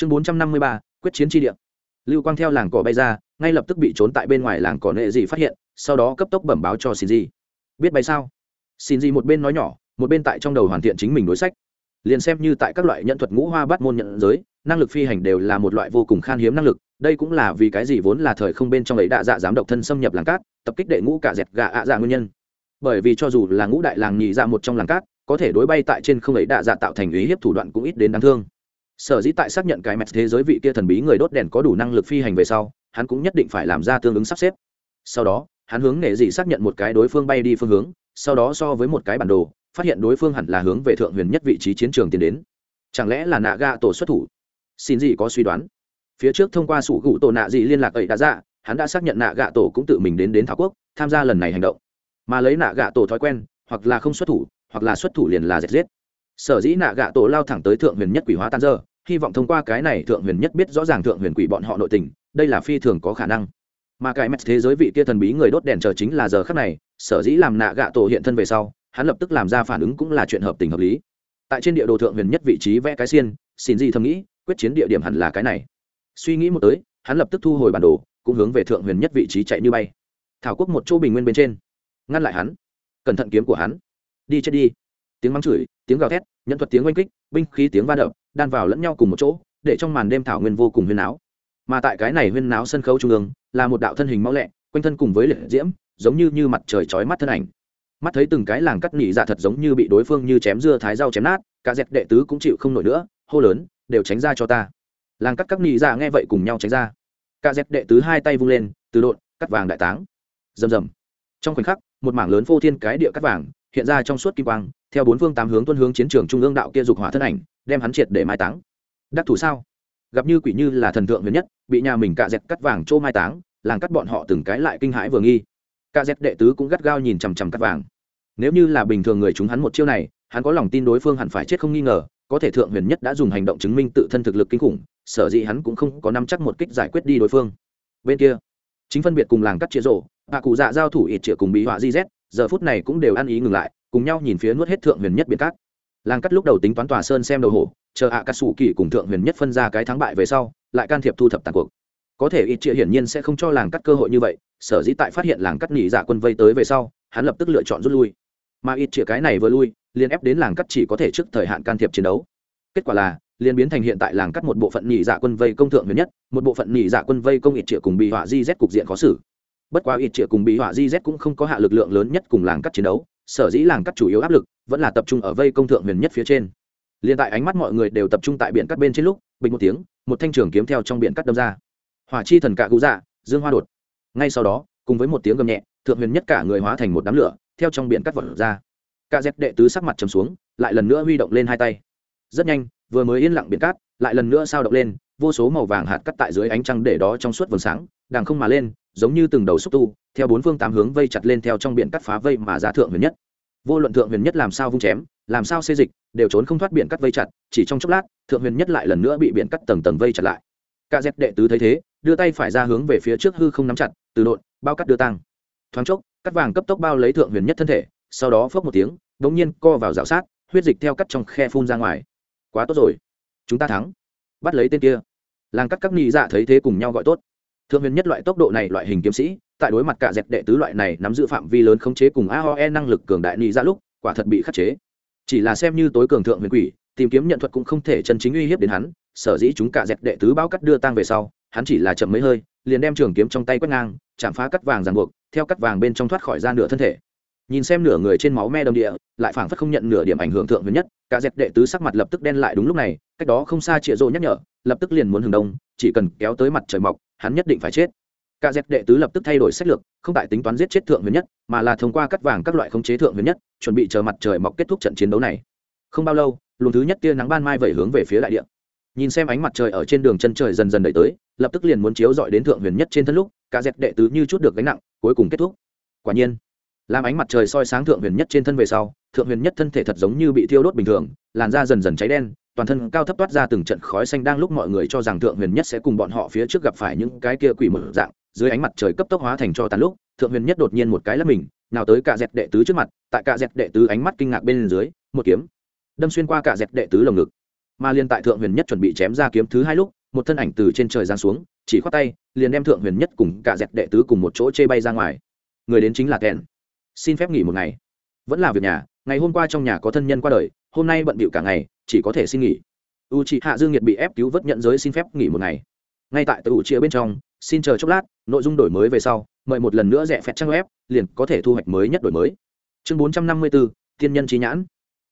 chương bốn trăm năm mươi ba, quyết chiến tri địa. Lưu quang theo làng cỏ bay ra, ngay lập tức bị trốn tại bên ngoài làng cỏ nệ dị phát hiện, sau đó cấp tốc bẩm báo cho xin dị biết bay sao? Xin dị một bên nói nhỏ, một bên tại trong đầu hoàn thiện chính mình đối sách. Liền xem như tại các loại nhận thuật ngũ hoa bắt môn nhận giới, năng lực phi hành đều là một loại vô cùng khan hiếm năng lực, đây cũng là vì cái gì vốn là thời không bên trong ấy đạ dạ dám độc thân xâm nhập làng cát, tập kích đệ ngũ cả dẹt gà ạ dạ nguyên nhân. Bởi vì cho dù là ngũ đại làng nhì ra dạ một trong làng cát, có thể đối bay tại trên không ấy đạ dạ tạo thành ý hiếp thủ đoạn cũng ít đến đáng thương sở dĩ tại xác nhận cái mẹt thế giới vị kia thần bí người đốt đèn có đủ năng lực phi hành về sau, hắn cũng nhất định phải làm ra tương ứng sắp xếp. Sau đó, hắn hướng nghệ dị xác nhận một cái đối phương bay đi phương hướng, sau đó so với một cái bản đồ, phát hiện đối phương hẳn là hướng về thượng huyền nhất vị trí chiến trường tiến đến. Chẳng lẽ là nạ gạ tổ xuất thủ? Xin gì có suy đoán. Phía trước thông qua sủ gụ tổ nạ dị liên lạc ấy đã ra, hắn đã xác nhận nạ gạ tổ cũng tự mình đến đến thảo quốc, tham gia lần này hành động. Mà lấy nạ gạ tổ thói quen, hoặc là không xuất thủ, hoặc là xuất thủ liền là dệt giết sở dĩ nạ gạ tổ lao thẳng tới thượng huyền nhất quỷ hóa tan dơ, hy vọng thông qua cái này thượng huyền nhất biết rõ ràng thượng huyền quỷ bọn họ nội tình, đây là phi thường có khả năng. Mà cái mẹt thế giới vị kia thần bí người đốt đèn chờ chính là giờ khắc này, sở dĩ làm nạ gạ tổ hiện thân về sau, hắn lập tức làm ra phản ứng cũng là chuyện hợp tình hợp lý. Tại trên địa đồ thượng huyền nhất vị trí vẽ cái xiên, xin gì thầm nghĩ, quyết chiến địa điểm hẳn là cái này. Suy nghĩ một tới, hắn lập tức thu hồi bản đồ, cũng hướng về thượng huyền nhất vị trí chạy như bay. Thảo quốc một chỗ bình nguyên bên trên. Ngăn lại hắn. Cẩn thận kiếm của hắn. Đi chết đi tiếng mắng chửi, tiếng gào thét nhận thuật tiếng oanh kích, binh khí tiếng va đập, đan vào lẫn nhau cùng một chỗ, để trong màn đêm thảo nguyên vô cùng huyên náo. Mà tại cái này huyên náo sân khấu trung ương, là một đạo thân hình mau lẹ, quanh thân cùng với liệt diễm, giống như như mặt trời chói mắt thân ảnh. Mắt thấy từng cái làng cắt nỉ dạ thật giống như bị đối phương như chém dưa thái rau chém nát, cả dẹp đệ tứ cũng chịu không nổi nữa, hô lớn, đều tránh ra cho ta. Làng cắt các nỉ dạ nghe vậy cùng nhau tránh ra. Cả dẹp đệ tứ hai tay vung lên, từ độn cắt vàng đại táng. Rầm rầm. Trong khoảnh khắc, một mảng lớn phô thiên cái địa cắt vàng hiện ra trong suốt kim quang, theo bốn phương tám hướng tuân hướng chiến trường trung ương đạo kia dục hỏa thân ảnh, đem hắn triệt để mai táng. Đắc thủ sao? Gặp như quỷ như là thần thượng huyền nhất, bị nhà mình cạ dẹt cắt vàng trô mai táng, làng cắt bọn họ từng cái lại kinh hãi vừa nghi. Cạ dẹt đệ tứ cũng gắt gao nhìn chằm chằm cắt vàng. Nếu như là bình thường người chúng hắn một chiêu này, hắn có lòng tin đối phương hẳn phải chết không nghi ngờ, có thể thượng huyền nhất đã dùng hành động chứng minh tự thân thực lực kinh khủng, sở dĩ hắn cũng không có nắm chắc một kích giải quyết đi đối phương. Bên kia, chính phân biệt cùng làng cắt chia rổ, bà cụ dạ giao thủ ít chĩa cùng bí họa di z giờ phút này cũng đều ăn ý ngừng lại, cùng nhau nhìn phía nuốt hết thượng huyền nhất biệt cát. Làng cắt lúc đầu tính toán tòa sơn xem đầu hổ, chờ ạ à cắt xù kỳ cùng thượng huyền nhất phân ra cái thắng bại về sau, lại can thiệp thu thập tàn cuộc. Có thể ít chĩa hiển nhiên sẽ không cho làng cắt cơ hội như vậy, sở dĩ tại phát hiện làng cắt nghỉ giả dạ quân vây tới về sau, hắn lập tức lựa chọn rút lui. Mà ít chĩa cái này vừa lui, liền ép đến làng cắt chỉ có thể trước thời hạn can thiệp chiến đấu. Kết quả là, liền biến thành hiện tại làng cắt một bộ phận nghỉ giả dạ quân vây công thượng huyền nhất, một bộ phận nghỉ giả dạ quân vây công ít chĩa cùng bị họa di rét cục diện khó xử bất quá ít triệu cùng bị họa di z cũng không có hạ lực lượng lớn nhất cùng làng cắt chiến đấu, sở dĩ làng cắt chủ yếu áp lực vẫn là tập trung ở vây công thượng huyền nhất phía trên. Liền tại ánh mắt mọi người đều tập trung tại biển cắt bên trên lúc, bình một tiếng, một thanh trường kiếm theo trong biển cắt đâm ra. Hỏa chi thần cạ cụ dạ dương hoa đột. Ngay sau đó, cùng với một tiếng gầm nhẹ, thượng huyền nhất cả người hóa thành một đám lửa, theo trong biển cắt vật ra. Ca dép đệ tứ sắc mặt trầm xuống, lại lần nữa huy động lên hai tay. Rất nhanh, vừa mới yên lặng biển cát lại lần nữa sao động lên, vô số màu vàng hạt cắt tại dưới ánh trăng để đó trong suốt vầng sáng đàng không mà lên giống như từng đầu xúc tu, theo bốn phương tám hướng vây chặt lên theo trong biển cắt phá vây mà ra thượng huyền nhất. Vô luận thượng huyền nhất làm sao vung chém, làm sao xê dịch, đều trốn không thoát biển cắt vây chặt, chỉ trong chốc lát, thượng huyền nhất lại lần nữa bị biển cắt tầng tầng vây chặt lại. Ca dép đệ tứ thấy thế, đưa tay phải ra hướng về phía trước hư không nắm chặt, từ đột bao cắt đưa tăng thoáng chốc, cắt vàng cấp tốc bao lấy thượng huyền nhất thân thể, sau đó phốc một tiếng đ ỗ n g nhiên co vào rào sát, huyết dịch theo cắt trong khe phun ra ngoài. Quá tốt rồi. Chúng ta thắng. Bắt lấy tên kia. Làng cắt các nghị dạ thấy thế cùng nhau gọi tốt thượng huyền nhất loại tốc độ này loại hình kiếm sĩ, tại đối mặt cả dẹp đệ tứ loại này nắm giữ phạm vi lớn khống chế cùng aoe năng lực cường đại ni ra lúc, quả thật bị khắc chế. Chỉ là xem như tối cường thượng huyền quỷ, tìm kiếm nhận thuật cũng không thể chân chính uy hiếp đến hắn, sở dĩ chúng cả dẹp đệ tứ bao cắt đưa tang về sau, hắn chỉ là chậm mấy hơi, liền đem trường kiếm trong tay quét ngang, chạm phá cắt vàng ràng buộc, theo cắt vàng bên trong thoát khỏi ra nửa thân thể. Nhìn xem nửa người trên máu me đồng địa, lại phảng phất không nhận nửa điểm ảnh hưởng thượng huyền nhất, cả dẹp đệ tứ sắc mặt lập tức đen lại đúng lúc này, cách đó không xa chịa rô nhắc nhở, lập tức liền muốn hừng đông, chỉ cần kéo tới mặt trời mọc hắn nhất định phải chết. Cả dẹp đệ tứ lập tức thay đổi sách lược, không tại tính toán giết chết thượng huyền nhất, mà là thông qua cắt vàng các loại khống chế thượng huyền nhất, chuẩn bị chờ mặt trời mọc kết thúc trận chiến đấu này. Không bao lâu, luồng thứ nhất tia nắng ban mai vẩy hướng về phía đại địa. Nhìn xem ánh mặt trời ở trên đường chân trời dần dần đẩy tới, lập tức liền muốn chiếu dọi đến thượng huyền nhất trên thân lúc, cả dẹp đệ tứ như chút được gánh nặng, cuối cùng kết thúc. Quả nhiên, làm ánh mặt trời soi sáng thượng huyền nhất trên thân về sau, thượng huyền nhất thân thể thật giống như bị thiêu đốt bình thường, làn da dần dần cháy đen toàn thân cao thấp toát ra từng trận khói xanh đang lúc mọi người cho rằng thượng huyền nhất sẽ cùng bọn họ phía trước gặp phải những cái kia quỷ mở dạng, dưới ánh mặt trời cấp tốc hóa thành cho tàn lúc, thượng huyền nhất đột nhiên một cái lắp mình, nào tới cả dẹp đệ tứ trước mặt, tại cả dẹp đệ tứ ánh mắt kinh ngạc bên dưới, một kiếm, đâm xuyên qua cả dẹp đệ tứ lồng ngực. Mà liên tại thượng huyền nhất chuẩn bị chém ra kiếm thứ hai lúc, một thân ảnh từ trên trời giáng xuống, chỉ khoát tay, liền đem thượng huyền nhất cùng cả dẹp đệ tứ cùng một chỗ chê bay ra ngoài. Người đến chính là kèn xin phép nghỉ một ngày. Vẫn là việc nhà, ngày hôm qua trong nhà có thân nhân qua đời, hôm nay bận bịu cả ngày chỉ có thể xin nghỉ. U chị hạ dương nhiệt bị ép cứu vớt nhận giới xin phép nghỉ một ngày. Ngay tại từ ủ chia bên trong, xin chờ chốc lát, nội dung đổi mới về sau, mời một lần nữa rẽ phẹt trang web, liền có thể thu hoạch mới nhất đổi mới. Chương bốn trăm năm mươi bốn tiên nhân trí nhãn.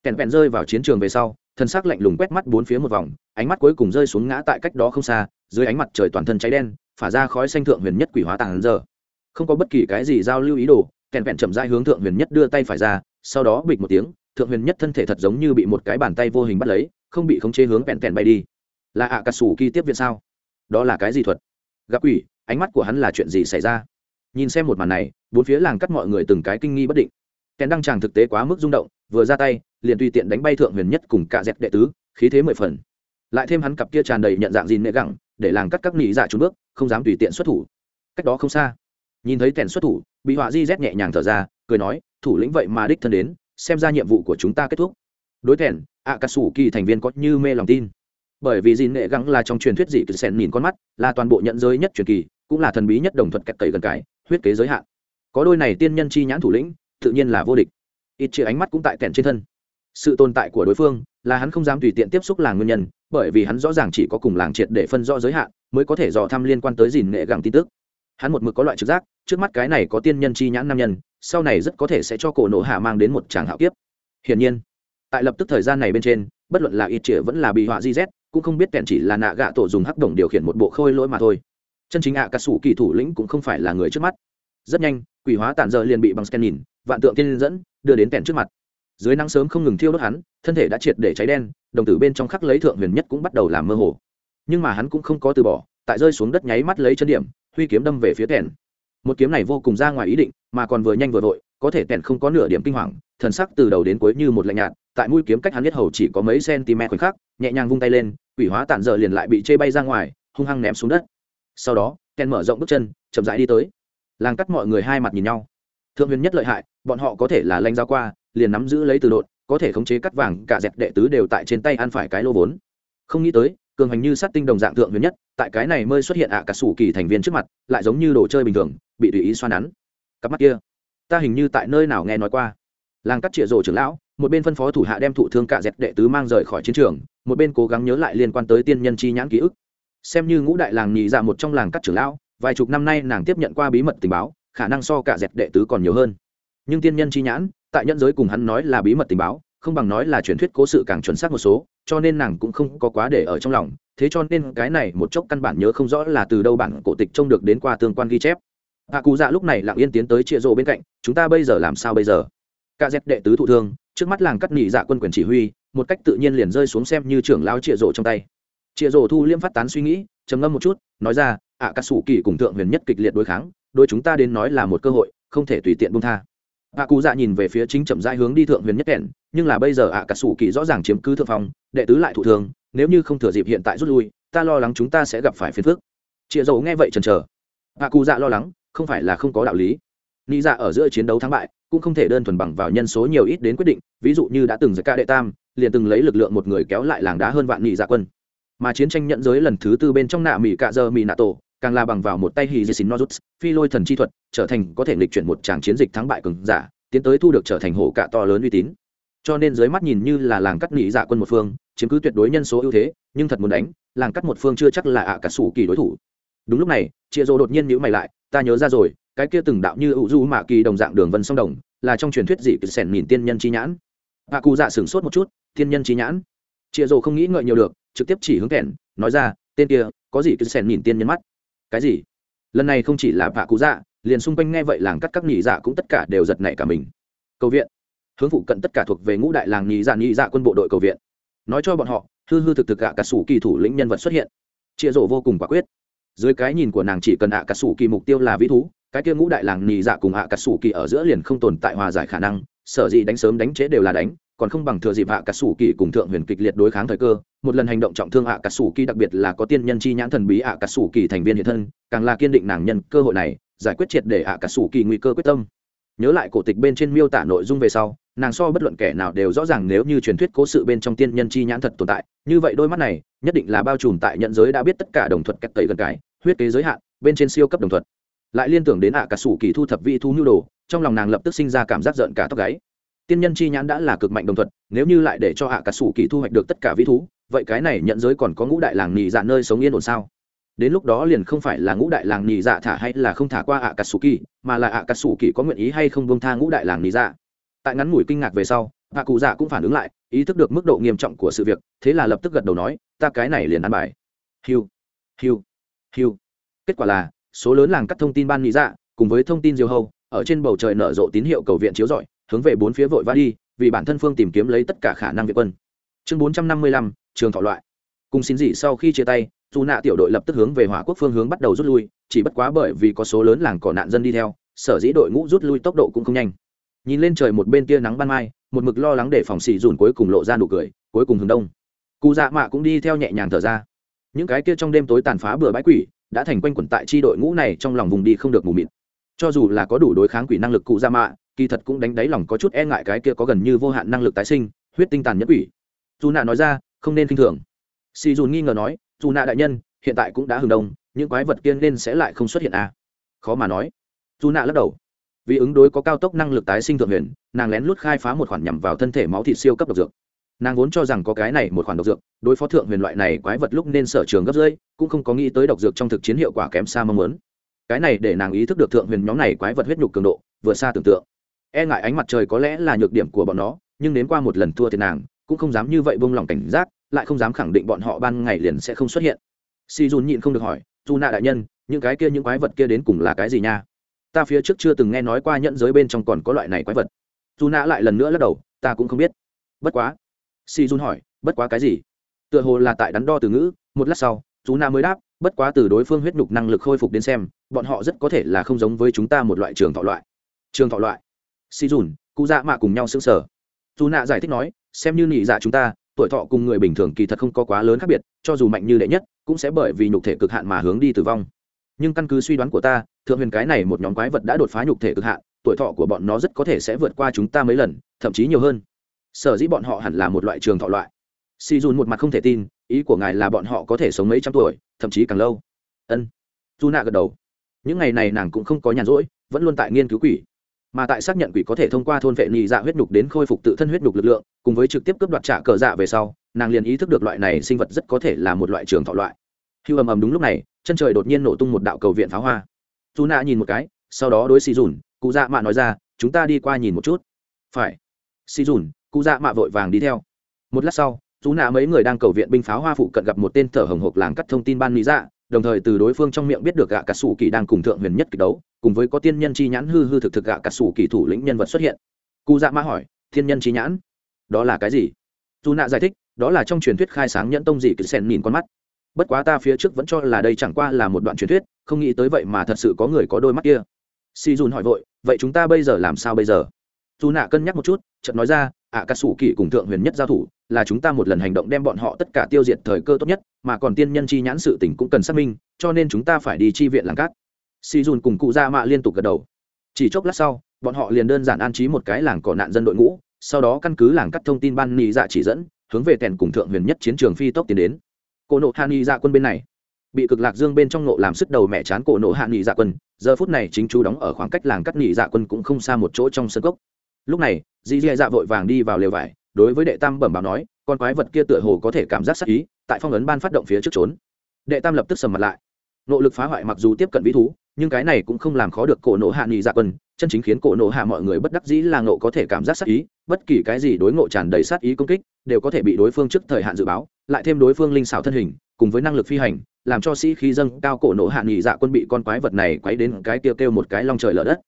Kèn vẹn rơi vào chiến trường về sau, thân xác lạnh lùng quét mắt bốn phía một vòng, ánh mắt cuối cùng rơi xuống ngã tại cách đó không xa, dưới ánh mặt trời toàn thân cháy đen, phả ra khói xanh thượng huyền nhất quỷ hóa tàng giờ. Không có bất kỳ cái gì giao lưu ý đồ, kèn vẹn chậm rãi hướng thượng huyền nhất đưa tay phải ra, sau đó bịch một tiếng thượng huyền nhất thân thể thật giống như bị một cái bàn tay vô hình bắt lấy, không bị khống chế hướng vẹn vẹn bay đi. Là ạ cà sủ kỳ tiếp viện sao? Đó là cái gì thuật? Gặp quỷ, ánh mắt của hắn là chuyện gì xảy ra? Nhìn xem một màn này, bốn phía làng cắt mọi người từng cái kinh nghi bất định. Kèn đăng tràng thực tế quá mức rung động, vừa ra tay, liền tùy tiện đánh bay thượng huyền nhất cùng cả dẹp đệ tứ, khí thế mười phần. Lại thêm hắn cặp kia tràn đầy nhận dạng gì nệ gẳng, để làng cắt các nỉ dạ trốn bước, không dám tùy tiện xuất thủ. Cách đó không xa, nhìn thấy kèn xuất thủ, bị họa di rét nhẹ nhàng thở ra, cười nói, thủ lĩnh vậy mà đích thân đến xem ra nhiệm vụ của chúng ta kết thúc. Đối kèn ạ cà sủ kỳ thành viên có như mê lòng tin. Bởi vì dìn nệ gắng là trong truyền thuyết dị cứ sen nhìn con mắt, là toàn bộ nhận giới nhất truyền kỳ, cũng là thần bí nhất đồng thuật kẹt cậy gần cái, huyết kế giới hạn. Có đôi này tiên nhân chi nhãn thủ lĩnh, tự nhiên là vô địch. Ít chia ánh mắt cũng tại kẹn trên thân. Sự tồn tại của đối phương, là hắn không dám tùy tiện tiếp xúc làng nguyên nhân, bởi vì hắn rõ ràng chỉ có cùng làng triệt để phân rõ giới hạn, mới có thể dò thăm liên quan tới dìn nghệ gẳng tin tức hắn một mực có loại trực giác trước mắt cái này có tiên nhân chi nhãn nam nhân sau này rất có thể sẽ cho cổ nộ hạ mang đến một tràng hạo kiếp. Hiển nhiên tại lập tức thời gian này bên trên bất luận là ít trịa vẫn là bị họa di z cũng không biết kèn chỉ là nạ gạ tổ dùng hắc đồng điều khiển một bộ khôi lỗi mà thôi. Chân chính ạ à, cà sủ kỳ thủ lĩnh cũng không phải là người trước mắt. Rất nhanh quỷ hóa tản dơ liền bị bằng scan nhìn vạn tượng tiên dẫn đưa đến kèn trước mặt. Dưới nắng sớm không ngừng thiêu đốt hắn thân thể đã triệt để cháy đen đồng tử bên trong khắc lấy thượng huyền nhất cũng bắt đầu làm mơ hồ. Nhưng mà hắn cũng không có từ bỏ tại rơi xuống đất nháy mắt lấy chân điểm huy kiếm đâm về phía tèn, một kiếm này vô cùng ra ngoài ý định mà còn vừa nhanh vừa vội có thể tèn không có nửa điểm kinh hoàng thần sắc từ đầu đến cuối như một lạnh nhạt tại mũi kiếm cách hắn nhất hầu chỉ có mấy cm khoảnh khắc nhẹ nhàng vung tay lên quỷ hóa tản dở liền lại bị chê bay ra ngoài hung hăng ném xuống đất. Sau đó tèn mở rộng bước chân chậm rãi đi tới. Làng cắt mọi người hai mặt nhìn nhau. Thượng huyền nhất lợi hại bọn họ có thể là lanh giao qua liền nắm giữ lấy từ đột có thể khống chế cắt vàng cả dẹp đệ tứ đều tại trên tay ăn phải cái lô vốn. Không nghĩ tới cường hành như sát tinh đồng dạng thượng huyền nhất, tại cái này mới xuất hiện ạ cả sủ kỳ thành viên trước mặt, lại giống như đồ chơi bình thường, bị tùy ý xoa nắn. Cặp mắt kia, ta hình như tại nơi nào nghe nói qua. Làng cắt trịa rổ trưởng lão, một bên phân phó thủ hạ đem thụ thương cả dẹp đệ tứ mang rời khỏi chiến trường, một bên cố gắng nhớ lại liên quan tới tiên nhân chi nhãn ký ức. Xem như ngũ đại làng nhị dạ một trong làng cắt trưởng lão, vài chục năm nay nàng tiếp nhận qua bí mật tình báo, khả năng so cả dẹp đệ tứ còn nhiều hơn. Nhưng tiên nhân chi nhãn, tại nhân giới cùng hắn nói là bí mật tình báo không bằng nói là truyền thuyết cố sự càng chuẩn xác một số cho nên nàng cũng không có quá để ở trong lòng. Thế cho nên cái này một chốc căn bản nhớ không rõ là từ đâu bản cổ tịch trông được đến qua tương quan ghi chép. Hạ cụ dạ lúc này lặng yên tiến tới chịa rộ bên cạnh chúng ta bây giờ làm sao bây giờ? Cả dép đệ tứ thụ thương trước mắt làng cắt nghỉ dạ quân quyền chỉ huy một cách tự nhiên liền rơi xuống xem như trưởng lao chịa rộ trong tay. Chịa rộ thu liêm phát tán suy nghĩ trầm ngâm một chút nói ra ạ à, sủ kỳ cùng thượng huyền nhất kịch liệt đối kháng đôi chúng ta đến nói là một cơ hội không thể tùy tiện buông tha. Hạ cụ dạ nhìn về phía chính chậm rãi hướng đi thượng huyền nhất kẹn nhưng là bây giờ ạ à, sủ kỳ rõ ràng chiếm cứ thượng phong đệ tứ lại thụ thường nếu như không thừa dịp hiện tại rút lui ta lo lắng chúng ta sẽ gặp phải phiền phức. Chịa dầu nghe vậy chần chờ. Ạ cụ dạ lo lắng không phải là không có đạo lý. Nghĩ dạ ở giữa chiến đấu thắng bại cũng không thể đơn thuần bằng vào nhân số nhiều ít đến quyết định ví dụ như đã từng giật ca đệ tam liền từng lấy lực lượng một người kéo lại làng đá hơn vạn nghị dạ quân. Mà chiến tranh nhận giới lần thứ tư bên trong nạ mỹ cạ dơ mỹ nạ tổ càng là bằng vào một tay hì dì xin nozuts phi lôi thần chi thuật trở thành có thể lịch chuyển một tràng chiến dịch thắng bại cường giả tiến tới thu được trở thành hổ cạ to lớn uy tín cho nên dưới mắt nhìn như là làng cắt nghị dạ quân một phương, chiếm cứ tuyệt đối nhân số ưu thế, nhưng thật muốn đánh, làng cắt một phương chưa chắc là ạ cả sủ kỳ đối thủ. Đúng lúc này, chia rô đột nhiên nhữ mày lại, ta nhớ ra rồi, cái kia từng đạo như ủ du mạ kỳ đồng dạng đường vân sông đồng, là trong truyền thuyết dị kỳ sẻn nhìn tiên nhân chi nhãn. Ạ cụ dạ sửng sốt một chút, tiên nhân chi nhãn? Chịa rô không nghĩ ngợi nhiều được, trực tiếp chỉ hướng kẻn nói ra, tên kia, có gì cứ sẻn nhìn tiên nhân mắt. Cái gì? Lần này không chỉ là hạ cụ dạ liền xung quanh nghe vậy làng cắt các nghỉ dạ cũng tất cả đều giật nảy cả mình. Cầu viện hướng phụ cận tất cả thuộc về ngũ đại làng nhị dạ nhị dạ quân bộ đội cầu viện. Nói cho bọn họ, hư hư thực thực ạ cả sủ kỳ thủ lĩnh nhân vật xuất hiện. Chịa rổ vô cùng quả quyết. Dưới cái nhìn của nàng chỉ cần ạ cả sủ kỳ mục tiêu là vĩ thú, cái kia ngũ đại làng nhị dạ cùng ạ cả sủ kỳ ở giữa liền không tồn tại hòa giải khả năng, sở dĩ đánh sớm đánh chế đều là đánh, còn không bằng thừa dịp ạ cả sủ kỳ cùng thượng huyền kịch liệt đối kháng thời cơ, một lần hành động trọng thương ạ cả sủ kỳ đặc biệt là có tiên nhân chi nhãn thần bí ạ cả sủ kỳ thành viên hiện thân, càng là kiên định nàng nhân cơ hội này, giải quyết triệt để ạ cả sủ kỳ nguy cơ quyết tâm. Nhớ lại cổ tịch bên trên miêu tả nội dung về sau nàng so bất luận kẻ nào đều rõ ràng nếu như truyền thuyết cố sự bên trong tiên nhân chi nhãn thật tồn tại. Như vậy đôi mắt này, nhất định là bao trùm tại nhận giới đã biết tất cả đồng thuật cách tẩy gần cái, huyết kế giới hạn, bên trên siêu cấp đồng thuật. Lại liên tưởng đến ạ cả sủ kỳ thu thập vị thu nhu đồ, trong lòng nàng lập tức sinh ra cảm giác giận cả tóc gáy. Tiên nhân chi nhãn đã là cực mạnh đồng thuật, nếu như lại để cho ạ cả sủ kỳ thu hoạch được tất cả vĩ thú, vậy cái này nhận giới còn có ngũ đại làng nhì dạ nơi sống yên ổn sao? Đến lúc đó liền không phải là ngũ đại làng nhì dạ thả hay là không thả qua ạ cả sủ kỳ, mà là ạ cả sủ kỳ có nguyện ý hay không bông tha ngũ đại làng nhì dạ? Tại ngắn ngủi kinh ngạc về sau, hạ cụ dạ cũng phản ứng lại, ý thức được mức độ nghiêm trọng của sự việc, thế là lập tức gật đầu nói, ta cái này liền ăn bài. Hiu hiu hiu. Kết quả là, số lớn làng cắt thông tin ban nghĩ dạ cùng với thông tin diều hâu, ở trên bầu trời nở rộ tín hiệu cầu viện chiếu rọi, hướng về bốn phía vội vã đi, vì bản thân phương tìm kiếm lấy tất cả khả năng viện quân. Chương bốn trăm năm mươi lăm, trường thọ loại. Cùng xin dị sau khi chia tay, dù nạ tiểu đội lập tức hướng về hỏa quốc phương hướng bắt đầu rút lui, chỉ bất quá bởi vì có số lớn làng cỏ nạn dân đi theo, sở dĩ đội ngũ rút lui tốc độ cũng không nhanh nhìn lên trời một bên tia nắng ban mai, một mực lo lắng để phòng xì dùn cuối cùng lộ ra nụ cười, cuối cùng hướng đông. Cụ dạ mạ cũng đi theo nhẹ nhàng thở ra. Những cái kia trong đêm tối tàn phá bừa bãi quỷ, đã thành quanh quẩn tại tri đội ngũ này trong lòng vùng đi không được mù mịt. Cho dù là có đủ đối kháng quỷ năng lực cụ dạ mạ, kỳ thật cũng đánh đáy lòng có chút e ngại cái kia có gần như vô hạn năng lực tái sinh, huyết tinh tàn nhất quỷ. Dù nạ nói ra, không nên k i n h thường. Xì dùn nghi ngờ nói, dù nạ đại nhân, hiện tại cũng đã hừng đông, những quái vật kia nên sẽ lại không xuất hiện à. khó mà nói. Dù nạ lắc đầu vì ứng đối có cao tốc năng lực tái sinh thượng huyền, nàng lén lút khai phá một khoản nhằm vào thân thể máu thịt siêu cấp độc dược. Nàng vốn cho rằng có cái này một khoản độc dược, đối phó thượng huyền loại này quái vật lúc nên sở trường gấp rơi cũng không có nghĩ tới độc dược trong thực chiến hiệu quả kém xa mong muốn. Cái này để nàng ý thức được thượng huyền nhóm này quái vật huyết nhục cường độ vừa xa tưởng tượng. E ngại ánh mặt trời có lẽ là nhược điểm của bọn nó, nhưng đến qua một lần thua thì nàng, cũng không dám như vậy buông lòng cảnh giác, lại không dám khẳng định bọn họ ban ngày liền sẽ không xuất hiện. Si dùn nhịn không được hỏi dù nạ đại nhân, những cái kia những quái vật kia đến cùng là cái gì nha? Ta phía trước chưa từng nghe nói qua nhẫn giới bên trong còn có loại này quái vật. Dù nạ lại lần nữa lắc đầu ta cũng không biết. Bất quá. Si dun hỏi bất quá cái gì? Tựa hồ là tại đắn đo từ ngữ một lát sau dù nạ mới đáp bất quá từ đối phương huyết nhục năng lực khôi phục đến xem bọn họ rất có thể là không giống với chúng ta một loại trường thọ loại. Trường thọ loại. Si Jun, cụ dạ mạ cùng nhau xứng sở dù nạ giải thích nói xem như nhị dạ chúng ta tuổi thọ cùng người bình thường kỳ thật không có quá lớn khác biệt cho dù mạnh như đệ nhất cũng sẽ bởi vì nhục thể cực hạn mà hướng đi tử vong. Nhưng căn cứ suy đoán của ta thượng huyền cái này một nhóm quái vật đã đột phá nhục thể cực hạn, tuổi thọ của bọn nó rất có thể sẽ vượt qua chúng ta mấy lần, thậm chí nhiều hơn. Sở dĩ bọn họ hẳn là một loại trường thọ loại. Si dùn một mặt không thể tin, ý của ngài là bọn họ có thể sống mấy trăm tuổi, thậm chí càng lâu. Ân. Dù nạ gật đầu. Những ngày này nàng cũng không có nhàn rỗi, vẫn luôn tại nghiên cứu quỷ. Mà tại xác nhận quỷ có thể thông qua thôn vệ nhị dạ huyết nhục đến khôi phục tự thân huyết nhục lực lượng, cùng với trực tiếp cướp đoạt trả cờ dạ về sau, nàng liền ý thức được loại này sinh vật rất có thể là một loại trường thọ loại. Hưu ầm ầm đúng lúc này, chân trời đột nhiên nổ tung một đạo cầu viện pháo hoa dù nạ nhìn một cái, sau đó đối xì dùn, cụ dạ mạ nói ra, chúng ta đi qua nhìn một chút. Phải. Xì dùn, cụ dạ mạ vội vàng đi theo. Một lát sau dù nạ mấy người đang cầu viện binh pháo hoa phụ cận gặp một tên thở hồng hộc làng cắt thông tin ban lý dạ đồng thời từ đối phương trong miệng biết được gạ cà sủ kỳ đang cùng thượng huyền nhất kịch đấu, cùng với có tiên nhân chi nhãn hư hư thực thực gạ cà sủ kỳ thủ lĩnh nhân vật xuất hiện. Cụ dạ mạ hỏi, thiên nhân chi nhãn? Đó là cái gì? Dù nạ giải thích, đó là trong truyền thuyết khai sáng nhẫn tông dị cứ sen nhìn con mắt bất quá ta phía trước vẫn cho là đây chẳng qua là một đoạn truyền thuyết, không nghĩ tới vậy mà thật sự có người có đôi mắt kia. Si dùn hỏi vội, vậy chúng ta bây giờ làm sao bây giờ? Dù nạ cân nhắc một chút, chợt nói ra à, ạ cà sủ kỳ cùng thượng huyền nhất giao thủ, là chúng ta một lần hành động đem bọn họ tất cả tiêu diệt thời cơ tốt nhất, mà còn tiên nhân chi nhãn sự tỉnh cũng cần xác minh, cho nên chúng ta phải đi chi viện làng cát. Si dùn cùng cụ gia mạ liên tục gật đầu. Chỉ chốc lát sau, bọn họ liền đơn giản an trí một cái làng cỏ nạn dân đội ngũ, sau đó căn cứ làng cắt thông tin ban nị dạ chỉ dẫn, hướng về tèn cùng thượng huyền nhất chiến trường phi tốc tiến đến cổ nộ hạ nghị dạ quân bên này. Bị cực lạc dương bên trong nộ làm sức đầu mẹ chán cổ nộ hạ nghị dạ quân, giờ phút này chính chú đóng ở khoảng cách làng cắt nghị dạ quân cũng không xa một chỗ trong sân cốc. Lúc này, dì dì dạ vội vàng đi vào lều vải, đối với đệ tam bẩm báo nói, con quái vật kia tựa hồ có thể cảm giác sắc ý, tại phong ấn ban phát động phía trước trốn. Đệ tam lập tức sầm mặt lại. Nỗ lực phá hoại mặc dù tiếp cận vĩ thú, nhưng cái này cũng không làm khó được cổ nộ hạ nghị dạ quân, chân chính khiến cổ nộ hạ mọi người bất đắc dĩ là ngộ có thể cảm giác sát ý, bất kỳ cái gì đối ngộ tràn đầy sát ý công kích, đều có thể bị đối phương trước thời hạn dự báo lại thêm đối phương linh xảo thân hình, cùng với năng lực phi hành, làm cho sĩ khí dâng cao cổ nổ hạ nghị dạ quân bị con quái vật này quấy đến cái tiêu kêu một cái long trời lở đất.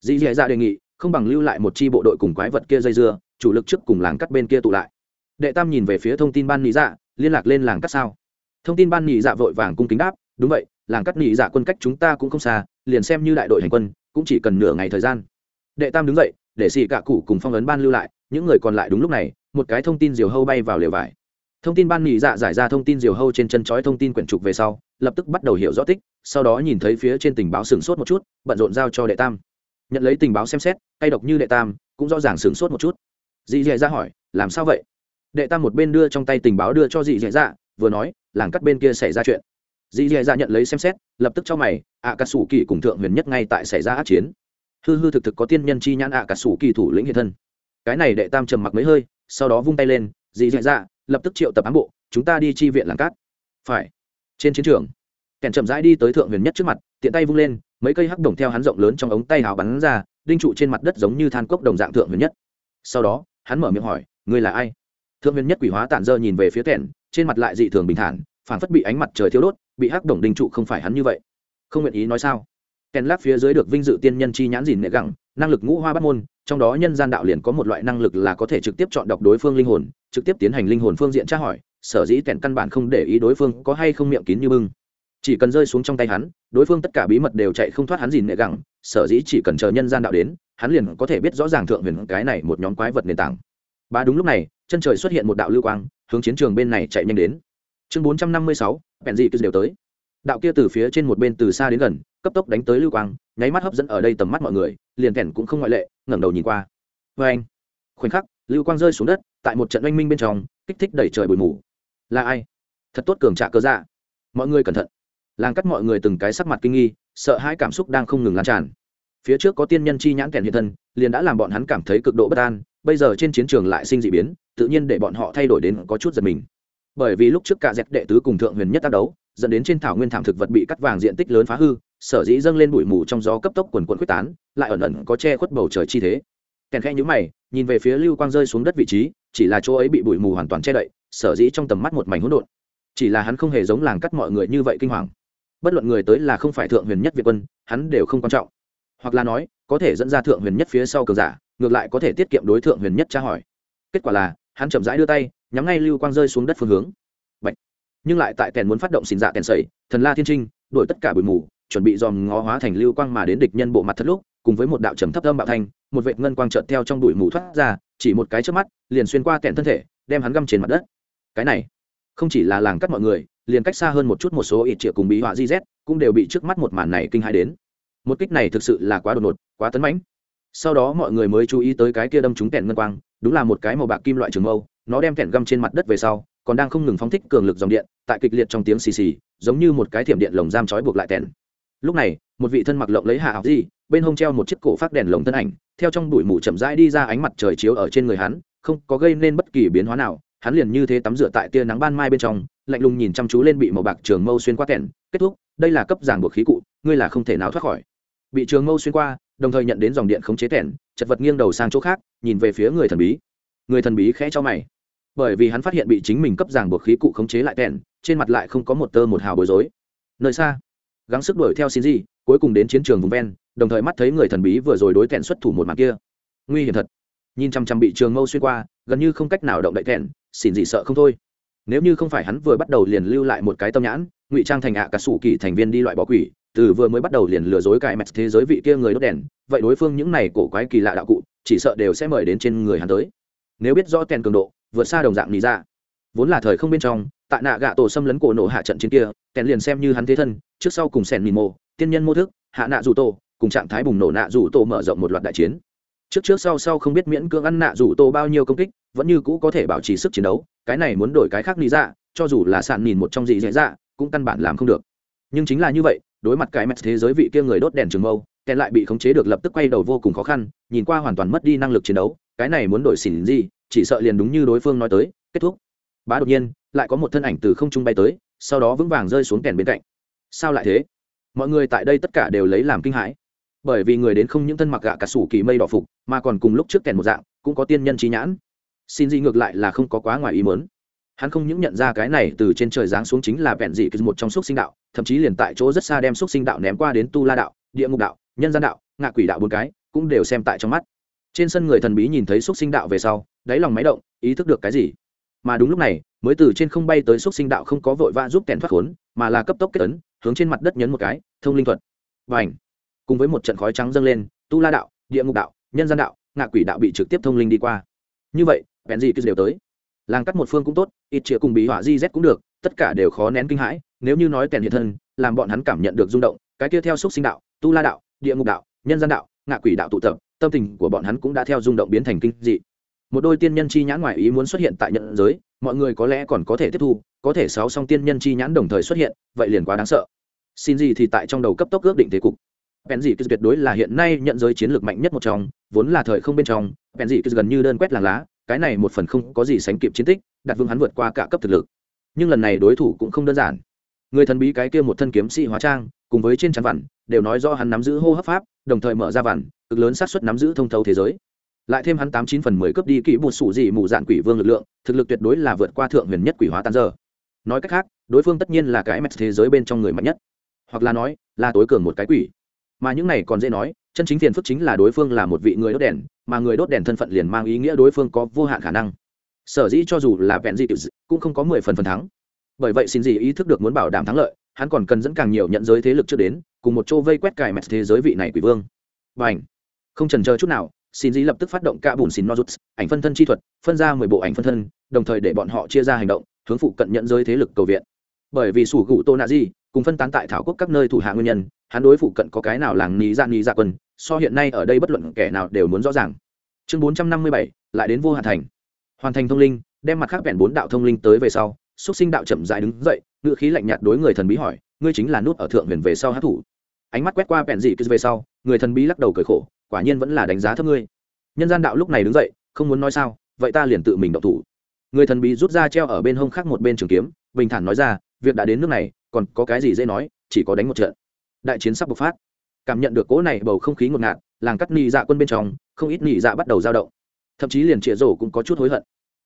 Dĩ dạ dạ đề nghị, không bằng lưu lại một chi bộ đội cùng quái vật kia dây dưa, chủ lực trước cùng làng cắt bên kia tụ lại. Đệ tam nhìn về phía thông tin ban nghị dạ liên lạc lên làng cắt sao? Thông tin ban nghị dạ vội vàng cung kính đáp, đúng vậy, làng cắt nghị dạ quân cách chúng ta cũng không xa, liền xem như đại đội hành quân, cũng chỉ cần nửa ngày thời gian. Đệ tam đứng dậy, để xì cả cụ cùng phong ấn ban lưu lại, những người còn lại đúng lúc này, một cái thông tin diều hâu bay vào lều vải thông tin ban nghỉ dạ giải ra thông tin diều hâu trên chân chói thông tin quyển trục về sau, lập tức bắt đầu hiểu rõ tích, sau đó nhìn thấy phía trên tình báo sửng sốt một chút, bận rộn giao cho đệ tam. Nhận lấy tình báo xem xét tay độc như đệ tam, cũng rõ ràng sửng sốt một chút. Dị dạ ra hỏi, làm sao vậy? Đệ tam một bên đưa trong tay tình báo đưa cho dị dạ dạ vừa nói, làng cắt bên kia xảy ra chuyện. Dị dạ dạ nhận lấy xem xét, lập tức cho mày ạ cà sủ kỳ cùng thượng huyền nhất ngay tại xảy ra át chiến. Hư hư thực thực có tiên nhân chi nhãn ạ cà sủ kỳ thủ lĩnh hiện thân. Cái này đệ tam trầm mặc mấy hơi, sau đó vung tay lên dị dạ dạ lập tức triệu tập ám bộ, chúng ta đi chi viện làng cát. Phải. Trên chiến trường kèn chậm rãi đi tới thượng huyền nhất trước mặt, tiện tay vung lên, mấy cây hắc đồng theo hắn rộng lớn trong ống tay hào bắn ra, đinh trụ trên mặt đất giống như than cốc đồng dạng thượng huyền nhất. Sau đó, hắn mở miệng hỏi, ngươi là ai? Thượng huyền nhất quỷ hóa tản dơ nhìn về phía kèn trên mặt lại dị thường bình thản phản phất bị ánh mặt trời thiêu đốt, bị hắc đồng đinh trụ không phải hắn như vậy. Không nguyện ý nói sao? Kèn lắc phía dưới được vinh dự tiên nhân chi nhãn dìn nệ gẳng, năng lực ngũ hoa bắt môn trong đó nhân gian đạo liền có một loại năng lực là có thể trực tiếp chọn đọc đối phương linh hồn, trực tiếp tiến hành linh hồn phương diện tra hỏi, sở dĩ kèn căn bản không để ý đối phương có hay không miệng kín như bưng. Chỉ cần rơi xuống trong tay hắn, đối phương tất cả bí mật đều chạy không thoát hắn dìn nệ gẳng, sở dĩ chỉ cần chờ nhân gian đạo đến, hắn liền có thể biết rõ ràng thượng huyền cái này một nhóm quái vật nền tảng. Ba đúng lúc này, chân trời xuất hiện một đạo lưu quang, hướng chiến trường bên này chạy nhanh đến. Chương bốn trăm năm mươi sáu bèn dị cứ đều tới. Đạo kia từ phía trên một bên từ xa đến gần, cấp tốc đánh tới lưu quang, nháy mắt hấp dẫn ở đây tầm mắt mọi người liền kèn cũng không ngoại lệ, ngẩng đầu nhìn qua. Vê anh, khoảnh khắc, lưu quang rơi xuống đất, tại một trận oanh minh bên trong, kích thích đẩy trời bụi mù. Là ai? Thật tốt cường trạ cơ dạ. Mọi người cẩn thận. Làng cắt mọi người từng cái sắc mặt kinh nghi, sợ hãi cảm xúc đang không ngừng lan tràn. Phía trước có tiên nhân chi nhãn kèn hiện thân, liền đã làm bọn hắn cảm thấy cực độ bất an, bây giờ trên chiến trường lại sinh dị biến, tự nhiên để bọn họ thay đổi đến có chút giật mình. Bởi vì lúc trước cả dẹp đệ tứ cùng thượng huyền nhất tác đấu, dẫn đến trên thảo nguyên thảm thực vật bị cắt vàng diện tích lớn phá hư sở dĩ dâng lên bụi mù trong gió cấp tốc quần quần quyết tán, lại ẩn ẩn có che khuất bầu trời chi thế. Kèn khe nhữ mày, nhìn về phía lưu quang rơi xuống đất vị trí, chỉ là chỗ ấy bị bụi mù hoàn toàn che đậy, sở dĩ trong tầm mắt một mảnh hỗn độn. Chỉ là hắn không hề giống làng cắt mọi người như vậy kinh hoàng. Bất luận người tới là không phải thượng huyền nhất việt quân, hắn đều không quan trọng. Hoặc là nói, có thể dẫn ra thượng huyền nhất phía sau cường giả, ngược lại có thể tiết kiệm đối thượng huyền nhất tra hỏi. Kết quả là, hắn chậm rãi đưa tay, nhắm ngay lưu quang rơi xuống đất phương hướng. Bạch. nhưng lại tại kèn muốn phát động xin dạ kèn sẩy, thần la thiên trinh, đuổi tất cả bụi mù chuẩn bị dòm ngó hóa thành lưu quang mà đến địch nhân bộ mặt thất lúc, cùng với một đạo trầm thấp âm bạo thanh, một vệt ngân quang trợt theo trong bụi mù thoát ra, chỉ một cái trước mắt, liền xuyên qua kẹn thân thể, đem hắn găm trên mặt đất. Cái này, không chỉ là làng cắt mọi người, liền cách xa hơn một chút một số ít triệu cùng bí họa di z, cũng đều bị trước mắt một màn này kinh hãi đến. Một kích này thực sự là quá đột ngột, quá tấn mãnh. Sau đó mọi người mới chú ý tới cái kia đâm trúng kẹn ngân quang, đúng là một cái màu bạc kim loại trường âu nó đem kẹn găm trên mặt đất về sau, còn đang không ngừng phóng thích cường lực dòng điện, tại kịch liệt trong tiếng xì xì, giống như một cái thiểm điện lồng giam trói buộc lại kẹn lúc này, một vị thân mặc lộng lấy hạ học gì, bên hông treo một chiếc cổ phát đèn lồng thân ảnh, theo trong đuổi mù chậm rãi đi ra ánh mặt trời chiếu ở trên người hắn, không có gây nên bất kỳ biến hóa nào, hắn liền như thế tắm rửa tại tia nắng ban mai bên trong, lạnh lùng nhìn chăm chú lên bị màu bạc trường mâu xuyên qua kẹn, kết thúc, đây là cấp giảng buộc khí cụ, ngươi là không thể nào thoát khỏi. Bị trường mâu xuyên qua, đồng thời nhận đến dòng điện khống chế kẹn, chật vật nghiêng đầu sang chỗ khác, nhìn về phía người thần bí. Người thần bí khẽ cho mày. Bởi vì hắn phát hiện bị chính mình cấp giảng buộc khí cụ khống chế lại kẹn, trên mặt lại không có một tơ một hào bối rối. Nơi xa gắng sức đuổi theo xin gì cuối cùng đến chiến trường vùng ven đồng thời mắt thấy người thần bí vừa rồi đối thẹn xuất thủ một mặt kia. Nguy hiểm thật. Nhìn chằm chằm bị trường mâu xuyên qua gần như không cách nào động đậy thẹn, xin gì sợ không thôi. Nếu như không phải hắn vừa bắt đầu liền lưu lại một cái tâm nhãn ngụy trang thành ạ cả sủ kỳ thành viên đi loại bỏ quỷ từ vừa mới bắt đầu liền lừa dối cài mẹt thế giới vị kia người đốt đèn vậy đối phương những này cổ quái kỳ lạ đạo cụ chỉ sợ đều sẽ mời đến trên người hắn tới. Nếu biết rõ kèn cường độ vượt xa đồng dạng lý ra dạ. vốn là thời không bên trong tại nạ gạ tổ xâm lấn cổ nổ hạ trận trên kia, kèn liền xem như hắn thế thân, trước sau cùng sẻn mì mồ tiên nhân mô thức, hạ nạ dù tổ, cùng trạng thái bùng nổ nạ dù tổ mở rộng một loạt đại chiến. Trước trước sau sau không biết miễn cưỡng ăn nạ dù tổ bao nhiêu công kích, vẫn như cũ có thể bảo trì sức chiến đấu, cái này muốn đổi cái khác lý dạ cho dù là sạn nhìn một trong gì dễ dạ cũng căn bản làm không được. Nhưng chính là như vậy, đối mặt cái mẹt thế giới vị kia người đốt đèn trường mâu, kèn lại bị khống chế được lập tức quay đầu vô cùng khó khăn, nhìn qua hoàn toàn mất đi năng lực chiến đấu, cái này muốn đổi xỉn gì, chỉ sợ liền đúng như đối phương nói tới, kết thúc bá đột nhiên, lại có một thân ảnh từ không trung bay tới, sau đó vững vàng rơi xuống kèn bên cạnh. Sao lại thế? Mọi người tại đây tất cả đều lấy làm kinh hãi. Bởi vì người đến không những thân mặc gạ cả sủ kỳ mây đỏ phục, mà còn cùng lúc trước kèn một dạng, cũng có tiên nhân trí nhãn. Xin gì ngược lại là không có quá ngoài ý mớn hắn không những nhận ra cái này từ trên trời giáng xuống chính là vẹn dị một trong xúc sinh đạo, thậm chí liền tại chỗ rất xa đem xúc sinh đạo ném qua đến tu la đạo, địa ngục đạo, nhân gian đạo, ngạ quỷ đạo bốn cái, cũng đều xem tại trong mắt. Trên sân người thần bí nhìn thấy xúc sinh đạo về sau, đáy lòng máy động, ý thức được cái gì? Mà đúng lúc này, mới từ trên không bay tới xúc sinh đạo không có vội vã giúp kèn thoát khốn, mà là cấp tốc kết ấn hướng trên mặt đất nhấn một cái, thông linh thuật. Và ảnh cùng với một trận khói trắng dâng lên, tu la đạo, địa ngục đạo, nhân gian đạo, ngạ quỷ đạo bị trực tiếp thông linh đi qua. Như vậy, bèn gì cứ đều tới. Làng cắt một phương cũng tốt, ít chĩa cùng bí họa di z cũng được, tất cả đều khó nén kinh hãi, nếu như nói kèn hiện thân, làm bọn hắn cảm nhận được rung động, cái kia theo xúc sinh đạo, tu la đạo, địa ngục đạo, nhân gian đạo, ngạ quỷ đạo tụ tập, tâm tình của bọn hắn cũng đã theo rung động biến thành kinh dị một đôi tiên nhân chi nhãn ngoại ý muốn xuất hiện tại nhận giới, mọi người có lẽ còn có thể tiếp thu, có thể sáu song tiên nhân chi nhãn đồng thời xuất hiện, vậy liền quá đáng sợ. Xin gì thì tại trong đầu cấp tốc ước định thế cục. Bèn dị tuyệt đối là hiện nay nhận giới chiến lược mạnh nhất một trong, vốn là thời không bên trong bèn dị gần như đơn quét làng lá, cái này một phần không có gì sánh kịp chiến tích, đặt vương hắn vượt qua cả cấp thực lực. Nhưng lần này đối thủ cũng không đơn giản. Người thần bí cái kia một thân kiếm sĩ hóa trang, cùng với trên chắn vằn đều nói do hắn nắm giữ hô hấp pháp, đồng thời mở ra vằn cực lớn xác suất nắm giữ thông thấu thế giới lại thêm hắn tám chín phần mười cướp đi kỹ một sủ dị mù dạn quỷ vương lực lượng, thực lực tuyệt đối là vượt qua thượng huyền nhất quỷ hóa tan giờ. Nói cách khác, đối phương tất nhiên là cái mx thế giới bên trong người mạnh nhất. Hoặc là nói, là tối cường một cái quỷ. Mà những này còn dễ nói, chân chính phiền phức chính là đối phương là một vị người đốt đèn, mà người đốt đèn thân phận liền mang ý nghĩa đối phương có vô hạn khả năng. Sở dĩ cho dù là vẹn dị tiểu cũng không có mười phần phần thắng. Bởi vậy xin gì ý thức được muốn bảo đảm thắng lợi, hắn còn cần dẫn càng nhiều nhận giới thế lực trước đến, cùng một chỗ vây quét cài mẹt thế giới vị này quỷ vương. Và h không trần chờ chút nào xin dĩ lập tức phát động cả bùn xin nozuts, ảnh phân thân chi thuật, phân ra mười bộ ảnh phân thân, đồng thời để bọn họ chia ra hành động, hướng phụ cận nhận giới thế lực cầu viện. Bởi vì sủ gụ tô nạ di cùng phân tán tại thảo quốc các nơi thủ hạ nguyên nhân, hắn đối phụ cận có cái nào làng ní ra dạ ní ra dạ quân, so hiện nay ở đây bất luận kẻ nào đều muốn rõ ràng. Chương bốn trăm năm mươi bảy, lại đến vô hạn thành. Hoàn thành thông linh, đem mặt khác vẹn bốn đạo thông linh tới về sau, xúc sinh đạo chậm dại đứng dậy ngự khí lạnh nhạt đối người thần bí hỏi, ngươi chính là nút ở thượng huyền về sau hát thủ. Ánh mắt quét qua vẹn dị cứ về sau, người thần bí lắc đầu cười khổ quả nhiên vẫn là đánh giá thấp ngươi. Nhân gian đạo lúc này đứng dậy, không muốn nói sao, vậy ta liền tự mình động thủ. Người thần bí rút ra treo ở bên hông khác một bên trường kiếm, bình thản nói ra, việc đã đến nước này, còn có cái gì dễ nói, chỉ có đánh một trận. Đại chiến sắp bộc phát. Cảm nhận được cỗ này bầu không khí ngột ngạt, làng cắt nị dạ quân bên trong, không ít nị dạ bắt đầu dao động. Thậm chí liền trịa rổ cũng có chút hối hận.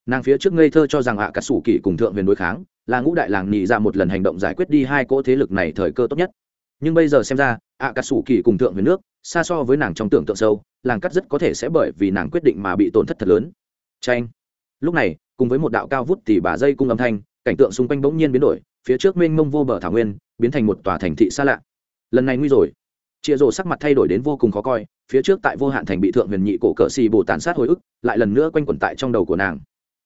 Nàng phía trước ngây thơ cho rằng ạ cả sủ kỷ cùng thượng huyền đối kháng, là ngũ đại làng nị dạ một lần hành động giải quyết đi hai cỗ thế lực này thời cơ tốt nhất. Nhưng bây giờ xem ra ạ cả sủ kỳ cùng thượng huyền nước, xa so với nàng trong tưởng tượng sâu, làng cắt rất có thể sẽ bởi vì nàng quyết định mà bị tổn thất thật lớn. Tranh lúc này, cùng với một đạo cao vút tỉ bà dây cung âm thanh, cảnh tượng xung quanh bỗng nhiên biến đổi, phía trước mênh mông vô bờ thảo nguyên, biến thành một tòa thành thị xa lạ. Lần này nguy rồi. Chịa rổ sắc mặt thay đổi đến vô cùng khó coi, phía trước tại vô hạn thành bị thượng huyền nhị cổ cỡ xì bồ tàn sát hồi ức, lại lần nữa quanh quẩn tại trong đầu của nàng.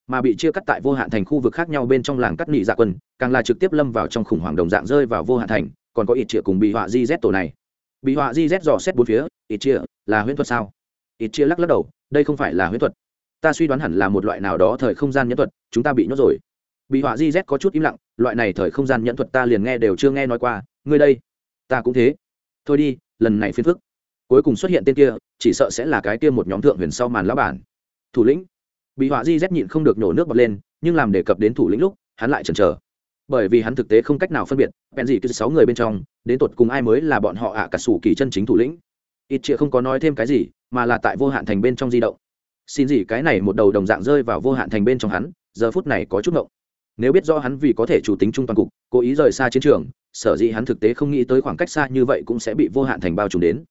Mà bị chia cắt tại vô hạn thành khu vực khác nhau bên trong làng cắt nị dạ quân, càng là trực tiếp lâm vào trong khủng hoảng đồng dạng rơi vào vô hạn thành, còn có ít chia cùng bị họa di z tổ này bị họa di z dò xét bốn phía, ít chia là huyễn thuật sao? Ít chia lắc lắc đầu, đây không phải là huyễn thuật. Ta suy đoán hẳn là một loại nào đó thời không gian nhẫn thuật, chúng ta bị nhốt rồi. Bị họa di z có chút im lặng, loại này thời không gian nhẫn thuật ta liền nghe đều chưa nghe nói qua, ngươi đây. Ta cũng thế. Thôi đi, lần này phiền phức. Cuối cùng xuất hiện tên kia, chỉ sợ sẽ là cái kia một nhóm thượng huyền sau màn lão bản. Thủ lĩnh. Bị họa di z nhịn không được nổ nước bọt lên, nhưng làm đề cập đến thủ lĩnh lúc, hắn lại chần chờ bởi vì hắn thực tế không cách nào phân biệt, bèn gì cứ sáu người bên trong, đến tột cùng ai mới là bọn họ ạ, cả sủ kỳ chân chính thủ lĩnh. Ít chĩa không có nói thêm cái gì, mà là tại vô hạn thành bên trong di động. Xin gì, cái này một đầu đồng dạng rơi vào vô hạn thành bên trong hắn, giờ phút này có chút ngộng. Nếu biết do hắn vì có thể chủ tính trung toàn cục, cố ý rời xa chiến trường, sở dĩ hắn thực tế không nghĩ tới khoảng cách xa như vậy cũng sẽ bị vô hạn thành bao trùm đến.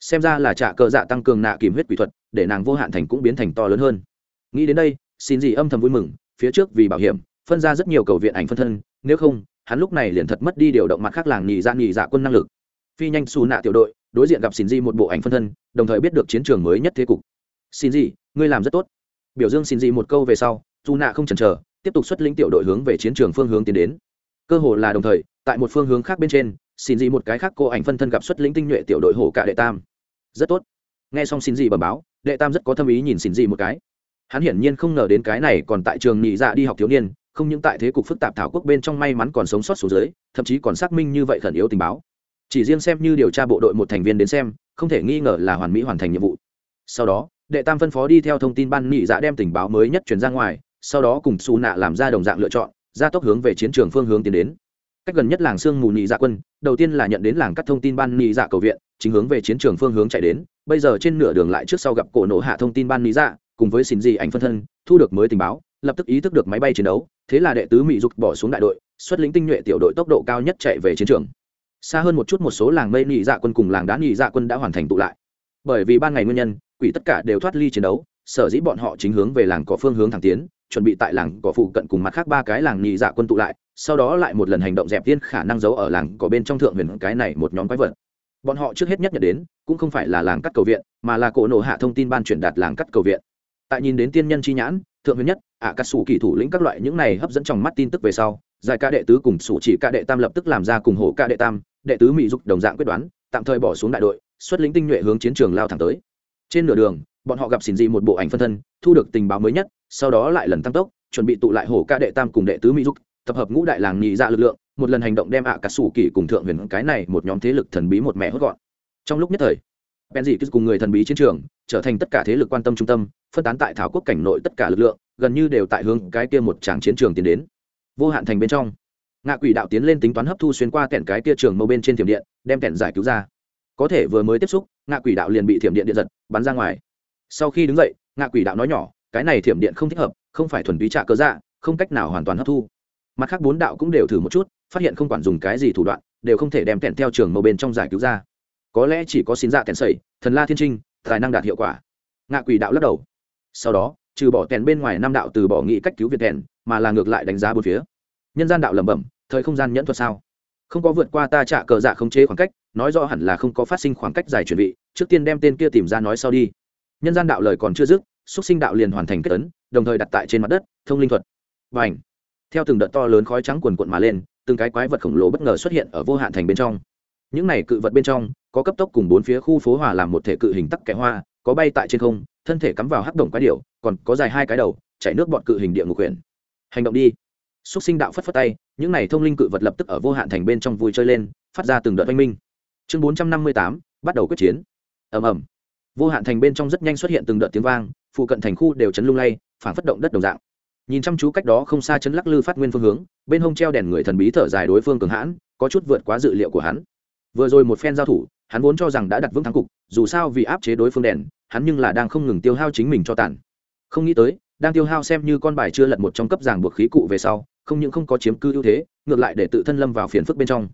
Xem ra là trả cờ dạ tăng cường nạ kìm huyết quỷ thuật, để nàng vô hạn thành cũng biến thành to lớn hơn. Nghĩ đến đây, xin gì âm thầm vui mừng, phía trước vì bảo hiểm, phân ra rất nhiều cầu viện ảnh phân thân nếu không, hắn lúc này liền thật mất đi điều động mặt khác làng nhị ra dạ nhị dạ quân năng lực. Phi nhanh xù nạ tiểu đội, đối diện gặp xin di một bộ ảnh phân thân, đồng thời biết được chiến trường mới nhất thế cục. Xin di, ngươi làm rất tốt. Biểu dương xin di một câu về sau, dù nạ không chần chờ, tiếp tục xuất lĩnh tiểu đội hướng về chiến trường phương hướng tiến đến. Cơ hồ là đồng thời, tại một phương hướng khác bên trên, xin di một cái khác cô ảnh phân thân gặp xuất lĩnh tinh nhuệ tiểu đội hổ cả đệ tam. Rất tốt. Nghe xong xin di bẩm báo, đệ tam rất có tâm ý nhìn xin di một cái. Hắn hiển nhiên không ngờ đến cái này còn tại trường nhị dạ đi học thiếu niên không những tại thế cục phức tạp thảo quốc bên trong may mắn còn sống sót xuống dưới, thậm chí còn xác minh như vậy khẩn yếu tình báo. Chỉ riêng xem như điều tra bộ đội một thành viên đến xem, không thể nghi ngờ là hoàn mỹ hoàn thành nhiệm vụ. Sau đó, đệ tam phân phó đi theo thông tin ban nhị dạ đem tình báo mới nhất truyền ra ngoài, sau đó cùng xù nạ làm ra đồng dạng lựa chọn, ra tốc hướng về chiến trường phương hướng tiến đến. Cách gần nhất làng sương mù nhị dạ quân, đầu tiên là nhận đến làng cắt thông tin ban nhị dạ cầu viện, chính hướng về chiến trường phương hướng chạy đến, bây giờ trên nửa đường lại trước sau gặp cổ nổ hạ thông tin ban nhị dạ cùng với xin gì ảnh phân thân, thu được mới tình báo lập tức ý thức được máy bay chiến đấu, thế là đệ tứ mỹ dục bỏ xuống đại đội, xuất lĩnh tinh nhuệ tiểu đội tốc độ cao nhất chạy về chiến trường. Xa hơn một chút một số làng mây nhị dạ quân cùng làng đá nhị dạ quân đã hoàn thành tụ lại. Bởi vì ban ngày nguyên nhân, quỷ tất cả đều thoát ly chiến đấu, sở dĩ bọn họ chính hướng về làng có phương hướng thẳng tiến, chuẩn bị tại làng cỏ phụ cận cùng mặt khác ba cái làng nhị dạ quân tụ lại, sau đó lại một lần hành động dẹp tiên khả năng giấu ở làng có bên trong thượng huyền cái này một nhóm quái vật. Bọn họ trước hết nhất nhận đến, cũng không phải là làng cắt cầu viện, mà là cổ nổ hạ thông tin ban truyền đạt làng cắt cầu viện. Tại nhìn đến tiên nhân chi nhãn thượng huyền nhất, ạ cắt xù kỳ thủ lĩnh các loại những này hấp dẫn trong mắt tin tức về sau, giải ca đệ tứ cùng sủ chỉ ca đệ tam lập tức làm ra cùng hộ ca đệ tam, đệ tứ mỹ dục đồng dạng quyết đoán, tạm thời bỏ xuống đại đội, xuất lĩnh tinh nhuệ hướng chiến trường lao thẳng tới. Trên nửa đường, bọn họ gặp xin di một bộ ảnh phân thân, thu được tình báo mới nhất, sau đó lại lần tăng tốc, chuẩn bị tụ lại hổ ca đệ tam cùng đệ tứ mỹ dục, tập hợp ngũ đại làng nhị dạ lực lượng, một lần hành động đem ạ à cả sủ kỳ cùng thượng huyền cái này một nhóm thế lực thần bí một mẹ hốt gọn. Trong lúc nhất thời bèn dị cùng người thần bí chiến trường trở thành tất cả thế lực quan tâm trung tâm, phân tán tại thảo quốc cảnh nội tất cả lực lượng, gần như đều tại hướng cái kia một tràng chiến trường tiến đến. Vô hạn thành bên trong, ngạ quỷ đạo tiến lên tính toán hấp thu xuyên qua kẹn cái kia trường mâu bên trên thiểm điện, đem kẹn giải cứu ra. Có thể vừa mới tiếp xúc, ngạ quỷ đạo liền bị thiểm điện điện giật, bắn ra ngoài. Sau khi đứng dậy, ngạ quỷ đạo nói nhỏ, cái này thiểm điện không thích hợp, không phải thuần túy trả cơ dạ không cách nào hoàn toàn hấp thu. Mặt khác bốn đạo cũng đều thử một chút, phát hiện không quản dùng cái gì thủ đoạn, đều không thể đem kẹn theo trường mâu bên trong giải cứu ra có lẽ chỉ có xin dạ tèn sẩy thần la thiên trinh, tài năng đạt hiệu quả. Ngạ quỷ đạo lắc đầu. Sau đó, trừ bỏ tèn bên ngoài năm đạo từ bỏ nghị cách cứu việt tèn, mà là ngược lại đánh giá bốn phía. Nhân gian đạo lẩm bẩm, thời không gian nhẫn thuật sao? Không có vượt qua ta trả cờ dạ khống chế khoảng cách, nói rõ hẳn là không có phát sinh khoảng cách dài chuẩn bị trước tiên đem tên kia tìm ra nói sau đi. Nhân gian đạo lời còn chưa dứt, xúc sinh đạo liền hoàn thành kết ấn, đồng thời đặt tại trên mặt đất, thông linh thuật. Và ảnh theo từng đợt to lớn khói trắng quần quận mà lên, từng cái quái vật khổng lồ bất ngờ xuất hiện ở vô hạn thành bên trong. Những này cự vật bên trong có cấp tốc cùng bốn phía khu phố hòa làm một thể cự hình tắc kẽ hoa, có bay tại trên không, thân thể cắm vào hắc đồng quái điệu còn có dài hai cái đầu, chảy nước bọn cự hình địa ngục quyển. Hành động đi. Xúc sinh đạo phất phất tay, những này thông linh cự vật lập tức ở vô hạn thành bên trong vui chơi lên, phát ra từng đợt oanh minh. Chương bốn trăm năm mươi tám, bắt đầu quyết chiến. Ầm ầm. Vô hạn thành bên trong rất nhanh xuất hiện từng đợt tiếng vang, phụ cận thành khu đều chấn lung lay phản phất động đất đồng dạng. Nhìn chăm chú cách đó không xa chấn lắc lư phát nguyên phương hướng, bên hông treo đèn người thần bí thở dài đối phương cường hãn, có chút vượt quá dự liệu của hắn. Vừa rồi một phen giao thủ hắn vốn cho rằng đã đặt vững thắng cục, dù sao vì áp chế đối phương đèn, hắn nhưng là đang không ngừng tiêu hao chính mình cho tàn. Không nghĩ tới, đang tiêu hao xem như con bài chưa lật một trong cấp giảng buộc khí cụ về sau, không những không có chiếm cư ưu thế, ngược lại để tự thân lâm vào phiền phức bên trong.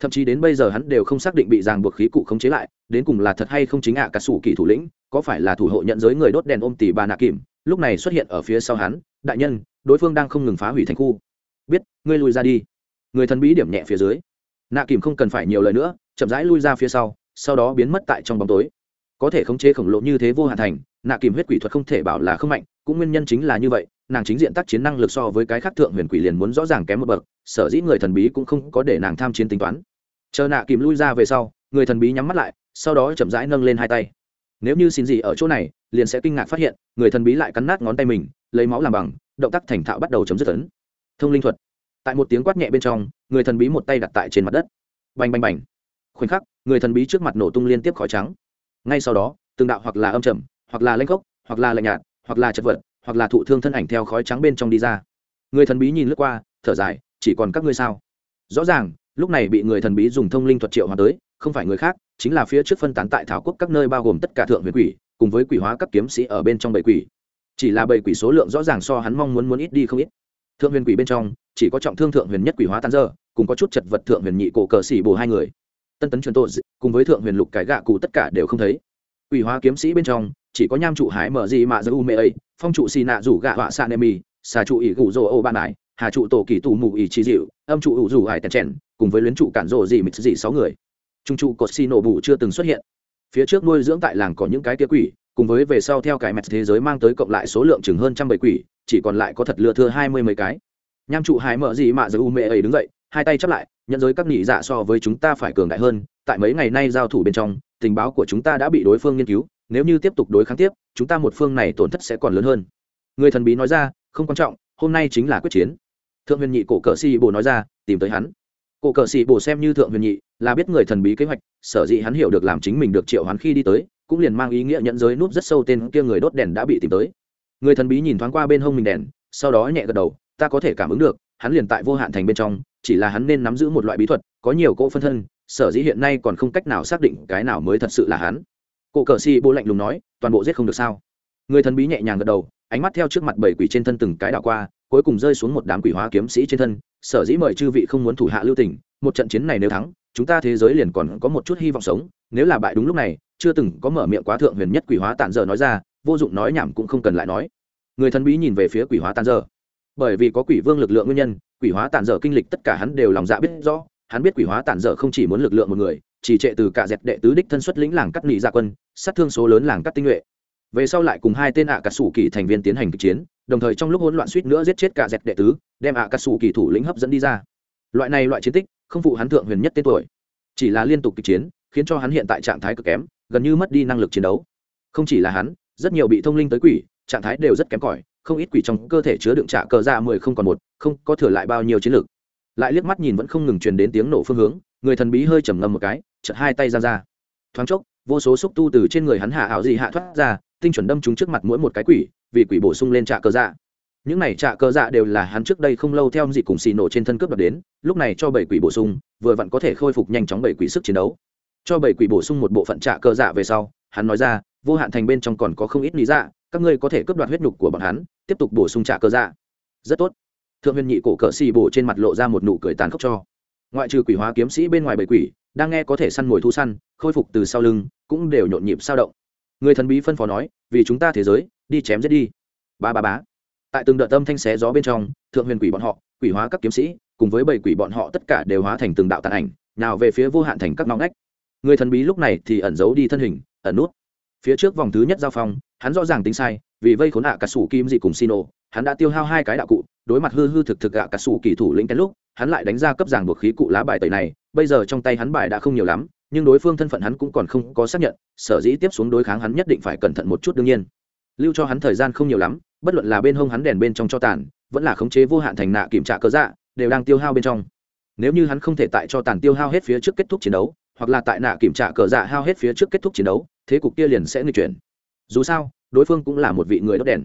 Thậm chí đến bây giờ hắn đều không xác định bị ràng buộc khí cụ khống chế lại, đến cùng là thật hay không chính ạ à cả sủ kỳ thủ lĩnh, có phải là thủ hộ nhận giới người đốt đèn ôm tỷ bà nạ kìm, lúc này xuất hiện ở phía sau hắn, đại nhân, đối phương đang không ngừng phá hủy thành khu. Biết, ngươi lùi ra đi. Người thần bí điểm nhẹ phía dưới. Nạ kìm không cần phải nhiều lời nữa chậm rãi lui ra phía sau sau đó biến mất tại trong bóng tối. Có thể khống chế khổng lồ như thế vô hạn thành, nạ kìm huyết quỷ thuật không thể bảo là không mạnh, cũng nguyên nhân chính là như vậy, nàng chính diện tác chiến năng lực so với cái khác thượng huyền quỷ liền muốn rõ ràng kém một bậc, sở dĩ người thần bí cũng không có để nàng tham chiến tính toán. Chờ nạ kìm lui ra về sau, người thần bí nhắm mắt lại, sau đó chậm rãi nâng lên hai tay. Nếu như xin gì ở chỗ này, liền sẽ kinh ngạc phát hiện, người thần bí lại cắn nát ngón tay mình, lấy máu làm bằng, động tác thành thạo bắt đầu chấm dứt tấn thông linh thuật. Tại một tiếng quát nhẹ bên trong, người thần bí một tay đặt tại trên mặt đất. Bành bành bành khoảnh khắc, người thần bí trước mặt nổ tung liên tiếp khói trắng. Ngay sau đó, từng đạo hoặc là âm trầm, hoặc là lanh khốc, hoặc là lạnh nhạt, hoặc là chật vật, hoặc là thụ thương thân ảnh theo khói trắng bên trong đi ra. Người thần bí nhìn lướt qua, thở dài, chỉ còn các ngươi sao? Rõ ràng, lúc này bị người thần bí dùng thông linh thuật triệu hóa tới, không phải người khác, chính là phía trước phân tán tại thảo quốc các nơi bao gồm tất cả thượng huyền quỷ, cùng với quỷ hóa các kiếm sĩ ở bên trong bầy quỷ. Chỉ là bầy quỷ số lượng rõ ràng so hắn mong muốn muốn ít đi không ít. Thượng huyền quỷ bên trong, chỉ có trọng thương thượng huyền nhất quỷ hóa tan dơ cùng có chút chật vật thượng huyền nhị cổ cờ xỉ bồ hai người tân tấn truyền tội cùng với thượng huyền lục cái gạ cụ tất cả đều không thấy. Quỷ hóa kiếm sĩ bên trong, chỉ có nham trụ hải mở gì mà giữ u mê ấy, phong trụ xì nạ rủ gạ họa sa nemi xà trụ ỷ gù rồ ô ban ải, hà trụ tổ kỳ tù mù ỷ trí dịu, âm trụ ủ rủ hải tèn trèn cùng với luyến trụ cản rộ dị mịt dị sáu người. Trung trụ cột xì nổ bù chưa từng xuất hiện. Phía trước nuôi dưỡng tại làng có những cái kia quỷ, cùng với về sau theo cái mẹt thế giới mang tới cộng lại số lượng chừng hơn trăm bảy quỷ, chỉ còn lại có thật lừa thưa hai mươi mấy cái. Nham trụ hải mở gì mà giữ u mê ấy đứng dậy hai tay chắp lại, nhận giới các nghị dạ so với chúng ta phải cường đại hơn, tại mấy ngày nay giao thủ bên trong, tình báo của chúng ta đã bị đối phương nghiên cứu, nếu như tiếp tục đối kháng tiếp, chúng ta một phương này tổn thất sẽ còn lớn hơn. Người thần bí nói ra, không quan trọng, hôm nay chính là quyết chiến. Thượng huyền nhị cổ cờ si bồ nói ra, tìm tới hắn. Cổ cờ si bồ xem như thượng huyền nhị, là biết người thần bí kế hoạch, sở dĩ hắn hiểu được làm chính mình được triệu hắn khi đi tới, cũng liền mang ý nghĩa nhận giới núp rất sâu tên kia người đốt đèn đã bị tìm tới. Người thần bí nhìn thoáng qua bên hông mình đèn, sau đó nhẹ gật đầu, ta có thể cảm ứng được, hắn liền tại vô hạn thành bên trong chỉ là hắn nên nắm giữ một loại bí thuật có nhiều cỗ phân thân sở dĩ hiện nay còn không cách nào xác định cái nào mới thật sự là hắn. Cổ cờ si bố lạnh lùng nói toàn bộ giết không được sao? Người thần bí nhẹ nhàng gật đầu ánh mắt theo trước mặt bảy quỷ trên thân từng cái đảo qua cuối cùng rơi xuống một đám quỷ hóa kiếm sĩ trên thân. Sở dĩ mời chư vị không muốn thủ hạ lưu tình một trận chiến này nếu thắng chúng ta thế giới liền còn có một chút hy vọng sống. Nếu là bại đúng lúc này chưa từng có mở miệng quá thượng huyền nhất quỷ hóa tàn dở nói ra vô dụng nói nhảm cũng không cần lại nói. Người thần bí nhìn về phía quỷ hóa tàn dở, bởi vì có quỷ vương lực lượng nguyên nhân quỷ hóa tàn dở kinh lịch tất cả hắn đều lòng dạ biết rõ, hắn biết quỷ hóa tàn dở không chỉ muốn lực lượng một người, chỉ trệ từ cả dẹp đệ tứ đích thân xuất lĩnh làng cắt nị gia quân, sát thương số lớn làng cắt tinh nhuệ. Về sau lại cùng hai tên ạ à cà sủ kỳ thành viên tiến hành kịch chiến, đồng thời trong lúc hỗn loạn suýt nữa giết chết cả dẹp đệ tứ, đem ạ à cà sủ kỳ thủ lĩnh hấp dẫn đi ra. Loại này loại chiến tích, không phụ hắn thượng huyền nhất tên tuổi. Chỉ là liên tục kịch chiến, khiến cho hắn hiện tại trạng thái cực kém, gần như mất đi năng lực chiến đấu. Không chỉ là hắn, rất nhiều bị thông linh tới quỷ, trạng thái đều rất kém cỏi không ít quỷ trong cơ thể chứa đựng trả cờ dạ mười không còn một, không có thừa lại bao nhiêu chiến lược. Lại liếc mắt nhìn vẫn không ngừng truyền đến tiếng nổ phương hướng, người thần bí hơi trầm ngâm một cái, chợt hai tay ra ra. Thoáng chốc, vô số xúc tu từ trên người hắn hạ ảo gì hạ thoát ra, tinh chuẩn đâm chúng trước mặt mỗi một cái quỷ, vì quỷ bổ sung lên trạ cờ dạ những này trạ cờ dạ đều là hắn trước đây không lâu theo dị cùng xì nổ trên thân cướp đập đến, lúc này cho bảy quỷ bổ sung, vừa vặn có thể khôi phục nhanh chóng bảy quỷ sức chiến đấu. Cho bảy quỷ bổ sung một bộ phận trạ cờ dạ về sau, hắn nói ra, vô hạn thành bên trong còn có không ít lý dạ các ngươi có thể cướp đoạt huyết nhục của bọn hắn tiếp tục bổ sung trạ cơ dạ. Rất tốt. Thượng huyền nhị cổ cờ xì bổ trên mặt lộ ra một nụ cười tàn khốc cho. Ngoại trừ quỷ hóa kiếm sĩ bên ngoài bảy quỷ, đang nghe có thể săn mồi thu săn, khôi phục từ sau lưng, cũng đều nhộn nhịp sao động. Người thần bí phân phó nói, vì chúng ta thế giới, đi chém giết đi. Ba ba bá tại từng đợt tâm thanh xé gió bên trong, thượng huyền quỷ bọn họ, quỷ hóa các kiếm sĩ, cùng với bảy quỷ bọn họ tất cả đều hóa thành từng đạo tàn ảnh, nào về phía vô hạn thành các ngõ ngách. Người thần bí lúc này thì ẩn giấu đi thân hình, ẩn nút. Phía trước vòng thứ nhất giao phong hắn rõ ràng tính sai, vì vây khốn hạ cả sủ kim dị cùng xin ô hắn đã tiêu hao hai cái đạo cụ, đối mặt hư hư thực thực gạ cả sủ kỳ thủ lĩnh cái lúc, hắn lại đánh ra cấp giảng buộc khí cụ lá bài tẩy này, bây giờ trong tay hắn bài đã không nhiều lắm, nhưng đối phương thân phận hắn cũng còn không có xác nhận, sở dĩ tiếp xuống đối kháng hắn nhất định phải cẩn thận một chút đương nhiên. Lưu cho hắn thời gian không nhiều lắm, bất luận là bên hông hắn đèn bên trong cho tàn, vẫn là khống chế vô hạn thành nạ kiểm tra cớ dạ đều đang tiêu hao bên trong. Nếu như hắn không thể tại cho tàn tiêu hao hết phía trước kết thúc chiến đấu, hoặc là tại nạ kiểm tra cờ dạ hao hết phía trước kết thúc chiến đấu, thế cục kia liền sẽ nghịch chuyển dù sao, đối phương cũng là một vị người đốt đèn.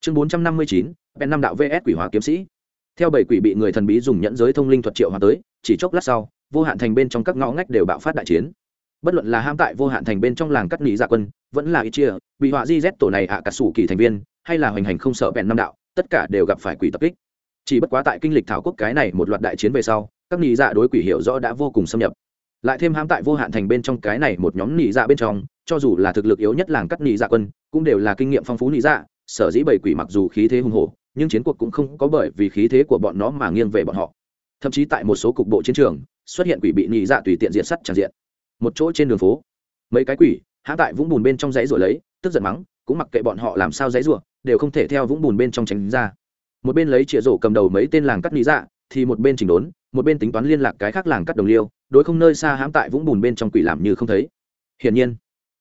Chương bốn trăm năm mươi chín bèn năm đạo vs quỷ hóa kiếm sĩ. Theo bảy quỷ bị người thần bí dùng nhẫn giới thông linh thuật triệu hóa tới, chỉ chốc lát sau, vô hạn thành bên trong các ngõ ngách đều bạo phát đại chiến. Bất luận là ham tại vô hạn thành bên trong làng cắt nghỉ dạ quân, vẫn là ít chia, bị họa di z tổ này hạ cả sủ kỳ thành viên, hay là hoành hành không sợ bèn năm đạo, tất cả đều gặp phải quỷ tập kích. Chỉ bất quá tại kinh lịch thảo quốc cái này một loạt đại chiến về sau, các nghỉ dạ đối quỷ hiểu rõ đã vô cùng xâm nhập lại thêm ham tại vô hạn thành bên trong cái này một nhóm nị dạ bên trong, cho dù là thực lực yếu nhất làng cắt nị dạ quân, cũng đều là kinh nghiệm phong phú nị dạ sở dĩ bảy quỷ mặc dù khí thế hùng hổ, nhưng chiến cuộc cũng không có bởi vì khí thế của bọn nó mà nghiêng về bọn họ. Thậm chí tại một số cục bộ chiến trường, xuất hiện quỷ bị nị dạ tùy tiện diện sắt tràn diện. Một chỗ trên đường phố, mấy cái quỷ, hãm tại vũng bùn bên trong dãy rồi lấy, tức giận mắng, cũng mặc kệ bọn họ làm sao dãy rủa, đều không thể theo vũng bùn bên trong tránh ra. Một bên lấy chĩa rổ cầm đầu mấy tên làng cắt lý dạ thì một bên chỉnh đốn một bên tính toán liên lạc cái khác làng cắt đồng liêu, đối không nơi xa hãm tại vũng bùn bên trong quỷ làm như không thấy. Hiển nhiên,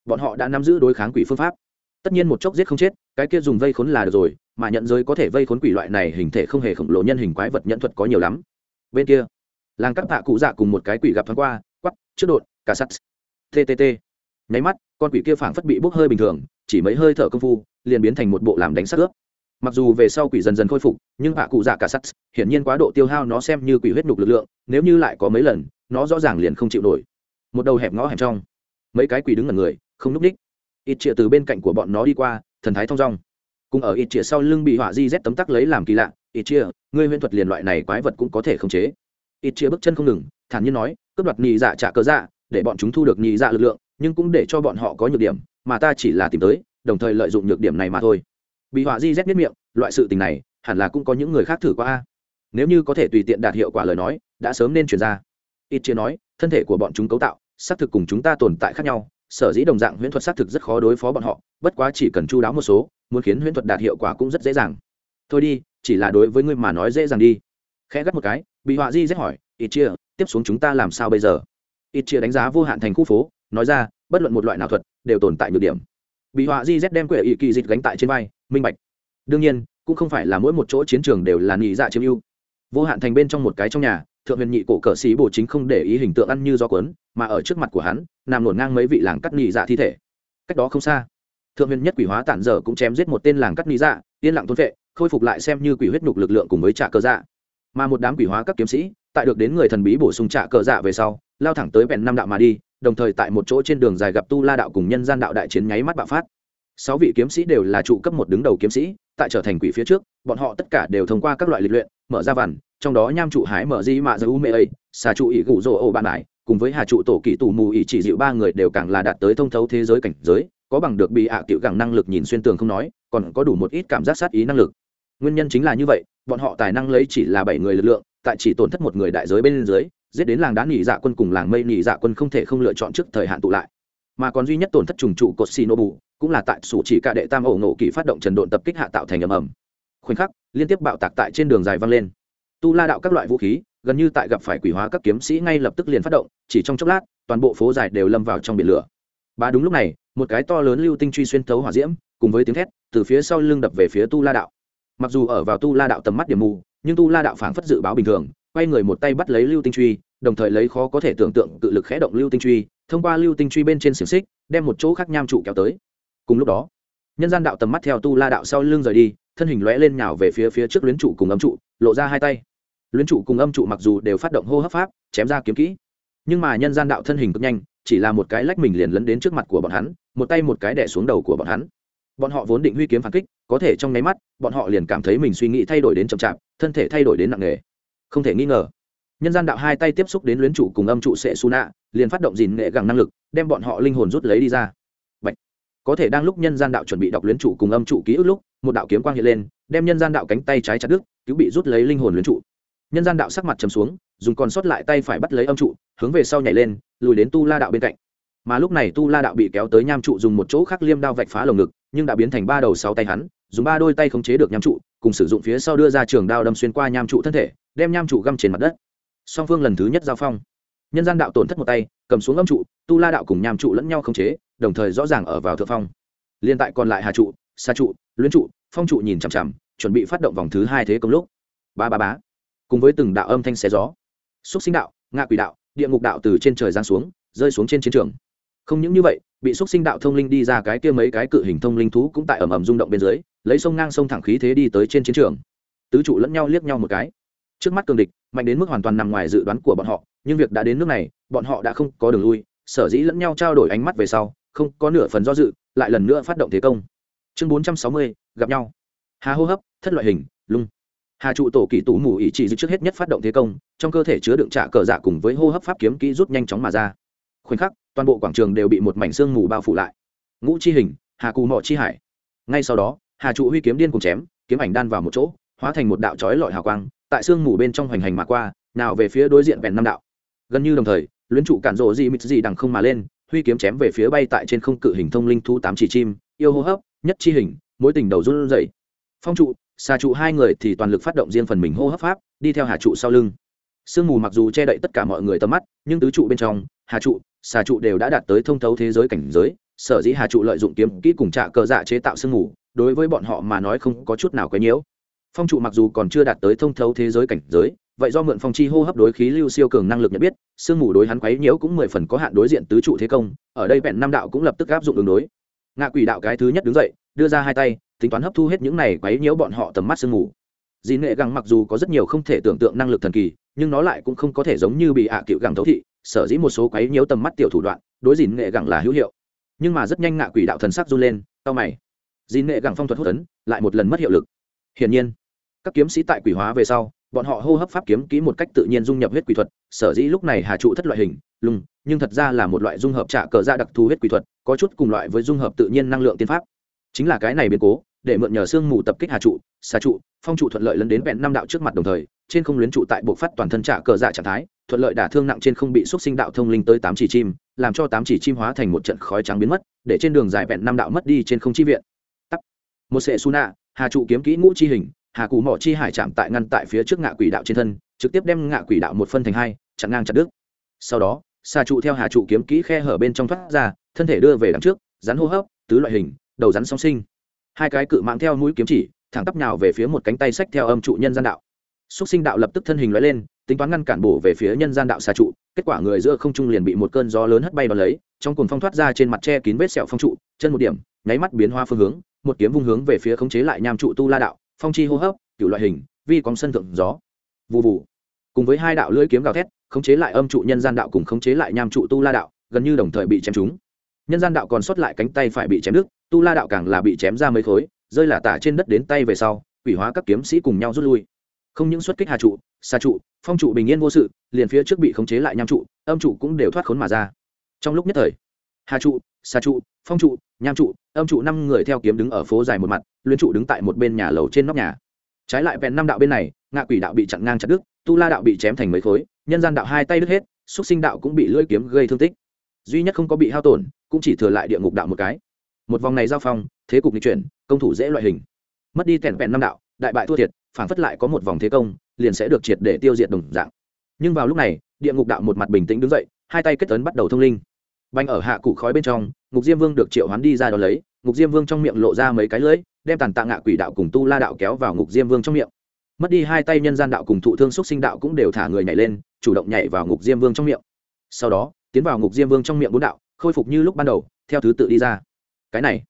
bọn họ đã nắm giữ đối kháng quỷ phương pháp. Tất nhiên một chốc giết không chết, cái kia dùng vây khốn là được rồi, mà nhận giới có thể vây khốn quỷ loại này hình thể không hề khổng lồ nhân hình quái vật nhận thuật có nhiều lắm. Bên kia, làng cắt tạ cụ dạ cùng một cái quỷ gặp thoáng qua, quắp, trước đột, cả sắt. Ttt nháy mắt, con quỷ kia phảng phất bị bốc hơi bình thường, chỉ mấy hơi thở công phu, liền biến thành một bộ làm đánh sát ướp mặc dù về sau quỷ dần dần khôi phục, nhưng hạ cụ dạ cả sắt, hiển nhiên quá độ tiêu hao nó xem như quỷ huyết nhục lực lượng, nếu như lại có mấy lần, nó rõ ràng liền không chịu nổi. Một đầu hẹp ngõ hẹp trong, mấy cái quỷ đứng ngẩn người, không núp đích. Ít chĩa từ bên cạnh của bọn nó đi qua, thần thái thong dong. Cùng ở ít chĩa sau lưng bị họa di rét tấm tắc lấy làm kỳ lạ, ít chĩa ngươi huyễn thuật liền loại này quái vật cũng có thể khống chế. Ít chĩa bước chân không ngừng, thản nhiên nói, cướp đoạt nhị dạ trả cớ dạ để bọn chúng thu được nhị dạ lực lượng, nhưng cũng để cho bọn họ có nhược điểm, mà ta chỉ là tìm tới, đồng thời lợi dụng nhược điểm này mà thôi bị họa di z biết miệng, loại sự tình này, hẳn là cũng có những người khác thử qua nếu như có thể tùy tiện đạt hiệu quả lời nói, đã sớm nên chuyển ra. Ít chia nói, thân thể của bọn chúng cấu tạo, xác thực cùng chúng ta tồn tại khác nhau, sở dĩ đồng dạng huyễn thuật xác thực rất khó đối phó bọn họ, bất quá chỉ cần chu đáo một số, muốn khiến huyễn thuật đạt hiệu quả cũng rất dễ dàng. Thôi đi, chỉ là đối với ngươi mà nói dễ dàng đi. Khẽ gắt một cái, bị họa di rét hỏi, ít chia, tiếp xuống chúng ta làm sao bây giờ? Ít chia đánh giá vô hạn thành khu phố, nói ra, bất luận một loại nào thuật, đều tồn tại nhược điểm bị họa di z đem quệ ý kỳ dịch gánh tại trên vai, minh bạch. Đương nhiên, cũng không phải là mỗi một chỗ chiến trường đều là nhị dạ chiếm ưu. Vô hạn thành bên trong một cái trong nhà, thượng huyền nhị cổ cờ sĩ bổ chính không để ý hình tượng ăn như gió quấn mà ở trước mặt của hắn, nằm nổn ngang mấy vị làng cắt nhị dạ thi thể. Cách đó không xa, thượng huyền nhất quỷ hóa tản dở cũng chém giết một tên làng cắt nhị dạ yên lặng thôn vệ, khôi phục lại xem như quỷ huyết nhục lực lượng cùng với trả cờ dạ. Mà một đám quỷ hóa các kiếm sĩ, tại được đến người thần bí bổ sung trả cờ dạ về sau, lao thẳng tới vẹn năm đạo mà đi đồng thời tại một chỗ trên đường dài gặp tu la đạo cùng nhân gian đạo đại chiến nháy mắt bạo phát. Sáu vị kiếm sĩ đều là trụ cấp một đứng đầu kiếm sĩ, tại trở thành quỷ phía trước, bọn họ tất cả đều thông qua các loại lịch luyện, mở ra vằn, trong đó nham trụ hải mở di mạ dư u mê ấy xà trụ ỷ gủ rô ô bạn lại cùng với hà trụ tổ kỷ tù mù ỷ chỉ dịu ba người đều càng là đạt tới thông thấu thế giới cảnh giới, có bằng được bị ạ à tiểu gẳng năng lực nhìn xuyên tường không nói, còn có đủ một ít cảm giác sát ý năng lực. Nguyên nhân chính là như vậy, bọn họ tài năng lấy chỉ là bảy người lực lượng, tại chỉ tổn thất một người đại giới bên dưới giết đến làng đá nghỉ dạ quân cùng làng mây nghỉ dạ quân không thể không lựa chọn trước thời hạn tụ lại. Mà còn duy nhất tổn thất trùng trụ cột xì nô bù cũng là tại sủ chỉ cả đệ tam ổ nổ kỳ phát động trần độn tập kích hạ tạo thành ầm ầm. Khoảnh khắc, liên tiếp bạo tạc tại trên đường dài văng lên. Tu la đạo các loại vũ khí, gần như tại gặp phải quỷ hóa các kiếm sĩ ngay lập tức liền phát động, chỉ trong chốc lát, toàn bộ phố dài đều lâm vào trong biển lửa. Ba đúng lúc này, một cái to lớn lưu tinh truy xuyên thấu hỏa diễm, cùng với tiếng thét, từ phía sau lưng đập về phía tu la đạo. Mặc dù ở vào tu la đạo tầm mắt điểm mù, nhưng tu la đạo phảng phất dự báo bình thường, quay người một tay bắt lấy lưu tinh truy đồng thời lấy khó có thể tưởng tượng tự lực khẽ động lưu tinh truy, thông qua lưu tinh truy bên trên xiềng xích, đem một chỗ khác nham trụ kéo tới. Cùng lúc đó, nhân gian đạo tầm mắt theo tu la đạo sau lưng rời đi, thân hình lóe lên nhào về phía phía trước luyến trụ cùng âm trụ, lộ ra hai tay. Luyến trụ cùng âm trụ mặc dù đều phát động hô hấp pháp, chém ra kiếm kỹ, nhưng mà nhân gian đạo thân hình cực nhanh, chỉ là một cái lách mình liền lấn đến trước mặt của bọn hắn, một tay một cái đẻ xuống đầu của bọn hắn. Bọn họ vốn định huy kiếm phản kích, có thể trong nháy mắt, bọn họ liền cảm thấy mình suy nghĩ thay đổi đến chậm chạp, thân thể thay đổi đến nặng nề. Không thể nghi ngờ nhân gian đạo hai tay tiếp xúc đến luyến trụ cùng âm trụ sẽ su nạ, liền phát động dìn nghệ gẳng năng lực, đem bọn họ linh hồn rút lấy đi ra. Bạch. có thể đang lúc nhân gian đạo chuẩn bị đọc luyến trụ cùng âm trụ ký ức lúc, một đạo kiếm quang hiện lên, đem nhân gian đạo cánh tay trái chặt đứt, cứu bị rút lấy linh hồn luyến trụ. Nhân gian đạo sắc mặt chầm xuống, dùng còn sót lại tay phải bắt lấy âm trụ, hướng về sau nhảy lên, lùi đến tu la đạo bên cạnh. Mà lúc này tu la đạo bị kéo tới nham trụ dùng một chỗ khác liêm đao vạch phá lồng ngực, nhưng đã biến thành ba đầu sáu tay hắn, dùng ba đôi tay khống chế được nham trụ, cùng sử dụng phía sau đưa ra trường đao đâm xuyên qua nham trụ thân thể, đem nham trụ găm trên mặt đất song phương lần thứ nhất giao phong. Nhân gian đạo tổn thất một tay, cầm xuống âm trụ, tu la đạo cùng nham trụ lẫn nhau khống chế, đồng thời rõ ràng ở vào thượng phong. Liên tại còn lại hà trụ xa trụ, luyến trụ, phong trụ nhìn chằm chằm, chuẩn bị phát động vòng thứ hai thế công lúc. Ba ba bá cùng với từng đạo âm thanh xé gió. Xúc sinh đạo, ngạ quỷ đạo, địa ngục đạo từ trên trời giáng xuống, rơi xuống trên chiến trường. Không những như vậy, bị xúc sinh đạo thông linh đi ra cái kia mấy cái cự hình thông linh thú cũng tại ẩm ẩm rung động bên dưới, lấy sông ngang sông thẳng khí thế đi tới trên chiến trường. Tứ trụ lẫn nhau liếc nhau một cái trước mắt cường địch, mạnh đến mức hoàn toàn nằm ngoài dự đoán của bọn họ, nhưng việc đã đến nước này, bọn họ đã không có đường lui, sở dĩ lẫn nhau trao đổi ánh mắt về sau, không có nửa phần do dự, lại lần nữa phát động thế công. Chương bốn trăm sáu mươi, gặp nhau. Hà hô hấp, thất loại hình, lung. Hà trụ tổ kỳ tủ mù ý chỉ trước hết nhất phát động thế công, trong cơ thể chứa đựng trả cờ dạ cùng với hô hấp pháp kiếm kỹ rút nhanh chóng mà ra. Khoảnh khắc, toàn bộ quảng trường đều bị một mảnh xương mù bao phủ lại. Ngũ chi hình, hà cù mọ chi hải. Ngay sau đó, hà trụ huy kiếm điên cùng chém, kiếm ảnh đan vào một chỗ, hóa thành một đạo trói lọi hào quang tại xương mù bên trong hoành hành mà qua, nào về phía đối diện vẹn năm đạo. Gần như đồng thời, luyến trụ cản rộ gì mịt gì đằng không mà lên, huy kiếm chém về phía bay tại trên không cự hình thông linh thu tám chỉ chim, yêu hô hấp, nhất chi hình, mối tình đầu run rẩy. Phong trụ, xà trụ hai người thì toàn lực phát động riêng phần mình hô hấp pháp, đi theo hà trụ sau lưng. Sương mù mặc dù che đậy tất cả mọi người tầm mắt, nhưng tứ trụ bên trong, hà trụ, xà trụ đều đã đạt tới thông thấu thế giới cảnh giới, sở dĩ hà trụ lợi dụng kiếm kỹ cùng trạ cờ dạ chế tạo sương mù, đối với bọn họ mà nói không có chút nào quấy nhiễu phong trụ mặc dù còn chưa đạt tới thông thấu thế giới cảnh giới, vậy do mượn phong chi hô hấp đối khí lưu siêu cường năng lực nhận biết, sương mù đối hắn quấy nhiễu cũng mười phần có hạn đối diện tứ trụ thế công, ở đây vẹn năm đạo cũng lập tức áp dụng đường đối. Ngạ quỷ đạo cái thứ nhất đứng dậy, đưa ra hai tay, tính toán hấp thu hết những này quấy nhiễu bọn họ tầm mắt sương mù. Dì nghệ găng mặc dù có rất nhiều không thể tưởng tượng năng lực thần kỳ, nhưng nó lại cũng không có thể giống như bị ạ à cựu gẳng thấu thị, sở dĩ một số quấy nhiễu tầm mắt tiểu thủ đoạn, đối dì nghệ gẳng là hữu hiệu. Nhưng mà rất nhanh ngạ quỷ đạo thần sắc run lên tao mày. Dì nghệ gẳng phong thuật hốt tấn lại một lần mất hiệu lực. Hiển nhiên các kiếm sĩ tại quỷ hóa về sau, bọn họ hô hấp pháp kiếm kỹ một cách tự nhiên dung nhập huyết quỷ thuật, sở dĩ lúc này hà trụ thất loại hình, lùng, nhưng thật ra là một loại dung hợp trả cờ ra đặc thù huyết quỷ thuật, có chút cùng loại với dung hợp tự nhiên năng lượng tiên pháp chính là cái này biến cố, để mượn nhờ sương mù tập kích hà trụ, xà trụ, phong trụ thuận lợi lấn đến vẹn năm đạo trước mặt đồng thời, trên không luyến trụ tại buộc phát toàn thân trả cờ dạ trạng thái, thuận lợi đả thương nặng trên không bị xúc sinh đạo thông linh tới tám chỉ chim, làm cho tám chỉ chim hóa thành một trận khói trắng biến mất, để trên đường dài vẹn năm đạo mất đi trên không chi viện Tắp. một sệ su nạ hà trụ kiếm kỹ ngũ chi hình hà cù mỏ chi hải chạm tại ngăn tại phía trước ngạ quỷ đạo trên thân, trực tiếp đem ngạ quỷ đạo một phân thành hai, chặn ngang chặt đứt. Sau đó, xà trụ theo hà trụ kiếm kỹ khe hở bên trong thoát ra, thân thể đưa về đằng trước, rắn hô hấp, tứ loại hình, đầu rắn song sinh. Hai cái cự mạng theo mũi kiếm chỉ, thẳng tắp nhào về phía một cánh tay sách theo âm trụ nhân gian đạo. Xúc sinh đạo lập tức thân hình loại lên, tính toán ngăn cản bổ về phía nhân gian đạo xà trụ, kết quả người giữa không trung liền bị một cơn gió lớn hất bay vào lấy, trong cồn phong thoát ra trên mặt che kín vết sẹo phong trụ, chân một điểm, nháy mắt biến hoa phương hướng, một kiếm vung hướng về phía khống chế lại nham trụ tu la đạo phong chi hô hấp cựu loại hình, vi cóng sân thượng gió. Vụ vụ cùng với hai đạo lưỡi kiếm gào thét, khống chế lại âm trụ nhân gian đạo cùng khống chế lại nham trụ tu la đạo, gần như đồng thời bị chém trúng. Nhân gian đạo còn sót lại cánh tay phải bị chém đứt, tu la đạo càng là bị chém ra mấy khối, rơi là tả trên đất đến tay về sau, quỷ hóa các kiếm sĩ cùng nhau rút lui. Không những xuất kích hà trụ xa trụ, phong trụ bình yên vô sự, liền phía trước bị khống chế lại nham trụ, âm trụ cũng đều thoát khốn mà ra. Trong lúc nhất thời hà trụ xa trụ, phong trụ, nham trụ, âm trụ năm người theo kiếm đứng ở phố dài một mặt, Luyến trụ đứng tại một bên nhà lầu trên nóc nhà. Trái lại vẹn năm đạo bên này, ngạ quỷ đạo bị chặn ngang chặt đứt, tu la đạo bị chém thành mấy khối, nhân gian đạo hai tay đứt hết, xúc sinh đạo cũng bị lưỡi kiếm gây thương tích. Duy nhất không có bị hao tổn, cũng chỉ thừa lại địa ngục đạo một cái. Một vòng này giao phong, thế cục nghịch chuyển, công thủ dễ loại hình. Mất đi tẻn vẹn năm đạo, đại bại thua thiệt phản phất lại có một vòng thế công, liền sẽ được triệt để tiêu diệt đồng dạng. Nhưng vào lúc này, địa ngục đạo một mặt bình tĩnh đứng dậy, hai tay kết ấn bắt đầu thông linh banh ở hạ cụ khói bên trong, ngục diêm vương được triệu hoán đi ra đó lấy, ngục diêm vương trong miệng lộ ra mấy cái lưỡi, đem tàn tạ ngạ quỷ đạo cùng tu la đạo kéo vào ngục diêm vương trong miệng. Mất đi hai tay nhân gian đạo cùng thụ thương xúc sinh đạo cũng đều thả người nhảy lên, chủ động nhảy vào ngục diêm vương trong miệng. Sau đó, tiến vào ngục diêm vương trong miệng bốn đạo, khôi phục như lúc ban đầu, theo thứ tự đi ra. Cái này,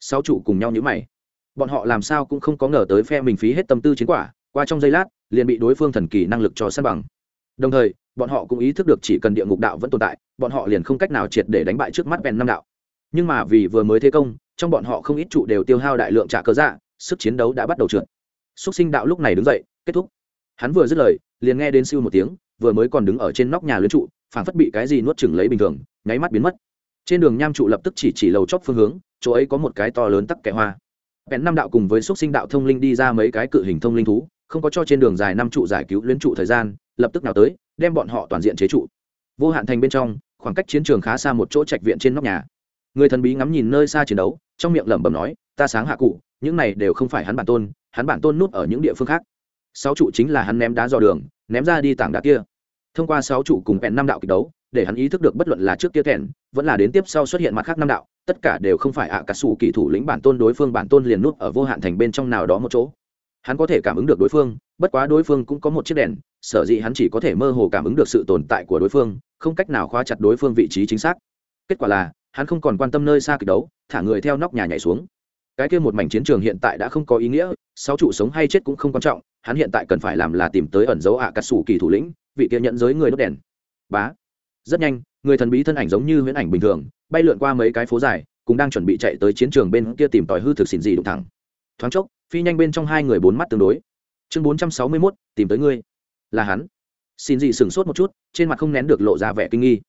sáu trụ cùng nhau nhữ mày. Bọn họ làm sao cũng không có ngờ tới phe mình phí hết tâm tư chiến quả, qua trong giây lát, liền bị đối phương thần kỳ năng lực cho săn bằng. Đồng thời bọn họ cũng ý thức được chỉ cần địa ngục đạo vẫn tồn tại, bọn họ liền không cách nào triệt để đánh bại trước mắt vẹn năm đạo. Nhưng mà vì vừa mới thế công, trong bọn họ không ít trụ đều tiêu hao đại lượng trả cơ dạ sức chiến đấu đã bắt đầu trượt. Xúc sinh đạo lúc này đứng dậy, kết thúc. Hắn vừa dứt lời, liền nghe đến siêu một tiếng, vừa mới còn đứng ở trên nóc nhà luyến trụ, phảng phất bị cái gì nuốt chừng lấy bình thường, nháy mắt biến mất. Trên đường nham trụ lập tức chỉ chỉ lầu chóp phương hướng, chỗ ấy có một cái to lớn tắc kẻ hoa. Bèn năm đạo cùng với xúc sinh đạo thông linh đi ra mấy cái cự hình thông linh thú, không có cho trên đường dài năm trụ giải cứu luyến trụ thời gian, lập tức nào tới đem bọn họ toàn diện chế trụ. Vô hạn thành bên trong, khoảng cách chiến trường khá xa một chỗ trạch viện trên nóc nhà. Người thần bí ngắm nhìn nơi xa chiến đấu, trong miệng lẩm bẩm nói, ta sáng hạ cụ, những này đều không phải hắn bản tôn, hắn bản tôn núp ở những địa phương khác. Sáu trụ chính là hắn ném đá dò đường, ném ra đi tảng đá kia. Thông qua sáu trụ cùng vẹn năm đạo kịch đấu, để hắn ý thức được bất luận là trước kia thẹn vẫn là đến tiếp sau xuất hiện mặt khác năm đạo, tất cả đều không phải ạ cả sủ kỳ thủ lĩnh bản tôn đối phương bản tôn liền núp ở vô hạn thành bên trong nào đó một chỗ. Hắn có thể cảm ứng được đối phương, bất quá đối phương cũng có một chiếc đèn sở dĩ hắn chỉ có thể mơ hồ cảm ứng được sự tồn tại của đối phương, không cách nào khóa chặt đối phương vị trí chính xác. Kết quả là, hắn không còn quan tâm nơi xa kịch đấu, thả người theo nóc nhà nhảy xuống. Cái kia một mảnh chiến trường hiện tại đã không có ý nghĩa, sáu trụ sống hay chết cũng không quan trọng, hắn hiện tại cần phải làm là tìm tới ẩn dấu ạ à cà sủ kỳ thủ lĩnh, vị kia nhận giới người đốt đèn. Bá. Rất nhanh, người thần bí thân ảnh giống như huyễn ảnh bình thường, bay lượn qua mấy cái phố dài, cũng đang chuẩn bị chạy tới chiến trường bên kia tìm tòi hư thực xin gì đụng thẳng. Thoáng chốc, phi nhanh bên trong hai người bốn mắt tương đối. Chương bốn trăm sáu mươi mốt, tìm tới ngươi là hắn. Xin gì sửng sốt một chút, trên mặt không nén được lộ ra vẻ kinh nghi.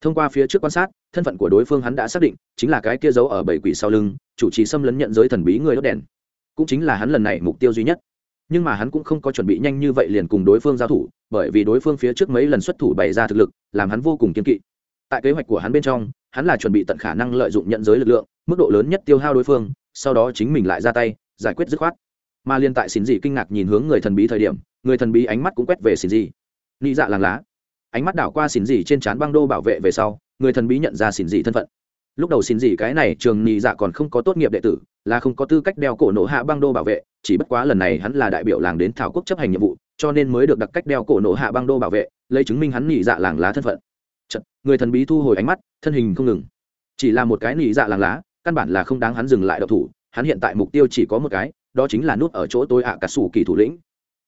Thông qua phía trước quan sát, thân phận của đối phương hắn đã xác định, chính là cái kia giấu ở bảy quỷ sau lưng, chủ trì xâm lấn nhận giới thần bí người đốt đèn. Cũng chính là hắn lần này mục tiêu duy nhất. Nhưng mà hắn cũng không có chuẩn bị nhanh như vậy liền cùng đối phương giao thủ, bởi vì đối phương phía trước mấy lần xuất thủ bày ra thực lực, làm hắn vô cùng kiên kỵ. Tại kế hoạch của hắn bên trong, hắn là chuẩn bị tận khả năng lợi dụng nhận giới lực lượng, mức độ lớn nhất tiêu hao đối phương, sau đó chính mình lại ra tay, giải quyết dứt khoát mà liên tại xin dị kinh ngạc nhìn hướng người thần bí thời điểm người thần bí ánh mắt cũng quét về xin dị nị dạ làng lá. Ánh mắt đảo qua xin dị trên trán băng đô bảo vệ về sau người thần bí nhận ra xin dị thân phận. Lúc đầu xin dị cái này trường nị dạ còn không có tốt nghiệp đệ tử là không có tư cách đeo cổ nổ hạ băng đô bảo vệ chỉ bất quá lần này hắn là đại biểu làng đến thảo quốc chấp hành nhiệm vụ cho nên mới được đặc cách đeo cổ nổ hạ băng đô bảo vệ lấy chứng minh hắn nị dạ làng lá thân phận. Chật, người thần bí thu hồi ánh mắt thân hình không ngừng. Chỉ là một cái nị dạ làng lá căn bản là không đáng hắn dừng lại độc thủ hắn hiện tại mục tiêu chỉ có một cái đó chính là nút ở chỗ tôi ạ cà sủ kỳ thủ lĩnh.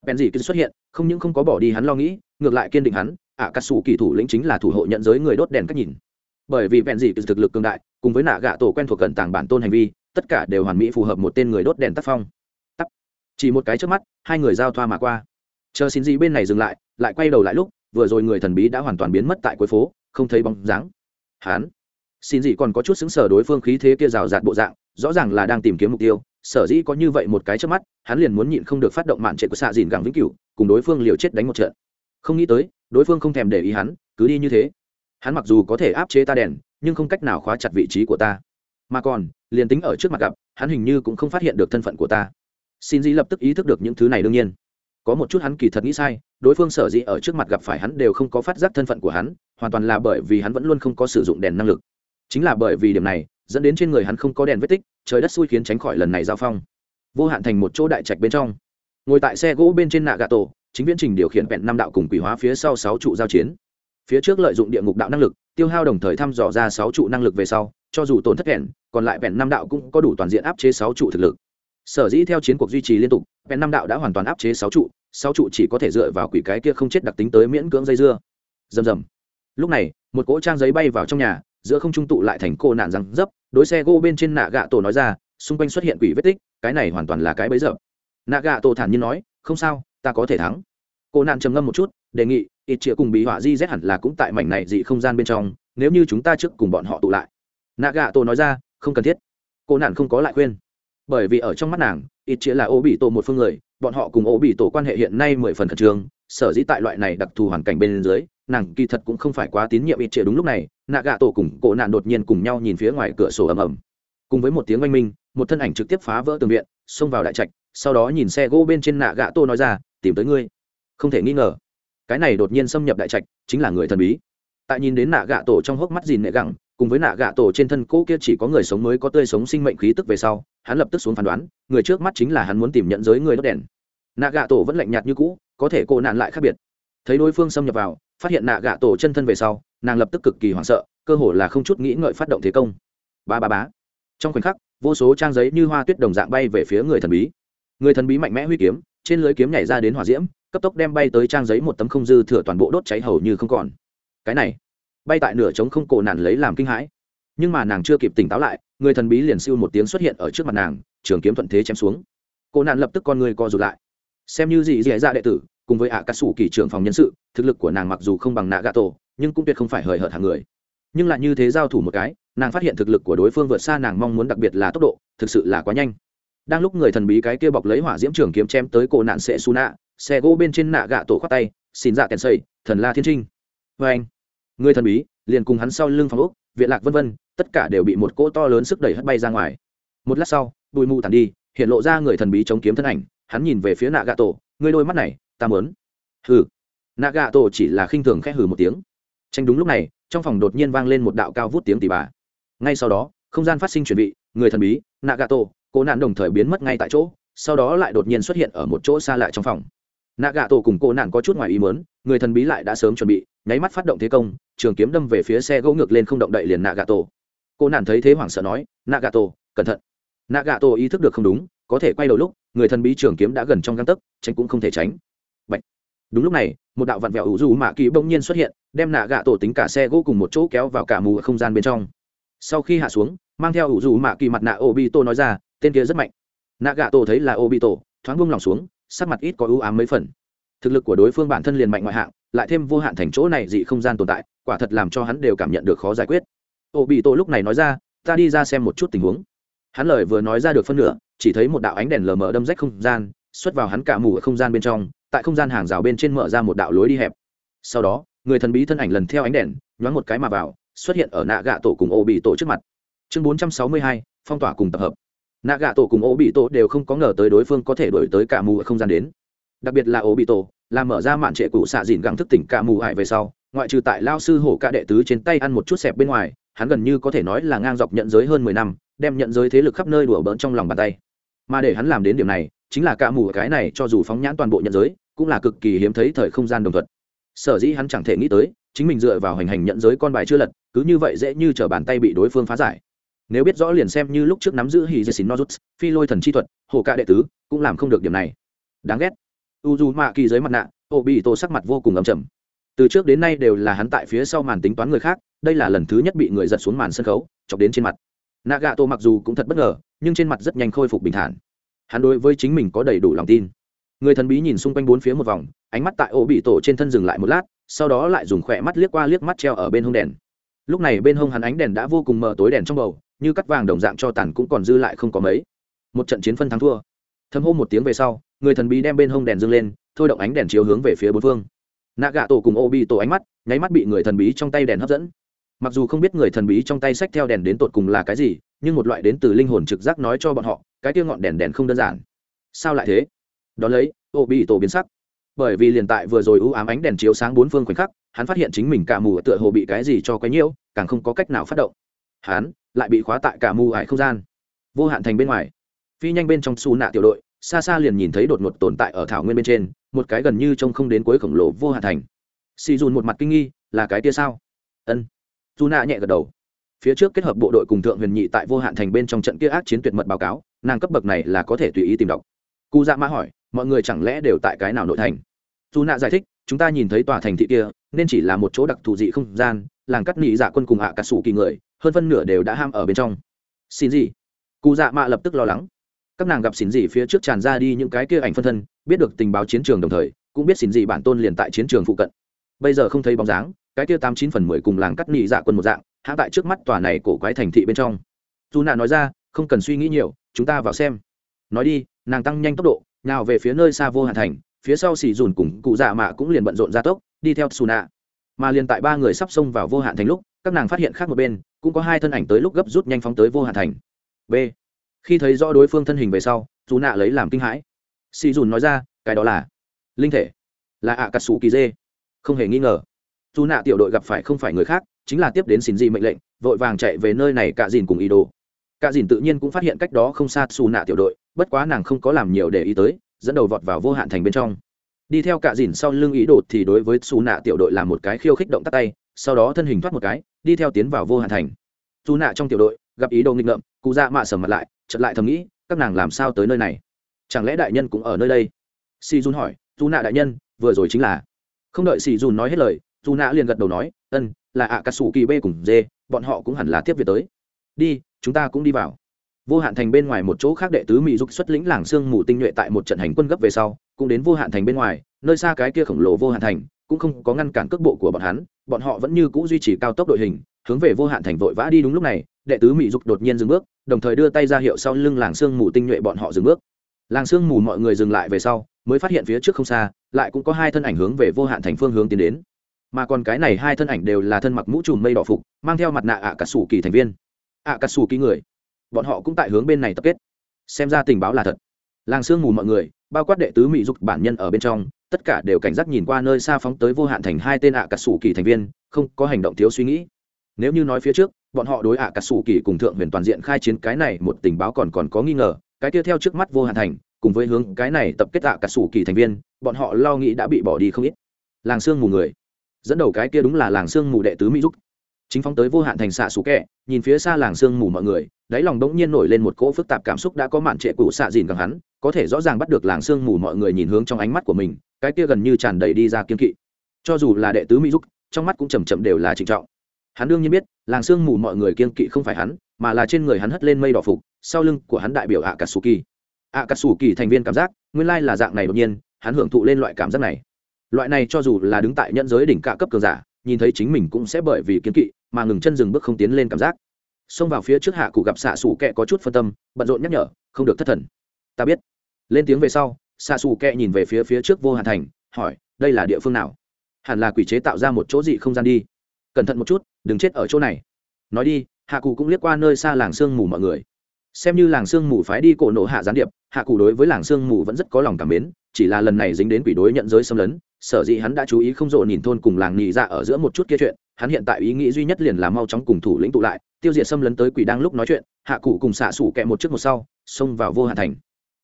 Bèn dị cứ xuất hiện, không những không có bỏ đi hắn lo nghĩ, ngược lại kiên định hắn, ạ cà sủ kỳ thủ lĩnh chính là thủ hộ nhận giới người đốt đèn cách nhìn. Bởi vì bèn dị cứ thực lực cường đại, cùng với nạ gạ tổ quen thuộc cận tàng bản tôn hành vi, tất cả đều hoàn mỹ phù hợp một tên người đốt đèn tác phong. Tắt. Chỉ một cái trước mắt, hai người giao thoa mà qua. Chờ xin gì bên này dừng lại lại quay đầu lại lúc, vừa rồi người thần bí đã hoàn toàn biến mất tại cuối phố, không thấy bóng dáng. Hắn. Xin gì còn có chút xứng sở đối phương khí thế kia rào rạt bộ dạng, rõ ràng là đang tìm kiếm mục tiêu sở dĩ có như vậy một cái trước mắt, hắn liền muốn nhịn không được phát động mạn trệ của xạ dìn gẳng vĩnh cửu, cùng đối phương liều chết đánh một trận. Không nghĩ tới, đối phương không thèm để ý hắn, cứ đi như thế. Hắn mặc dù có thể áp chế ta đèn, nhưng không cách nào khóa chặt vị trí của ta. Mà còn, liền tính ở trước mặt gặp, hắn hình như cũng không phát hiện được thân phận của ta. Xin dĩ lập tức ý thức được những thứ này đương nhiên. Có một chút hắn kỳ thật nghĩ sai, đối phương sở dĩ ở trước mặt gặp phải hắn đều không có phát giác thân phận của hắn, hoàn toàn là bởi vì hắn vẫn luôn không có sử dụng đèn năng lực. Chính là bởi vì điểm này dẫn đến trên người hắn không có đèn vết tích, trời đất xui khiến tránh khỏi lần này giao phong. Vô hạn thành một chỗ đại trạch bên trong. Ngồi tại xe gỗ bên trên nạ gà tổ, chính viễn trình điều khiển vẹn năm đạo cùng quỷ hóa phía sau sáu trụ giao chiến. Phía trước lợi dụng địa ngục đạo năng lực, tiêu hao đồng thời thăm dò ra sáu trụ năng lực về sau, cho dù tổn thất vẹn, còn lại vẹn năm đạo cũng có đủ toàn diện áp chế sáu trụ thực lực. Sở dĩ theo chiến cuộc duy trì liên tục, vẹn năm đạo đã hoàn toàn áp chế sáu trụ sáu trụ chỉ có thể dựa vào quỷ cái kia không chết đặc tính tới miễn cưỡng dây dưa. Rầm rầm. Lúc này, một cỗ trang giấy bay vào trong nhà giữa không trung tụ lại thành cô nạn răng dấp, đối xe gỗ bên trên nạ gạ tổ nói ra, xung quanh xuất hiện quỷ vết tích, cái này hoàn toàn là cái bấy giờ nạ gạ tổ thản nhiên nói, không sao, ta có thể thắng. Cô nạn trầm ngâm một chút, đề nghị, ít chĩa cùng bí họa di rét hẳn là cũng tại mảnh này dị không gian bên trong, nếu như chúng ta trước cùng bọn họ tụ lại. Nạ gạ tổ nói ra, không cần thiết. Cô nạn không có lại khuyên bởi vì ở trong mắt nàng, ít chĩa là ô bị tổ một phương người, bọn họ cùng ô bị tổ quan hệ hiện nay mười phần khẩn trương, sở dĩ tại loại này đặc thù hoàn cảnh bên dưới, nàng kỳ thật cũng không phải quá tín nhiệm ít chĩa đúng lúc này, nạ gạ tổ cùng cổ nạn đột nhiên cùng nhau nhìn phía ngoài cửa sổ ầm ầm. Cùng với một tiếng oanh minh, một thân ảnh trực tiếp phá vỡ tường viện, xông vào đại trạch, sau đó nhìn xe gỗ bên trên nạ gạ tổ nói ra, tìm tới ngươi. Không thể nghi ngờ, cái này đột nhiên xâm nhập đại trạch, chính là người thần bí. Tại nhìn đến nạ gạ tổ trong hốc mắt dìn nệ gẳng cùng với nạ gạ tổ trên thân cỗ kia chỉ có người sống mới có tươi sống sinh mệnh khí tức về sau, hắn lập tức xuống phán đoán, người trước mắt chính là hắn muốn tìm nhận giới người đốt đèn. Nạ gạ tổ vẫn lạnh nhạt như cũ, có thể cô nạn lại khác biệt. Thấy đối phương xâm nhập vào, phát hiện nạ gạ tổ chân thân về sau, nàng lập tức cực kỳ hoảng sợ, cơ hồ là không chút nghĩ ngợi phát động thế công. Ba ba bá trong khoảnh khắc, vô số trang giấy như hoa tuyết đồng dạng bay về phía người thần bí. Người thần bí mạnh mẽ huy kiếm, trên lưới kiếm nhảy ra đến hỏa diễm, cấp tốc đem bay tới trang giấy một tấm không dư thừa toàn bộ đốt cháy hầu như không còn. Cái này bay tại nửa trống không cổ nạn lấy làm kinh hãi. Nhưng mà nàng chưa kịp tỉnh táo lại, người thần bí liền siêu một tiếng xuất hiện ở trước mặt nàng, trường kiếm thuận thế chém xuống. Cô nạn lập tức con người co rụt lại. Xem như gì dị dạ đệ tử, cùng với ạ cắt sủ kỳ trưởng phòng nhân sự, thực lực của nàng mặc dù không bằng nạ gà tổ nhưng cũng tuyệt không phải hời hợt hàng người. Nhưng lại như thế giao thủ một cái, nàng phát hiện thực lực của đối phương vượt xa nàng mong muốn đặc biệt là tốc độ, thực sự là quá nhanh. Đang lúc người thần bí cái kia bọc lấy hỏa diễm trường kiếm chém tới cổ nạn sệ su nạ xe gỗ bên trên nạ gạ tổ khoát tay, xin dạ kèn xây thần la thiên trinh. Vê anh người thần bí, liền cùng hắn sau lưng phòng úc viện lạc vân vân, tất cả đều bị một cỗ to lớn sức đẩy hất bay ra ngoài. Một lát sau, bụi mù tàn đi, hiện lộ ra người thần bí chống kiếm thân ảnh, hắn nhìn về phía nạ gà tổ ngươi đôi mắt này, ta mớn hừ. Nạ gà tổ chỉ là khinh thường khẽ hừ một tiếng. Tranh đúng lúc này, trong phòng đột nhiên vang lên một đạo cao vút tiếng tỉ bà. Ngay sau đó, không gian phát sinh chuẩn bị người thần bí nạ gà tổ cố nạn đồng thời biến mất ngay tại chỗ, sau đó lại đột nhiên xuất hiện ở một chỗ xa lại trong phòng. Nạ gà tổ cùng cô nạn có chút ngoài ý mớn người thần bí lại đã sớm chuẩn bị nháy mắt phát động thế công trường kiếm đâm về phía xe gỗ ngược lên không động đậy liền nạ gà tổ cô nạn thấy thế hoảng sợ nói nạ gà tổ cẩn thận. Nạ gà tổ ý thức được không đúng có thể quay đầu lúc người thần bí trường kiếm đã gần trong găng tấc tránh cũng không thể tránh. Bạch. đúng lúc này một đạo vặn vẹo ủ dù mạ kỳ bỗng nhiên xuất hiện đem nạ gà tổ tính cả xe gỗ cùng một chỗ kéo vào cả mù không gian bên trong. Sau khi hạ xuống mang theo ủ dù mạ kỳ mặt nạ Obito nói ra tên kia rất mạnh. Nạ gà tổ thấy là Obito, thoáng buông lòng xuống sắc mặt ít có ưu ám mấy phần. Thực lực của đối phương bản thân liền mạnh ngoại hạng lại thêm vô hạn thành chỗ này dị không gian tồn tại, quả thật làm cho hắn đều cảm nhận được khó giải quyết. Ô bị tổ lúc này nói ra, ta đi ra xem một chút tình huống. Hắn lời vừa nói ra được phân nửa, chỉ thấy một đạo ánh đèn lờ mờ đâm rách không gian, xuất vào hắn cả mù ở không gian bên trong, tại không gian hàng rào bên trên mở ra một đạo lối đi hẹp. Sau đó, người thần bí thân ảnh lần theo ánh đèn, nhoáng một cái mà vào, xuất hiện ở nạ gạ tổ cùng ô bị tổ trước mặt. Chương bốn trăm sáu mươi hai, phong tỏa cùng tập hợp. Nạ gạ tổ cùng ô bị tổ đều không có ngờ tới đối phương có thể đổi tới cả mù ở không gian đến. Đặc biệt là ô bị tổ làm mở ra mạn trệ cụ xạ dìn gắng thức tỉnh cả mù hại về sau, ngoại trừ tại lao sư hổ ca đệ tứ trên tay ăn một chút xẹp bên ngoài, hắn gần như có thể nói là ngang dọc nhận giới hơn mười năm, đem nhận giới thế lực khắp nơi đùa bỡn trong lòng bàn tay. Mà để hắn làm đến điểm này, chính là cả mù cái này cho dù phóng nhãn toàn bộ nhận giới, cũng là cực kỳ hiếm thấy thời không gian đồng thuận. Sở dĩ hắn chẳng thể nghĩ tới, chính mình dựa vào hành hành nhận giới con bài chưa lật, cứ như vậy dễ như t bàn tay bị đối phương phá giải. Nếu biết rõ liền xem như lúc trước nắm giữ hì dê xin nozuts, phi lôi thần chi thuật hồ ca đệ tứ, cũng làm không được điểm này. Đáng ghét u dù mạ kỳ dưới mặt nạ, ô bị tổ sắc mặt vô cùng ấm chầm từ trước đến nay đều là hắn tại phía sau màn tính toán người khác, đây là lần thứ nhất bị người giật xuống màn sân khấu, chọc đến trên mặt. Nạ gạ tổ mặc dù cũng thật bất ngờ, nhưng trên mặt rất nhanh khôi phục bình thản. Hắn đối với chính mình có đầy đủ lòng tin. Người thần bí nhìn xung quanh bốn phía một vòng, ánh mắt tại ô bị tổ trên thân dừng lại một lát, sau đó lại dùng khỏe mắt liếc qua liếc mắt treo ở bên hông đèn. Lúc này bên hông hắn ánh đèn đã vô cùng mờ tối đèn trong bầu, như cắt vàng đồng dạng cho tàn cũng còn dư lại không có mấy. Một trận chiến phân thắng thua. Thâm hô một tiếng về sau người thần bí đem bên hông đèn dâng lên, thôi động ánh đèn chiếu hướng về phía bốn phương. Nạ gạ tổ cùng ô bị tổ ánh mắt, nháy mắt bị người thần bí trong tay đèn hấp dẫn. Mặc dù không biết người thần bí trong tay sách theo đèn đến tột cùng là cái gì, nhưng một loại đến từ linh hồn trực giác nói cho bọn họ, cái kia ngọn đèn đèn không đơn giản. Sao lại thế? Đón lấy ô bị tổ biến sắc. Bởi vì liền tại vừa rồi ưu ám ánh đèn chiếu sáng bốn phương khoảnh khắc, hắn phát hiện chính mình cả mù tựa hồ bị cái gì cho quấy nhiễu, càng không có cách nào phát động. Hắn lại bị khóa tại cả mù ải không gian. Vô hạn thành bên ngoài. Phi nhanh bên trong xù nạ tiểu đội xa xa liền nhìn thấy đột ngột tồn tại ở thảo nguyên bên trên, một cái gần như trông không đến cuối khổng lồ vô hạn thành. Xì dùn một mặt kinh nghi, là cái tia sao? Ân. Dù nạ nhẹ gật đầu. Phía trước kết hợp bộ đội cùng thượng huyền nhị tại vô hạn thành bên trong trận kia ác chiến tuyệt mật báo cáo, nàng cấp bậc này là có thể tùy ý tìm đọc. Cụ dạ mã hỏi, mọi người chẳng lẽ đều tại cái nào nội thành? Dù nạ giải thích, chúng ta nhìn thấy tòa thành thị kia, nên chỉ là một chỗ đặc thù dị không gian, làng cắt nị dạ quân cùng hạ à cà sủ kỳ người, hơn phân nửa đều đã ham ở bên trong. Xin gì? Cụ dạ mạ lập tức lo lắng các nàng gặp xỉn gì phía trước tràn ra đi những cái kia ảnh phân thân, biết được tình báo chiến trường đồng thời, cũng biết xỉn gì bản tôn liền tại chiến trường phụ cận. Bây giờ không thấy bóng dáng, cái kia tám chín phần mười cùng làng cắt nị dạ quân một dạng hạ tại trước mắt tòa này cổ quái thành thị bên trong. Dù nạ nói ra, không cần suy nghĩ nhiều, chúng ta vào xem. Nói đi, nàng tăng nhanh tốc độ, nào về phía nơi xa vô hạn thành, phía sau xì dùn cùng cụ dạ mạ cũng liền bận rộn ra tốc, đi theo xù nạ. Mà liền tại ba người sắp xông vào vô hạn thành lúc, các nàng phát hiện khác một bên, cũng có hai thân ảnh tới lúc gấp rút nhanh phóng tới vô hạn thành. B khi thấy rõ đối phương thân hình về sau, dù nạ lấy làm kinh hãi. Xì dùn nói ra, cái đó là linh thể, là ạ cà sủ kỳ dê không hề nghi ngờ, dù nạ tiểu đội gặp phải không phải người khác, chính là tiếp đến xin gì mệnh lệnh, vội vàng chạy về nơi này cạ dìn cùng ý đồ cạ dìn tự nhiên cũng phát hiện cách đó không xa xù nạ tiểu đội, bất quá nàng không có làm nhiều để ý tới, dẫn đầu vọt vào vô hạn thành bên trong. Đi theo cạ dìn sau lưng ý đồ thì đối với xù nạ tiểu đội làm một cái khiêu khích động tắt tay, sau đó thân hình thoát một cái, đi theo tiến vào vô hạn thành. Dù nạ trong tiểu đội gặp ý đồ nghịch ngợm cụ dạ mạ sầm mặt lại chật lại thầm nghĩ, các nàng làm sao tới nơi này? Chẳng lẽ đại nhân cũng ở nơi đây? Si dun hỏi. Dù nạ đại nhân, vừa rồi chính là. Không đợi si dun nói hết lời dù nạ liền gật đầu nói, ân, là ạ cà sủ kỳ bê cùng dê bọn họ cũng hẳn là tiếp việc tới. Đi, chúng ta cũng đi vào. Vô hạn thành bên ngoài một chỗ khác đệ tứ mỹ giúp xuất lĩnh làng sương mù tinh nhuệ tại một trận hành quân gấp về sau, cũng đến vô hạn thành bên ngoài, nơi xa cái kia khổng lồ vô hạn thành, cũng không có ngăn cản cước bộ của bọn hắn, bọn họ vẫn như cũ duy trì cao tốc đội hình, hướng về vô hạn thành vội vã đi đúng lúc này đệ tứ mỹ dục đột nhiên dừng bước, đồng thời đưa tay ra hiệu sau lưng làng sương mù tinh nhuệ bọn họ dừng bước. Làng sương mù mọi người dừng lại về sau, mới phát hiện phía trước không xa, lại cũng có hai thân ảnh hướng về vô hạn thành phương hướng tiến đến. Mà còn cái này hai thân ảnh đều là thân mặc mũ trùm mây đỏ phục, mang theo mặt nạ ạ à cà sủ kỳ thành viên. Ạ à cà sủ kỳ người. Bọn họ cũng tại hướng bên này tập kết. Xem ra tình báo là thật. Làng sương mù mọi người, bao quát đệ tứ mỹ dục bản nhân ở bên trong, tất cả đều cảnh giác nhìn qua nơi xa phóng tới vô hạn thành hai tên ạ à cà sủ kỳ thành viên, không có hành động thiếu suy nghĩ. Nếu như nói phía trước bọn họ đối ạ cà sủ kỳ cùng thượng huyền toàn diện khai chiến cái này một tình báo còn còn có nghi ngờ, cái kia theo trước mắt vô hạn thành, cùng với hướng cái này tập kết ạ cà sủ kỳ thành viên, bọn họ lo nghĩ đã bị bỏ đi không ít. Làng sương mù người. Dẫn đầu cái kia đúng là làng sương mù đệ tứ mỹ giúp chính phóng tới vô hạn thành xạ sủ kẹ, nhìn phía xa làng sương mù mọi người, đáy lòng đống nhiên nổi lên một cỗ phức tạp cảm xúc đã có mạn trệ cụ xạ dìn gần hắn, có thể rõ ràng bắt được làng sương mù mọi người nhìn hướng trong ánh mắt của mình, cái kia gần như tràn đầy đi ra kiên kỵ. Cho dù là đệ tứ mỹ giúp trong mắt cũng chầm chậm đều là trịnh trọng hắn đương nhiên biết, làng sương mù mọi người kiên kỵ không phải hắn, mà là trên người hắn hất lên mây đỏ phục, sau lưng của hắn đại biểu ạ cà sù kỳ ạ cà sù kỳ thành viên cảm giác, nguyên lai là dạng này đột nhiên, hắn hưởng thụ lên loại cảm giác này. Loại này cho dù là đứng tại nhân giới đỉnh cả cấp cường giả, nhìn thấy chính mình cũng sẽ bởi vì kiên kỵ mà ngừng chân dừng bước không tiến lên cảm giác. Xông vào phía trước hạ cụ gặp xạ xù kẹ có chút phân tâm, bận rộn nhắc nhở, không được thất thần. Ta biết. Lên tiếng về sau xạ xù kẹ nhìn về phía phía trước vô hạn thành, hỏi, đây là địa phương nào? Hẳn là quỷ chế tạo ra một chỗ dị không gian đi cẩn thận một chút, đừng chết ở chỗ này. Nói đi, hạ cụ cũng liếc qua nơi xa làng sương mù mọi người. Xem như làng sương mù phái đi cổ nộ hạ gián điệp, hạ cụ đối với làng sương mù vẫn rất có lòng cảm mến, chỉ là lần này dính đến quỷ đối nhận giới xâm lấn, sở dĩ hắn đã chú ý không rộ nhìn thôn cùng làng nhị ra ở giữa một chút kia chuyện, hắn hiện tại ý nghĩ duy nhất liền là mau chóng cùng thủ lĩnh tụ lại, tiêu diệt xâm lấn tới quỷ đang lúc nói chuyện, hạ cụ cùng xạ sủ kẹ một trước một sau, xông vào vô hạ thành.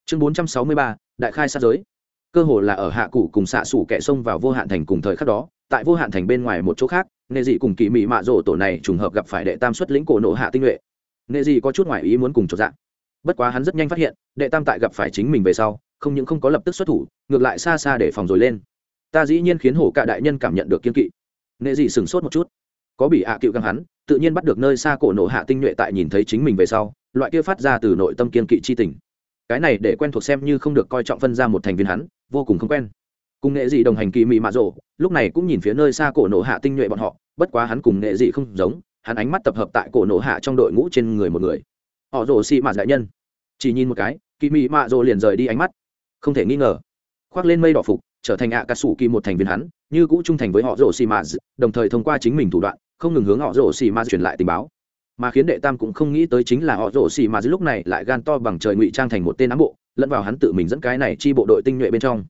Chương bốn trăm sáu mươi ba, đại khai sát giới cơ hồ là ở hạ cụ cùng xạ sủ kẻ xông vào vô hạn thành cùng thời khắc đó, tại vô hạn thành bên ngoài một chỗ khác, nệ dị cùng kỳ mị mạ rổ tổ này trùng hợp gặp phải đệ tam xuất lĩnh cổ nộ hạ tinh nhuệ. Nệ dị có chút ngoại ý muốn cùng trọn dạng bất quá hắn rất nhanh phát hiện, đệ tam tại gặp phải chính mình về sau, không những không có lập tức xuất thủ, ngược lại xa xa để phòng rồi lên. Ta dĩ nhiên khiến hổ cả đại nhân cảm nhận được kiên kỵ. Nệ dị sửng sốt một chút. Có bị hạ cựu găng hắn, tự nhiên bắt được nơi xa cổ nộ hạ tinh nhuệ tại nhìn thấy chính mình về sau, loại kia phát ra từ nội tâm kiên kỵ chi tình. Cái này để quen thuộc xem như không được coi trọng phân ra một thành viên hắn vô cùng không quen. Cùng nghệ dị đồng hành kỳ mị mạ rộ, lúc này cũng nhìn phía nơi xa cổ nổ hạ tinh nhuệ bọn họ, bất quá hắn cùng nghệ dị không giống, hắn ánh mắt tập hợp tại cổ nổ hạ trong đội ngũ trên người một người. Họ rồ xị mạ đại nhân. Chỉ nhìn một cái, kỳ mị mạ rộ liền rời đi ánh mắt. Không thể nghi ngờ. Khoác lên mây đỏ phục, trở thành ạ cà sủ kỳ một thành viên hắn, như cũ trung thành với họ rồ xị mạ, đồng thời thông qua chính mình thủ đoạn, không ngừng hướng họ rồ xị mạ truyền lại tình báo. Mà khiến đệ tam cũng không nghĩ tới chính là họ rồ xị mạ lúc này lại gan to bằng trời ngụy trang thành một tên ám bộ lẫn vào hắn tự mình dẫn cái này chi bộ đội tinh nhuệ bên trong.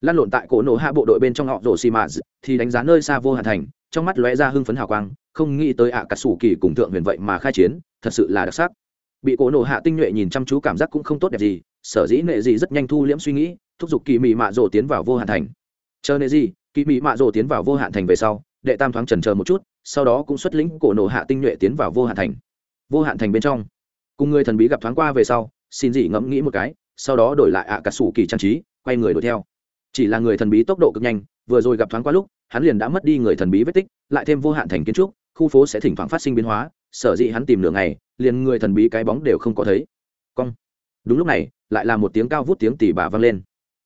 Lan lộn tại cổ nổ hạ bộ đội bên trong họ rổ xì mạ thì đánh giá nơi xa vô hạn thành, trong mắt lóe ra hưng phấn hào quang, không nghĩ tới ạ à cà sủ kỳ cùng thượng huyền vậy mà khai chiến, thật sự là đặc sắc. Bị cổ nổ hạ tinh nhuệ nhìn chăm chú cảm giác cũng không tốt đẹp gì, sở dĩ nệ gì rất nhanh thu liễm suy nghĩ, thúc giục kỳ mị mạ rổ tiến vào vô hạn thành. Chờ nệ gì kỳ mị mạ rổ tiến vào vô hạn thành về sau, đệ tam thoáng trần chờ một chút, sau đó cũng xuất lĩnh cổ nổ hạ tinh nhuệ tiến vào vô hạn thành. Vô hạn thành bên trong, cùng người thần bí gặp thoáng qua về sau, xin dị ngẫm nghĩ một cái sau đó đổi lại ạ à cà sủ kỳ trang trí, quay người đuổi theo. Chỉ là người thần bí tốc độ cực nhanh, vừa rồi gặp thoáng qua lúc, hắn liền đã mất đi người thần bí vết tích, lại thêm vô hạn thành kiến trúc, khu phố sẽ thỉnh thoảng phát sinh biến hóa, sở dĩ hắn tìm nửa ngày, liền người thần bí cái bóng đều không có thấy. Cong. Đúng lúc này, lại là một tiếng cao vút tiếng tỉ bà vang lên.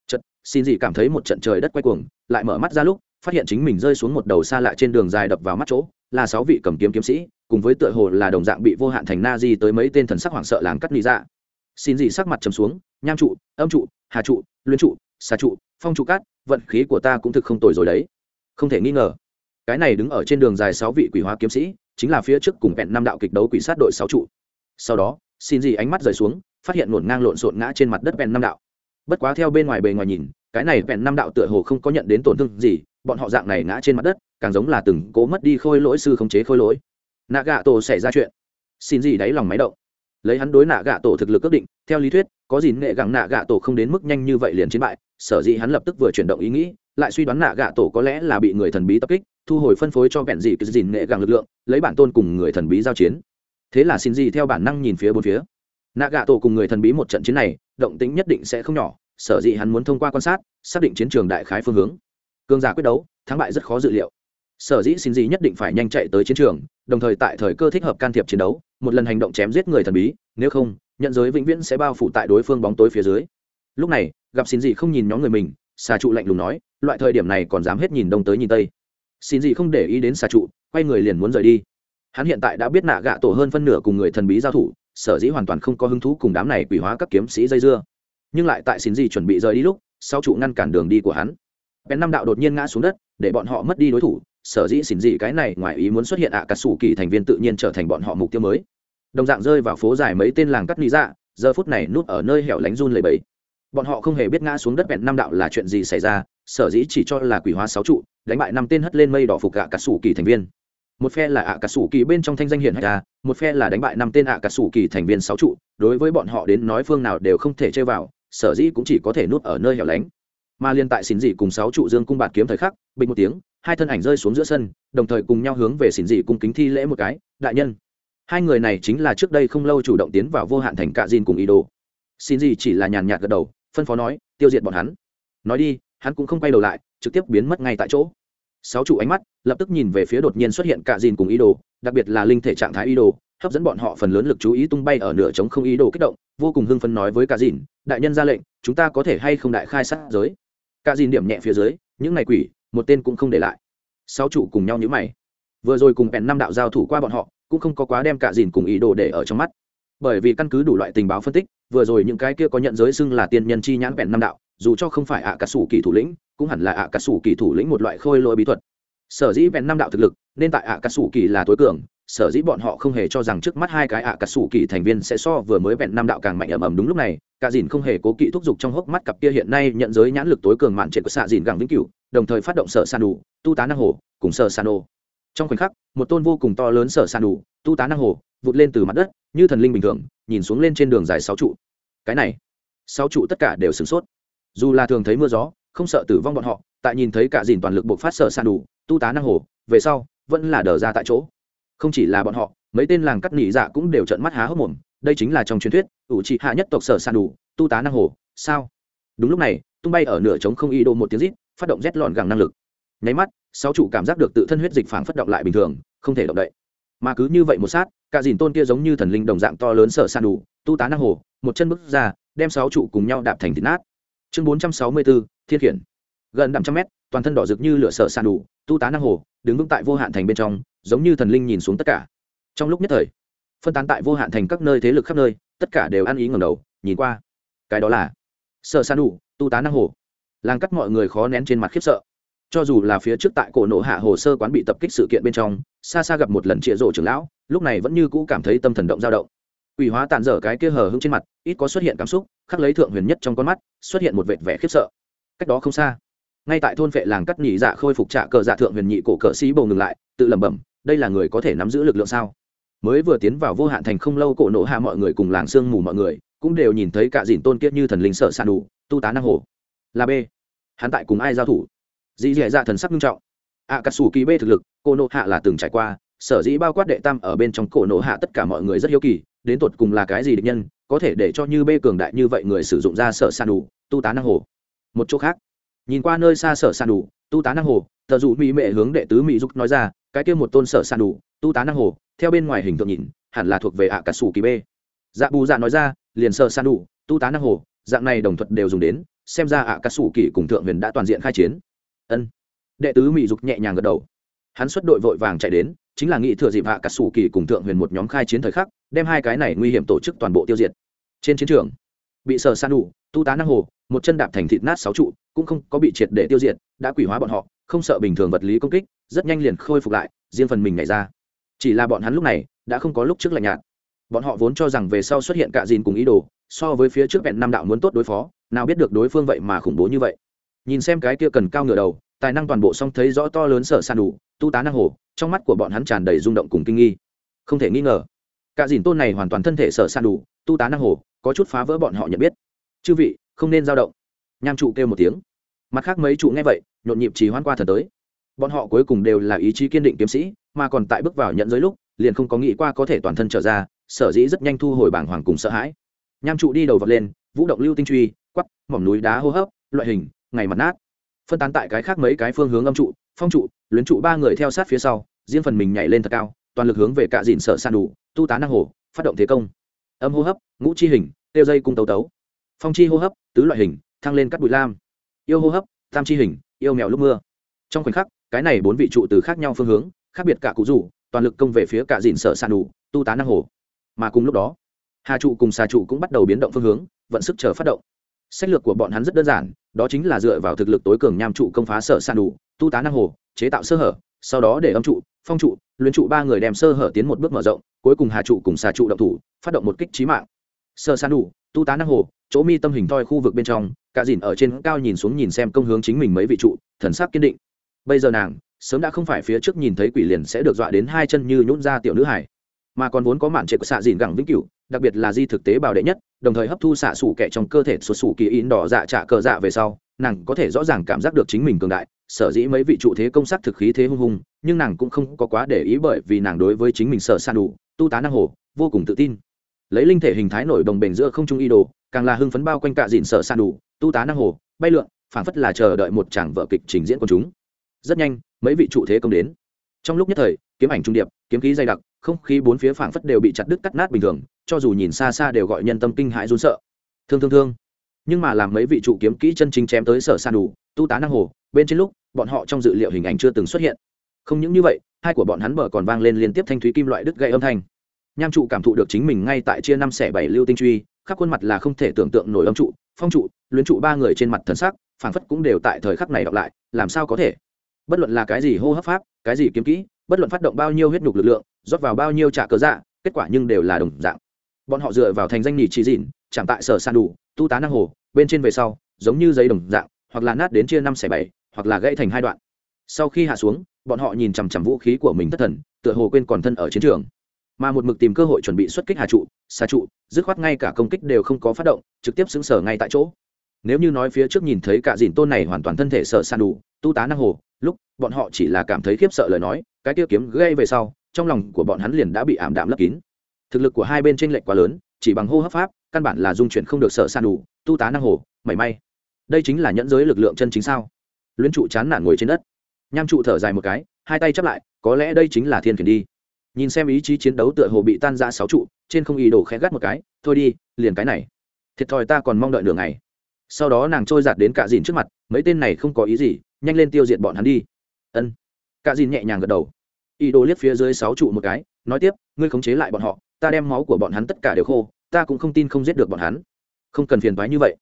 Chật xin dị cảm thấy một trận trời đất quay cuồng, lại mở mắt ra lúc, phát hiện chính mình rơi xuống một đầu xa lạ trên đường dài đập vào mắt chỗ, là sáu vị cầm kiếm kiếm sĩ, cùng với tựa hồ là đồng dạng bị vô hạn thành na di tới mấy tên thần sắc hoảng sợ làng cắt lý dạ xin dị sắc mặt trầm xuống, nham trụ, âm trụ, hà trụ, luyến trụ, xà trụ, phong trụ cát, vận khí của ta cũng thực không tồi rồi đấy. Không thể nghi ngờ, cái này đứng ở trên đường dài sáu vị quỷ hóa kiếm sĩ, chính là phía trước cùng vẹn năm đạo kịch đấu quỷ sát đội sáu trụ. Sau đó, xin gì ánh mắt rời xuống, phát hiện ngổn ngang lộn xộn ngã trên mặt đất vẹn năm đạo. Bất quá theo bên ngoài bề ngoài nhìn, cái này vẹn năm đạo tựa hồ không có nhận đến tổn thương gì, bọn họ dạng này ngã trên mặt đất, càng giống là từng cố mất đi khôi lỗi sư khống chế khôi lỗi. Nạ gạ tổ xảy ra chuyện. Xin gì đáy lòng máy động lấy hắn đối nạ gạ tổ thực lực ước định, theo lý thuyết, có gì nghệ gặng nạ gạ tổ không đến mức nhanh như vậy liền chiến bại, sở dĩ hắn lập tức vừa chuyển động ý nghĩ, lại suy đoán nạ gạ tổ có lẽ là bị người thần bí tập kích, thu hồi phân phối cho vẹn dị cứ dìn nghệ gặng lực lượng, lấy bản tôn cùng người thần bí giao chiến. Thế là xin gì theo bản năng nhìn phía bốn phía. Nạ gạ tổ cùng người thần bí một trận chiến này, động tính nhất định sẽ không nhỏ, sở dĩ hắn muốn thông qua quan sát, xác định chiến trường đại khái phương hướng. Cương giả quyết đấu, thắng bại rất khó dự liệu sở dĩ xin gì nhất định phải nhanh chạy tới chiến trường, đồng thời tại thời cơ thích hợp can thiệp chiến đấu, một lần hành động chém giết người thần bí, nếu không, nhận giới vĩnh viễn sẽ bao phủ tại đối phương bóng tối phía dưới. Lúc này, gặp xin gì không nhìn nhóm người mình, xà trụ lạnh lùng nói, loại thời điểm này còn dám hết nhìn đông tới nhìn tây. Xin gì không để ý đến xà trụ, quay người liền muốn rời đi. Hắn hiện tại đã biết nạ gạ tổ hơn phân nửa cùng người thần bí giao thủ, sở dĩ hoàn toàn không có hứng thú cùng đám này quỷ hóa các kiếm sĩ dây dưa. Nhưng lại tại xin gì chuẩn bị rời đi lúc, sau trụ ngăn cản đường đi của hắn. Bèn năm đạo đột nhiên ngã xuống đất để bọn họ mất đi đối thủ, sở dĩ xỉn gì cái này ngoài ý muốn xuất hiện ạ à cà sủ kỳ thành viên tự nhiên trở thành bọn họ mục tiêu mới. Đồng dạng rơi vào phố dài mấy tên làng cắt lý dạ giờ phút này núp ở nơi hẻo lánh run lầy bẫy bọn họ không hề biết ngã xuống đất vẹn năm đạo là chuyện gì xảy ra, sở dĩ chỉ cho là quỷ hóa sáu trụ, đánh bại năm tên hất lên mây đỏ phục ạ cà sủ kỳ thành viên. Một phe là ạ cà sủ kỳ bên trong thanh danh hiển hay ra một phe là đánh bại năm tên ạ cà sủ kỳ thành viên sáu trụ, đối với bọn họ đến nói phương nào đều không thể chơi vào, sở dĩ cũng chỉ có thể núp ở nơi hẻo lánh mà liên tại xỉn dị cùng sáu trụ dương cung bạt kiếm thời khắc, bình một tiếng, hai thân ảnh rơi xuống giữa sân, đồng thời cùng nhau hướng về xỉn dị cung kính thi lễ một cái, đại nhân. Hai người này chính là trước đây không lâu chủ động tiến vào vô hạn thành cạ dìn cùng ý đồ. Xỉn dị chỉ là nhàn nhạt gật đầu, phân phó nói, tiêu diệt bọn hắn. Nói đi, hắn cũng không quay đầu lại, trực tiếp biến mất ngay tại chỗ. Sáu trụ ánh mắt, lập tức nhìn về phía đột nhiên xuất hiện cạ dìn cùng ý đồ, đặc biệt là linh thể trạng thái ý đồ, hấp dẫn bọn họ phần lớn lực chú ý tung bay ở nửa trống không ý đồ kích động, vô cùng hưng phấn nói với cạ dìn, đại nhân ra lệnh, chúng ta có thể hay không đại khai sát giới? Cả dìn điểm nhẹ phía dưới, những ngày quỷ, một tên cũng không để lại. Sáu chủ cùng nhau nhữ mày. Vừa rồi cùng bèn năm đạo giao thủ qua bọn họ, cũng không có quá đem cả dìn cùng ý đồ để ở trong mắt. Bởi vì căn cứ đủ loại tình báo phân tích, vừa rồi những cái kia có nhận giới xưng là tiên nhân chi nhãn bèn năm đạo, dù cho không phải ạ à cà sủ kỳ thủ lĩnh, cũng hẳn là ạ à cà sủ kỳ thủ lĩnh một loại khôi lỗi bí thuật. Sở dĩ bèn năm đạo thực lực, nên tại ạ à cà sủ kỳ là tối cường sở dĩ bọn họ không hề cho rằng trước mắt hai cái ạ cà sủ kỳ thành viên sẽ so vừa mới vẹn năm đạo càng mạnh ầm ầm đúng lúc này, cả dìn không hề cố kỵ thúc giục trong hốc mắt cặp kia hiện nay nhận giới nhãn lực tối cường mạn trệ của xạ dìn gẳng vĩnh cửu, đồng thời phát động sở san đủ tu tá năng hồ, cùng sở san ô trong khoảnh khắc, một tôn vô cùng to lớn sở san đủ tu tá năng hồ, vụt lên từ mặt đất, như thần linh bình thường, nhìn xuống lên trên đường dài sáu trụ. Cái này, sáu trụ tất cả đều sửng sốt. Dù là thường thấy mưa gió, không sợ tử vong bọn họ, tại nhìn thấy cả dìn toàn lực buộc phát sở san đủ tu tá năng hồ, về sau, vẫn là đờ ra tại chỗ không chỉ là bọn họ, mấy tên làng cắt nỉ dạ cũng đều trợn mắt há hốc mồm, đây chính là trong truyền thuyết, ủ trị hạ nhất tộc sở sàn đủ, tu tá năng hồ, sao? Đúng lúc này, tung bay ở nửa trống không y đô một tiếng rít, phát động rét lọn gẳng năng lực. Nháy mắt, sáu trụ cảm giác được tự thân huyết dịch phảng phất động lại bình thường, không thể động đậy. Mà cứ như vậy một sát, cả dìn tôn kia giống như thần linh đồng dạng to lớn sở sàn đủ, tu tá năng hồ, một chân bước ra, đem sáu trụ cùng nhau đạp thành thịt nát. Chương bốn trăm sáu mươi bốn thiên khiển. Gần năm trăm mét, toàn thân đỏ rực như lửa sở sàn đủ, tu tá năng hồ, đứng vững tại vô hạn thành bên trong giống như thần linh nhìn xuống tất cả. Trong lúc nhất thời, phân tán tại vô hạn thành các nơi thế lực khắp nơi, tất cả đều ăn ý ngầm đầu, nhìn qua. Cái đó là sợ san đủ, tu tá năng hồ. Làng cắt mọi người khó nén trên mặt khiếp sợ. Cho dù là phía trước tại cổ nộ hạ hồ sơ quán bị tập kích sự kiện bên trong, xa xa gặp một lần trịa rổ trưởng lão, lúc này vẫn như cũ cảm thấy tâm thần động dao động. Ủy hóa tàn dở cái kia hờ hững trên mặt, ít có xuất hiện cảm xúc, khắc lấy thượng huyền nhất trong con mắt, xuất hiện một vệt vẻ khiếp sợ. Cách đó không xa, ngay tại thôn vệ làng cắt nhị dạ khôi phục trạ cờ dạ thượng huyền nhị cổ cờ xí bầu ngừng lại, tự lẩm bẩm đây là người có thể nắm giữ lực lượng sao? Mới vừa tiến vào vô hạn thành không lâu, cổ nộ hạ mọi người cùng làng sương mù mọi người cũng đều nhìn thấy cả dìn tôn kiết như thần linh sợ sàn đủ, tu tá năng hồ. Là b. Hắn tại cùng ai giao thủ? Dĩ dẻ ra dạ thần sắc nghiêm trọng. Ạ cà sủ kỳ b thực lực, cổ nộ hạ là từng trải qua, sở dĩ bao quát đệ tam ở bên trong cổ nộ hạ tất cả mọi người rất hiếu kỳ, đến tột cùng là cái gì địch nhân, có thể để cho như bê cường đại như vậy người sử dụng ra sở sàn đủ, tu tá năng hồ. Một chỗ khác, nhìn qua nơi xa sở sàn đủ, tu tá năng hồ tờ dụ mỹ mệ hướng đệ tứ mỹ dục nói ra cái kia một tôn sở san đủ, tu tá năng hồ, theo bên ngoài hình tượng nhìn, hẳn là thuộc về ạ cà sủ kỳ b dạ bù dạ nói ra, liền sở san đủ, tu tá năng hồ, dạng này đồng thuận đều dùng đến, xem ra ạ cà sủ kỳ cùng thượng huyền đã toàn diện khai chiến. Ân. Đệ tứ mỹ dục nhẹ nhàng gật đầu. Hắn xuất đội vội vàng chạy đến, chính là nghị thừa dịp hạ cà sủ kỳ cùng thượng huyền một nhóm khai chiến thời khắc, đem hai cái này nguy hiểm tổ chức toàn bộ tiêu diệt. Trên chiến trường, bị sở san đủ, tu tá năng hồ, một chân đạp thành thịt nát sáu trụ, cũng không có bị triệt để tiêu diệt, đã quỷ hóa bọn họ, không sợ bình thường vật lý công kích rất nhanh liền khôi phục lại, riêng phần mình nhảy ra. Chỉ là bọn hắn lúc này đã không có lúc trước lạnh nhạt. Bọn họ vốn cho rằng về sau xuất hiện cả dìn cùng ý đồ, so với phía trước vẹn năm đạo muốn tốt đối phó, nào biết được đối phương vậy mà khủng bố như vậy. Nhìn xem cái kia cần cao ngựa đầu, tài năng toàn bộ song thấy rõ to lớn sở san đủ, tu tá năng hồ, trong mắt của bọn hắn tràn đầy rung động cùng kinh nghi. Không thể nghi ngờ, cả dìn tôn này hoàn toàn thân thể sở san đủ, tu tá năng hồ, có chút phá vỡ bọn họ nhận biết. Chư vị, không nên dao động. Nham trụ kêu một tiếng. Mặt khác mấy trụ nghe vậy, nhộn nhịp chỉ hoan qua thần tới bọn họ cuối cùng đều là ý chí kiên định kiếm sĩ, mà còn tại bước vào nhận giới lúc, liền không có nghĩ qua có thể toàn thân trở ra, sở dĩ rất nhanh thu hồi bảng hoàng cùng sợ hãi. Nham trụ đi đầu vật lên, vũ động lưu tinh truy quắp mỏm núi đá hô hấp, loại hình, ngày mặt nát. Phân tán tại cái khác mấy cái phương hướng âm trụ, phong trụ, luyến trụ ba người theo sát phía sau, riêng phần mình nhảy lên thật cao, toàn lực hướng về cạ dìn sợ san đủ, tu tá năng hồ, phát động thế công. Âm hô hấp, ngũ chi hình, tiêu dây cung tấu tấu. Phong chi hô hấp, tứ loại hình, thăng lên cắt bụi lam. Yêu hô hấp, tam chi hình, yêu mèo lúc mưa. Trong khoảnh khắc cái này bốn vị trụ từ khác nhau phương hướng, khác biệt cả cụ rủ, toàn lực công về phía cả dìn sợ sàn đủ tu tá năng hồ. Mà cùng lúc đó, hà trụ cùng xà trụ cũng bắt đầu biến động phương hướng, vận sức chờ phát động. Sách lược của bọn hắn rất đơn giản, đó chính là dựa vào thực lực tối cường nham trụ công phá sở sàn đủ tu tá năng hồ, chế tạo sơ hở, sau đó để âm trụ, phong trụ, luyện trụ ba người đem sơ hở tiến một bước mở rộng, cuối cùng hà trụ cùng xà trụ động thủ, phát động một kích trí mạng. Sơ san đủ tu tá năng hồ, chỗ mi tâm hình thoi khu vực bên trong, cả dìn ở trên cao nhìn xuống nhìn xem công hướng chính mình mấy vị trụ, thần sắc kiên định bây giờ nàng sớm đã không phải phía trước nhìn thấy quỷ liền sẽ được dọa đến hai chân như nhún ra tiểu nữ hải mà còn vốn có mạn trệ của xạ dìn gẳng vĩnh cửu, đặc biệt là di thực tế bảo đệ nhất, đồng thời hấp thu xạ sủ kẻ trong cơ thể sụt sủ kỳ in đỏ dạ trả cờ dạ về sau, nàng có thể rõ ràng cảm giác được chính mình cường đại, sở dĩ mấy vị trụ thế công sắc thực khí thế hung hùng nhưng nàng cũng không có quá để ý bởi vì nàng đối với chính mình sợ san đủ, tu tá năng hồ, vô cùng tự tin. Lấy linh thể hình thái nổi đồng bền giữa không trung y đồ càng là hưng phấn bao quanh cạ dìn sợ san đủ, tu tá năng hồ, bay lượn, phảng phất là chờ đợi một chàng vợ kịch trình diễn của chúng rất nhanh, mấy vị trụ thế công đến. Trong lúc nhất thời, kiếm ảnh trung điệp, kiếm khí dày đặc, không khí bốn phía phảng phất đều bị chặt đứt cắt nát bình thường, cho dù nhìn xa xa đều gọi nhân tâm kinh hãi run sợ. Thương thương thương. Nhưng mà làm mấy vị trụ kiếm kỹ chân chính chém tới sở san đủ, tu tá năng hồ, bên trên lúc, bọn họ trong dự liệu hình ảnh chưa từng xuất hiện. Không những như vậy, hai của bọn hắn bờ còn vang lên liên tiếp thanh thúy kim loại đứt gãy âm thanh. Nham trụ cảm thụ được chính mình ngay tại chia năm xẻ bảy lưu tinh truy, khắp khuôn mặt là không thể tưởng tượng nổi âm trụ, phong trụ, luyến trụ ba người trên mặt thần sắc, phảng phất cũng đều tại thời khắc này đọc lại, làm sao có thể? Bất luận là cái gì hô hấp pháp, cái gì kiếm kỹ, bất luận phát động bao nhiêu huyết nhục lực lượng, rót vào bao nhiêu trả cớ dạ kết quả nhưng đều là đồng dạng. Bọn họ dựa vào thành danh nhì chỉ dịn chẳng tại sở san đủ, tu tá năng hồ, bên trên về sau, giống như giấy đồng dạng, hoặc là nát đến chia năm xẻ bảy, hoặc là gãy thành hai đoạn. Sau khi hạ xuống, bọn họ nhìn chằm chằm vũ khí của mình thất thần, tựa hồ quên còn thân ở chiến trường. Mà một mực tìm cơ hội chuẩn bị xuất kích hà trụ xa trụ, dứt khoát ngay cả công kích đều không có phát động, trực tiếp xứng sở ngay tại chỗ. Nếu như nói phía trước nhìn thấy cả dìn tôn này hoàn toàn thân thể sợ san đủ tu tá năng hồ, lúc bọn họ chỉ là cảm thấy khiếp sợ lời nói, cái tiêu kiếm gây về sau, trong lòng của bọn hắn liền đã bị ảm đạm lấp kín. Thực lực của hai bên tranh lệch quá lớn, chỉ bằng hô hấp pháp, căn bản là dung chuyển không được sợ san đủ, tu tá năng hồ, mảy may. Đây chính là nhẫn giới lực lượng chân chính sao? Luyến trụ chán nản ngồi trên đất. Nham trụ thở dài một cái, hai tay chắp lại, có lẽ đây chính là thiên khiển đi. Nhìn xem ý chí chiến đấu tựa hồ bị tan ra sáu trụ, trên không ý đồ khẽ gắt một cái, thôi đi, liền cái này. Thiệt thòi ta còn mong đợi nửa ngày. Sau đó nàng trôi giạt đến cạ dìn trước mặt, mấy tên này không có ý gì nhanh lên tiêu diệt bọn hắn đi. Ân. Cạ dìn nhẹ nhàng gật đầu. Ý đồ liếc phía dưới sáu trụ một cái, nói tiếp, ngươi khống chế lại bọn họ, ta đem máu của bọn hắn tất cả đều khô, ta cũng không tin không giết được bọn hắn. Không cần phiền thoái như vậy.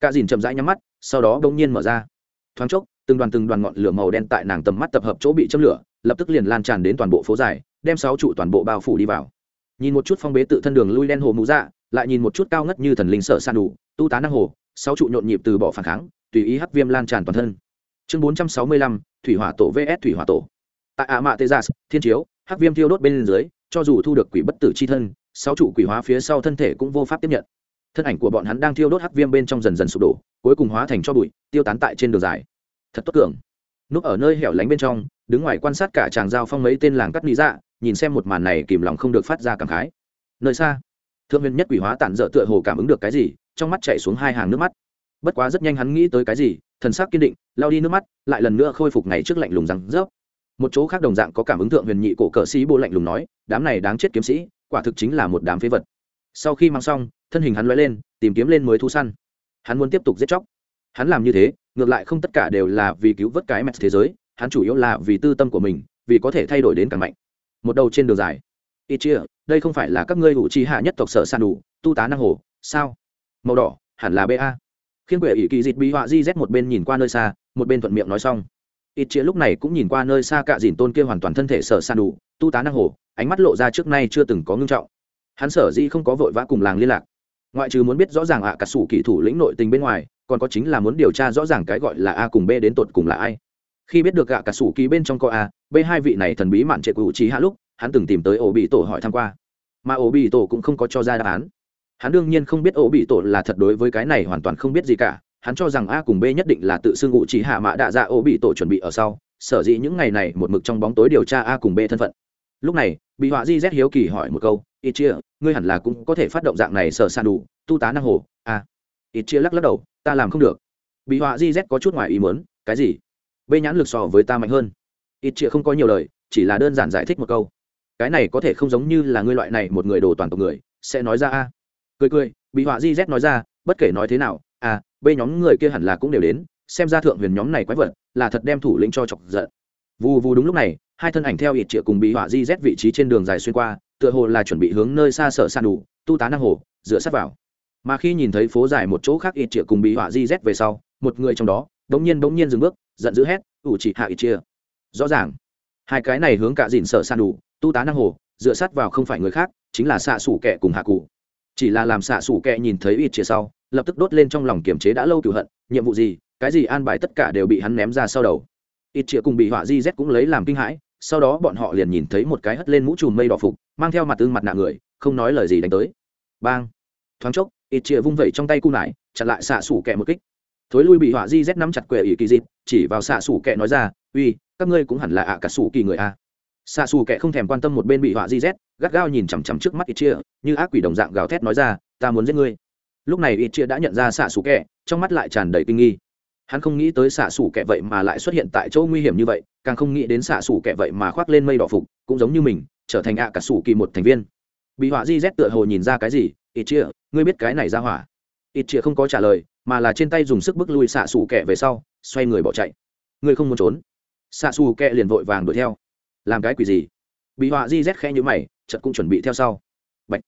Cạ dìn chậm rãi nhắm mắt, sau đó đ ỗ n g nhiên mở ra. Thoáng chốc, từng đoàn từng đoàn ngọn lửa màu đen tại nàng tầm mắt tập hợp chỗ bị châm lửa, lập tức liền lan tràn đến toàn bộ phố dài, đem sáu trụ toàn bộ bao phủ đi vào. Nhìn một chút phong bế tự thân đường lui đen hồ mũ dạ lại nhìn một chút cao ngất như thần linh sợ san đủ, tu tá năng hồ, sáu trụ nhộn nhịp từ bỏ phản kháng, tùy ý hắc viêm lan tràn toàn thân chương bốn trăm sáu mươi lăm, thủy hỏa tổ vs thủy hỏa tổ. Tại ạ mạ tê gia thiên chiếu, hắc viêm thiêu đốt bên dưới, cho dù thu được quỷ bất tử c h i thân, sáu trụ quỷ hóa phía sau thân thể cũng vô pháp tiếp nhận. Thân ảnh của bọn hắn đang thiêu đốt hắc viêm bên trong dần dần sụp đổ, cuối cùng hóa thành cho bụi, tiêu tán tại trên đường dài. Thật tốt cường núp ở nơi hẻo lánh bên trong, đứng ngoài quan sát cả chàng giao phong mấy tên làng cắt lý dạ nhìn xem một màn này kìm lòng không được phát ra cảm khái. Nơi xa, thượng huyền nhất quỷ hóa tản dở tựa hồ cảm ứng được cái gì, trong mắt chạy xuống hai hàng nước mắt bất quá rất nhanh hắn nghĩ tới cái gì, thần sắc kiên định lao đi nước mắt, lại lần nữa khôi phục ngày trước lạnh lùng răng rớp. Một chỗ khác đồng dạng có cảm ứng thượng huyền nhị cổ cờ sĩ bộ lạnh lùng nói, đám này đáng chết kiếm sĩ, quả thực chính là một đám phế vật. Sau khi mang xong, thân hình hắn lóe lên, tìm kiếm lên mới thu săn. Hắn muốn tiếp tục giết chóc. Hắn làm như thế, ngược lại không tất cả đều là vì cứu vớt cái mẹt thế giới, hắn chủ yếu là vì tư tâm của mình, vì có thể thay đổi đến càng mạnh. Một đầu trên đường dài. Ít chia đây không phải là các ngươi hữu trí hạ nhất tộc sở san đủ tu tá năng hồ, sao? Màu đỏ, hẳn là ba khiến quệ ỷ kỳ dịt bị họa di z một bên nhìn qua nơi xa, một bên thuận miệng nói xong. Ít chĩa lúc này cũng nhìn qua nơi xa cạ dìn tôn kia hoàn toàn thân thể sở san đủ, tu tá năng hồ ánh mắt lộ ra trước nay chưa từng có ngưng trọng. Hắn sở dĩ không có vội vã cùng làng liên lạc. Ngoại trừ muốn biết rõ ràng ạ à cả sủ kỳ thủ lĩnh nội tình bên ngoài, còn có chính là muốn điều tra rõ ràng cái gọi là a cùng b đến tột cùng là ai. Khi biết được gạ cả sủ kỳ bên trong có a, b hai vị này thần bí mạn trệ cụ trí hạ lúc, hắn từng tìm tới ổ bị tổ hỏi tham q u a mà ổ bị tổ cũng không có cho ra đáp án hắn đương nhiên không biết ổ bị tổ là thật đối với cái này hoàn toàn không biết gì cả, hắn cho rằng a cùng b nhất định là tự xưng ngụ chỉ hạ mã đạ dạ ổ bị tổ chuẩn bị ở sau, sở dĩ những ngày này một mực trong bóng tối điều tra a cùng b thân phận. Lúc này, bị họa di z hiếu kỳ hỏi một câu ít chia ngươi hẳn là cũng có thể phát động dạng này sở san đủ, tu tá năng hồ à? a ít chia lắc lắc đầu, ta làm không được. Bị họa di z có chút ngoài ý muốn, cái gì? B nhãn lực so với ta mạnh hơn. Ít chia không có nhiều lời, chỉ là đơn giản giải thích một câu, cái này có thể không giống như là ngươi loại này một người đồ toàn tộc người, sẽ nói ra a cười cười bị họa di z nói ra bất kể nói thế nào à, b nhóm người kia hẳn là cũng đều đến xem ra thượng huyền nhóm này quái vật là thật đem thủ lĩnh cho chọc giận. Vù vù đúng lúc này hai thân ảnh theo ít triệu cùng bị họa di z vị trí trên đường dài xuyên qua tựa hồ là chuẩn bị hướng nơi xa sở san đủ tu tá năng hồ dựa sát vào. Mà khi nhìn thấy phố dài một chỗ khác ít triệu cùng bị họa di z về sau một người trong đó đống nhiên đống nhiên dừng bước giận dữ hét ủ chỉ hạ ít chia rõ ràng hai cái này hướng cả dìn sở san đủ tu tá năng hồ dựa sát vào không phải người khác chính là xạ sủ kẻ cùng hạ cụ chỉ là làm xạ sủ kẹ nhìn thấy ít chia sau, lập tức đốt lên trong lòng kiềm chế đã lâu cửu hận, nhiệm vụ gì, cái gì an bài tất cả đều bị hắn ném ra sau đầu. Ít chia cùng bị họa di z cũng lấy làm kinh hãi, sau đó bọn họ liền nhìn thấy một cái hất lên mũ trùm mây đỏ phục, mang theo mặt tương mặt nạ người, không nói lời gì đánh tới. Bang! Thoáng chốc, ít chia vung vẩy trong tay cung lại chặn lại xạ sủ kẹ một kích. Thối lui bị họa di z nắm chặt quệ ỷ kỳ dịp, chỉ vào xạ sủ kẹ nói ra, uy, các ngươi cũng hẳn là ạ cả sủ kỳ người a xa xù kệ không thèm quan tâm một bên bị họa di z, gắt gao nhìn chằm chằm trước mắt ít chia như ác quỷ đồng dạng gào thét nói ra, ta muốn giết ngươi. Lúc này ít chia đã nhận ra xạ xù kệ trong mắt lại tràn đầy kinh nghi. Hắn không nghĩ tới xạ xù kệ vậy mà lại xuất hiện tại chỗ nguy hiểm như vậy, càng không nghĩ đến xạ xù kệ vậy mà khoác lên mây đỏ phục, cũng giống như mình, trở thành ạ cả xù kỳ một thành viên. Bị họa di z tựa hồ nhìn ra cái gì ít chia ngươi biết cái này ra hỏa? Ít chia không có trả lời, mà là trên tay dùng sức bức lui xạ xù kệ về sau, xoay người bỏ chạy. Ngươi không muốn trốn. Xạ xù kệ liền vội vàng đuổi theo làm cái quỷ gì? Bị họa di z khe như mày chật cũng chuẩn bị theo sau. Bạch.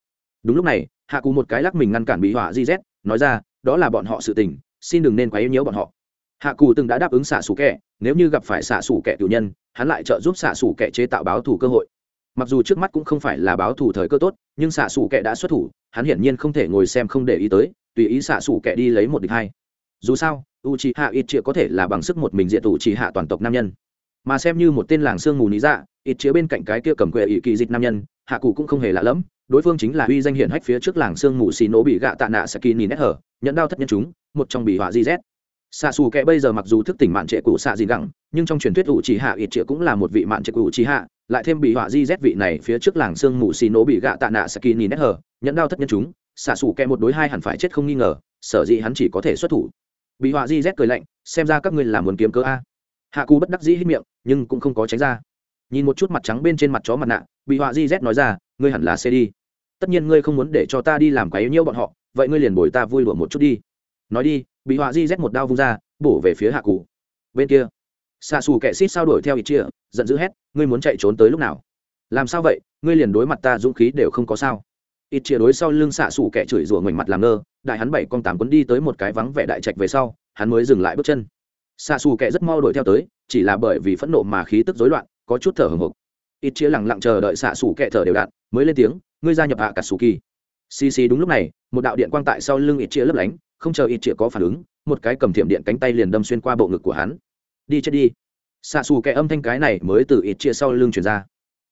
đúng lúc này, hạ cù một cái lắc mình ngăn cản bị họa di z nói ra, đó là bọn họ sự tình, xin đừng nên quá yếu nhiễu bọn họ. Hạ cù từng đã đáp ứng xạ xù kẻ, nếu như gặp phải xạ xù kẻ cử nhân, hắn lại trợ giúp xạ xù kẻ chế tạo báo thù cơ hội. Mặc dù trước mắt cũng không phải là báo thù thời cơ tốt, nhưng xạ xù kẻ đã xuất thủ, hắn hiển nhiên không thể ngồi xem không để ý tới, tùy ý xạ xù kẻ đi lấy một địch hai. Dù sao u c h i hạ ít chĩa có thể là bằng sức một mình diện tù chỉ hạ toàn tộc nam nhân mà xem như một tên làng sương mù ní dạ ít chứa bên cạnh cái kia cầm quệ ỷ kỳ dịch nam nhân, hạ cụ cũng không hề lạ lẫm, đối phương chính là uy danh hiển hách phía trước làng sương mù xì nổ bị gạ tạ nạ saki nhìn nét hở, nhận đao thất nhân chúng, một trong bị họa di z xạ xù kệ bây giờ mặc dù thức tỉnh mạn trệ cụ xạ gì gẳng, nhưng trong truyền thuyết ủ trì hạ ít chĩa cũng là một vị mạn trệ cụ trì hạ, lại thêm bị họa di z vị này phía trước làng sương mù xì nổ bị gạ tạ nạ saki nhìn nét hở nhẫn đao thất nhân chúng, xạ xù kệ một đối hai hẳn phải chết không nghi ngờ, sở dĩ hắn chỉ có thể xuất thủ. Bị họa di z cười lạnh, xem ra các ngươi là muốn kiếm cớ a hạ cú bất đắc dĩ hít miệng, nhưng cũng không có tránh ra. Nhìn một chút mặt trắng bên trên mặt chó mặt nạ, bị họa di z nói ra, ngươi hẳn là xe đi. Tất nhiên ngươi không muốn để cho ta đi làm cái nhiễu bọn họ, vậy ngươi liền bồi ta vui đùa một chút đi. Nói đi, bị họa di z một đao vung ra, bổ về phía hạ cụ bên kia xạ xù kẻ xít sao đuổi theo ít chia, giận dữ hét, ngươi muốn chạy trốn tới lúc nào? Làm sao vậy? Ngươi liền đối mặt ta dũng khí đều không có sao. Ít chia đối sau lưng xạ xù kẻ chửi rủa ngoảnh mặt làm ngơ, đại hắn bảy con tám quấn đi tới một cái vắng vẻ đại trạch về sau, hắn mới dừng lại bước chân xạ xù kẻ rất mau đuổi theo tới, chỉ là bởi vì phẫn nộ mà khí tức rối loạn, có chút thở hồng hộc. Ít chia lẳng lặng chờ đợi xạ xù kẻ thở đều đặn, mới lên tiếng, ngươi gia nhập hạ cả xù kỳ xì xì đúng lúc này, một đạo điện quang tại sau lưng ít chia lấp lánh, không chờ ít chia có phản ứng, một cái cầm thiểm điện cánh tay liền đâm xuyên qua bộ ngực của hắn. Đi chết đi. Xạ xù kẻ âm thanh cái này mới từ ít chia sau lưng chuyển ra.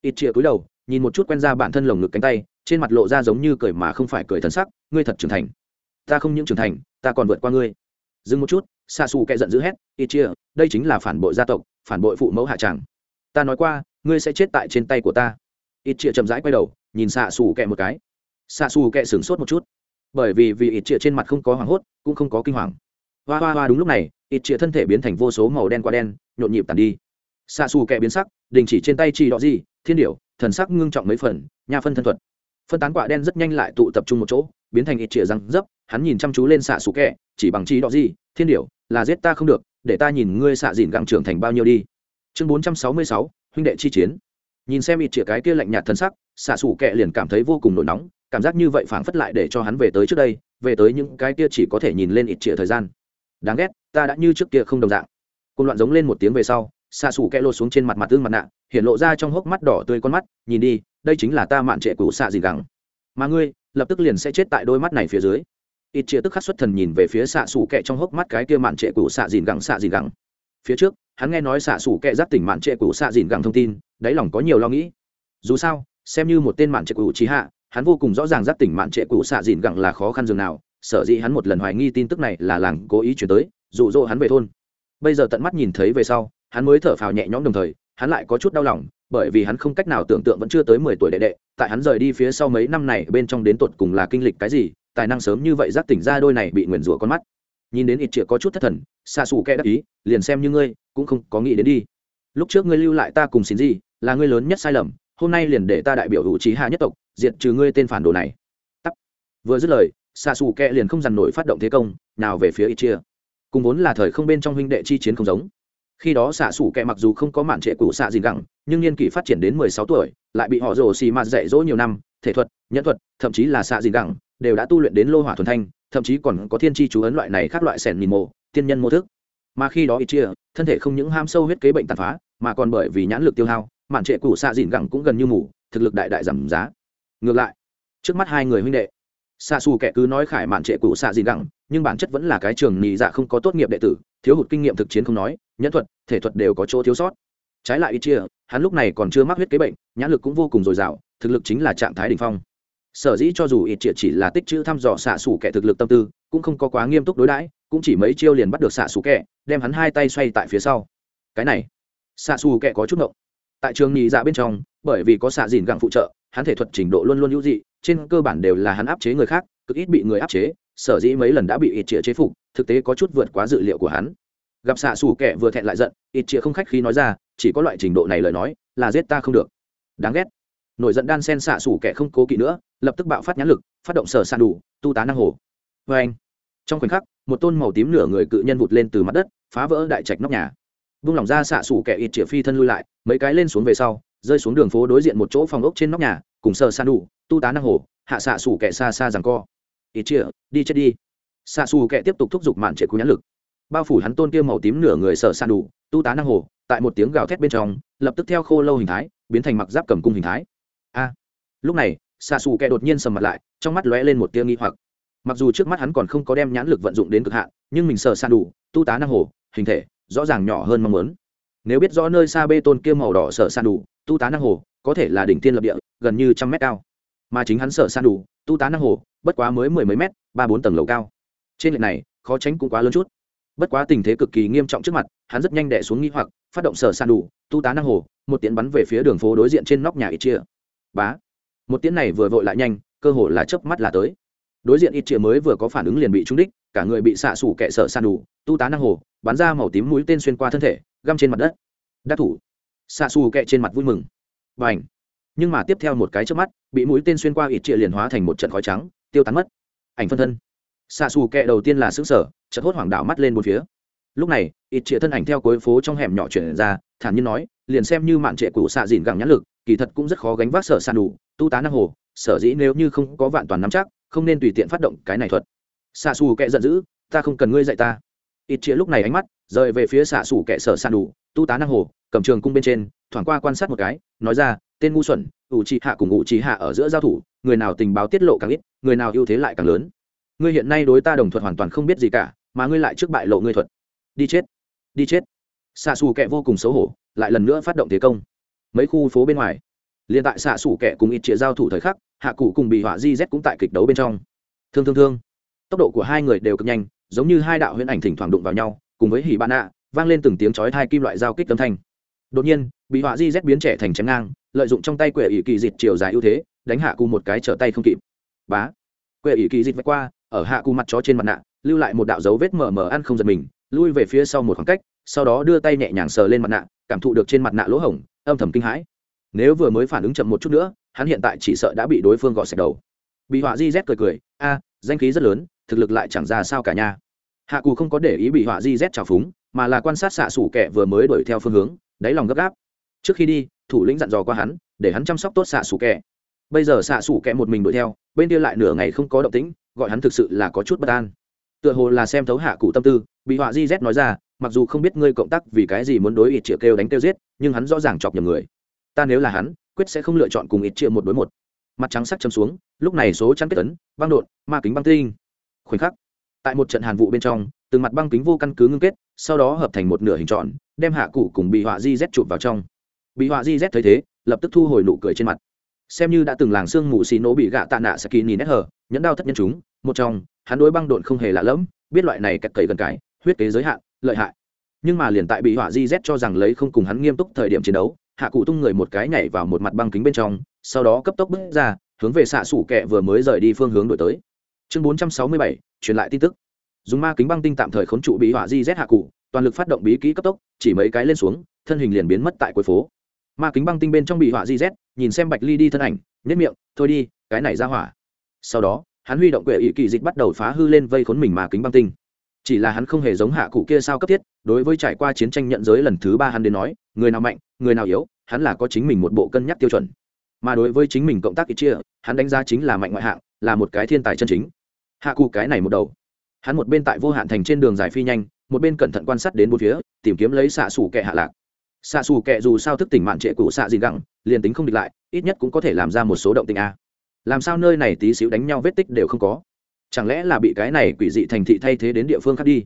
Ít chia cúi đầu, nhìn một chút quen ra bản thân lồng ngực cánh tay, trên mặt lộ ra giống như cười mà không phải cười thân sắc, ngươi thật trưởng thành. Ta không những trưởng thành, ta còn vượt qua ngươi. Dừng một chút xa xù kẻ giận dữ hét ít chia, đây chính là phản bội gia tộc, phản bội phụ mẫu hạ tràng. Ta nói qua, ngươi sẽ chết tại trên tay của ta. Ít chia chậm rãi quay đầu, nhìn xạ xù kẹ một cái. Xạ xù kẹ sửng sốt một chút. Bởi vì vì ít chia trên mặt không có hoảng hốt, cũng không có kinh hoàng. Hoa hoa hoa, đúng lúc này ít chia thân thể biến thành vô số màu đen qua đen, nhộn nhịp tàn đi. Xạ xù kẹ biến sắc, đình chỉ trên tay chi đỏ gì thiên điểu, thần sắc ngưng trọng mấy phần, nha phân thân thuật. Phân tán quả đen rất nhanh lại tụ tập trung một chỗ, biến thành ít chia răng dấp, hắn nhìn chăm chú lên xạ xù kẹ chỉ bằng chi đỏ gì thiên điểu là giết ta không được để ta nhìn ngươi xạ dìn gặng trưởng thành bao nhiêu đi. Chương bốn trăm sáu mươi sáu huynh đệ chi chiến. Nhìn xem ít chĩa cái kia lạnh nhạt thân sắc xạ xù kệ liền cảm thấy vô cùng nổi nóng cảm giác như vậy phảng phất lại để cho hắn về tới trước đây về tới những cái kia chỉ có thể nhìn lên ít chĩa thời gian. Đáng ghét ta đã như trước kia không đồng dạng. Côn loạn giống lên một tiếng về sau xạ xù kệ lột xuống trên mặt mặt tương mặt nạ hiện lộ ra trong hốc mắt đỏ tươi con mắt nhìn đi đây chính là ta mạn trệ của xạ dìn gặng, mà ngươi lập tức liền sẽ chết tại đôi mắt này phía dưới ít chia tức khắc xuất thần nhìn về phía xạ xù kẹ trong hốc mắt cái kia mạn trệ cũ xạ dìn gẳng xạ dìn gẳng. Phía trước, hắn nghe nói xạ xù kẹ giáp tỉnh mạn trệ cũ xạ dìn gẳng thông tin, đáy lòng có nhiều lo nghĩ. Dù sao, xem như một tên mạn trệ cũ trí hạ, hắn vô cùng rõ ràng giáp tỉnh mạn trệ cũ xạ dìn gẳng là khó khăn dường nào, sở dĩ hắn một lần hoài nghi tin tức này là làng cố ý chuyển tới, dụ dỗ hắn về thôn. Bây giờ tận mắt nhìn thấy về sau, hắn mới thở phào nhẹ nhõm đồng thời, hắn lại có chút đau lòng, bởi vì hắn không cách nào tưởng tượng vẫn chưa tới mười tuổi đệ đệ, tại hắn rời đi phía sau mấy năm này bên trong đến tột cùng là kinh lịch cái gì tài năng sớm như vậy giác tỉnh ra đôi này bị nguyền rủa con mắt. Nhìn đến ít chĩa có chút thất thần xa xù kẽ đắc ý, liền xem như ngươi, cũng không có nghĩ đến đi. Lúc trước ngươi lưu lại ta cùng xin gì, là ngươi lớn nhất sai lầm, hôm nay liền để ta đại biểu hữu trí hạ nhất tộc, diệt trừ ngươi tên phản đồ này. Tắt vừa dứt lời xa xù kẽ liền không dằn nổi phát động thế công, nào về phía ít chia cùng vốn là thời không bên trong huynh đệ chi chiến không giống. Khi đó xạ xủ kẹ mặc dù không có mạn trệ cũ xạ gì gẳng, nhưng niên kỷ phát triển đến mười sáu tuổi, lại bị họ rồ xì mạt dạy dỗ nhiều năm, thể thuật, nhẫn thuật, thậm chí là xạ gì gẳng đều đã tu luyện đến lô hỏa thuần thanh, thậm chí còn có thiên tri chú ấn loại này khác loại sẻn mìn mồ tiên nhân mô thức. Mà khi đó ít chia, thân thể không những ham sâu huyết kế bệnh tàn phá, mà còn bởi vì nhãn lực tiêu hao, mạn trệ cũ xạ Dịn gẳng cũng gần như mù, thực lực đại đại giảm giá. Ngược lại, trước mắt hai người huynh đệ xa xù kẻ cứ nói khải mạn trệ cũ xạ Dịn gẳng, nhưng bản chất vẫn là cái trường nhị dạ không có tốt nghiệp đệ tử, thiếu hụt kinh nghiệm thực chiến không nói, nhẫn thuật, thể thuật đều có chỗ thiếu sót. Trái lại ít chia, hắn lúc này còn chưa mắc huyết kế bệnh, nhãn lực cũng vô cùng dồi dào, thực lực chính là trạng thái đ ỉ n h phong sở dĩ cho dù ít triệt chỉ là tích chữ thăm dò xạ xủ kẻ thực lực tâm tư, cũng không có quá nghiêm túc đối đãi, cũng chỉ mấy chiêu liền bắt được xạ xù kẻ, đem hắn hai tay xoay tại phía sau. Cái này, xạ xù kẻ có chút ngộng. Tại trường nhị dạ bên trong, bởi vì có xạ dìn gặng phụ trợ, hắn thể thuật trình độ luôn luôn hữu dị, trên cơ bản đều là hắn áp chế người khác, cực ít bị người áp chế, sở dĩ mấy lần đã bị ít chĩa chế phục, thực tế có chút vượt quá dự liệu của hắn. Gặp xạ xù kẻ vừa thẹn lại giận, ít chĩa không khách khi nói ra, chỉ có loại trình độ này lời nói, là giết ta không được. Đáng ghét nổi giận đan sen xạ xù kẻ không cố kỵ nữa, lập tức bạo phát nhãn lực, phát động sở sàn đủ, tu tá năng hồ. Vê anh. Trong khoảnh khắc, một tôn màu tím nửa người cự nhân vụt lên từ mặt đất, phá vỡ đại trạch nóc nhà. Vung lỏng ra xạ xù kẻ ít chĩa phi thân lui lại, mấy cái lên xuống về sau, rơi xuống đường phố đối diện một chỗ phòng ốc trên nóc nhà, cùng sở sàn đủ, tu tá năng hồ, hạ xạ xù kẻ xa xa rằng co. Ít chĩa, đi chết đi. Xạ xù kẻ tiếp tục thúc giục mạn trệ cú nhãn lực. Bao phủ hắn tôn kia màu tím nửa người sở sàn đủ, tu tá năng hồ, tại một tiếng gào thét bên trong, lập tức theo khô lâu hình thái, biến thành mặc giáp cầm cung hình thái a lúc này xạ xù kẻ đột nhiên sầm mặt lại, trong mắt lóe lên một tia nghi hoặc. Mặc dù trước mắt hắn còn không có đem nhãn lực vận dụng đến cực hạn, nhưng mình sợ san đủ, tu tá năng hồ, hình thể, rõ ràng nhỏ hơn mong muốn. Nếu biết rõ nơi xa bê tôn kia màu đỏ sợ san đủ, tu tá năng hồ, có thể là đỉnh tiên lập địa, gần như trăm mét cao. Mà chính hắn sợ san đủ, tu tá năng hồ, bất quá mới mười mấy mét, ba bốn tầng lầu cao. Trên lệ này, khó tránh cũng quá lớn chút. Bất quá tình thế cực kỳ nghiêm trọng trước mặt, hắn rất nhanh đẻ xuống nghi hoặc, phát động sở san đủ, tu tá năng hồ, một tiến bắn về phía đường phố đối diện trên nóc nhà ít chia bá. Một tiếng này vừa vội lại nhanh, cơ hồ là chớp mắt là tới. Đối diện ít chia mới vừa có phản ứng liền bị trúng đích, cả người bị xạ xủ kẹ sợ san đủ tu tá năng hồ, bắn ra màu tím mũi tên xuyên qua thân thể, găm trên mặt đất. Đắc thủ. Xạ xù kẹ trên mặt vui mừng. B à n h nhưng mà tiếp theo một cái trước mắt, bị mũi tên xuyên qua ít chia liền hóa thành một trận khói trắng, tiêu tán mất. Ảnh phân thân. Xạ xù kẹ đầu tiên là xứng sở chợt hốt hoảng đảo mắt lên một phía lúc này, ít trịa thân ảnh theo cuối phố trong hẻm nhỏ chuyển ra, thản nhiên nói, liền xem như mạn trệ cụ xạ dìn gẳng nhãn lực, kỳ thật cũng rất khó gánh vác sở sàn đủ tu tá năng hồ, sở dĩ nếu như không có vạn toàn nắm chắc, không nên tùy tiện phát động cái này thuật. Xạ xù kệ giận dữ, ta không cần ngươi dạy ta. Ít trịa lúc này ánh mắt, rời về phía xạ xù kệ sở sàn đủ tu tá năng hồ, cầm trường cung bên trên, thoảng qua quan sát một cái, nói ra, tên ngu xuẩn, ủ trì hạ cùng ủ trì hạ ở giữa giao thủ, người nào tình báo tiết lộ càng ít, người nào ưu thế lại càng lớn. Ngươi hiện nay đối ta đồng thuật hoàn toàn không biết gì cả, mà ngươi lại trước bại lộ ngươi thuật đi chết đi chết. Xạ xù kẹ vô cùng xấu hổ, lại lần nữa phát động thế công. Mấy khu phố bên ngoài, liền tại xạ xù kẹ cùng ít chĩa giao thủ thời khắc, hạ cụ cùng bị họa di z cũng tại kịch đấu bên trong. Thương thương thương. Tốc độ của hai người đều cực nhanh, giống như hai đạo huyễn ảnh thỉnh thoảng đụng vào nhau, cùng với hỉ bạn ạ vang lên từng tiếng chói thai kim loại giao kích âm thanh. Đột nhiên, bị họa di z biến trẻ thành chém ngang, lợi dụng trong tay quệ ỷ kỳ dịt chiều dài ưu thế, đánh hạ cụ một cái trở tay không kịp. Bá. Quệ ỷ kỳ dịt vạch qua, ở hạ cụ mặt chó trên mặt nạ, lưu lại một đạo dấu vết mờ mờ ăn không giật mình lui về phía sau một khoảng cách, sau đó đưa tay nhẹ nhàng sờ lên mặt nạ, cảm thụ được trên mặt nạ lỗ hổng, âm thầm kinh hãi. Nếu vừa mới phản ứng chậm một chút nữa, hắn hiện tại chỉ sợ đã bị đối phương gọt sạch đầu. Bị họa di z cười cười, a, danh khí rất lớn, thực lực lại chẳng ra sao cả nha. Hạ cù không có để ý bị họa di z trào phúng, mà là quan sát xạ xủ kẻ vừa mới đuổi theo phương hướng, đáy lòng gấp gáp. Trước khi đi, thủ lĩnh dặn dò qua hắn, để hắn chăm sóc tốt xạ xủ kẻ. Bây giờ xạ xủ kẻ một mình đuổi theo, bên kia lại nửa ngày không có động tĩnh, gọi hắn thực sự là có chút bất an tựa hồ là xem thấu hạ cụ tâm tư, bị họa di z nói ra, mặc dù không biết ngươi cộng tác vì cái gì muốn đối ít triệu kêu đánh kêu giết, nhưng hắn rõ ràng chọc nhầm người. Ta nếu là hắn, quyết sẽ không lựa chọn cùng ít triệu một đối một. Mặt trắng sắc châm xuống, lúc này số chăn kết tấn băng đột, ma kính băng tinh. Khoảnh khắc, tại một trận hàn vụ bên trong, từng mặt băng kính vô căn cứ ngưng kết, sau đó hợp thành một nửa hình tròn, đem hạ cụ cùng bị họa di z chụp vào trong. Bị họa di z thấy thế, lập tức thu hồi nụ cười trên mặt xem như đã từng làng xương mù xì nổ bị gạ tạ nạ saki nhìn nét hờ nhẫn đao thất nhân chúng, một trong, hắn đối băng độn không hề lạ lẫm, biết loại này cật cầy gần cái, huyết kế giới hạn, lợi hại. Nhưng mà liền tại bị họa di z cho rằng lấy không cùng hắn nghiêm túc thời điểm chiến đấu, hạ cụ tung người một cái nhảy vào một mặt băng kính bên trong, sau đó cấp tốc bước ra, hướng về xạ sủ kẹ vừa mới rời đi phương hướng đổi tới. Chương bốn trăm sáu mươi bảy, truyền lại tin tức. Dùng ma kính băng tinh tạm thời khốn trụ bị họa di z hạ cụ, toàn lực phát động bí kỹ cấp tốc, chỉ mấy cái lên xuống, thân hình liền biến mất tại cuối phố. Ma kính băng tinh bên trong bị họa di z nhìn xem bạch ly đi thân ảnh nếp miệng, thôi đi, cái này ra hỏa. Sau đó, hắn huy động quệ ỵ kỳ dịch bắt đầu phá hư lên vây khốn mình mà kính băng tinh. Chỉ là hắn không hề giống hạ cụ kia sao cấp thiết, đối với trải qua chiến tranh nhận giới lần thứ ba hắn đến nói, người nào mạnh, người nào yếu, hắn là có chính mình một bộ cân nhắc tiêu chuẩn. Mà đối với chính mình cộng tác ít chia, hắn đánh giá chính là mạnh ngoại hạng, là một cái thiên tài chân chính. Hạ cụ cái này một đầu. Hắn một bên tại vô hạn thành trên đường dài phi nhanh, một bên cẩn thận quan sát đến bốn phía, tìm kiếm lấy xạ xủ kẻ hạ lạc xạ xù kệ dù sao thức tỉnh mạn trệ cụ xạ gì gẳng, liền tính không địch lại, ít nhất cũng có thể làm ra một số động tình a. Làm sao nơi này tí xíu đánh nhau vết tích đều không có? Chẳng lẽ là bị cái này quỷ dị thành thị thay thế đến địa phương khác đi?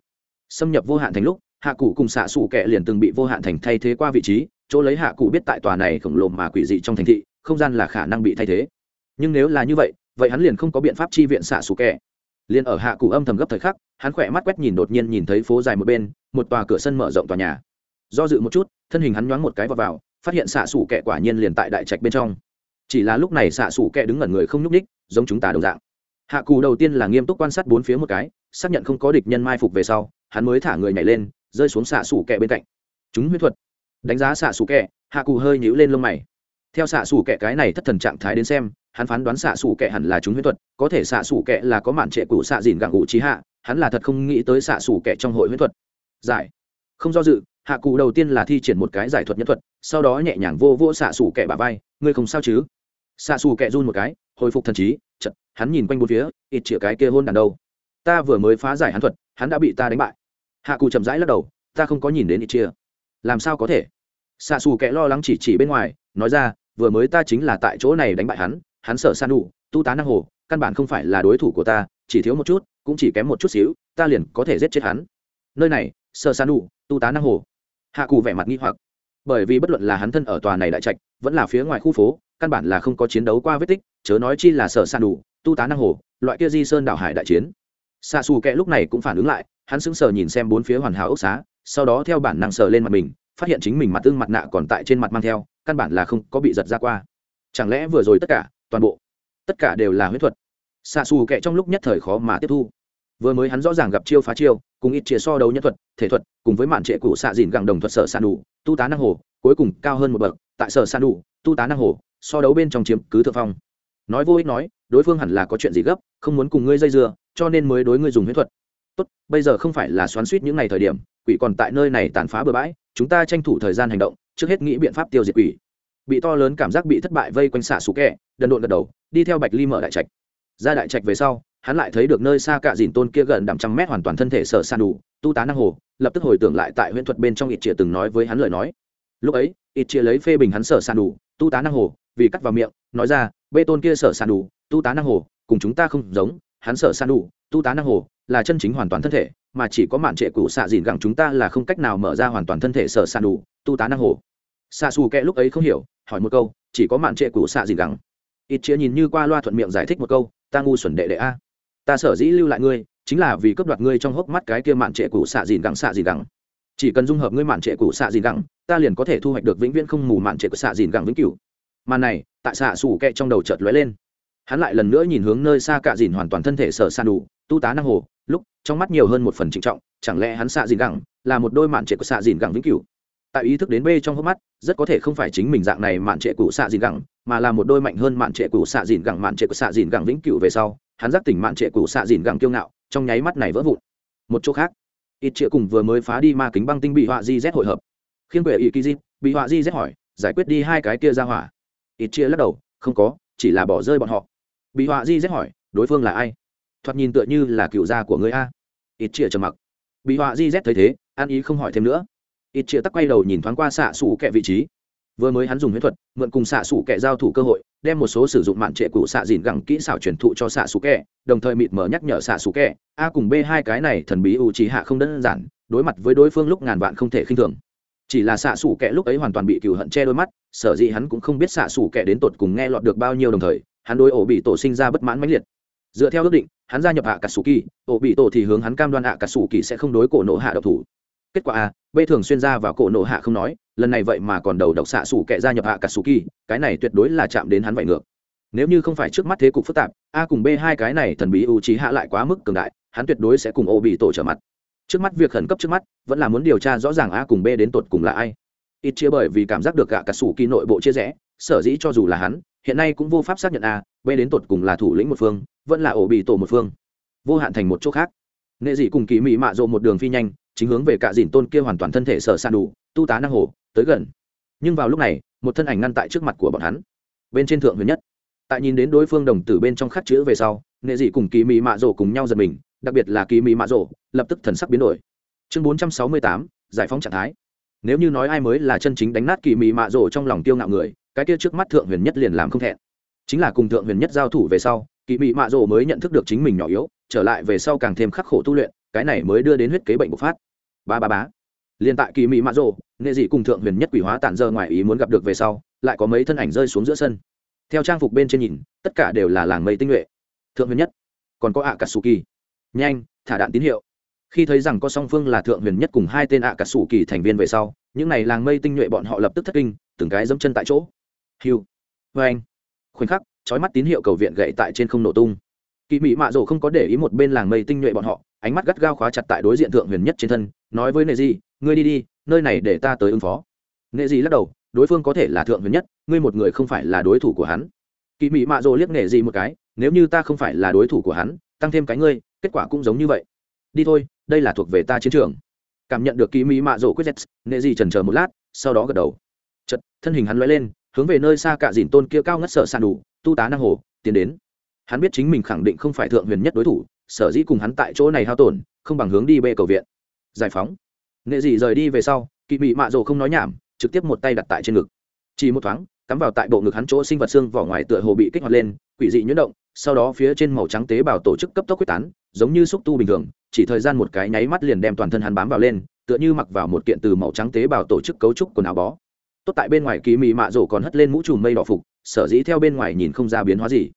Xâm nhập vô hạn thành lúc, hạ cụ cùng xạ xù kệ liền từng bị vô hạn thành thay thế qua vị trí, chỗ lấy hạ cụ biết tại tòa này khổng lồ mà quỷ dị trong thành thị, không gian là khả năng bị thay thế. Nhưng nếu là như vậy vậy hắn liền không có biện pháp chi viện xạ xù kệ. liền ở hạ cụ âm thầm gấp thời khắc, hắn khỏe mắt quét nhìn đột nhiên nhìn thấy phố dài một bên, một tòa cửa sân mở rộng tòa nhà do dự một chút thân hình hắn nhoáng một cái vào, vào phát hiện xạ xủ kẹ quả nhiên liền tại đại trạch bên trong. Chỉ là lúc này xạ xủ kẹ đứng ngẩn người không nhúc ních giống chúng ta đồng dạng. Hạ cù đầu tiên là nghiêm túc quan sát bốn phía một cái xác nhận không có địch nhân mai phục về sau hắn mới thả người nhảy lên rơi xuống xạ xủ kẹ bên cạnh. Chúng huyết thuật. Đánh giá xạ xủ kẹ hạ cù hơi nhíu lên lông mày. Theo xạ xủ kẹ cái này thất thần trạng thái đến xem hắn phán đoán xạ xủ kẹ hẳn là chúng huyết thuật có thể xạ xủ kẹ là có mạn trệ cụ xạ dìn gặng ủ trí hạ hắn là thật không nghĩ tới xạ xủ kẹ trong hội huyết thuật. Giải. Không do dự hạ cụ đầu tiên là thi triển một cái giải thuật nhất thuật, sau đó nhẹ nhàng vô vô xạ xù kẹ bà vai, ngươi không sao chứ? Xạ xù kẹ run một cái, hồi phục thần trí chật hắn nhìn quanh bốn phía, ít chĩa cái kia hôn đàn đâu? Ta vừa mới phá giải hắn thuật, hắn đã bị ta đánh bại. Hạ cụ chậm rãi lắc đầu, ta không có nhìn đến ít chia làm sao có thể? Xạ xù kẹ lo lắng chỉ chỉ bên ngoài, nói ra, vừa mới ta chính là tại chỗ này đánh bại hắn hắn sợ san đủ tu tá năng hồ, căn bản không phải là đối thủ của ta, chỉ thiếu một chút, cũng chỉ kém một chút xíu, ta liền có thể giết chết hắn. Nơi này, sợ san đủ tu tá năng hồ hạ cụ vẻ mặt nghi hoặc. Bởi vì bất luận là hắn thân ở tòa này đại trạch, vẫn là phía ngoài khu phố, căn bản là không có chiến đấu qua vết tích, chớ nói chi là sợ san đủ tu tá năng hồ, loại kia di sơn đảo hải đại chiến. Xa xù kẹ lúc này cũng phản ứng lại, hắn sững sờ nhìn xem bốn phía hoàn hảo ốc xá, sau đó theo bản năng sờ lên mặt mình, phát hiện chính mình mặt tương mặt nạ còn tại trên mặt mang theo, căn bản là không có bị giật ra qua. Chẳng lẽ vừa rồi tất cả, toàn bộ, tất cả đều là huyết thuật? Xa xù kẹ trong lúc nhất thời khó mà tiếp thu. Vừa mới hắn rõ ràng gặp chiêu phá chiêu cùng ít chia so đấu nhân thuật, thể thuật, cùng với mạn trệ cụ xạ dìn gẳng đồng thuật sở sàn đủ tu tá năng hồ, cuối cùng cao hơn một bậc, tại sở sàn đủ tu tá năng hồ, so đấu bên trong chiếm cứ thượng phong. Nói vô ích nói, đối phương hẳn là có chuyện gì gấp, không muốn cùng ngươi dây dưa, cho nên mới đối ngươi dùng huyết thuật. Tốt, bây giờ không phải là xoắn suýt những ngày thời điểm, quỷ còn tại nơi này tàn phá bừa bãi, chúng ta tranh thủ thời gian hành động, trước hết nghĩ biện pháp tiêu diệt quỷ. Bị to lớn cảm giác bị thất bại vây quanh xạ xù kẹ, đần độn gật đầu, đi theo bạch ly mở đại trạch. Ra đại trạch về sau hắn lại thấy được nơi xa cạ dìn tôn kia gần đạm trăm mét hoàn toàn thân thể sở san đủ tu tá năng hồ, lập tức hồi tưởng lại tại huyễn thuật bên trong ít chia từng nói với hắn lời nói. Lúc ấy ít chia lấy phê bình hắn sở san đủ tu tá năng hồ, vì cắt vào miệng, nói ra, bê tôn kia sở san đủ tu tá năng hồ, cùng chúng ta không giống, hắn sở san đủ tu tá năng hồ, là chân chính hoàn toàn thân thể, mà chỉ có mạn trệ cụ xạ dìn gặng chúng ta là không cách nào mở ra hoàn toàn thân thể sở san đủ tu tá năng hồ. Xạ xù kệ lúc ấy không hiểu, hỏi một câu, chỉ có mạn trệ cụ xạ dìn gặng? Ít chia nhìn như qua loa thuận miệng giải thích một câu, ta ngu xuẩn đệ đệ a ta sở dĩ lưu lại ngươi, chính là vì cướp đoạt ngươi trong hốc mắt cái kia mạn trệ cũ xạ dìn gặng xạ dìn gặng chỉ cần dung hợp ngươi mạn trệ cũ xạ dìn gặng ta liền có thể thu hoạch được vĩnh viễn không mù mạn trệ của xạ dìn gặng vĩnh cửu. Màn này, tại xạ xù kẹ trong đầu chợt lóe lên. Hắn lại lần nữa nhìn hướng nơi xa cạ dìn hoàn toàn thân thể sở san đủ, tu tá năng hồ, lúc, trong mắt nhiều hơn một phần trịnh trọng, chẳng lẽ hắn xạ dìn gẳng là một đôi mạn trệ của xạ dìn gẳng vĩnh cửu? Tại ý thức đến bê trong hốc mắt, rất có thể không phải chính mình dạng này mạn trệ cũ xạ dìn gẳng, mà là một đôi mạnh hơn mạn trệ cũ xạ dìn gẳng mạn trệ của xạ dìn gẳng vĩnh cửu về sau hắn giác tỉnh mạn trệ cũ xạ dìn gẳng kiêu ngạo, trong nháy mắt này vỡ vụn. Một chỗ khác, ít trịa cùng vừa mới phá đi ma kính băng tinh bị họa di z hội hợp. Khiên quệ ý kỳ di bị họa di z hỏi, giải quyết đi hai cái kia ra hỏa. Ít chia lắc đầu, không có, chỉ là bỏ rơi bọn họ. Bị họa di z hỏi, đối phương là ai? Thoạt nhìn tựa như là cựu gia của người a. Ít chia trầm mặc. Bị họa di z thấy thế, an ý không hỏi thêm nữa. Ít chia tắc quay đầu nhìn thoáng qua xạ xủ kẹ vị trí vừa mới hắn dùng huyết thuật, mượn cùng xạ xủ kẹ giao thủ cơ hội, đem một số sử dụng mạn trệ cụ xạ dìn gẳng kỹ xảo truyền thụ cho xạ xủ kẹ đồng thời mịt mở nhắc nhở xạ xủ kẹ a cùng b hai cái này thần bí ưu trí hạ không đơn giản, đối mặt với đối phương lúc ngàn vạn không thể khinh thường. Chỉ là xạ xủ kẻ lúc ấy hoàn toàn bị cừu hận che đôi mắt, sở dĩ hắn cũng không biết xạ xủ kẻ đến tột cùng nghe lọt được bao nhiêu đồng thời, hắn đối ổ bị tổ sinh ra bất mãn mãnh liệt. Dựa theo ước định, hắn gia nhập hạ cả sủ kỳ ổ bị tổ thì hướng hắn cam đoan hạ cả sủ kỳ sẽ không đối cổ nộ hạ độc thủ kết quả a, b thường xuyên ra vào cổ nộ hạ không nói, lần này vậy mà còn đầu độc xạ xủ kẻ gia nhập hạ cả xù kỳ, cái này tuyệt đối là chạm đến hắn vậy ngược. Nếu như không phải trước mắt thế cục phức tạp, a cùng b hai cái này thần bí ưu trí hạ lại quá mức cường đại, hắn tuyệt đối sẽ cùng ô bị tổ trở mặt. Trước mắt việc khẩn cấp trước mắt, vẫn là muốn điều tra rõ ràng a cùng b đến tột cùng là ai. Ít chia bởi vì cảm giác được gạ cả sủ kỳ nội bộ chia rẽ, sở dĩ cho dù là hắn, hiện nay cũng vô pháp xác nhận a, b đến tột cùng là thủ lĩnh một phương, vẫn là ổ bị tổ một phương. Vô hạn thành một chỗ khác. Nghệ dị cùng kỳ mỹ mạ rộ một đường phi nhanh chính hướng về cả dìn tôn kia hoàn toàn thân thể sở san đủ, tu tá năng hồ, tới gần. Nhưng vào lúc này, một thân ảnh ngăn tại trước mặt của bọn hắn. Bên trên thượng huyền nhất. Tại nhìn đến đối phương đồng tử bên trong khắc chữ về sau nghệ dị cùng kỳ mị mạ rổ cùng nhau giật mình, đặc biệt là kỳ mị mạ rổ lập tức thần sắc biến đổi. Chương bốn trăm sáu mươi tám, giải phóng trạng thái. Nếu như nói ai mới là chân chính đánh nát kỳ mị mạ rổ trong lòng tiêu ngạo người, cái kia trước mắt thượng huyền nhất liền làm không thẹn. Chính là cùng thượng huyền nhất giao thủ về sau, kỳ mị mạ rổ mới nhận thức được chính mình nhỏ yếu, trở lại về sau càng thêm khắc khổ tu luyện cái này mới đưa đến huyết kế bệnh bộc phát. Ba ba bá liền tại kỳ mỹ mã rồ, nghệ dị cùng thượng huyền nhất quỷ hóa tản dơ ngoài ý muốn gặp được về sau, lại có mấy thân ảnh rơi xuống giữa sân. Theo trang phục bên trên nhìn, tất cả đều là làng mây tinh nhuệ. Thượng huyền nhất. Còn có ạ cả sù kỳ nhanh, thả đạn tín hiệu. Khi thấy rằng có song phương là thượng huyền nhất cùng hai tên ạ cả sù kỳ thành viên về sau, những n à y làng mây tinh nhuệ bọn họ lập tức thất kinh, từng cái dẫm chân tại chỗ. Hiu. Vê anh khoảnh khắc trói mắt tín hiệu cầu viện gậy tại trên không nổ tung kỳ mỹ mạ rồ không có để ý một bên làng mây tinh nhuệ bọn họ, ánh mắt gắt gao khóa chặt tại đối diện thượng huyền nhất trên thân, nói với nệ di, ngươi đi đi, nơi này để ta tới ứng phó. Nệ di lắc đầu, đối phương có thể là thượng huyền nhất, ngươi một người không phải là đối thủ của hắn. Kỳ mỹ mạ rồ liếc nệ di một cái, nếu như ta không phải là đối thủ của hắn, tăng thêm cái ngươi, kết quả cũng giống như vậy. Đi thôi, đây là thuộc về ta chiến trường. Cảm nhận được kỳ mỹ mạ Rổ quyết z nệ di trần chờ một lát, sau đó gật đầu. Chật thân hình hắn l lên, hướng về nơi xa cạ dìn tôn kia cao ngất sợ sàn đủ, tu tá năng hồ, tiến đến hắn biết chính mình khẳng định không phải thượng huyền nhất đối thủ, sở dĩ cùng hắn tại chỗ này hao tổn, không bằng hướng đi bê cầu viện. Giải phóng. Nghệ dị rời đi về sau, kỵ mị mạ rồ không nói nhảm, trực tiếp một tay đặt tại trên ngực. Chỉ một thoáng, cắm vào tại bộ ngực hắn chỗ sinh vật xương vỏ ngoài tựa hồ bị kích hoạt lên, quỷ dị nhuyễn động, sau đó phía trên màu trắng tế bào tổ chức cấp tốc quyết tán, giống như xúc tu bình thường, chỉ thời gian một cái nháy mắt liền đem toàn thân hắn bám vào lên, tựa như mặc vào một kiện từ màu trắng tế bào tổ chức cấu trúc quần áo bó. Tốt tại bên ngoài kỳ mị mạ rổ còn hất lên mũ trùm mây đỏ phục, sở dĩ theo bên ngoài nhìn không ra biến hóa gì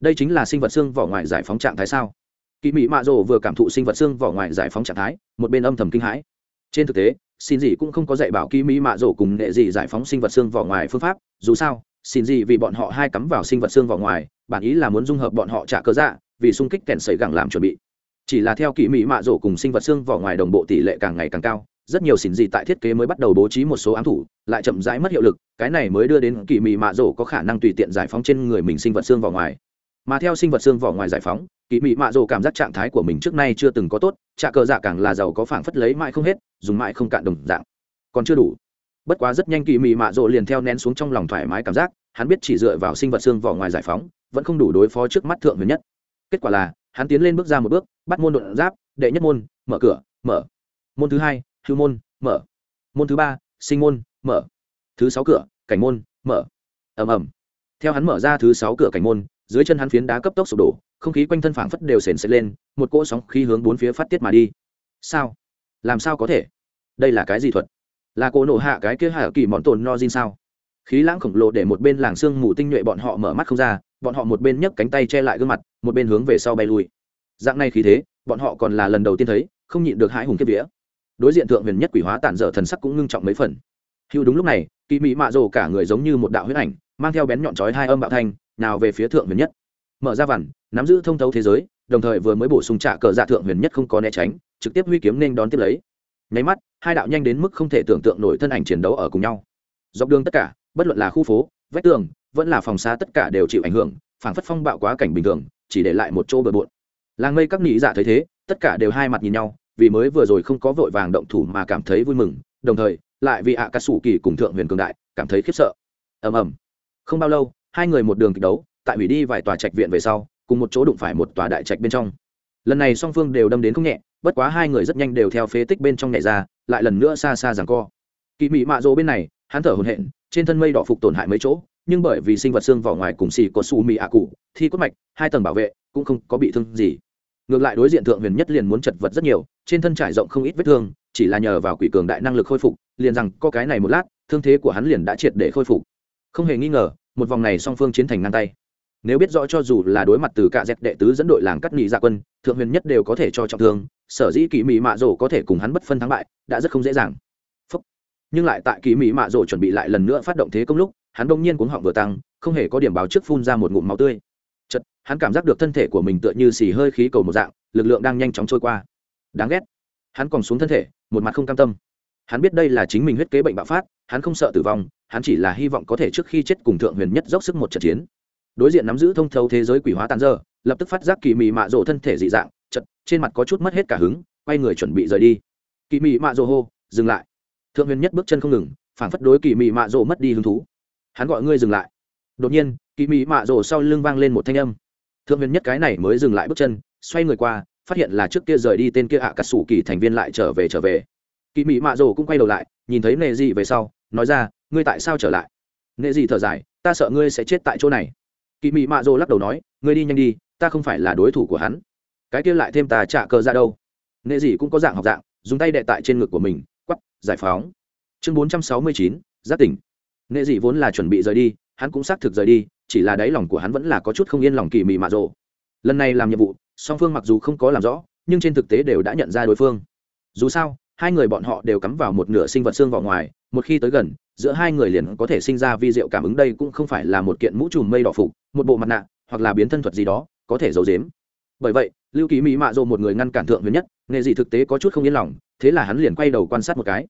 đây chính là sinh vật xương vỏ ngoài giải phóng trạng thái sao? Kỳ mỹ mạ rổ vừa cảm thụ sinh vật xương vỏ ngoài giải phóng trạng thái, một bên âm thầm kinh hãi. Trên thực tế, xin gì cũng không có dạy bảo kỳ mỹ mạ rổ cùng nghệ gì giải phóng sinh vật xương vỏ ngoài phương pháp. Dù sao, xin gì vì bọn họ hai cắm vào sinh vật xương vỏ ngoài, bản ý là muốn dung hợp bọn họ trả cơ dạ vì xung kích kèn sấy gẳng làm chuẩn bị. Chỉ là theo kỳ mỹ mạ rổ cùng sinh vật xương vỏ ngoài đồng bộ tỷ lệ càng ngày càng cao, rất nhiều xỉn gì tại thiết kế mới bắt đầu bố trí một số ám thủ, lại chậm rãi mất hiệu lực, cái này mới đưa đến kỳ mị mạ rổ có khả năng tùy tiện giải phóng trên người mình sinh vật xương vỏ ngoài mà theo sinh vật xương vỏ ngoài giải phóng, kỳ mị mạ rồ cảm giác trạng thái của mình trước nay chưa từng có tốt, trạ cờ dạ càng là giàu có phảng phất lấy mãi không hết, dùng mãi không cạn đồng dạng. Còn chưa đủ. Bất quá rất nhanh kỳ mị mạ rổ liền theo nén xuống trong lòng thoải mái cảm giác, hắn biết chỉ dựa vào sinh vật xương vỏ ngoài giải phóng, vẫn không đủ đối phó trước mắt thượng huyền nhất. Kết quả là, hắn tiến lên bước ra một bước, bắt môn đột giáp, đệ nhất môn, mở cửa, mở. Môn thứ hai, hưu môn, mở. Môn thứ ba, sinh môn, mở. Thứ sáu cửa, cảnh môn, mở. Ầm ầm. Theo hắn mở ra thứ sáu cửa cảnh môn dưới chân hắn phiến đá cấp tốc sụp đổ, không khí quanh thân phảng phất đều sền sệt lên, một cỗ sóng khí hướng bốn phía phát tiết mà đi. Sao? Làm sao có thể? Đây là cái gì thuật? Là cỗ nổ hạ cái kia hạ kỳ món tồn no gin sao? Khí lãng khổng lồ để một bên làng xương mù tinh nhuệ bọn họ mở mắt không ra, bọn họ một bên nhấc cánh tay che lại gương mặt, một bên hướng về sau bay lui. Dạng này khí thế, bọn họ còn là lần đầu tiên thấy, không nhịn được hãi hùng kiếp vía. Đối diện thượng huyền nhất quỷ hóa tản dở thần sắc cũng ngưng trọng mấy phần. Hữu đúng lúc này kỳ mỹ mạ rồ cả người giống như một đạo huyết ảnh, mang theo bén nhọn chói hai âm bạo thanh nào về phía thượng huyền nhất. Mở ra vằn, nắm giữ thông thấu thế giới, đồng thời vừa mới bổ sung trả cờ dạ thượng huyền nhất không có né tránh, trực tiếp huy kiếm nên đón tiếp lấy. Nháy mắt, hai đạo nhanh đến mức không thể tưởng tượng nổi thân ảnh chiến đấu ở cùng nhau. Dọc đường tất cả, bất luận là khu phố, vách tường, vẫn là phòng xa tất cả đều chịu ảnh hưởng, phảng phất phong bạo quá cảnh bình thường, chỉ để lại một chỗ bờ bộn. Làng mây các nị dạ thấy thế, tất cả đều hai mặt nhìn nhau, vì mới vừa rồi không có vội vàng động thủ mà cảm thấy vui mừng, đồng thời, lại vì ạ à cà sủ kỳ cùng thượng huyền cường đại, cảm thấy khiếp sợ. Ầm ầm. Không bao lâu hai người một đường kịch đấu, tại hủy đi vài tòa trạch viện về sau, cùng một chỗ đụng phải một tòa đại trạch bên trong. Lần này song phương đều đâm đến không nhẹ, bất quá hai người rất nhanh đều theo phế tích bên trong nhẹ ra, lại lần nữa xa xa ràng co. Kỳ mị mạ rỗ bên này, hắn thở hồn hện trên thân mây đỏ phục tổn hại mấy chỗ, nhưng bởi vì sinh vật xương vỏ ngoài cùng xì có su mị ạ cụ, thi cốt mạch, hai tầng bảo vệ, cũng không có bị thương gì. Ngược lại đối diện thượng huyền nhất liền muốn chật vật rất nhiều, trên thân trải rộng không ít vết thương, chỉ là nhờ vào quỷ cường đại năng lực khôi phục, liền rằng có cái này một lát, thương thế của hắn liền đã triệt để khôi phục. Không hề nghi ngờ một vòng này song phương chiến thành ngang tay. Nếu biết rõ cho dù là đối mặt từ cả dẹp đệ tứ dẫn đội làng cắt nhị dạ quân, thượng huyền nhất đều có thể cho trọng thương, sở dĩ kỳ mỹ mạ rổ có thể cùng hắn bất phân thắng bại, đã rất không dễ dàng. Phúc. nhưng lại tại kỳ mỹ mạ rổ chuẩn bị lại lần nữa phát động thế công lúc, hắn đông nhiên cuống họng vừa tăng, không hề có điểm báo trước phun ra một ngụm máu tươi. Chật hắn cảm giác được thân thể của mình tựa như xì hơi khí cầu một dạng, lực lượng đang nhanh chóng trôi qua. Đáng ghét. Hắn còn xuống thân thể, một mặt không cam tâm. Hắn biết đây là chính mình huyết kế bệnh bạo phát, hắn không sợ tử vong hắn chỉ là hy vọng có thể trước khi chết cùng thượng huyền nhất dốc sức một trận chiến. Đối diện nắm giữ thông thấu thế giới quỷ hóa tàn dơ, lập tức phát giác kỳ mị mạ rộ thân thể dị dạng chật trên mặt có chút mất hết cả hứng, quay người chuẩn bị rời đi. Kỳ mị mạ rộ hô, dừng lại. Thượng huyền nhất bước chân không ngừng phản phất đối kỳ mị mạ rộ mất đi hứng thú. Hắn gọi ngươi dừng lại. Đột nhiên, kỳ mị mạ rộ sau lưng vang lên một thanh âm. Thượng huyền nhất cái này mới dừng lại bước chân, xoay người qua, phát hiện là trước kia rời đi tên kia ạ à cà sủ kỳ thành viên lại trở về trở về. Kỳ mị mạ rỗ cũng quay đầu lại, nhìn thấy nề dị về sau, nói ra ngươi tại sao trở lại? Nệ dị thở dài, ta sợ ngươi sẽ chết tại chỗ này. Kỳ mị mạ Dô lắc đầu nói, ngươi đi nhanh đi, ta không phải là đối thủ của hắn. Cái kia lại thêm ta trả cờ ra đâu? Nệ dị cũng có dạng học dạng, dùng tay đệ tại trên ngực của mình quắp giải phóng. Chương bốn trăm sáu mươi chín Giáp tỉnh. Nệ dị vốn là chuẩn bị rời đi, hắn cũng xác thực rời đi, chỉ là đáy lòng của hắn vẫn là có chút không yên lòng kỳ mị mạ rộ lần này làm nhiệm vụ, song phương mặc dù không có làm rõ, nhưng trên thực tế đều đã nhận ra đối phương. Dù sao, hai người bọn họ đều cắm vào một nửa sinh vật xương vào ngoài, một khi tới gần giữa hai người liền có thể sinh ra vi diệu cảm ứng đây cũng không phải là một kiện mũ trùm mây đỏ phục, một bộ mặt nạ, hoặc là biến thân thuật gì đó, có thể giấu dếm bởi vậy, lưu ký mỹ mạ dô một người ngăn cản thượng huyền nhất nghề gì thực tế có chút không yên lòng, thế là hắn liền quay đầu quan sát một cái.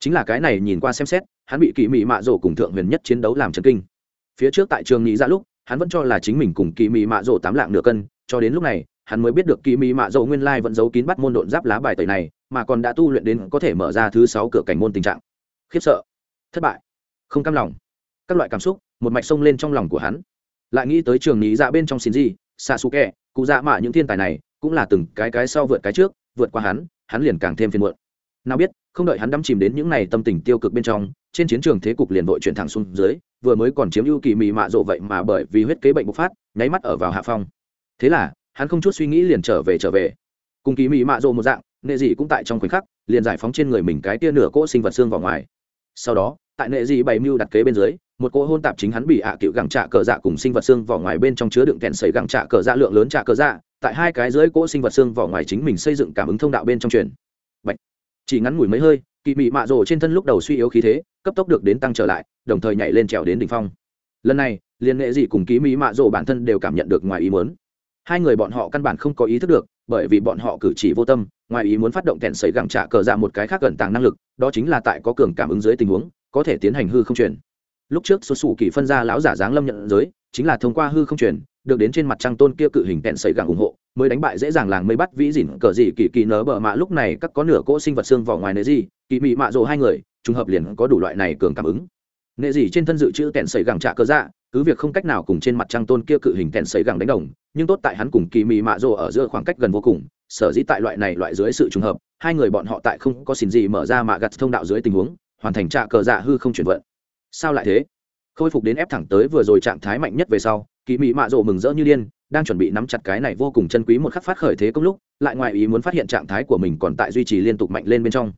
Chính là cái này nhìn qua xem xét, hắn bị kỳ mỹ mạ dô cùng thượng huyền nhất chiến đấu làm chấn kinh. Phía trước tại trường nghĩ ra dạ lúc, hắn vẫn cho là chính mình cùng kỳ mỹ mạ dô tám lạng nửa cân, cho đến lúc này, hắn mới biết được kỳ mỹ mạ dô nguyên lai vẫn giấu kín bắt môn độn giáp lá bài tẩy này, mà còn đã tu luyện đến có thể mở ra thứ sáu cửa cảnh môn tình trạng. Khiếp sợ thất bại. Không cam lòng. Các loại cảm xúc, một mạch sông lên trong lòng của hắn. Lại nghĩ tới trường nghĩ dạ bên trong xin gì xa xù kẹ cụ dạ mạ những thiên tài này, cũng là từng cái cái sau vượt cái trước, vượt qua hắn hắn liền càng thêm phiền muộn. Nào biết, không đợi hắn đắm chìm đến những này tâm tình tiêu cực bên trong, trên chiến trường thế cục liền vội chuyển thẳng xuống dưới, vừa mới còn chiếm ưu kỳ mị mạ rộ vậy mà bởi vì huyết kế bệnh bộc phát, nháy mắt ở vào hạ phong. Thế là, hắn không chút suy nghĩ liền trở về trở về. Cùng kỳ mị mạ rộ một dạng nệ dị cũng tại trong khoảnh khắc, liền giải phóng trên người mình cái tia nửa cỗ sinh vật xương vào ngoài. Sau đó tại nệ dị bày mưu đặt kế bên dưới, một cỗ hôn tạp chính hắn bị ạ cựu gẳng trạ cờ dạ cùng sinh vật xương vỏ ngoài bên trong chứa đựng kẹn sấy gẳng trạ cờ dạ lượng lớn trạ cờ dạ tại hai cái dưới cỗ sinh vật xương vỏ ngoài chính mình xây dựng cảm ứng thông đạo bên trong truyền. Bạch. chỉ ngắn ngủi mấy hơi, kỳ mị mạ rồ trên thân lúc đầu suy yếu khí thế, cấp tốc được đến tăng trở lại, đồng thời nhảy lên trèo đến đỉnh phong. Lần này liên nghệ dị cùng ký mỹ mạ rồ bản thân đều cảm nhận được ngoài ý muốn. Hai người bọn họ căn bản không có ý thức được, bởi vì bọn họ cử chỉ vô tâm, ngoài ý muốn phát động kẹn sấy gẳng trạ cờ dạ một cái khác gần tàng năng lực, đó chính là tại có cường cảm ứng dưới tình huống có thể tiến hành hư không truyền. Lúc trước số sủ kỳ phân ra lão giả giáng lâm nhận giới, chính là thông qua hư không truyền, được đến trên mặt trăng tôn kia cự hình tẹn sẩy gẳng ủng hộ, mới đánh bại dễ dàng làng mây bắt vĩ dỉn cờ gì kỳ kỳ nở bờ mạ lúc này các có nửa cỗ sinh vật xương vỏ ngoài nệ gì kỳ mị mạ rồ hai người, trùng hợp liền có đủ loại này cường cảm ứng. Nệ gì trên thân dự trữ tẹn sẩy gẳng trả cơ dạ cứ việc không cách nào cùng trên mặt trăng tôn kia cự hình tẹn sẩy gẳng đánh đồng, nhưng tốt tại hắn cùng kỳ mị mạ rồ ở giữa khoảng cách gần vô cùng, sở dĩ tại loại này loại dưới sự trùng hợp, hai người bọn họ tại không có xin gì mở ra mạ gặt thông đạo dưới tình huống hoàn thành trạ cờ dạ hư không chuyển vận. Sao lại thế? Khôi phục đến ép thẳng tới vừa rồi trạng thái mạnh nhất về sau kỳ mị mạ rộ mừng rỡ như điên, đang chuẩn bị nắm chặt cái này vô cùng chân quý một khắc phát khởi thế công lúc, lại ngoài ý muốn phát hiện trạng thái của mình còn tại duy trì liên tục mạnh lên bên trong.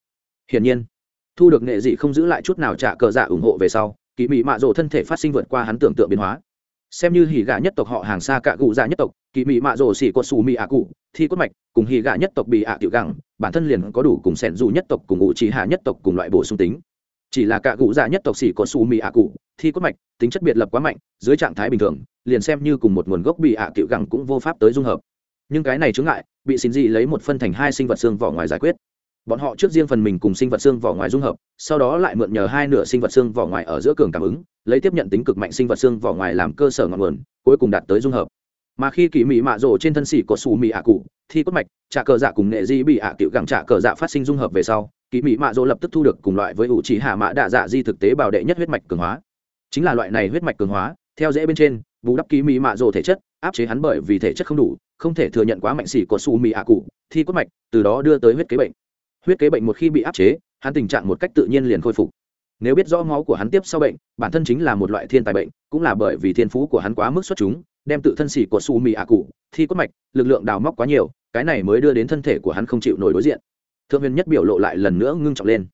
Hiển nhiên, thu được nghệ dị không giữ lại chút nào trả cờ dạ ủng hộ về sau kỳ mị mạ rộ thân thể phát sinh vượt qua hắn tưởng tượng biến hóa xem như hỉ gạ nhất tộc họ hàng xa cạ cụ dạ nhất tộc kỳ mị mạ rồ xỉ cột xù mị ạ cụ, thi cốt mạch, cùng hỉ gạ nhất tộc bị ạ tiểu gẳng, bản thân liền có đủ cùng sẻn dù nhất tộc cùng ngụ trí hạ nhất tộc cùng loại bổ sung tính. Chỉ là cạ cụ dạ nhất tộc xỉ cột xù mị ạ cụ, thi cốt mạch, tính chất biệt lập quá mạnh, dưới trạng thái bình thường, liền xem như cùng một nguồn gốc bị ạ tiểu gẳng cũng vô pháp tới dung hợp. Nhưng cái này chướng ngại, bị xin dị lấy một phân thành hai sinh vật xương vỏ ngoài giải quyết bọn họ trước riêng phần mình cùng sinh vật xương vỏ ngoài dung hợp, sau đó lại mượn nhờ hai nửa sinh vật xương vỏ ngoài ở giữa cường cảm ứng, lấy tiếp nhận tính cực mạnh sinh vật xương vỏ ngoài làm cơ sở ngọn nguồn, cuối cùng đạt tới dung hợp. Mà khi kỳ mỹ mạ rổ trên thân xỉ có xù mỹ ạ cụ, thi cốt mạch trả cờ dạ cùng nghệ di bị ạ cựu gẳng trả cờ dạ phát sinh dung hợp về sau, kỳ mỹ mạ rổ lập tức thu được cùng loại với ủ chỉ hạ mã đạ dạ di thực tế bảo đệ nhất huyết mạch cường hóa. Chính là loại này huyết mạch cường hóa, theo dễ bên trên, bù đắp kỳ mỹ mạ rổ thể chất, áp chế hắn bởi vì thể chất không đủ, không thể thừa nhận quá mạnh xỉ có xù mỹ ạ cụ, thi cốt mạch, từ đó đưa tới huyết kế bệnh huyết kế bệnh một khi bị áp chế, hắn tình trạng một cách tự nhiên liền khôi phục. Nếu biết rõ máu của hắn tiếp sau bệnh, bản thân chính là một loại thiên tài bệnh, cũng là bởi vì thiên phú của hắn quá mức xuất chúng, đem tự thân xỉ của su mì ạ cụ, thi cốt mạch, lực lượng đào móc quá nhiều, cái này mới đưa đến thân thể của hắn không chịu nổi đối diện. Thượng huyền nhất biểu lộ lại lần nữa ngưng trọng lên.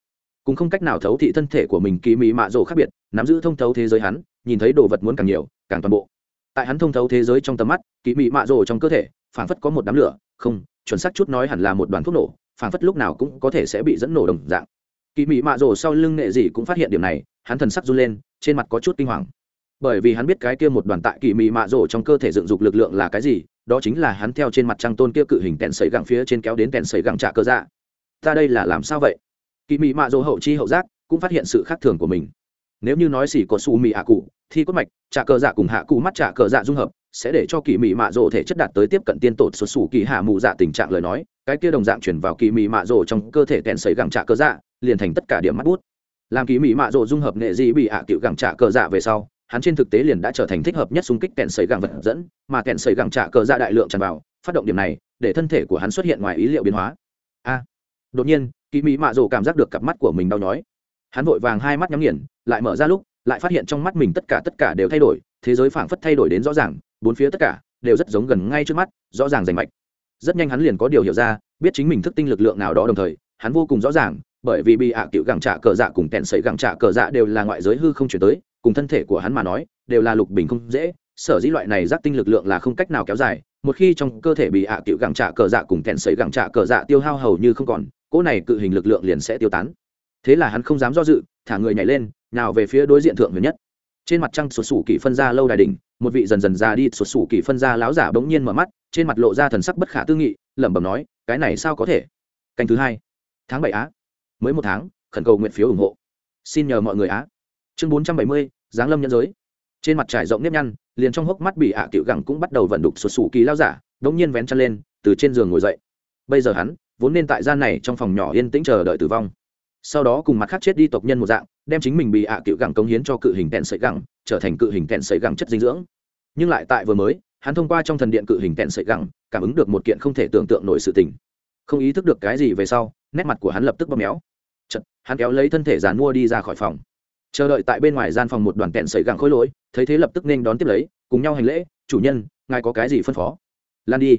Cũng không cách nào thấu thị thân thể của mình kỳ mỹ mạ rồ khác biệt, nắm giữ thông thấu thế giới hắn, nhìn thấy đồ vật muốn càng nhiều, càng toàn bộ. Tại hắn thông thấu thế giới trong tầm mắt kỳ mỹ mạ rồ trong cơ thể phản phất có một đám lửa, không, chuẩn xác chút nói hẳn là một đoàn thuốc nổ phảng phất lúc nào cũng có thể sẽ bị dẫn nổ đồng dạng. Kỳ mỹ mạ rồ sau lưng nghệ gì cũng phát hiện điểm này, hắn thần sắc run lên, trên mặt có chút kinh hoàng. Bởi vì hắn biết cái kia một đoàn tại kỳ mỹ mạ rồ trong cơ thể dựng dục lực lượng là cái gì, đó chính là hắn theo trên mặt trăng tôn kia cự hình tèn sấy gẳng phía trên kéo đến tèn sấy gẳng trả cơ dạ. Ta đây là làm sao vậy? Kỳ mỹ mạ rồ hậu chi hậu giác cũng phát hiện sự khác thường của mình. Nếu như nói xỉ có su mị ạ cụ, thì cốt mạch, trả cờ dạ cùng hạ cụ mắt trả cờ dạ dung hợp sẽ để cho kỳ mỹ mạ rồ thể chất đạt tới tiếp cận tiên tột xuất xù kỳ hạ mù dạ tình trạng lời nói, cái kia đồng dạng chuyển vào kỳ mỹ mạ rồ trong cơ thể tèn sấy gẳng trả cơ dạ liền thành tất cả điểm mắt bút. Làm kỳ mỹ mạ rồ dung hợp nghệ dị bị hạ cựu gẳng trả cơ dạ về sau, hắn trên thực tế liền đã trở thành thích hợp nhất xung kích kẹn sấy gẳng vật dẫn, mà kẹn sấy gẳng trả cơ dạ đại lượng tràn vào, phát động điểm này, để thân thể của hắn xuất hiện ngoài ý liệu biến hóa. A, đột nhiên, kỳ mỹ mạ rồ cảm giác được cặp mắt của mình đau nhói. Hắn vội vàng hai mắt nhắm nghiền, lại mở ra lúc, lại phát hiện trong mắt mình tất cả tất cả đều thay đổi, thế giới phảng phất thay đổi đến rõ ràng bốn phía tất cả đều rất giống gần ngay trước mắt, rõ ràng rành mạch. Rất nhanh hắn liền có điều hiểu ra, biết chính mình thức tinh lực lượng nào đó đồng thời, hắn vô cùng rõ ràng, bởi vì bị ạ à cựu gẳng trạ cờ dạ cùng kẹn sấy gẳng trạ cờ dạ đều là ngoại giới hư không chuyển tới, cùng thân thể của hắn mà nói, đều là lục bình không dễ. Sở dĩ loại này giác tinh lực lượng là không cách nào kéo dài, một khi trong cơ thể bị ạ à cựu gẳng trạ cờ dạ cùng kẹn sấy gẳng trạ cờ dạ tiêu hao hầu như không còn, cỗ này cự hình lực lượng liền sẽ tiêu tán. Thế là hắn không dám do dự, thả người nhảy lên, nào về phía đối diện thượng huyền nhất trên mặt trăng sụt sủ kỷ phân ra lâu đài đỉnh, một vị dần dần ra đi, sụt sủ kỷ phân ra láo giả bỗng nhiên mở mắt, trên mặt lộ ra thần sắc bất khả tư nghị, lẩm bẩm nói, cái này sao có thể? Canh thứ hai, tháng bảy á. Mới một tháng, khẩn cầu nguyện phiếu ủng hộ. Xin nhờ mọi người á. Chương bốn trăm bảy mươi, giáng lâm nhân giới. Trên mặt trải rộng nếp nhăn, liền trong hốc mắt bị ạ à cựu gẳng cũng bắt đầu vận đục sụt sủ kỳ lao giả đống nhiên vén chân lên, từ trên giường ngồi dậy. Bây giờ hắn, vốn nên tại gian này trong phòng nhỏ yên tĩnh chờ đợi tử vong sau đó cùng mặt khác chết đi tộc nhân một dạng đem chính mình bị ạ à cựu gẳng cống hiến cho cự hình kẹn sợi gẳng trở thành cự hình kẹn sợi gẳng chất dinh dưỡng. Nhưng lại tại vừa mới hắn thông qua trong thần điện cự hình kẹn sợi gẳng cảm ứng được một kiện không thể tưởng tượng nổi sự tình. Không ý thức được cái gì về sau nét mặt của hắn lập tức bóp méo. Chật, hắn kéo lấy thân thể giàn mua đi ra khỏi phòng. Chờ đợi tại bên ngoài gian phòng một đoàn kẹn sợi gẳng khối lỗi thấy thế lập tức nên đón tiếp lấy cùng nhau hành lễ chủ nhân ngài có cái gì phân phó? Lan đi.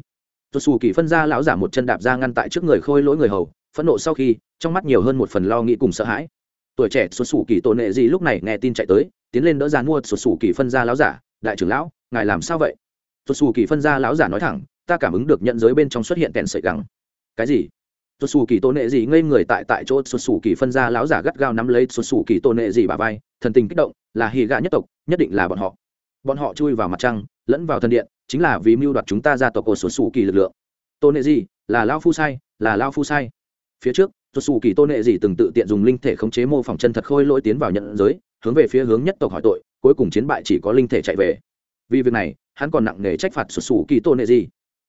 Tuột xù kỳ phân ra lão giả một chân đạp ra ngăn tại trước người khôi lỗi người hầu phẫn nộ sau khi, trong mắt nhiều hơn một phần lo nghĩ cùng sợ hãi. Tuổi trẻ xuất xù kỳ tổ nệ gì lúc này nghe tin chạy tới, tiến lên đỡ dàn mua xuất xù kỳ phân gia lão giả, đại trưởng lão, ngài làm sao vậy? Xuất xù kỳ phân gia lão giả nói thẳng, ta cảm ứng được nhận giới bên trong xuất hiện kẹn sợi gắng cái gì? Xuất xù kỳ tổ nệ gì ngây người tại tại chỗ, xuất xù kỳ phân gia lão giả gắt gao nắm lấy xuất xù kỳ tổ nệ gì bà vai, thần tình kích động, là hì gạ nhất tộc, nhất định là bọn họ. Bọn họ chui vào mặt trăng, lẫn vào thần điện, chính là vì mưu đoạt chúng ta ra tộc của xuất xù kỳ lực lượng. Tổ nệ gì? Là lao phu sai, là lao phu sai phía trước tuột xù kỳ tôn nệ gì từng tự tiện dùng linh thể khống chế mô phỏng chân thật khôi lỗi tiến vào nhận giới, hướng về phía hướng nhất tộc hỏi tội, cuối cùng chiến bại chỉ có linh thể chạy về. Vì việc này, hắn còn nặng nề trách phạt sụt kỳ tôn nệ gì.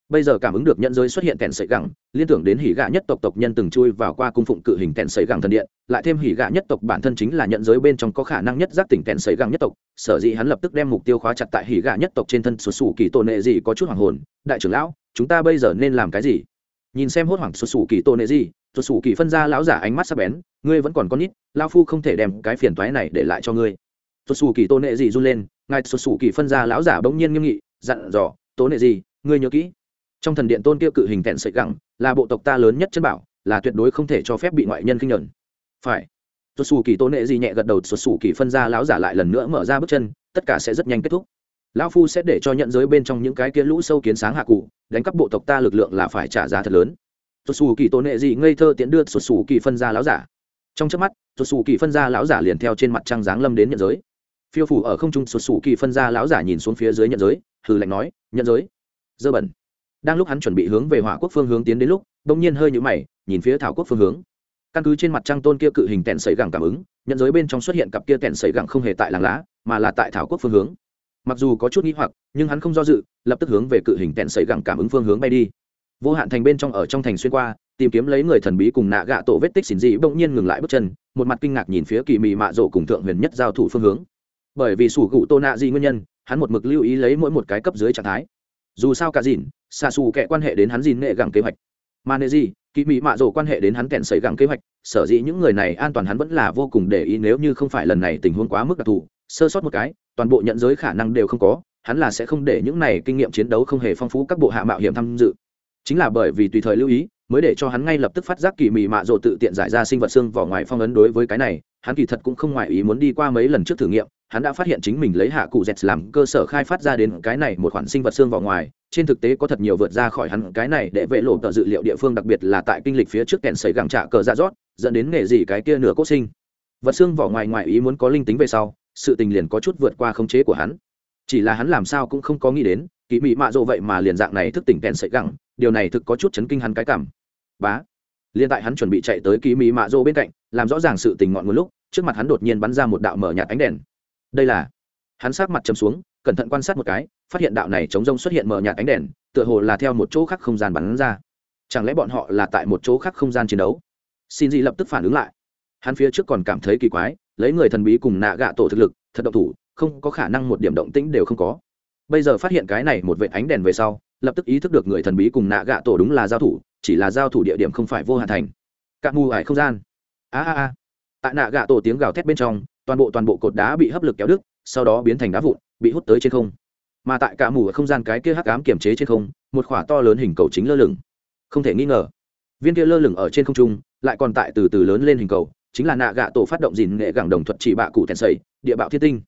Bây giờ cảm ứng được nhận giới xuất hiện kèn sợi gẳng, liên tưởng đến hỉ gạ nhất tộc tộc nhân từng chui vào qua cung phụng cự hình kèn sợi gẳng thần điện, lại thêm hỉ gạ nhất tộc bản thân chính là nhận giới bên trong có khả năng nhất giác tỉnh kèn sợi gẳng nhất tộc, sở dĩ hắn lập tức đem mục tiêu khóa chặt tại hỉ gạ nhất tộc trên thân sụt xù kỳ tôn nệ gì có chút hoàng hồn. Đại trưởng lão, chúng ta bây giờ nên làm cái gì? Nhìn xem hốt hoảng sụt xù kỳ tôn nệ gì xuất xù kỳ phân ra lão giả ánh mắt sắc bén, ngươi vẫn còn con nít lao phu không thể đem cái phiền toái này để lại cho ngươi. Xuất xù kỳ tôn nệ gì run lên, ngài xuất xù kỳ phân ra lão giả bỗng nhiên nghiêm nghị, dặn dò tố nệ gì ngươi nhớ kỹ, trong thần điện tôn kia cự hình thẹn sợi gẳng là bộ tộc ta lớn nhất chân bảo, là tuyệt đối không thể cho phép bị ngoại nhân khinh nhẫn. Phải. Xuất xù kỳ tôn nệ gì nhẹ gật đầu xuất xù kỳ phân ra lão giả lại lần nữa mở ra bước chân, tất cả sẽ rất nhanh kết thúc lão phu sẽ để cho nhận giới bên trong những cái kia lũ sâu kiến sáng hạ cụ, đánh cắp bộ tộc ta lực lượng là phải trả giá thật lớn. Xuất xù kỳ tôn nệ gì ngây thơ tiễn đưa xuất xù kỳ phân ra lão giả. Trong trước mắt xuất xù kỳ phân ra lão giả liền theo trên mặt trăng giáng lâm đến nhận giới. Phiêu phủ ở không trung xuất xù kỳ phân ra lão giả nhìn xuống phía dưới nhận giới, hừ lạnh nói, nhận giới? Dơ bẩn. Đang lúc hắn chuẩn bị hướng về hỏa quốc phương hướng tiến đến lúc đông nhiên hơi nhũ mày, nhìn phía thảo quốc phương hướng. Căn cứ trên mặt trăng tôn kia cự hình tèn sấy gẳng cảm ứng, nhận giới bên trong xuất hiện cặp kia tèn sấy gẳng không hề tại làng lá, mà là tại thảo quốc phương hướng mặc dù có chút nghi hoặc, nhưng hắn không do dự, lập tức hướng về cự hình tẹn sấy gẳng cảm ứng phương hướng bay đi. Vô hạn thành bên trong ở trong thành xuyên qua, tìm kiếm lấy người thần bí cùng nạ gạ tổ vết tích xỉn dị bỗng nhiên ngừng lại bước chân, một mặt kinh ngạc nhìn phía kỳ mị mạ rộ cùng thượng huyền nhất giao thủ phương hướng. Bởi vì sủ gụ tô nạ dị nguyên nhân, hắn một mực lưu ý lấy mỗi một cái cấp dưới trạng thái. Dù sao cả dìn, xa xù kệ quan hệ đến hắn dìn nghệ gẳng kế hoạch. Mà nệ gì kỳ mị mạ rộ quan hệ đến hắn kẹn xảy gẳng kế hoạch, sở dĩ những người này an toàn hắn vẫn là vô cùng để ý nếu như không phải lần này tình huống quá mức đặc thù, sơ sót một cái toàn bộ nhận giới khả năng đều không có, hắn là sẽ không để những này kinh nghiệm chiến đấu không hề phong phú các bộ hạ mạo hiểm tham dự. Chính là bởi vì tùy thời lưu ý, mới để cho hắn ngay lập tức phát giác kỳ mị mạ rộ tự tiện giải ra sinh vật xương vỏ ngoài phong ấn đối với cái này, hắn kỳ thật cũng không ngoại ý muốn đi qua mấy lần trước thử nghiệm, hắn đã phát hiện chính mình lấy hạ cụ z làm cơ sở khai phát ra đến cái này một khoản sinh vật xương vỏ ngoài, trên thực tế có thật nhiều vượt ra khỏi hắn, cái này để vệ lộ tờ dự liệu địa phương đặc biệt là tại kinh lịch phía trước kèn xấy gẳng trạ cờ ra rót, dẫn đến nghề gì cái kia nửa cốt sinh. Vật xương vỏ ngoài ngoài ý muốn có linh tính về sau sự tình liền có chút vượt qua khống chế của hắn. Chỉ là hắn làm sao cũng không có nghĩ đến kỳ mị mạ rộ vậy mà liền dạng này thức tỉnh kèn sấy gẳng, điều này thực có chút chấn kinh hắn cái cảm. Bá. Liền tại hắn chuẩn bị chạy tới kỳ mị mạ rộ bên cạnh, làm rõ ràng sự tình ngọn nguồn lúc, trước mặt hắn đột nhiên bắn ra một đạo mở nhạt ánh đèn. Đây là hắn sát mặt chấm xuống, cẩn thận quan sát một cái, phát hiện đạo này chống rông xuất hiện mở nhạt ánh đèn, tựa hồ là theo một chỗ khác không gian bắn ra. Chẳng lẽ bọn họ là tại một chỗ khác không gian chiến đấu? Xin gì lập tức phản ứng lại. Hắn phía trước còn cảm thấy kỳ quái lấy người thần bí cùng nạ gạ tổ thực lực, thật động thủ, không có khả năng một điểm động tĩnh đều không có. Bây giờ phát hiện cái này một vệ ánh đèn về sau, lập tức ý thức được người thần bí cùng nạ gạ tổ đúng là giao thủ, chỉ là giao thủ địa điểm không phải vô hạn thành. Cạn mù ải không gian. A a a. Tại nạ gạ tổ tiếng gào thét bên trong, toàn bộ toàn bộ cột đá bị hấp lực kéo đứt, sau đó biến thành đá vụn, bị hút tới trên không. Mà tại cả mù ở không gian cái kia hắc ám kiềm chế trên không, một khỏa to lớn hình cầu chính lơ lửng. Không thể nghi ngờ, viên kia lơ lửng ở trên không trung, lại còn tại từ từ lớn lên hình cầu chính là nạ gạ tổ phát động dìn nghệ gẳng đồng thuật chỉ bạ cụ thèn sầy, địa bạo thiên tinh.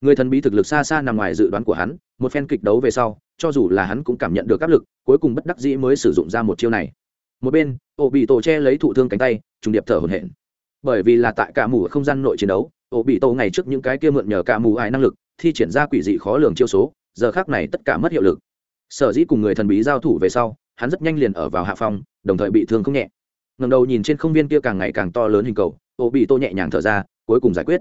Người thần bí thực lực xa xa nằm ngoài dự đoán của hắn, một phen kịch đấu về sau, cho dù là hắn cũng cảm nhận được áp lực, cuối cùng bất đắc dĩ mới sử dụng ra một chiêu này. Một bên ổ bị tổ che lấy thụ thương cánh tay, trùng điệp thở hổn hển. Bởi vì là tại cả mù không gian nội chiến đấu ổ bị tổ ngày trước những cái kia mượn nhờ cả mù ai năng lực, thi triển ra quỷ dị khó lường chiêu số, giờ khác này tất cả mất hiệu lực. Sở dĩ cùng người thần bí giao thủ về sau, hắn rất nhanh liền ở vào hạ phong, đồng thời bị thương không nhẹ. Ngầm đầu nhìn trên không viên kia càng ngày càng to lớn hình cầu Ô bị tô nhẹ nhàng thở ra, cuối cùng giải quyết.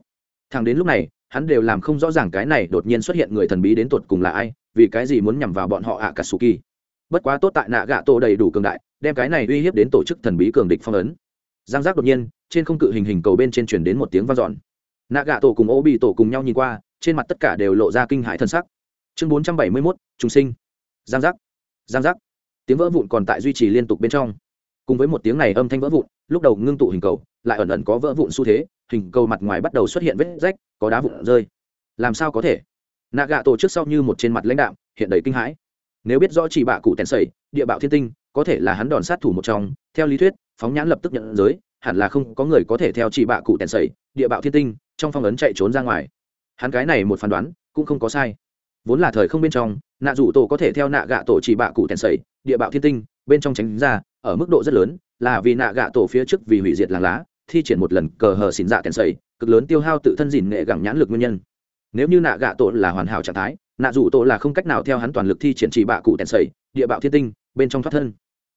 Thằng đến lúc này, hắn đều làm không rõ ràng cái này đột nhiên xuất hiện người thần bí đến tột cùng là ai, vì cái gì muốn nhằm vào bọn họ ạ cả su kỳ bất quá tốt tại nạ gạ tổ đầy đủ cường đại, đem cái này uy hiếp đến tổ chức thần bí cường địch phong ấn. Giang giác đột nhiên, trên không cự hình hình cầu bên trên truyền đến một tiếng vang dọn. Nạ gạ tổ cùng ô bị tổ cùng nhau nhìn qua, trên mặt tất cả đều lộ ra kinh hãi thân sắc. Chương bốn trăm bảy mươi mốt trung sinh. Giang giác. Giang giác. Tiếng vỡ vụn còn tại duy trì liên tục bên trong cùng với một tiếng này âm thanh vỡ vụn, lúc đầu ngưng tụ hình cầu, lại ẩn ẩn có vỡ vụn xu thế, hình cầu mặt ngoài bắt đầu xuất hiện vết rách, có đá vụn rơi. Làm sao có thể? Nạ gạ tổ trước sau như một trên mặt lãnh đạo hiện đầy kinh hãi. Nếu biết rõ chỉ bạ cụ tèn sẩy, địa bạo thiên tinh, có thể là hắn đòn sát thủ một trong. Theo lý thuyết, phóng nhãn lập tức nhận giới, hẳn là không có người có thể theo chỉ bạ cụ tèn sẩy, địa bạo thiên tinh, trong phong ấn chạy trốn ra ngoài. Hắn cái này một phán đoán, cũng không có sai. Vốn là thời không bên trong, nạ rủ tổ có thể theo nạ gạ tổ chỉ bạ cụ tèn sẩy, địa bạo thiên tinh, bên trong tránh ra ở mức độ rất lớn, là vì nạ gạ tổ phía trước vì hủy diệt làng lá, thi triển một lần cờ hờ xỉn dạ kèn sẩy cực lớn tiêu hao tự thân dìn nghệ gẳng nhãn lực nguyên nhân. Nếu như nạ gạ tổ là hoàn hảo trạng thái, nạ rủ tổ là không cách nào theo hắn toàn lực thi triển chỉ bạ cụ tèn sẩy địa bạo thiên tinh, bên trong thoát thân.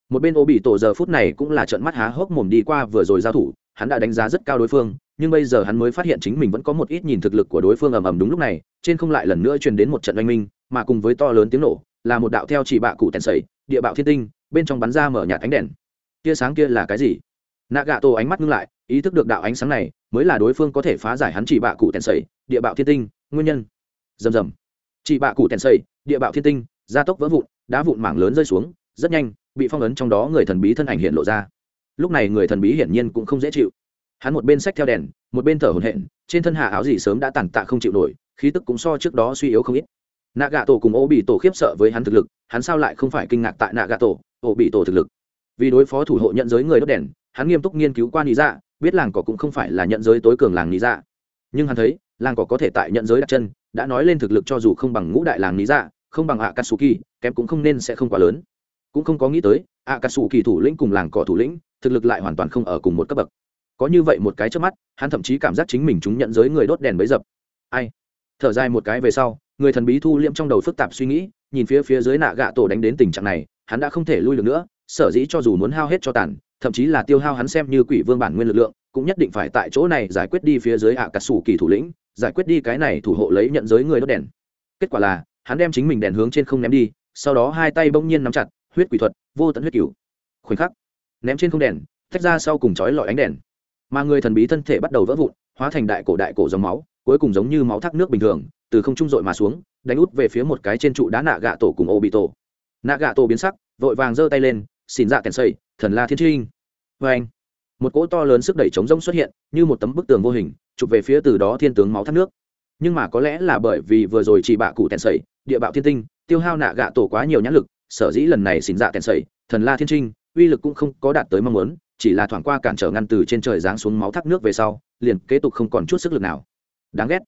Một bên ô bị tổ giờ phút này cũng là trận mắt há hốc mồm đi qua vừa rồi giao thủ, hắn đã đánh giá rất cao đối phương, nhưng bây giờ hắn mới phát hiện chính mình vẫn có một ít nhìn thực lực của đối phương ầm ầm đúng lúc này, trên không lại lần nữa truyền đến một trận oanh minh, mà cùng với to lớn tiếng nổ, là một đạo theo chỉ bạ cụ tèn sẩy địa bạo thiên tinh bên trong bắn ra mở nhạt ánh đèn. Tia sáng kia là cái gì? Nạ gạ tổ ánh mắt ngưng lại, ý thức được đạo ánh sáng này mới là đối phương có thể phá giải hắn chỉ bạ cụ tèn sẩy địa bạo thiên tinh, nguyên nhân. Rầm rầm. Chỉ bạ cụ tèn sẩy địa bạo thiên tinh, gia tốc vỡ vụn, đá vụn mảng lớn rơi xuống, rất nhanh, bị phong ấn trong đó người thần bí thân ảnh hiện lộ ra. Lúc này người thần bí hiển nhiên cũng không dễ chịu. Hắn một bên sách theo đèn, một bên thở hổn hển, trên thân hạ áo gì sớm đã tàn tạ không chịu nổi, khí tức cũng so trước đó suy yếu không ít nạ Gà tổ cùng ô bị tổ khiếp sợ với hắn thực lực, hắn sao lại không phải kinh ngạc tại nạ Gà tổ ô bị tổ thực lực? Vì đối phó thủ hộ nhận giới người đốt đèn, hắn nghiêm túc nghiên cứu qua lý dạ biết làng cỏ cũng không phải là nhận giới tối cường làng lý dạ nhưng hắn thấy, làng cỏ có thể tại nhận giới đặt chân, đã nói lên thực lực cho dù không bằng ngũ đại làng lý dạ không bằng ạ katsuki kém cũng không nên sẽ không quá lớn. Cũng không có nghĩ tới ạ katsuki thủ lĩnh cùng làng cỏ thủ lĩnh, thực lực lại hoàn toàn không ở cùng một cấp bậc. Có như vậy một cái trước mắt, hắn thậm chí cảm giác chính mình chúng nhận giới người đốt đèn bấy dập. Ai? Thở dài một cái về sau người thần bí thu liễm trong đầu phức tạp suy nghĩ, nhìn phía phía dưới nạ gạ tổ đánh đến tình trạng này, hắn đã không thể lui được nữa, sở dĩ cho dù muốn hao hết cho tàn, thậm chí là tiêu hao hắn xem như quỷ vương bản nguyên lực lượng, cũng nhất định phải tại chỗ này giải quyết đi phía dưới ạ cà sủ kỳ thủ lĩnh, giải quyết đi cái này thủ hộ lấy nhận giới người đốt đèn. Kết quả là, hắn đem chính mình đèn hướng trên không ném đi, sau đó hai tay bỗng nhiên nắm chặt, huyết quỷ thuật, vô tận huyết cửu. Khoảnh khắc, ném trên không đèn, tách ra sau cùng chói lọi ánh đèn. Mà người thần bí thân thể bắt đầu vỡ vụn, hóa thành đại cổ đại cổ dòng máu, cuối cùng giống như máu thác nước bình thường từ không trung dội mà xuống, đánh út về phía một cái trên trụ đá nạ gạ tổ cùng ô bị tổ nạ gạ tổ biến sắc, vội vàng giơ tay lên, xin dạ kèn xây thần la thiên trinh. Vê anh, một cỗ to lớn sức đẩy chống rông xuất hiện, như một tấm bức tường vô hình, chụp về phía từ đó thiên tướng máu thác nước. Nhưng mà có lẽ là bởi vì vừa rồi chỉ bạ cụ tèn sẩy địa bạo thiên tinh, tiêu hao nạ gạ tổ quá nhiều nhãn lực, sở dĩ lần này xin dạ tèn sẩy thần la thiên trinh, uy lực cũng không có đạt tới mong muốn, chỉ là thoảng qua cản trở ngăn từ trên trời giáng xuống máu thác nước về sau, liền kế tục không còn chút sức lực nào. Đáng ghét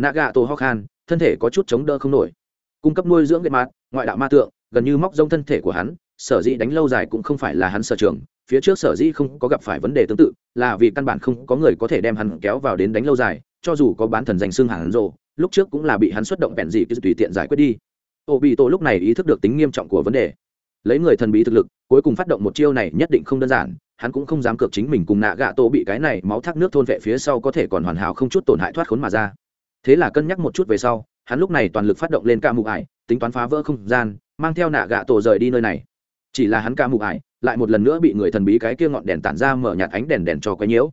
nạ gà tổ ho khan, thân thể có chút chống đỡ không nổi. Cung cấp nuôi dưỡng ghét mát ngoại đạo ma tượng, gần như móc rông thân thể của hắn, sở dĩ đánh lâu dài cũng không phải là hắn sở trường, phía trước sở dĩ không có gặp phải vấn đề tương tự, là vì căn bản không có người có thể đem hắn kéo vào đến đánh lâu dài, cho dù có bán thần danh xương hẳn rồ, lúc trước cũng là bị hắn xuất động bèn gì cứ tùy tiện giải quyết đi. Ô bị tổ lúc này ý thức được tính nghiêm trọng của vấn đề. Lấy người thần bí thực lực, cuối cùng phát động một chiêu này nhất định không đơn giản, hắn cũng không dám cược chính mình cùng nạ gạ tổ bị cái này máu thác nước thôn vệ phía sau có thể còn hoàn hảo không chút tổn hại thoát khốn mà ra thế là cân nhắc một chút về sau, hắn lúc này toàn lực phát động lên ca mụ ải, tính toán phá vỡ không gian, mang theo nạ gạ tổ rời đi nơi này. Chỉ là hắn ca mụ ải, lại một lần nữa bị người thần bí cái kia ngọn đèn tản ra mở nhạt ánh đèn đèn cho quấy nhiễu.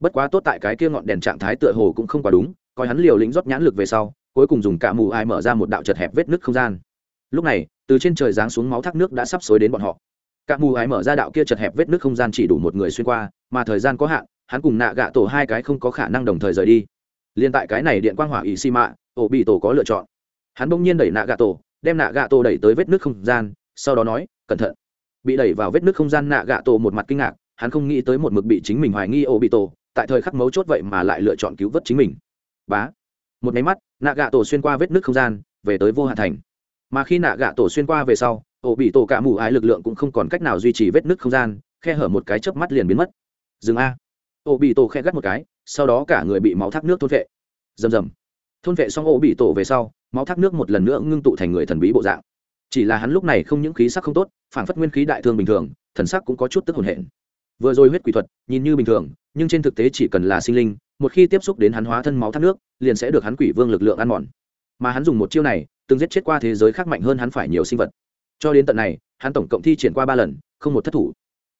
Bất quá tốt tại cái kia ngọn đèn trạng thái tựa hồ cũng không quá đúng, coi hắn liều lĩnh rót nhãn lực về sau, cuối cùng dùng cả mù ải mở ra một đạo chật hẹp vết nứt không gian. Lúc này, từ trên trời giáng xuống máu thác nước đã sắp xối đến bọn họ. Cả mù ải mở ra đạo kia chật hẹp vết nứt không gian chỉ đủ một người xuyên qua, mà thời gian có hạn, hắn cùng nạ gạ tổ hai cái không có khả năng đồng thời rời đi liên tại cái này điện quang hỏa ỵ xi mạ ổ bị tổ có lựa chọn. Hắn bỗng nhiên đẩy nạ gạ tổ đem nạ gạ tổ đẩy tới vết nước không gian, sau đó nói, cẩn thận. Bị đẩy vào vết nước không gian nạ gạ tổ một mặt kinh ngạc, hắn không nghĩ tới một mực bị chính mình hoài nghi ổ bị tổ tại thời khắc mấu chốt vậy mà lại lựa chọn cứu vớt chính mình. Bá. Một máy mắt nạ gạ tổ xuyên qua vết nước không gian, về tới vô hạ thành. Mà khi nạ gạ tổ xuyên qua về sau ổ bị tổ cả mù ái lực lượng cũng không còn cách nào duy trì vết nước không gian, khe hở một cái chớp mắt liền biến mất. Dừng a. Ổ bị tổ khe gắt một cái sau đó cả người bị máu thác nước thôn vệ. Rầm rầm. Thôn vệ xong ổ bị tổ về sau, máu thác nước một lần nữa ngưng tụ thành người thần bí bộ dạng. Chỉ là hắn lúc này không những khí sắc không tốt phản phất nguyên khí đại thương bình thường, thần sắc cũng có chút tức hồn hển. Vừa rồi huyết quỷ thuật, nhìn như bình thường, nhưng trên thực tế chỉ cần là sinh linh, một khi tiếp xúc đến hắn hóa thân máu thác nước, liền sẽ được hắn quỷ vương lực lượng ăn mòn. Mà hắn dùng một chiêu này, từng giết chết qua thế giới khác mạnh hơn hắn phải nhiều sinh vật. Cho đến tận này, hắn tổng cộng thi triển qua ba lần, không một thất thủ.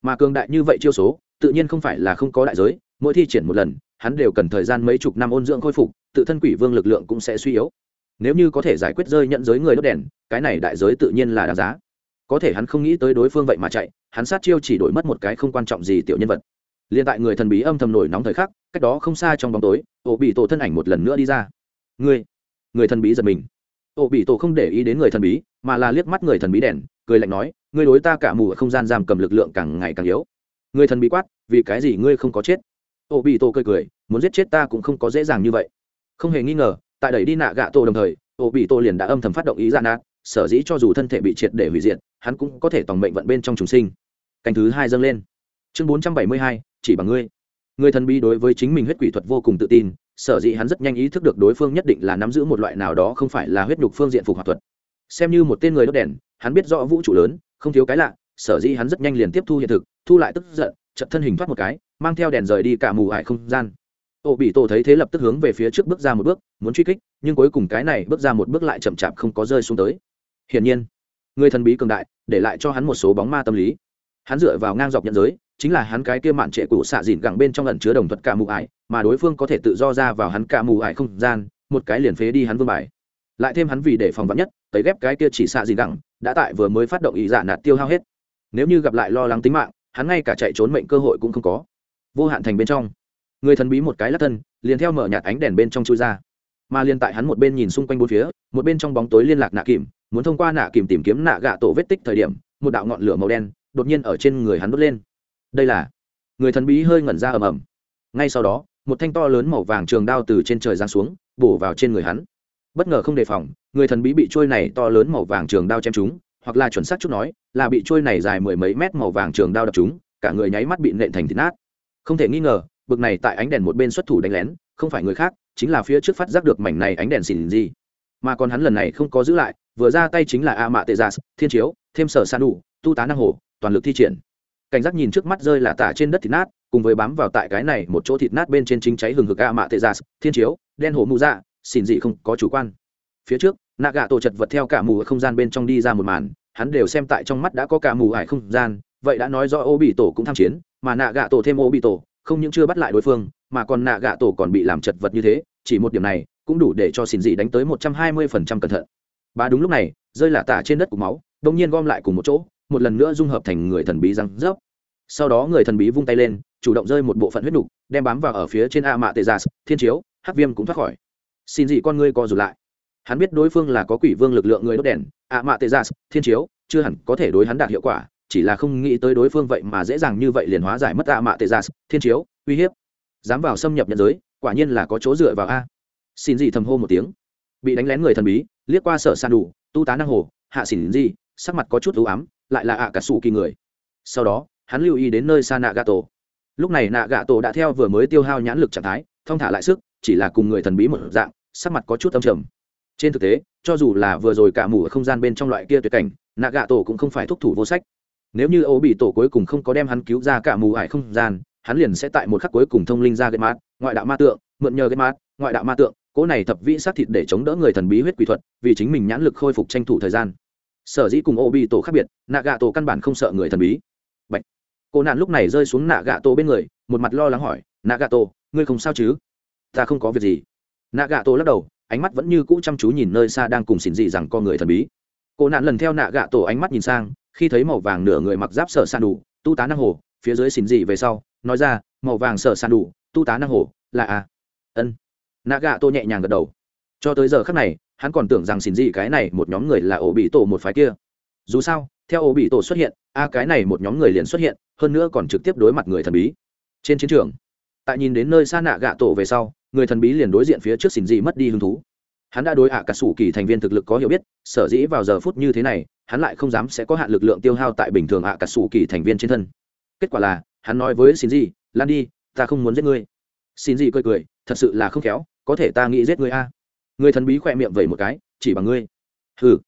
Mà cường đại như vậy chiêu số, tự nhiên không phải là không có đại giới, mỗi thi triển một lần hắn đều cần thời gian mấy chục năm ôn dưỡng khôi phục, tự thân quỷ vương lực lượng cũng sẽ suy yếu. Nếu như có thể giải quyết rơi nhận giới người đốt đèn, cái này đại giới tự nhiên là đáng giá. Có thể hắn không nghĩ tới đối phương vậy mà chạy, hắn sát chiêu chỉ đổi mất một cái không quan trọng gì tiểu nhân vật. Liền tại người thần bí âm thầm nổi nóng thời khắc, cách đó không xa trong bóng tối ổ bị tổ thân ảnh một lần nữa đi ra. Người người thần bí giật mình. Ổ bị tổ không để ý đến người thần bí, mà là liếc mắt người thần bí đèn, cười lạnh nói, ngươi đối ta cả mù ở không gian giam cầm lực lượng càng ngày càng yếu. Người thần bí quát, vì cái gì ngươi không có chết? Ô bị tổ cười cười, muốn giết chết ta cũng không có dễ dàng như vậy. Không hề nghi ngờ, tại đẩy đi nạ gạ tổ đồng thời Ô bị tổ liền đã âm thầm phát động ý dạ nạt sở dĩ cho dù thân thể bị triệt để hủy diệt, hắn cũng có thể tòng mệnh vận bên trong trùng sinh. Canh thứ hai dâng lên. Chương bốn trăm bảy mươi hai, chỉ bằng ngươi. Người thần bí đối với chính mình huyết quỷ thuật vô cùng tự tin, sở dĩ hắn rất nhanh ý thức được đối phương nhất định là nắm giữ một loại nào đó không phải là huyết nhục phương diện phục hòa thuật. Xem như một tên người đốt đèn, hắn biết rõ vũ trụ lớn, không thiếu cái lạ, sở dĩ hắn rất nhanh liền tiếp thu hiện thực, thu lại tức giận chật thân hình thoát một cái mang theo đèn rời đi cả mù ải không gian. Ô bị tổ thấy thế lập tức hướng về phía trước bước ra một bước, muốn truy kích, nhưng cuối cùng cái này bước ra một bước lại chậm chạp không có rơi xuống tới. Hiển nhiên, người thần bí cường đại, để lại cho hắn một số bóng ma tâm lý. Hắn dựa vào ngang dọc nhận giới, chính là hắn cái kia mạn trệ cũ xạ dìn gẳng bên trong lần chứa đồng thuật cả mù ải, mà đối phương có thể tự do ra vào hắn cả mù ải không gian, một cái liền phế đi hắn vương bài. Lại thêm hắn vì để phòng vắn nhất, tấy ghép cái kia chỉ xạ dìn gẳng, đã tại vừa mới phát động ý giả nạt tiêu hao hết. Nếu như gặp lại lo lắng tính mạng, hắn ngay cả chạy trốn mệnh cơ hội cũng không có vô hạn thành bên trong. Người thần bí một cái lắc thân, liền theo mở nhạt ánh đèn bên trong chui ra. Mà liền tại hắn một bên nhìn xung quanh bốn phía, một bên trong bóng tối liên lạc nạ kìm, muốn thông qua nạ kìm tìm kiếm nạ gạ tổ vết tích thời điểm, một đạo ngọn lửa màu đen đột nhiên ở trên người hắn đốt lên. Đây là người thần bí hơi ngẩn ra ầm ầm. Ngay sau đó, một thanh to lớn màu vàng trường đao từ trên trời giáng xuống, bổ vào trên người hắn. Bất ngờ không đề phòng, người thần bí bị trôi này to lớn màu vàng trường đao chém trúng, hoặc là chuẩn xác chút nói, là bị trôi này dài mười mấy mét màu vàng trường đao đập trúng, cả người nháy mắt bị nện thành thịt nát không thể nghi ngờ, bực này tại ánh đèn một bên xuất thủ đánh lén, không phải người khác, chính là phía trước phát giác được mảnh này ánh đèn xỉn gì. Mà còn hắn lần này không có giữ lại, vừa ra tay chính là a mạ tê giả thiên chiếu, thêm sở san đủ tu tá năng hồ toàn lực thi triển. Cảnh giác nhìn trước mắt rơi là tả trên đất thịt nát, cùng với bám vào tại cái này một chỗ thịt nát bên trên chính cháy hừng hực a mạ tê giả thiên chiếu, đen hồ mù dạ xỉn dị không có chủ quan. Phía trước nạ gạ tổ chật vật theo cả mù ở không gian bên trong đi ra một màn, hắn đều xem tại trong mắt đã có cả mù ải không gian, vậy đã nói do ô bị tổ cũng tham chiến mà nạ gạ tổ thêm ô bị tổ, không những chưa bắt lại đối phương, mà còn nạ gạ tổ còn bị làm chật vật như thế, chỉ một điểm này cũng đủ để cho xin dị đánh tới một trăm hai mươi phần trăm cẩn thận. Bà đúng lúc này, rơi lả tả trên đất cục máu, đông nhiên gom lại cùng một chỗ, một lần nữa dung hợp thành người thần bí răng rớp. Sau đó người thần bí vung tay lên, chủ động rơi một bộ phận huyết nục đem bám vào ở phía trên a mạ tê gia dạ, thiên chiếu, hắc viêm cũng thoát khỏi. Xin dị con ngươi co rụt lại. Hắn biết đối phương là có quỷ vương lực lượng người đốt đèn, a mạ tê gia dạ, thiên chiếu, chưa hẳn có thể đối hắn đạt hiệu quả chỉ là không nghĩ tới đối phương vậy mà dễ dàng như vậy liền hóa giải mất tạ mạ tệ giả thiên chiếu, uy hiếp. Dám vào xâm nhập nhận giới, quả nhiên là có chỗ dựa vào a. Xin gì thầm hô một tiếng. Bị đánh lén người thần bí, liếc qua sở san đủ tu tá năng hồ, hạ xỉn gì sắc mặt có chút ưu ám, lại là ạ cả sủ kỳ người. Sau đó, hắn lưu ý đến nơi xa nạ gà tổ. Lúc này nạ gà tổ đã theo vừa mới tiêu hao nhãn lực trạng thái, thong thả lại sức, chỉ là cùng người thần bí một dạng, sắc mặt có chút âm trầm. Trên thực tế, cho dù là vừa rồi cả mù ở không gian bên trong loại kia tuyệt cảnh, nạ gà tổ cũng không phải thúc thủ vô sách nếu như ô bị tổ cuối cùng không có đem hắn cứu ra cả mù ải không gian, hắn liền sẽ tại một khắc cuối cùng thông linh ra gây mát ngoại đạo ma tượng, mượn nhờ gây mát ngoại đạo ma tượng, cỗ này thập vĩ sát thịt để chống đỡ người thần bí huyết quỷ thuật, vì chính mình nhãn lực khôi phục tranh thủ thời gian. Sở dĩ cùng ô bị tổ khác biệt nạ gạ tổ căn bản không sợ người thần bí. Bạch. cô nạn lúc này rơi xuống nạ gạ tổ bên người, một mặt lo lắng hỏi nạ gạ tổ ngươi không sao chứ? Ta không có việc gì. Nạ gạ tổ lắc đầu, ánh mắt vẫn như cũ chăm chú nhìn nơi xa đang cùng xỉn dị rằng có người thần bí. Cô nạn lần theo nạ gạ tổ ánh mắt nhìn sang khi thấy màu vàng nửa người mặc giáp sở sàn đủ, tu tá năng hồ, phía dưới xin dị về sau, nói ra, màu vàng sở sàn đủ, tu tá năng hồ, là a. Ân. Nạ gạ tô nhẹ nhàng gật đầu. Cho tới giờ khác này, hắn còn tưởng rằng xin gì cái này một nhóm người là ổ bị tổ một phái kia. Dù sao, theo ổ bị tổ xuất hiện, a cái này một nhóm người liền xuất hiện, hơn nữa còn trực tiếp đối mặt người thần bí. Trên chiến trường, tại nhìn đến nơi xa nạ gạ tổ về sau, người thần bí liền đối diện phía trước xin gì mất đi hứng thú. Hắn đã đối ạ cả sủ kỳ thành viên thực lực có hiểu biết, sở dĩ vào giờ phút như thế này hắn lại không dám sẽ có hạn lực lượng tiêu hao tại bình thường ạ cả sủ kỳ thành viên trên thân. Kết quả là, hắn nói với xin gì lan đi, ta không muốn giết ngươi. Xin gì cười cười, thật sự là không khéo, có thể ta nghĩ giết ngươi a. Người thần bí khỏe miệng vẩy một cái, chỉ bằng ngươi. Hừ.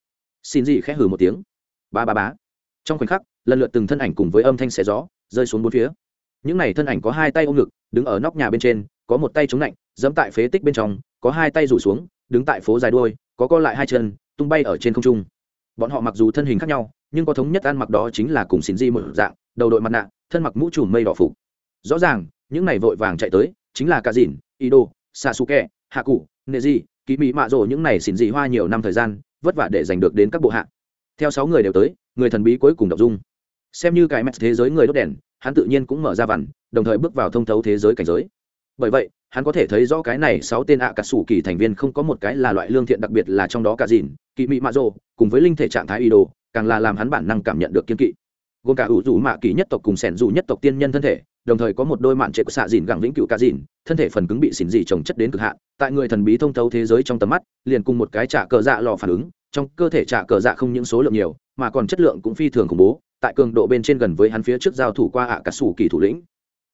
Xin gì khẽ hừ một tiếng. Ba ba bá trong khoảnh khắc, lần lượt từng thân ảnh cùng với âm thanh xé gió, rơi xuống bốn phía. Những này thân ảnh có hai tay ôm ngực, đứng ở nóc nhà bên trên, có một tay chống lạnh, dẫm tại phế tích bên trong, có hai tay rủ xuống, đứng tại phố dài đuôi, có co lại hai chân, tung bay ở trên không trung bọn họ mặc dù thân hình khác nhau nhưng có thống nhất ăn mặc đó chính là cùng xin di một dạng đầu đội mặt nạ thân mặc mũ trùm mây đỏ phục. Rõ ràng những này vội vàng chạy tới chính là cả dìn su kẹ, hạ cụ nệ di kỳ mỹ mạ rồ những này xỉn dị hoa nhiều năm thời gian vất vả để giành được đến các bộ hạ theo sáu người đều tới người thần bí cuối cùng đọc dung. Xem như cái mẹt thế giới người đốt đèn hắn tự nhiên cũng mở ra vằn đồng thời bước vào thông thấu thế giới cảnh giới. Bởi vậy hắn có thể thấy rõ cái này sáu tên ạ à cà sủ kỳ thành viên không có một cái là loại lương thiện đặc biệt là trong đó cả dìn kỳ mỹ mạ rồ cùng với linh thể trạng thái y đồ, càng là làm hắn bản năng cảm nhận được kiên kỵ. Gồm cả ủ rủ mạ kỳ nhất tộc cùng sẻn rủ nhất tộc tiên nhân thân thể, đồng thời có một đôi mạn trệ của xạ dìn gẳng vĩnh cựu cá dìn, thân thể phần cứng bị xỉn dị trồng chất đến cực hạn, tại người thần bí thông thấu thế giới trong tầm mắt, liền cùng một cái trả cờ dạ lò phản ứng, trong cơ thể trả cờ dạ không những số lượng nhiều, mà còn chất lượng cũng phi thường khủng bố, tại cường độ bên trên gần với hắn phía trước giao thủ qua ạ cả sủ kỳ thủ lĩnh.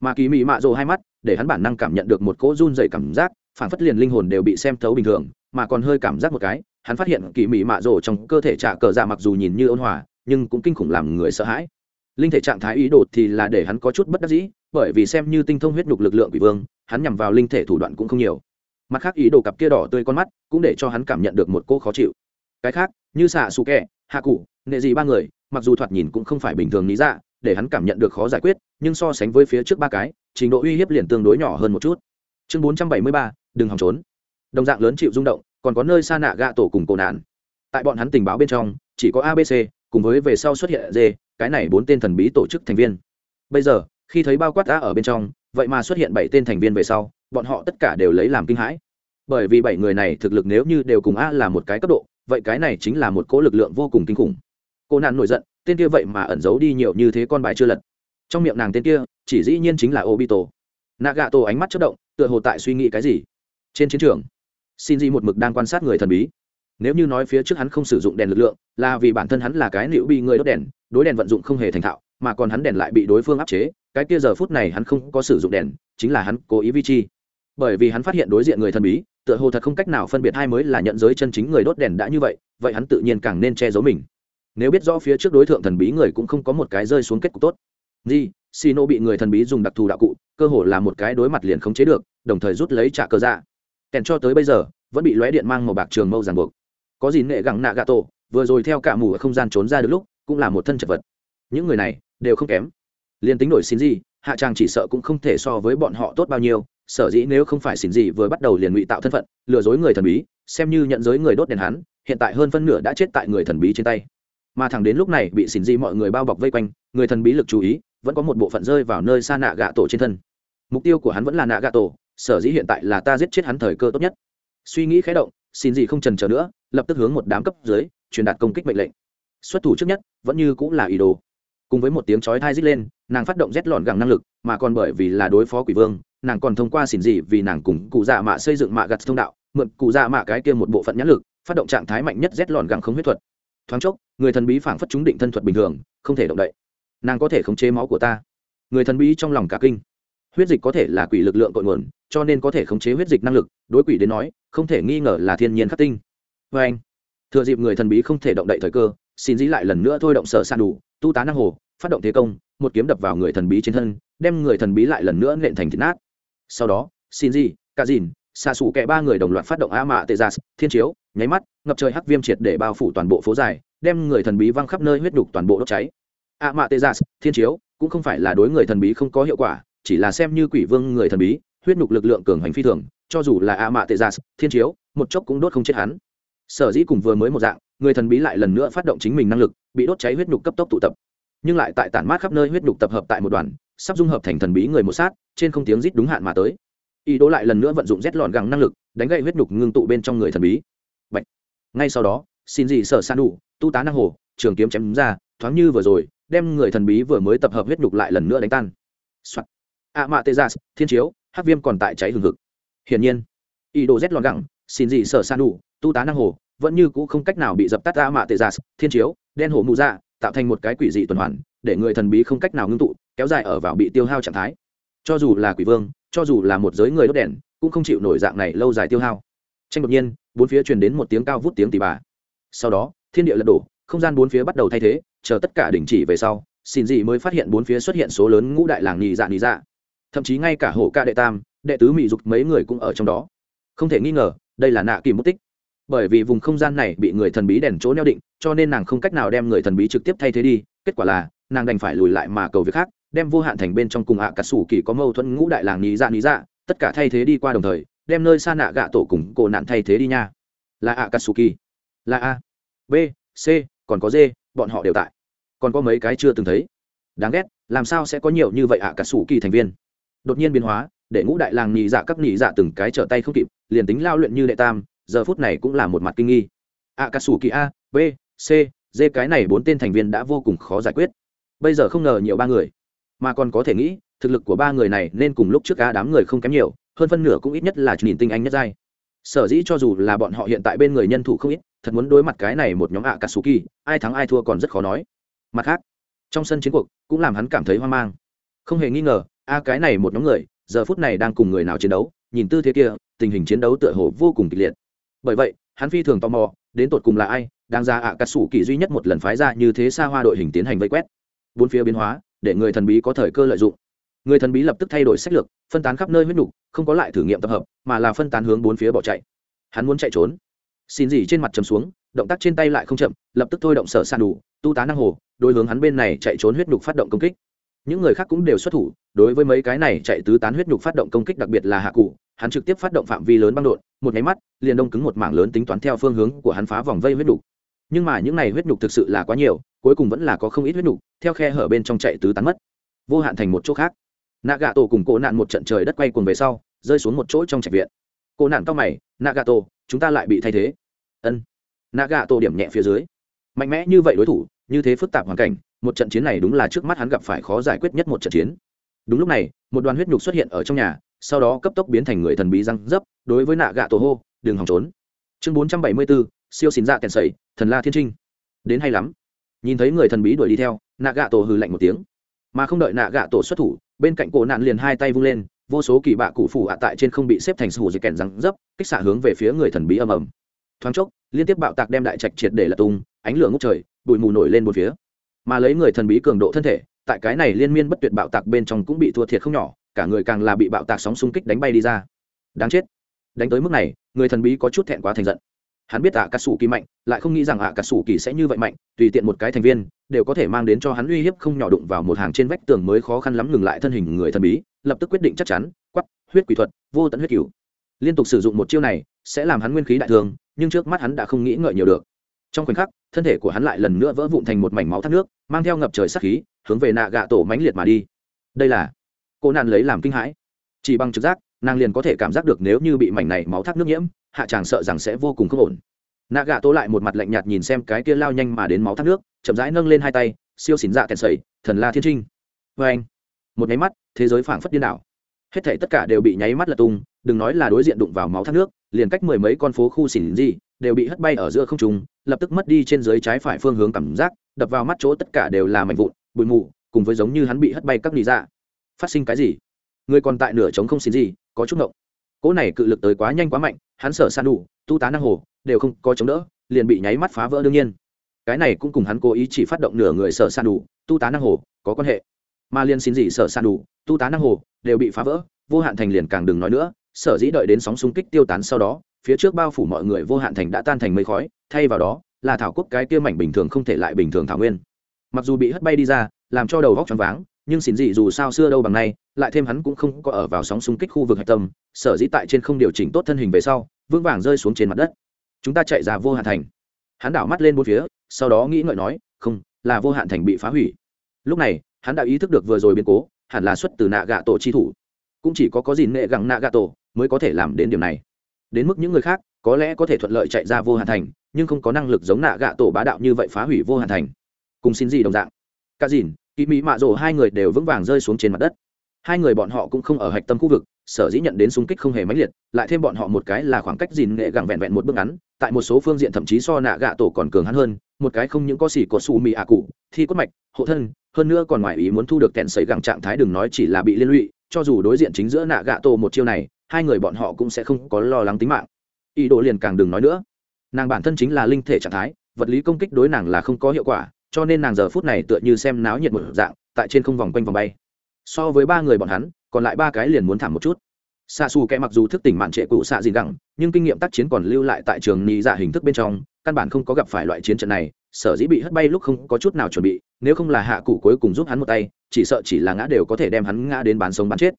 Mà kỳ mị mạ rồ hai mắt, để hắn bản năng cảm nhận được một cỗ run dày cảm giác, phản phất liền linh hồn đều bị xem thấu bình thường mà còn hơi cảm giác một cái, hắn phát hiện kỳ mị mạ rổ trong cơ thể trả cờ dạ mặc dù nhìn như ôn hòa, nhưng cũng kinh khủng làm người sợ hãi. Linh thể trạng thái ý đồ thì là để hắn có chút bất đắc dĩ, bởi vì xem như tinh thông huyết nhục lực lượng quỷ vương, hắn nhằm vào linh thể thủ đoạn cũng không nhiều. Mặt khác ý đồ cặp kia đỏ tươi con mắt cũng để cho hắn cảm nhận được một cô khó chịu. Cái khác, như xạ xù kẹ, hạ cụ, nệ dị ba người, mặc dù thoạt nhìn cũng không phải bình thường lý dạ để hắn cảm nhận được khó giải quyết, nhưng so sánh với phía trước ba cái, trình độ uy hiếp liền tương đối nhỏ hơn một chút. Chương bốn trăm bảy mươi ba, đừng hòng trốn đồng dạng lớn chịu rung động, còn có nơi xa nạ gạ tổ cùng cổ nạn. Tại bọn hắn tình báo bên trong, chỉ có abc cùng với về sau xuất hiện d, cái này bốn tên thần bí tổ chức thành viên. Bây giờ, khi thấy bao quát a ở bên trong, vậy mà xuất hiện bảy tên thành viên về sau, bọn họ tất cả đều lấy làm kinh hãi. Bởi vì bảy người này thực lực nếu như đều cùng a là một cái cấp độ, vậy cái này chính là một cỗ lực lượng vô cùng kinh khủng. Cô nạn nổi giận, tên kia vậy mà ẩn giấu đi nhiều như thế con bài chưa lật. Trong miệng nàng tên kia, chỉ dĩ nhiên chính là obito. Nagato ánh mắt chất động, tựa hồ tại suy nghĩ cái gì. Trên chiến trường shinji một mực đang quan sát người thần bí. Nếu như nói phía trước hắn không sử dụng đèn lực lượng, là vì bản thân hắn là cái liệu bị người đốt đèn, đối đèn vận dụng không hề thành thạo, mà còn hắn đèn lại bị đối phương áp chế, cái kia giờ phút này hắn không có sử dụng đèn, chính là hắn cố ý vi chi. Bởi vì hắn phát hiện đối diện người thần bí, tựa hồ thật không cách nào phân biệt hai mới là nhận giới chân chính người đốt đèn đã như vậy vậy hắn tự nhiên càng nên che giấu mình. Nếu biết rõ phía trước đối tượng thần bí người cũng không có một cái rơi xuống kết cục tốt. Di xino bị người thần bí dùng đặc thù đạo cụ, cơ hồ là một cái đối mặt liền không chế được, đồng thời rút lấy trả cơ dạ kèn cho tới bây giờ, vẫn bị lóe điện mang màu bạc trường mâu ràng buộc. Có gì nệ gẳng nạ gạ tổ, vừa rồi theo cả mù ở không gian trốn ra được lúc, cũng là một thân chật vật. Những người này, đều không kém. Liền tính đổi xin gì hạ trang chỉ sợ cũng không thể so với bọn họ tốt bao nhiêu, sở dĩ nếu không phải xin gì vừa bắt đầu liền ngụy tạo thân phận, lừa dối người thần bí, xem như nhận giới người đốt đèn hắn, hiện tại hơn phân nửa đã chết tại người thần bí trên tay. Mà thẳng đến lúc này bị xin gì mọi người bao bọc vây quanh, người thần bí lực chú ý, vẫn có một bộ phận rơi vào nơi xa nạ gạ tổ trên thân. Mục tiêu của hắn vẫn là nạ gạ tổ sở dĩ hiện tại là ta giết chết hắn thời cơ tốt nhất. Suy nghĩ khé động, xin gì không trần chờ nữa, lập tức hướng một đám cấp dưới, truyền đạt công kích mệnh lệnh. Xuất thủ trước nhất, vẫn như cũng là ý đồ. Cùng với một tiếng chói thai rít lên, nàng phát động rét lọn gẳng năng lực, mà còn bởi vì là đối phó quỷ vương, nàng còn thông qua xỉn dị vì nàng cùng cụ dạ mạ xây dựng mạ gặt thông đạo, mượn cụ dạ mạ cái kia một bộ phận nhãn lực, phát động trạng thái mạnh nhất rét lọn gẳng không huyết thuật. Thoáng chốc, người thần bí phảng phất chúng định thân thuật bình thường, không thể động đậy. Nàng có thể khống chế máu của ta. Người thần bí trong lòng cả kinh. Huyết dịch có thể là quỷ lực lượng cội nguồn cho nên có thể khống chế huyết dịch năng lực, đối quỷ đến nói, không thể nghi ngờ là thiên nhiên khắc tinh. Vê anh, thừa dịp người thần bí không thể động đậy thời cơ, xin dĩ lại lần nữa thôi động sở san đủ, tu tá năng hồ, phát động thế công, một kiếm đập vào người thần bí trên thân, đem người thần bí lại lần nữa nện thành thịt nát. Sau đó, xin dĩ, cả dìn xa xù kẹ ba người đồng loạt phát động a mạ tê gia dạ thiên chiếu, nháy mắt, ngập trời hắc viêm triệt để bao phủ toàn bộ phố dài, đem người thần bí văng khắp nơi huyết đục toàn bộ đốt cháy. A mạ tê gia dạ thiên chiếu, cũng không phải là đối người thần bí không có hiệu quả, chỉ là xem như quỷ vương người thần bí huyết nhục lực lượng cường hành phi thường, cho dù là a mạ tệ gia thiên chiếu, một chốc cũng đốt không chết hắn. Sở dĩ cùng vừa mới một dạng, người thần bí lại lần nữa phát động chính mình năng lực, bị đốt cháy huyết nhục cấp tốc tụ tập. Nhưng lại tại tản mát khắp nơi huyết nhục tập hợp tại một đoàn, sắp dung hợp thành thần bí người một sát, trên không tiếng rít đúng hạn mà tới. Ý đồ lại lần nữa vận dụng rét lọn gẳng năng lực, đánh gậy huyết nhục ngưng tụ bên trong người thần bí. Bạch. ngay sau đó, xin gì sở san đủ, tu tá năng hồ, trường kiếm chém ra, thoáng như vừa rồi, đem người thần bí vừa mới tập hợp huyết nhục lại lần nữa đánh tan、Soạn a mạ tê gia thiên chiếu hắc viêm còn tại cháy hừng hực. Hiển nhiên ý đồ rét lòn gẳng xin gì sở san đủ tu tá năng hồ vẫn như cũ không cách nào bị dập tắt ra mạ tệ giả thiên chiếu đen hồ mù ra dạ, tạo thành một cái quỷ dị tuần hoàn để người thần bí không cách nào ngưng tụ kéo dài ở vào bị tiêu hao trạng thái. Cho dù là quỷ vương cho dù là một giới người đốt đèn cũng không chịu nổi dạng này lâu dài tiêu hao. Tranh đột nhiên bốn phía truyền đến một tiếng cao vút tiếng tỉ bà. Sau đó thiên địa lật đổ không gian bốn phía bắt đầu thay thế chờ tất cả đình chỉ về sau xin gì mới phát hiện bốn phía xuất hiện số lớn ngũ đại làng nhị dạ nhị dạ thậm chí ngay cả hổ ca đệ tam, đệ tứ mỹ dục mấy người cũng ở trong đó. Không thể nghi ngờ, đây là nạ kỳ mất tích. Bởi vì vùng không gian này bị người thần bí đèn chỗ neo định, cho nên nàng không cách nào đem người thần bí trực tiếp thay thế đi, kết quả là, nàng đành phải lùi lại mà cầu việc khác, đem vô hạn thành bên trong cùng ạ à cà sủ kỳ có mâu thuẫn ngũ đại làng ní dạ ní dạ tất cả thay thế đi qua đồng thời, đem nơi xa nạ gạ tổ cùng cổ nạn thay thế đi nha. Là ạ cà sủ kỳ. Là a. B, c, còn có d, bọn họ đều tại. Còn có mấy cái chưa từng thấy. Đáng ghét, làm sao sẽ có nhiều như vậy ạ cà sủ kỳ thành viên? Đột nhiên biến hóa, để ngũ đại làng nhị dạ các nhị dạ từng cái trở tay không kịp, liền tính lao luyện như đệ tam, giờ phút này cũng là một mặt kinh nghi. A cà sủ kỳ a, b, c, d cái này bốn tên thành viên đã vô cùng khó giải quyết. Bây giờ không ngờ nhiều ba người. Mà còn có thể nghĩ, thực lực của ba người này nên cùng lúc trước a đám người không kém nhiều, hơn phân nửa cũng ít nhất là nhìn tinh anh nhất giai. Sở dĩ cho dù là bọn họ hiện tại bên người nhân thủ không ít, thật muốn đối mặt cái này một nhóm ạ cà sù kỳ ai thắng ai thua còn rất khó nói. Mặt khác, trong sân chiến cuộc cũng làm hắn cảm thấy hoang mang. Không hề nghi ngờ a cái này một nhóm người, giờ phút này đang cùng người nào chiến đấu, nhìn tư thế kia, tình hình chiến đấu tựa hồ vô cùng kịch liệt. Bởi vậy, hắn phi thường tò mò, đến tột cùng là ai, đang ra ạ cà sủ kỳ duy nhất một lần phái ra như thế xa hoa đội hình tiến hành vây quét. Bốn phía biến hóa, để người thần bí có thời cơ lợi dụng. Người thần bí lập tức thay đổi sách lược, phân tán khắp nơi huyết nhục không có lại thử nghiệm tập hợp, mà là phân tán hướng bốn phía bỏ chạy. Hắn muốn chạy trốn. Xin gì trên mặt chầm xuống, động tác trên tay lại không chậm, lập tức thôi động sở sàn đủ, tu tá năng hồ đôi hướng hắn bên này chạy trốn huyết nhục phát động công kích những người khác cũng đều xuất thủ, đối với mấy cái này chạy tứ tán huyết nhục phát động công kích đặc biệt là hạ cụ, hắn trực tiếp phát động phạm vi lớn băng đột một nháy mắt, liền đông cứng một mảng lớn tính toán theo phương hướng của hắn phá vòng vây huyết nhục. Nhưng mà những này huyết nhục thực sự là quá nhiều, cuối cùng vẫn là có không ít huyết nhục, theo khe hở bên trong chạy tứ tán mất. Vô hạn thành một chỗ khác. Nạ gà tổ cùng cổ nạn một trận trời đất quay cuồng về sau, rơi xuống một chỗ trong trạch viện. Cổ nạn cao mày nạ gà tổ chúng ta lại bị thay thế. Ân. Nạ gà tổ điểm nhẹ phía dưới. Mạnh mẽ như vậy đối thủ, như thế phức tạp hoàn cảnh một trận chiến này đúng là trước mắt hắn gặp phải khó giải quyết nhất một trận chiến. Đúng lúc này, một đoàn huyết nhục xuất hiện ở trong nhà, sau đó cấp tốc biến thành người thần bí răng dấp, đối với nạ gạ tổ hô, đừng hòng trốn. Chương bốn trăm bảy mươi bốn siêu xin dạ kèn sẩy, thần la thiên trinh. Đến hay lắm. Nhìn thấy người thần bí đuổi đi theo, nạ gạ tổ hừ lạnh một tiếng. Mà không đợi nạ gạ tổ xuất thủ, bên cạnh cổ nạn liền hai tay vung lên, vô số kỳ bạ cụ phủ ạ tại trên không bị xếp thành sủ dây kèn răng dấp, kích xạ hướng về phía người thần bí ầm ầm. Thoáng chốc, liên tiếp bạo tạc đem đại trạch triệt để là tung, ánh lửa ngốc trời, bụi mù nổi lên một phía mà lấy người thần bí cường độ thân thể, tại cái này liên miên bất tuyệt bạo tạc bên trong cũng bị thua thiệt không nhỏ, cả người càng là bị bạo tạc sóng xung kích đánh bay đi ra. Đáng chết. Đánh tới mức này, người thần bí có chút thẹn quá thành giận. Hắn biết ạ cà sủ kỳ mạnh, lại không nghĩ rằng ạ cà sủ kỳ sẽ như vậy mạnh, tùy tiện một cái thành viên, đều có thể mang đến cho hắn uy hiếp không nhỏ đụng vào một hàng trên vách tường mới khó khăn lắm ngừng lại thân hình người thần bí, lập tức quyết định chắc chắn quắp huyết quỷ thuật, vô tận huyết cửu liên tục sử dụng một chiêu này, sẽ làm hắn nguyên khí đại thương, nhưng trước mắt hắn đã không nghĩ ngợi nhiều được trong khoảnh khắc, thân thể của hắn lại lần nữa vỡ vụn thành một mảnh máu thác nước, mang theo ngập trời sắc khí, hướng về nạ gạ tổ mãnh liệt mà đi. Đây là cô nạn lấy làm kinh hãi. Chỉ bằng trực giác, nàng liền có thể cảm giác được nếu như bị mảnh này máu thác nước nhiễm, hạ chàng sợ rằng sẽ vô cùng không ổn. Nạ gạ tổ lại một mặt lạnh nhạt nhìn xem cái kia lao nhanh mà đến máu thác nước, chậm rãi nâng lên hai tay, siêu xỉn dạ kèn sầy thần la thiên trinh. Vê anh một nháy mắt, thế giới phảng phất điên đảo hết thảy tất cả đều bị nháy mắt lật tung, đừng nói là đối diện đụng vào máu thác nước, liền cách mười mấy con phố khu xỉn gì, đều bị hất bay ở giữa không trung, lập tức mất đi trên dưới trái phải phương hướng cảm giác, đập vào mắt chỗ tất cả đều là mảnh vụn, bụi mù, cùng với giống như hắn bị hất bay các lý dạ. Phát sinh cái gì? Người còn tại nửa trống không xỉn gì, có chút ngộng. Cỗ này cự lực tới quá nhanh quá mạnh, hắn sở san đủ, tu tá năng hồ, đều không có chống đỡ, liền bị nháy mắt phá vỡ đương nhiên. Cái này cũng cùng hắn cố ý chỉ phát động nửa người sở san đủ, tu tá năng hồ, có quan hệ mà liên xin gì sở san đủ, tu tá năng hồ, đều bị phá vỡ, vô hạn thành liền càng đừng nói nữa, sở dĩ đợi đến sóng xung kích tiêu tán sau đó, phía trước bao phủ mọi người vô hạn thành đã tan thành mây khói, thay vào đó, là thảo quốc cái kia mảnh bình thường không thể lại bình thường thảo nguyên. Mặc dù bị hất bay đi ra, làm cho đầu góc choáng váng, nhưng xin gì dù sao xưa đâu bằng nay, lại thêm hắn cũng không có ở vào sóng xung kích khu vực hạch tâm, sở dĩ tại trên không điều chỉnh tốt thân hình về sau, vững vàng rơi xuống trên mặt đất. Chúng ta chạy ra vô hạn thành. Hắn đảo mắt lên bốn phía, sau đó nghĩ ngợi nói, không, là vô hạn thành bị phá hủy. Lúc này hắn đã ý thức được vừa rồi biến cố, hẳn là xuất từ nạ gạ tổ chi thủ. Cũng chỉ có có gì nệ gặng nạ gạ tổ mới có thể làm đến điểm này. Đến mức những người khác, có lẽ có thể thuận lợi chạy ra vô hạn thành, nhưng không có năng lực giống nạ gạ tổ bá đạo như vậy phá hủy vô hạn thành. Cùng xin gì đồng dạng. Cả dìn kỳ mỹ mạ rồ hai người đều vững vàng rơi xuống trên mặt đất. Hai người bọn họ cũng không ở hạch tâm khu vực, sở dĩ nhận đến xung kích không hề mãnh liệt, lại thêm bọn họ một cái là khoảng cách dìn nghệ gặng vẹn vẹn một bước ngắn, tại một số phương diện thậm chí so nạ gạ tổ còn cường hắn hơn một cái không những có xỉ có xù mì ạ cụ, thi cốt mạch, hộ thân, hơn nữa còn ngoài ý muốn thu được kẹn sấy gẳng trạng thái đừng nói chỉ là bị liên lụy, cho dù đối diện chính giữa nạ gạ tổ một chiêu này, hai người bọn họ cũng sẽ không có lo lắng tính mạng. Ý đồ liền càng đừng nói nữa. Nàng bản thân chính là linh thể trạng thái, vật lý công kích đối nàng là không có hiệu quả, cho nên nàng giờ phút này tựa như xem náo nhiệt một dạng, tại trên không vòng quanh vòng bay. So với ba người bọn hắn, còn lại ba cái liền muốn thảm một chút. Xa xù kẽ mặc dù thức tỉnh mạn trệ cụ xạ gì gẳng, nhưng kinh nghiệm tác chiến còn lưu lại tại trường ni dạ hình thức bên trong căn bản không có gặp phải loại chiến trận này, sở dĩ bị hất bay lúc không có chút nào chuẩn bị, nếu không là hạ cụ cuối cùng giúp hắn một tay, chỉ sợ chỉ là ngã đều có thể đem hắn ngã đến bán sống bán chết.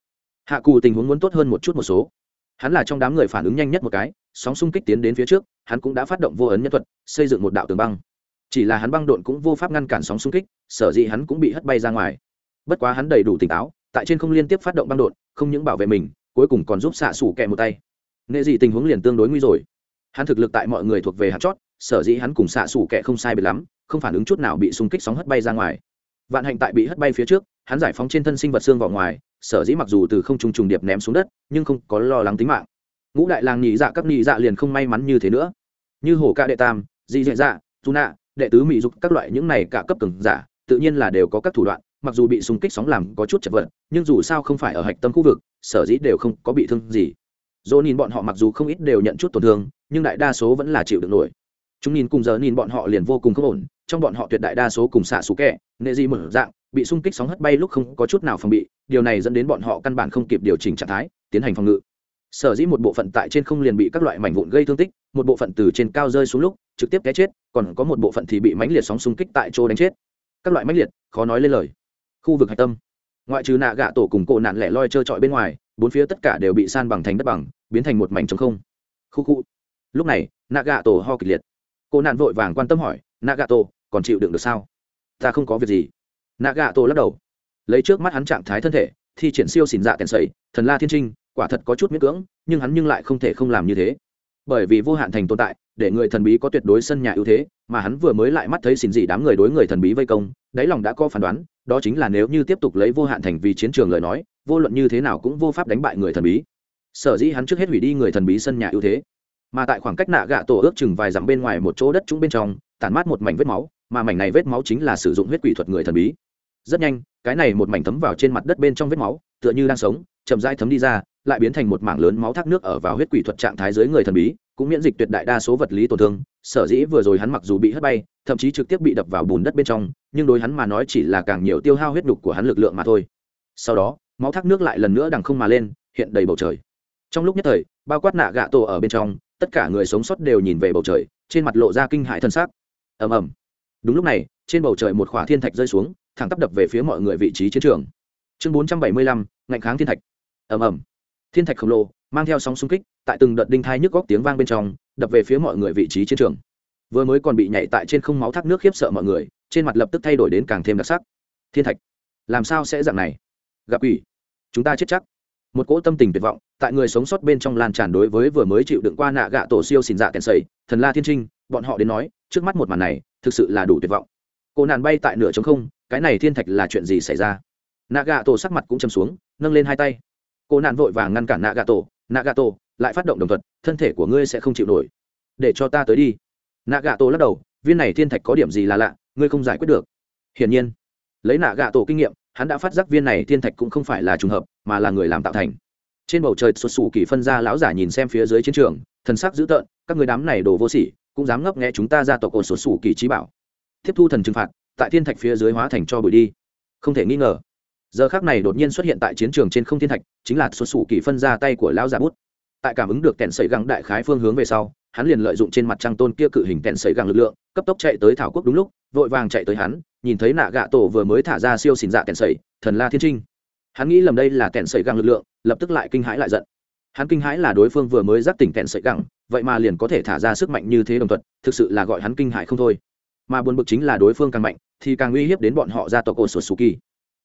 Hạ cụ tình huống muốn tốt hơn một chút một số. Hắn là trong đám người phản ứng nhanh nhất một cái, sóng xung kích tiến đến phía trước, hắn cũng đã phát động vô ấn nhân thuật, xây dựng một đạo tường băng. Chỉ là hắn băng độn cũng vô pháp ngăn cản sóng xung kích, sở dĩ hắn cũng bị hất bay ra ngoài. Bất quá hắn đầy đủ tỉnh táo, tại trên không liên tiếp phát động băng độn, không những bảo vệ mình, cuối cùng còn giúp xạ xủ kẹ một tay. Nghệ gì tình huống liền tương đối nguy rồi. Hắn thực lực tại mọi người thuộc về hạt chót sở dĩ hắn cùng xạ xủ kẹ không sai biệt lắm, không phản ứng chút nào bị xung kích sóng hất bay ra ngoài. Vạn hạnh tại bị hất bay phía trước, hắn giải phóng trên thân sinh vật xương vào ngoài, sở dĩ mặc dù từ không trùng trùng điệp ném xuống đất, nhưng không có lo lắng tính mạng. Ngũ đại làng nhị dạ các nhị dạ liền không may mắn như thế nữa. Như hồ ca đệ tam, dị dạ dạ dù nạ, đệ tứ mỹ dục các loại những này cả cấp cường giả, tự nhiên là đều có các thủ đoạn, mặc dù bị xung kích sóng làm có chút chật vật, nhưng dù sao không phải ở hạch tâm khu vực, sở dĩ đều không có bị thương gì. Dỗ nhìn bọn họ mặc dù không ít đều nhận chút tổn thương, nhưng đại đa số vẫn là chịu được nổi chúng nhìn cùng giờ nhìn bọn họ liền vô cùng không ổn, trong bọn họ tuyệt đại đa số cùng xạ xú kẻ nệ di mở dạng, bị xung kích sóng hất bay lúc không có chút nào phòng bị, điều này dẫn đến bọn họ căn bản không kịp điều chỉnh trạng thái, tiến hành phòng ngự. Sở dĩ một bộ phận tại trên không liền bị các loại mảnh vụn gây thương tích, một bộ phận từ trên cao rơi xuống lúc, trực tiếp té chết, còn có một bộ phận thì bị mãnh liệt sóng xung kích tại chỗ đánh chết. Các loại mãnh liệt, khó nói lên lời. Khu vực hạch tâm. Ngoại trừ nạ gạ tổ cùng cổ nạn lẻ loi trơ trọi bên ngoài, bốn phía tất cả đều bị san bằng thành đất bằng, biến thành một mảnh trống không. Khu khu. Lúc này, nạ gạ tổ ho kịch liệt cô nạn vội vàng quan tâm hỏi, nagato gạ còn chịu đựng được sao? Ta không có việc gì. Nagato gạ lắc đầu. Lấy trước mắt hắn trạng thái thân thể thì triển siêu xỉn dạ tèn sầy thần la thiên trinh, quả thật có chút miễn cưỡng, nhưng hắn nhưng lại không thể không làm như thế. Bởi vì vô hạn thành tồn tại, để người thần bí có tuyệt đối sân nhà ưu thế, mà hắn vừa mới lại mắt thấy xỉn dị đám người đối người thần bí vây công, đáy lòng đã có phán đoán, đó chính là nếu như tiếp tục lấy vô hạn thành vì chiến trường lời nói, vô luận như thế nào cũng vô pháp đánh bại người thần bí. Sở dĩ hắn trước hết hủy đi người thần bí sân nhà ưu thế mà tại khoảng cách nạ gạ tổ ước chừng vài dặm bên ngoài một chỗ đất trũng bên trong, tản mát một mảnh vết máu, mà mảnh này vết máu chính là sử dụng huyết quỷ thuật người thần bí. Rất nhanh, cái này một mảnh thấm vào trên mặt đất bên trong vết máu, tựa như đang sống, chậm dai thấm đi ra, lại biến thành một mảng lớn máu thác nước ở vào huyết quỷ thuật trạng thái dưới người thần bí, cũng miễn dịch tuyệt đại đa số vật lý tổn thương. Sở dĩ vừa rồi hắn mặc dù bị hất bay, thậm chí trực tiếp bị đập vào bùn đất bên trong, nhưng đối hắn mà nói chỉ là càng nhiều tiêu hao huyết đục của hắn lực lượng mà thôi. Sau đó, máu thác nước lại lần nữa đằng không mà lên, hiện đầy bầu trời. Trong lúc nhất thời, bao quát nạ gạ tổ ở bên trong tất cả người sống sót đều nhìn về bầu trời, trên mặt lộ ra kinh hãi thân xác. Ầm ầm. Đúng lúc này, trên bầu trời một khỏa thiên thạch rơi xuống, thẳng tắp đập về phía mọi người vị trí chiến trường. Chương bốn trăm bảy mươi lăm, ngạnh kháng thiên thạch. Ầm ầm. Thiên thạch khổng lồ, mang theo sóng xung kích, tại từng đợt đinh thai nhức góc tiếng vang bên trong, đập về phía mọi người vị trí chiến trường. Vừa mới còn bị nhảy tại trên không máu thác nước khiếp sợ mọi người, trên mặt lập tức thay đổi đến càng thêm đặc sắc. Thiên thạch. Làm sao sẽ dạng này? Gặp ủy chúng ta chết chắc. Một cỗ tâm tình tuyệt vọng tại người sống sót bên trong lan tràn đối với vừa mới chịu đựng qua nạ gạ tổ siêu xìn dạ kèn sầy, thần la thiên trinh, bọn họ đến nói, trước mắt một màn này, thực sự là đủ tuyệt vọng. Cô nàn bay tại nửa trống không, cái này thiên thạch là chuyện gì xảy ra? Nạ gạ tổ sắc mặt cũng chầm xuống, nâng lên hai tay. Cô nạn vội vàng ngăn cản nạ gạ tổ, nạ gạ tổ, lại phát động đồng thuật, thân thể của ngươi sẽ không chịu nổi. Để cho ta tới đi. Nạ gạ tổ lắc đầu, viên này thiên thạch có điểm gì là lạ, ngươi không giải quyết được. Hiển nhiên, lấy nạ gạ tổ kinh nghiệm, hắn đã phát giác viên này thiên thạch cũng không phải là trùng hợp, mà là người làm tạo thành trên bầu trời xuất xù kỳ phân ra lão giả nhìn xem phía dưới chiến trường, thần sắc dữ tợn, các người đám này đồ vô sỉ, cũng dám ngấp nghe chúng ta ra tộc cột xuất xù kỳ trí bảo. Tiếp thu thần trừng phạt, tại thiên thạch phía dưới hóa thành cho bụi đi. Không thể nghi ngờ. Giờ khác này đột nhiên xuất hiện tại chiến trường trên không thiên thạch, chính là xuất xù kỳ phân ra tay của lão giả bút. Tại cảm ứng được kẹn sẩy găng đại khái phương hướng về sau, hắn liền lợi dụng trên mặt trăng tôn kia cự hình kẹn sẩy găng lực lượng, cấp tốc chạy tới thảo quốc đúng lúc, vội vàng chạy tới hắn, nhìn thấy nạ gạ tổ vừa mới thả ra siêu xìn dạ kẹn sẩy, thần la thiên trinh hắn nghĩ lầm đây là kẹn sẩy găng lực lượng, lập tức lại kinh hãi lại giận. Hắn kinh hãi là đối phương vừa mới giác tỉnh kẹn sẩy găng vậy mà liền có thể thả ra sức mạnh như thế đồng thuận, thực sự là gọi hắn kinh hãi không thôi. Mà buồn bực chính là đối phương càng mạnh, thì càng uy hiếp đến bọn họ ra tộc ô sột kỳ.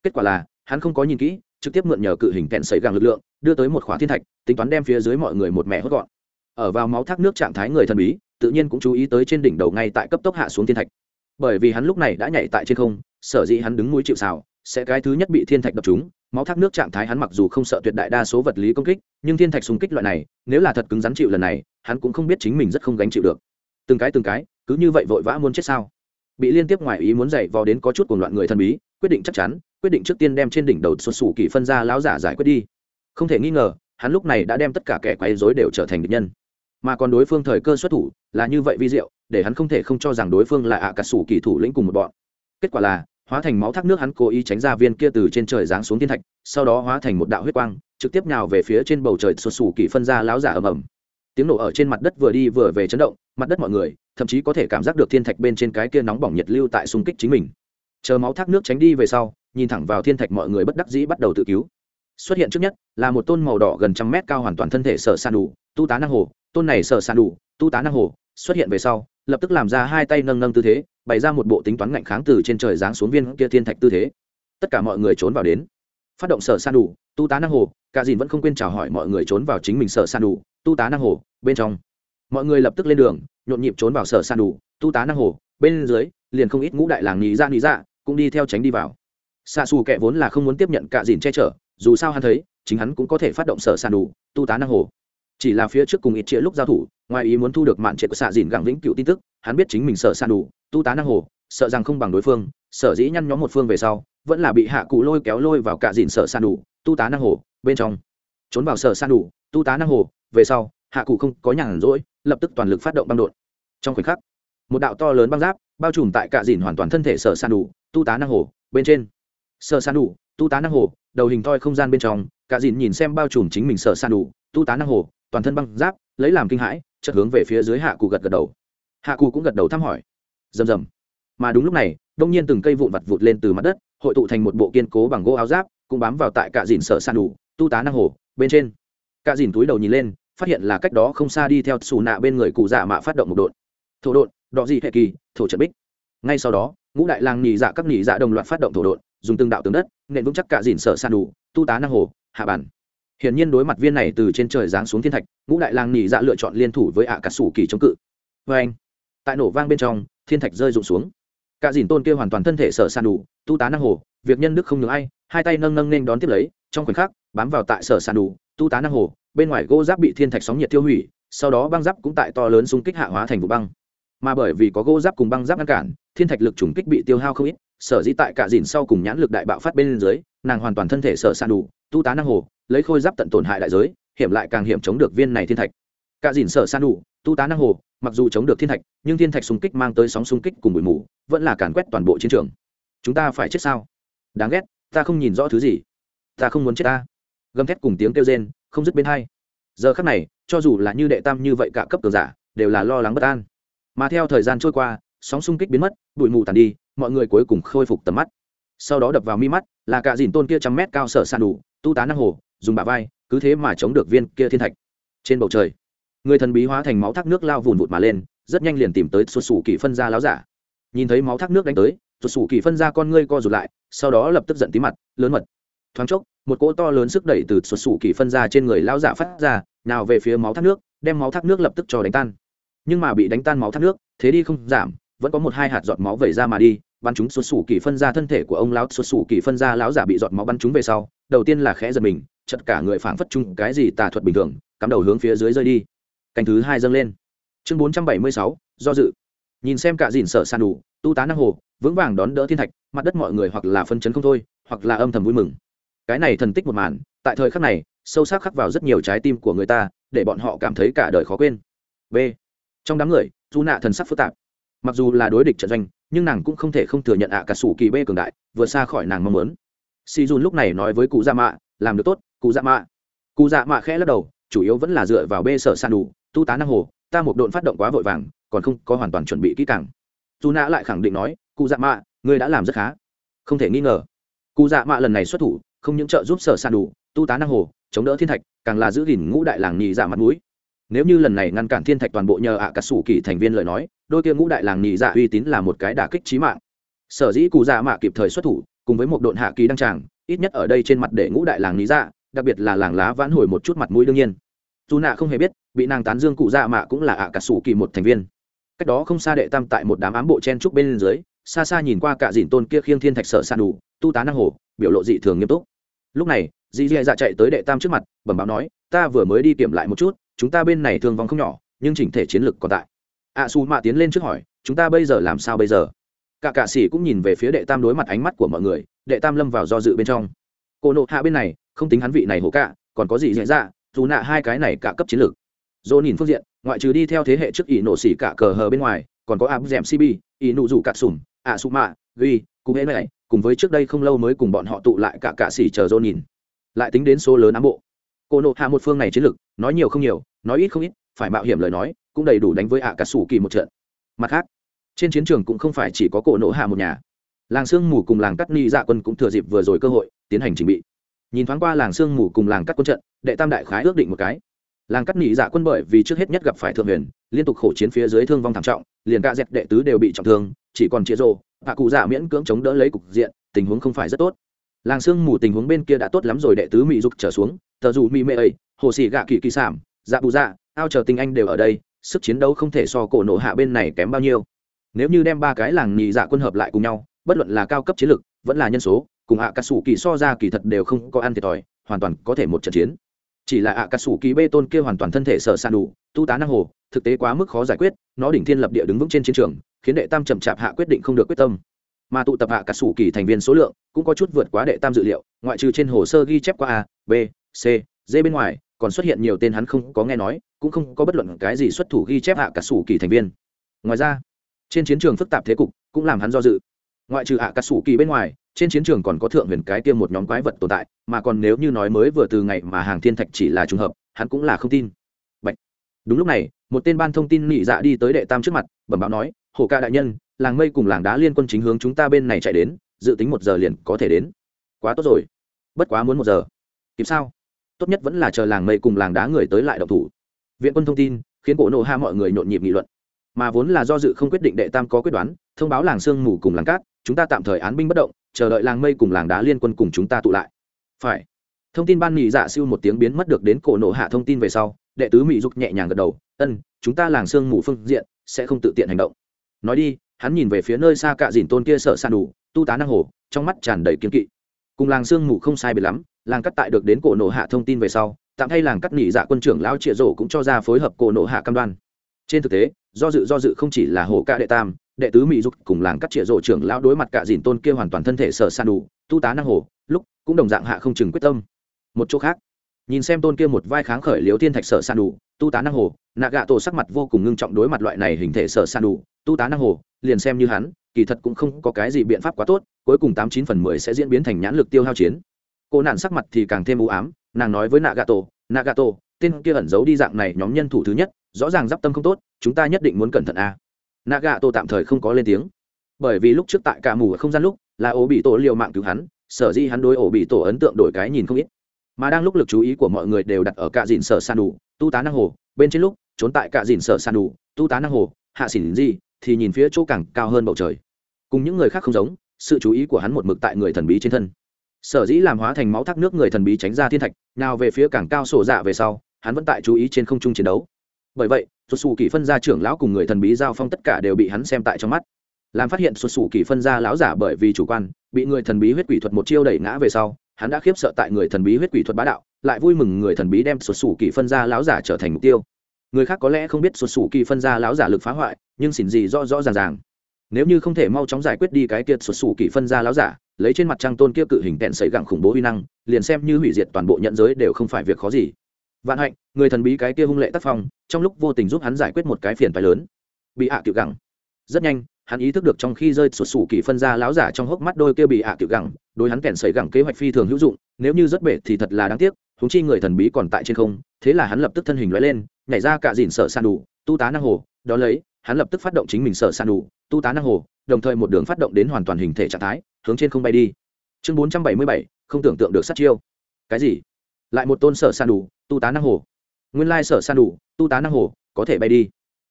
kết quả là, hắn không có nhìn kỹ, trực tiếp mượn nhờ cự hình kẹn sợi găng lực lượng, đưa tới một khóa thiên thạch, tính toán đem phía dưới mọi người một mẹ hốt gọn. Ở vào máu thác nước trạng thái người thần bí, tự nhiên cũng chú ý tới trên đỉnh đầu ngay tại cấp tốc hạ xuống thiên thạch. Bởi vì hắn lúc này đã nhảy tại trên không, sở dĩ hắn đứng núi chịu xào sẽ cái thứ nhất bị thiên thạch đập trúng máu thác nước trạng thái hắn mặc dù không sợ tuyệt đại đa số vật lý công kích, nhưng thiên thạch xung kích loại này, nếu là thật cứng rắn chịu lần này, hắn cũng không biết chính mình rất không gánh chịu được. Từng cái từng cái, cứ như vậy vội vã muốn chết sao? Bị liên tiếp ngoài ý muốn dậy vò đến có chút cuồng loạn người thần bí, quyết định chắc chắn, quyết định trước tiên đem trên đỉnh đầu xuất xù kỳ phân ra lão giả giải quyết đi. Không thể nghi ngờ, hắn lúc này đã đem tất cả kẻ quấy rối đều trở thành địch nhân. Mà còn đối phương thời cơ xuất thủ, là như vậy vi diệu, để hắn không thể không cho rằng đối phương là ạ à cà sủ kỳ thủ lĩnh cùng một bọn. Kết quả là hóa thành máu thác nước hắn cố ý tránh ra viên kia từ trên trời giáng xuống thiên thạch, sau đó hóa thành một đạo huyết quang, trực tiếp nhào về phía trên bầu trời sụt xù kỳ phân ra láo giả ầm ầm. Tiếng nổ ở trên mặt đất vừa đi vừa về chấn động, mặt đất mọi người, thậm chí có thể cảm giác được thiên thạch bên trên cái kia nóng bỏng nhiệt lưu tại xung kích chính mình. Chờ máu thác nước tránh đi về sau, nhìn thẳng vào thiên thạch mọi người bất đắc dĩ bắt đầu tự cứu. Xuất hiện trước nhất là một tôn màu đỏ gần trăm mét cao hoàn toàn thân thể sở san đủ tu tá năng hồ, tôn này sở san đủ tu tá năng hồ, xuất hiện về sau lập tức làm ra hai tay nâng nâng tư thế, bày ra một bộ tính toán ngạnh kháng từ trên trời giáng xuống viên kia thiên thạch tư thế. Tất cả mọi người trốn vào đến. Phát động sở san đủ, tu tá năng hồ, cả dìn vẫn không quên chào hỏi mọi người trốn vào chính mình sở san đủ, tu tá năng hồ, bên trong. Mọi người lập tức lên đường, nhộn nhịp trốn vào sở san đủ, tu tá năng hồ, bên dưới, liền không ít ngũ đại làng nhì ra dạ nhì ra dạ cũng đi theo tránh đi vào. Xa xù kệ vốn là không muốn tiếp nhận cả dìn che chở, dù sao hắn thấy, chính hắn cũng có thể phát động sở san đủ, tu tá năng hồ. Chỉ là phía trước cùng ít chĩa lúc giao thủ ngoài ý muốn thu được mạn trệ của xạ dìn gặng vĩnh cựu tin tức, hắn biết chính mình sợ sàn đủ tu tá năng hồ, sợ rằng không bằng đối phương, sở dĩ nhăn nhóm một phương về sau, vẫn là bị hạ cụ lôi kéo lôi vào cả dìn sợ sàn đủ tu tá năng hồ, bên trong. Trốn vào sở san đủ tu tá năng hồ, về sau, hạ cụ không có nhàn rỗi, lập tức toàn lực phát động băng đột. Trong khoảnh khắc, một đạo to lớn băng giáp bao trùm tại cả dìn hoàn toàn thân thể sở san đủ tu tá năng hồ, bên trên. Sở san đủ tu tá năng hồ, đầu hình thoi không gian bên trong, cả dìn nhìn xem bao trùm chính mình sở san đủ tu tá năng hồ, toàn thân băng giáp, lấy làm kinh hãi chất hướng về phía dưới hạ cụ gật gật đầu. Hạ cụ cũng gật đầu thăm hỏi. Rầm rầm. Mà đúng lúc này, đông nhiên từng cây vụn vặt vụt lên từ mặt đất, hội tụ thành một bộ kiên cố bằng gỗ áo giáp, cũng bám vào tại cạ dìn sở sàn đủ, tu tá năng hồ, bên trên. Cạ dìn túi đầu nhìn lên, phát hiện là cách đó không xa đi theo xù nạ bên người cụ dạ mạ phát động một đột thổ đột đọ dị hệ kỳ, thổ trận bích. Ngay sau đó, ngũ đại làng nhị dạ các nhị dạ đồng loạt phát động thổ đột dùng từng đạo tướng đất, nện vững chắc cạ dìn sở sàn đủ, tu tá năng hồ, hạ bản hiển nhiên đối mặt viên này từ trên trời giáng xuống thiên thạch, ngũ đại lang nhị dạ lựa chọn liên thủ với ạ cả sủ kỳ chống cự. Vê anh, tại nổ vang bên trong, thiên thạch rơi rụng xuống. Cả dìn tôn kia hoàn toàn thân thể sở sàn đủ, tu tá năng hồ, việc nhân đức không nhường ai, hai tay nâng nâng nên đón tiếp lấy, trong khoảnh khắc, bám vào tại sở sàn đủ, tu tá năng hồ, bên ngoài gỗ giáp bị thiên thạch sóng nhiệt tiêu hủy, sau đó băng giáp cũng tại to lớn xung kích hạ hóa thành vụ băng. Mà bởi vì có gỗ giáp cùng băng giáp ngăn cản, thiên thạch lực trùng kích bị tiêu hao không ít sở dĩ tại cả dìn sau cùng nhãn lực đại bạo phát bên dưới, nàng hoàn toàn thân thể sở san đủ, tu tá năng hồ, lấy khôi giáp tận tổn hại đại giới, hiểm lại càng hiểm chống được viên này thiên thạch. Cả dìn sở san đủ, tu tá năng hồ, mặc dù chống được thiên thạch, nhưng thiên thạch xung kích mang tới sóng xung kích cùng bụi mù, vẫn là càn quét toàn bộ chiến trường. Chúng ta phải chết sao? Đáng ghét, ta không nhìn rõ thứ gì. Ta không muốn chết ta. Gầm thét cùng tiếng kêu rên, không dứt bên hai. Giờ khắc này, cho dù là như đệ tam như vậy cả cấp cường giả, đều là lo lắng bất an. Mà theo thời gian trôi qua sóng xung kích biến mất, bụi mù tàn đi, mọi người cuối cùng khôi phục tầm mắt. Sau đó đập vào mi mắt, là cả dìn tôn kia trăm mét cao sở sàn đủ, tu tá năng hồ, dùng bả vai, cứ thế mà chống được viên kia thiên thạch. Trên bầu trời, người thần bí hóa thành máu thác nước lao vùn vụt mà lên, rất nhanh liền tìm tới xuất xù kỳ phân ra láo giả. Nhìn thấy máu thác nước đánh tới xuất xù kỳ phân ra con ngươi co rụt lại, sau đó lập tức giận tí mặt, lớn mật. Thoáng chốc, một cỗ to lớn sức đẩy từ xuất xù kỳ phân ra trên người lao giả phát ra, nào về phía máu thác nước, đem máu thác nước lập tức cho đánh tan. Nhưng mà bị đánh tan máu thác nước, thế đi không giảm vẫn có một hai hạt giọt máu vẩy ra mà đi, bắn chúng xuất xù kỳ phân ra thân thể của ông lão, xuất xù kỳ phân ra lão giả bị giọt máu bắn chúng về sau, đầu tiên là khẽ giật mình chật cả người phảng phất chung cái gì tà thuật bình thường, cắm đầu hướng phía dưới rơi đi. Canh thứ hai dâng lên. Chương bốn trăm bảy mươi sáu, do dự. Nhìn xem cả dìn sở san đủ, tu tá năng hồ, vững vàng đón đỡ thiên thạch, mặt đất mọi người hoặc là phân chấn không thôi, hoặc là âm thầm vui mừng. Cái này thần tích một màn, tại thời khắc này, sâu sắc khắc vào rất nhiều trái tim của người ta, để bọn họ cảm thấy cả đời khó quên. B. Trong đám người, dù nạ thần sắc phức tạp mặc dù là đối địch trận doanh, nhưng nàng cũng không thể không thừa nhận ạ cả sủ kỳ bê cường đại, vượt xa khỏi nàng mong muốn. Si dùn lúc này nói với cụ dạ mạ, làm được tốt, cụ dạ mạ. Cụ dạ mạ khẽ lắc đầu, chủ yếu vẫn là dựa vào bê sở san đủ, tu tá năng hồ, ta một độn phát động quá vội vàng, còn không có hoàn toàn chuẩn bị kỹ càng. Dù nã lại khẳng định nói, cụ dạ mạ, ngươi đã làm rất khá. Không thể nghi ngờ, cụ dạ mạ lần này xuất thủ, không những trợ giúp sở san đủ, tu tá năng hồ, chống đỡ thiên thạch, càng là giữ gìn ngũ đại làng nhị dạ mặt mũi. Nếu như lần này ngăn cản thiên thạch toàn bộ nhờ ạ cả sủ kỳ thành viên lời nói đôi kia ngũ đại làng nhị dạ uy tín là một cái đả kích trí mạng. Sở dĩ cụ dạ mạ kịp thời xuất thủ, cùng với một độn hạ kỳ đăng tràng, ít nhất ở đây trên mặt để ngũ đại làng nhị dạ đặc biệt là làng lá vãn hồi một chút mặt mũi đương nhiên. Dù nạ không hề biết, bị nàng tán dương cụ dạ mạ cũng là ạ cả sủ kỳ một thành viên. Cách đó không xa đệ tam tại một đám ám bộ chen trúc bên dưới, xa xa nhìn qua cả dìn tôn kia khiêng thiên thạch sở sàn đủ, tu tá năng hồ, biểu lộ dị thường nghiêm túc. Lúc này, dì dì dạ chạy tới đệ tam trước mặt, bẩm báo nói, ta vừa mới đi kiểm lại một chút, chúng ta bên này thương vong không nhỏ, nhưng chỉnh thể chiến lược còn tại ạ xù mạ tiến lên trước hỏi, chúng ta bây giờ làm sao bây giờ? Cả cạ sĩ cũng nhìn về phía đệ tam đối mặt ánh mắt của mọi người, đệ tam lâm vào do dự bên trong. Cô nộ hạ bên này, không tính hắn vị này hổ cả còn có gì dễ dạ dù nạ hai cái này cả cấp chiến lược. Dỗ nhìn phương diện, ngoại trừ đi theo thế hệ trước ỷ nổ xỉ cả cờ hờ bên ngoài, còn có áp d cb ỷ nụ rủ cạ sùm ạ su mạ, ghi cùng hễ này, cùng với trước đây không lâu mới cùng bọn họ tụ lại cả cạ xỉ chờ dỗ nhìn. Lại tính đến số lớn ám bộ. Cô nộ hạ một phương này chiến lược, nói nhiều không nhiều, nói ít không ít phải mạo hiểm lời nói, cũng đầy đủ đánh với ạ cả sủ kỳ một trận. Mặt khác, trên chiến trường cũng không phải chỉ có cổ nổ hạ một nhà. Làng sương mù cùng làng cắt ni dạ quân cũng thừa dịp vừa rồi cơ hội, tiến hành trình bị. Nhìn thoáng qua làng sương mù cùng làng cắt quân trận, đệ tam đại khái ước định một cái. Làng cắt nỉ dạ quân bởi vì trước hết nhất gặp phải thượng huyền, liên tục khổ chiến phía dưới thương vong thảm trọng, liền ca dẹp đệ tứ đều bị trọng thương, chỉ còn chia rô hạ cụ dạ miễn cưỡng chống đỡ lấy cục diện, tình huống không phải rất tốt. Làng sương mù tình huống bên kia đã tốt lắm rồi, đệ tứ mỹ dục trở xuống, tờ dù mỹ mê ấy hồ xì gạ kỳ kỳ sản dạ bù dạ ao chờ tình anh đều ở đây sức chiến đấu không thể so cổ nổ hạ bên này kém bao nhiêu. Nếu như đem ba cái làng nhị dạ quân hợp lại cùng nhau bất luận là cao cấp chiến lực, vẫn là nhân số cùng hạ cà sủ kỳ so ra kỳ thật đều không có ăn thiệt thòi hoàn toàn có thể một trận chiến. Chỉ là hạ cà sủ kỳ bê tôn kia hoàn toàn thân thể sở san đủ tu tá năng hồ thực tế quá mức khó giải quyết nó đỉnh thiên lập địa đứng vững trên chiến trường khiến đệ tam chậm chạp hạ quyết định không được quyết tâm. Mà tụ tập hạ cả sủ kỳ thành viên số lượng cũng có chút vượt quá đệ tam dự liệu ngoại trừ trên hồ sơ ghi chép qua a b c d bên ngoài còn xuất hiện nhiều tên hắn không có nghe nói, cũng không có bất luận cái gì xuất thủ ghi chép hạ cả sủ kỳ thành viên. Ngoài ra, trên chiến trường phức tạp thế cục cũng làm hắn do dự. Ngoại trừ hạ cả sủ kỳ bên ngoài, trên chiến trường còn có thượng huyền cái tiêm một nhóm quái vật tồn tại, mà còn nếu như nói mới vừa từ ngày mà hàng thiên thạch chỉ là trùng hợp, hắn cũng là không tin. Bạch. đúng lúc này, một tên ban thông tin nhị dạ đi tới đệ tam trước mặt, bẩm báo nói, hồ ca đại nhân, làng mây cùng làng đá liên quân chính hướng chúng ta bên này chạy đến, dự tính một giờ liền có thể đến. Quá tốt rồi. Bất quá muốn một giờ. Kịp sao? Tốt nhất vẫn là chờ làng mây cùng làng đá người tới lại độc thủ. Viện quân thông tin, khiến cổ nộ hạ mọi người nhộn nhịp nghị luận. Mà vốn là do dự không quyết định đệ tam có quyết đoán, thông báo làng sương mù cùng làng cát, chúng ta tạm thời án binh bất động, chờ đợi làng mây cùng làng đá liên quân cùng chúng ta tụ lại. Phải. Thông tin ban nghị dạ siêu một tiếng biến mất được đến cổ nộ hạ thông tin về sau, đệ tứ mỹ dục nhẹ nhàng gật đầu, ân, chúng ta làng sương mù phương diện sẽ không tự tiện hành động. Nói đi, hắn nhìn về phía nơi xa cạ dìn tôn kia sợ san đủ, tu tá năng hồ, trong mắt tràn đầy kiên kỵ. Cùng làng sương mù không sai biệt lắm làng cắt tại được đến cổ nổ hạ thông tin về sau, tạm thay làng cắt nghỉ dạ quân trưởng lão trịa rổ cũng cho ra phối hợp cổ nổ hạ cam đoan. Trên thực tế, do dự do dự không chỉ là hồ ca đệ tam, đệ tứ mỹ dục cùng làng cắt trịa rổ trưởng lão đối mặt cả dìn tôn kia hoàn toàn thân thể sợ san đủ, tu tá năng hồ, lúc cũng đồng dạng hạ không chừng quyết tâm. Một chỗ khác, nhìn xem tôn kia một vai kháng khởi liếu thiên thạch sợ san đủ, tu tá năng hồ, nạ gạ tổ sắc mặt vô cùng ngưng trọng đối mặt loại này hình thể sợ san đủ, tu tá năng hồ, liền xem như hắn, kỳ thật cũng không có cái gì biện pháp quá tốt, cuối cùng tám chín phần mười sẽ diễn biến thành nhãn lực tiêu hao chiến cô nạn sắc mặt thì càng thêm u ám, nàng nói với nagato nagato, tên kia ẩn giấu đi dạng này nhóm nhân thủ thứ nhất, rõ ràng d i p tâm không tốt, chúng ta nhất định muốn cẩn thận a à. nagato tạm thời không có lên tiếng. Bởi vì lúc trước tại cả mù ở không gian lúc, là ổ bị tổ liều mạng cứu hắn, sở di hắn đối ổ bị tổ ấn tượng đổi cái nhìn không ít. Mà đang lúc lực chú ý của mọi người đều đặt ở cạ dìn sở san đủ, tu tá năng hồ, bên trên lúc, trốn tại cạ dìn sở san đủ, tu tá năng hồ, hạ xỉn di, thì nhìn phía chỗ càng cao hơn bầu trời. Cùng những người khác không giống, sự chú ý của hắn một mực tại người thần bí trên thân sở dĩ làm hóa thành máu thác nước người thần bí tránh ra thiên thạch, nào về phía cảng cao sổ dạ về sau, hắn vẫn tại chú ý trên không trung chiến đấu. Bởi vậy xuất xù kỳ phân gia trưởng lão cùng người thần bí giao phong tất cả đều bị hắn xem tại trong mắt. Làm phát hiện xuất xù kỳ phân gia lão giả bởi vì chủ quan, bị người thần bí huyết quỷ thuật một chiêu đẩy ngã về sau, hắn đã khiếp sợ tại người thần bí huyết quỷ thuật bá đạo, lại vui mừng người thần bí đem xuất xù kỳ phân gia lão giả trở thành mục tiêu. Người khác có lẽ không biết xuất xù kỳ phân gia lão giả lực phá hoại, nhưng xỉn gì rõ rõ ràng ràng. Nếu như không thể mau chóng giải quyết đi cái kiệt xuất xù kỳ phân gia lão giả lấy trên mặt trăng tôn kia cự hình tẹn sấy gẳng khủng bố uy năng, liền xem như hủy diệt toàn bộ nhận giới đều không phải việc khó gì. Vạn hạnh, người thần bí cái kia hung lệ tác phong, trong lúc vô tình giúp hắn giải quyết một cái phiền phái lớn. Bị hạ à cựu gẳng. Rất nhanh, hắn ý thức được trong khi rơi sụt sủ kỳ phân ra láo giả trong hốc mắt đôi kia bị hạ à cựu gẳng, đối hắn kèn sấy gẳng kế hoạch phi thường hữu dụng, nếu như rất bể thì thật là đáng tiếc thúng chi người thần bí còn tại trên không, thế là hắn lập tức thân hình loại lên, nhảy ra cả dìn sợ san đủ, tu tá năng hồ đó lấy hắn lập tức phát động chính mình sở san đủ tu tá năng hồ, đồng thời một đường phát động đến hoàn toàn hình thể trạng thái, hướng trên không bay đi. Chương bốn trăm bảy mươi bảy, không tưởng tượng được sát chiêu. Cái gì? Lại một tôn sở san đủ tu tá năng hồ. Nguyên lai sở san đủ tu tá năng hồ, có thể bay đi.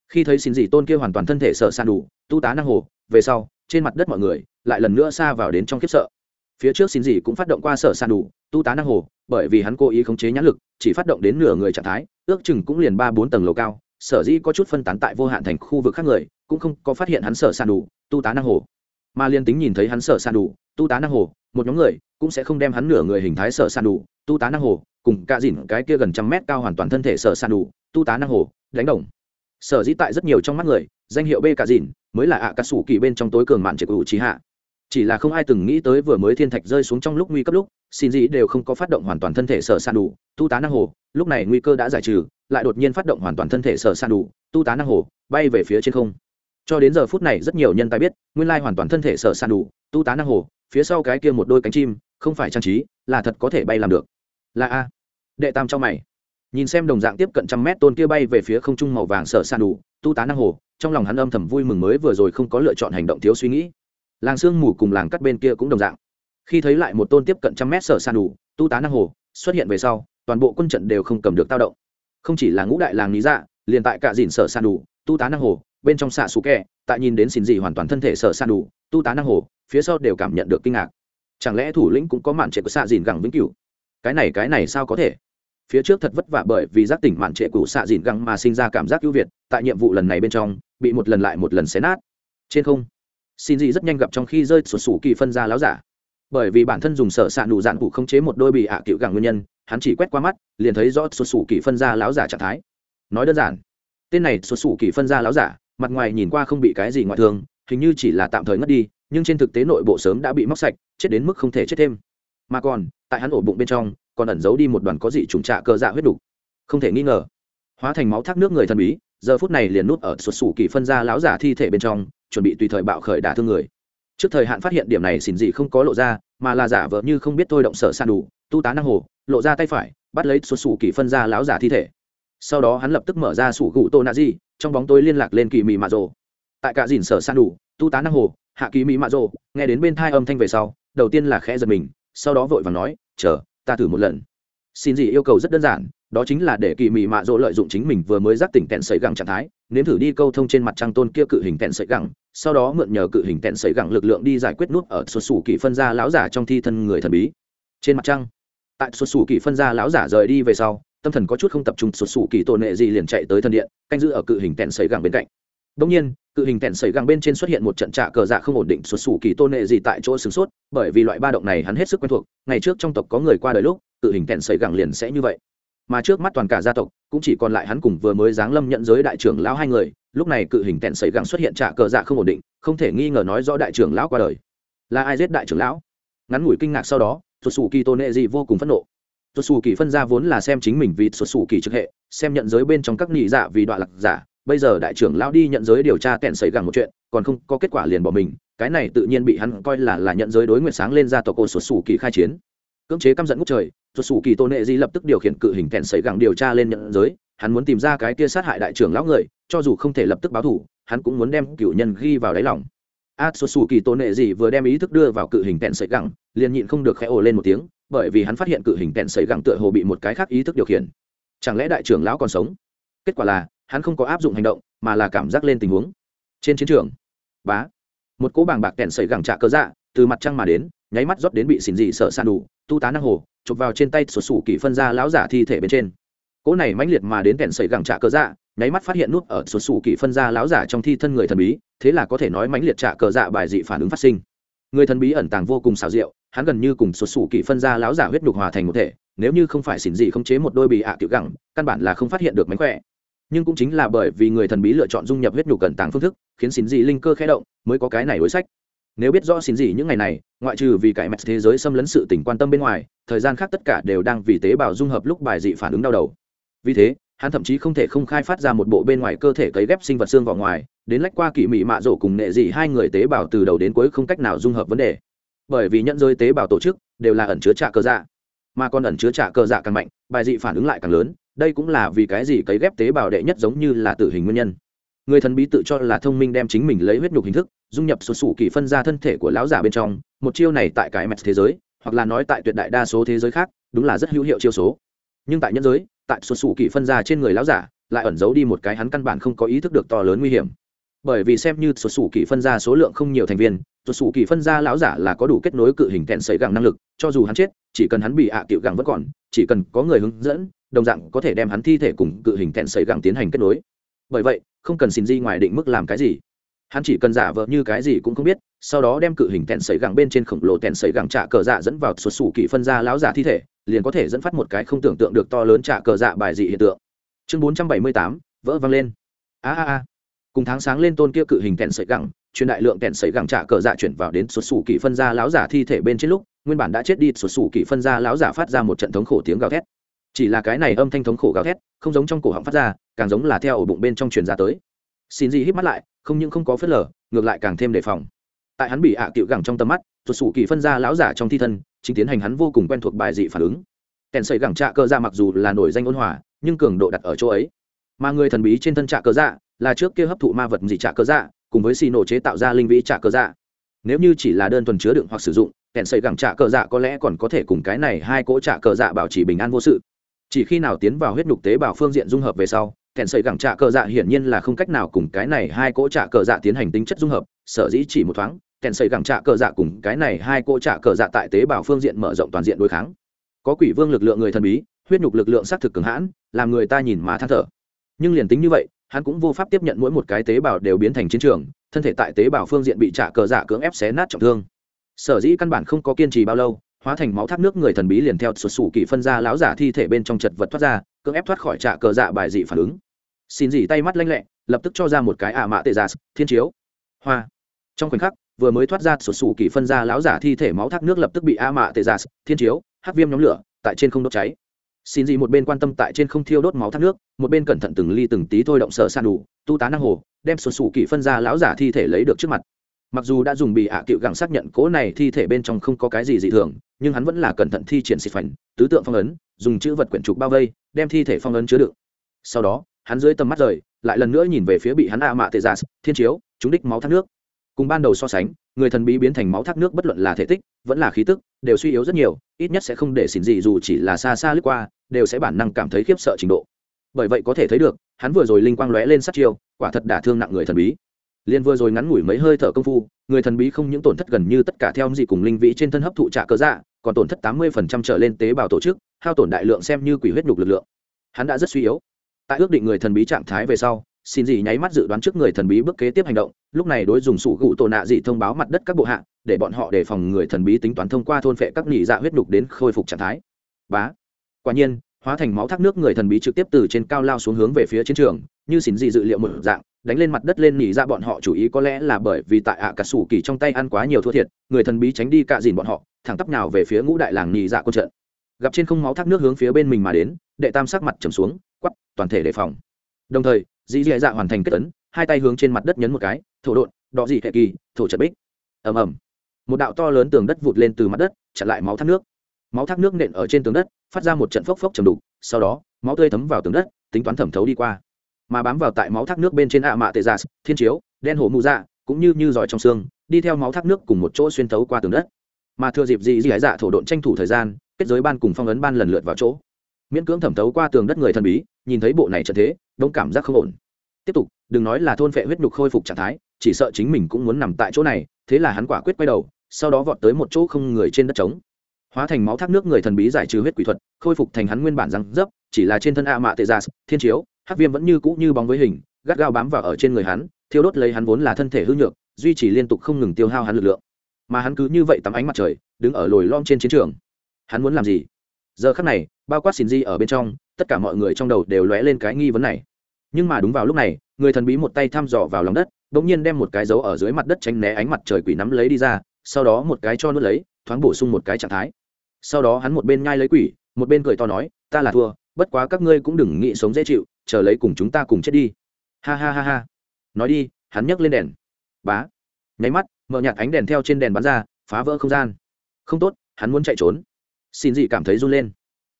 Khi thấy xin gì tôn kia hoàn toàn thân thể sở san đủ tu tá năng hồ, về sau, trên mặt đất mọi người lại lần nữa xa vào đến trong khiếp sợ. Phía trước xin gì cũng phát động qua sở san đủ tu tá năng hồ, bởi vì hắn cố ý khống chế nhãn lực, chỉ phát động đến nửa người trạng thái, ước chừng cũng liền ba bốn tầng lầu cao sở dĩ có chút phân tán tại vô hạn thành khu vực khác người, cũng không có phát hiện hắn sở sàn đủ, tu tá năng hồ. Mà liên tính nhìn thấy hắn sở sàn đủ, tu tá năng hồ, một nhóm người cũng sẽ không đem hắn nửa người hình thái sở sàn đủ, tu tá năng hồ, cùng cả dìn cái kia gần trăm mét cao hoàn toàn thân thể sở sàn đủ, tu tá năng hồ, đánh đồng. Sở dĩ tại rất nhiều trong mắt người, danh hiệu b cả dìn mới là ạ cà sủ kỳ bên trong tối cường mạn trệ cụ trí hạ chỉ là không ai từng nghĩ tới vừa mới thiên thạch rơi xuống trong lúc nguy cấp lúc, xin Dĩ đều không có phát động hoàn toàn thân thể sở sàn đủ, tu tá năng hồ lúc này nguy cơ đã giải trừ, lại đột nhiên phát động hoàn toàn thân thể sở san đủ, tu tá năng hồ, bay về phía trên không. Cho đến giờ phút này rất nhiều nhân tài biết, nguyên lai hoàn toàn thân thể sở san đủ, tu tá năng hồ, phía sau cái kia một đôi cánh chim, không phải trang trí, là thật có thể bay làm được. Là a. Đệ tam trong mày. Nhìn xem đồng dạng tiếp cận trăm mét tôn kia bay về phía không trung màu vàng sở san đủ, tu tá năng hồ, trong lòng hắn âm thầm vui mừng mới vừa rồi không có lựa chọn hành động thiếu suy nghĩ. Làng sương mù cùng làng cắt bên kia cũng đồng dạng. Khi thấy lại một tôn tiếp cận trăm mét sở san đủ, tu tá năng hồ, xuất hiện về sau toàn bộ quân trận đều không cầm được tao động. Không chỉ là ngũ đại làng lý dạ liền tại cả dìn sở san đủ tu tá năng hồ, bên trong xạ xú kẹ tại nhìn đến xin gì hoàn toàn thân thể sở san đủ tu tá năng hồ, phía sau đều cảm nhận được kinh ngạc. Chẳng lẽ thủ lĩnh cũng có mạn trệ của xạ dìn gẳng vĩnh cửu? Cái này cái này sao có thể? Phía trước thật vất vả bởi vì giác tỉnh mạn trệ của xạ dìn gẳng mà sinh ra cảm giác ưu việt, tại nhiệm vụ lần này bên trong, bị một lần lại một lần xé nát. Trên không, xin gì rất nhanh gặp trong khi rơi sụt sủ kỳ phân ra láo giả. Bởi vì bản thân dùng sở s ạ nụ dạn cụ khống chế một đôi bị ạ à cựu gẳng nguyên nhân hắn chỉ quét qua mắt, liền thấy rõ xuất xù kỳ phân ra láo giả trạng thái. Nói đơn giản, tên này xuất xù kỳ phân ra láo giả, mặt ngoài nhìn qua không bị cái gì ngoại thương, hình như chỉ là tạm thời ngất đi, nhưng trên thực tế nội bộ sớm đã bị móc sạch, chết đến mức không thể chết thêm. Mà còn, tại hắn ổ bụng bên trong, còn ẩn giấu đi một đoàn có dị trùng trạ cơ dạ huyết đục. Không thể nghi ngờ, hóa thành máu thác nước người thần bí, giờ phút này liền nút ở xuất xù kỳ phân ra láo giả thi thể bên trong, chuẩn bị tùy thời bạo khởi đả thương người. Trước thời hạn phát hiện điểm này xỉn gì không có lộ ra, mà là giả vờ như không biết thôi động sở san đủ, tu tá năng hồ lộ ra tay phải, bắt lấy số sủ kỳ phân ra láo giả thi thể. Sau đó hắn lập tức mở ra sủ gụ tô nạ di, trong bóng tối liên lạc lên kỳ mị mạ rồ. Tại cả dìn sở san đủ, tu tá năng hồ, hạ kỳ mỹ mạ rồ, nghe đến bên thai âm thanh về sau, đầu tiên là khẽ giật mình, sau đó vội và nói, chờ, ta thử một lần. Xin gì yêu cầu rất đơn giản, đó chính là để kỳ mị mạ rỗ lợi dụng chính mình vừa mới giác tỉnh tẹn sấy gẳng trạng thái, nếm thử đi câu thông trên mặt trăng tôn kia cự hình tẹn sấy gẳng, sau đó mượn nhờ cự hình tẹn sấy gẳng lực lượng đi giải quyết nút ở xuất xù kỳ phân ra lão giả trong thi thân người thần bí. Trên mặt trăng tại xuất xù kỳ phân ra lão giả rời đi về sau tâm thần có chút không tập trung xuất xù kỳ tổ nệ gì liền chạy tới thân điện canh giữ ở cự hình tèn sấy gẳng bên cạnh Đông nhiên, cự hình tèn sẩy gẳng bên trên xuất hiện một trận trạ cờ dạ không ổn định xuất xù kỳ tôn nệ gì tại chỗ sửng sốt, bởi vì loại ba động này hắn hết sức quen thuộc, ngày trước trong tộc có người qua đời lúc, cự hình tèn sẩy gẳng liền sẽ như vậy. Mà trước mắt toàn cả gia tộc, cũng chỉ còn lại hắn cùng vừa mới giáng lâm nhận giới đại trưởng lão hai người, lúc này cự hình tèn sẩy gẳng xuất hiện trạ cờ dạ không ổn định, không thể nghi ngờ nói rõ đại trưởng lão qua đời. Là ai giết đại trưởng lão? Ngắn ngủi kinh ngạc sau đó, xuất xù kỳ tôn nệ gì vô cùng phẫn nộ. Xuất xù kỳ phân ra vốn là xem chính mình vì xuất xù kỳ trực hệ, xem nhận giới bên trong các nhị dạ vì đoạn lạc giả, bây giờ đại trưởng lão đi nhận giới điều tra kẹn xảy gẳng một chuyện còn không có kết quả liền bỏ mình. Cái này tự nhiên bị hắn coi là là nhận giới đối nguyện sáng lên ra tộc ô xuất sủ kỳ khai chiến. Cưỡng chế căm giận ngút trời xuất sủ kỳ tôn nệ di lập tức điều khiển cự hình kẹn xảy gẳng điều tra lên nhận giới. Hắn muốn tìm ra cái kia sát hại đại trưởng lão người cho dù không thể lập tức báo thủ hắn cũng muốn đem cựu nhân ghi vào đáy lòng a sột sủ kỳ tôn nệ gì vừa đem ý thức đưa vào cự hình tẹn xảy gẳng, liền nhịn không được khẽ ồ lên một tiếng, bởi vì hắn phát hiện cự hình tẹn xảy gẳng tựa hồ bị một cái khác ý thức điều khiển. Chẳng lẽ đại trưởng lão còn sống? Kết quả là, hắn không có áp dụng hành động, mà là cảm giác lên tình huống. Trên chiến trường, bá, một cỗ bàng bạc tẹn sẩy gẳng trả cơ dạ từ mặt trăng mà đến, nháy mắt rót đến bị xỉn dị sợ sàn đủ, tu tá năng hồ, chụp vào trên tay sụt sủ kỳ phân ra lão giả thi thể bên trên cỗ này mãnh liệt mà đến kẹn sẩy gẳng trả cờ dạ nháy mắt phát hiện nút ở sụt sủ kỳ phân ra láo giả trong thi thân người thần bí, thế là có thể nói mãnh liệt trả cờ dạ bài dị phản ứng phát sinh. Người thần bí ẩn tàng vô cùng xảo diệu, hắn gần như cùng sụt sủ kỳ phân ra láo giả huyết nhục hòa thành một thể, nếu như không phải xỉn dị khống chế một đôi bị ạ à gẳng, căn bản là không phát hiện được mánh khỏe. Nhưng cũng chính là bởi vì người thần bí lựa chọn dung nhập huyết nhục cẩn tàng phương thức, khiến xỉn dị linh cơ khẽ động, mới có cái này đối sách. Nếu biết rõ xỉn dị những ngày này, ngoại trừ vì cải mẹt thế giới xâm lấn sự tỉnh quan tâm bên ngoài, thời gian khác tất cả đều đang vì tế bào dung hợp lúc bài dị phản ứng đau đầu vì thế, hắn thậm chí không thể không khai phát ra một bộ bên ngoài cơ thể cấy ghép sinh vật xương vào ngoài, đến lách qua kỳ mị mạ rổ cùng nệ dị hai người tế bào từ đầu đến cuối không cách nào dung hợp vấn đề. Bởi vì nhận rơi tế bào tổ chức đều là ẩn chứa trả cơ dạ mà còn ẩn chứa trả cơ dạ càng mạnh, bài dị phản ứng lại càng lớn, đây cũng là vì cái gì cấy ghép tế bào đệ nhất giống như là tử hình nguyên nhân. Người thần bí tự cho là thông minh đem chính mình lấy huyết nhục hình thức, dung nhập sụt sủ kỳ phân ra thân thể của lão giả bên trong, một chiêu này tại cái mẹt thế giới, hoặc là nói tại tuyệt đại đa số thế giới khác, đúng là rất hữu hiệu chiêu số. Nhưng tại nhân giới tại sụt sủ kỳ phân ra trên người lão giả, lại ẩn giấu đi một cái hắn căn bản không có ý thức được to lớn nguy hiểm. Bởi vì xem như sụt sủ kỳ phân ra số lượng không nhiều thành viên, sụt sủ kỳ phân ra lão giả là có đủ kết nối cự hình kẹn xảy gẳng năng lực, cho dù hắn chết, chỉ cần hắn bị ạ à cựu gẳng vẫn còn, chỉ cần có người hướng dẫn, đồng dạng có thể đem hắn thi thể cùng cự hình kẹn xảy gẳng tiến hành kết nối. Bởi vậy, không cần xin di ngoài định mức làm cái gì. Hắn chỉ cần giả vờ như cái gì cũng không biết, sau đó đem cự hình kẹn sấy gẳng bên trên khổng lồ kẹn sấy gẳng trả cờ dạ dẫn vào sụt sủ kỳ phân ra lão giả thi thể liền có thể dẫn phát một cái không tưởng tượng được to lớn trả cờ dạ bài dị hiện tượng. Chương bốn trăm bảy mươi tám, vỡ văng lên. A a a. Cùng tháng sáng lên tôn kia cự hình kẹn sợi gẳng, truyền đại lượng kẹn sấy gẳng trả cờ dạ chuyển vào đến sụt sù kỳ phân ra lão giả thi thể bên trên lúc, nguyên bản đã chết đi, sụt sù kỳ phân ra lão giả phát ra một trận thống khổ tiếng gào thét. Chỉ là cái này âm thanh thống khổ gào thét, không giống trong cổ họng phát ra, càng giống là theo ổ bụng bên trong truyền ra tới. Xin gì hít mắt lại, không những không có phớt lờ, ngược lại càng thêm đề phòng. Tại hắn bị ạ à cựu gẳng trong tầm mắt, sụt sù kỳ phân ra lão giả trong thi thân chính tiến hành hắn vô cùng quen thuộc bài dị phản ứng. Kèn sợi gẳng trạ cơ dạ mặc dù là nổi danh ôn hòa, nhưng cường độ đặt ở chỗ ấy. Mà người thần bí trên thân trạ cơ dạ là trước kia hấp thụ ma vật dị trạ cơ dạ cùng với xì nổ chế tạo ra linh vĩ trạ cơ dạ. Nếu như chỉ là đơn thuần chứa đựng hoặc sử dụng, kèn sợi gẳng trạ cơ dạ có lẽ còn có thể cùng cái này hai cỗ trạ cơ dạ bảo trì bình an vô sự. Chỉ khi nào tiến vào huyết nhục tế bào phương diện dung hợp về sau, kèn sợi gẳng trạ cơ dạ hiển nhiên là không cách nào cùng cái này hai cỗ trạ cơ dạ tiến hành tính chất dung hợp, sở dĩ chỉ một thoáng kèn xây gẳng trạ cờ dạ cùng cái này hai cỗ trạ cờ dạ tại tế bào phương diện mở rộng toàn diện đối kháng. Có quỷ vương lực lượng người thần bí, huyết nhục lực lượng xác thực cường hãn, làm người ta nhìn mà than thở. Nhưng liền tính như vậy, hắn cũng vô pháp tiếp nhận mỗi một cái tế bào đều biến thành chiến trường, thân thể tại tế bào phương diện bị trạ cờ dạ cưỡng ép xé nát trọng thương. Sở dĩ căn bản không có kiên trì bao lâu, hóa thành máu thác nước người thần bí liền theo sụt sủ kỳ phân ra láo giả thi thể bên trong chật vật thoát ra, cưỡng ép thoát khỏi trạ cờ dạ bài dị phản ứng. Xin dỉ tay mắt lanh lẹ, lập tức cho ra một cái ả mã tệ giả, thiên chiếu. Hoa. Trong khoảnh khắc vừa mới thoát ra sụt sủ kỳ phân ra láo giả thi thể máu thác nước lập tức bị a mạ tê giả thiên chiếu, hắc viêm nhóm lửa, tại trên không đốt cháy. Xin dị một bên quan tâm tại trên không thiêu đốt máu thác nước, một bên cẩn thận từng ly từng tí thôi động sở san đủ, tu tá năng hồ, đem sụt sủ kỳ phân ra láo giả thi thể lấy được trước mặt. Mặc dù đã dùng bị ạ à cựu gẳng xác nhận cố này thi thể bên trong không có cái gì dị thường, nhưng hắn vẫn là cẩn thận thi triển xịt phảnh tứ tượng phong ấn, dùng chữ vật quyển trục bao vây, đem thi thể phong ấn chứa đựng. Sau đó, hắn dưới tầm mắt rời, lại lần nữa nhìn về phía bị hắn a mạ tê giả thiên chiếu chúng đích máu thác nước cùng ban đầu so sánh, người thần bí biến thành máu thác nước bất luận là thể tích, vẫn là khí tức, đều suy yếu rất nhiều, ít nhất sẽ không để xỉn gì dù chỉ là xa xa lướt qua, đều sẽ bản năng cảm thấy khiếp sợ trình độ. Bởi vậy có thể thấy được, hắn vừa rồi linh quang lóe lên sát chiêu, quả thật đả thương nặng người thần bí. Liên vừa rồi ngắn ngủi mấy hơi thở công phu, người thần bí không những tổn thất gần như tất cả theo gì cùng linh vĩ trên thân hấp thụ trả cớ dạ còn tổn thất tám mươi phần trăm trở lên tế bào tổ chức, hao tổn đại lượng xem như quỷ huyết nhục lực lượng. Hắn đã rất suy yếu. Tại ước định người thần bí trạng thái về sau xin gì nháy mắt dự đoán trước người thần bí bước kế tiếp hành động, lúc này đối dùng sủ gụ tổ nạ dị thông báo mặt đất các bộ hạ, để bọn họ đề phòng người thần bí tính toán thông qua thôn phệ các nỉ dạ huyết đục đến khôi phục trạng thái. Bá. Quả nhiên, hóa thành máu thác nước người thần bí trực tiếp từ trên cao lao xuống hướng về phía chiến trường, như xin gì dự liệu một dạng, đánh lên mặt đất lên nỉ dạ bọn họ chủ ý có lẽ là bởi vì tại ạ cả sủ kỳ trong tay ăn quá nhiều thua thiệt, người thần bí tránh đi cạ dìn bọn họ, thẳng tắp nào về phía ngũ đại làng nỉ dạ quân trận. Gặp trên không máu thác nước hướng phía bên mình mà đến, đệ tam sắc mặt trầm xuống quắp toàn thể đề phòng. Đồng thời dì dì dạ hoàn thành kết tấn hai tay hướng trên mặt đất nhấn một cái, thổ đột đọ dị hệ kỳ, thổ trận bích. Ầm ầm. Một đạo to lớn tường đất vụt lên từ mặt đất, chặn lại máu thác nước. Máu thác nước nện ở trên tường đất, phát ra một trận phốc phốc trầm đục, sau đó, máu tươi thấm vào tường đất, tính toán thẩm thấu đi qua. Mà bám vào tại máu thác nước bên trên ạ mạ tệ giả thiên chiếu, đen hổ mụ dạ cũng như như giỏi trong xương, đi theo máu thác nước cùng một chỗ xuyên thấu qua tường đất. Mà thừa dịp dị dị dạ thổ độn tranh thủ thời gian, kết giới ban cùng phong ấn ban lần lượt vào chỗ miễn cưỡng thẩm thấu qua tường đất người thần bí, nhìn thấy bộ này trận thế, đông cảm giác không ổn. Tiếp tục, đừng nói là thôn phệ huyết nhục khôi phục trạng thái, chỉ sợ chính mình cũng muốn nằm tại chỗ này, thế là hắn quả quyết quay đầu, sau đó vọt tới một chỗ không người trên đất trống. Hóa thành máu thác nước người thần bí giải trừ huyết quỷ thuật, khôi phục thành hắn nguyên bản răng dấp, chỉ là trên thân a mạ tệ gia thiên chiếu, hắc viêm vẫn như cũ như bóng với hình, gắt gao bám vào ở trên người hắn, thiêu đốt lấy hắn vốn là thân thể hư nhược, duy trì liên tục không ngừng tiêu hao hắn lực lượng. Mà hắn cứ như vậy tắm ánh mặt trời, đứng ở lồi lom trên chiến trường. Hắn muốn làm gì? Giờ khắc này, bao quát xin di ở bên trong, tất cả mọi người trong đầu đều lóe lên cái nghi vấn này. Nhưng mà đúng vào lúc này, người thần bí một tay thăm dò vào lòng đất đ ỗ n g nhiên đem một cái dấu ở dưới mặt đất tránh né ánh mặt trời quỷ nắm lấy đi ra, sau đó một cái cho nuốt lấy, thoáng bổ sung một cái trạng thái. Sau đó hắn một bên nhai lấy quỷ, một bên cười to nói, ta là thua, bất quá các ngươi cũng đừng nghĩ sống dễ chịu, chờ lấy cùng chúng ta cùng chết đi. Ha ha ha ha. Nói đi, hắn nhấc lên đèn. Bá. Nháy mắt, mở nhạt ánh đèn theo trên đèn bắn ra, phá vỡ không gian. Không tốt, hắn muốn chạy trốn xin dị cảm thấy run lên.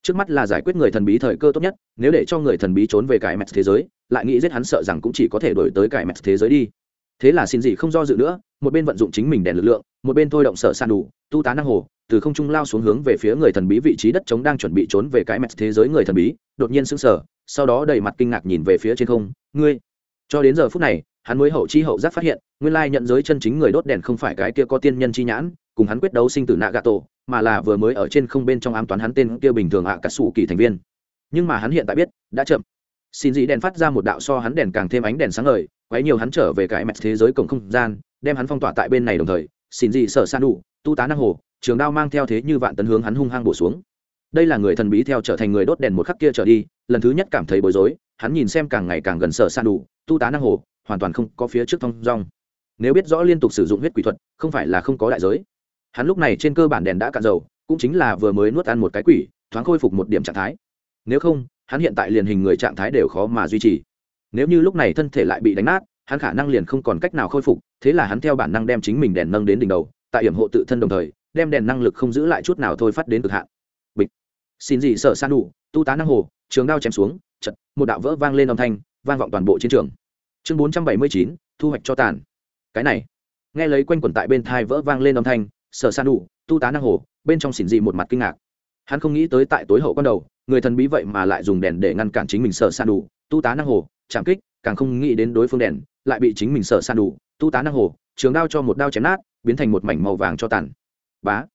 Trước mắt là giải quyết người thần bí thời cơ tốt nhất, nếu để cho người thần bí trốn về cải mẹt thế giới, lại nghĩ giết hắn sợ rằng cũng chỉ có thể đổi tới cải mẹt thế giới đi. Thế là xin dị không do dự nữa, một bên vận dụng chính mình đèn lực lượng, một bên thôi động sở san đủ, tu tá năng hồ, từ không trung lao xuống hướng về phía người thần bí vị trí đất trống đang chuẩn bị trốn về cái mẹt thế giới người thần bí, đột nhiên sững sờ, sau đó đầy mặt kinh ngạc nhìn về phía trên không, ngươi, cho đến giờ phút này hắn mới hậu chi hậu giác phát hiện, nguyên lai nhận giới chân chính người đốt đèn không phải cái kia có tiên nhân chi nhãn, cùng hắn quyết đấu sinh tử nạ gà tổ mà là vừa mới ở trên không bên trong ám toán hắn tên kia bình thường ạ cả sủ kỳ thành viên. Nhưng mà hắn hiện tại biết, đã chậm. Xin dị đèn phát ra một đạo so hắn đèn càng thêm ánh đèn sáng ngời, quấy nhiều hắn trở về cái mẹt thế giới cổng không gian, đem hắn phong tỏa tại bên này đồng thời, xin dị sở san đủ tu tá năng hồ, trường đao mang theo thế như vạn tấn hướng hắn hung hăng bổ xuống. Đây là người thần bí theo trở thành người đốt đèn một khắc kia trở đi, lần thứ nhất cảm thấy bối rối, hắn nhìn xem càng ngày càng gần sở san đủ tu tá năng hồ hoàn toàn không có phía trước thong rong nếu biết rõ liên tục sử dụng huyết quỷ thuật, không phải là không có đại giới. Hắn lúc này trên cơ bản đèn đã cạn dầu, cũng chính là vừa mới nuốt ăn một cái quỷ, thoáng khôi phục một điểm trạng thái. Nếu không, hắn hiện tại liền hình người trạng thái đều khó mà duy trì. Nếu như lúc này thân thể lại bị đánh nát, hắn khả năng liền không còn cách nào khôi phục, thế là hắn theo bản năng đem chính mình đèn nâng đến đỉnh đầu, tại hiểm hộ tự thân đồng thời, đem đèn năng lực không giữ lại chút nào thôi phát đến cực hạn. Bịch. Xin gì sợ san đủ, tu tá năng hồ, trường đao chém xuống, chật, một đạo vỡ vang lên âm thanh, vang vọng toàn bộ chiến trường chương bốn trăm bảy mươi chín, thu hoạch cho tàn. Cái này, nghe lấy quanh quẩn tại bên thai vỡ vang lên âm thanh, sở san đủ, tu tá năng hồ, bên trong xỉn dị một mặt kinh ngạc. Hắn không nghĩ tới tại tối hậu ban đầu, người thần bí vậy mà lại dùng đèn để ngăn cản chính mình sở san đủ, tu tá năng hồ, chạm kích, càng không nghĩ đến đối phương đèn lại bị chính mình sở san đủ, tu tá năng hồ, trường đao cho một đao chém nát, biến thành một mảnh màu vàng cho tàn. Bá!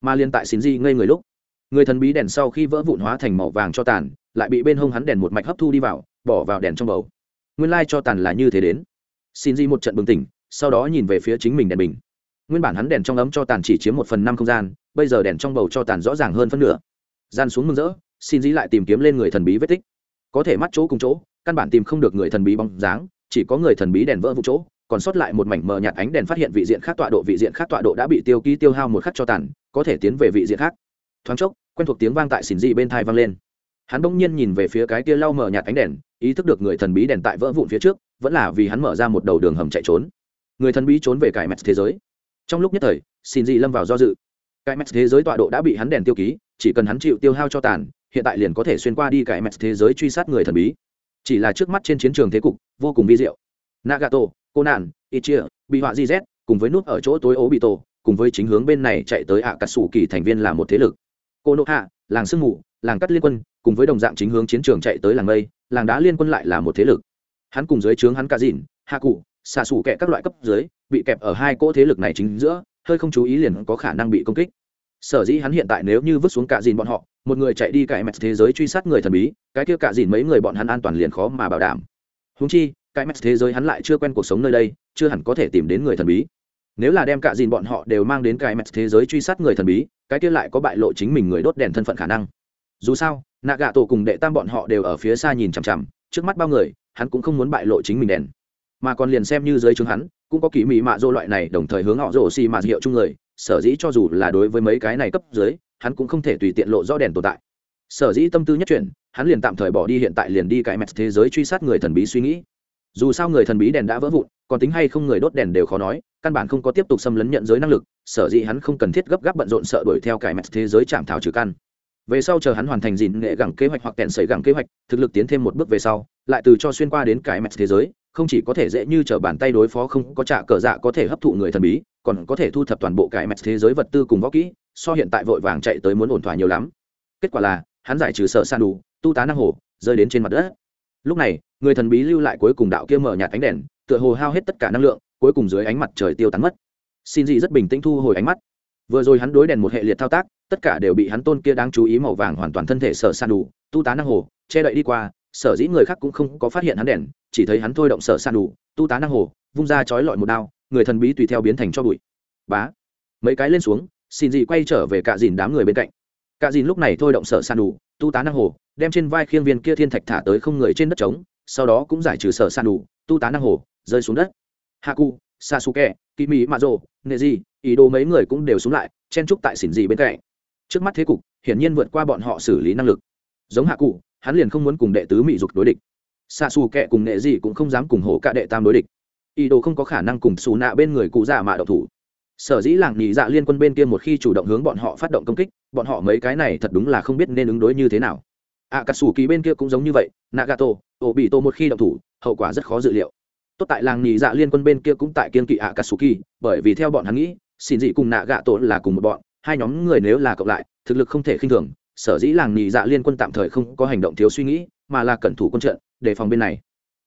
Mà liên tại xỉn dị ngây người lúc, người thần bí đèn sau khi vỡ vụn hóa thành màu vàng cho tàn, lại bị bên hông hắn đèn một mạch hấp thu đi vào, bỏ vào đèn trong bầu nguyên lai cho tàn là như thế đến. Xin di một trận bừng tỉnh, sau đó nhìn về phía chính mình đèn bình. Nguyên bản hắn đèn trong ấm cho tàn chỉ chiếm một phần năm không gian, bây giờ đèn trong bầu cho tàn rõ ràng hơn phân nửa. Gian xuống mừng rỡ, xin di lại tìm kiếm lên người thần bí vết tích. Có thể mắt chỗ cùng chỗ, căn bản tìm không được người thần bí bóng dáng, chỉ có người thần bí đèn vỡ vụ chỗ, còn sót lại một mảnh mờ nhạt ánh đèn phát hiện vị diện khác tọa độ, vị diện khác tọa độ đã bị tiêu ký tiêu hao một khắc cho tàn, có thể tiến về vị diện khác. Thoáng chốc, quen thuộc tiếng vang tại xin dị bên thai vang lên hắn bỗng nhiên nhìn về phía cái kia lau mở nhạt ánh đèn, ý thức được người thần bí đèn tại vỡ vụn phía trước, vẫn là vì hắn mở ra một đầu đường hầm chạy trốn. Người thần bí trốn về cải mẹt thế giới. Trong lúc nhất thời, xin dị lâm vào do dự. Cái mẹt thế giới tọa độ đã bị hắn đèn tiêu ký, chỉ cần hắn chịu tiêu hao cho tàn, hiện tại liền có thể xuyên qua đi cải mẹt thế giới truy sát người thần bí. Chỉ là trước mắt trên chiến trường thế cục, vô cùng vi diệu. Nagato cô nạn ichia bị họa gz cùng với nút ở chỗ tối ố bị tổ cùng với chính hướng bên này chạy tới ạ cà sủ kỳ thành viên là một thế lực. Cô nộ hạ làng sương mù làng cắt liên quân, cùng với đồng dạng chính hướng chiến trường chạy tới làng mây, làng đá liên quân lại là một thế lực. Hắn cùng dưới trướng hắn ca dìn, hạ cụ xạ xủ kẹ các loại cấp dưới, bị kẹp ở hai cỗ thế lực này chính giữa, hơi không chú ý liền có khả năng bị công kích. Sở dĩ hắn hiện tại nếu như vứt xuống cả dìn bọn họ, một người chạy đi cải mẹt thế giới truy sát người thần bí, cái kia cả dìn mấy người bọn hắn an toàn liền khó mà bảo đảm. Húng chi cái mẹt thế giới hắn lại chưa quen cuộc sống nơi đây, chưa hẳn có thể tìm đến người thần bí. Nếu là đem cả dìn bọn họ đều mang đến cái mẹt thế giới truy sát người thần bí, cái kia lại có bại lộ chính mình người đốt đèn thân phận khả năng dù sao nạ gạ tổ cùng đệ tam bọn họ đều ở phía xa nhìn chằm chằm, trước mắt bao người, hắn cũng không muốn bại lộ chính mình đèn. Mà còn liền xem như dưới chứng hắn, cũng có kỳ mị mạ dô loại này đồng thời hướng họ rổ xì mạt hiệu chung người, sở dĩ cho dù là đối với mấy cái này cấp dưới, hắn cũng không thể tùy tiện lộ rõ đèn tồn tại. Sở dĩ tâm tư nhất chuyển, hắn liền tạm thời bỏ đi hiện tại liền đi cái mẹt thế giới truy sát người thần bí suy nghĩ. Dù sao người thần bí đèn đã vỡ vụn, còn tính hay không người đốt đèn đều khó nói, căn bản không có tiếp tục xâm lấn nhận giới năng lực, sở dĩ hắn không cần thiết gấp gáp bận rộn sợ đuổi theo cái mẹt thế giới chạm thảo trừ căn về sau chờ hắn hoàn thành dìn nghệ gẳng kế hoạch hoặc kẹn sấy gẳng kế hoạch, thực lực tiến thêm một bước về sau, lại từ cho xuyên qua đến cái mẹt thế giới, không chỉ có thể dễ như t r ở bàn tay đối phó, không có trả cờ dạ có thể hấp thụ người thần bí, còn có thể thu thập toàn bộ cái mẹt thế giới vật tư cùng võ kỹ, so hiện tại vội vàng chạy tới muốn ổn thỏa nhiều lắm. Kết quả là, hắn giải trừ sợ san đủ, tu tá năng hồ, rơi đến trên mặt đất. Lúc này, người thần bí lưu lại cuối cùng đạo kia mở nhạt ánh đèn, tựa hồ hao hết tất cả năng lượng, cuối cùng dưới ánh mặt trời tiêu tán mất. Xin dị rất bình tĩnh thu hồi ánh mắt vừa rồi hắn đối đèn một hệ liệt thao tác, tất cả đều bị hắn tôn kia đáng chú ý màu vàng hoàn toàn thân thể sở san đủ, tu tá năng hồ, che đậy đi qua, sở dĩ người khác cũng không có phát hiện hắn đèn, chỉ thấy hắn thôi động sở san đủ, tu tá năng hồ, vung ra chói lọi một đao, người thần bí tùy theo biến thành cho bụi. Bá. Mấy cái lên xuống, xin dị quay trở về cạ dìn đám người bên cạnh. Cạ dìn lúc này thôi động sở san đủ, tu tá năng hồ, đem trên vai khiêng viên kia thiên thạch thả tới không người trên đất trống, sau đó cũng giải trừ sở san đủ, tu tá năng hồ, rơi xuống đất. Haku sasuke, kimi, mazo, neji ý đồ mấy người cũng đều xuống lại, chen chúc tại xỉn gì bên cạnh. Trước mắt thế cục, hiển nhiên vượt qua bọn họ xử lý năng lực. Giống hạ cụ, hắn liền không muốn cùng đệ tứ mỹ dục đối địch. Sasuke cùng Neji cũng không dám cùng hổ cả đệ tam đối địch. Ido đồ không có khả năng cùng xù nạ bên người cụ già mạ đậu thủ. Sở dĩ làng nhị dạ liên quân bên kia một khi chủ động hướng bọn họ phát động công kích, bọn họ mấy cái này thật đúng là không biết nên ứng đối như thế nào. Akatsuki bên kia cũng giống như vậy, nagato, Obito một khi động thủ, hậu quả rất khó dự liệu tốt tại làng Nhì dạ liên quân bên kia cũng tại kiên kỵ ạ cà sủ kỳ bởi vì theo bọn hắn nghĩ, xin dị cùng nạ gạ tổ là cùng một bọn, hai nhóm người nếu là cộng lại, thực lực không thể khinh thường, sở dĩ làng Nhì dạ liên quân tạm thời không có hành động thiếu suy nghĩ, mà là cẩn thủ quân trận, đề phòng bên này.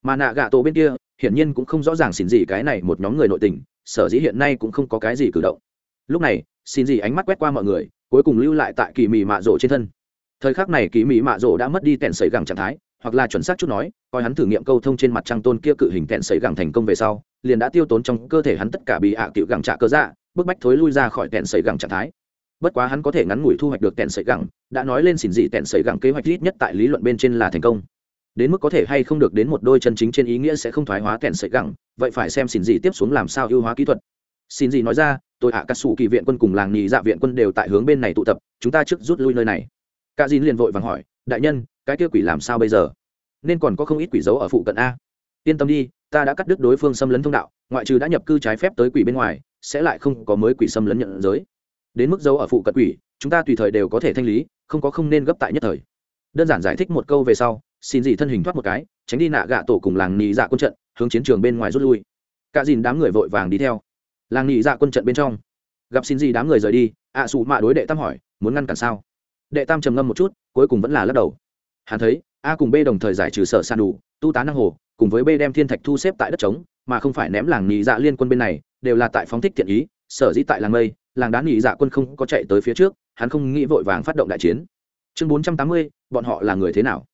Mà nạ gạ tổ bên kia, hiển nhiên cũng không rõ ràng xin dị cái này một nhóm người nội tình, sở dĩ hiện nay cũng không có cái gì cử động. Lúc này, xin dị ánh mắt quét qua mọi người, cuối cùng lưu lại tại kỳ mị mạ rỗ trên thân. Thời khắc này kỳ mị mạ rỗ đã mất đi tèn sấy gẳng trạng thái hoặc là chuẩn xác chút nói, coi hắn thử nghiệm câu thông trên mặt trăng tôn kia cự hình tẹn sấy gẳng thành công về sau, liền đã tiêu tốn trong cơ thể hắn tất cả bị hạ à cựu gẳng trả cơ dạ bức bách thối lui ra khỏi tẹn sấy gẳng trạng thái. Bất quá hắn có thể ngắn ngủi thu hoạch được tẹn sấy gẳng, đã nói lên xỉn dị tẹn sấy gẳng kế hoạch ít nhất tại lý luận bên trên là thành công. Đến mức có thể hay không được đến một đôi chân chính trên ý nghĩa sẽ không thoái hóa tẹn sấy gẳng, vậy phải xem xỉn dị tiếp xuống làm sao ưu hóa kỹ thuật. Xin dị nói ra, tôi hạ cắt xù kỳ viện quân cùng làng nhì dạ viện quân đều tại hướng bên này tụ tập, chúng ta trước rút lui nơi này. Cả dìn liền vội vàng hỏi, đại nhân cái kia quỷ làm sao bây giờ? Nên còn có không ít quỷ dấu ở phụ cận a. Yên tâm đi, ta đã cắt đứt đối phương xâm lấn thông đạo, ngoại trừ đã nhập cư trái phép tới quỷ bên ngoài, sẽ lại không có mới quỷ xâm lấn nhận giới. Đến mức dấu ở phụ cận quỷ, chúng ta tùy thời đều có thể thanh lý, không có không nên gấp tại nhất thời. Đơn giản giải thích một câu về sau, xin dị thân hình thoát một cái, tránh đi nạ gạ tổ cùng làng nị dạ quân trận, hướng chiến trường bên ngoài rút lui. Cả dìn đám người vội vàng đi theo. Làng nị dạ quân trận bên trong. Gặp xin dị đám người rời đi, ạ à xù mạ đối đệ tam hỏi, muốn ngăn cản sao? Đệ tam trầm ngâm một chút, cuối cùng vẫn là lắc đầu hắn thấy, a cùng b đồng thời giải trừ sở san đủ, tu tá năng hồ, cùng với b đem thiên thạch thu xếp tại đất trống, mà không phải ném làng nị dạ liên quân bên này, đều là tại phóng thích thiện ý, sở dĩ tại làng mây, làng đá nị dạ quân không có chạy tới phía trước, hắn không nghĩ vội vàng phát động đại chiến. Chương bốn trăm tám mươi, bọn họ là người thế nào?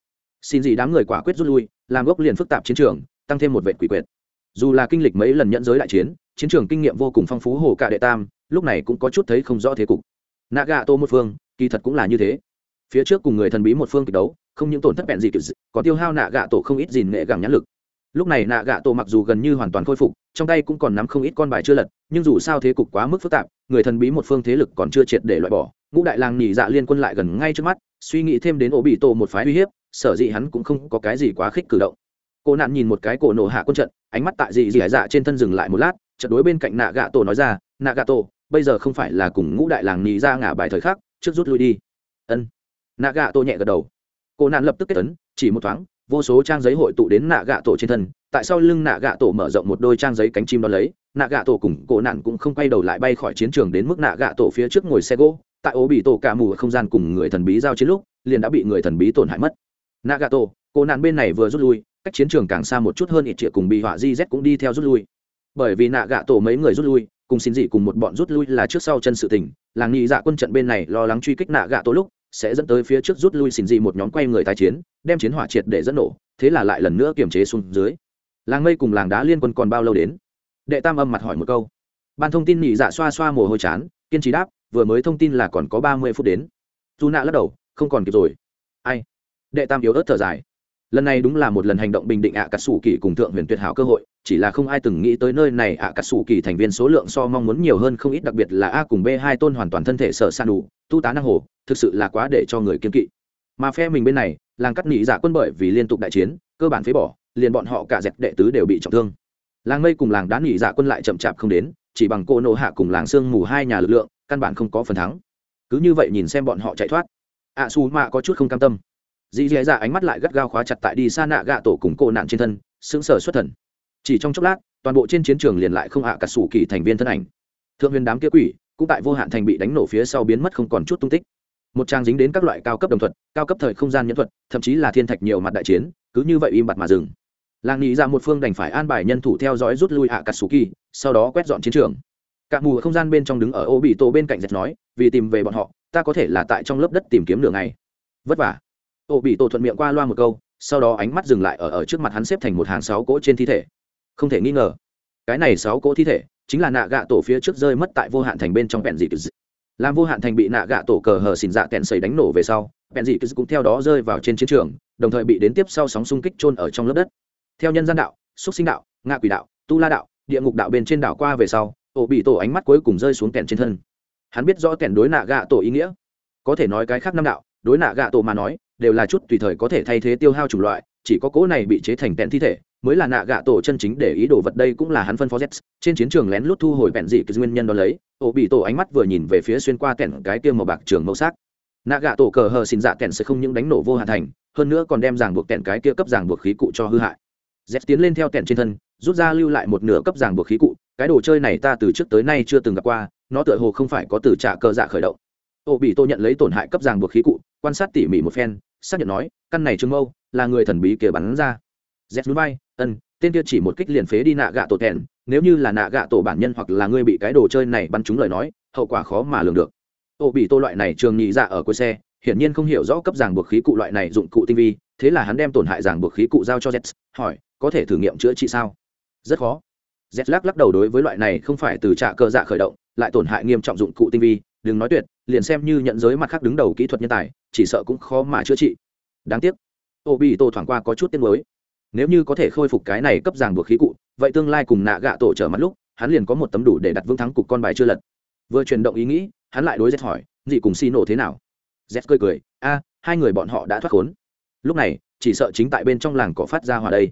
Xin gì đám người quả quyết rút lui, làm gốc liền phức tạp chiến trường, tăng thêm một vệ quỷ quyệt. Dù là kinh lịch mấy lần nhận giới đại chiến chiến trường kinh nghiệm vô cùng phong phú hồ cả đệ tam, lúc này cũng có chút thấy không rõ thế cục. Nạ gạ tô một phương, kỳ thật cũng là như thế. Phía trước cùng người thần bí một phương kịch đấu không những tổn thất bẹn gì kịch còn tiêu hao nạ gạ tổ không ít gìn nghệ gẳng nhãn lực. Lúc này nạ gạ tổ mặc dù gần như hoàn toàn khôi phục, trong tay cũng còn nắm không ít con bài chưa lật, nhưng dù sao thế cục quá mức phức tạp, người thần bí một phương thế lực còn chưa triệt để loại bỏ. Ngũ đại làng nhì dạ liên quân lại gần ngay trước mắt, suy nghĩ thêm đến ổ bị tổ một phái uy hiếp, sở dĩ hắn cũng không có cái gì quá khích cử động. Cô nạn nhìn một cái cổ nổ hạ quân trận, ánh mắt tại dị dị dạ trên thân dừng lại một lát, trận đối bên cạnh nạ gạ tổ nói ra, nạ gạ tổ, bây giờ không phải là cùng ngũ đại làng nhì ra dạ ngả bài thời khắc, trước rút lui đi. Ân. Nạ gạ tổ nhẹ gật đầu cô nạn lập tức kết tấn chỉ một thoáng, vô số trang giấy hội tụ đến nạ gạ tổ trên thân, tại sau lưng nạ gạ tổ mở rộng một đôi trang giấy cánh chim đón lấy, nạ gạ tổ cùng cổ nạn cũng không quay đầu lại bay khỏi chiến trường đến mức nạ gạ tổ phía trước ngồi xe gỗ, tại ố bị tổ cả mù không gian cùng người thần bí giao chiến lúc, liền đã bị người thần bí tổn hại mất. Nạ gạ tổ cổ nạn bên này vừa rút lui, cách chiến trường càng xa một chút hơn ít triệu cùng bị họa di z cũng đi theo rút lui. Bởi vì nạ gạ tổ mấy người rút lui, cùng xin dị cùng một bọn rút lui là trước sau chân sự tình, làng nghị dạ quân trận bên này lo lắng truy kích nạ gạ tổ lúc sẽ dẫn tới phía trước rút lui xin dị một nhóm quay người tái chiến, đem chiến hỏa triệt để dẫn nổ, thế là lại lần nữa kiềm chế xuống dưới. Làng mây cùng làng đá liên quân còn bao lâu đến? Đệ tam âm mặt hỏi một câu. Ban thông tin nhị dạ xoa xoa mồ hôi chán, kiên trì đáp, vừa mới thông tin là còn có ba mươi phút đến. Dù nạ lắc đầu, không còn kịp rồi. Ai? Đệ tam yếu ớt thở dài. Lần này đúng là một lần hành động bình định ạ à cà sủ kỳ cùng thượng huyền tuyệt hảo cơ hội chỉ là không ai từng nghĩ tới nơi này ạ à cà sủ kỳ thành viên số lượng so mong muốn nhiều hơn không ít, đặc biệt là a cùng b hai tôn hoàn toàn thân thể sở san đủ tu tá năng hồ, thực sự là quá để cho người kiên kỵ. Mà phe mình bên này, làng cắt nhị giả dạ quân bởi vì liên tục đại chiến, cơ bản phế bỏ, liền bọn họ cả dẹp đệ tứ đều bị trọng thương. Làng mây cùng làng đá nhị giả dạ quân lại chậm chạp không đến, chỉ bằng cô nộ hạ cùng làng sương mù hai nhà lực lượng, căn bản không có phần thắng. Cứ như vậy nhìn xem bọn họ chạy thoát. Ạ su mạ có chút không cam tâm. Dì dì dạ ánh mắt lại gắt gao khóa chặt tại đi xa nạ gạ tổ cùng cô nạn trên thân, sững sờ xuất thần chỉ trong chốc lát, toàn bộ trên chiến trường liền lại không hạ cả sủ kỳ thành viên thân ảnh. Thượng huyền đám kia quỷ, cũng tại vô hạn thành bị đánh nổ phía sau biến mất không còn chút tung tích. Một trang dính đến các loại cao cấp đồng thuật, cao cấp thời không gian nhân thuật, thậm chí là thiên thạch nhiều mặt đại chiến, cứ như vậy im bặt mà dừng. Làng nghĩ ra một phương đành phải an bài nhân thủ theo dõi rút lui hạ cả sủ kỳ, sau đó quét dọn chiến trường. Cả mù không gian bên trong đứng ở ô bị tổ bên cạnh dệt nói, vì tìm về bọn họ, ta có thể là tại trong lớp đất tìm kiếm đường này vất vả. Ô bị tổ thuận miệng qua loa một câu, sau đó ánh mắt dừng lại ở ở trước mặt hắn xếp thành một hàng sáu cỗ trên thi thể không thể nghi ngờ. Cái này sáu cỗ thi thể chính là nạ gạ tổ phía trước rơi mất tại vô hạn thành bên trong bẹn dị làm vô hạn thành bị nạ gạ tổ cờ hờ xìn dạ kẹn xầy đánh nổ về sau bẹn dị cũng theo đó rơi vào trên chiến trường, đồng thời bị đến tiếp sau sóng xung kích trôn ở trong lớp đất. Theo nhân gian đạo, xúc sinh đạo, ngạ quỷ đạo, tu la đạo, địa ngục đạo bên trên đảo qua về sau, ổ bị tổ ánh mắt cuối cùng rơi xuống kẹn trên thân. Hắn biết rõ kẹn đối nạ gạ tổ ý nghĩa. Có thể nói cái khác năm đạo, đối nạ gạ tổ mà nói, đều là chút tùy thời có thể thay thế tiêu hao chủng loại, chỉ có cỗ này bị chế thành kẹn thi thể mới là nạ gạ tổ chân chính để ý đồ vật đây cũng là hắn phân phó z trên chiến trường lén lút thu hồi bẹn dị nguyên nhân đó lấy, ổ bị tổ ánh mắt vừa nhìn về phía xuyên qua kẻn cái kia màu bạc trường màu sắc. Nạ gạ tổ cờ hờ xin dạ kẻn sẽ không những đánh nổ vô hạ thành, hơn nữa còn đem ràng buộc kẻn cái kia cấp ràng buộc khí cụ cho hư hại. Z tiến lên theo kẻn trên thân, rút ra lưu lại một nửa cấp ràng buộc khí cụ, cái đồ chơi này ta từ trước tới nay chưa từng gặp qua, nó tựa hồ không phải có từ trả cờ dạ khởi động. Ổ bị tổ nhận lấy tổn hại cấp ràng buộc khí cụ, quan sát tỉ mỉ một phen, xác nhận nói, căn này trương mâu là người thần bí kia bắn ra. Z núi bay ân, tên kia chỉ một kích liền phế đi nạ gạ tổ thẹn nếu như là nạ gạ tổ bản nhân hoặc là ngươi bị cái đồ chơi này bắn trúng lời nói, hậu quả khó mà lường được. Ô bị tô loại này trường nhị dạ ở cuối xe, hiển nhiên không hiểu rõ cấp giảng buộc khí cụ loại này dụng cụ tinh vi, thế là hắn đem tổn hại giảng buộc khí cụ giao cho z hỏi, có thể thử nghiệm chữa trị sao? Rất khó. Z lắc lắc đầu đối với loại này không phải từ trạ cơ dạ khởi động, lại tổn hại nghiêm trọng dụng cụ tinh vi, đừng nói tuyệt, liền xem như nhận giới mặt khác đứng đầu kỹ thuật nhân tài, chỉ sợ cũng khó mà chữa trị. Đáng tiếc. Ô bị tô thoảng qua có chút tiếng mới nếu như có thể khôi phục cái này cấp giảng buộc khí cụ, vậy tương lai cùng nạ gạ tổ trở mặt lúc, hắn liền có một tấm đủ để đặt vững thắng cục con bài chưa lật. Vừa chuyển động ý nghĩ, hắn lại đối z hỏi, dị cùng xi nổ thế nào? Z cười cười, a, hai người bọn họ đã thoát khốn. Lúc này, chỉ sợ chính tại bên trong làng có phát ra hòa đây.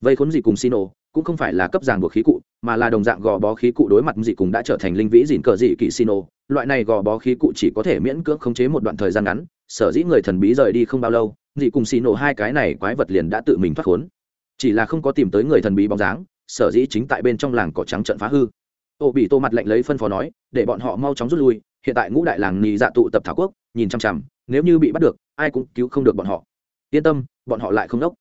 Vây khốn dị cùng xi nổ cũng không phải là cấp giảng buộc khí cụ, mà là đồng dạng gò bó khí cụ đối mặt dị cùng đã trở thành linh vĩ dịn cờ dị kỵ xi nổ loại này gò bó khí cụ chỉ có thể miễn cưỡng khống chế một đoạn thời gian ngắn, sở dĩ người thần bí rời đi không bao lâu, dị cùng xì nổ hai cái này quái vật liền đã tự mình thoát khốn chỉ là không có tìm tới người thần bí bóng dáng, sở dĩ chính tại bên trong làng cỏ trắng trận phá hư. Ô bị tô mặt lệnh lấy phân phó nói, để bọn họ mau chóng rút lui, hiện tại ngũ đại làng nì dạ tụ tập thảo quốc, nhìn chằm chằm nếu như bị bắt được, ai cũng cứu không được bọn họ. Yên tâm, bọn họ lại không đốc.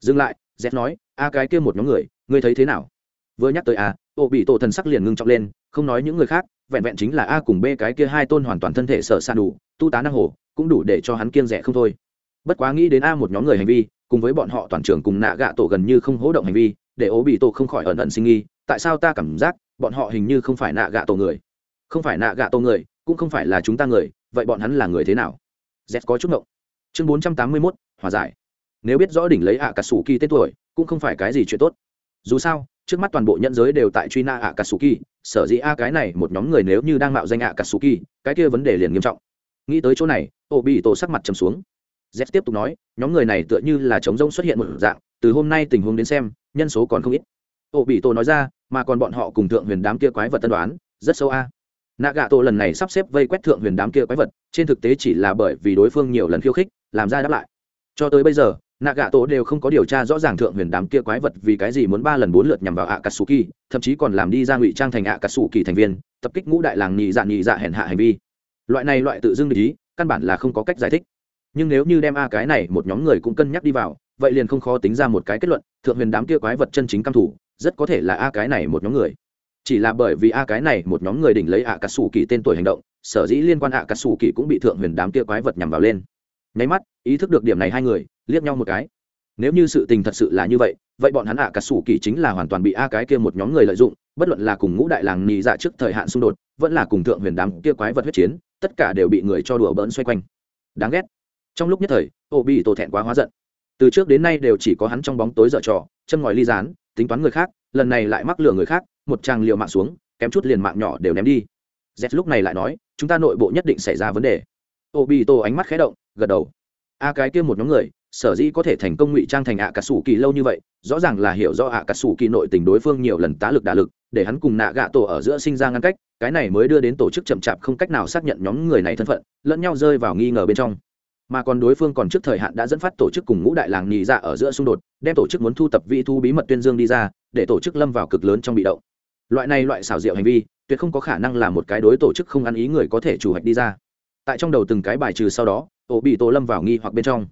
Dừng lại z nói, a cái kia một nhóm người, ngươi thấy thế nào? Vừa nhắc tới a, ô bị tổ thần sắc liền ngưng trọng lên, không nói những người khác, vẹn vẹn chính là a cùng b cái kia hai tôn hoàn toàn thân thể sở xa đủ, tu tá năng hồ cũng đủ để cho hắn kiên rẻ không thôi. Bất quá nghĩ đến a một nhóm người hành vi cùng với bọn họ toàn trường cùng nạ gạ tổ gần như không hỗ động hành vi, để ố bị tổ không khỏi ẩn ẩn sinh nghi, tại sao ta cảm giác bọn họ hình như không phải nạ gạ tổ người? Không phải nạ gạ tổ người, cũng không phải là chúng ta người, vậy bọn hắn là người thế nào? Z có chút ngộng. Chương bốn trăm tám mươi mốt, hòa giải. Nếu biết rõ đỉnh lấy ạ cà sủ kỳ tên tuổi, cũng không phải cái gì chuyện tốt. Dù sao, trước mắt toàn bộ nhân giới đều tại truy na ạ cà sủ kỳ sở dĩ a cái này một nhóm người nếu như đang mạo danh ạ cà sủ kỳ cái kia vấn đề liền nghiêm trọng. Nghĩ tới chỗ này ô bị tổ sắc mặt trầm xuống z tiếp tục nói, nhóm người này tựa như là chống rông xuất hiện một dạng, từ hôm nay tình huống đến xem, nhân số còn không ít. Ô bị tổ nói ra, mà còn bọn họ cùng thượng huyền đám kia quái vật tân đoán, rất sâu a. À. nạ gạ tổ lần này sắp xếp vây quét thượng huyền đám kia quái vật, trên thực tế chỉ là bởi vì đối phương nhiều lần khiêu khích, làm ra đáp lại. Cho tới bây giờ nạ gạ tổ đều không có điều tra rõ ràng thượng huyền đám kia quái vật vì cái gì muốn ba lần bốn lượt nhằm vào ạ cà sù kỳ thậm chí còn làm đi ra ngụy trang thành ạ cà sù kỳ thành viên, tập kích ngũ đại làng nhị dạ nhị dạ hèn hạ hành vi. Loại này loại tự dưng để ý, căn bản là không có cách giải thích nhưng nếu như đem a cái này một nhóm người cũng cân nhắc đi vào, vậy liền không khó tính ra một cái kết luận, thượng huyền đám kia quái vật chân chính căm thủ, rất có thể là a cái này một nhóm người. Chỉ là bởi vì a cái này một nhóm người đỉnh lấy ạ cà sủ kỳ tên tuổi hành động, sở dĩ liên quan ạ cà sủ kỳ cũng bị thượng huyền đám kia quái vật nhằm vào lên. Nháy mắt, ý thức được điểm này hai người, liếc nhau một cái. Nếu như sự tình thật sự là như vậy vậy bọn hắn ạ cà sủ kỳ chính là hoàn toàn bị a cái kia một nhóm người lợi dụng, bất luận là cùng ngũ đại làng nhì dạ trước thời hạn xung đột, vẫn là cùng thượng huyền đám kia quái vật huyết chiến, tất cả đều bị người cho đùa bỡn xoay quanh. Đáng ghét trong lúc nhất thời, ô bị tổ thẹn quá hóa giận. Từ trước đến nay đều chỉ có hắn trong bóng tối dở trò, chân ngòi ly dán tính toán người khác, lần này lại mắc lừa người khác, một tràng liều mạng xuống, kém chút liền mạng nhỏ đều ném đi. Z lúc này lại nói, chúng ta nội bộ nhất định xảy ra vấn đề. Ô bị tổ ánh mắt khé động, gật đầu. A cái kia một nhóm người, sở dĩ có thể thành công ngụy trang thành ạ à cà sủ kỳ lâu như vậy, rõ ràng là hiểu do ạ à cà sủ kỳ nội tình đối phương nhiều lần tá lực đả lực, để hắn cùng nạ gạ tổ ở giữa sinh ra ngăn cách, cái này mới đưa đến tổ chức chậm chạp không cách nào xác nhận nhóm người này thân phận, lẫn nhau rơi vào nghi ngờ bên trong mà còn đối phương còn trước thời hạn đã dẫn phát tổ chức cùng ngũ đại làng nhị dạ ở giữa xung đột, đem tổ chức muốn thu tập vị thu bí mật tuyên dương đi ra, để tổ chức lâm vào cực lớn trong bị động. Loại này loại xảo diệu hành vi, tuyệt không có khả năng là một cái đối tổ chức không ăn ý người có thể chủ hạch đi ra. Tại trong đầu từng cái bài trừ sau đó, tổ bị tổ lâm vào nghi hoặc bên trong.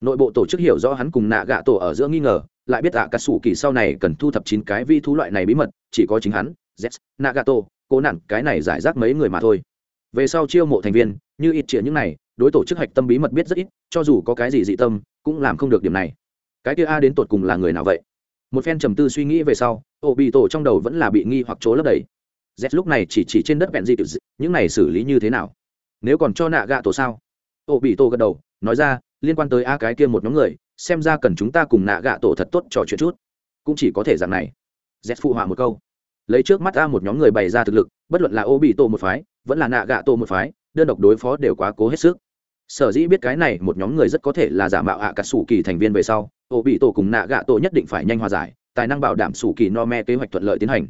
Nội bộ tổ chức hiểu rõ hắn cùng nạ gạ tổ ở giữa nghi ngờ, lại biết ạ cà sủ kỳ sau này cần thu thập chín cái vi thú loại này bí mật, chỉ có chính hắn z nagato, cố nặn cái này giải rác mấy người mà thôi. Về sau chiêu mộ thành viên, như ít chĩa những này đối tổ chức hạch tâm bí mật biết rất ít, cho dù có cái gì dị tâm, cũng làm không được điểm này. Cái kia a đến tột cùng là người nào vậy? Một phen trầm tư suy nghĩ về sau ổ bị tổ trong đầu vẫn là bị nghi hoặc chỗ lấp đầy. Z lúc này chỉ chỉ trên đất vẹn dị tự những này xử lý như thế nào? Nếu còn cho nạ gạ tổ sao? Ổ bị tổ gật đầu, nói ra, liên quan tới a cái kia một nhóm người, xem ra cần chúng ta cùng nạ gạ tổ thật tốt trò chuyện chút. Cũng chỉ có thể dạng này. Z phụ họa một câu. Lấy trước mắt a một nhóm người bày ra thực lực, bất luận là ô bị tổ một phái, vẫn là nạ gạ tổ một phái, đơn độc đối phó đều quá cố hết sức sở dĩ biết cái này một nhóm người rất có thể là giả mạo ạ cả sủ kỳ thành viên về sau, ô bị tổ cùng nạ gạ tổ nhất định phải nhanh hòa giải, tài năng bảo đảm sủ kỳ no me kế hoạch thuận lợi tiến hành.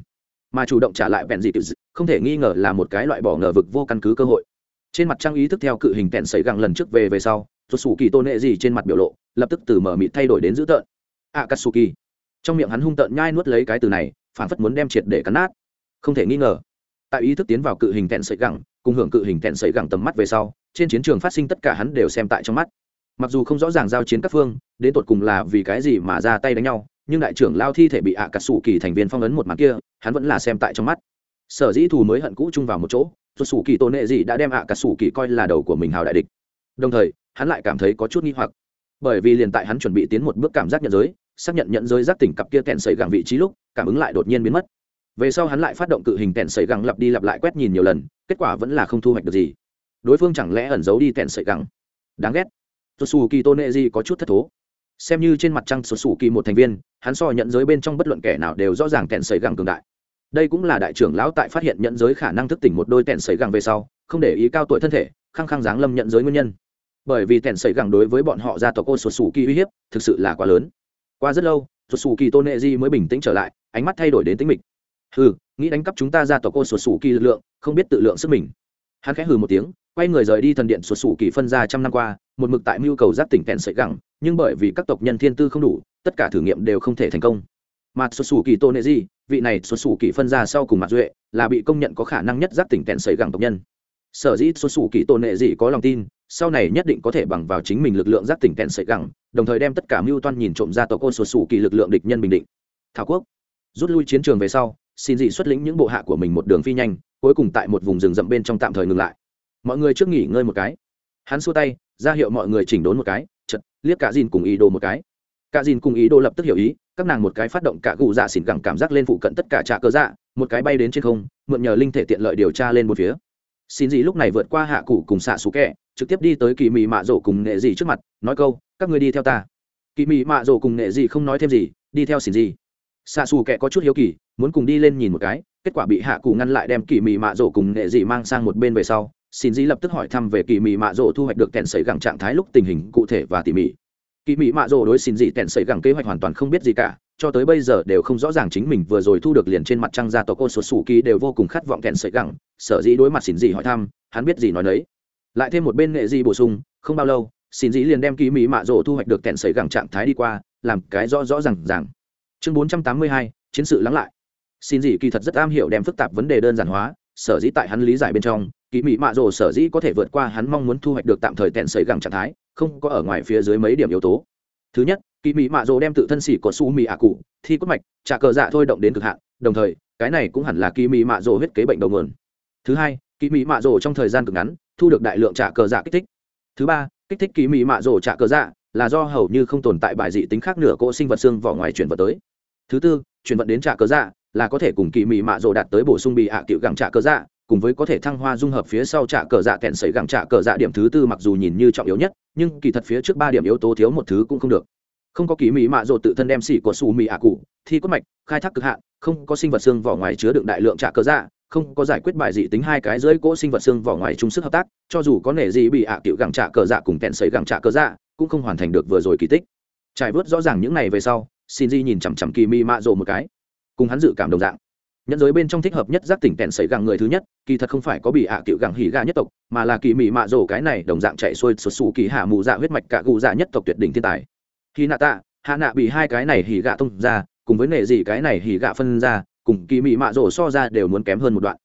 Mà chủ động trả lại vẹn dị tự không thể nghi ngờ là một cái loại bỏ ngờ vực vô căn cứ cơ hội. Trên mặt trang ý thức theo cự hình tẹn xảy găng lần trước về về sau rồi sủ kỳ tôn nệ gì trên mặt biểu lộ, lập tức từ mở mịt thay đổi đến dữ tợn. Ạ cắt sủ kỳ. Trong miệng hắn hung tợn nhai nuốt lấy cái từ này, phản phất muốn đem triệt để cắn nát. Không thể nghi ngờ. Tại ý thức tiến vào cự hình tẹn xảy găng cùng hưởng cự hình tẹn xảy găng tầm mắt về sau trên chiến trường phát sinh tất cả hắn đều xem tại trong mắt. Mặc dù không rõ ràng giao chiến các phương, đến tột cùng là vì cái gì mà ra tay đánh nhau, nhưng đại trưởng lao thi thể bị ạ cà sủ kỳ thành viên phong ấn một màn kia, hắn vẫn là xem tại trong mắt. Sở dĩ thù mới hận cũ chung vào một chỗ rồi sủ kỳ tôn nệ gì đã đem ạ cà sủ kỳ coi là đầu của mình hào đại địch. Đồng thời, hắn lại cảm thấy có chút nghi hoặc. Bởi vì liền tại hắn chuẩn bị tiến một bước cảm giác nhận giới, xác nhận nhận giới giác tỉnh cặp kia kẹn sẩy gẳng vị trí lúc, cảm ứng lại đột nhiên biến mất. Về sau hắn lại phát động cự hình kẹn sẩy gẳng lặp đi lặp lại quét nhìn nhiều lần, kết quả vẫn là không thu hoạch được gì đối phương chẳng lẽ ẩn giấu đi tẹn sợi gẳng? Đáng ghét. Rồi sủ kỳ tôn nệ gì có chút thất thố. Xem như trên mặt trăng sụt sủ kỳ một thành viên, hắn so nhận giới bên trong bất luận kẻ nào đều rõ ràng tẹn sợi gẳng cường đại. Đây cũng là đại trưởng lão tại phát hiện nhận giới khả năng thức tỉnh một đôi tẹn sợi gẳng về sau, không để ý cao tuổi thân thể, khăng khăng dáng lâm nhận giới nguyên nhân. Bởi vì tẹn sợi gẳng đối với bọn họ gia tộc ô sụt sủ kỳ uy hiếp, thực sự là quá lớn. Qua rất lâu sụt sủ kỳ tôn nệ di mới bình tĩnh trở lại, ánh mắt thay đổi đến tính mịch. Hừ, nghĩ đánh cắp chúng ta gia tộc ô sổ sủ kỳ lực lượng, không biết tự lượng sức mình. Hắn khẽ hừ một tiếng quay người rời đi thần điện sụt sủ kỳ phân ra trăm năm qua, một mực tại mưu cầu giáp tỉnh kẹn sợi gẳng, nhưng bởi vì các tộc nhân thiên tư không đủ, tất cả thử nghiệm đều không thể thành công. Mặt xuất xù kỳ tôn nệ di, vị này xuất xù kỳ phân ra sau cùng mặt duệ, là bị công nhận có khả năng nhất giáp tỉnh kẹn sợi gẳng tộc nhân. Sở dĩ xuất xù kỳ tôn nệ di có lòng tin, sau này nhất định có thể bằng vào chính mình lực lượng giáp tỉnh kẹn sợi gẳng, đồng thời đem tất cả mưu toan nhìn trộm ra tộc ô xuất xù kỳ lực lượng địch nhân bình định. Thảo quốc, rút lui chiến trường về sau, xin dị xuất lĩnh những bộ hạ của mình một đường phi nhanh, cuối cùng tại một vùng rừng rậm bên trong tạm thời ngừng lại mọi người trước nghỉ ngơi một cái. Hắn xua tay, ra hiệu mọi người chỉnh đốn một cái chật liếc cả dìn cùng ý đồ một cái. Cả dìn cùng ý đồ lập tức hiểu ý, các nàng một cái phát động cả cụ dạ xỉn gẳng cảm giác lên phụ cận tất cả trạ cơ dạ một cái bay đến trên không, mượn nhờ linh thể tiện lợi điều tra lên một phía. Xin dị lúc này vượt qua hạ cụ cùng xạ xú kẹ, trực tiếp đi tới kỳ mị mạ rổ cùng nghệ dị trước mặt, nói câu, các người đi theo ta. Kỳ mị mạ rổ cùng nghệ dị không nói thêm gì, đi theo xin dị xạ xù kẹ có chút hiếu kỳ, muốn cùng đi lên nhìn một cái, kết quả bị hạ cụ ngăn lại đem kỳ mị mạ rổ cùng nghệ dị mang sang một bên về sau xin dĩ lập tức hỏi thăm về kỳ mị mạ rổ thu hoạch được kẹn sấy gẳng trạng thái lúc tình hình cụ thể và tỉ mỉ. Kỳ mị mạ rổ đối xin dị kẹn sấy gẳng kế hoạch hoàn toàn không biết gì cả, cho tới bây giờ đều không rõ ràng chính mình vừa rồi thu được liền trên mặt trăng gia tộc cô sột sủ kỳ đều vô cùng khát vọng kẹn sấy gẳng, sở dĩ đối mặt xin dị hỏi thăm, hắn biết gì nói đấy lại thêm một bên nghệ dị bổ sung, không bao lâu, xin dĩ liền đem kỳ mị mạ rổ thu hoạch được kẹn sấy gẳng trạng thái đi qua, làm cái rõ rõ rằng rằng chương bốn trăm tám mươi hai, chiến sự lắng lại. Xin dị kỳ thật rất am hiểu đem phức tạp vấn đề đơn giản hóa, sở dĩ tại hắn lý giải bên trong kỳ mị mạ rồ sở dĩ có thể vượt qua hắn mong muốn thu hoạch được tạm thời tẹn sấy gẳng trạng thái, không có ở ngoài phía dưới mấy điểm yếu tố. Thứ nhất kỳ mị mạ rồ đem tự thân xỉ có su mị ạ cụ, thi cốt mạch, trả cờ dạ thôi động đến cực hạn, đồng thời, cái này cũng hẳn là kỳ mị mạ rồ huyết kế bệnh đầu nguồn. Thứ hai kỳ mị mạ rồ trong thời gian cực ngắn, thu được đại lượng trả cờ dạ kích thích. Thứ ba, kích thích kỳ mị mạ rồ trả cờ dạ là do hầu như không tồn tại bài dị tính khác nửa cỗ sinh vật xương vỏ ngoài chuyển vật tới. Thứ tư, chuyển vận đến trả cờ dạ là có thể cùng kỳ mị mạ rồ đạt tới bổ sung bị ạ à cựu gẳng trả cờ dạ cùng với có thể thăng hoa dung hợp phía sau trả cờ dạ kẹn sấy gẳng trả cờ dạ điểm thứ tư mặc dù nhìn như trọng yếu nhất, nhưng kỳ thật phía trước ba điểm yếu tố thiếu một thứ cũng không được. Không có kỳ mỹ mạ rộ tự thân đem xỉ của xù mì ạ cụ, thi cốt mạch, khai thác cực hạn, không có sinh vật xương vỏ ngoài chứa đựng đại lượng trả cờ dạ không có giải quyết bài dị tính hai cái dưới cỗ sinh vật xương vỏ ngoài chung sức hợp tác, cho dù có nể gì bị ạ à gẳng trả cờ dạ cùng kẹn sấy gẳng trả cờ dạ cũng không hoàn thành được vừa rồi kỳ tích. Trải vớt rõ ràng những này về sau xin di nhìn chằm chằm kỳ mỹ mạ rộ một cái, cùng hắn dự cảm đồng dạng nhẫn giới bên trong thích hợp nhất giác tỉnh kẹn xảy gẳng người thứ nhất, kỳ thật không phải có bị ạ à gẳng hỉ gà nhất tộc, mà là kỳ mỹ mạ rổ cái này đồng dạng chạy xuôi sụt sù kỳ hạ mù dạ huyết mạch cả gù dạ nhất tộc tuyệt đỉnh thiên tài. Khi nạ tạ, hạ nạ bị hai cái này hỉ gạ tung ra, cùng với nệ gì cái này hỉ gạ phân ra, cùng kỳ mỹ mạ rổ so ra đều muốn kém hơn một đoạn.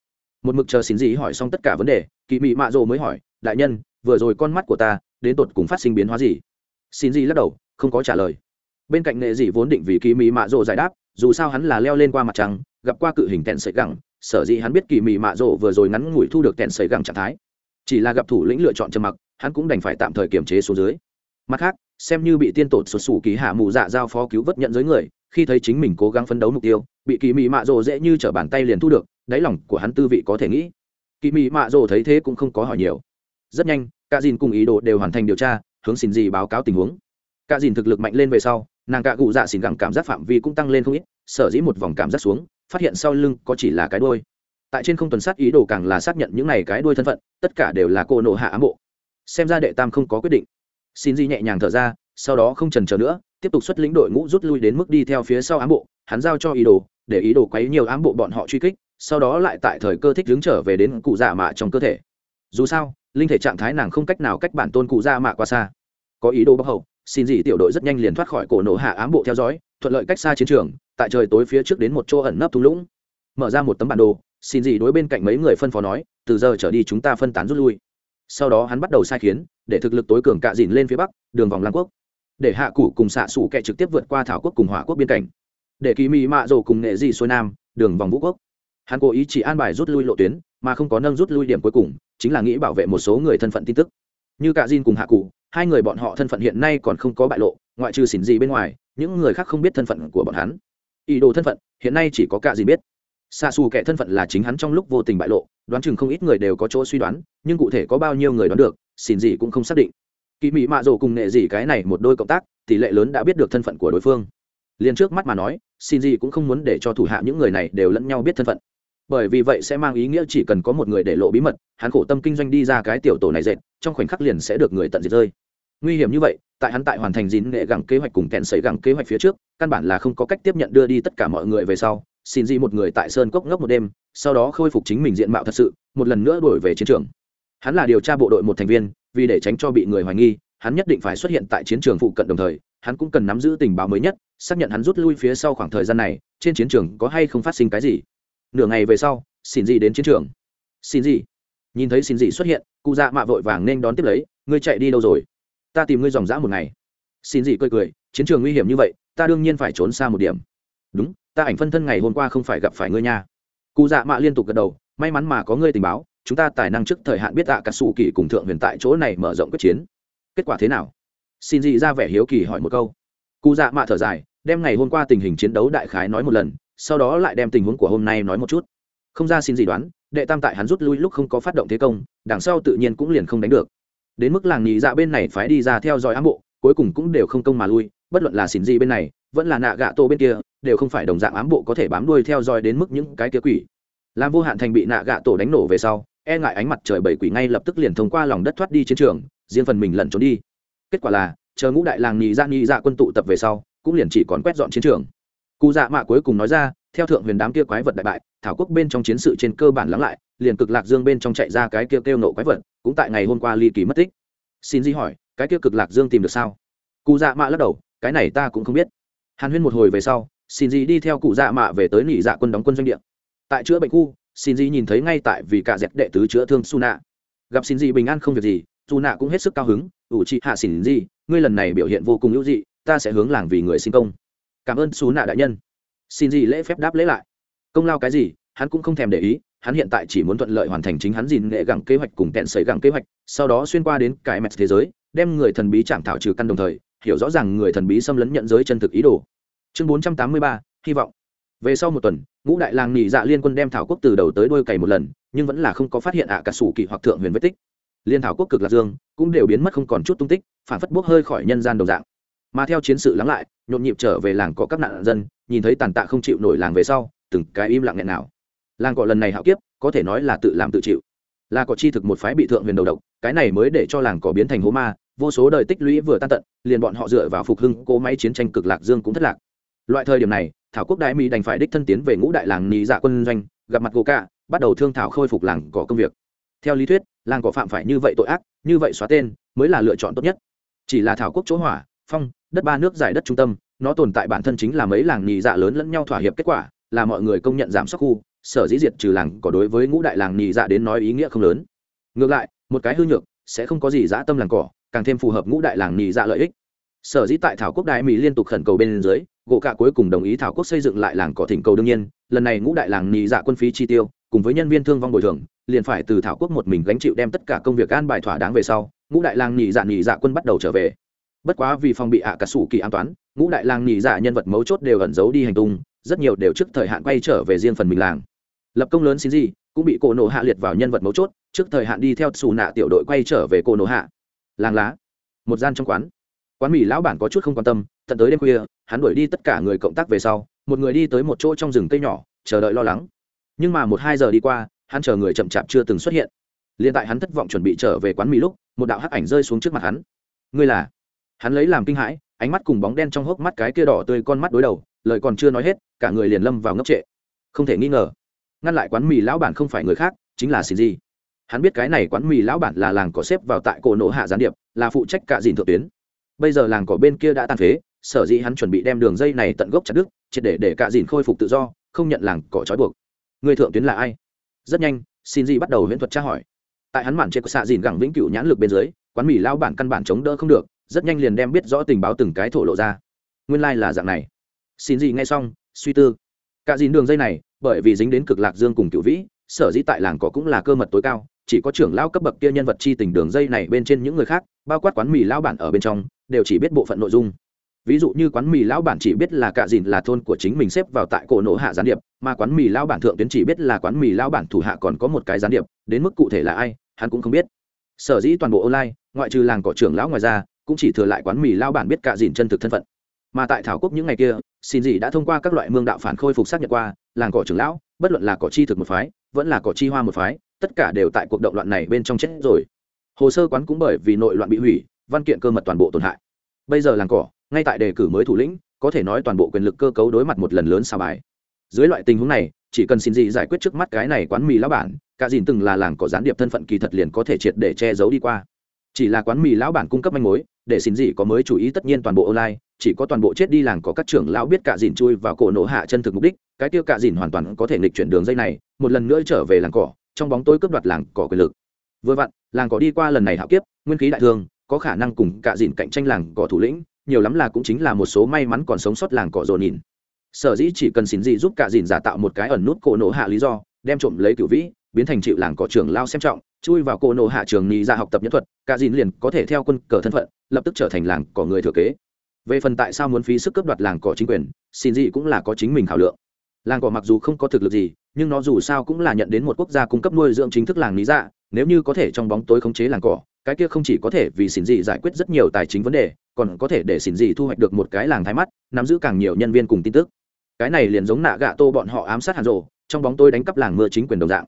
Một mực chờ xin gì hỏi xong tất cả vấn đề, kỳ mỹ mạ rổ mới hỏi, đại nhân, vừa rồi con mắt của ta, đến tột cùng phát sinh biến hóa gì? Xin gì lắc đầu, không có trả lời. Bên cạnh nệ gì vốn định vì kỳ mỹ mạ rổ giải đáp, dù sao hắn là leo lên qua mặt trăng gặp qua cự hình tèn sợi gẳng, sở dĩ hắn biết kỳ mị mạ rộ vừa rồi ngắn ngủi thu được tèn sợi gẳng trạng thái. Chỉ là gặp thủ lĩnh lựa chọn trầm mặc, hắn cũng đành phải tạm thời kiềm chế xuống dưới. Mặt khác, xem như bị tiên tột xuất xù ký hạ mù dạ giao phó cứu vớt nhận giới người, khi thấy chính mình cố gắng phấn đấu mục tiêu, bị kỳ mị mạ rộ dễ như t r ở bàn tay liền thu được, đáy lòng của hắn tư vị có thể nghĩ. Kỳ mị mạ rộ thấy thế cũng không có hỏi nhiều. Rất nhanh, cả dìn cùng ý đồ đều hoàn thành điều tra, hướng xin gì báo cáo tình huống. Cả dìn thực lực mạnh lên về sau, nàng cạ cụ dạ xỉn gẳng cảm giác phạm vi cũng tăng lên không ít, sở dĩ một vòng cảm giác xuống phát hiện sau lưng có chỉ là cái đuôi. Tại trên không tuần sát ý đồ càng là xác nhận những này cái đuôi thân phận, tất cả đều là cô nộ hạ ám bộ. Xem ra đệ tam không có quyết định. Xin di nhẹ nhàng thở ra, sau đó không trần chờ nữa, tiếp tục xuất lĩnh đội ngũ rút lui đến mức đi theo phía sau ám bộ, hắn giao cho ý đồ, để ý đồ quấy nhiều ám bộ bọn họ truy kích, sau đó lại tại thời cơ thích hướng trở về đến cụ dạ mạ trong cơ thể. Dù sao, linh thể trạng thái nàng không cách nào cách bản tôn cụ dạ mạ qua xa. Có ý đồ bắc hậu xin dị tiểu đội rất nhanh liền thoát khỏi cổ nổ hạ ám bộ theo dõi, thuận lợi cách xa chiến trường, tại trời tối phía trước đến một chỗ ẩn nấp thung lũng. Mở ra một tấm bản đồ, xin dị đối bên cạnh mấy người phân phó nói, từ giờ trở đi chúng ta phân tán rút lui. Sau đó hắn bắt đầu sai khiến, để thực lực tối cường cạ dìn lên phía bắc, đường vòng lang quốc. Để hạ củ cùng xạ xủ kẹ trực tiếp vượt qua thảo quốc cùng hỏa quốc biên cảnh. Để kỳ mị mạ rồ cùng nghệ dị xuôi nam, đường vòng vũ quốc. Hắn cố ý chỉ an bài rút lui lộ tuyến, mà không có nâng rút lui điểm cuối cùng, chính là nghĩ bảo vệ một số người thân phận tin tức. Như cạ dìn cùng hạ cụ hai người bọn họ thân phận hiện nay còn không có bại lộ, ngoại trừ xỉn gì bên ngoài, những người khác không biết thân phận của bọn hắn. Ý đồ thân phận, hiện nay chỉ có cả gì biết. Xa xù kẻ thân phận là chính hắn trong lúc vô tình bại lộ, đoán chừng không ít người đều có chỗ suy đoán, nhưng cụ thể có bao nhiêu người đoán được, xỉn gì cũng không xác định. Kỳ mỹ mạ rổ cùng nghệ gì cái này một đôi cộng tác, tỷ lệ lớn đã biết được thân phận của đối phương. Liền trước mắt mà nói xin gì cũng không muốn để cho thủ hạ những người này đều lẫn nhau biết thân phận bởi vì vậy sẽ mang ý nghĩa chỉ cần có một người để lộ bí mật, hắn khổ tâm kinh doanh đi ra cái tiểu tổ này dệt, trong khoảnh khắc liền sẽ được người tận diệt rơi. Nguy hiểm như vậy, tại hắn tại hoàn thành dín nghệ gẳng kế hoạch cùng kẹn xảy gẳng kế hoạch phía trước, căn bản là không có cách tiếp nhận đưa đi tất cả mọi người về sau. Xin di một người tại sơn cốc ngốc một đêm, sau đó khôi phục chính mình diện mạo thật sự, một lần nữa đổi về chiến trường. Hắn là điều tra bộ đội một thành viên, vì để tránh cho bị người hoài nghi, hắn nhất định phải xuất hiện tại chiến trường phụ cận đồng thời, hắn cũng cần nắm giữ tình báo mới nhất, xác nhận hắn rút lui phía sau khoảng thời gian này, trên chiến trường có hay không phát sinh cái gì nửa ngày về sau, xin gì đến chiến trường. Xin gì nhìn thấy xin gì xuất hiện, cụ dạ mạ vội vàng nên đón tiếp lấy, ngươi chạy đi đâu rồi? Ta tìm ngươi dòng dã một ngày. Xin gì cười cười, chiến trường nguy hiểm như vậy, ta đương nhiên phải trốn xa một điểm. Đúng, ta ảnh phân thân ngày hôm qua không phải gặp phải ngươi nha. Cụ dạ mạ liên tục gật đầu, may mắn mà có ngươi tình báo, chúng ta tài năng trước thời hạn biết tạ cả sủ kỳ cùng thượng huyền tại chỗ này mở rộng quyết chiến. Kết quả thế nào? Xin dị ra vẻ hiếu kỳ hỏi một câu. Cụ dạ mạ thở dài, đem ngày hôm qua tình hình chiến đấu đại khái nói một lần sau đó lại đem tình huống của hôm nay nói một chút. Không ra xin gì đoán, đệ tam tại hắn rút lui lúc không có phát động thế công, đằng sau tự nhiên cũng liền không đánh được. Đến mức làng nhị dạ bên này phái đi ra theo dõi ám bộ, cuối cùng cũng đều không công mà lui, bất luận là xin gì bên này, vẫn là nạ gạ tô bên kia, đều không phải đồng dạng ám bộ có thể bám đuôi theo dõi đến mức những cái kia quỷ. Làm vô hạn thành bị nạ gạ tổ đánh nổ về sau e ngại ánh mặt trời bảy quỷ ngay lập tức liền thông qua lòng đất thoát đi chiến trường, riêng phần mình lẩn trốn đi. Kết quả là, chờ ngũ đại làng nhị dạ nhị dạ quân tụ tập về sau, cũng liền chỉ còn quét dọn chiến trường cụ dạ mạ cuối cùng nói ra, theo thượng huyền đám kia quái vật đại bại, thảo quốc bên trong chiến sự trên cơ bản lắng lại, liền cực lạc dương bên trong chạy ra cái kia kêu nộ quái vật, cũng tại ngày hôm qua ly kỳ mất tích. Xin di hỏi, cái kia cực lạc dương tìm được sao? Cụ dạ mạ lắc đầu, cái này ta cũng không biết. Hàn huyên một hồi về sau, xin di đi theo cụ dạ mạ về tới nỉ dạ quân đóng quân doanh địa. Tại chữa bệnh khu, xin di nhìn thấy ngay tại vì cả dẹp đệ tứ chữa thương su nạ gặp xin di bình an không việc gì, su nạ cũng hết sức cao hứng, ủ trị hạ xin di, ngươi lần này biểu hiện vô cùng hữu dị, ta sẽ hướng làng vì người sinh công cảm ơn xú nạ đại nhân. Xin gì lễ phép đáp lễ lại. Công lao cái gì, hắn cũng không thèm để ý, hắn hiện tại chỉ muốn thuận lợi hoàn thành chính hắn dìn nghệ gẳng kế hoạch cùng tẹn sấy gẳng kế hoạch, sau đó xuyên qua đến cái mẹt thế giới, đem người thần bí chạm thảo trừ căn đồng thời, hiểu rõ ràng người thần bí xâm lấn nhận giới chân thực ý đồ. Chương bốn trăm tám mươi ba, hy vọng. Về sau một tuần, ngũ đại làng nhị dạ liên quân đem thảo quốc từ đầu tới đôi cày một lần, nhưng vẫn là không có phát hiện ạ cả sủ kỳ hoặc thượng huyền vết tích. Liên thảo quốc cực lạc dương, cũng đều biến mất không còn chút tung tích, phản phất bốc hơi khỏi nhân gian đầu dạng. Mà theo chiến sự lắng lại nhộn nhịp trở về làng có các nạn dân, nhìn thấy tàn tạ không chịu nổi làng về sau, từng cái im lặng nghẹn nào. Làng cọ lần này hạo kiếp, có thể nói là tự làm tự chịu. Là cọ chi thực một phái bị thượng huyền đầu độc, cái này mới để cho làng cọ biến thành hố ma, vô số đời tích lũy vừa tan tận, liền bọn họ dựa vào phục hưng cố máy chiến tranh cực lạc dương cũng thất lạc. Loại thời điểm này, thảo quốc đại mỹ đành phải đích thân tiến về ngũ đại làng nhị dạ quân doanh, gặp mặt gỗ cả bắt đầu thương thảo khôi phục làng cỏ công việc. Theo lý thuyết, làng cỏ phạm phải như vậy tội ác, như vậy xóa tên, mới là lựa chọn tốt nhất. Chỉ là thảo quốc chỗ hỏa, phong đất ba nước giải đất trung tâm, nó tồn tại bản thân chính là mấy làng nhì dạ lớn lẫn nhau thỏa hiệp kết quả, là mọi người công nhận giảm sắc khu, sở dĩ diệt trừ làng có đối với ngũ đại làng nhì dạ đến nói ý nghĩa không lớn. Ngược lại, một cái hư nhược sẽ không có gì dã tâm làng cỏ, càng thêm phù hợp ngũ đại làng nhì dạ lợi ích. Sở dĩ tại thảo quốc đại mỹ liên tục khẩn cầu bên dưới, gỗ cạ cuối cùng đồng ý thảo quốc xây dựng lại làng cỏ thỉnh cầu đương nhiên, lần này ngũ đại làng nhì dạ quân phí chi tiêu, cùng với nhân viên thương vong bồi thường, liền phải từ thảo quốc một mình gánh chịu đem tất cả công việc an bài thỏa đáng về sau, ngũ đại làng nhì dạ nhì dạ quân bắt đầu trở về bất quá vì phòng bị ạ cả sủ kỳ an toán ngũ đại làng nhì giả dạ nhân vật mấu chốt đều ẩn giấu đi hành tung, rất nhiều đều trước thời hạn quay trở về riêng phần mình làng. Lập công lớn xin gì cũng bị cổ nổ hạ liệt vào nhân vật mấu chốt, trước thời hạn đi theo xù nạ tiểu đội quay trở về cổ nổ hạ. Làng lá, một gian trong quán. Quán mì lão bản có chút không quan tâm, tận tới đêm khuya, hắn đuổi đi tất cả người cộng tác về sau, một người đi tới một chỗ trong rừng cây nhỏ, chờ đợi lo lắng. Nhưng mà một hai giờ đi qua, hắn chờ người chậm chạp chưa từng xuất hiện. Liền tại hắn thất vọng chuẩn bị trở về quán mì lúc, một đạo hắc ảnh rơi xuống trước mặt hắn. Ngươi là? Hắn lấy làm kinh hãi, ánh mắt cùng bóng đen trong hốc mắt cái kia đỏ tươi con mắt đối đầu, lời còn chưa nói hết, cả người liền lâm vào ngốc trệ. Không thể nghi ngờ, ngăn lại quán mì lão bản không phải người khác, chính là xin gì hắn biết cái này quán mì lão bản là làng cỏ xếp vào tại cổ nổ hạ gián điệp, là phụ trách cả dìn thượng tuyến. Bây giờ làng cỏ bên kia đã tan phế, sở dĩ hắn chuẩn bị đem đường dây này tận gốc chặt đứt, triệt để để cả dìn khôi phục tự do, không nhận làng cỏ trói buộc. Người thượng tuyến là ai? Rất nhanh xin gì bắt đầu huyễn thuật tra hỏi. Tại hắn mản trên xạ dìn gẳng vĩnh cửu nhãn lực bên dưới, quán mì lao bản căn bản chống đỡ không được rất nhanh liền đem biết rõ tình báo từng cái thổ lộ ra. Nguyên lai、like、là dạng này. Xin gì nghe xong, suy tư. Cả dìn đường dây này, bởi vì dính đến cực lạc dương cùng cựu vĩ, sở dĩ tại làng cỏ cũng là cơ mật tối cao, chỉ có trưởng lao cấp bậc kia nhân vật chi tình đường dây này bên trên những người khác, bao quát quán mì lao bản ở bên trong, đều chỉ biết bộ phận nội dung. Ví dụ như quán mì lão bản chỉ biết là cạ dìn là thôn của chính mình xếp vào tại cổ nổ hạ gián điệp, mà quán mì lão bản thượng tuyến chỉ biết là quán mì lão bản thủ hạ còn có một cái gián điệp, đến mức cụ thể là ai, hắn cũng không biết. Sở dĩ toàn bộ online, ngoại trừ làng cỏ trưởng lão ngoài ra cũng chỉ thừa lại quán mì lão bản biết cả dìn chân thực thân phận. Mà tại thảo quốc những ngày kia, xin gì đã thông qua các loại mương đạo phản khôi phục xác nhận qua, làng cỏ trưởng lão, bất luận là cỏ chi thực một phái, vẫn là cỏ chi hoa một phái, tất cả đều tại cuộc động loạn này bên trong chết rồi. Hồ sơ quán cũng bởi vì nội loạn bị hủy, văn kiện cơ mật toàn bộ tổn hại. Bây giờ làng cỏ, ngay tại đề cử mới thủ lĩnh, có thể nói toàn bộ quyền lực cơ cấu đối mặt một lần lớn sao bài. Dưới loại tình huống này, chỉ cần xin gì giải quyết trước mắt cái này quán mì lão bản cả dìn từng là làng có gián điệp thân phận kỳ thật liền có thể triệt để che giấu đi qua. Chỉ là quán mì lão bản cung cấp manh mối để xin gì có mới chú ý tất nhiên toàn bộ online, chỉ có toàn bộ chết đi làng có các trưởng lão biết cả dìn chui vào cổ nổ hạ chân thực mục đích, cái tiêu cả dìn hoàn toàn có thể nghịch chuyển đường dây này, một lần nữa trở về làng cỏ, trong bóng tối cướp đoạt làng cỏ quyền lực. Vừa vặn, làng cỏ đi qua lần này hạo kiếp, nguyên khí đại thương, có khả năng cùng cả dìn cạnh tranh làng cỏ thủ lĩnh, nhiều lắm là cũng chính là một số may mắn còn sống sót làng cỏ rồi nhìn. Sở dĩ chỉ cần xin gì giúp cả dìn giả tạo một cái ẩn nút cổ nổ hạ lý do, đem trộm lấy cửu vĩ, biến thành chịu làng cỏ trưởng lao xem trọng chui vào cô nộ hạ trường nhị ra học tập nhân thuật, cả dìn liền có thể theo quân cờ thân phận, lập tức trở thành làng cỏ người thừa kế. Về phần tại sao muốn phí sức cướp đoạt làng cỏ chính quyền, xin gì cũng là có chính mình khảo lượng. Làng cỏ mặc dù không có thực lực gì, nhưng nó dù sao cũng là nhận đến một quốc gia cung cấp nuôi dưỡng chính thức làng lý dạ nếu như có thể trong bóng tối khống chế làng cỏ, cái kia không chỉ có thể vì xin gì giải quyết rất nhiều tài chính vấn đề, còn có thể để xin gì thu hoạch được một cái làng thái mắt, nắm giữ càng nhiều nhân viên cùng tin tức. Cái này liền giống nạ gạ tô bọn họ ám sát hàn rộ trong bóng tối đánh cắp làng mưa chính quyền đồng dạng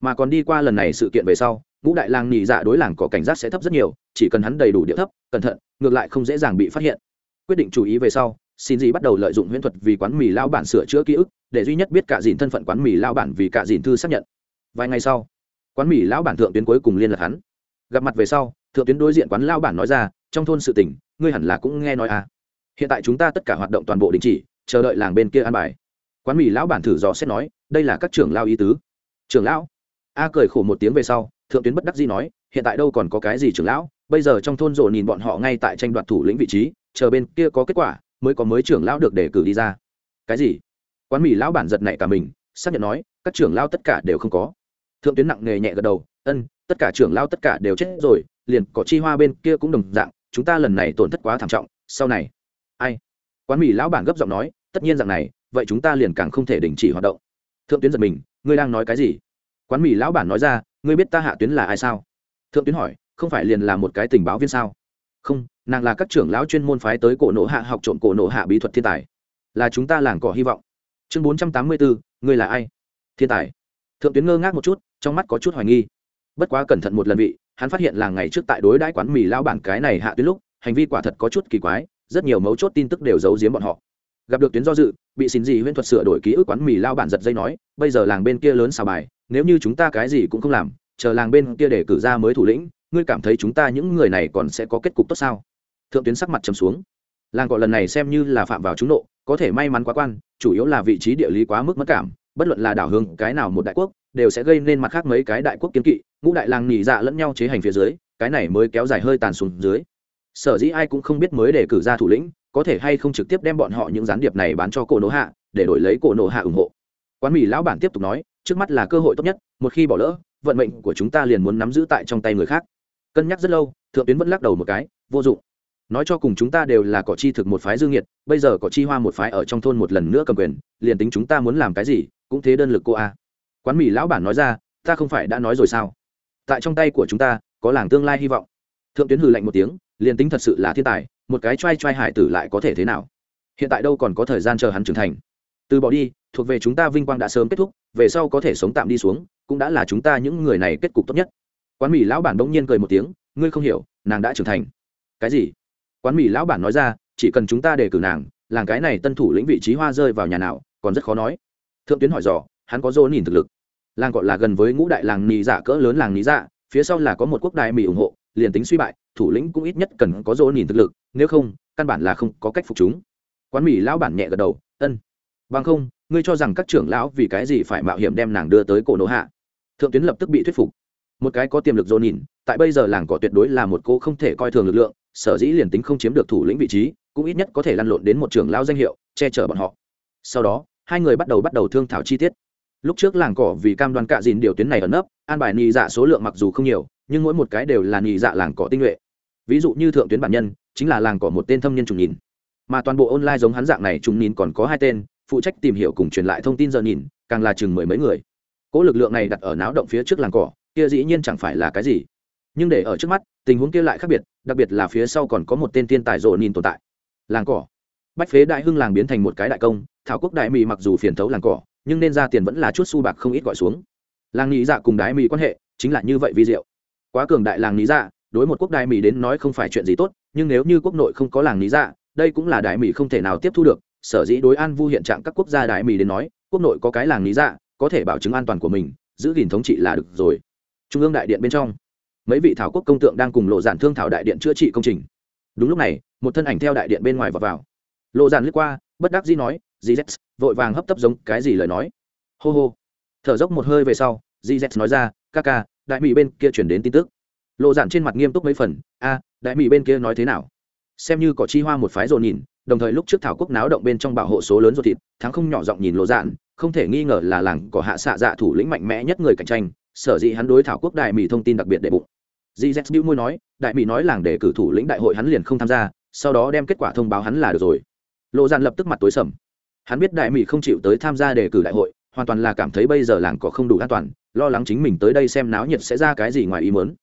mà còn đi qua lần này sự kiện về sau, ngũ đại làng nhị dạ đối làng có cảnh giác sẽ thấp rất nhiều, chỉ cần hắn đầy đủ địa thấp, cẩn thận, ngược lại không dễ dàng bị phát hiện. Quyết định chú ý về sau, xin gì bắt đầu lợi dụng huyễn thuật vì quán mì lao bản sửa chữa ký ức, để duy nhất biết cả dìn thân phận quán mì lao bản vì cả dìn thư xác nhận. Vài ngày sau, quán mì lão bản thượng tuyến cuối cùng liên lạc hắn. Gặp mặt về sau, thượng tuyến đối diện quán lao bản nói ra, trong thôn sự tỉnh ngươi hẳn là cũng nghe nói à. Hiện tại chúng ta tất cả hoạt động toàn bộ đình chỉ, chờ đợi làng bên kia an bài. Quán mì lão bản thử dò xét nói, đây là các trưởng lao ý tứ. Trưởng lão? A cười khổ một tiếng về sau, thượng tuyến bất đắc dĩ nói, hiện tại đâu còn có cái gì trưởng lão, bây giờ trong thôn rộ nhìn bọn họ ngay tại tranh đoạt thủ lĩnh vị trí, chờ bên kia có kết quả, mới có mới trưởng lão được đề cử đi ra. Cái gì? Quán mì lão bản giật nảy cả mình, xác nhận nói, các trưởng lao tất cả đều không có. Thượng tuyến nặng nề nhẹ gật đầu, ân, tất cả trưởng lao tất cả đều chết rồi, liền có chi hoa bên kia cũng đồng dạng, chúng ta lần này tổn thất quá thảm trọng, sau này. Ai? Quán mì lão bản gấp giọng nói, tất nhiên rằng này, vậy chúng ta liền càng không thể đình chỉ hoạt động. Thượng tuyến giật mình, ngươi đang nói cái gì? Quán mì lão bản nói ra, ngươi biết ta hạ tuyến là ai sao? Thượng tuyến hỏi, không phải liền là một cái tình báo viên sao? Không, nàng là các trưởng lão chuyên môn phái tới cổ nổ hạ học trộm cổ nổ hạ bí thuật thiên tài. Là chúng ta làng cỏ hy vọng. Chương bốn trăm tám mươi bốn ngươi là ai? Thiên tài. Thượng tuyến ngơ ngác một chút, trong mắt có chút hoài nghi. Bất quá cẩn thận một lần vị, hắn phát hiện làng ngày trước tại đối đãi quán mì lao bản cái này hạ tuyến lúc, hành vi quả thật có chút kỳ quái, rất nhiều mấu chốt tin tức đều giấu giếm bọn họ. Gặp được tuyến do dự, bị xin gì huyễn thuật sửa đổi ký ức quán mì lao bản giật dây nói, bây giờ làng bên kia lớn xào bài nếu như chúng ta cái gì cũng không làm, chờ làng bên kia để cử ra mới thủ lĩnh, ngươi cảm thấy chúng ta những người này còn sẽ có kết cục tốt sao? Thượng tuyến sắc mặt trầm xuống. Làng gọi lần này xem như là phạm vào trúng nộ, có thể may mắn quá quan, chủ yếu là vị trí địa lý quá mức mất cảm, bất luận là đảo hương cái nào một đại quốc, đều sẽ gây nên mặt khác mấy cái đại quốc kiến kỵ, ngũ đại làng nhị dạ lẫn nhau chế hành phía dưới, cái này mới kéo dài hơi tàn xuống dưới. Sở dĩ ai cũng không biết mới để cử ra thủ lĩnh, có thể hay không trực tiếp đem bọn họ những gián điệp này bán cho cổ nổ hạ, để đổi lấy cổ nổ hạ ủng hộ. Quán mì lão bản tiếp tục nói trước mắt là cơ hội tốt nhất, một khi bỏ lỡ, vận mệnh của chúng ta liền muốn nắm giữ tại trong tay người khác. Cân nhắc rất lâu, thượng tuyến vẫn lắc đầu một cái, vô dụng. Nói cho cùng chúng ta đều là cỏ chi thực một phái dương nhiệt bây giờ cỏ chi hoa một phái ở trong thôn một lần nữa cầm quyền, liền tính chúng ta muốn làm cái gì, cũng thế đơn lực cô a. Quán mì lão bản nói ra, ta không phải đã nói rồi sao? Tại trong tay của chúng ta, có làng tương lai hy vọng. Thượng tuyến hừ lạnh một tiếng, liền tính thật sự là thiên tài, một cái t r a i t r a i hải tử lại có thể thế nào? Hiện tại đâu còn có thời gian chờ hắn trưởng thành từ bỏ đi, thuộc về chúng ta vinh quang đã sớm kết thúc, về sau có thể sống tạm đi xuống, cũng đã là chúng ta những người này kết cục tốt nhất. Quán mỹ lão bản bỗng nhiên cười một tiếng, ngươi không hiểu, nàng đã trưởng thành. Cái gì? Quán mỹ lão bản nói ra, chỉ cần chúng ta đề cử nàng, làng cái này tân thủ lĩnh vị trí hoa rơi vào nhà nào, còn rất khó nói. Thượng tuyến hỏi dò, hắn có dô nhìn thực lực. Làng gọi là gần với ngũ đại làng nì dạ cỡ lớn làng nì dạ phía sau là có một quốc đại mỹ ủng hộ, liền tính suy bại, thủ lĩnh cũng ít nhất cần có dô nhìn thực lực, nếu không, căn bản là không có cách phục chúng. Quán mỹ lão bản nhẹ gật đầu, ân bằng không, ngươi cho rằng các trưởng lão vì cái gì phải mạo hiểm đem nàng đưa tới cổ nổ hạ? Thượng tuyến lập tức bị thuyết phục. Một cái có tiềm lực dồn nhìn, tại bây giờ làng cỏ tuyệt đối là một cô không thể coi thường lực lượng, sở dĩ liền tính không chiếm được thủ lĩnh vị trí, cũng ít nhất có thể lăn lộn đến một trưởng lão danh hiệu, che chở bọn họ. Sau đó, hai người bắt đầu bắt đầu thương thảo chi tiết. Lúc trước làng cỏ vì cam đoan cạ dìn điều tuyến này ẩn nấp, an bài nhị dạ số lượng mặc dù không nhiều, nhưng mỗi một cái đều là nhị dạ làng cỏ tinh nhuệ. Ví dụ như thượng tuyến bản nhân, chính là làng cỏ một tên thâm niên trùng nhìn. Mà toàn bộ online giống hắn dạng này trùng nhìn còn có hai tên phụ trách tìm hiểu cùng truyền lại thông tin giờ nhìn, càng là chừng mười mấy người. Cỗ lực lượng này đặt ở náo động phía trước làng cỏ, kia dĩ nhiên chẳng phải là cái gì. Nhưng để ở trước mắt, tình huống kia lại khác biệt, đặc biệt là phía sau còn có một tên thiên tài rộ nhìn tồn tại. Làng cỏ. Bách phế đại hưng làng biến thành một cái đại công, thảo quốc đại mỹ mặc dù phiền thấu làng cỏ, nhưng nên ra tiền vẫn là chút su bạc không ít gọi xuống. Làng nghĩ dạ cùng đại mỹ quan hệ, chính là như vậy vi diệu. Quá cường đại làng nghĩ dạ đối một quốc đại mỹ đến nói không phải chuyện gì tốt, nhưng nếu như quốc nội không có làng nghĩ dạ đây cũng là đại mỹ không thể nào tiếp thu được sở dĩ đối an vu hiện trạng các quốc gia đại mỹ đến nói quốc nội có cái làng lý dạ có thể bảo chứng an toàn của mình giữ gìn thống trị là được rồi. Trung ương đại điện bên trong mấy vị thảo quốc công tượng đang cùng lộ giản thương thảo đại điện chữa trị công trình. Đúng lúc này một thân ảnh theo đại điện bên ngoài vào, vào. lộ giản lướt qua bất đắc dĩ nói gz vội vàng hấp tấp giống cái gì lời nói? Hô hô. Thở dốc một hơi về sau gz nói ra ca ca đại mỹ bên kia chuyển đến tin tức. Lộ giản trên mặt nghiêm túc mấy phần a đại mỹ bên kia nói thế nào? Xem như có chi hoa một phái rộn nhìn, đồng thời lúc trước thảo quốc náo động bên trong bảo hộ số lớn ruột thịt, thắng không nhỏ giọng nhìn lộ giản không thể nghi ngờ là làng có hạ xạ dạ thủ lĩnh mạnh mẽ nhất người cạnh tranh, sở dĩ hắn đối thảo quốc đại mỹ thông tin đặc biệt để bụng. Gz bĩu môi nói, đại mỹ nói làng để cử thủ lĩnh đại hội hắn liền không tham gia, sau đó đem kết quả thông báo hắn là được rồi. Lộ giản lập tức mặt tối sầm. Hắn biết đại mỹ không chịu tới tham gia đề cử đại hội, hoàn toàn là cảm thấy bây giờ làng có không đủ an toàn, lo lắng chính mình tới đây xem náo nhiệt sẽ ra cái gì ngoài ý mớn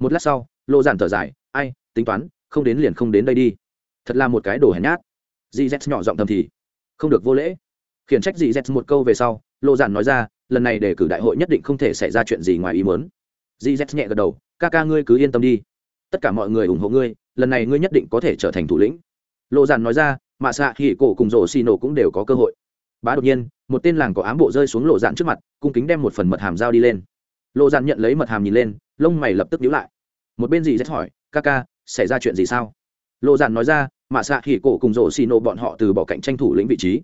một lát sau lộ giản thở dài, ai, tính toán không đến liền không đến đây đi. Thật là một cái đồ hèn nhát. Dì z nhỏ giọng thầm thì, không được vô lễ. Khiển trách dì z một câu về sau lộ giản nói ra, lần này để cử đại hội nhất định không thể xảy ra chuyện gì ngoài ý mớn dì z nhẹ gật đầu, ca ca ngươi cứ yên tâm đi. Tất cả mọi người ủng hộ ngươi, lần này ngươi nhất định có thể trở thành thủ lĩnh. Lộ giản nói ra mạ xạ hỉ cổ cùng rổ xì nổ cũng đều có cơ hội. Bá đột nhiên, một tên làng có ám bộ rơi xuống lộ dạn trước mặt, cung kính đem một phần mật hàm giao đi lên. Lộ dạn nhận lấy mật hàm nhìn lên, lông mày lập tức nhíu lại. Một bên dì z hỏi, ca ca xảy ra chuyện gì sao? Lộ dạn nói ra, mạ xạ hỉ cổ cùng rổ xì nổ bọn họ từ bỏ cạnh tranh thủ lĩnh vị trí.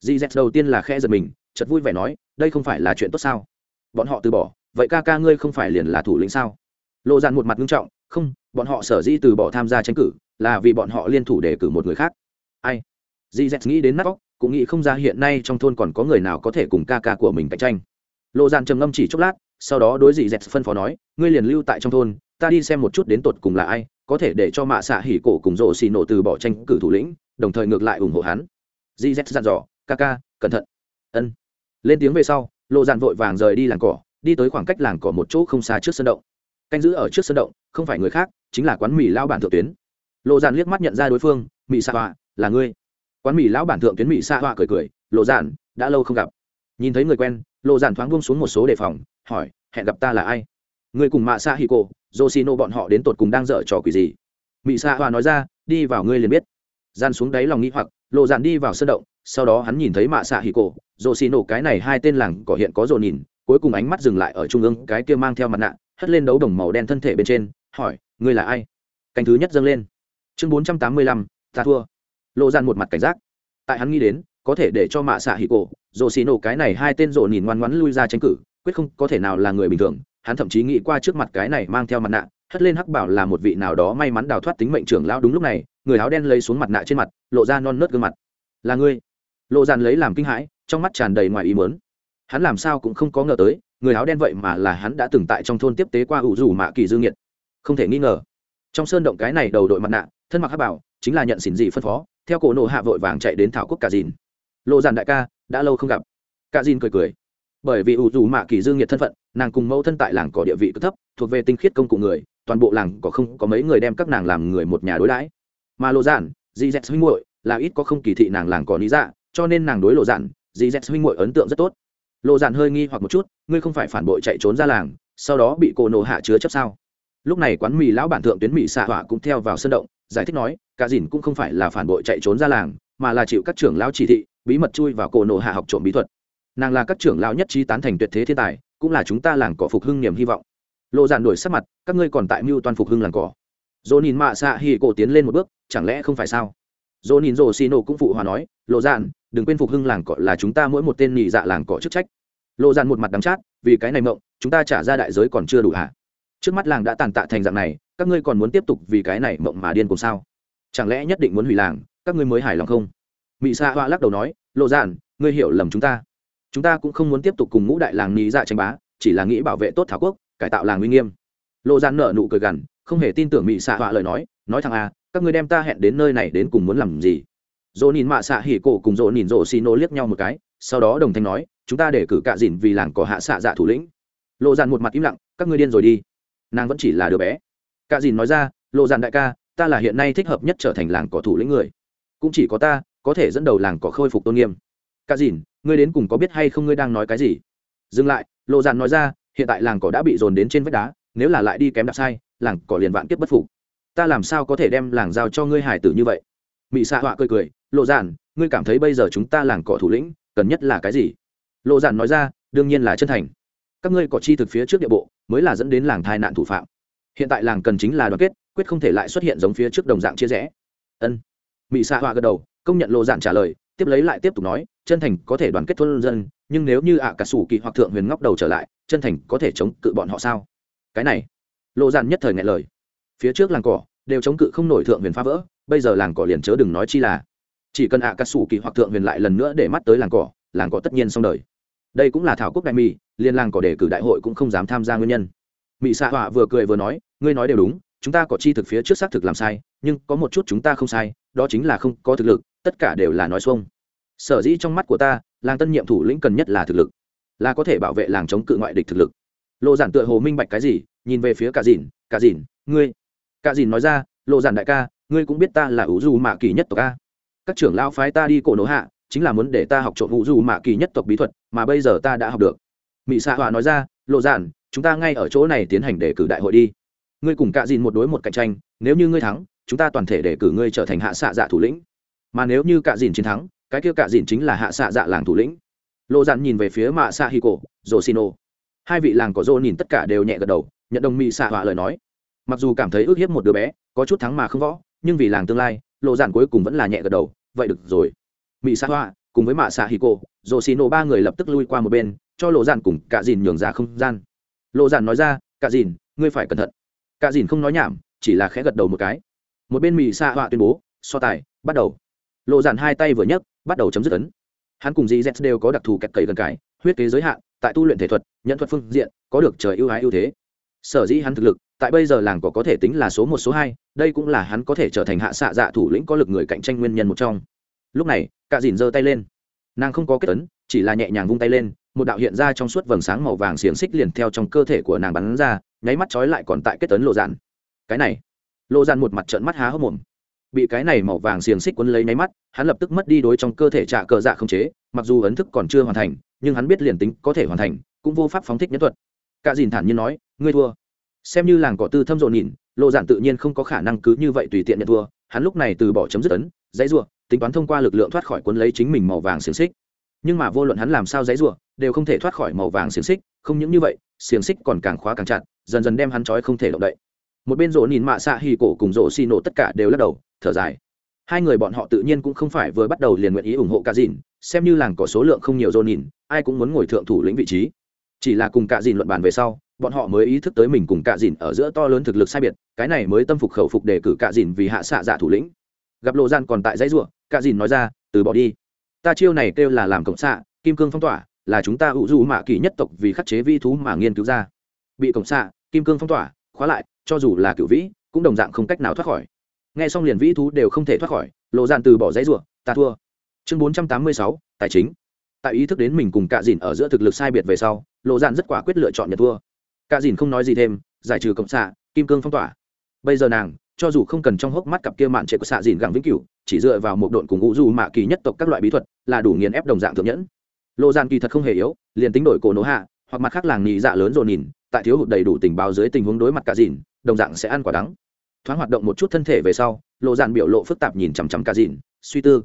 Dì z đầu tiên là khe giật mình chật vui vẻ nói, đây không phải là chuyện tốt sao? Bọn họ từ bỏ, vậy ca ca ngươi không phải liền là thủ lĩnh sao? Lộ dạn một mặt nghiêm trọng, không, bọn họ sở dĩ từ bỏ tham gia tranh cử là vì bọn họ liên thủ để cử một người khác. Ai? Dì z nghĩ đến nát vóc cũng nghĩ không ra hiện nay trong thôn còn có người nào có thể cùng ca ca của mình cạnh tranh. Lộ giản trầm ngâm chỉ chốc lát, sau đó đối dì z phân phó nói, ngươi liền lưu tại trong thôn, ta đi xem một chút đến tột cùng là ai có thể để cho mạ xạ hỉ cổ cùng rộ xì nổ từ bỏ tranh cử thủ lĩnh, đồng thời ngược lại ủng hộ hắn. Gz dặn dò, ca ca, cẩn thận. Ân. Lên tiếng về sau lộ dàn vội vàng rời đi làng cỏ, đi tới khoảng cách làng cỏ một chỗ không xa trước sân động. Canh giữ ở trước sân động, không phải người khác, chính là quán mì lao bản thượng tuyến. Lộ dàn liếc mắt nhận ra đối phương mì xạ họa, là ngươi? Quán mì lão bản thượng tuyến mỹ xạ họa cười cười lộ giản, đã lâu không gặp. Nhìn thấy người quen lộ giản thoáng buông xuống một số đề phòng, hỏi, hẹn gặp ta là ai? Người cùng mạ xạ hì cổ dô xì nô bọn họ đến tột cùng đang dở trò quỷ gì? Mỹ xạ hòa nói ra, đi vào ngươi liền biết. Gian xuống đáy lòng nghĩ hoặc, lộ giản đi vào sân động, sau đó hắn nhìn thấy mạ xạ hì cổ dô xì nổ cái này hai tên làng cỏ hiện có dồn nhìn, cuối cùng ánh mắt dừng lại ở trung ương, cái kia mang theo mặt nạ, hất lên đấu đồng màu đen thân thể bên trên, hỏi, ngươi là ai? Canh thứ nhất dâng lên. Chương bốn trăm tám mươi lăm, ta thua. Lộ dàn một mặt cảnh giác. Tại hắn nghĩ đến, có thể để cho mạ xạ hì cổ rồ xì nổ cái này hai tên rồ nhìn ngoan ngoãn lui ra tranh cử, quyết không có thể nào là người bình thường hắn thậm chí nghĩ qua trước mặt cái này mang theo mặt nạ, hất lên hắc bảo là một vị nào đó may mắn đào thoát tính mệnh trưởng lão đúng lúc này, người áo đen lấy xuống mặt nạ trên mặt, lộ ra non nớt gương mặt. Là ngươi? Lộ dàn lấy làm kinh hãi, trong mắt tràn đầy ngoài ý mớn hắn làm sao cũng không có ngờ tới, người áo đen vậy mà là hắn đã từng tại trong thôn tiếp tế qua ủ rủ mạ kỳ dương nhiệt. Không thể nghi ngờ, trong sơn động cái này đầu đội mặt nạ, thân mặc hắc bảo, chính là nhận xỉn dị phân phó, theo cổ nộ hạ vội vàng chạy đến thảo quốc cả dìn. Lộ dàn đại ca, đã lâu không gặp. Cả dìn cười cười bởi vì ủ dù mạ kỳ dương nhiệt thân phận nàng cùng mẫu thân tại làng có địa vị cực thấp thuộc về tinh khiết công cụ người toàn bộ làng có không có mấy người đem các nàng làm người một nhà đối đãi. Mà lộ giản, dị dẹt huynh muội là ít có không kỳ thị nàng làng có lý dạ cho nên nàng đối lộ giản, dị dẹt huynh muội ấn tượng rất tốt. Lộ giản hơi nghi hoặc một chút ngươi không phải phản bội chạy trốn ra làng sau đó bị cô nổ hạ chứa chấp sao? Lúc này quán mì lão bản thượng tuyến mỹ xạ hỏa cũng theo vào sân động giải thích nói cả dìn cũng không phải là phản bội chạy trốn ra làng mà là chịu các trưởng lão chỉ thị bí mật chui vào cổ nổ hạ học trộm bí thuật nàng là các trưởng lão nhất trí tán thành tuyệt thế thiên tài cũng là chúng ta làng cỏ phục hưng niềm hy vọng. Lộ Dạn đổi sắc mặt các ngươi còn tại mưu toàn phục hưng làng cỏ. Dỗ nhìn mạ xạ hì cổ tiến lên một bước chẳng lẽ không phải sao? Dỗ nhìn rồ xì nổ cũng phụ hòa nói lộ Dạn, đừng quên phục hưng làng cỏ là chúng ta mỗi một tên nhị dạ làng cỏ chức trách. Lộ Dạn một mặt đắng chát vì cái này mộng chúng ta trả ra đại giới còn chưa đủ hả? Trước mắt làng đã tàn tạ thành dạng này các ngươi còn muốn tiếp tục vì cái này mộng mà điên cùng sao? Chẳng lẽ nhất định muốn hủy làng các ngươi mới hài lòng không? Mỹ sa hoa lắc đầu nói lộ Dạn, ngươi hiểu lầm chúng ta chúng ta cũng không muốn tiếp tục cùng ngũ đại làng nhị dạ tranh bá, chỉ là nghĩ bảo vệ tốt thảo quốc, cải tạo làng uy nghiêm. Lộ dàn nợ nụ cười gằn, không hề tin tưởng mỹ xạ họa lời nói nói thằng a à, các ngươi đem ta hẹn đến nơi này đến cùng muốn làm gì? Dỗ nhìn mạ xạ hỉ cổ cùng dỗ nhìn dỗ xì nô liếc nhau một cái, sau đó đồng thanh nói, chúng ta để cử cạ dìn vì làng có hạ xạ dạ thủ lĩnh. Lộ dàn một mặt im lặng, các ngươi điên rồi đi. Nàng vẫn chỉ là đứa bé. Cạ dìn nói ra lộ dàn đại ca, ta là hiện nay thích hợp nhất trở thành làng cỏ thủ lĩnh người. Cũng chỉ có ta, có thể dẫn đầu làng cỏ khôi phục tôn nghiêm. Cạ dìn ngươi đến cùng có biết hay không ngươi đang nói cái gì? Dừng lại, lộ dạn nói ra, hiện tại làng cỏ đã bị dồn đến trên vách đá, nếu là lại đi kém đặc sai, làng cỏ liền vạn kiếp bất phục. Ta làm sao có thể đem làng giao cho ngươi hải tử như vậy? Mị xạ họa cười cười, lộ dạn ngươi cảm thấy bây giờ chúng ta làng cỏ thủ lĩnh, cần nhất là cái gì? Lộ dạn nói ra, đương nhiên là chân thành. Các ngươi có chi thực phía trước địa bộ, mới là dẫn đến làng thai nạn thủ phạm. Hiện tại làng cần chính là đoàn kết, quyết không thể lại xuất hiện giống phía trước đồng dạng chia rẽ. Ân. Mỹ xạ họa gật đầu, công nhận lộ dạn trả lời tiếp lấy lại tiếp tục nói, chân thành có thể đoàn kết thôn dân, nhưng nếu như ạ cả sủ kỳ hoặc thượng huyền ngóc đầu trở lại, chân thành có thể chống cự bọn họ sao? Cái này, lộ giản nhất thời ngại lời. Phía trước làng cỏ đều chống cự không nổi thượng huyền phá vỡ, bây giờ làng cỏ liền chớ đừng nói chi là, chỉ cần ạ cả sủ kỳ hoặc thượng huyền lại lần nữa để mắt tới làng cỏ làng cỏ tất nhiên xong đời. Đây cũng là thảo quốc đại mỹ liên làng cỏ đề cử đại hội cũng không dám tham gia nguyên nhân. Mỹ xạ họa vừa cười vừa nói, ngươi nói đều đúng, chúng ta có chi thực phía trước xác thực làm sai, nhưng có một chút chúng ta không sai đó chính là không có thực lực, tất cả đều là nói xuông. Sở dĩ trong mắt của ta, làng tân nhiệm thủ lĩnh cần nhất là thực lực, là có thể bảo vệ làng chống cự ngoại địch thực lực. Lộ giản tựa hồ minh bạch cái gì, nhìn về phía cả dìn cả dìn, ngươi cả dìn nói ra, lộ giản đại ca, ngươi cũng biết ta là ủ du mạ kỳ nhất tộc a. Các trưởng lao phái ta đi cổ nổ hạ, chính là muốn để ta học trộm ủ du mạ kỳ nhất tộc bí thuật, mà bây giờ ta đã học được. Mỹ xạ hòa nói ra, lộ giản, chúng ta ngay ở chỗ này tiến hành để cử đại hội đi. Ngươi cùng cả dìn một đối một cạnh tranh, nếu như ngươi thắng chúng ta toàn thể để cử ngươi trở thành hạ xạ dạ thủ lĩnh. Mà nếu như cạ dìn chiến thắng, cái kia cạ dìn chính là hạ xạ dạ làng thủ lĩnh. Lộ Dặn nhìn về phía mạ xạ hi cổ rồ xin ô hai vị làng có rô nhìn tất cả đều nhẹ gật đầu, nhận đồng mỹ xạ họa lời nói. Mặc dù cảm thấy ước hiếp một đứa bé, có chút thắng mà không võ, nhưng vì làng tương lai lộ Dặn cuối cùng vẫn là nhẹ gật đầu, vậy được rồi. Mỹ xạ họa cùng với mạ xạ hi cổ rồ xin ô ba người lập tức lui qua một bên, cho lộ Dặn cùng Cạ dìn nhường ra không gian. Lộ Dặn nói ra, Cạ dìn, ngươi phải cẩn thận. Cạ dìn không nói nhảm, chỉ là khẽ gật đầu một cái một bên mỹ xạ họa tuyên bố, so tài, bắt đầu. Lộ dàn hai tay vừa nhấc, bắt đầu chấm dứt ấn. Hắn cùng dì z đều có đặc thù kẹt cầy gần cải huyết kế giới hạn, tại tu luyện thể thuật, nhận thuật phương diện, có được trời ưu ái ưu thế. Sở dĩ hắn thực lực, tại bây giờ làng có có thể tính là số một, số hai, đây cũng là hắn có thể trở thành hạ xạ dạ thủ lĩnh có lực người cạnh tranh nguyên nhân một trong. Lúc này, cạ dìn giơ tay lên. Nàng không có kết ấn, chỉ là nhẹ nhàng vung tay lên, một đạo hiện ra trong suốt vầng sáng màu vàng xiềng xích liền theo trong cơ thể của nàng bắn ra, nháy mắt trói lại còn tại kết ấn lộ dạn cái này lộ dạn một mặt trận mắt há hốc mồm. Bị cái này màu vàng xiềng xích quấn lấy nháy mắt, hắn lập tức mất đi đối trong cơ thể trạ cờ dạ không chế, mặc dù ấn thức còn chưa hoàn thành, nhưng hắn biết liền tính có thể hoàn thành, cũng vô pháp phóng thích nhất thuật. Cả dìn thản nhiên nói, ngươi thua. Xem như làng cỏ tư thâm rộn nhìn lộ Dạn tự nhiên không có khả năng cứ như vậy tùy tiện nhận thua, hắn lúc này từ bỏ chấm dứt ấn, dãy rủa, tính toán thông qua lực lượng thoát khỏi cuốn lấy chính mình màu vàng xiềng xích. Nhưng mà vô luận hắn làm sao dãy rủa, đều không thể thoát khỏi màu vàng xiềng xích, không những như vậy, xiềng xích còn càng khóa càng chặt, dần dần đem hắn trói không thể động đậy một bên rỗ nhìn mạ xạ hì cổ cùng rỗ xì nổ tất cả đều lắc đầu, thở dài. Hai người bọn họ tự nhiên cũng không phải vừa bắt đầu liền nguyện ý ủng hộ cả dìn, xem như làng có số lượng không nhiều rỗ nhìn ai cũng muốn ngồi thượng thủ lĩnh vị trí. Chỉ là cùng cả dìn luận bàn về sau, bọn họ mới ý thức tới mình cùng cạ dìn ở giữa to lớn thực lực sai biệt, cái này mới tâm phục khẩu phục để cử cạ dìn vì hạ xạ giả thủ lĩnh. Gặp lộ gian còn tại dãy ruộng cạ dìn nói ra, từ bỏ đi. Ta chiêu này kêu là làm cộng xạ, kim cương phong tỏa, là chúng ta ủ du mạ kỳ nhất tộc vì khắc chế vi thú mà nghiên cứu ra. Bị cộng xạ, kim cương phong tỏa, khóa lại cho dù là cựu vĩ, cũng đồng dạng không cách nào thoát khỏi. Nghe xong liền vĩ thú đều không thể thoát khỏi, lộ dạn từ bỏ dãy ruộng ta thua. Chương bốn trăm tám mươi sáu, tài chính. Tại ý thức đến mình cùng cạ dìn ở giữa thực lực sai biệt về sau, lộ dạn rất quả quyết lựa chọn nhận thua. Cạ dìn không nói gì thêm, giải trừ cộng xạ, kim cương phong tỏa. Bây giờ nàng, cho dù không cần trong hốc mắt cặp kia mạn trệ của xạ dìn gẳng vĩnh cửu, chỉ dựa vào một độn cùng ngũ du mạ kỳ nhất tộc các loại bí thuật, là đủ nghiền ép đồng dạng thượng nhẫn. Lộ dạn kỳ thật không hề yếu, liền tính đổi cổ nổ hạ, hoặc mặt khác làng nhị dạ lớn dồn nhìn tại thiếu hụt đầy đủ tình báo dưới tình huống đối mặt cả dìn, đồng dạng sẽ ăn quả đắng. Thoáng hoạt động một chút thân thể về sau, lộ dạn biểu lộ phức tạp nhìn chằm chằm cả dìn, suy tư.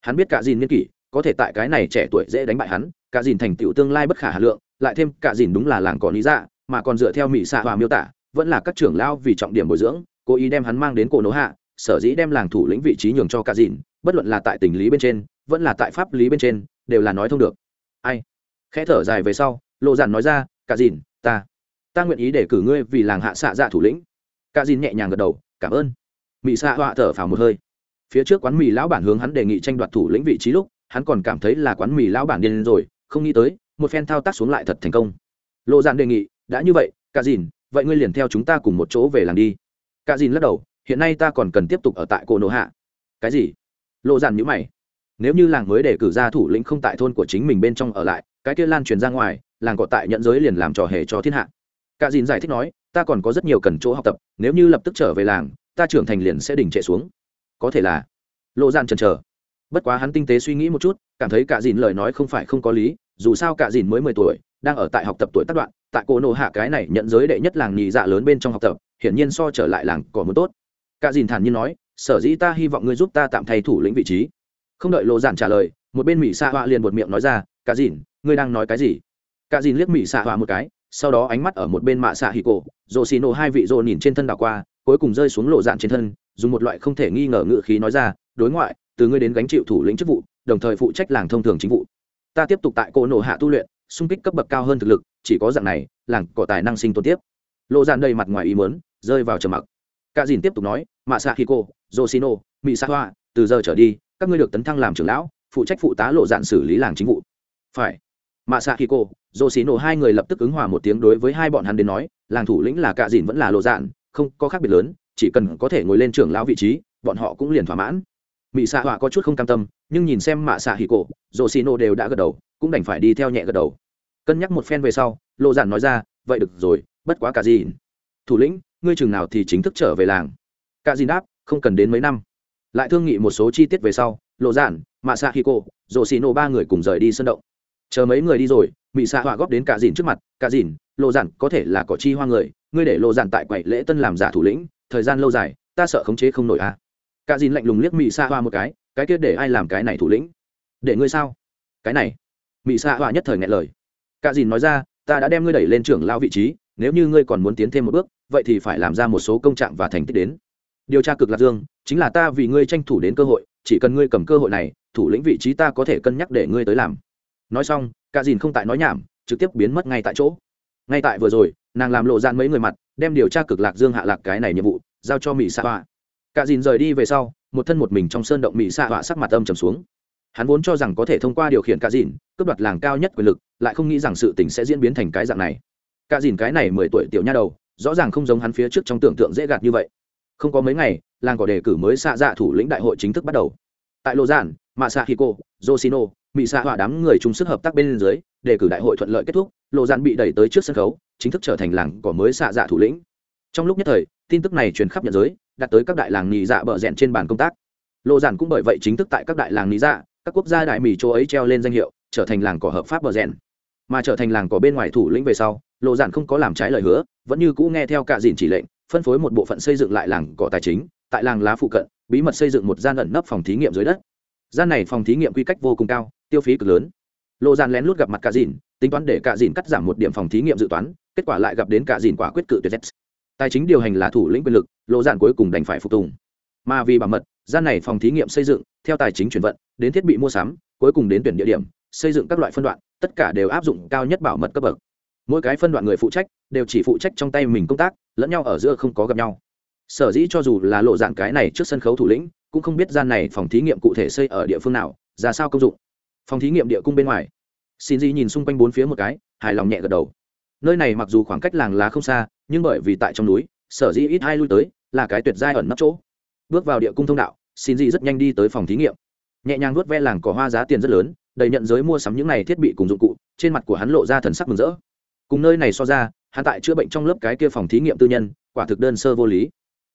Hắn biết cả dìn niên kỷ, có thể tại cái này trẻ tuổi dễ đánh bại hắn, cả dìn thành tựu tương lai bất khả hà lượng, lại thêm cả dìn đúng là làng cỏ lý dạ mà còn dựa theo mỹ xạ hòa miêu tả, vẫn là các trưởng lao vì trọng điểm bồi dưỡng, cố ý đem hắn mang đến cổ nỗ hạ, sở dĩ đem làng thủ lĩnh vị trí nhường cho cả dìn, bất luận là tại tình lý bên trên, vẫn là tại pháp lý bên trên, đều là nói thông được. Ai? Khẽ thở dài về sau, lộ dàn nói ra, cả dìn, ta ta nguyện ý để cử ngươi vì làng hạ xạ dạ thủ lĩnh. Cả dìn nhẹ nhàng gật đầu, cảm ơn. Mỹ xạ họa thở phào một hơi. Phía trước quán mì lão bản hướng hắn đề nghị tranh đoạt thủ lĩnh vị trí lúc, hắn còn cảm thấy là quán mì lão bản điên rồi, không nghĩ tới, một phen thao tác xuống lại thật thành công. Lộ dạn đề nghị, đã như vậy, cả dìn, vậy ngươi liền theo chúng ta cùng một chỗ về làng đi. Cả dìn lắc đầu, hiện nay ta còn cần tiếp tục ở tại cổ nổ hạ. Cái gì? Lộ dạn nhữ mày. Nếu như làng mới để cử ra thủ lĩnh không tại thôn của chính mình bên trong ở lại, cái kia lan truyền ra ngoài, làng cọ tại nhận giới liền làm trò hề cho thiên hạ cả dìn giải thích nói, ta còn có rất nhiều cần chỗ học tập, nếu như lập tức trở về làng, ta trưởng thành liền sẽ đình trệ xuống. Có thể là, lộ dàn chần chờ. Bất quá hắn tinh tế suy nghĩ một chút, cảm thấy cả dìn lời nói không phải không có lý, dù sao cả dìn mới mười tuổi, đang ở tại học tập tuổi tác đoạn, tại cô nộ hạ cái này nhận giới đệ nhất làng nhị dạ lớn bên trong học tập, hiển nhiên so trở lại làng còn muốn tốt. Cả dìn thản nhiên nói, sở dĩ ta hy vọng ngươi giúp ta tạm thay thủ lĩnh vị trí. Không đợi lộ giản trả lời, một bên mỹ xạ họa liền buột miệng nói ra, cả dìn, ngươi đang nói cái gì? Cả dìn liếc mỹ xạ họa một cái sau đó ánh mắt ở một bên mạ xạ hì cổ, rồ xì nổ hai vị rồ nhìn trên thân đảo qua, cuối cùng rơi xuống lộ dạn trên thân, dùng một loại không thể nghi ngờ ngự khí nói ra, đối ngoại, từ ngươi đến gánh chịu thủ lĩnh chức vụ, đồng thời phụ trách làng thông thường chính vụ. Ta tiếp tục tại cô nổ hạ tu luyện, xung kích cấp bậc cao hơn thực lực, chỉ có dạng này, làng có tài năng sinh tồn tiếp. Lộ dạn đầy mặt ngoài ý mớn rơi vào trầm mặc. Cả dìn tiếp tục nói, mạ xạ hì cổ, rồ xì nổ mỹ xạ hoa, từ giờ trở đi, các ngươi được tấn thăng làm trưởng lão, phụ trách phụ tá lộ dạn xử lý làng chính vụ. Phải. Mạ xạ hì cổ dồ xì nổ hai người lập tức ứng hòa một tiếng đối với hai bọn hắn đến nói, làng thủ lĩnh là cạ dìn vẫn là lộ dạn, không có khác biệt lớn, chỉ cần có thể ngồi lên trưởng lão vị trí, bọn họ cũng liền thỏa mãn. Mỹ xạ họa có chút không cam tâm, nhưng nhìn xem mạ xạ hì cổ dồ xì nổ đều đã gật đầu, cũng đành phải đi theo nhẹ gật đầu. Cân nhắc một phen về sau, lộ dạn nói ra, vậy được rồi, bất quá cả dìn, thủ lĩnh, ngươi chừng nào thì chính thức trở về làng. Cả dìn đáp, không cần đến mấy năm. Lại thương nghị một số chi tiết về sau, lộ dạn, mạ xạ hì cổ dồ xì nổ ba người cùng rời đi sân động. Chờ mấy người đi rồi mỹ xạ họa góp đến cả dìn trước mặt, cả dìn lộ giản có thể là cỏ chi hoa người, ngươi để lộ giản tại quậy lễ tân làm giả thủ lĩnh, thời gian lâu dài, ta sợ khống chế không nổi à. cả dìn lạnh lùng liếc mỹ xạ họa một cái cái kia để ai làm cái này thủ lĩnh? Để ngươi sao? Cái này? Mỹ xạ họa nhất thời ngại lời. Cả dìn nói ra, ta đã đem ngươi đẩy lên trưởng lao vị trí, nếu như ngươi còn muốn tiến thêm một bước, vậy thì phải làm ra một số công trạng và thành tích đến. Điều tra cực lạc dương, chính là ta vì ngươi tranh thủ đến cơ hội, chỉ cần ngươi cầm cơ hội này, thủ lĩnh vị trí ta có thể cân nhắc để ngươi tới làm. Nói xong cả dìn không tại nói nhảm, trực tiếp biến mất ngay tại chỗ. Ngay tại vừa rồi, nàng làm lộ dạn mấy người mặt, đem điều tra cực lạc dương hạ lạc cái này nhiệm vụ, giao cho mỹ sa họa. Cả dìn rời đi về sau, một thân một mình trong sơn động mỹ sa họa sắc mặt âm trầm xuống. Hắn vốn cho rằng có thể thông qua điều khiển cả dìn, cướp đoạt làng cao nhất quyền lực, lại không nghĩ rằng sự tình sẽ diễn biến thành cái dạng này. Cả dìn cái này mười tuổi tiểu nha đầu, rõ ràng không giống hắn phía trước trong tưởng tượng dễ gạt như vậy. Không có mấy ngày, làng có đề cử mới xạ dạ thủ lĩnh đại hội chính thức bắt đầu. Tại lộ giản, mạ xạ hiko josino mỹ xạ hỏa đám người chung sức hợp tác bên dưới, đề cử đại hội thuận lợi kết thúc, lộ giản bị đẩy tới trước sân khấu, chính thức trở thành làng cỏ mới xạ dạ thủ lĩnh. Trong lúc nhất thời, tin tức này truyền khắp nhận giới đặt tới các đại làng nhị dạ bợ rẽn trên bàn công tác. Lộ giản cũng bởi vậy chính thức tại các đại làng nhị dạ các quốc gia đại mỹ châu ấy treo lên danh hiệu, trở thành làng cỏ hợp pháp bờ rèn mà trở thành làng cỏ bên ngoài thủ lĩnh về sau, lộ giản không có làm trái lời hứa, vẫn như cũ nghe theo cả dìn chỉ lệnh, phân phối một bộ phận xây dựng lại làng cỏ tài chính, tại làng lá phụ cận, bí mật xây dựng một gian ẩn nấp phòng thí nghiệm dưới đất gian này phòng thí nghiệm quy cách vô cùng cao, tiêu phí cực lớn. Lộ dàn lén lút gặp mặt cả dìn, tính toán để cả dìn cắt giảm một điểm phòng thí nghiệm dự toán, kết quả lại gặp đến cả dìn quả quyết cự tuyệt z. Tài chính điều hành là thủ lĩnh quyền lực lộ dàn cuối cùng đành phải phục tùng. Mà vì bảo mật, gian này phòng thí nghiệm xây dựng, theo tài chính chuyển vận, đến thiết bị mua sắm, cuối cùng đến tuyển địa điểm, xây dựng các loại phân đoạn, tất cả đều áp dụng cao nhất bảo mật cấp bậc. Mỗi cái phân đoạn người phụ trách, đều chỉ phụ trách trong tay mình công tác, lẫn nhau ở giữa không có gặp nhau. Sở dĩ cho dù là lộ dạng cái này trước sân khấu thủ lĩnh cũng không biết gian này phòng thí nghiệm cụ thể xây ở địa phương nào, ra sao công dụng. Phòng thí nghiệm địa cung bên ngoài. Xin di nhìn xung quanh bốn phía một cái, hài lòng nhẹ gật đầu. Nơi này mặc dù khoảng cách làng lá không xa, nhưng bởi vì tại trong núi, sở dĩ ít hai lui tới, là cái tuyệt giai ẩn nấp chỗ. Bước vào địa cung thông đạo, xin di rất nhanh đi tới phòng thí nghiệm. Nhẹ nhàng nuốt ve làng cỏ hoa giá tiền rất lớn, đầy nhận giới mua sắm những này thiết bị cùng dụng cụ, trên mặt của hắn lộ ra thần sắc mừng rỡ. Cùng nơi này so ra, hắn tại chữa bệnh trong lớp cái kia phòng thí nghiệm tư nhân, quả thực đơn sơ vô lý.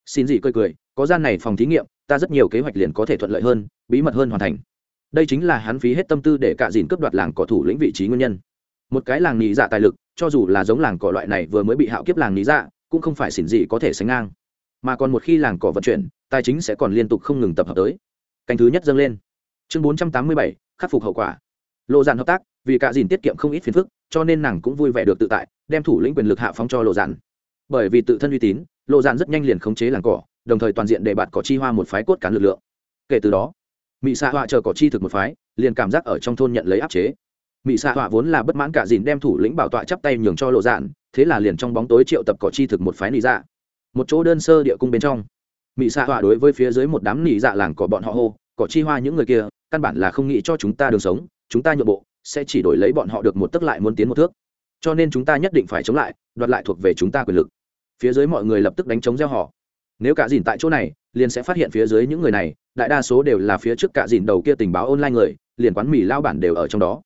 Xin gì cười cười, có gian này phòng thí nghiệm ta rất nhiều kế hoạch liền có thể thuận lợi hơn, bí mật hơn hoàn thành. Đây chính là hắn phí hết tâm tư để cạ dìn cướp đoạt làng cỏ thủ lĩnh vị trí nguyên nhân. Một cái làng nị dạ tài lực, cho dù là giống làng cỏ loại này vừa mới bị hạo kiếp làng nị dạ cũng không phải xỉn gì có thể sánh ngang. Mà còn một khi làng cỏ vận chuyển, tài chính sẽ còn liên tục không ngừng tập hợp tới. Canh thứ nhất dâng lên. Chương bốn trăm tám mươi bảy, khắc phục hậu quả. Lộ Dạn hợp tác, vì cạ dìn tiết kiệm không ít phiền phức, cho nên nàng cũng vui vẻ được tự tại, đem thủ lĩnh quyền lực hạ phóng cho lộ Dạn. bởi vì tự thân uy tín, lộ Dạn rất nhanh liền khống chế làng cỏ đồng thời toàn diện để bạt cỏ chi hoa một phái cốt cán lực lượng. Kể từ đó mỹ xạ họa chờ cỏ chi thực một phái, liền cảm giác ở trong thôn nhận lấy áp chế. Mỹ xạ họa vốn là bất mãn cả dìn đem thủ lĩnh bảo tọa chắp tay nhường cho lộ dạn, thế là liền trong bóng tối triệu tập cỏ chi thực một phái nị dạ. Một chỗ đơn sơ địa cung bên trong mỹ xạ họa đối với phía dưới một đám nị dạ làng cỏ bọn họ hô cỏ chi hoa những người kia, căn bản là không nghĩ cho chúng ta đường sống, chúng ta nhượng bộ, sẽ chỉ đổi lấy bọn họ được một tức lại muốn tiến một thước. Cho nên chúng ta nhất định phải chống lại, đoạt lại thuộc về chúng ta quyền lực. Phía dưới mọi người lập tức đánh chống gieo họ nếu cả dìn tại chỗ này, liền sẽ phát hiện phía dưới những người này, đại đa số đều là phía trước cả dìn đầu kia tình báo online người, liền quán mì lao bản đều ở trong đó.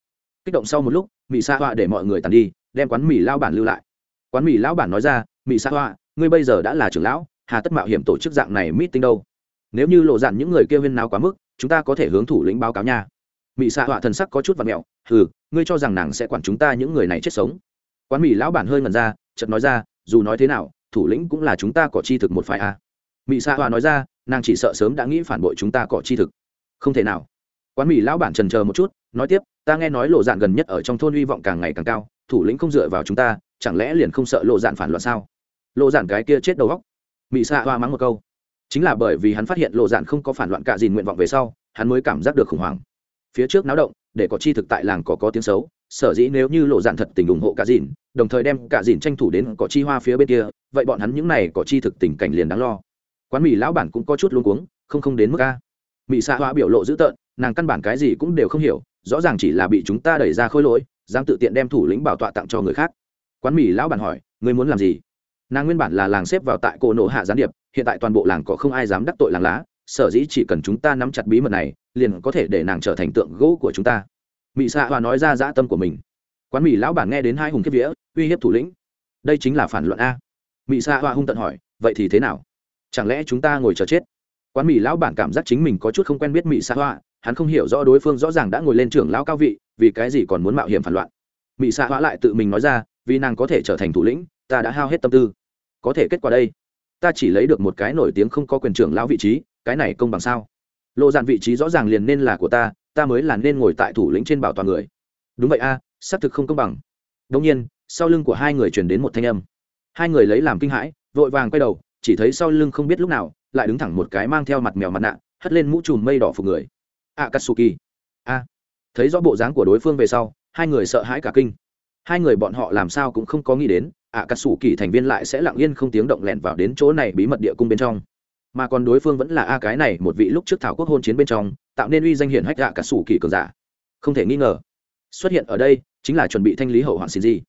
Kích động sau một lúc mỹ sa họa để mọi người tàn đi, đem quán mì lao bản lưu lại. Quán mì lao bản nói ra mỹ sa họa, ngươi bây giờ đã là trưởng lão, hà tất mạo hiểm tổ chức dạng này mít tinh đâu? Nếu như lộ dạn những người kia huyên nào quá mức, chúng ta có thể hướng thủ lĩnh báo cáo nha. Mỹ sa họa thần sắc có chút và mẹo, hừ, ngươi cho rằng nàng sẽ quản chúng ta những người này chết sống? Quán mì lão bản hơi ngần ra, chợt nói ra, dù nói thế nào, thủ lĩnh cũng là chúng ta có chi thực một phải à mỹ sa hoa nói ra, nàng chỉ sợ sớm đã nghĩ phản bội chúng ta cọ chi thực. Không thể nào. Quán mỹ lão bản trần chờ một chút, nói tiếp, ta nghe nói lộ dạn gần nhất ở trong thôn hy vọng càng ngày càng cao, thủ lĩnh không dựa vào chúng ta, chẳng lẽ liền không sợ lộ dạn phản loạn sao? Lộ dạn cái kia chết đầu góc mỹ sa hoa mắng một câu. Chính là bởi vì hắn phát hiện lộ dạn không có phản loạn cả gì nguyện vọng về sau, hắn mới cảm giác được khủng hoảng. Phía trước náo động, để có chi thực tại làng có có tiếng xấu, sở dĩ nếu như lộ dạn thật tình ủng hộ cả dìn, đồng thời đem cả dìn tranh thủ đến có chi hoa phía bên kia, vậy bọn hắn những này có chi thực tình cảnh liền đáng lo quán mì lão bản cũng có chút luống cuống, không không đến mức a. Mỹ xạ hoa biểu lộ dữ tợn, nàng căn bản cái gì cũng đều không hiểu, rõ ràng chỉ là bị chúng ta đẩy ra khôi lỗi, dám tự tiện đem thủ lĩnh bảo tọa tặng cho người khác. Quán mì lão bản hỏi, ngươi muốn làm gì? Nàng nguyên bản là làng xếp vào tại cổ nổ hạ gián điệp, hiện tại toàn bộ làng có không ai dám đắc tội làng lá, sở dĩ chỉ cần chúng ta nắm chặt bí mật này, liền có thể để nàng trở thành tượng gỗ của chúng ta. Mỹ xạ hoa nói ra dã tâm của mình. Quán mì lão bản nghe đến hai hùng kiếp vía, uy hiếp thủ lĩnh. Đây chính là phản luận a. Mỹ xạ hoa hung tận hỏi, vậy thì thế nào? Chẳng lẽ chúng ta ngồi chờ chết? Quán mỹ lão bản cảm giác chính mình có chút không quen biết mỹ xạ hoa, hắn không hiểu rõ đối phương rõ ràng đã ngồi lên trưởng lão cao vị, vì cái gì còn muốn mạo hiểm phản loạn. Mỹ xạ hoa lại tự mình nói ra, vì nàng có thể trở thành thủ lĩnh, ta đã hao hết tâm tư. Có thể kết quả đây, ta chỉ lấy được một cái nổi tiếng không có quyền trưởng lão vị trí, cái này công bằng sao? Lộ dạn vị trí rõ ràng liền nên là của ta ta mới là nên ngồi tại thủ lĩnh trên bảo toàn người. Đúng vậy a, xác thực không công bằng. Đông nhiên, sau lưng của hai người truyền đến một thanh âm. Hai người lấy làm kinh hãi, vội vàng quay đầu chỉ thấy sau lưng không biết lúc nào, lại đứng thẳng một cái mang theo mặt mèo mặt nạ, hất lên mũ chùm mây đỏ phục người. A katsuki a. Thấy rõ bộ dáng của đối phương về sau, hai người sợ hãi cả kinh. Hai người bọn họ làm sao cũng không có nghĩ đến a katsuki thành viên lại sẽ lặng yên không tiếng động lẹn vào đến chỗ này bí mật địa cung bên trong. Mà còn đối phương vẫn là a cái này một vị lúc trước thảo quốc hôn chiến bên trong, tạo nên uy danh hiển hách a katsuki cường giả. Không thể nghi ngờ, xuất hiện ở đây chính là chuẩn bị thanh lý hậu hoạn xin gì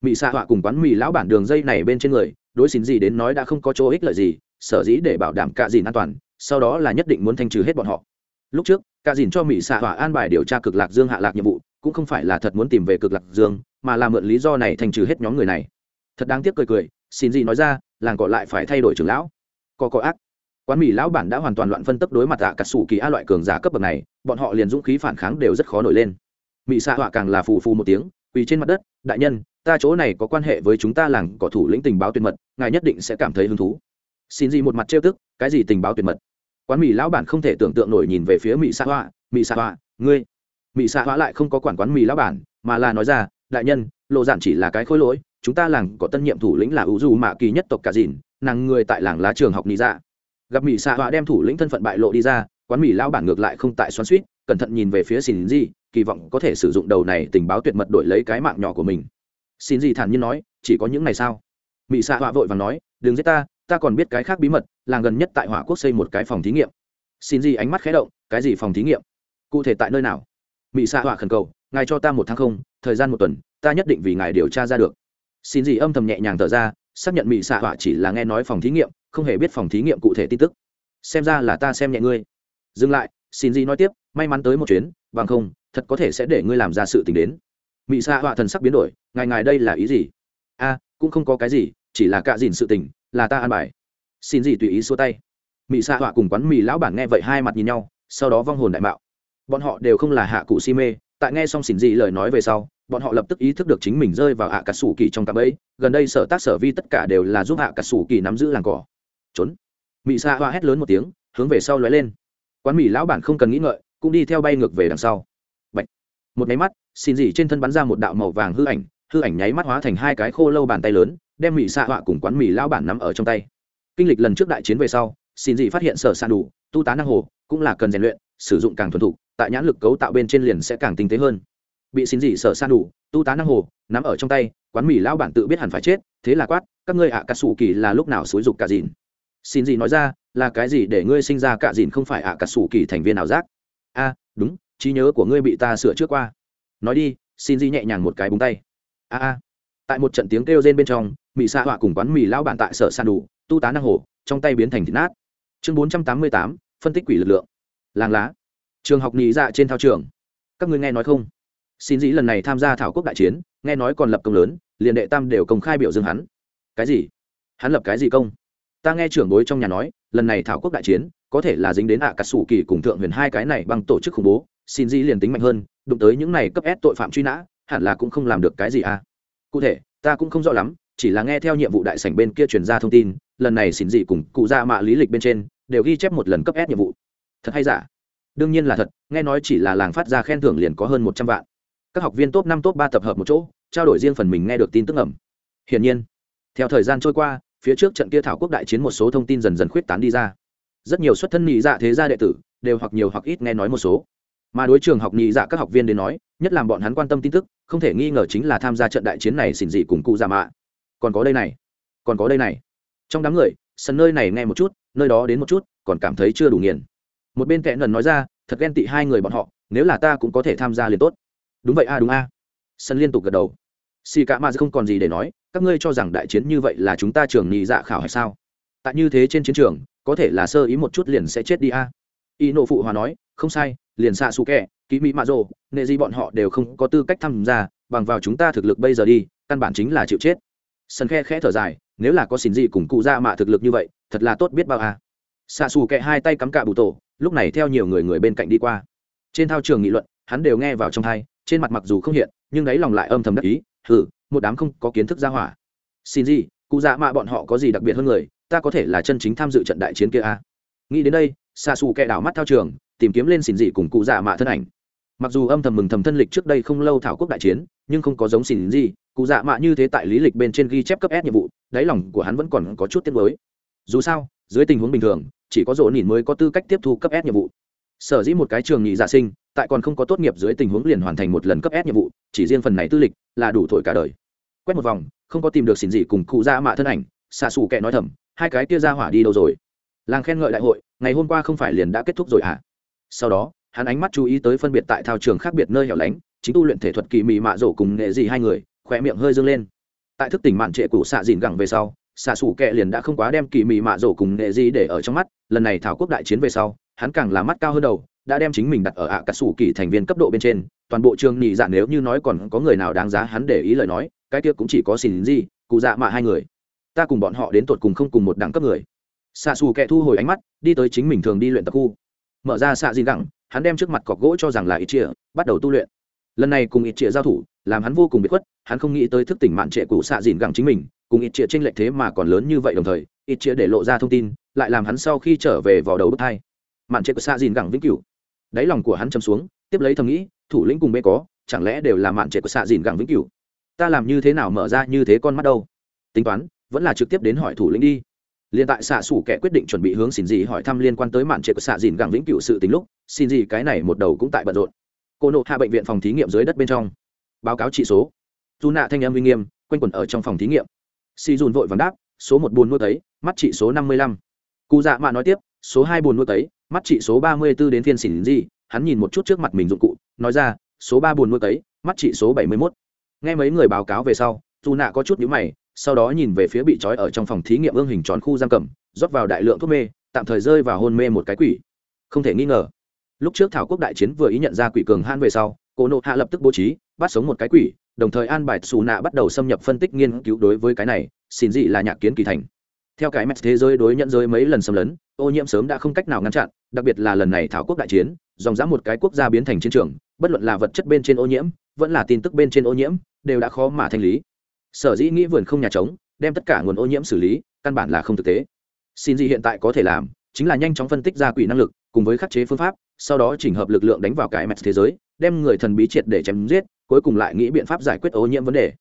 mỹ xạ họa cùng quán mì lão bản đường dây này bên trên người đối xin gì đến nói đã không có chỗ ích lợi gì, sở dĩ để bảo đảm cả dìn an toàn, sau đó là nhất định muốn thanh trừ hết bọn họ. Lúc trước, cả dìn cho mỹ xạ hỏa an bài điều tra cực lạc dương hạ lạc nhiệm vụ, cũng không phải là thật muốn tìm về cực lạc dương, mà là mượn lý do này thanh trừ hết nhóm người này. Thật đáng tiếc cười cười, xin gì nói ra, làng cọ lại phải thay đổi trưởng lão. Có có ác. Quán mỹ lão bản đã hoàn toàn loạn phân tức đối mặt tạ cả sủ kỳ a loại cường giả cấp bậc này, bọn họ liền dũng khí phản kháng đều rất khó nổi lên. Mỹ xạ hỏa càng là phù phù một tiếng, quỳ trên mặt đất, đại nhân ta chỗ này có quan hệ với chúng ta làng cỏ thủ lĩnh tình báo tuyệt mật, ngài nhất định sẽ cảm thấy hứng thú. Xin gì một mặt trêu tức, cái gì tình báo tuyệt mật? Quán mì lão bản không thể tưởng tượng nổi nhìn về phía mỹ sa hoa mỹ sa hoa, ngươi. Mỹ sa hoa lại không có quản quán mì lão bản, mà là nói ra, đại nhân, lộ giản chỉ là cái khối lỗi, chúng ta làng có tân nhiệm thủ lĩnh là ủ dù mạ kỳ nhất tộc cả dìn, nàng người tại làng lá trường học nị ra dạ. gặp mỹ sa hoa đem thủ lĩnh thân phận bại lộ đi ra, quán mì lão bản ngược lại không tại xoắn suýt cẩn thận nhìn về phía xin gì kỳ vọng có thể sử dụng đầu này tình báo tuyệt mật đổi lấy cái mạng nhỏ của mình xin gì thản nhiên nói, chỉ có những ngày sao mỹ xạ họa vội và nói, đừng giết ta ta còn biết cái khác bí mật, làng gần nhất tại hỏa quốc xây một cái phòng thí nghiệm. Xin gì ánh mắt khé động, cái gì phòng thí nghiệm? Cụ thể tại nơi nào? Mỹ xạ họa khẩn cầu, ngài cho ta một tháng không, thời gian một tuần, ta nhất định vì ngài điều tra ra được. Xin gì âm thầm nhẹ nhàng thở ra, xác nhận mỹ xạ họa chỉ là nghe nói phòng thí nghiệm, không hề biết phòng thí nghiệm cụ thể tin tức. Xem ra là ta xem nhẹ ngươi. Dừng lại, xin gì nói tiếp, may mắn tới một chuyến, bằng không, thật có thể sẽ để ngươi làm ra sự tình đến mỹ xạ họa thần sắc biến đổi, ngài ngài đây là ý gì? A, cũng không có cái gì, chỉ là cạ dìn sự tình, là ta an bài. Xin gì tùy ý xua tay. Mỹ xạ họa cùng quán mì lão bản nghe vậy hai mặt nhìn nhau, sau đó vong hồn đại mạo. Bọn họ đều không là hạ cụ si mê, tại nghe xong xin gì lời nói về sau, bọn họ lập tức ý thức được chính mình rơi vào hạ cà sủ kỳ trong cạm ấy gần đây sở tác sở vi tất cả đều là giúp hạ cà sủ kỳ nắm giữ làng cỏ. Trốn. Mỹ xạ hoa hét lớn một tiếng, hướng về sau lóe lên. Quán mỹ lão bản không cần nghĩ ngợi, cũng đi theo bay ngược về đằng sau. Bạch. một máy mắt xin dị trên thân bắn ra một đạo màu vàng hư ảnh hư ảnh nháy mắt hóa thành hai cái khô lâu bàn tay lớn, đem mỹ xạ họa cùng quán mỹ lao bản nắm ở trong tay. Kinh lịch lần trước đại chiến về sau, xin dị phát hiện sở sàn đủ, tu tá năng hồ, cũng là cần rèn luyện, sử dụng càng thuần thục, tại nhãn lực cấu tạo bên trên liền sẽ càng tinh tế hơn. Bị xin dị sở san đủ, tu tá năng hồ, nắm ở trong tay, quán mì lao bản tự biết hẳn phải chết, thế là quát, các ngươi ạ à cà sủ kỳ là lúc nào xúi dục cả dìn? Xin dị nói ra, là cái gì để ngươi sinh ra cả dìn không phải ạ à cà sủ kỳ thành viên nào giác? A, đúng, trí nhớ của ngươi bị ta sửa trước qua nói đi, xin di nhẹ nhàng một cái búng tay. A a. Tại một trận tiếng kêu rên bên trong mỹ xạ họa cùng quán mì lão bản tại sở san đủ, tu tá năng hồ trong tay biến thành thịt nát. Chương bốn trăm tám mươi tám, phân tích quỷ lực lượng. Làng lá. Trường học nghỉ dạ trên thao trường. Các ngươi nghe nói không? Xin dĩ lần này tham gia thảo quốc đại chiến, nghe nói còn lập công lớn, liền đệ tam đều công khai biểu dương hắn. Cái gì? Hắn lập cái gì công? Ta nghe trưởng bối trong nhà nói, lần này thảo quốc đại chiến, có thể là dính đến ạ à cà sủ kỳ cùng thượng huyền hai cái này bằng tổ chức khủng bố, xin dĩ liền tính mạnh hơn đụng tới những này cấp ép tội phạm truy nã, hẳn là cũng không làm được cái gì à. Cụ thể, ta cũng không rõ lắm, chỉ là nghe theo nhiệm vụ đại sảnh bên kia truyền ra thông tin, lần này xin dị cùng cụ ra mạ lý lịch bên trên, đều ghi chép một lần cấp ép nhiệm vụ. Thật hay giả? Đương nhiên là thật, nghe nói chỉ là làng phát ra khen thưởng liền có hơn một trăm vạn. Các học viên top năm, top ba tập hợp một chỗ, trao đổi riêng phần mình nghe được tin tức ẩm. Hiển nhiên, theo thời gian trôi qua, phía trước trận kia thảo quốc đại chiến một số thông tin dần dần khuyết tán đi ra. Rất nhiều xuất thân nhị dạ thế gia đệ tử, đều hoặc nhiều hoặc ít nghe nói một số mà đối trường học nhị dạ các học viên đến nói, nhất làm bọn hắn quan tâm tin tức, không thể nghi ngờ chính là tham gia trận đại chiến này xỉn dị cùng cụ già mạ. Còn có đây này, còn có đây này. Trong đám người, sân nơi này nghe một chút, nơi đó đến một chút, còn cảm thấy chưa đủ nghiền. Một bên kẽ lần nói ra, thật ghen tị hai người bọn họ, nếu là ta cũng có thể tham gia liền tốt. Đúng vậy a, đúng a. Sân liên tục gật đầu. Xì cả mà không còn gì để nói, các ngươi cho rằng đại chiến như vậy là chúng ta trường nhị dạ khảo hay sao? Tại như thế trên chiến trường, có thể là sơ ý một chút liền sẽ chết đi a. Y nộ phụ hòa nói không sai, liền xạ xù kẹ ký mỹ mạ rồ, nệ gì bọn họ đều không có tư cách tham gia, bằng vào chúng ta thực lực bây giờ đi, căn bản chính là chịu chết sân khe khẽ thở dài, nếu là có xin gì cùng cụ ra mạ thực lực như vậy, thật là tốt biết bao à? xạ xù kẹ hai tay cắm cạ bụ tổ, lúc này theo nhiều người người bên cạnh đi qua trên thao trường nghị luận, hắn đều nghe vào trong thai trên mặt mặc dù không hiện, nhưng đáy lòng lại âm thầm đắc ý, hừ, một đám không có kiến thức ra hỏa xin gì, cụ dạ mạ bọn họ có gì đặc biệt hơn người, ta có thể là chân chính tham dự trận đại chiến kia à? nghĩ đến đây xa xù kẹ đảo mắt thao trường, tìm kiếm lên xỉn dị cùng cụ dạ mạ thân ảnh. Mặc dù âm thầm mừng thầm thân lịch trước đây không lâu thảo quốc đại chiến, nhưng không có giống xỉn dị, cụ dạ mạ như thế tại lý lịch bên trên ghi chép cấp s nhiệm vụ, đáy lòng của hắn vẫn còn có chút tiếc mới dù sao, dưới tình huống bình thường, chỉ có rỗ nhìn mới có tư cách tiếp thu cấp s nhiệm vụ. Sở dĩ một cái trường nhị dạ sinh, tại còn không có tốt nghiệp dưới tình huống liền hoàn thành một lần cấp s nhiệm vụ, chỉ riêng phần này tư lịch là đủ thổi cả đời. Quét một vòng, không có tìm được xỉn dị cùng cụ dạ mạ thân ảnh xạ xù kệ nói thầm, hai cái kia ra hỏa đi đâu rồi? Làng khen ngợi đại hội ngày hôm qua không phải liền đã kết thúc rồi à sau đó, hắn ánh mắt chú ý tới phân biệt tại thao trường khác biệt nơi hẻo lánh, chính tu luyện thể thuật kỳ mị mạ rổ cùng nghệ dị hai người khỏe miệng hơi dâng lên. Tại thức tỉnh mạn trệ cụ xạ dìn gẳng về sau, xạ xủ kệ liền đã không quá đem kỳ mị mạ rổ cùng nghệ dị để ở trong mắt, lần này thảo quốc đại chiến về sau, hắn càng là mắt cao hơn đầu, đã đem chính mình đặt ở ạ cà sủ kỳ thành viên cấp độ bên trên, toàn bộ trường nhị dạ nếu như nói còn có người nào đáng giá hắn để ý lời nói, cái kia cũng chỉ có xin gì cụ dạ mạ hai người. Ta cùng bọn họ đến tột cùng không cùng một đẳng cấp người xạ xù kẹ thu hồi ánh mắt, đi tới chính mình thường đi luyện tập khu. Mở ra xạ dìn gẳng, hắn đem trước mặt cọc gỗ cho rằng là ít chia bắt đầu tu luyện. Lần này cùng ít chia giao thủ, làm hắn vô cùng bị khuất, hắn không nghĩ tới thức tỉnh mạn trệ của xạ dìn gẳng chính mình, cùng ít chia tranh lệch thế mà còn lớn như vậy đồng thời ít chia để lộ ra thông tin, lại làm hắn sau khi trở về vào đầu bước thai. Mạn trệ của xạ dìn gẳng vĩnh cửu. Đáy lòng của hắn chấm xuống, tiếp lấy thầm nghĩ, thủ lĩnh cùng bê có, chẳng lẽ đều là mạn trệ của xạ dìn gẳng vĩnh cửu? Ta làm như thế nào mở ra như thế con mắt đâu? Tính toán, vẫn là trực tiếp đến hỏi thủ lĩnh đi liền tại xạ xủ kẻ quyết định chuẩn bị hướng xin gì hỏi thăm liên quan tới mạn trệ của xạ dìn gẳng vĩnh cửu sự tính lúc, xin gì cái này một đầu cũng tại bận rộn. Cô nộ hạ bệnh viện phòng thí nghiệm dưới đất bên trong. Báo cáo trị số. Dù nạ thanh âm uy nghiêm, quanh quẩn ở trong phòng thí nghiệm. Si dùn vội vàng đáp, số một buồn nuôi tấy, mắt trị số năm mươi lăm. Cụ dạ mạ nói tiếp, số hai buồn nuôi tấy, mắt trị số ba mươi b ố đến phiên xỉn gì, hắn nhìn một chút trước mặt mình dụng cụ, nói ra, số ba buồn nuôi tấy, mắt trị số bảy mươi mốt. Nghe mấy người báo cáo về sau, dù nạ có chút nhữ mày sau đó nhìn về phía bị trói ở trong phòng thí nghiệm ương hình tròn khu giam cầm, rót vào đại lượng thuốc mê, tạm thời rơi vào hôn mê một cái quỷ. Không thể nghi ngờ. Lúc trước thảo quốc đại chiến vừa ý nhận ra quỷ cường han về sau cổ nộ hạ lập tức bố trí, bắt sống một cái quỷ, đồng thời an bài xù nạ bắt đầu xâm nhập phân tích nghiên cứu đối với cái này, xin dị là nhạc kiến kỳ thành. Theo cái mẹt thế giới đối nhận giới mấy lần xâm lấn, ô nhiễm sớm đã không cách nào ngăn chặn, đặc biệt là lần này thảo quốc đại chiến, dòng dã một cái quốc gia biến thành chiến trường, bất luận là vật chất bên trên ô nhiễm, vẫn là tin tức bên trên ô nhiễm, đều đã khó mà thanh lý sở dĩ nghĩ vườn không nhà trống, đem tất cả nguồn ô nhiễm xử lý, căn bản là không thực tế. Xin gì hiện tại có thể làm, chính là nhanh chóng phân tích ra quỷ năng lực, cùng với khắc chế phương pháp, sau đó chỉnh hợp lực lượng đánh vào cái mẹt thế giới, đem người thần bí triệt để chém giết, cuối cùng lại nghĩ biện pháp giải quyết ô nhiễm vấn đề.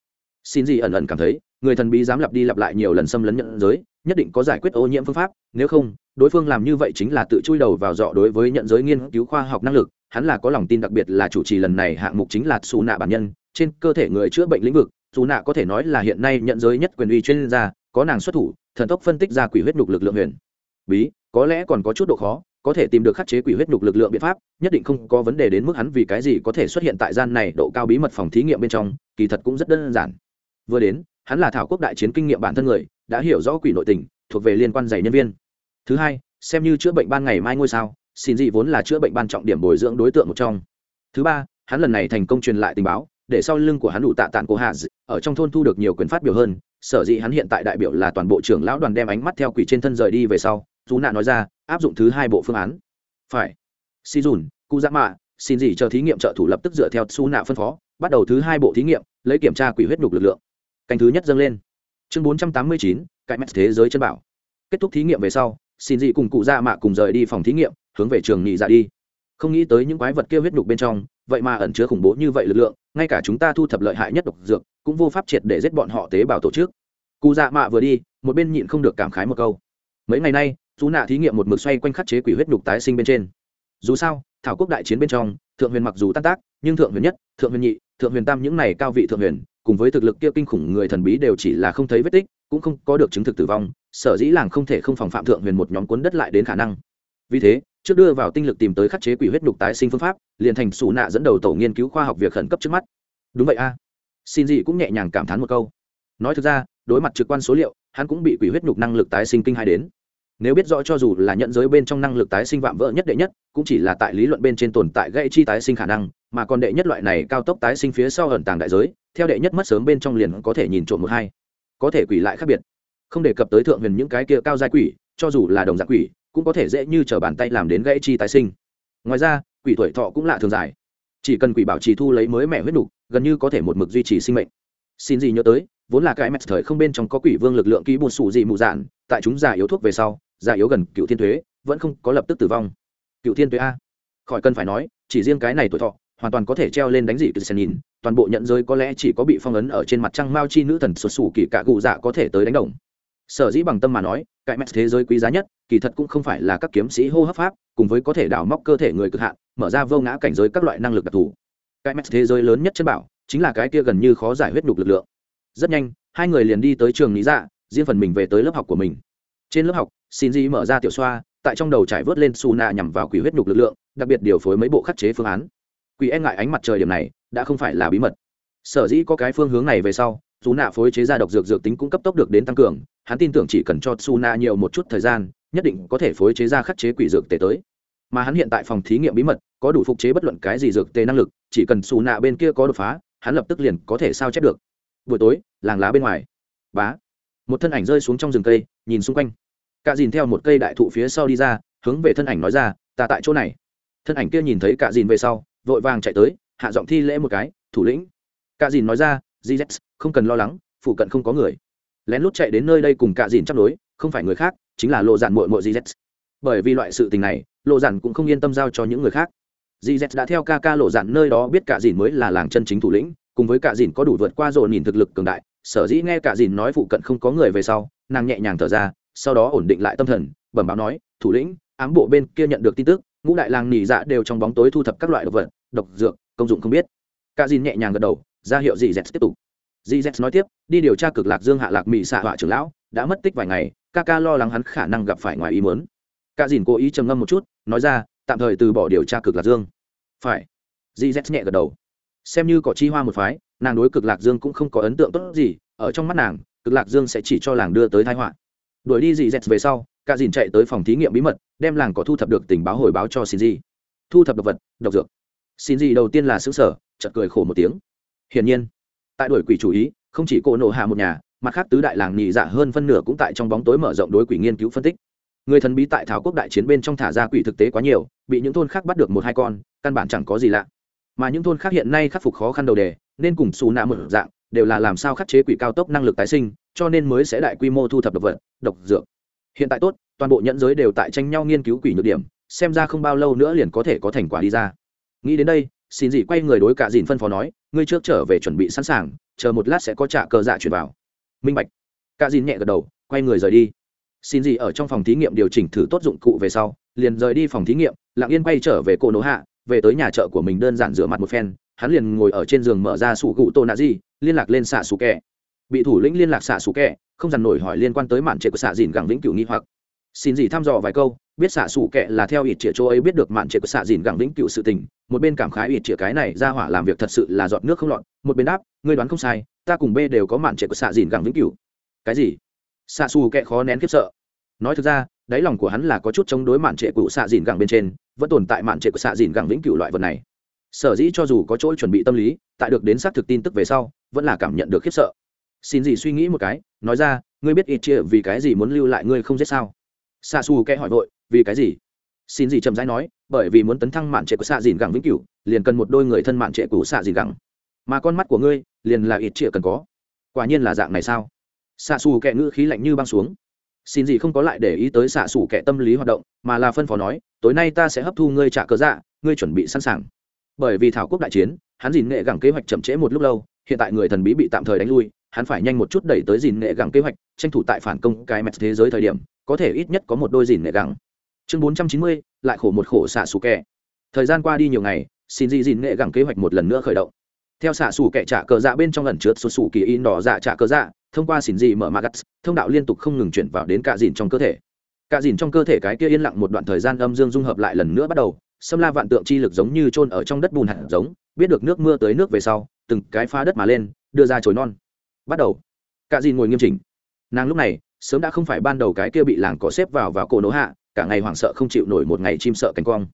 Xin gì ẩn ẩn cảm thấy, người thần bí dám lặp đi lặp lại nhiều lần xâm lấn nhận giới, nhất định có giải quyết ô nhiễm phương pháp, nếu không, đối phương làm như vậy chính là tự chui đầu vào dọ đối với nhận giới nghiên cứu khoa học năng lực, hắn là có lòng tin đặc biệt là chủ trì lần này hạng mục chính là xù nạ bản nhân, trên cơ thể người chữa bệnh lĩnh vực dù nạ có thể nói là hiện nay nhận giới nhất quyền uy chuyên gia, có nàng xuất thủ, thần tốc phân tích ra quỷ huyết nhục lực lượng huyền. Bí, có lẽ còn có chút độ khó, có thể tìm được khắc chế quỷ huyết nhục lực lượng biện pháp, nhất định không có vấn đề đến mức hắn vì cái gì có thể xuất hiện tại gian này độ cao bí mật phòng thí nghiệm bên trong, kỳ thật cũng rất đơn giản. Vừa đến, hắn là thảo quốc đại chiến kinh nghiệm bản thân người, đã hiểu rõ quỷ nội tình, thuộc về liên quan giày nhân viên. Thứ hai, xem như chữa bệnh ban ngày mai ngôi sao, xin dị vốn là chữa bệnh ban trọng điểm bồi dưỡng đối tượng một trong. Thứ ba, hắn lần này thành công truyền lại tình báo, để sau lưng của hắn đủ tạ tạn cô hạ ở trong thôn thu được nhiều quyền phát biểu hơn, sở dĩ hắn hiện tại đại biểu là toàn bộ trưởng lão đoàn đem ánh mắt theo quỷ trên thân rời đi về sau dù nạ nói ra, áp dụng thứ hai bộ phương án. Phải. Si dùn cụ giã dạ mạ, xin gì chờ thí nghiệm trợ thủ lập tức dựa theo su nạ phân phó, bắt đầu thứ hai bộ thí nghiệm, lấy kiểm tra quỷ huyết nhục lực lượng. Canh thứ nhất dâng lên. Chương bốn trăm tám mươi chín cạnh mắt thế giới chân bảo. Kết thúc thí nghiệm về sau, xin dị cùng cụ dạ mạ cùng rời đi phòng thí nghiệm, hướng về trường nhị dạ đi. Không nghĩ tới những quái vật kia huyết nhục bên trong vậy mà ẩn chứa khủng bố như vậy lực lượng, ngay cả chúng ta thu thập lợi hại nhất độc dược, cũng vô pháp triệt để giết bọn họ tế bào tổ chức. Cụ dạ mạ vừa đi, một bên nhịn không được cảm khái một câu. Mấy ngày nay chú nạ thí nghiệm một mực xoay quanh khắc chế quỷ huyết nhục tái sinh bên trên. Dù sao, thảo quốc đại chiến bên trong, thượng huyền mặc dù tan tác, nhưng thượng huyền nhất, thượng huyền nhị, thượng huyền tam những này cao vị thượng huyền, cùng với thực lực kia kinh khủng người thần bí đều chỉ là không thấy vết tích, cũng không có được chứng thực tử vong, sở dĩ làng không thể không phòng phạm thượng huyền một nhóm cuốn đất lại đến khả năng. Vì thế trước đưa vào tinh lực tìm tới khắc chế quỷ huyết đục tái sinh phương pháp, liền thành xù nạ dẫn đầu tổ nghiên cứu khoa học việc khẩn cấp trước mắt. Đúng vậy a. Xin dị cũng nhẹ nhàng cảm thán một câu. Nói thực ra, đối mặt trực quan số liệu, hắn cũng bị quỷ huyết nhục năng lực tái sinh kinh hai đến. Nếu biết rõ cho dù là nhận giới bên trong năng lực tái sinh vạm vỡ nhất đệ nhất, cũng chỉ là tại lý luận bên trên tồn tại gây chi tái sinh khả năng, mà còn đệ nhất loại này cao tốc tái sinh phía sau ẩn tàng đại giới, theo đệ nhất mất sớm bên trong liền có thể nhìn trộm một hai. Có thể quỷ lại khác biệt. Không đề cập tới thượng huyền những cái kia cao giai quỷ, cho dù là đồng dạng quỷ cũng có thể dễ như t bàn tay làm đến gãy chi tái sinh. Ngoài ra, quỷ tuổi thọ cũng lạ thường dài. Chỉ cần quỷ bảo trì thu lấy mới mẹ huyết nục, gần như có thể một mực duy trì sinh mệnh. Xin gì nhớ tới, vốn là cái mẹ thời không bên trong có quỷ vương lực lượng ký buồn sủ gì mù dạn, tại chúng già yếu thuốc về sau, già yếu gần cựu thiên thuế, vẫn không có lập tức tử vong. Cựu thiên thuế a. Khỏi cần phải nói, chỉ riêng cái này tuổi thọ, hoàn toàn có thể treo lên đánh dị từ sen nhìn, toàn bộ nhận giới có lẽ chỉ có bị phong ấn ở trên mặt trăng mao chi nữ thần sụt sủ kỳ cả cụ dạ có thể tới đánh đồng. Sở dĩ bằng tâm mà nói cái mẹ thế giới quý giá nhất, kỳ thật cũng không phải là các kiếm sĩ hô hấp pháp, cùng với có thể đào móc cơ thể người cực hạn, mở ra vô ngã cảnh giới các loại năng lực đặc thù. Cái mẹ thế giới lớn nhất chân bảo, chính là cái kia gần như khó giải huyết đục lực lượng. Rất nhanh, hai người liền đi tới trường lý dạ riêng phần mình về tới lớp học của mình. Trên lớp học, xin di mở ra tiểu xoa, tại trong đầu trải vớt lên su nạ nhằm vào quỷ huyết nhục lực lượng, đặc biệt điều phối mấy bộ khắc chế phương án. Quỷ e ngại ánh mặt trời điểm này, đã không phải là bí mật. Sở dĩ có cái phương hướng này về sau dù nạ phối chế ra độc dược dược tính cũng cấp tốc được đến tăng cường, hắn tin tưởng chỉ cần cho su na nhiều một chút thời gian, nhất định có thể phối chế ra khắc chế quỷ dược tề tới. Mà hắn hiện tại phòng thí nghiệm bí mật, có đủ phục chế bất luận cái gì dược tề năng lực, chỉ cần su nạ bên kia có đột phá, hắn lập tức liền có thể sao chép được. Buổi tối, làng lá bên ngoài. Bá. Một thân ảnh rơi xuống trong rừng cây, nhìn xung quanh. Cạ dìn theo một cây đại thụ phía sau đi ra, hướng về thân ảnh nói ra, ta tại chỗ này. Thân ảnh kia nhìn thấy cạ dìn về sau, vội vàng chạy tới, hạ giọng thi lễ một cái, thủ lĩnh. Cạ dìn nói ra gz không cần lo lắng, phụ cận không có người. Lén lút chạy đến nơi đây cùng cạ dìn chắp đối, không phải người khác, chính là lộ dạn mội mội gz bởi vì loại sự tình này, lộ dạn cũng không yên tâm giao cho những người khác. Gz đã theo ca ca lộ dạn nơi đó biết cạ dìn mới là làng chân chính thủ lĩnh, cùng với cạ dìn có đủ vượt qua rộn nhìn thực lực cường đại, sở dĩ nghe cạ dìn nói phụ cận không có người về sau, nàng nhẹ nhàng thở ra, sau đó ổn định lại tâm thần, bẩm báo nói, thủ lĩnh, ám bộ bên kia nhận được tin tức, ngũ đại làng nỉ dạ đều trong bóng tối thu thập các loại độc vật, độc dược, công dụng không biết. Cả dìn nhẹ nhàng gật đầu ra hiệu gì z tiếp tục. Gz nói tiếp, đi điều tra cực lạc dương hạ lạc mỹ xạ họa trưởng lão, đã mất tích vài ngày, ca ca lo lắng hắn khả năng gặp phải ngoài ý muốn. Ca dìn cố ý trầm ngâm một chút, nói ra, tạm thời từ bỏ điều tra cực lạc dương. Phải. Gz nhẹ gật đầu. Xem như có chi hoa một phái, nàng đối cực lạc dương cũng không có ấn tượng tốt gì, ở trong mắt nàng, cực lạc dương sẽ chỉ cho làng đưa tới thái họa. Đuổi đi dì z về sau ca dìn chạy tới phòng thí nghiệm bí mật, đem làng có thu thập được tình báo hồi báo cho xin di thu thập độc vật, độc dược. Xin di đầu tiên là xứ sở chợt cười khổ một tiếng hiển nhiên, tại đuổi quỷ chủ ý, không chỉ cô nộ hạ một nhà mặt khác tứ đại làng nhị dạ hơn phân nửa cũng tại trong bóng tối mở rộng đối quỷ nghiên cứu phân tích. Người thần bí tại thảo quốc đại chiến bên trong thả ra quỷ thực tế quá nhiều, bị những thôn khác bắt được một hai con, căn bản chẳng có gì lạ. Mà những thôn khác hiện nay khắc phục khó khăn đầu đề, nên cùng xù nạ một dạng, đều là làm sao khắc chế quỷ cao tốc năng lực tái sinh, cho nên mới sẽ đại quy mô thu thập độc vật, độc dược. Hiện tại tốt, toàn bộ nhẫn giới đều tại tranh nhau nghiên cứu quỷ nhược điểm, xem ra không bao lâu nữa liền có thể có thành quả đi ra. Nghĩ đến đây, xin dị quay người đối cả dìn phân phó nói ngươi trước trở về chuẩn bị sẵn sàng, chờ một lát sẽ có trả cờ dạ chuyển vào. Minh bạch. Cả dìn nhẹ gật đầu, quay người rời đi. Xin gì ở trong phòng thí nghiệm điều chỉnh thử tốt dụng cụ về sau, liền rời đi phòng thí nghiệm, lặng yên quay trở về cô nỗ hạ, về tới nhà chợ của mình đơn giản rửa mặt một phen, hắn liền ngồi ở trên giường mở ra sủ cụ tô nạ di, liên lạc lên xạ xù kẹ bị thủ lĩnh liên lạc xạ xù kẹ không dằn nổi hỏi liên quan tới mạn trệ của xạ dìn gẳng vĩnh cửu nghi hoặc. Xin gì thăm dò vài câu, biết xạ xù kẹ là theo ít trịa chỗ ấy biết được mạn trệ của xạ dìn gẳng vĩnh cửu sự tình một bên cảm khái ít chĩa cái này ra hỏa làm việc thật sự là giọt nước không lọt, một bên đáp, ngươi đoán không sai, ta cùng b đều có mạn trệ của xạ dìn gẳng vĩnh cửu. Cái gì? Xạ xù kệ khó nén khiếp sợ. Nói thực ra, đáy lòng của hắn là có chút chống đối mạn trệ của xạ dìn gẳng bên trên, vẫn tồn tại mạn trệ của xạ dìn gẳng vĩnh cửu loại vật này. Sở dĩ cho dù có chỗ chuẩn bị tâm lý, tại được đến xác thực tin tức về sau, vẫn là cảm nhận được khiếp sợ. Xin gì suy nghĩ một cái, nói ra, ngươi biết ít chia vì cái gì muốn lưu lại ngươi không giết sao? Xa xù kẽ hỏi vội, vì cái gì? Xin gì chậm rãi nói, bởi vì muốn tấn thăng mạn trệ của xạ dìn gẳng vĩnh cửu, liền cần một đôi người thân mạn trệ của xạ dìn gẳng. Mà con mắt của ngươi, liền là ít trịa cần có. Quả nhiên là dạng này sao? Xạ xù kẹ ngữ khí lạnh như băng xuống. Xin gì không có lại để ý tới xạ xù kẹ tâm lý hoạt động, mà là phân phó nói, tối nay ta sẽ hấp thu ngươi trả cớ dạ ngươi chuẩn bị sẵn sàng. Bởi vì thảo quốc đại chiến, hắn dìn nghệ gẳng kế hoạch chậm trễ một lúc lâu, hiện tại người thần bí bị tạm thời đánh lui, hắn phải nhanh một chút đẩy tới dìn nghệ gẳng kế hoạch, tranh thủ tại phản công cái mẹt thế giới thời điểm, có thể ít nhất có một đôi dìn nghệ gẳng chương bốn trăm chín mươi, lại khổ một khổ xạ xù kẹ thời gian qua đi nhiều ngày, xin dị dìn nghệ gẳng kế hoạch một lần nữa khởi động. Theo xạ xù kẹ trả cờ dạ bên trong lần trượt sụt sù kỳ in đỏ dạ trả cờ dạ thông qua xin dị mở magat thông đạo liên tục không ngừng chuyển vào đến cả dìn trong cơ thể. Cả dìn trong cơ thể cái kia yên lặng một đoạn thời gian âm dương dung hợp lại lần nữa bắt đầu, xâm la vạn tượng chi lực giống như trôn ở trong đất bùn hạt giống, biết được nước mưa tới nước về sau, từng cái phá đất mà lên, đưa ra chồi non. Bắt đầu. Cả dìn ngồi nghiêm chỉnh. Nàng lúc này, sớm đã không phải ban đầu cái kia bị làng cỏ xếp vào vào cổ nỗ hạ cả ngày hoảng sợ không chịu nổi một ngày chim sợ cánh quang.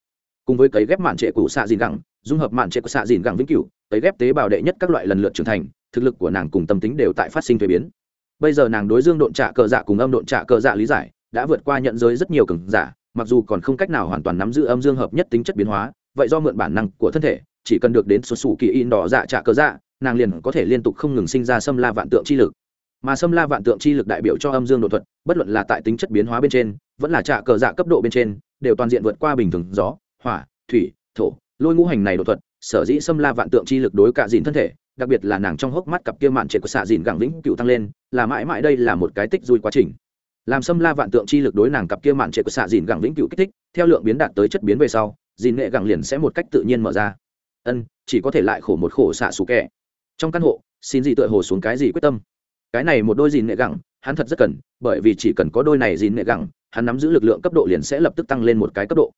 Cùng với cấy ghép mạn trệ cũ xạ dìn gẳng, dung hợp mạn trệ của xạ dìn gẳng vĩnh cửu, cấy ghép tế bào đệ nhất các loại lần lượt trưởng thành, thực lực của nàng cùng tâm tính đều tại phát sinh thuế biến. Bây giờ nàng đối dương độn trạ cờ dạ cùng âm độn trạ cờ dạ lý giải, đã vượt qua nhận giới rất nhiều cường giả, mặc dù còn không cách nào hoàn toàn nắm giữ âm dương hợp nhất tính chất biến hóa, vậy do mượn bản năng của thân thể, chỉ cần được đến số sủ kỳ in đỏ dạ trạ cờ dạ nàng liền có thể liên tục không ngừng sinh ra xâm la vạn tượng chi lực. Mà xâm la vạn tượng chi lực đại biểu cho âm dương đột thuật, bất luận là tại tính chất biến hóa bên trên vẫn là trạ cờ dạ cấp độ bên trên, đều toàn diện vượt qua bình thường gió, hỏa, thủy, thổ. Lôi ngũ hành này đột thuật, sở dĩ xâm la vạn tượng chi lực đối cả dìn thân thể, đặc biệt là nàng trong hốc mắt cặp kia mạn trệ của xạ dìn gẳng vĩnh cựu tăng lên, là mãi mãi đây là một cái tích dùi quá trình. Làm xâm la vạn tượng chi lực đối nàng cặp kia mạn trệ của xạ dìn gẳng vĩnh cựu kích thích, theo lượng biến đạt tới chất biến về sau dìn nghệ gẳng liền sẽ một cách tự nhiên mở ra. Ân, chỉ có thể lại khổ một khổ xạ xù kẻ. Trong căn hộ, xin gì tựa hồ xuống cái gì quyết tâm. Cái này một đôi dìn nghệ gẳng, hắn thật rất cần, bởi vì chỉ cần có đôi này dìn nghệ gẳng hắn nắm giữ lực lượng cấp độ liền sẽ lập tức tăng lên một cái cấp độ.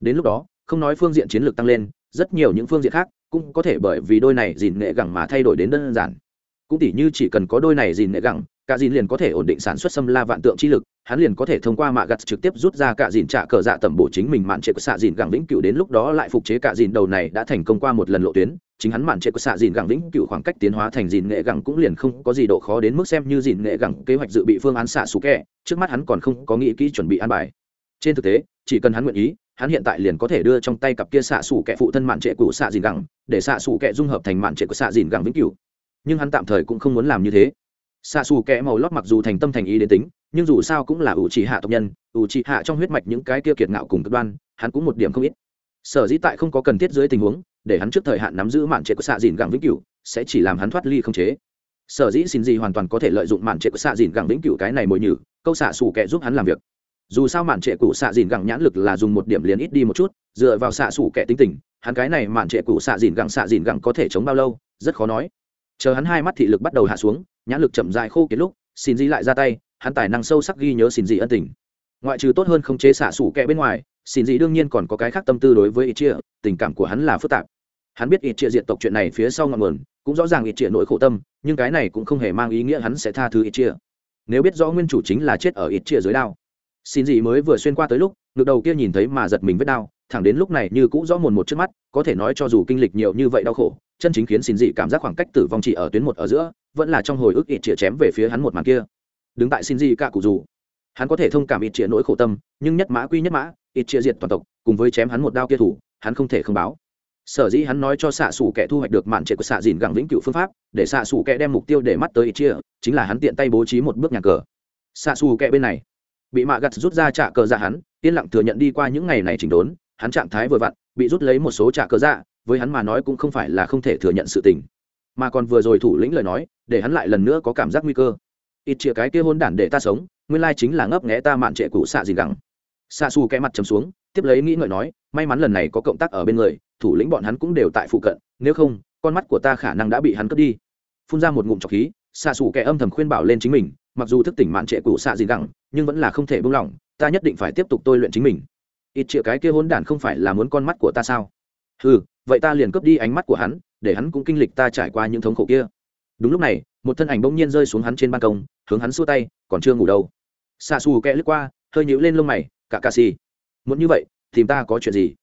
Đến lúc đó, không nói phương diện chiến lược tăng lên, rất nhiều những phương diện khác cũng có thể bởi vì đôi này dìn nghệ gẳng mà thay đổi đến đơn giản. Cũng tỉ như chỉ cần có đôi này dìn nghệ gẳng cả dìn liền có thể ổn định sản xuất xâm la vạn tượng chi lực, hắn liền có thể thông qua mạ gặt trực tiếp rút ra cả dìn trả cờ dạ tẩm bổ chính mình mạn trệ của xạ dìn gẳng vĩnh cửu đến lúc đó lại phục chế cả dìn đầu này đã thành công qua một lần lộ tuyến, chính hắn mạn trệ của xạ dìn gẳng vĩnh cửu khoảng cách tiến hóa thành dìn nghệ gẳng cũng liền không có gì độ khó đến mức xem như dìn nghệ gẳng kế hoạch dự bị phương án xạ xú kẹ, trước mắt hắn còn không có nghĩ kỹ chuẩn bị an bài. Trên thực tế, chỉ cần hắn nguyện ý, hắn hiện tại liền có thể đưa trong tay cặp kia xạ xủ kẹ phụ thân mạn trệ của xạ dìn gẳng, để xạ xủ kẹ dung hợp thành mạn trệ của xạ dìn gẳng vĩnh cửu. Nhưng hắn tạm thời cũng không muốn làm như thế xạ xù kẽ màu lót mặc dù thành tâm thành ý đến tính, nhưng dù sao cũng là ủ trì hạ tộc nhân ủ trì hạ trong huyết mạch những cái kia kiệt ngạo cùng cực đoan, hắn cũng một điểm không ít. Sở dĩ tại không có cần thiết dưới tình huống, để hắn trước thời hạn nắm giữ mạn trệ của xạ dìn gẳng vĩnh cửu, sẽ chỉ làm hắn thoát ly không chế. Sở dĩ xin gì hoàn toàn có thể lợi dụng mạn trệ của xạ dìn gẳng vĩnh cửu cái này mồi nhử, câu xạ xù kẹ giúp hắn làm việc. Dù sao mạn trệ của xạ dìn gẳng nhãn lực là dùng một điểm liền ít đi một chút, dựa vào xạ xù kẹ tính tình, hắn cái này mạn trệ của xạ dìn gẳng xạ dìn gẳng có thể chống bao lâu, rất khó nói. Chờ hắn hai mắt thị lực bắt đầu hạ xuống nhãn lực chậm dài khô kiệt lúc, xin dị lại ra tay, hắn tài năng sâu sắc ghi nhớ xin dị ân tình. Ngoại trừ tốt hơn không chế xạ xủ kẹ bên ngoài, xin dị đương nhiên còn có cái khác tâm tư đối với ít chia tình cảm của hắn là phức tạp. Hắn biết ít chia diện tộc chuyện này phía sau ngọn nguồn, cũng rõ ràng ít chia nỗi khổ tâm, nhưng cái này cũng không hề mang ý nghĩa hắn sẽ tha thứ ít chia nếu biết rõ nguyên chủ chính là chết ở ít chia dưới đao, xin dị mới vừa xuyên qua tới lúc, ngực đầu kia nhìn thấy mà giật mình vết đao thẳng đến lúc này như cũ rõ mồn một trước mắt, có thể nói cho dù kinh lịch nhiều như vậy đau khổ, chân chính khiến xin dị cảm giác khoảng cách tử vong chỉ ở tuyến một ở giữa, vẫn là trong hồi ức ít chĩa chém về phía hắn một màn kia. Đứng tại xin dị cả cụ dù, hắn có thể thông cảm ít chĩa nỗi khổ tâm, nhưng nhất mã quy nhất mã ít chĩa diệt toàn tộc, cùng với chém hắn một đao kia thủ, hắn không thể không báo. Sở dĩ hắn nói cho xạ xù kẻ thu hoạch được mạn trệ của xạ dìn gẳng vĩnh cựu phương pháp, để xạ xù kẻ đem mục tiêu để mắt tới ít chia chính là hắn tiện tay bố trí một bước nhà cờ. Xạ xù kẻ bên này, bị mạ gặt rút ra trả cờ ra hắn, yên lặng thừa nhận đi qua những ngày này chỉnh đốn hắn trạng thái vừa vặn, bị rút lấy một số trả cờ dạ với hắn mà nói cũng không phải là không thể thừa nhận sự tình. Mà còn vừa rồi thủ lĩnh lời nói, để hắn lại lần nữa có cảm giác nguy cơ. Ít chĩa cái kia hôn đản để ta sống, nguyên lai chính là ngấp nghẽ ta mạn trệ cụ xạ gì gẳng. Xạ xù cái mặt chấm xuống, tiếp lấy nghĩ ngợi nói, may mắn lần này có cộng tác ở bên người, thủ lĩnh bọn hắn cũng đều tại phụ cận, nếu không, con mắt của ta khả năng đã bị hắn cướp đi. Phun ra một ngụm trọc khí, xạ xù kẻ âm thầm khuyên bảo lên chính mình, mặc dù thức tỉnh mạn trệ cụ xạ gì gẳng, nhưng vẫn là không thể buông lỏng, ta nhất định phải tiếp tục tôi luyện chính mình ít chĩa cái kia hôn đản không phải là muốn con mắt của ta sao? Ừ vậy ta liền cướp đi ánh mắt của hắn, để hắn cũng kinh lịch ta trải qua những thống khổ kia. Đúng lúc này, một thân ảnh bỗng nhiên rơi xuống hắn trên ban công, hướng hắn xua tay, còn chưa ngủ đâu. Xa xù kẹ lướt qua, hơi nhũ lên lông mày, cả cà xì muốn như vậy, tìm ta có chuyện gì?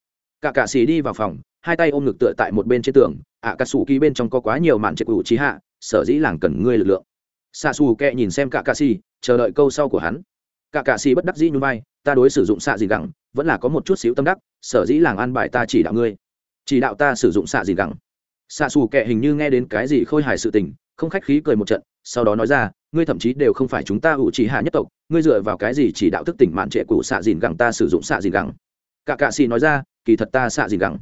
Cả cà xì đi vào phòng, hai tay ôm ngực tựa tại một bên trên tường, ạ cà xù ký bên trong có quá nhiều mạn trệ ủ trí hạ, sở dĩ làng cần ngươi lực lượng. Xa xù kẹ nhìn xem cả cà xì chờ đợi câu sau của hắn. Cả cà xì bất đắc dĩ như vai ta đối sử dụng xạ gì gẳng, vẫn là có một chút xíu tâm đắc, sở dĩ làng an bài ta chỉ đạo ngươi. Chỉ đạo ta sử dụng xạ gì gẳng. Xạ xù kệ hình như nghe đến cái gì khôi hài sự tình, không khách khí cười một trận, sau đó nói ra, ngươi thậm chí đều không phải chúng ta ủ trí hạ nhất tộc, ngươi dựa vào cái gì chỉ đạo thức tỉnh mạn trệ của xạ dìn gẳng ta sử dụng xạ dìn gẳng? Cả cạ xì nói ra, kỳ thật ta xạ dìn gẳng.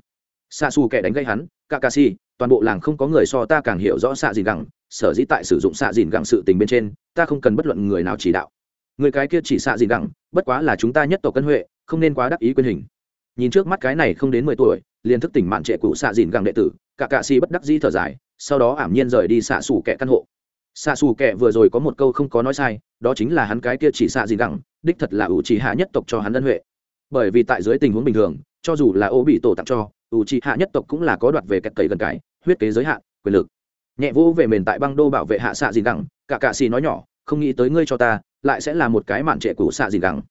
Xạ xù kệ đánh gây hắn, cả cạ xì, toàn bộ làng không có người so ta càng hiểu rõ xạ dìn gẳng, sở dĩ tại sử dụng xạ dìn gẳng sự tình bên trên, ta không cần bất luận người nào chỉ đạo người cái kia chỉ xạ gì gẳng, bất quá là chúng ta nhất tộc cân huệ, không nên quá đắc ý quyền hình. Nhìn trước mắt cái này không đến mười tuổi, liền thức tỉnh mạn trệ cụ xạ dìn gẳng đệ tử, cả cạ xì bất đắc dĩ thở dài, sau đó ảm nhiên rời đi xạ xù kẹ căn hộ. Xạ xù kẹ vừa rồi có một câu không có nói sai, đó chính là hắn cái kia chỉ xạ dìn gẳng, đích thật là ủ trì hạ nhất tộc cho hắn ân huệ. Bởi vì tại dưới tình huống bình thường, cho dù là ô bị tổ tặng cho, ủ trì hạ nhất tộc cũng là có đoạt về kẹt cầy gần cái, huyết kế giới hạn, quyền lực. Nhẹ vũ về mền tại băng đô bảo vệ hạ xạ dìn gẳng, cả cạ xì nói nhỏ, không nghĩ tới ngươi cho ta lại sẽ là một cái mạn trệ của xạ dìn gẳng.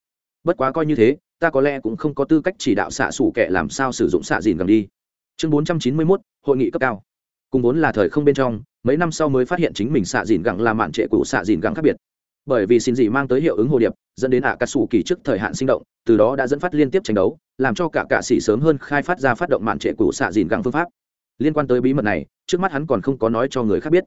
Bất quá coi như thế, ta có lẽ cũng không có tư cách chỉ đạo xạ xủ kẻ làm sao sử dụng xạ dìn gẳng đi. Chương bốn trăm chín mươi mốt, hội nghị cấp cao. Cùng vốn là thời không bên trong, mấy năm sau mới phát hiện chính mình xạ dìn gẳng là mạn trệ của xạ dìn gẳng khác biệt. Bởi vì xin gì mang tới hiệu ứng hồ điệp, dẫn đến ạ cà sủ kỳ trước thời hạn sinh động, từ đó đã dẫn phát liên tiếp tranh đấu, làm cho cả cạ sĩ sớm hơn khai phát ra phát động mạn trệ của xạ dìn gẳng phương pháp. Liên quan tới bí mật này, trước mắt hắn còn không có nói cho người khác biết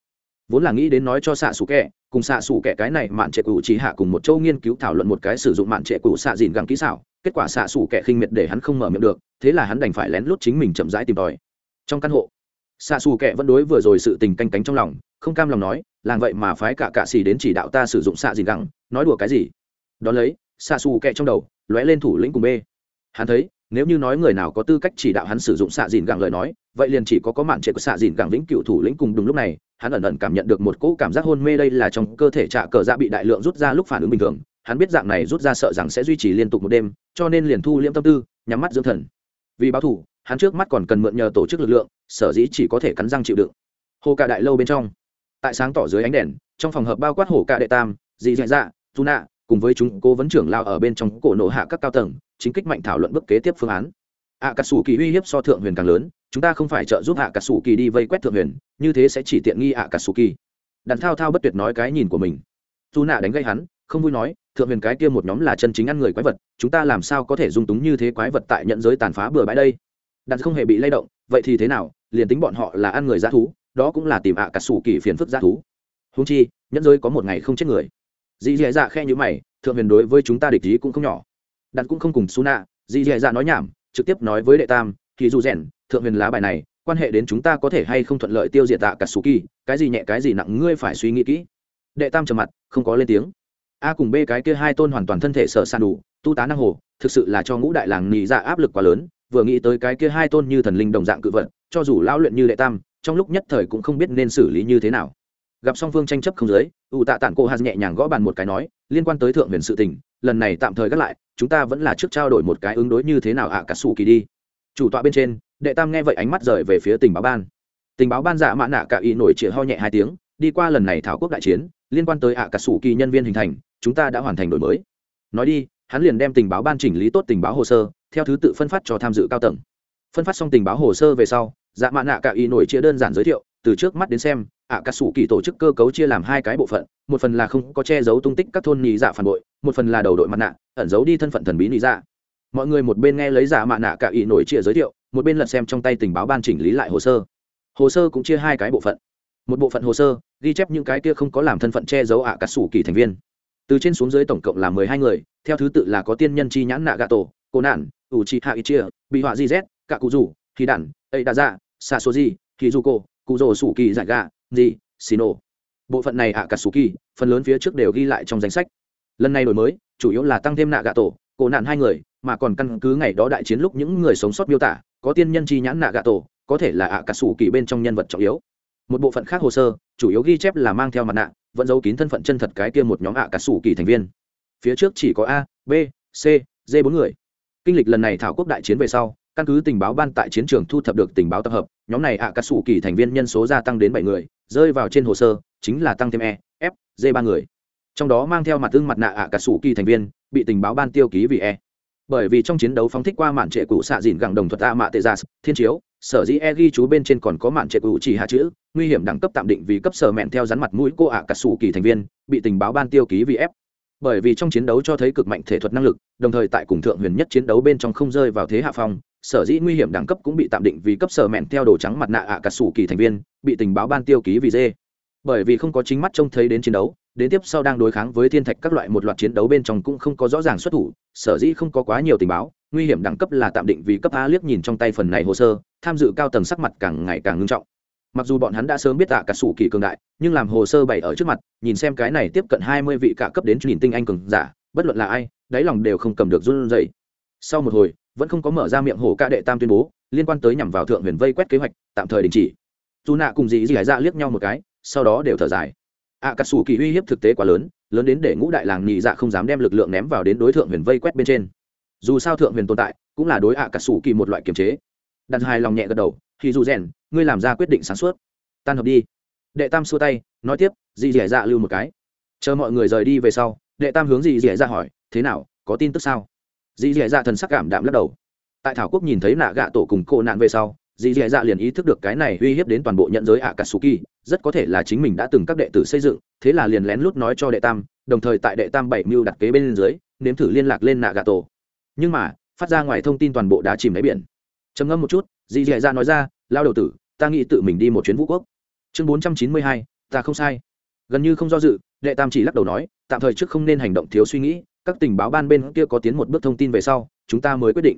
vốn là nghĩ đến nói cho xạ xù kẹ cùng xạ xù kẹ cái này mạn trệ cụ chỉ hạ cùng một châu nghiên cứu thảo luận một cái sử dụng mạn trệ cụ xạ dìn gẳng kỹ xảo, kết quả xạ xù kẹ khinh miệt để hắn không mở miệng được, thế là hắn đành phải lén lút chính mình chậm rãi tìm tòi. Trong căn hộ, xạ xù kẹ vẫn đối vừa rồi sự tình canh cánh trong lòng, không cam lòng nói, làng vậy mà phái cả cạ xì đến chỉ đạo ta sử dụng xạ dìn gẳng, nói đùa cái gì? Đ ó lấy, xạ xù kẹ trong đầu lóe lên thủ lĩnh cùng b hắn thấy, nếu như nói người nào có tư cách chỉ đạo hắn sử dụng xạ dìn gẳng lời nói, vậy liền chỉ có có mạn trệ của xạ dìn gẳng lĩnh cựu thủ lĩnh cùng đúng lúc này hắn ẩn ẩn cảm nhận được một cỗ cảm giác hôn mê đây là trong cơ thể trạ cờ dạ bị đại lượng rút ra lúc phản ứng bình thường. Hắn biết dạng này rút ra sợ rằng sẽ duy trì liên tục một đêm, cho nên liền thu liễm tâm tư, nhắm mắt dưỡng thần. Vì báo thủ hắn trước mắt còn cần mượn nhờ tổ chức lực lượng, sở dĩ chỉ có thể cắn răng chịu đựng. Hồ cả đại lâu bên trong, tại sáng tỏ dưới ánh đèn, trong phòng hợp bao quát hồ cả đệ tam dị dạ dạ tu nạ cùng với chúng cố vấn trưởng lao ở bên trong cổ nổ hạ các cao tầng, chính kích mạnh thảo luận bước kế tiếp phương án. Ạ cà sủ kỳ uy hiếp so thượng huyền càng lớn chúng ta không phải trợ giúp hạ cả sủ kỳ đi vây quét thượng huyền, như thế sẽ chỉ tiện nghi hạ cả sủ kỳ đàn thao thao bất tuyệt nói cái nhìn của mình. Dù nạ đánh gây hắn, không vui nói, thượng huyền cái kia một nhóm là chân chính ăn người quái vật, chúng ta làm sao có thể dung túng như thế quái vật tại nhận giới tàn phá bừa bãi đây? Đàn không hề bị lay động, vậy thì thế nào, liền tính bọn họ là ăn người g thú, đó cũng là tìm ạ cả sủ kỳ phiền phức g thú. Húng chi, nhẫn giới có một ngày không chết người. Dì dì dạ khe như mày, thượng huyền đối với chúng ta địch ý cũng không nhỏ. Đàn cũng không cùng su nạ dì dì dạ nói nhảm, trực tiếp nói với đệ tam thì dù rèn, thượng huyền lá bài này, quan hệ đến chúng ta có thể hay không thuận lợi tiêu diệt tạ cả sù kỳ, cái gì nhẹ cái gì nặng ngươi phải suy nghĩ kỹ. Đệ tam trầm mặt, không có lên tiếng. A cùng b cái kia hai tôn hoàn toàn thân thể sở san đủ, tu tá năng hồ, thực sự là cho ngũ đại làng nhị dạ áp lực quá lớn, vừa nghĩ tới cái kia hai tôn như thần linh đồng dạng cự vật, cho dù lão luyện như đệ tam, trong lúc nhất thời cũng không biết nên xử lý như thế nào. Gặp song phương tranh chấp không giới ủ tạ tản cô hạt nhẹ nhàng gõ bàn một cái nói, liên quan tới thượng huyền sự tình, lần này tạm thời gác lại, chúng ta vẫn là trước trao đổi một cái ứng đối như thế nào ạ à cả sủ kỳ đi chủ tọa bên trên, đệ tam nghe vậy ánh mắt rời về phía tình báo ban. Tình báo ban dạ mã nạ cả y nổi chĩa ho nhẹ hai tiếng, đi qua lần này thảo quốc đại chiến, liên quan tới ạ à cả sủ kỳ nhân viên hình thành, chúng ta đã hoàn thành đổi mới. Nói đi, hắn liền đem tình báo ban chỉnh lý tốt tình báo hồ sơ, theo thứ tự phân phát cho tham dự cao tầng. Phân phát xong tình báo hồ sơ về sau dạ mã nạ cả y nổi chia đơn giản giới thiệu, từ trước mắt đến xem, ạ cà sủ kỳ tổ chức cơ cấu chia làm hai cái bộ phận, một phần là không có che giấu tung tích các thôn nhì dạ phản bội, một phần là đầu đội mặt nạ, ẩn giấu đi thân phận thần bí nhì dạ mọi người một bên nghe lấy giả mạ nạ cả ý nổi chia giới thiệu, một bên lật xem trong tay tình báo ban chỉnh lý lại hồ sơ. Hồ sơ cũng chia hai cái bộ phận. Một bộ phận hồ sơ, ghi chép những cái kia không có làm thân phận che giấu ạ cắt sủ kỳ thành viên. Từ trên xuống dưới tổng cộng là mười hai người, theo thứ tự là có tiên nhân chi nhãn nạ gà tổ, cô nạn ủ trị hạ ít chia bị họa di z cả cụ rủ khí đản ấy đa dạ xa số gì thì du cô, cụ rồ sủ kỳ dạy gà gì xì nổ. Bộ phận này ạ cà sủ kỳ, phần lớn phía trước đều ghi lại trong danh sách. Lần này đổi mới, chủ yếu là tăng thêm nạ gà tổ cổ nạn hai người mà còn căn cứ ngày đó đại chiến lúc những người sống sót miêu tả, có tiên nhân chi nhãn nạ gạ tổ có thể là ạ cà sủ kỳ bên trong nhân vật trọng yếu. Một bộ phận khác hồ sơ, chủ yếu ghi chép là mang theo mặt nạ, vẫn giấu kín thân phận chân thật cái kia một nhóm ạ cà sủ kỳ thành viên. Phía trước chỉ có a, b, c, d bốn người. Kinh lịch lần này thảo quốc đại chiến về sau, căn cứ tình báo ban tại chiến trường thu thập được tình báo tập hợp, nhóm này ạ cà sủ kỳ thành viên nhân số gia tăng đến bảy người, rơi vào trên hồ sơ, chính là tăng thêm e f, d ba người. Trong đó mang theo mặt tương mặt nạ ạ cà sủ kỳ thành viên, bị tình báo ban tiêu ký vì e bởi vì trong chiến đấu phóng thích qua mạn trệ cụ xạ dìn gẳng đồng thuật a mạ tê gia thiên chiếu, sở dĩ e ghi chú bên trên còn có mạn trệ cụ chỉ hạ chữ, nguy hiểm đẳng cấp tạm định vì cấp sở mẹn theo rắn mặt mũi cô ạ cà sủ kỳ thành viên, bị tình báo ban tiêu ký vì ép bởi vì trong chiến đấu cho thấy cực mạnh thể thuật năng lực, đồng thời tại cùng thượng huyền nhất chiến đấu bên trong không rơi vào thế hạ phong, sở dĩ nguy hiểm đẳng cấp cũng bị tạm định vì cấp sở mẹn theo đồ trắng mặt nạ ạ cà sủ kỳ thành viên, bị tình báo ban tiêu ký vì dê bởi vì không có chính mắt trông thấy đến chiến đấu, đến tiếp sau đang đối kháng với thiên thạch các loại một loạt chiến đấu bên trong cũng không có rõ ràng xuất thủ, sở dĩ không có quá nhiều tình báo, nguy hiểm đẳng cấp là tạm định vì cấp a liếc nhìn trong tay phần này hồ sơ, tham dự cao tầng sắc mặt càng ngày càng ngưng trọng. Mặc dù bọn hắn đã sớm biết tạ cả sủ kỳ cường đại, nhưng làm hồ sơ bày ở trước mặt, nhìn xem cái này tiếp cận hai mươi vị cả cấp đến nhìn tinh anh cường giả, bất luận là ai, đáy lòng đều không cầm được run rẩy. Sau một hồi, vẫn không có mở ra miệng hồ ca đệ tam tuyên bố, liên quan tới nhằm vào thượng huyền vây quét kế hoạch, tạm thời đình chỉ. Dù nạ cùng dì dì hải ra liếc nhau một cái sau đó đều thở dài. Ạ cà sủ kỳ uy hiếp thực tế quá lớn lớn đến để ngũ đại làng nhị dạ không dám đem lực lượng ném vào đến đối thượng huyền vây quét bên trên. Dù sao thượng huyền tồn tại, cũng là đối ạ cà sủ kỳ một loại kiềm chế. Đặt hai lòng nhẹ gật đầu thì dù rèn, ngươi làm ra quyết định sáng suốt. Tan hợp đi. Đệ tam xua tay, nói tiếp, dì dẻ dạ lưu một cái. Chờ mọi người rời đi về sau, đệ tam hướng dì dẻ dạ hỏi, thế nào, có tin tức sao? Dì dẻ dạ thần sắc cảm đạm lắc đầu. Tại thảo quốc nhìn thấy nạ gạ tổ cùng cô nạn về sau, dì dẻ dạ liền ý thức được cái này uy hiếp đến toàn bộ nhận giới ạ cà sù kỳ rất có thể là chính mình đã từng các đệ tử xây dựng, thế là liền lén lút nói cho đệ tam, đồng thời tại đệ tam bảy mưu đặt kế bên dưới, nếm thử liên lạc lên nạ gà tổ nhưng mà, phát ra ngoài thông tin toàn bộ đã chìm đáy biển. Trầm ngâm một chút, dì dì dạ nói ra, lao đầu tử, ta nghĩ tự mình đi một chuyến vũ quốc. Chương bốn trăm chín mươi hai, ta không sai. Gần như không do dự, đệ tam chỉ lắc đầu nói, tạm thời trước không nên hành động thiếu suy nghĩ, các tình báo ban bên kia có tiến một bước thông tin về sau, chúng ta mới quyết định.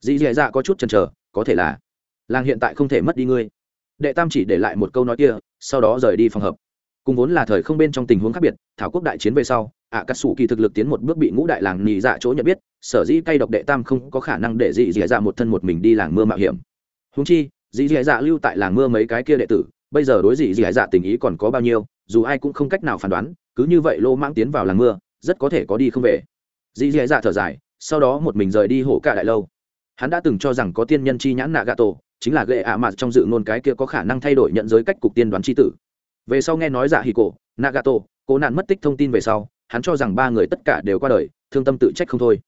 Dì dì dạ có chút chần chờ, có thể là, làng hiện tại không thể mất đi ngươi đệ tam chỉ để lại một câu nói kia, sau đó rời đi phòng hợp. Cùng vốn là thời không bên trong tình huống khác biệt, thảo quốc đại chiến về sau ạ cắt xù kỳ thực lực tiến một bước bị ngũ đại làng nhì dạ chỗ nhận biết, sở dĩ cay độc đệ tam không có khả năng để dị dị dạ một thân một mình đi làng mưa mạo hiểm. Húng chi, dị dị dạ lưu tại làng mưa mấy cái kia đệ tử, bây giờ đối dị dị dạ tình ý còn có bao nhiêu, dù ai cũng không cách nào phán đoán, cứ như vậy lô mãng tiến vào làng mưa, rất có thể có đi không về. Dị dị dạ thở dài, sau đó một mình rời đi hổ cả đại lâu. Hắn đã từng cho rằng có tiên nhân chi nhãn nạ gà tổ chính là gậy ạ mặt trong dự ngôn cái kia có khả năng thay đổi nhận giới cách cục tiên đoán tri tử. Về sau nghe nói giả hì cổ, nagato, cố nạn mất tích thông tin về sau, hắn cho rằng ba người tất cả đều qua đời, thương tâm tự trách không thôi.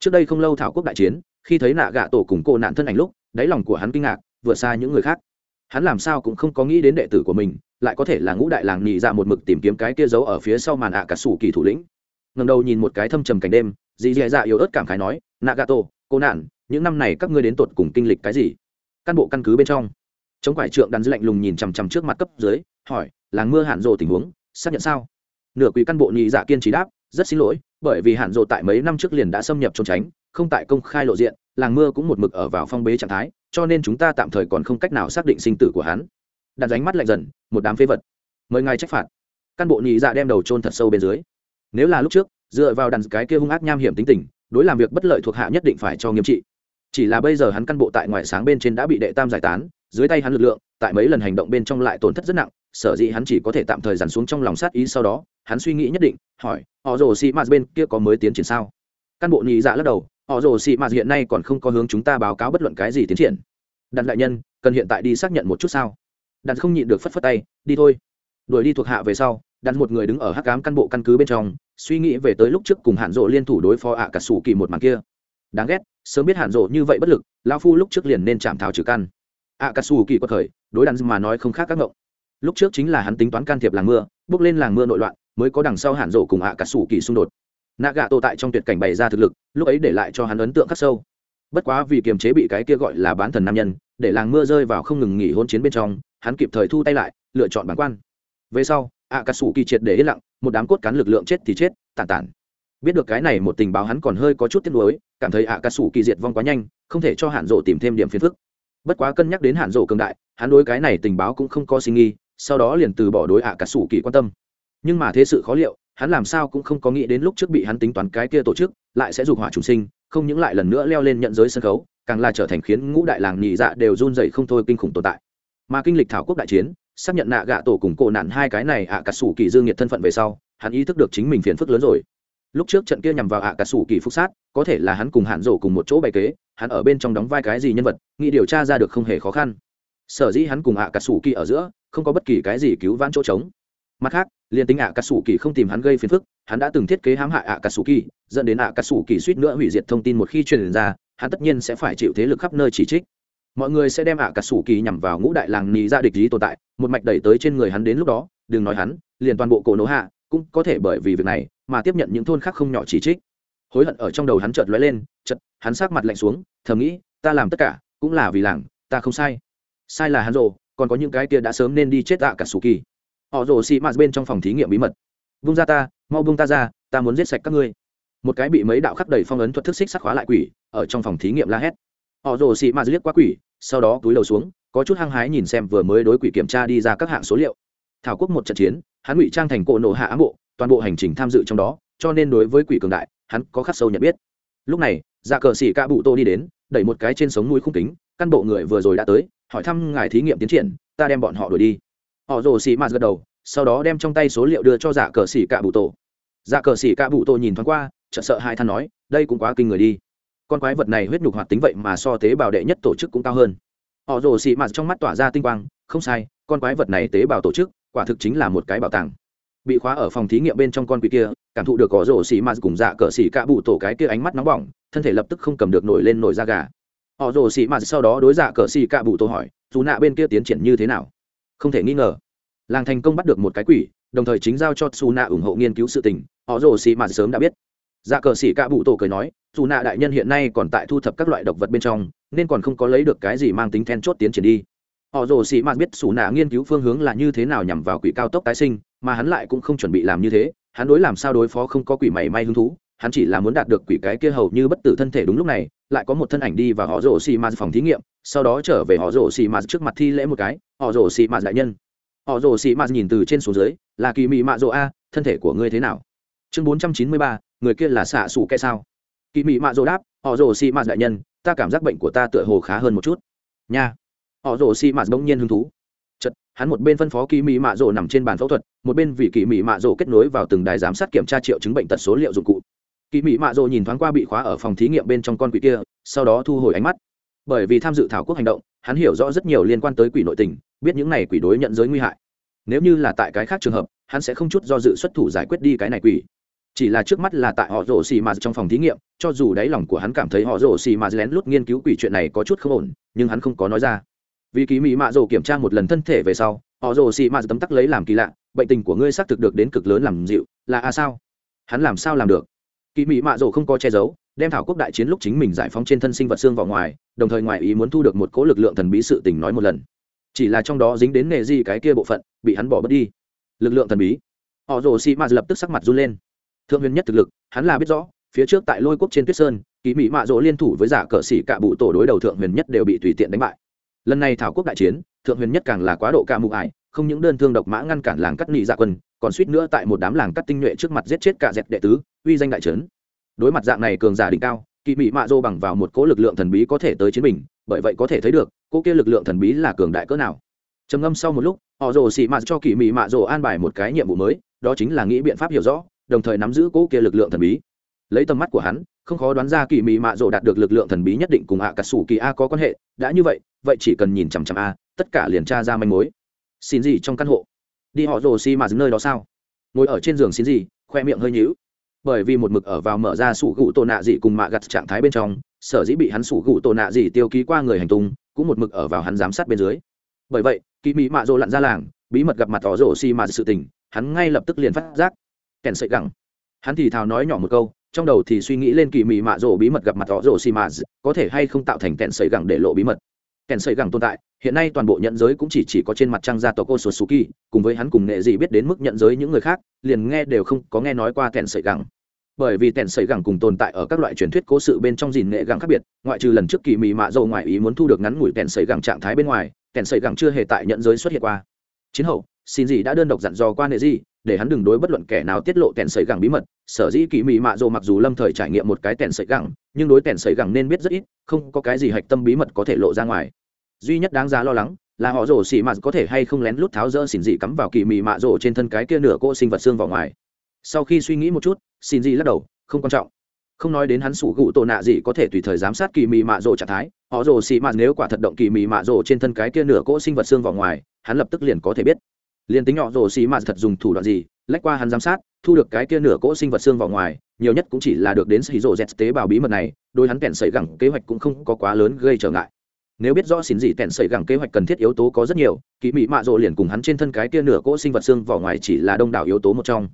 Trước đây không lâu thảo quốc đại chiến, khi thấy nạ gạ tổ cùng cô nạn thân ảnh lúc, đáy lòng của hắn kinh ngạc vượt xa những người khác. Hắn làm sao cũng không có nghĩ đến đệ tử của mình, lại có thể là ngũ đại làng nhị dạ một mực tìm kiếm cái kia giấu ở phía sau màn ạ cả sủ kỳ thủ lĩnh. Ngầm đầu nhìn một cái thâm trầm cảnh đêm, dì dì dạ yếu ớt cảm khái nói, nagato cô nạn, những năm này các ngươi đến tột cùng kinh lịch cái gì? Căn bộ căn cứ bên trong. Chống quải trượng đắn dưới lạnh lùng nhìn chằm chằm trước mặt cấp dưới, hỏi làng mưa hạn rộ tình huống, xác nhận sao? Nửa quý căn bộ nhị dạ kiên trí đáp, rất xin lỗi, bởi vì hạn rộ tại mấy năm trước liền đã xâm nhập trốn tránh, không tại công khai lộ diện, làng mưa cũng một mực ở vào phong bế trạng thái, cho nên chúng ta tạm thời còn không cách nào xác định sinh tử của hắn. Đặt ránh mắt lạnh dần, một đám phế vật, mời ngài trách phạt. Căn bộ nhị dạ đem đầu trôn thật sâu bên dưới. Nếu là lúc trước, dựa vào đàn cái kia hung ác nham hiểm tính tình, đối làm việc bất lợi thuộc hạ nhất định phải cho nghiêm trị chỉ là bây giờ hắn căn bộ tại ngoại sáng bên trên đã bị đệ tam giải tán, dưới tay hắn lực lượng, tại mấy lần hành động bên trong lại tổn thất rất nặng, sở dĩ hắn chỉ có thể tạm thời dàn xuống trong lòng sát ý sau đó, hắn suy nghĩ nhất định, hỏi, họ rồ sĩ m bên kia có mới tiến triển sao? Căn bộ nhị dạ lắc đầu, họ rồ sĩ m hiện nay còn không có hướng chúng ta báo cáo bất luận cái gì tiến triển. Đặt đại nhân, cần hiện tại đi xác nhận một chút sao? Đặt không nhịn được phất phất tay, đi thôi. Đuổi đi thuộc hạ về sau đặt một người đứng ở hắc cám căn bộ căn cứ bên trong, suy nghĩ về tới lúc trước cùng hạn rộ liên thủ đối phó ạ cả sủ kỳ một màn kia đáng ghét, sớm biết hạn rộ như vậy bất lực lao phu lúc trước liền nên chạm thảo trừ căn. A cả sủ kỳ quật khởi, đối đàn mà nói không khác các ngộng. Lúc trước chính là hắn tính toán can thiệp làng mưa, bước lên làng mưa nội loạn, mới có đằng sau hạn rộ cùng a cả sủ kỳ xung đột. Nạ gà tổ tại trong tuyệt cảnh bày ra thực lực, lúc ấy để lại cho hắn ấn tượng khắc sâu. Bất quá vì kiềm chế bị cái kia gọi là bán thần nam nhân, để làng mưa rơi vào không ngừng nghỉ hôn chiến bên trong, hắn kịp thời thu tay lại, lựa chọn bản quan. Về sau ạ cà sủ kỳ triệt để yên lặng, một đám cốt cán lực lượng chết thì chết, tàn tản biết được cái này một tình báo hắn còn hơi có chút tiếc nuối, cảm thấy ạ cà sủ kỳ diệt vong quá nhanh, không thể cho hạn rộ tìm thêm điểm phiền phức. Bất quá cân nhắc đến hạn rộ cường đại, hắn đối cái này tình báo cũng không có suy nghi sau đó liền từ bỏ đối ạ cà sủ kỳ quan tâm. Nhưng mà thế sự khó liệu, hắn làm sao cũng không có nghĩ đến lúc trước bị hắn tính toán cái kia tổ chức, lại sẽ dục hỏa trùng sinh, không những lại lần nữa leo lên nhận giới sân khấu, càng là trở thành khiến ngũ đại làng nhị dạ đều run dậy không thôi kinh khủng tồn tại. Mà kinh lịch thảo quốc đại chiến, xác nhận nạ gạ tổ cùng cổ nạn hai cái này ạ à cà sủ kỳ dương nhiệt thân phận về sau, hắn ý thức được chính mình phiền phức lớn rồi lúc trước trận kia nhằm vào ạ à cà sủ kỳ phúc sát, có thể là hắn cùng hạn rổ cùng một chỗ bày kế, hắn ở bên trong đóng vai cái gì nhân vật, nghĩ điều tra ra được không hề khó khăn. Sở dĩ hắn cùng ạ à cà sủ kỳ ở giữa, không có bất kỳ cái gì cứu vãn chỗ trống. Mặt khác, liền tính ạ cà sủ kỳ không tìm hắn gây phiền phức, hắn đã từng thiết kế hãm hại ạ cà sủ kỳ, dẫn đến ạ cà sủ kỳ suýt nữa hủy diệt thông tin một khi truyền ra, hắn tất nhiên sẽ phải chịu thế lực khắp nơi chỉ trích. Mọi người sẽ đem ạ cà sủ kỳ nhằm vào ngũ đại làng nì ra địch lý tồn tại, một mạch đẩy tới trên người hắn đến lúc đó, đừng nói hắn, liền toàn bộ cổ nổ hạ, cũng có thể bởi vì việc này mà tiếp nhận những thôn khác không nhỏ chỉ trích. Hối hận ở trong đầu hắn chợt lóe lên, chợt, hắn sát mặt lạnh xuống, thầm nghĩ, ta làm tất cả, cũng là vì làng, ta không sai. Sai là hắn rồ còn có những cái kia đã sớm nên đi chết ạ cả sủ kỳ. Họ rồ xị mạt bên trong phòng thí nghiệm bí mật. Vung ra ta, mau vung ta ra, ta muốn giết sạch các ngươi. Một cái bị mấy đạo khắc đầy phong ấn thuật thức xích sắc khóa lại quỷ, ở trong phòng thí nghiệm la hét. Họ rồ xị mạt liếc qua quỷ, sau đó túi đầu xuống, có chút hăng hái nhìn xem vừa mới đối quỷ kiểm tra đi ra các hạng số liệu. Thảo quốc một trận chiến, hắn ngụy trang thành cộ nộ hạ ám bộ toàn bộ hành trình tham dự trong đó, cho nên đối với quỷ cường đại, hắn có khắc sâu nhận biết. Lúc này dạ cờ xỉ ca bụ tô đi đến, đẩy một cái trên sống mũi khung kính, căn bộ người vừa rồi đã tới, hỏi thăm ngài thí nghiệm tiến triển, ta đem bọn họ đuổi đi. Họ rồ xỉ mạt gật đầu, sau đó đem trong tay số liệu đưa cho dạ cờ xỉ ca bụ tô. Dạ cờ xỉ ca bụ tô nhìn thoáng qua, chợt sợ hai than nói, đây cũng quá kinh người đi. Con quái vật này huyết nhục hoạt tính vậy mà so tế bào đệ nhất tổ chức cũng cao hơn. Họ rồ xị mạt trong mắt tỏa ra tinh quang, không sai, con quái vật này tế bào tổ chức, quả thực chính là một cái bảo tàng bị khóa ở phòng thí nghiệm bên trong con quỷ kia, cảm thụ được có rổ xì mạt cùng dạ cờ xì cạ bụ tổ cái kia ánh mắt nóng bỏng, thân thể lập tức không cầm được nổi lên nổi da gà. Họ rổ xì mạt sau đó đối dạ cờ xì cạ bụ tổ hỏi, dù nạ bên kia tiến triển như thế nào? Không thể nghi ngờ, làng thành công bắt được một cái quỷ, đồng thời chính giao cho su nạ ủng hộ nghiên cứu sự tình họ rổ xì mạt sớm đã biết. Dạ cờ xì cạ bụ tổ cười nói, dù nạ đại nhân hiện nay còn tại thu thập các loại độc vật bên trong, nên còn không có lấy được cái gì mang tính then chốt tiến triển đi. Họ rồ xỉ mạt biết xù nạ nghiên cứu phương hướng là như thế nào nhằm vào quỷ cao tốc tái sinh mà hắn lại cũng không chuẩn bị làm như thế, hắn đối làm sao đối phó không có quỷ mảy may hứng thú, hắn chỉ là muốn đạt được quỷ cái kia hầu như bất tử thân thể đúng lúc này, lại có một thân ảnh đi và họ rổ xì mạt phòng thí nghiệm, sau đó trở về họ rổ xì mạt trước mặt thi lễ một cái, họ rổ xì mạt đại nhân. Họ rổ xì mạt nhìn từ trên xuống dưới, là kỳ mị mạ rồ a, thân thể của ngươi thế nào? Chương bốn trăm chín mươi ba, người kia là xạ xù kẻ sao? Kỳ mị mạ rồ đáp, họ rổ xì mạt đại nhân, ta cảm giác bệnh của ta tựa hồ khá hơn một chút. Nha. Họ rổ xì mạt bỗng nhiên hứng thú hắn một bên phân phó kỳ mỹ mạ rộ nằm trên bàn phẫu thuật, một bên vì kỳ mỹ mạ rộ kết nối vào từng đài giám sát kiểm tra triệu chứng bệnh tật số liệu dụng cụ. Kỳ mỹ mạ rộ nhìn thoáng qua bị khóa ở phòng thí nghiệm bên trong con quỷ kia, sau đó thu hồi ánh mắt. Bởi vì tham dự thảo quốc hành động, hắn hiểu rõ rất nhiều liên quan tới quỷ nội tình, biết những này quỷ đối nhận giới nguy hại. Nếu như là tại cái khác trường hợp, hắn sẽ không chút do dự xuất thủ giải quyết đi cái này quỷ. Chỉ là trước mắt là tại họ rổ xì mà trong phòng thí nghiệm, cho dù đáy lòng của hắn cảm thấy họ rổ xì mà lén lút nghiên cứu quỷ chuyện này có chút không ổn, nhưng hắn không có nói ra vì kỳ mỹ mạ rồ kiểm tra một lần thân thể về sau, họ rồ xì mạ tấm tắc lấy làm kỳ lạ, bệnh tình của ngươi xác thực được đến cực lớn làm dịu, là a sao? Hắn làm sao làm được? Kỳ mỹ mạ rồ không có che giấu, đem thảo quốc đại chiến lúc chính mình giải phóng trên thân sinh vật xương vào ngoài, đồng thời ngoài ý muốn thu được một cỗ lực lượng thần bí sự tình nói một lần. Chỉ là trong đó dính đến nghề gì cái kia bộ phận, bị hắn bỏ bớt đi. Lực lượng thần bí. Họ rồ xì mạ lập tức sắc mặt run lên. Thượng huyền nhất thực lực, hắn là biết rõ, phía trước tại lôi quốc trên tuyết sơn kỳ mỹ mạ rỗ liên thủ với giả cờ xỉ cạ bụ tổ đối đầu thượng huyền nhất đều bị tùy tiện đánh bại lần này thảo quốc đại chiến, thượng huyền nhất càng là quá độ ca mụ ải, không những đơn thương độc mã ngăn cản làng cắt nị dạ quân, còn suýt nữa tại một đám làng cắt tinh nhuệ trước mặt giết chết cả dẹp đệ tứ, uy danh đại trấn. Đối mặt dạng này cường giả đỉnh cao kỳ mỹ mạ dô bằng vào một cỗ lực lượng thần bí có thể tới chiến bình, bởi vậy có thể thấy được, cỗ kia lực lượng thần bí là cường đại cỡ nào. Trầm ngâm sau một lúc, họ rồ xì mạt cho kỳ mị mạ dô an bài một cái nhiệm vụ mới, đó chính là nghĩ biện pháp hiểu rõ, đồng thời nắm giữ cỗ kia lực lượng thần bí. Lấy tầm mắt của hắn, không khó đoán ra kỳ mị mạ rồ đạt được lực lượng thần bí nhất định cùng hạ à cà sủ kỳ a có quan hệ, đã như vậy vậy chỉ cần nhìn chằm chằm a, tất cả liền tra ra manh mối. Xin gì trong căn hộ? Đi họ rồ xi mà mạt nơi đó sao? Ngồi ở trên giường xin gì, khoe miệng hơi nhíu. Bởi vì một mực ở vào mở ra sủ gụ tổ nạ dị cùng mạ gặt trạng thái bên trong, sở dĩ bị hắn sủ gụ tổ nạ dị tiêu ký qua người hành tung, cũng một mực ở vào hắn giám sát bên dưới. Bởi vậy kỳ mỹ mạ rồ lặn ra làng, bí mật gặp mặt tỏ rồ xi mà sự tình, hắn ngay lập tức liền phát giác. Kèn sậy gẳng. Hắn thì thào nói nhỏ một câu, trong đầu thì suy nghĩ lên kỳ mị mạ rồ bí mật gặp mặt họ rổ xi mạ có thể hay không tạo thành kẹn sợi gẳng để lộ bí mật kèn sợi gẳng tồn tại hiện nay toàn bộ nhận giới cũng chỉ chỉ có trên mặt trăng gia tộc Osusuki, cùng với hắn cùng nghệ gì biết đến mức nhận giới những người khác, liền nghe đều không có nghe nói qua kèn sợi gẳng. Bởi vì tèn sẩy gẳng cùng tồn tại ở các loại truyền thuyết cố sự bên trong dìn nghệ gẳng khác biệt ngoại trừ lần trước kỳ mị mạ dầu ngoại ý muốn thu được ngắn ngủi tèn sẩy gẳng trạng thái bên ngoài tèn sẩy gẳng chưa hề tại nhận giới xuất hiện qua. Chiến hậu xin gì đã đơn độc dặn dò qua nệ gì để hắn đừng đối bất luận kẻ nào tiết lộ tèn sẩy gẳng bí mật. Sở dĩ kỳ mị mạ dầu mặc dù lâm thời trải nghiệm một cái tèn sẩy gẳng nhưng đối tèn sẩy gẳng nên biết rất ít không có cái gì hạch tâm bí mật có thể lộ ra ngoài duy nhất đáng giá lo lắng là họ rổ xì mạt có thể hay không lén lút tháo rỡ xỉn dị cắm vào kỳ mị mạ rổ trên thân cái kia nửa cỗ sinh vật xương vào ngoài. Sau khi suy nghĩ một chút, xỉn dị lắc đầu, không quan trọng. Không nói đến hắn sủ gụ tổ nạ gì có thể tùy thời giám sát kỳ mị mạ rổ trạng thái, họ rồ xì mạt nếu quả thật động kỳ mị mạ rổ trên thân cái kia nửa cỗ sinh vật xương vào ngoài, hắn lập tức liền có thể biết. Liền tính họ rồ xì mạt thật dùng thủ đoạn gì, lách qua hắn giám sát, thu được cái kia nửa cỗ sinh vật xương vào ngoài, nhiều nhất cũng chỉ là được đến xì rồ z tế bào bí mật này đôi hắn kẹn xảy gẳng kế hoạch cũng không có quá lớn gây trở ngại nếu biết rõ xỉn gì kẹn sẩy gẳng kế hoạch cần thiết yếu tố có rất nhiều kỳ mị mạ rộ liền cùng hắn trên thân cái kia nửa cỗ sinh vật xương vỏ ngoài chỉ là đông đảo yếu tố một trong.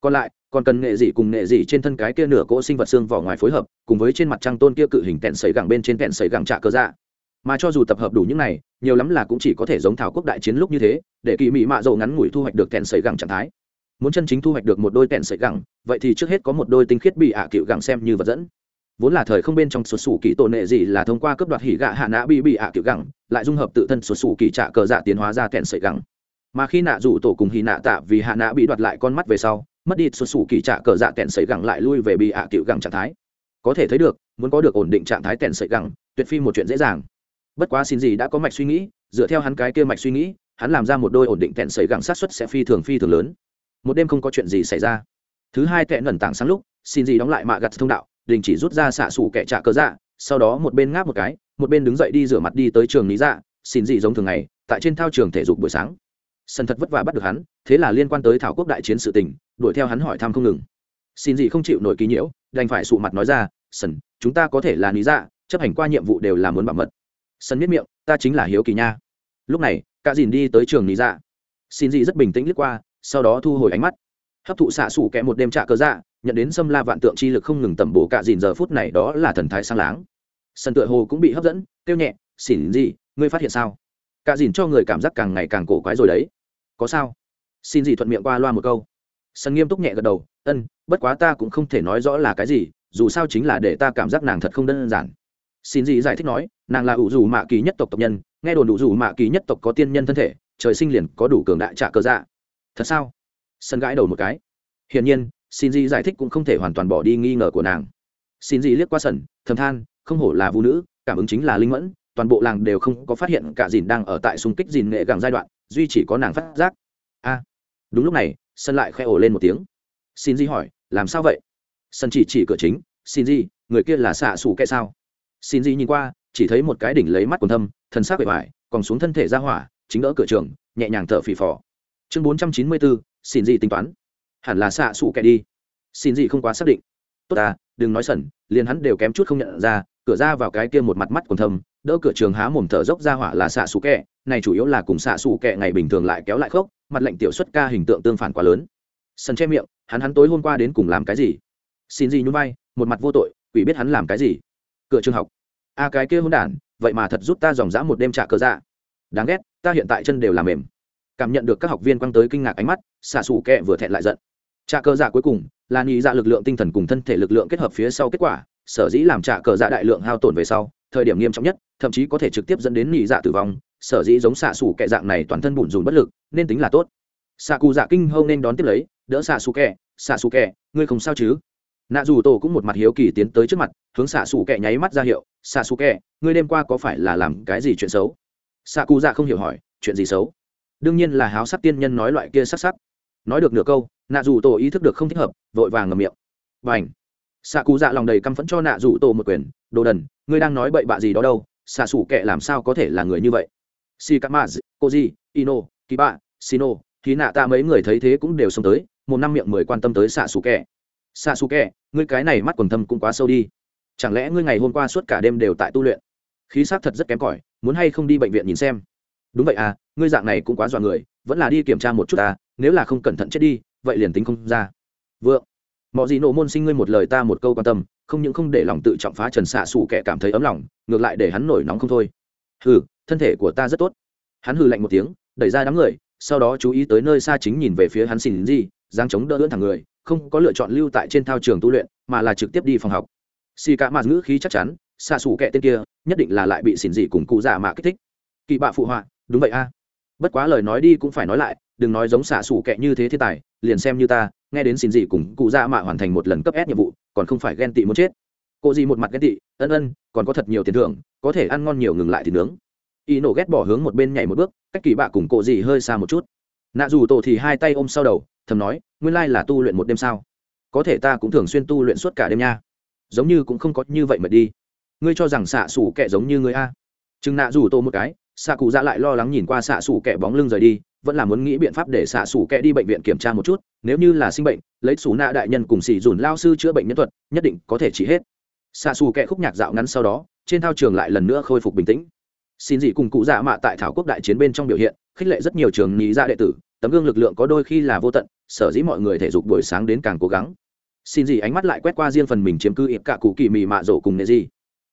Còn lại, còn cần nghệ dị cùng nghệ dị trên thân cái kia nửa cỗ sinh vật xương vỏ ngoài phối hợp, cùng với trên mặt trăng tôn kia cự hình tẹn sẩy gẳng bên trên tẹn sẩy gẳng trạ cơ dạ. Mà cho dù tập hợp đủ những này, nhiều lắm là cũng chỉ có thể giống thảo quốc đại chiến lúc như thế, để kỳ mỹ mạ rộ ngắn ngủi thu hoạch được tẹn sẩy gẳng trạng thái. Muốn chân chính thu hoạch được một đôi tẹn sẩy gẳng, vậy thì trước hết có một đôi tinh khiết bị ả à cựu gẳng xem như vật dẫn vốn là thời không bên trong xuất xù kỳ tổ nệ gì là thông qua cấp đoạt hỉ gạ hạ nã bị bị ạ à gẳng, lại dung hợp tự thân xuất xù kỳ trả cờ dạ tiến hóa ra tẹn sợi gẳng. Mà khi nạ rủ tổ cùng hỉ nạ tạ vì hạ nã bị đoạt lại con mắt về sau, mất đi xuất xù kỳ trả cờ dạ kẹn sợi gẳng lại lui về bị ạ à gẳng trạng thái. Có thể thấy được, muốn có được ổn định trạng thái kẹn sợi gẳng, tuyệt phi một chuyện dễ dàng. Bất quá xin gì đã có mạch suy nghĩ, dựa theo hắn cái kia mạch suy nghĩ, hắn làm ra một đôi ổn định kẹn sợi gẳng sát xuất sẽ phi thường phi thường lớn. Một đêm không có chuyện gì xảy ra. Thứ hai kẹn ẩn tảng sáng lúc, xin gì đóng lại mạ gặt thông đạo đình chỉ rút ra xạ xù kẹ trả cờ dạ sau đó một bên ngáp một cái, một bên đứng dậy đi rửa mặt đi tới trường lý dạ xin dị giống thường ngày, tại trên thao trường thể dục buổi sáng. Sân thật vất vả bắt được hắn, thế là liên quan tới thảo quốc đại chiến sự tình, đuổi theo hắn hỏi thăm không ngừng. Xin dị không chịu nổi ký nhiễu, đành phải sụ mặt nói ra, sân, chúng ta có thể là lý dạ chấp hành qua nhiệm vụ đều là muốn bảo mật. Sân biết miệng, ta chính là hiếu kỳ nha. Lúc này, cả dìn đi tới trường lý dạ. Xin dị rất bình tĩnh lướt qua, sau đó thu hồi ánh mắt. Hấp thụ xạ xủ kẹ một đêm trạ cơ dạ nhận đến xâm la vạn tượng chi lực không ngừng tẩm bổ cả dìn giờ phút này đó là thần thái sang láng. Sân tựa hồ cũng bị hấp dẫn tiêu nhẹ, xỉn gì, ngươi phát hiện sao? Cả dìn cho người cảm giác càng ngày càng cổ quái rồi đấy. Có sao? Xin gì thuận miệng qua loa một câu. Sân nghiêm túc nhẹ gật đầu, ân, bất quá ta cũng không thể nói rõ là cái gì, dù sao chính là để ta cảm giác nàng thật không đơn giản. Xin gì giải thích nói, nàng là ủ dù mạ kỳ nhất tộc tộc nhân, nghe đồn ủ dù mạ kỳ nhất tộc có tiên nhân thân thể, trời sinh liền có đủ cường đại trả cơ dạ. Thật sao? Sân gãi đầu một cái. Hiển nhiên xin Di giải thích cũng không thể hoàn toàn bỏ đi nghi ngờ của nàng. Xin Di liếc qua sần, thầm than, không hổ là vũ nữ, cảm ứng chính là linh mẫn, toàn bộ làng đều không có phát hiện cả dìn đang ở tại xung kích dìn nghệ gẳng giai đoạn, duy chỉ có nàng phát giác. A, đúng lúc này sân lại khẽ ổ lên một tiếng. Xin di hỏi, làm sao vậy? Sân chỉ chỉ cửa chính, xin di người kia là xạ xù kệ sao? Xin di nhìn qua, chỉ thấy một cái đỉnh lấy mắt quần thâm, thần sắc bề bài còn xuống thân thể ra hỏa, chính đỡ cửa trường, nhẹ nhàng thở phì phò. Chương bốn trăm chín mươi bốn, xin di tính toán hẳn là xạ xù kệ đi. Xin gì không quá xác định. Tốt ta, đừng nói sẩn, liền hắn đều kém chút không nhận ra, cửa ra vào cái kia một mặt mắt còn thâm, đỡ cửa trường há mồm thở dốc ra hỏa là xạ xù kẹ này chủ yếu là cùng xạ xù kẹ ngày bình thường lại kéo lại khốc, mặt lệnh tiểu xuất ca hình tượng tương phản quá lớn. Sân che miệng, hắn hắn tối hôm qua đến cùng làm cái gì? Xin gì nhún vai, một mặt vô tội, quỷ biết hắn làm cái gì? Cửa trường học. A cái kia hôn đản, vậy mà thật rút ta dòng dã một đêm trả cơ dạ. Đáng ghét, ta hiện tại chân đều làm mềm. Cảm nhận được các học viên quăng tới kinh ngạc ánh mắt, xạ xù kẹ vừa thẹn lại giận trả cờ dạ cuối cùng, là nghĩ dạ lực lượng tinh thần cùng thân thể lực lượng kết hợp phía sau kết quả, sở dĩ làm trả cờ dạ đại lượng hao tổn về sau, thời điểm nghiêm trọng nhất, thậm chí có thể trực tiếp dẫn đến nị dạ tử vong, sở dĩ giống xạ xù kẹ dạng này toàn thân bùn rùn bất lực, nên tính là tốt. Xạ cụ dạ kinh hâu nên đón tiếp lấy, đỡ xạ xù kẹ, xạ xù kẹ, ngươi không sao chứ? Nạ dù tổ cũng một mặt hiếu kỳ tiến tới trước mặt, hướng xạ xù kẹ nháy mắt ra hiệu, xạ xù kẹ, ngươi đêm qua có phải là làm cái gì chuyện xấu? Xạ cụ dạ không hiểu hỏi, chuyện gì xấu? Đương nhiên là háo sắc tiên nhân nói loại kia sắc sắc. Nói được nửa câu nạ dù tổ ý thức được không thích hợp, vội vàng ngầm miệng. Và ảnh xạ cụ dạ lòng đầy căm phẫn cho nạ dù tổ một quyền. Đồ đần, ngươi đang nói bậy bạ gì đó đâu? Xạ xủ kệ làm sao có thể là người như vậy? Si kamaz koji, ino kỳ bạ sino thì nạ ta mấy người thấy thế cũng đều xông tới, một năm miệng mười quan tâm tới xạ xù kẹ xạ xù kẹ ngươi cái này mắt quần thâm cũng quá sâu đi. Chẳng lẽ ngươi ngày hôm qua suốt cả đêm đều tại tu luyện? Khí sắc thật rất kém cỏi, muốn hay không đi bệnh viện nhìn xem? Đúng vậy à ngươi dạng này cũng quá dọa người, vẫn là đi kiểm tra một chút à nếu là không cẩn thận chết đi vậy liền tính không ra. Vượng mọi gì nộ môn sinh ngươi một lời ta một câu quan tâm, không những không để lòng tự trọng phá trần xạ xù kẻ cảm thấy ấm lòng, ngược lại để hắn nổi nóng không thôi. Hừ, thân thể của ta rất tốt. Hắn hừ lạnh một tiếng, đẩy ra đám người, sau đó chú ý tới nơi xa chính nhìn về phía hắn xin gì giang chống đỡ lưỡn thẳng người, không có lựa chọn lưu tại trên thao trường tu luyện, mà là trực tiếp đi phòng học. Xì cả mặt ngữ khí chắc chắn xạ xù kẹ tên kia, nhất định là lại bị xỉn dị cùng cụ già mạ kích thích. Kỳ bạ phụ họa, đúng vậy a. Bất quá lời nói đi cũng phải nói lại đừng nói giống xạ xù kệ như thế thiên tài, liền xem như ta, nghe đến xin gì cùng cụ dạ mạ hoàn thành một lần cấp ép nhiệm vụ, còn không phải ghen tị muốn chết. Cô gì một mặt ghen tị, ân ân, còn có thật nhiều tiền thưởng, có thể ăn ngon nhiều ngừng lại thì nướng. Y nổ ghét bỏ hướng một bên nhảy một bước, cách kỳ bạ cùng cô gì hơi xa một chút. Nạ dù tổ thì hai tay ôm sau đầu, thầm nói, nguyên lai là tu luyện một đêm sao? Có thể ta cũng thường xuyên tu luyện suốt cả đêm nha. Giống như cũng không có như vậy mà đi. Ngươi cho rằng xạ xù kệ giống như ngươi a? Chừng nạ dù tô một cái, xạ cụ dạ lại lo lắng nhìn qua xạ xù kẻ bóng lưng rời đi vẫn là muốn nghĩ biện pháp để xạ xủ kẹ đi bệnh viện kiểm tra một chút, nếu như là sinh bệnh, lấy xù nạ đại nhân cùng xì dùn lao sư chữa bệnh nhân thuật, nhất định có thể trị hết. Xạ xù kẹ khúc nhạc dạo ngắn sau đó, trên thao trường lại lần nữa khôi phục bình tĩnh. Xin dị cùng cụ dạ mạ tại thảo quốc đại chiến bên trong biểu hiện, khích lệ rất nhiều trường nghĩ ra dạ đệ tử, tấm gương lực lượng có đôi khi là vô tận, sở dĩ mọi người thể dục buổi sáng đến càng cố gắng. Xin gì ánh mắt lại quét qua riêng phần mình chiếm cư ịp cả cụ kỳ mì mạ rổ cùng nghệ gì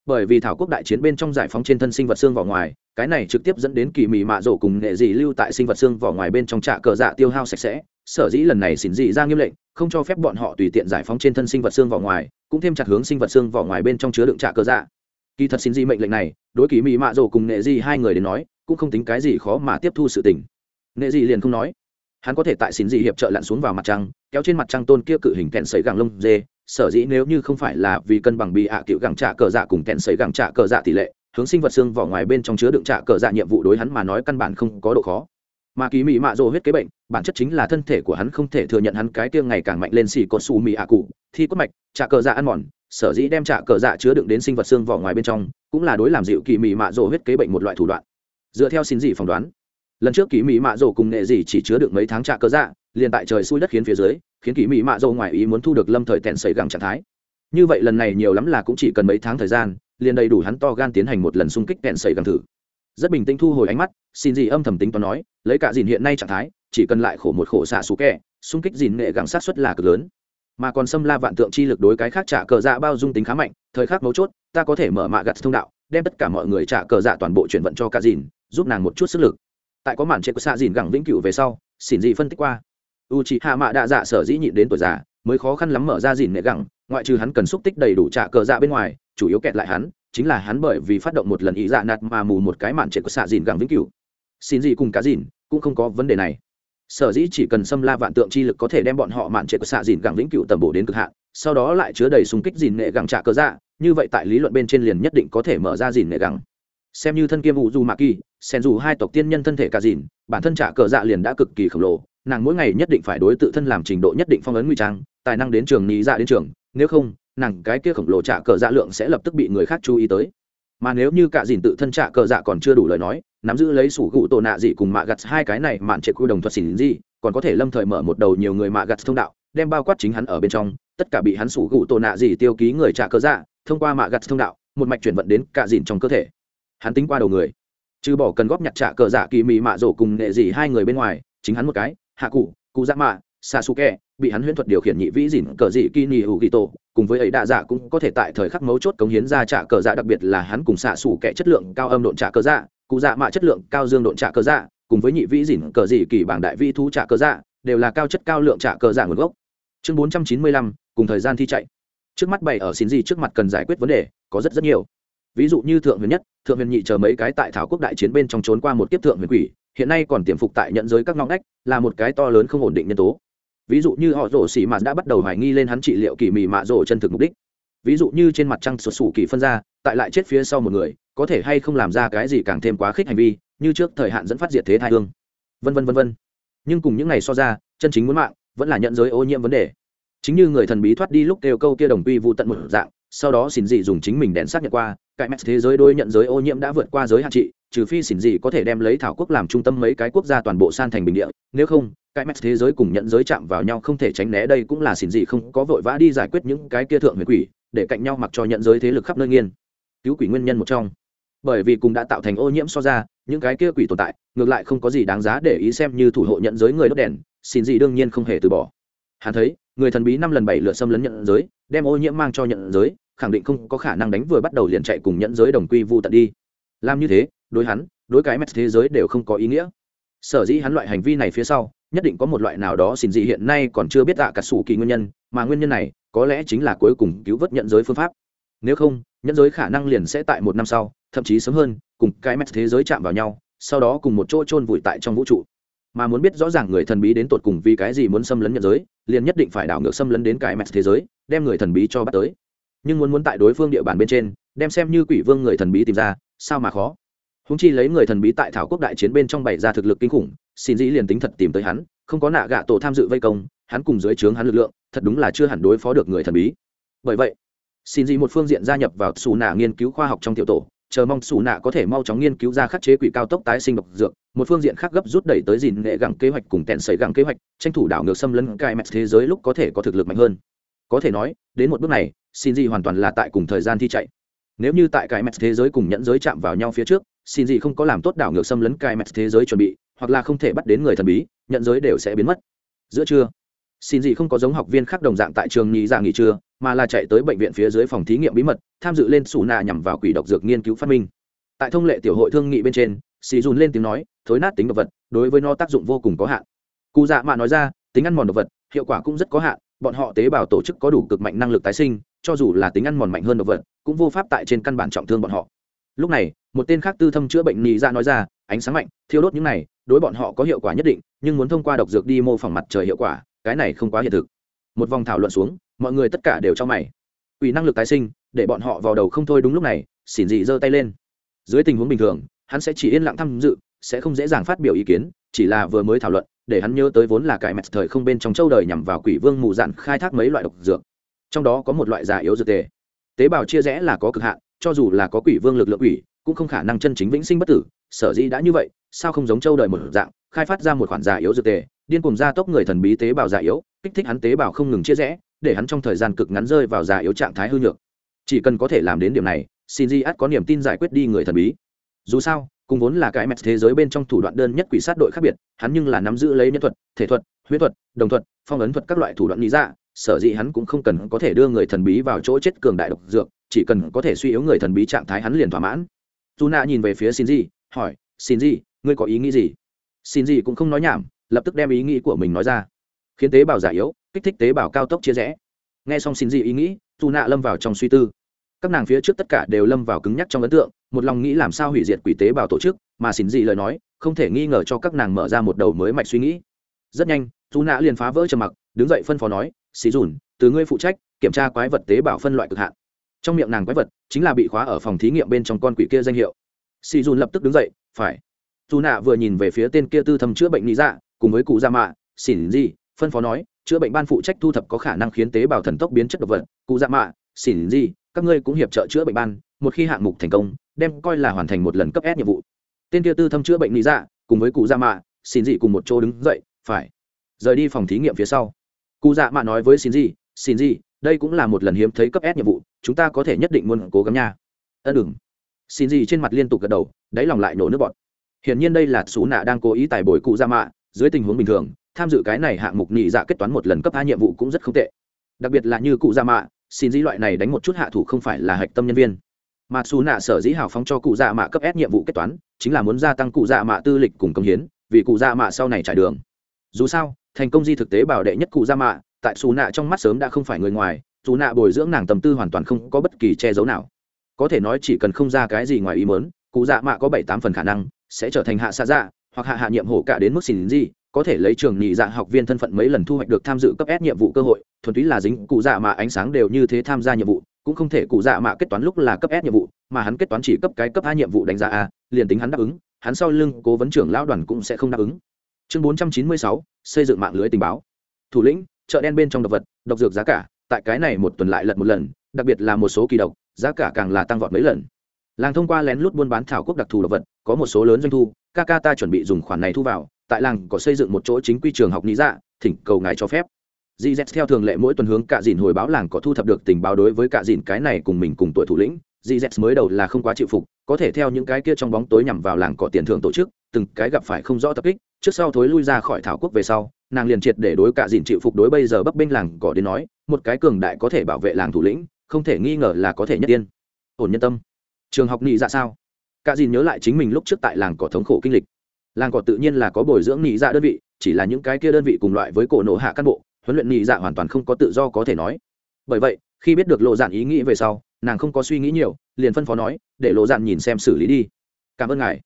bởi vì thảo quốc đại chiến bên trong giải phóng trên thân sinh vật xương vỏ ngoài, cái này trực tiếp dẫn đến kỳ mì mạ rổ cùng nệ dị lưu tại sinh vật xương vỏ ngoài bên trong trạ cờ dạ tiêu hao sạch sẽ. Sở dĩ lần này xỉn dị ra nghiêm lệnh, không cho phép bọn họ tùy tiện giải phóng trên thân sinh vật xương vỏ ngoài, cũng thêm chặt hướng sinh vật xương vỏ ngoài bên trong chứa đựng trạ cờ dạ. Kỳ thật xỉn dị mệnh lệnh này, đối kỳ mì mạ rổ cùng nệ dị hai người đến nói, cũng không tính cái gì khó mà tiếp thu sự tình. Nệ dị liền không nói. Hắn có thể tại xỉn dị hiệp trợ lặn xuống vào mặt trăng, kéo trên mặt trăng tôn kia cự hình kẹn sấy gàng lông dê sở dĩ nếu như không phải là vì cân bằng bị ạ à cựu gẳng trạ cờ dạ cùng kẹn sấy gẳng trạ cờ dạ tỷ lệ, hướng sinh vật xương vỏ ngoài bên trong chứa đựng trạ cờ dạ nhiệm vụ đối hắn mà nói căn bản không có độ khó. Mà kỳ mị mạ rồ huyết kế bệnh, bản chất chính là thân thể của hắn không thể thừa nhận hắn cái tiêng ngày càng mạnh lên xì cột xù mị ạ cụ, thi cốt mạch trạ cờ dạ ăn mòn, sở dĩ đem trạ cờ dạ chứa đựng đến sinh vật xương vỏ ngoài bên trong, cũng là đối làm dịu kỳ mị mạ rồ huyết kế bệnh một loại thủ đoạn. Dựa theo xin dị phỏng đoán, lần trước kỳ mỹ mạ rồ cùng nghệ gì chỉ chứa đựng mấy tháng trạ cờ dạ liền tại trời xui đất khiến phía dưới khiến kỳ mỹ mạ dâu ngoài ý muốn thu được lâm thời tèn xảy gẳng trạng thái. Như vậy lần này nhiều lắm là cũng chỉ cần mấy tháng thời gian, liền đầy đủ hắn to gan tiến hành một lần xung kích tèn xảy gẳng thử. Rất bình tĩnh thu hồi ánh mắt, xin gì âm thầm tính toán nói, lấy cả dìn hiện nay trạng thái, chỉ cần lại khổ một khổ xạ xú kẹ, xung kích dìn nghệ gẳng sát xuất là cực lớn. Mà còn xâm la vạn tượng chi lực đối cái khác trả cờ dạ bao dung tính khá mạnh, thời khắc mấu chốt, ta có thể mở mạ gặt thông đạo, đem tất cả mọi người trả cờ dạ toàn bộ chuyển vận cho cả dìn, giúp nàng một chút sức lực. Tại có màn trệ của xạ dìn gẳng vĩnh cửu về sau xỉn dị phân tích qua u c h ị hạ mạ đạ dạ sở dĩ nhịn đến tuổi già, mới khó khăn lắm mở ra dìn nệ gẳng, ngoại trừ hắn cần xúc tích đầy đủ trả cờ dạ bên ngoài, chủ yếu kẹt lại hắn, chính là hắn bởi vì phát động một lần ý dạ nạt mà mù một cái mạn trệ của xạ dìn gẳng vĩnh cửu. Xin gì cùng cá dìn, cũng không có vấn đề này. Sở dĩ chỉ cần xâm la vạn tượng chi lực có thể đem bọn họ mạn trệ của xạ dìn gẳng vĩnh cửu tầm bổ đến cực hạn, sau đó lại chứa đầy súng kích dìn nệ gẳng trả cờ dạ như vậy tại lý luận bên trên liền nhất định có thể mở ra dìn nệ gẳng. Xem như thân kiêm vụ du mạ kỳ, sen dù hai tộc tiên nhân thân thể cả dìn, bản thân trả cờ dạ liền đã cực kỳ khổng lồ nàng mỗi ngày nhất định phải đối tự thân làm trình độ nhất định phong ấn nguy trang, tài năng đến trường ní dạ đến trường, nếu không, nàng cái kia khổng lồ trả cờ dạ lượng sẽ lập tức bị người khác chú ý tới. Mà nếu như cả dìn tự thân trả cờ dạ còn chưa đủ lời nói, nắm giữ lấy sủ gụ tổ nạ dị cùng mạ gặt hai cái này mạn trệ quy đồng thuật xỉn gì còn có thể lâm thời mở một đầu nhiều người mạ gặt thông đạo, đem bao quát chính hắn ở bên trong, tất cả bị hắn sủ gụ tổ nạ dị tiêu ký người trả cờ dạ thông qua mạ gặt thông đạo, một mạch chuyển vận đến cả dìn trong cơ thể. Hắn tính qua đầu người. Trừ bỏ cần góp nhặt trả cờ dạ kỳ mị mạ rổ cùng nghệ dị hai người bên ngoài, chính hắn một cái hạ cụ cụ dạ mạ xa su kẹ bị hắn huyễn thuật điều khiển nhị vĩ dỉn cờ dị kỳ nị hữu ghi tổ cùng với ấy đạ dạ cũng có thể tại thời khắc mấu chốt cống hiến ra trả cờ dạ đặc biệt là hắn cùng xạ xù kẹ chất lượng cao âm độn trả cờ dạ cụ dạ mạ chất lượng cao dương độn trả cờ dạ cùng với nhị vĩ dỉn cờ dị kỳ bảng đại vĩ thú trả cờ dạ đều là cao chất cao lượng trả cờ dạ nguồn gốc. Chương bốn trăm chín mươi lăm, cùng thời gian thi chạy. Trước mắt bày ở xin gì trước mặt cần giải quyết vấn đề, có rất rất nhiều. Ví dụ như thượng huyền nhất, thượng huyền nhị chờ mấy cái tại thảo quốc đại chiến bên trong trốn qua một kiếp thượng huyền quỷ hiện nay còn tiềm phục tại nhận giới các ngõ ngách, là một cái to lớn không ổn định nhân tố. Ví dụ như họ rổ xỉ mạt đã bắt đầu hoài nghi lên hắn trị liệu kỳ mị mạ rổ chân thực mục đích. Ví dụ như trên mặt trăng sụt sủ kỳ phân ra, tại lại chết phía sau một người, có thể hay không làm ra cái gì càng thêm quá khích hành vi, như trước thời hạn dẫn phát diệt thế thai hương. Vân vân vân vân. Nhưng cùng những ngày so ra, chân chính muốn mạng, vẫn là nhận giới ô nhiễm vấn đề. Chính như người thần bí thoát đi lúc kêu câu kia đồng quy vụ tận một dạng, sau đó xin dị dùng chính mình đèn xác nhận qua, cải mẹt thế giới đôi nhận giới ô nhiễm đã vượt qua giới hạn trị trừ phi xỉn dị có thể đem lấy thảo quốc làm trung tâm mấy cái quốc gia toàn bộ san thành bình địa, nếu không, cái mét thế giới cùng nhận giới chạm vào nhau không thể tránh né, đây cũng là xỉn dị không có vội vã đi giải quyết những cái kia thượng huyền quỷ, để cạnh nhau mặc cho nhận giới thế lực khắp nơi nghiên cứu quỷ nguyên nhân một trong. Bởi vì cùng đã tạo thành ô nhiễm so ra, những cái kia quỷ tồn tại, ngược lại không có gì đáng giá để ý xem như thủ hộ nhận giới người đốt đèn xin gì đương nhiên không hề từ bỏ. Hắn thấy, người thần bí năm lần bảy lượt xâm lấn nhận giới, đem ô nhiễm mang cho nhận giới, khẳng định không có khả năng đánh vừa bắt đầu liền chạy cùng nhận giới đồng quy vu tận đi. Làm như thế đối hắn, đối cái mẹt thế giới đều không có ý nghĩa. Sở dĩ hắn loại hành vi này phía sau, nhất định có một loại nào đó xin dị hiện nay còn chưa biết tạ cả sủ kỳ nguyên nhân, mà nguyên nhân này có lẽ chính là cuối cùng cứu vớt nhận giới phương pháp. Nếu không, nhận giới khả năng liền sẽ tại một năm sau, thậm chí sớm hơn, cùng cái mẹt thế giới chạm vào nhau, sau đó cùng một chỗ chôn vùi tại trong vũ trụ. Mà muốn biết rõ ràng người thần bí đến tột cùng vì cái gì muốn xâm lấn nhận giới, liền nhất định phải đảo ngược xâm lấn đến cái mẹt thế giới, đem người thần bí cho bắt tới. Nhưng muốn muốn tại đối phương địa bàn bên trên, đem xem như quỷ vương người thần bí tìm ra, sao mà khó? Húng chi lấy người thần bí tại thảo quốc đại chiến bên trong bày ra thực lực kinh khủng, xin dĩ liền tính thật tìm tới hắn, không có nạ gạ tổ tham dự vây công, hắn cùng dưới trướng hắn lực lượng, thật đúng là chưa hẳn đối phó được người thần bí. Bởi vậy, xin dĩ một phương diện gia nhập vào xù nạ nghiên cứu khoa học trong tiểu tổ, chờ mong xù nạ có thể mau chóng nghiên cứu ra khắc chế quỷ cao tốc tái sinh độc dược, một phương diện khác gấp rút đẩy tới dìn nghệ gẳng kế hoạch cùng tẹn sấy gẳng kế hoạch, tranh thủ đảo ngược xâm lấn cai mẹt thế giới lúc có thể có thực lực mạnh hơn. Có thể nói, đến một bước này, xin gì hoàn toàn là tại cùng thời gian thi chạy. Nếu như tại cai mẹt thế giới cùng nhẫn giới chạm vào nhau phía trước xin gì không có làm tốt đảo ngược xâm lấn cai mẹt thế giới chuẩn bị, hoặc là không thể bắt đến người thần bí, nhận giới đều sẽ biến mất. Giữa trưa, xin gì không có giống học viên khác đồng dạng tại trường nghỉ dạ nghỉ trưa, mà là chạy tới bệnh viện phía dưới phòng thí nghiệm bí mật, tham dự lên sủ nạ nhằm vào quỷ độc dược nghiên cứu phát minh. Tại thông lệ tiểu hội thương nghị bên trên, xì dùn lên tiếng nói, thối nát tính độc vật, đối với nó tác dụng vô cùng có hạn. Cụ dạ mạ nói ra, tính ăn mòn độc vật, hiệu quả cũng rất có hạn, bọn họ tế bào tổ chức có đủ cực mạnh năng lực tái sinh, cho dù là tính ăn mòn mạnh hơn độc vật, cũng vô pháp tại trên căn bản trọng thương bọn họ lúc này, một tên khác tư thâm chữa bệnh nhị ra nói ra, ánh sáng mạnh, thiêu đốt những này, đối bọn họ có hiệu quả nhất định, nhưng muốn thông qua độc dược đi mô phỏng mặt trời hiệu quả, cái này không quá hiện thực. Một vòng thảo luận xuống, mọi người tất cả đều cho mày. Ủy năng lực tái sinh, để bọn họ vào đầu không thôi đúng lúc này, xỉn dị giơ tay lên. Dưới tình huống bình thường, hắn sẽ chỉ yên lặng tham dự, sẽ không dễ dàng phát biểu ý kiến, chỉ là vừa mới thảo luận, để hắn nhớ tới vốn là cải mẹt thời không bên trong châu đời nhằm vào quỷ vương mù dạn khai thác mấy loại độc dược. Trong đó có một loại già yếu dược tề. Tế bào chia rẽ là có cực hạn cho dù là có quỷ vương lực lượng quỷ, cũng không khả năng chân chính vĩnh sinh bất tử, sở dĩ đã như vậy, sao không giống châu đời một dạng, khai phát ra một khoản giả yếu dược tề, điên cùng gia tốc người thần bí tế bào giả yếu, kích thích hắn tế bào không ngừng chia rẽ, để hắn trong thời gian cực ngắn rơi vào giả yếu trạng thái hư nhược. Chỉ cần có thể làm đến điểm này, xin di ắt có niềm tin giải quyết đi người thần bí. Dù sao, cùng vốn là cái mẹt thế giới bên trong thủ đoạn đơn nhất quỷ sát đội khác biệt, hắn nhưng là nắm giữ lấy nhân thuật, thể thuật, huyết thuật, đồng thuật, phong ấn thuật các loại thủ đoạn lý ra sở dĩ hắn cũng không cần có thể đưa người thần bí vào chỗ chết cường đại độc dược chỉ cần có thể suy yếu người thần bí trạng thái hắn liền thỏa mãn. Dù nạ nhìn về phía xin hỏi xin ngươi có ý nghĩ gì? Xin cũng không nói nhảm, lập tức đem ý nghĩ của mình nói ra. Khiến tế bào giả yếu, kích thích tế bào cao tốc chia rẽ. Nghe xong xin ý nghĩ dù nạ lâm vào trong suy tư. Các nàng phía trước tất cả đều lâm vào cứng nhắc trong ấn tượng, một lòng nghĩ làm sao hủy diệt quỷ tế bào tổ chức, mà xin lời nói, không thể nghi ngờ cho các nàng mở ra một đầu mới mạch suy nghĩ. Rất nhanh dù nạ liền phá vỡ trầm mặc, đứng dậy phân phó nói xì dùn từ ngươi phụ trách, kiểm tra quái vật tế bào phân loại cực hạn trong miệng nàng quái vật chính là bị khóa ở phòng thí nghiệm bên trong con quỷ kia danh hiệu. Xì dùn lập tức đứng dậy, phải. Dù nạ vừa nhìn về phía tên kia tư thầm chữa bệnh lý dạ cùng với cụ gia mạ, xỉn di phân phó nói, chữa bệnh ban phụ trách thu thập có khả năng khiến tế bào thần tốc biến chất độc vật. Cụ dạ mạ, xỉn di các ngươi cũng hiệp trợ chữa bệnh ban, một khi hạng mục thành công, đem coi là hoàn thành một lần cấp S nhiệm vụ. Tên kia tư thâm chữa bệnh lý dạ cùng với cụ dạ mạ xin dị cùng một chỗ đứng dậy, phải. Rời đi phòng thí nghiệm phía sau. Cụ dạ mạ nói với xin dị xin dị đây cũng là một lần hiếm thấy cấp S nhiệm vụ, chúng ta có thể nhất định muốn cố gắng nha. Ân đừng. Xin gì trên mặt liên tục gật đầu, đáy lòng lại nổ nước bọt. Hiển nhiên đây là xú nạ đang cố ý tài bồi cụ Ra mạ, dưới tình huống bình thường, tham dự cái này hạng mục nhị dạ kết toán một lần cấp hai nhiệm vụ cũng rất không tệ. Đặc biệt là như cụ Ra mạ, xin dĩ loại này đánh một chút hạ thủ không phải là hạch tâm nhân viên. Mà Sú nạ sở dĩ hào phóng cho cụ dạ mạ cấp S nhiệm vụ kết toán, chính là muốn gia tăng cụ dạ mạ tư lịch cùng công hiến, vì cụ dạ mạ sau này trải đường. Dù sao, thành công di thực tế bảo đệ nhất cụ dạ mạ tại xù nạ trong mắt sớm đã không phải người ngoài dù nạ bồi dưỡng nàng tâm tư hoàn toàn không có bất kỳ che giấu nào có thể nói chỉ cần không ra cái gì ngoài ý mớn cụ dạ mạ có bảy tám phần khả năng sẽ trở thành hạ xa dạ hoặc hạ hạ nhiệm hổ cả đến mức xin gì có thể lấy trường nhị dạ học viên thân phận mấy lần thu hoạch được tham dự cấp S nhiệm vụ cơ hội, thuần túy là dính cụ dạ mạ ánh sáng đều như thế tham gia nhiệm vụ, cũng không thể cụ dạ mạ kết toán lúc là cấp S nhiệm vụ, mà hắn kết toán chỉ cấp cái cấp A nhiệm vụ đánh giá a, liền tính hắn đáp ứng, hắn sau lưng cố vấn trưởng lão đoàn cũng sẽ không đáp ứng. chương bốn trăm chín mươi sáu xây dựng mạng lưới tình báo thủ lĩnh chợ đen bên trong độc vật, độc dược giá cả, tại cái này một tuần lại lật một lần, đặc biệt là một số kỳ độc, giá cả càng là tăng vọt mấy lần. Làng thông qua lén lút buôn bán thảo quốc đặc thù độc vật, có một số lớn doanh thu, ca ca ta chuẩn bị dùng khoản này thu vào, tại làng có xây dựng một chỗ chính quy trường học lý dạ thỉnh cầu ngài cho phép. Gz theo thường lệ mỗi tuần hướng cạ dìn hồi báo làng có thu thập được tình báo đối với cạ dìn cái này cùng mình cùng tuổi thủ lĩnh. Gz mới đầu là không quá chịu phục, có thể theo những cái kia trong bóng tối nhằm vào làng có tiền thưởng tổ chức, từng cái gặp phải không rõ tập kích, trước sau thối lui ra khỏi thảo quốc về sau nàng liền triệt để đối cả dìn chịu phục đối bây giờ bấp bênh làng cỏ đến nói, một cái cường đại có thể bảo vệ làng thủ lĩnh, không thể nghi ngờ là có thể nhất tiên ổn nhân tâm. Trường học nghị dạ sao? Cả dìn nhớ lại chính mình lúc trước tại làng cỏ thống khổ kinh lịch. Làng cỏ tự nhiên là có bồi dưỡng nghị dạ đơn vị, chỉ là những cái kia đơn vị cùng loại với cổ nổ hạ cán bộ, huấn luyện nghị dạ hoàn toàn không có tự do có thể nói. Bởi vậy, khi biết được lộ dạn ý nghĩ về sau, nàng không có suy nghĩ nhiều, liền phân phó nói, để lộ dạn nhìn xem xử lý đi. Cảm ơn ngài.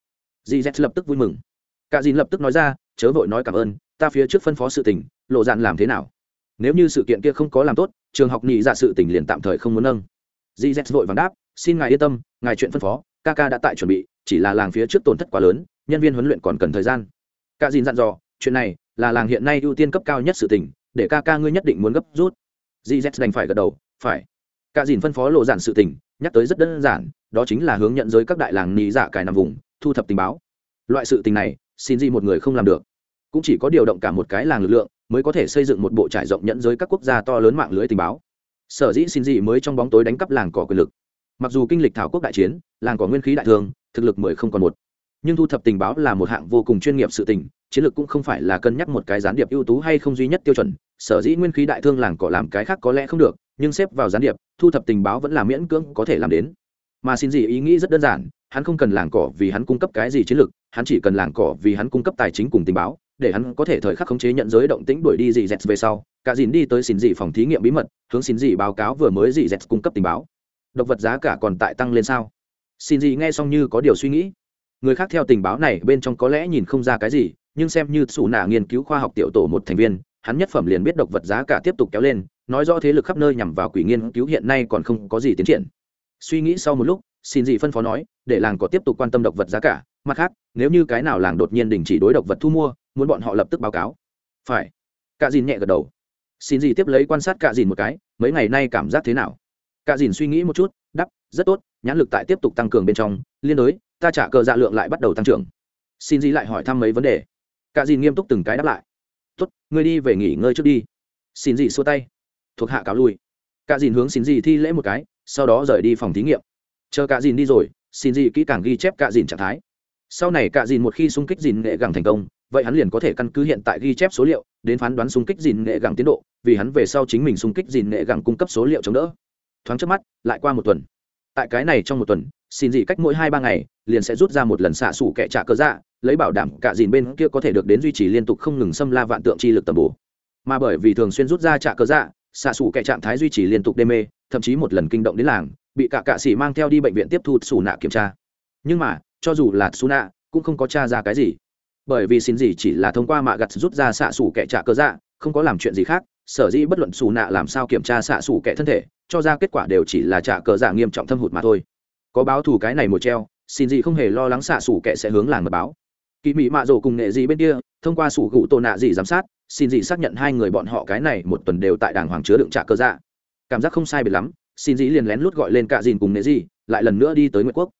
Dì z lập tức vui mừng. Cả dìn lập tức nói ra, chớ vội nói cảm ơn ta phía trước phân phó sự tình, lộ dạn làm thế nào? Nếu như sự kiện kia không có làm tốt, trường học nhị dạ sự tình liền tạm thời không muốn nâng. Dì z vội vàng đáp, xin ngài yên tâm, ngài chuyện phân phó, ca ca đã tại chuẩn bị, chỉ là làng phía trước tổn thất quá lớn, nhân viên huấn luyện còn cần thời gian. Cả dìn dặn dò, chuyện này là làng hiện nay ưu tiên cấp cao nhất sự tình, để ca ca ngươi nhất định muốn gấp rút. Gz đành phải gật đầu, phải. Cả dìn phân phó lộ giản sự tình, nhắc tới rất đơn giản, đó chính là hướng nhận giới các đại làng nị dạ cài nằm vùng, thu thập tình báo. Loại sự tình này, xin gì một người không làm được cũng chỉ có điều động cả một cái làng lực lượng mới có thể xây dựng một bộ trải rộng nhận giới các quốc gia to lớn mạng lưới tình báo. Sở dĩ xin gì mới trong bóng tối đánh cắp làng cỏ quyền lực. Mặc dù kinh lịch thảo quốc đại chiến, làng cỏ nguyên khí đại thương thực lực mười không còn một. Nhưng thu thập tình báo là một hạng vô cùng chuyên nghiệp sự tình, chiến lược cũng không phải là cân nhắc một cái gián điệp ưu tú hay không duy nhất tiêu chuẩn. Sở dĩ nguyên khí đại thương làng cỏ làm cái khác có lẽ không được, nhưng xếp vào gián điệp, thu thập tình báo vẫn là miễn cưỡng có thể làm đến. Mà xin gì ý nghĩ rất đơn giản, hắn không cần làng cỏ vì hắn cung cấp cái gì chiến lược, hắn chỉ cần làng cỏ vì hắn cung cấp tài chính cùng tình báo để hắn có thể thời khắc khống chế nhận giới động tĩnh đuổi đi dì dẹt về sau, cả dìn đi tới xin dì phòng thí nghiệm bí mật, hướng xin dì báo cáo vừa mới dì dẹt cung cấp tình báo. Độc vật giá cả còn tại tăng lên sao? Xin dì nghe xong như có điều suy nghĩ. Người khác theo tình báo này bên trong có lẽ nhìn không ra cái gì, nhưng xem như xù nạ nghiên cứu khoa học tiểu tổ một thành viên, hắn nhất phẩm liền biết độc vật giá cả tiếp tục kéo lên, nói rõ thế lực khắp nơi nhằm vào quỷ nghiên cứu hiện nay còn không có gì tiến triển. Suy nghĩ sau một lúc, xin gì phân phó nói, để làng có tiếp tục quan tâm độc vật giá cả, mặt khác, nếu như cái nào làng đột nhiên đình chỉ đối độc vật thu mua muốn bọn họ lập tức báo cáo. Phải. Cả dìn nhẹ gật đầu. Xin gì tiếp lấy quan sát cả dìn một cái, mấy ngày nay cảm giác thế nào? Cả dìn suy nghĩ một chút đắp rất tốt, nhãn lực tại tiếp tục tăng cường bên trong, liên đối, ta trả cờ dạ lượng lại bắt đầu tăng trưởng. Xin gì lại hỏi thăm mấy vấn đề. Cả dìn nghiêm túc từng cái đáp lại. Tốt, ngươi đi về nghỉ ngơi trước đi. Xin gì xua tay. Thuộc hạ cáo lui. Cả dìn hướng xin gì thi lễ một cái, sau đó rời đi phòng thí nghiệm. Chờ cả dìn đi rồi, xin gì kỹ càng ghi chép cả dìn trạng thái. Sau này cả dìn một khi xung kích dìn nghệ gẳng thành công vậy hắn liền có thể căn cứ hiện tại ghi chép số liệu đến phán đoán xung kích dìn nghệ gẳng tiến độ, vì hắn về sau chính mình xung kích dìn nghệ gẳng cung cấp số liệu chống đỡ. Thoáng trước mắt, lại qua một tuần. Tại cái này trong một tuần, xin gì cách mỗi hai ba ngày, liền sẽ rút ra một lần xạ xủ kẻ trả cơ dạ lấy bảo đảm cả dìn bên kia có thể được đến duy trì liên tục không ngừng xâm la vạn tượng chi lực tầm bổ. Mà bởi vì thường xuyên rút ra trả cơ dạ xạ xủ kẻ trạng thái duy trì liên tục đê mê, thậm chí một lần kinh động đến làng, bị cả cạ sĩ mang theo đi bệnh viện tiếp thu xù nạ kiểm tra. Nhưng mà, cho dù là xù nạ, cũng không có t r a ra cái gì bởi vì xin gì chỉ là thông qua mạ gặt rút ra xạ xủ kẻ trả cơ dạ không có làm chuyện gì khác, sở dĩ bất luận xù nạ làm sao kiểm tra xạ xủ kẻ thân thể, cho ra kết quả đều chỉ là trả cờ dạ nghiêm trọng thâm hụt mà thôi. Có báo thù cái này một treo, xin gì không hề lo lắng xạ xủ kẻ sẽ hướng làng mật báo. Kỳ mỹ mạ rổ cùng nghệ gì bên kia, thông qua sủ gụ tổ nạ gì giám sát, xin gì xác nhận hai người bọn họ cái này một tuần đều tại đàng hoàng chứa đựng trả cơ dạ. Cảm giác không sai biệt lắm, xin dĩ liền lén lút gọi lên cạ dìn cùng nghệ gì lại lần nữa đi tới nguyễn quốc.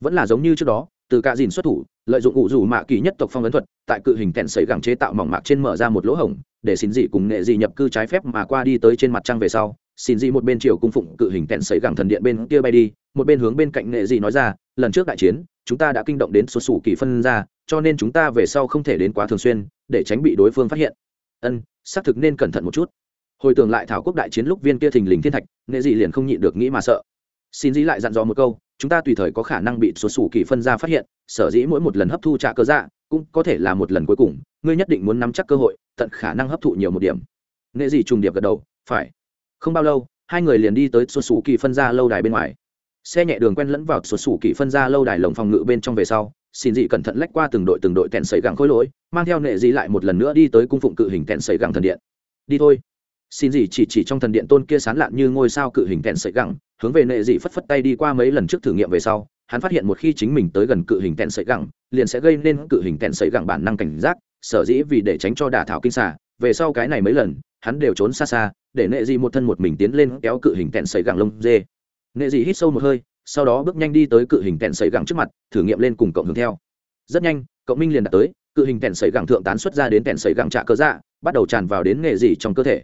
Vẫn là giống như trước đó từ cạ dìn xuất thủ, lợi dụng ủ rủ mạ kỳ nhất tộc phong ấn thuật, tại cự hình kẹn sấy gẳng chế tạo mỏng mạc trên mở ra một lỗ hổng, để xin dị cùng nghệ dị nhập cư trái phép mà qua đi tới trên mặt trăng về sau. Xin dị một bên chiều cung phụng cự hình kẹn sấy gẳng thần điện bên kia bay đi, một bên hướng bên cạnh nghệ dị nói ra, lần trước đại chiến, chúng ta đã kinh động đến số sủ kỳ phân ra, cho nên chúng ta về sau không thể đến quá thường xuyên, để tránh bị đối phương phát hiện. Ân, xác thực nên cẩn thận một chút. Hồi tưởng lại thảo quốc đại chiến lúc viên kia thình lình thiên thạch, nghệ dị liền không nhịn được nghĩ mà sợ. Xin dĩ lại dặn dò một câu chúng ta tùy thời có khả năng bị sụt sủ kỳ phân ra phát hiện, sở dĩ mỗi một lần hấp thu trả cơ dạ cũng có thể là một lần cuối cùng, ngươi nhất định muốn nắm chắc cơ hội, tận khả năng hấp thụ nhiều một điểm. Nghệ dị trùng điệp gật đầu, phải. Không bao lâu, hai người liền đi tới sụt sủ kỳ phân ra lâu đài bên ngoài. Xe nhẹ đường quen lẫn vào sụt sủ kỳ phân ra lâu đài lồng phòng ngự bên trong về sau, xin dị cẩn thận lách qua từng đội từng đội tèn sấy gẳng khối lỗi, mang theo nệ dị lại một lần nữa đi tới cung phụng cự hình tèn sấy gẳng thần điện. Đi thôi. Xin dị chỉ chỉ trong thần điện tôn kia sán lạn như ngôi sao cự hình tèn sấy gẳng hướng về nệ dị phất phất tay đi qua mấy lần trước thử nghiệm về sau, hắn phát hiện một khi chính mình tới gần cự hình tèn sấy gẳng, liền sẽ gây nên cự hình tèn sấy gẳng bản năng cảnh giác, sở dĩ vì để tránh cho đả thảo kinh xả về sau cái này mấy lần, hắn đều trốn xa xa, để nệ dị một thân một mình tiến lên kéo cự hình tẹn sấy gẳng lông dê. Nệ dị hít sâu một hơi, sau đó bước nhanh đi tới cự hình tẹn sấy gẳng trước mặt, thử nghiệm lên cùng cộng hướng theo. Rất nhanh cộng minh liền đạt tới, cự hình tẹn sấy gẳng thượng tán xuất ra đến tẹn sấy gẳng trạ cơ dạ bắt đầu tràn vào đến nệ dị trong cơ thể.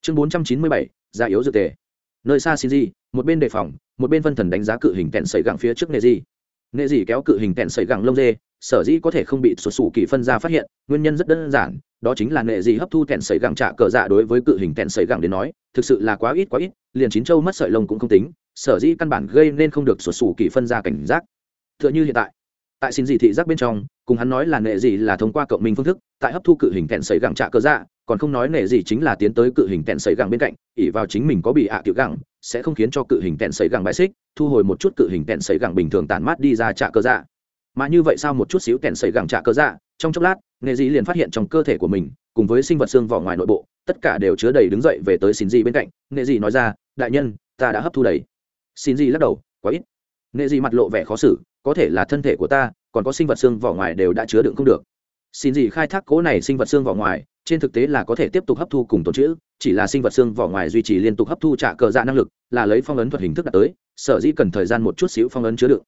Chương bốn trăm chín mươi bảy, da yếu dược tề nơi xa xin gì, một bên đề phòng một bên phân thần đánh giá cự hình tẹn sấy gẳng phía trước nệ gì. nệ gì kéo cự hình tẹn sấy gẳng lông dê sở dĩ có thể không bị sụt sủ kỳ phân ra phát hiện nguyên nhân rất đơn giản đó chính là nệ gì hấp thu tẹn sấy gẳng trả cờ dạ đối với cự hình tẹn sấy gẳng đến nói thực sự là quá ít quá ít liền chín châu mất sợi lông cũng không tính sở dĩ căn bản gây nên không được sụt sủ kỳ phân ra cảnh giác tựa như hiện tại tại xin gì thị giác bên trong cùng hắn nói là nệ gì là thông qua cộng minh phương thức tại hấp thu cự hình tẹn sấy gẳng trả cờ dạ còn không nói nể gì chính là tiến tới cự hình tẹn sấy gẳng bên cạnh ỉ vào chính mình có bị ạ à tiểu gẳng, sẽ không khiến cho cự hình tẹn sấy gẳng bãi xích, thu hồi một chút cự hình tẹn sấy gẳng bình thường tản mát đi ra trả cơ dạ. Mà như vậy sao một chút xíu tẹn sấy gẳng trả cơ dạ trong chốc lát nể gì liền phát hiện trong cơ thể của mình, cùng với sinh vật xương vỏ ngoài nội bộ, tất cả đều chứa đầy đứng dậy về tới xin gì bên cạnh. Nể gì nói ra, đại nhân, ta đã hấp thu đầy. Xin gì lắc đầu, quá ít. Nệ gì mặt lộ vẻ khó xử, có thể là thân thể của ta, còn có sinh vật xương vỏ ngoài đều đã chứa đựng không được. Xin gì khai thác cố này sinh vật xương vỏ ngoài trên thực tế là có thể tiếp tục hấp thu cùng tồn trữ, chỉ là sinh vật xương vỏ ngoài duy trì liên tục hấp thu trả cờ dạ năng lực, là lấy phong ấn thuật hình thức đạt tới, sở dĩ cần thời gian một chút xíu phong ấn chứa đựng.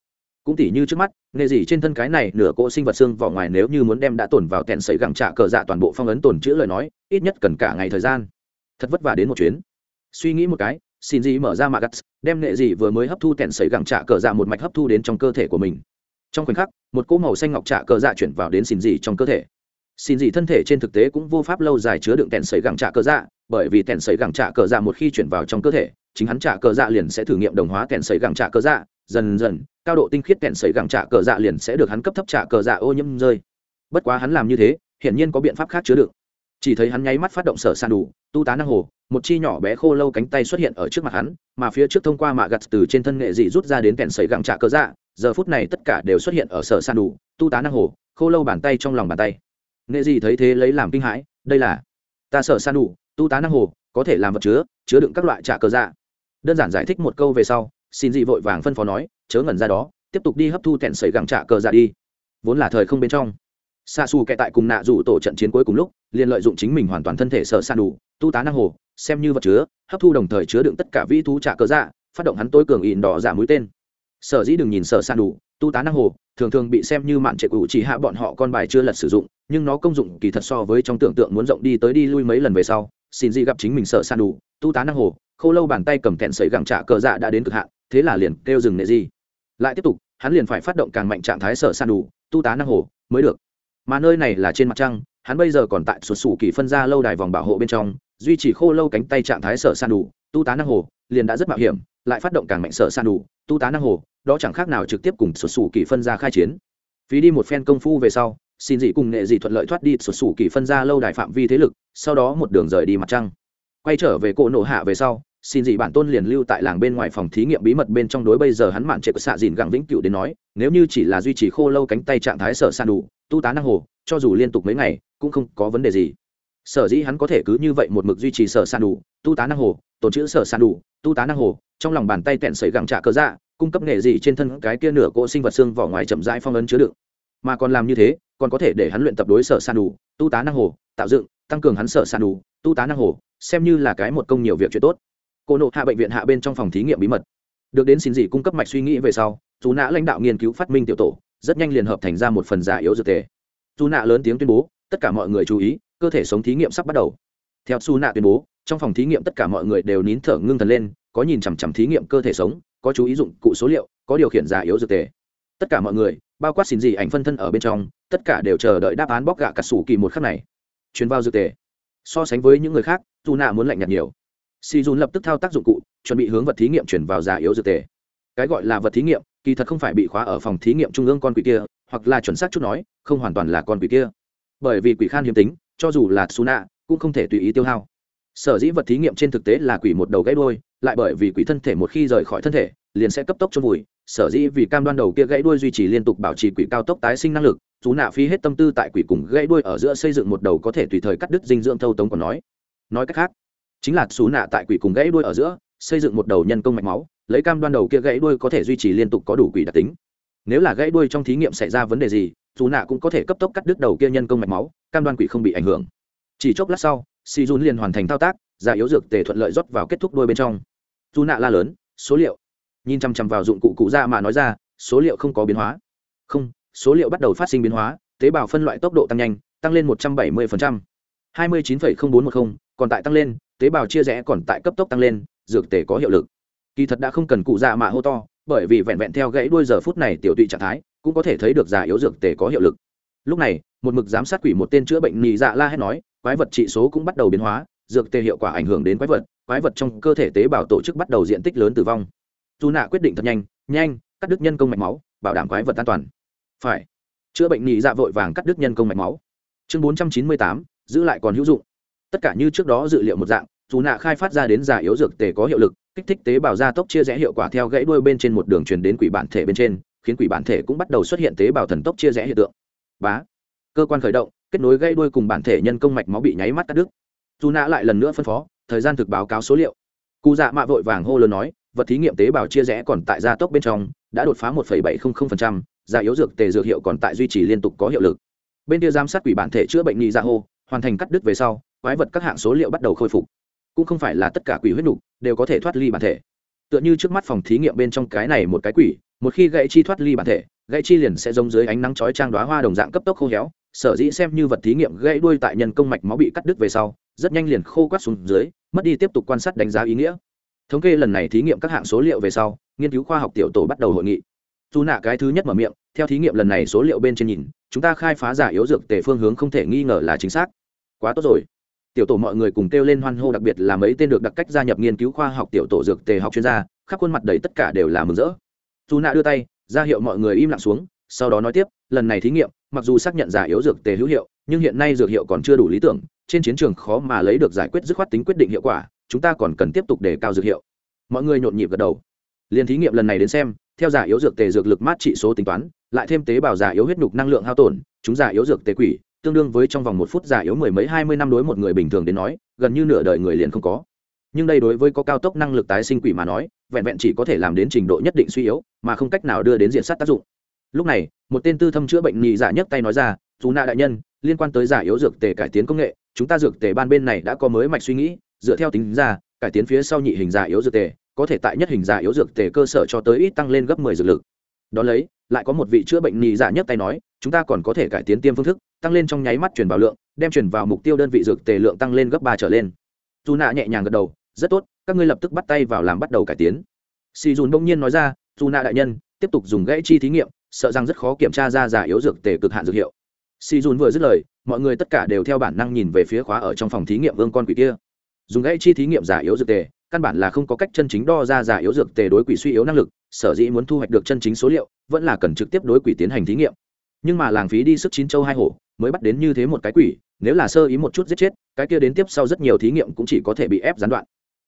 Cũng tỉ như trước mắt nghề gì trên thân cái này nửa cỗ sinh vật xương vỏ ngoài nếu như muốn đem đã tổn vào kẹn sấy gẳng trả cờ dạ toàn bộ phong ấn tồn chữ lời nói, ít nhất cần cả ngày thời gian. Thật vất vả đến một chuyến. Suy nghĩ một cái, xin gì mở ra mạ gắt, đem nghệ gì vừa mới hấp thu kẹn sấy gẳng trả cờ dạ một mạch hấp thu đến trong cơ thể của mình. Trong khoảnh khắc, một cỗ màu xanh ngọc trả cờ dạ chuyển vào đến xin gì trong cơ thể xin gì thân thể trên thực tế cũng vô pháp lâu dài chứa đựng kẹn sấy gẳng trạ cờ dạ bởi vì kẹn sấy gẳng trạ cờ dạ một khi chuyển vào trong cơ thể, chính hắn trạ cờ dạ liền sẽ thử nghiệm đồng hóa kẹn sấy gẳng trạ cờ dạ dần dần, cao độ tinh khiết kẹn sấy gẳng trạ cờ dạ liền sẽ được hắn cấp thấp trạ cờ dạ ô nhiễm rơi. Bất quá hắn làm như thế, hiển nhiên có biện pháp khác chứa đựng. Chỉ thấy hắn nháy mắt phát động sở san đủ, tu tá năng hồ, một chi nhỏ bé khô lâu cánh tay xuất hiện ở trước mặt hắn, mà phía trước thông qua mạ gặt từ trên thân nghệ dị rút ra đến kẹn sấy gặng trạ cơ dạ giờ phút này tất cả đều xuất hiện ở sở san đủ, tu tá năng hồ, khô lâu bàn tay trong lòng bàn tay nghệ dị thấy thế lấy làm kinh hãi, đây là, ta sở san đủ, tu tá năng hồ, có thể làm vật chứa chứa đựng các loại trả cờ dạ. Đơn giản giải thích một câu về sau, xin dị vội vàng phân phó nói, chớ ngẩn ra đó, tiếp tục đi hấp thu tẹn sấy gẳng trả cờ dạ đi. Vốn là thời không bên trong xa xù kẹt tại cùng nạ rủ tổ trận chiến cuối cùng lúc, liền lợi dụng chính mình hoàn toàn thân thể sợ san đủ, tu tá năng hồ, xem như vật chứa, hấp thu đồng thời chứa đựng tất cả vi thú trả cờ dạ phát động hắn tối cường ỉn đỏ giả mũi tên. Sở dĩ đừng nhìn sợ san đủ tu tá năng hồ, thường thường bị xem như mạn trệ cụ chỉ hạ bọn họ con bài chưa lật sử dụng, nhưng nó công dụng kỳ thật so với trong tưởng tượng muốn rộng đi tới đi lui mấy lần về sau, xin di gặp chính mình sợ san đủ, tu tá năng hồ khô lâu bàn tay cầm thẹn sấy gẳng trả cờ dạ đã đến cực hạn, thế là liền kêu dừng nệ gì. Lại tiếp tục, hắn liền phải phát động càng mạnh trạng thái sợ san đủ, tu tá năng hồ, mới được. Mà nơi này là trên mặt trăng, hắn bây giờ còn tại sụt sủ kỳ phân ra lâu đài vòng bảo hộ bên trong, duy trì khô lâu cánh tay trạng thái sở san đủ, tu tá năng hồ, liền đã rất mạo hiểm, lại phát động càng mạnh sở san đủ, tu tá năng hồ đó chẳng khác nào trực tiếp cùng sụt sủ kỳ phân ra khai chiến. Phí đi một phen công phu về sau, xin dị cùng nghệ dị thuận lợi thoát đi sụt sủ kỳ phân ra lâu đài phạm vi thế lực, sau đó một đường rời đi mặt trăng. Quay trở về cỗ nổ hạ về sau, xin dị bản tôn liền lưu tại làng bên ngoài phòng thí nghiệm bí mật bên trong đối bây giờ hắn mạn trệ của xạ dìn gẳng vĩnh cựu đến nói, nếu như chỉ là duy trì khô lâu cánh tay trạng thái sở san đủ, tu tá năng hồ, cho dù liên tục mấy ngày, cũng không có vấn đề gì. Sở dĩ hắn có thể cứ như vậy một mực duy trì sở san đủ, tu tá năng hồ, tồn chữ sở san đủ, tu tá năng hồ, trong lòng bàn tay tẹn sấy gẳng trạ cơ dạ cung cấp nghề gì trên thân cái kia nửa cỗ sinh vật xương vỏ ngoài chậm rãi phong ấn chứa đựng. Mà còn làm như thế, còn có thể để hắn luyện tập đối sở san đủ, tu tá năng hồ, tạo dựng, tăng cường hắn sở san đủ, tu tá năng hồ, xem như là cái một công nhiều việc chuyện tốt. Cô nộ hạ bệnh viện hạ bên trong phòng thí nghiệm bí mật. Được đến xin dị cung cấp mạch suy nghĩ về sau dù nạ lãnh đạo nghiên cứu phát minh tiểu tổ, rất nhanh liền hợp thành ra một phần giả yếu dược tề. Dù nạ lớn tiếng tuyên bố, tất cả mọi người chú ý, cơ thể sống thí nghiệm sắp bắt đầu. Theo su nạ tuyên bố, trong phòng thí nghiệm tất cả mọi người đều nín thở ngưng thần lên, có nhìn chằm chằm thí nghiệm cơ thể sống có chú ý dụng cụ số liệu, có điều khiển giả yếu dược tề. Tất cả mọi người, bao quát xin gì ảnh phân thân ở bên trong, tất cả đều chờ đợi đáp án bóc gạ cà sủ kỳ một khắc này. Chuyến vào dược tề. So sánh với những người khác, dù nạ muốn lạnh nhạt nhiều. Si dùn lập tức thao tác dụng cụ, chuẩn bị hướng vật thí nghiệm chuyển vào giả yếu dược tề. Cái gọi là vật thí nghiệm, kỳ thật không phải bị khóa ở phòng thí nghiệm trung ương con quỷ kia, hoặc là chuẩn xác chút nói, không hoàn toàn là con quỷ kia. Bởi vì quỷ khan hiếm tính, cho dù là su nạ cũng không thể tùy ý tiêu hao sở dĩ vật thí nghiệm trên thực tế là quỷ một đầu gãy đuôi, lại bởi vì quỷ thân thể một khi rời khỏi thân thể, liền sẽ cấp tốc cho vùi. Sở dĩ vì cam đoan đầu kia gãy đuôi duy trì liên tục bảo trì quỷ cao tốc tái sinh năng lực chú nạ phí hết tâm tư tại quỷ cùng gãy đuôi ở giữa xây dựng một đầu có thể tùy thời cắt đứt dinh dưỡng thâu tống còn nói. Nói cách khác, chính là chú nạ tại quỷ cùng gãy đuôi ở giữa xây dựng một đầu nhân công mạch máu, lấy cam đoan đầu kia gãy đuôi có thể duy trì liên tục có đủ quỷ đặc tính. Nếu là gãy đuôi trong thí nghiệm xảy ra vấn đề gì chú nạ cũng có thể cấp tốc cắt đứt đầu kia nhân công mạch máu, cam đoan quỷ không bị ảnh hưởng. Chỉ chốc lát sau si dun liền hoàn thành thao tác giả yếu dược tề thuận lợi rót vào kết thúc đôi bên trong. Dù nạ la lớn, số liệu. Nhìn chăm chăm vào dụng cụ cụ ra mà nói ra, số liệu không có biến hóa. Không, số liệu bắt đầu phát sinh biến hóa, tế bào phân loại tốc độ tăng nhanh, tăng lên một trăm bảy mươi hai mươi chín bốn trăm một mươi còn tại tăng lên, tế bào chia rẽ còn tại cấp tốc tăng lên, dược tề có hiệu lực. Kỳ thật đã không cần cụ dạ mạ hô to, bởi vì vẹn vẹn theo gãy đuôi giờ phút này tiểu tụy trạng thái, cũng có thể thấy được già yếu dược tề có hiệu lực. Lúc này một mực giám sát quỷ một tên chữa bệnh nhị dạ la hét nói, quái vật trị số cũng bắt đầu biến hóa, dược tê hiệu quả ảnh hưởng đến quái vật quái vật trong cơ thể tế bào tổ chức bắt đầu diện tích lớn tử vong. Dù nạ quyết định thật nhanh nhanh, cắt đứt nhân công mạch máu, bảo đảm quái vật an toàn. Phải. Chữa bệnh nhị dạ vội vàng cắt đứt nhân công mạch máu. Chương bốn trăm chín mươi tám, giữ lại còn hữu dụng. Tất cả như trước đó dự liệu một dạng dù nạ khai phát ra đến giả yếu dược tề có hiệu lực, kích thích tế bào gia tốc chia rẽ hiệu quả theo gãy đuôi bên trên một đường truyền đến quỷ bản thể bên trên, khiến quỷ bản thể cũng bắt đầu xuất hiện tế bào thần tốc chia rẽ hiện tượng. Bá cơ quan khởi động, kết nối gây đuôi cùng bản thể nhân công mạch máu bị nháy mắt cắt đứt. Dù nã lại lần nữa phân phó, thời gian thực báo cáo số liệu. Cụ dạ mạ vội vàng hô lớn nói, vật thí nghiệm tế bào chia rẽ còn tại gia tốc bên trong, đã đột phá một bảy trăm linh yếu dược tề dược hiệu còn tại duy trì liên tục có hiệu lực. Bên kia giám sát quỷ bản thể chữa bệnh nhị dạ hô, hoàn thành cắt đứt về sau, quái vật các hạng số liệu bắt đầu khôi phục. Cũng không phải là tất cả quỷ huyết nục đều có thể thoát ly bản thể. Tựa như trước mắt phòng thí nghiệm bên trong cái này một cái quỷ, một khi gãy chi thoát ly bản thể, gãy chi liền sẽ giống dưới ánh nắng chói trang đoá hoa đồng dạng cấp tốc khô héo sở dĩ xem như vật thí nghiệm gãy đuôi tại nhân công mạch máu bị cắt đứt về sau, rất nhanh liền khô quát xuống dưới, mất đi tiếp tục quan sát đánh giá ý nghĩa. Thống kê lần này thí nghiệm các hạng số liệu về sau, nghiên cứu khoa học tiểu tổ bắt đầu hội nghị. Dù nạ cái thứ nhất mở miệng, theo thí nghiệm lần này số liệu bên trên nhìn, chúng ta khai phá giả yếu dược tề phương hướng không thể nghi ngờ là chính xác. Quá tốt rồi. Tiểu tổ mọi người cùng kêu lên hoan hô đặc biệt là mấy tên được đặc cách gia nhập nghiên cứu khoa học tiểu tổ dược tề học chuyên gia, khắp khuôn mặt đầy tất cả đều là mừng rỡ. Dù nạ đưa tay, ra hiệu mọi người im lặng xuống, sau đó nói tiếp, lần này thí nghiệm mặc dù xác nhận giả yếu dược tề hữu hiệu, nhưng hiện nay dược hiệu còn chưa đủ lý tưởng, trên chiến trường khó mà lấy được giải quyết dứt khoát tính quyết định hiệu quả, chúng ta còn cần tiếp tục đề cao dược hiệu. Mọi người nhộn nhịp gật đầu. Liền thí nghiệm lần này đến xem, theo giả yếu dược tề dược lực mát trị số tính toán, lại thêm tế bào giả yếu huyết nhục năng lượng hao tổn, chúng giả yếu dược tề quỷ, tương đương với trong vòng một phút giả yếu mười mấy hai mươi năm đối một người bình thường đến nói, gần như nửa đời người liền không có. Nhưng đây đối với có cao tốc năng lực tái sinh quỷ mà nói, vẹn vẹn chỉ có thể làm đến trình độ nhất định suy yếu, mà không cách nào đưa đến diện sát tác dụng lúc này, một tên tư thâm chữa bệnh nhị giả nhấc tay nói ra dù na đại nhân, liên quan tới giả yếu dược tề cải tiến công nghệ, chúng ta dược tề ban bên này đã có mới mạch suy nghĩ, dựa theo tính ra, cải tiến phía sau nhị hình giả yếu dược tề, có thể tại nhất hình giả yếu dược tề cơ sở cho tới ít tăng lên gấp mười dược lực. Đón lấy, lại có một vị chữa bệnh nhị giả nhấc tay nói, chúng ta còn có thể cải tiến tiêm phương thức, tăng lên trong nháy mắt chuyển vào lượng, đem chuyển vào mục tiêu đơn vị dược tề lượng tăng lên gấp ba trở lên. Dù nạ nhẹ nhàng gật đầu, rất tốt, các ngươi lập tức bắt tay vào làm bắt đầu cải tiến. Si dùn đông nhiên nói ra dù nạ đại nhân, tiếp tục dùng gãy chi thí nghiệm sợ rằng rất khó kiểm tra ra giả yếu dược tề cực hạn dược hiệu. Si dùn vừa dứt lời, mọi người tất cả đều theo bản năng nhìn về phía khóa ở trong phòng thí nghiệm vương con quỷ kia. Dùng gãy chi thí nghiệm giả yếu dược tề, căn bản là không có cách chân chính đo ra giả yếu dược tề đối quỷ suy yếu năng lực, sở dĩ muốn thu hoạch được chân chính số liệu, vẫn là cần trực tiếp đối quỷ tiến hành thí nghiệm. Nhưng mà làng phí đi sức chín châu hai hổ, mới bắt đến như thế một cái quỷ, nếu là sơ ý một chút giết chết, cái kia đến tiếp sau rất nhiều thí nghiệm cũng chỉ có thể bị ép gián đoạn.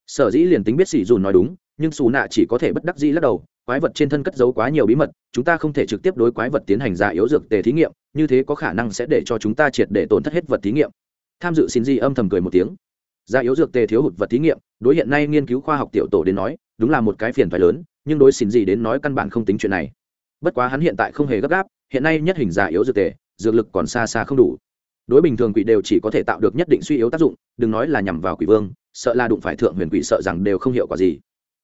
Sở dĩ liền tính biết xỉ dùn nói đúng, nhưng xù nạ chỉ có thể bất đắc dĩ lắc đầu quái vật trên thân cất giấu quá nhiều bí mật, chúng ta không thể trực tiếp đối quái vật tiến hành giả yếu dược tề thí nghiệm, như thế có khả năng sẽ để cho chúng ta triệt để tổn thất hết vật thí nghiệm. Tham dự xin di âm thầm cười một tiếng. Giả yếu dược tề thiếu hụt vật thí nghiệm, đối hiện nay nghiên cứu khoa học tiểu tổ đến nói, đúng là một cái phiền phái lớn, nhưng đối xin gì đến nói căn bản không tính chuyện này. Bất quá hắn hiện tại không hề gấp gáp, hiện nay nhất hình giả yếu dược tề, dược lực còn xa xa không đủ. Đối bình thường quỷ đều chỉ có thể tạo được nhất định suy yếu tác dụng, đừng nói là nhằm vào quỷ vương, sợ là đụng phải thượng huyền quỷ sợ rằng đều không hiệu quả gì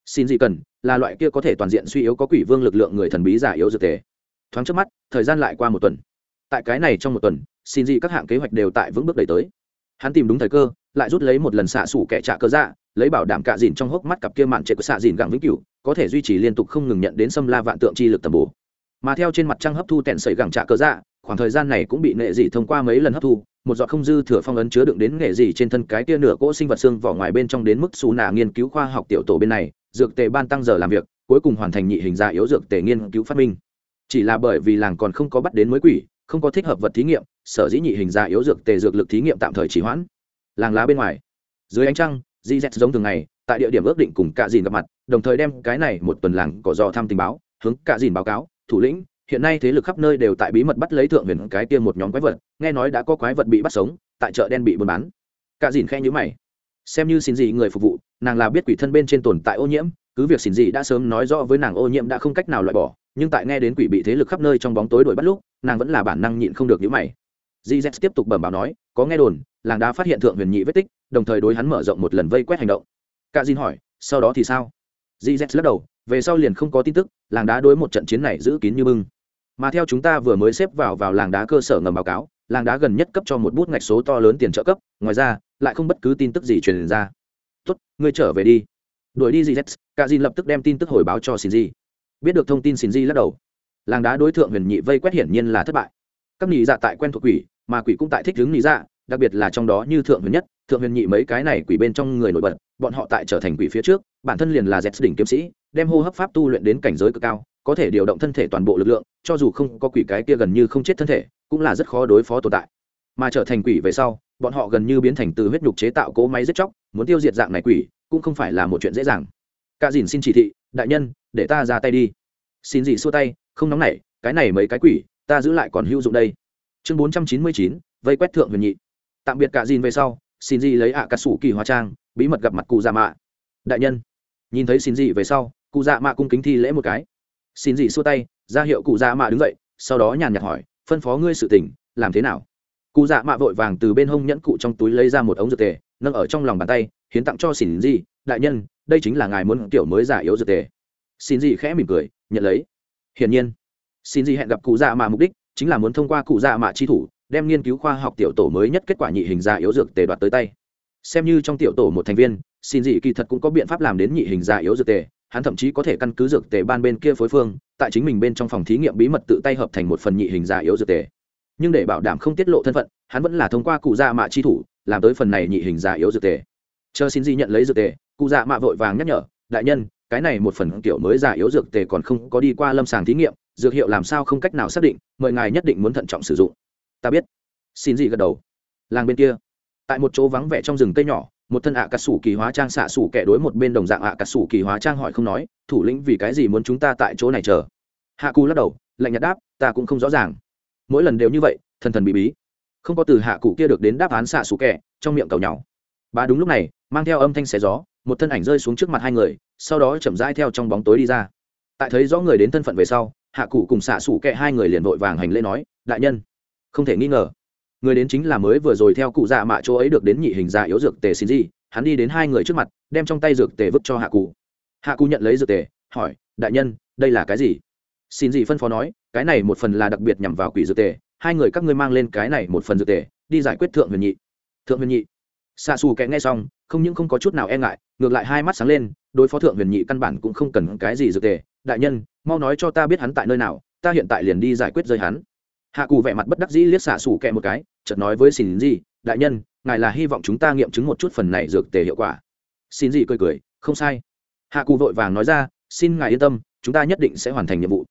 xin gì cần, là loại kia có thể toàn diện suy yếu có quỷ vương lực lượng người thần bí giả yếu dược tề. Thoáng trước mắt, thời gian lại qua một tuần. Tại cái này trong một tuần, xin gì các hạng kế hoạch đều tại vững bước đẩy tới. Hắn tìm đúng thời cơ, lại rút lấy một lần xạ sủ kẻ trả cơ dạ lấy bảo đảm cạ dìn trong hốc mắt cặp kia mạn trệ của xạ dìn gặng vĩnh cửu, có thể duy trì liên tục không ngừng nhận đến xâm la vạn tượng chi lực tầm bổ. Mà theo trên mặt trăng hấp thu tẹn sẩy gặng trả cơ dạ khoảng thời gian này cũng bị nghệ dị thông qua mấy lần hấp thu, một giọt không dư thừa phong ấn chứa đựng đến nghệ dị trên thân cái kia nửa cỗ sinh vật xương vỏ ngoài bên trong đến mức xù nạ nghiên cứu khoa học tiểu tổ bên này dược tề ban tăng giờ làm việc, cuối cùng hoàn thành nhị hình ra yếu dược tề nghiên cứu phát minh. Chỉ là bởi vì làng còn không có bắt đến mới quỷ, không có thích hợp vật thí nghiệm, sở dĩ nhị hình ra yếu dược tề dược lực thí nghiệm tạm thời chỉ hoãn. Làng lá bên ngoài, dưới ánh trăng, di z giống thường ngày, tại địa điểm ước định cùng cả dìn gặp mặt, đồng thời đem cái này một tuần làng cỏ dò thăm tình báo, hướng cả dìn báo cáo, thủ lĩnh, hiện nay thế lực khắp nơi đều tại bí mật bắt lấy thượng huyền cái kia một nhóm quái vật, nghe nói đã có quái vật bị bắt sống, tại chợ đen bị buôn bán. Cả dìn khe nhữ mày xem như xin gì người phục vụ, nàng là biết quỷ thân bên trên tồn tại ô nhiễm, cứ việc xin gì đã sớm nói rõ với nàng ô nhiễm đã không cách nào loại bỏ, nhưng tại nghe đến quỷ bị thế lực khắp nơi trong bóng tối đuổi bắt lúc, nàng vẫn là bản năng nhịn không được nhữ mày. Gz tiếp tục bẩm báo nói, có nghe đồn, làng đá phát hiện thượng huyền nhị vết tích, đồng thời đối hắn mở rộng một lần vây quét hành động. Cả dìn hỏi, sau đó thì sao? Gz lắc đầu, về sau liền không có tin tức, làng đá đối một trận chiến này giữ kín như bưng. Mà theo chúng ta vừa mới xếp vào vào làng đá cơ sở ngầm báo cáo, làng đá gần nhất cấp cho một bút ngạch số to lớn tiền trợ cấp, ngoài ra lại không bất cứ tin tức gì truyền ra. Tốt, ngươi trở về đi. Đuổi đi gz cả dìn lập tức đem tin tức hồi báo cho shinji. Biết được thông tin shinji lắc đầu. Làng đá đối tượng huyền nhị vây quét hiển nhiên là thất bại. Các nhị dạ tại quen thuộc quỷ, mà quỷ cũng tại thích hướng nhị dạ đặc biệt là trong đó như thượng huyền nhất, thượng huyền nhị mấy cái này quỷ bên trong người nổi bật, bọn họ tại trở thành quỷ phía trước, bản thân liền là z đỉnh kiếm sĩ, đem hô hấp pháp tu luyện đến cảnh giới cực cao, có thể điều động thân thể toàn bộ lực lượng, cho dù không có quỷ cái kia gần như không chết thân thể, cũng là rất khó đối phó tồn tại. Mà trở thành quỷ về sau bọn họ gần như biến thành từ huyết nhục chế tạo cỗ máy giết chóc muốn tiêu diệt dạng này quỷ cũng không phải là một chuyện dễ dàng. Cả dìn xin chỉ thị đại nhân để ta ra tay đi. Xin gì xua tay không nóng nảy cái này mấy cái quỷ ta giữ lại còn hữu dụng đây. Chương bốn trăm chín mươi chín vây quét thượng huyền nhị. Tạm biệt cả dìn về sau xin gì lấy ạ à cà sủ kỳ hóa trang bí mật gặp mặt cụ dạ mạ. Đại nhân. Nhìn thấy xin gì về sau cụ dạ mạ cung kính thi lễ một cái. Xin gì xua tay ra hiệu cụ dạ mạ đứng dậy sau đó nhàn nhạt hỏi phân phó ngươi sự tình, làm thế nào? Cụ dạ mạ vội vàng từ bên hông nhẫn cụ trong túi lấy ra một ống dược tề, nâng ở trong lòng bàn tay, hiến tặng cho xin di đại nhân, đây chính là ngài muốn tiểu mới giả yếu dược tề. Xin di khẽ mỉm cười, nhận lấy. Hiển nhiên, xin di hẹn gặp cụ dạ mạ mục đích chính là muốn thông qua cụ dạ mạ chi thủ, đem nghiên cứu khoa học tiểu tổ mới nhất kết quả nhị hình giả yếu dược tề đoạt tới tay. Xem như trong tiểu tổ một thành viên, xin dị kỳ thật cũng có biện pháp làm đến nhị hình giả yếu dược tề, hắn thậm chí có thể căn cứ dược tề ban bên kia phối phương, tại chính mình bên trong phòng thí nghiệm bí mật tự tay hợp thành một phần nhị hình giả yếu dược tề nhưng để bảo đảm không tiết lộ thân phận, hắn vẫn là thông qua cụ dạ mạ chi thủ, làm tới phần này nhị hình giả yếu dược tề. Chờ xin di nhận lấy dược tề, cụ dạ mạ vội vàng nhắc nhở, đại nhân, cái này một phần kiểu mới giả yếu dược tề còn không có đi qua lâm sàng thí nghiệm, dược hiệu làm sao không cách nào xác định, mời ngài nhất định muốn thận trọng sử dụng. Ta biết. Xin gì gật đầu. Làng bên kia, tại một chỗ vắng vẻ trong rừng cây nhỏ, một thân ạ à cà sủ kỳ hóa trang xạ sủ kẻ đối một bên đồng dạng ạ à cà sủ kỳ hóa trang hỏi không nói, thủ lĩnh vì cái gì muốn chúng ta tại chỗ này chờ? Hạ cù lắc đầu, lạnh nhạt đáp, ta cũng không rõ ràng mỗi lần đều như vậy, thần thần bị bí. Không có từ hạ cụ kia được đến đáp án xạ sủ kẻ, trong miệng cầu nhau. Bà đúng lúc này, mang theo âm thanh xé gió, một thân ảnh rơi xuống trước mặt hai người, sau đó chậm rãi theo trong bóng tối đi ra. Tại thấy rõ người đến thân phận về sau, hạ cụ cùng xạ sủ kẹ hai người liền vội vàng hành lễ nói, đại nhân. Không thể nghi ngờ, người đến chính là mới vừa rồi theo cụ dạ mạ chỗ ấy được đến nhị hình dạ yếu dược tề xin gì hắn đi đến hai người trước mặt, đem trong tay dược tề vứt cho hạ cụ. Hạ cụ nhận lấy dược tề, hỏi, đại nhân, đây là cái gì? Xin gì phân phó nói, cái này một phần là đặc biệt nhằm vào quỷ dược tề, hai người các ngươi mang lên cái này một phần dược tề, đi giải quyết thượng huyền nhị. Thượng huyền nhị. Xa xù kẽ nghe xong, không những không có chút nào e ngại, ngược lại hai mắt sáng lên, đối phó thượng huyền nhị căn bản cũng không cần cái gì dược tề. Đại nhân, mau nói cho ta biết hắn tại nơi nào, ta hiện tại liền đi giải quyết rơi hắn. Hạ cù vẻ mặt bất đắc dĩ liếc xạ xù kẹ một cái, chợt nói với xin gì, đại nhân, ngài là hy vọng chúng ta nghiệm chứng một chút phần này dược tề hiệu quả. Xin gì cười cười, không sai. Hạ cù vội vàng nói ra, xin ngài yên tâm, chúng ta nhất định sẽ hoàn thành nhiệm vụ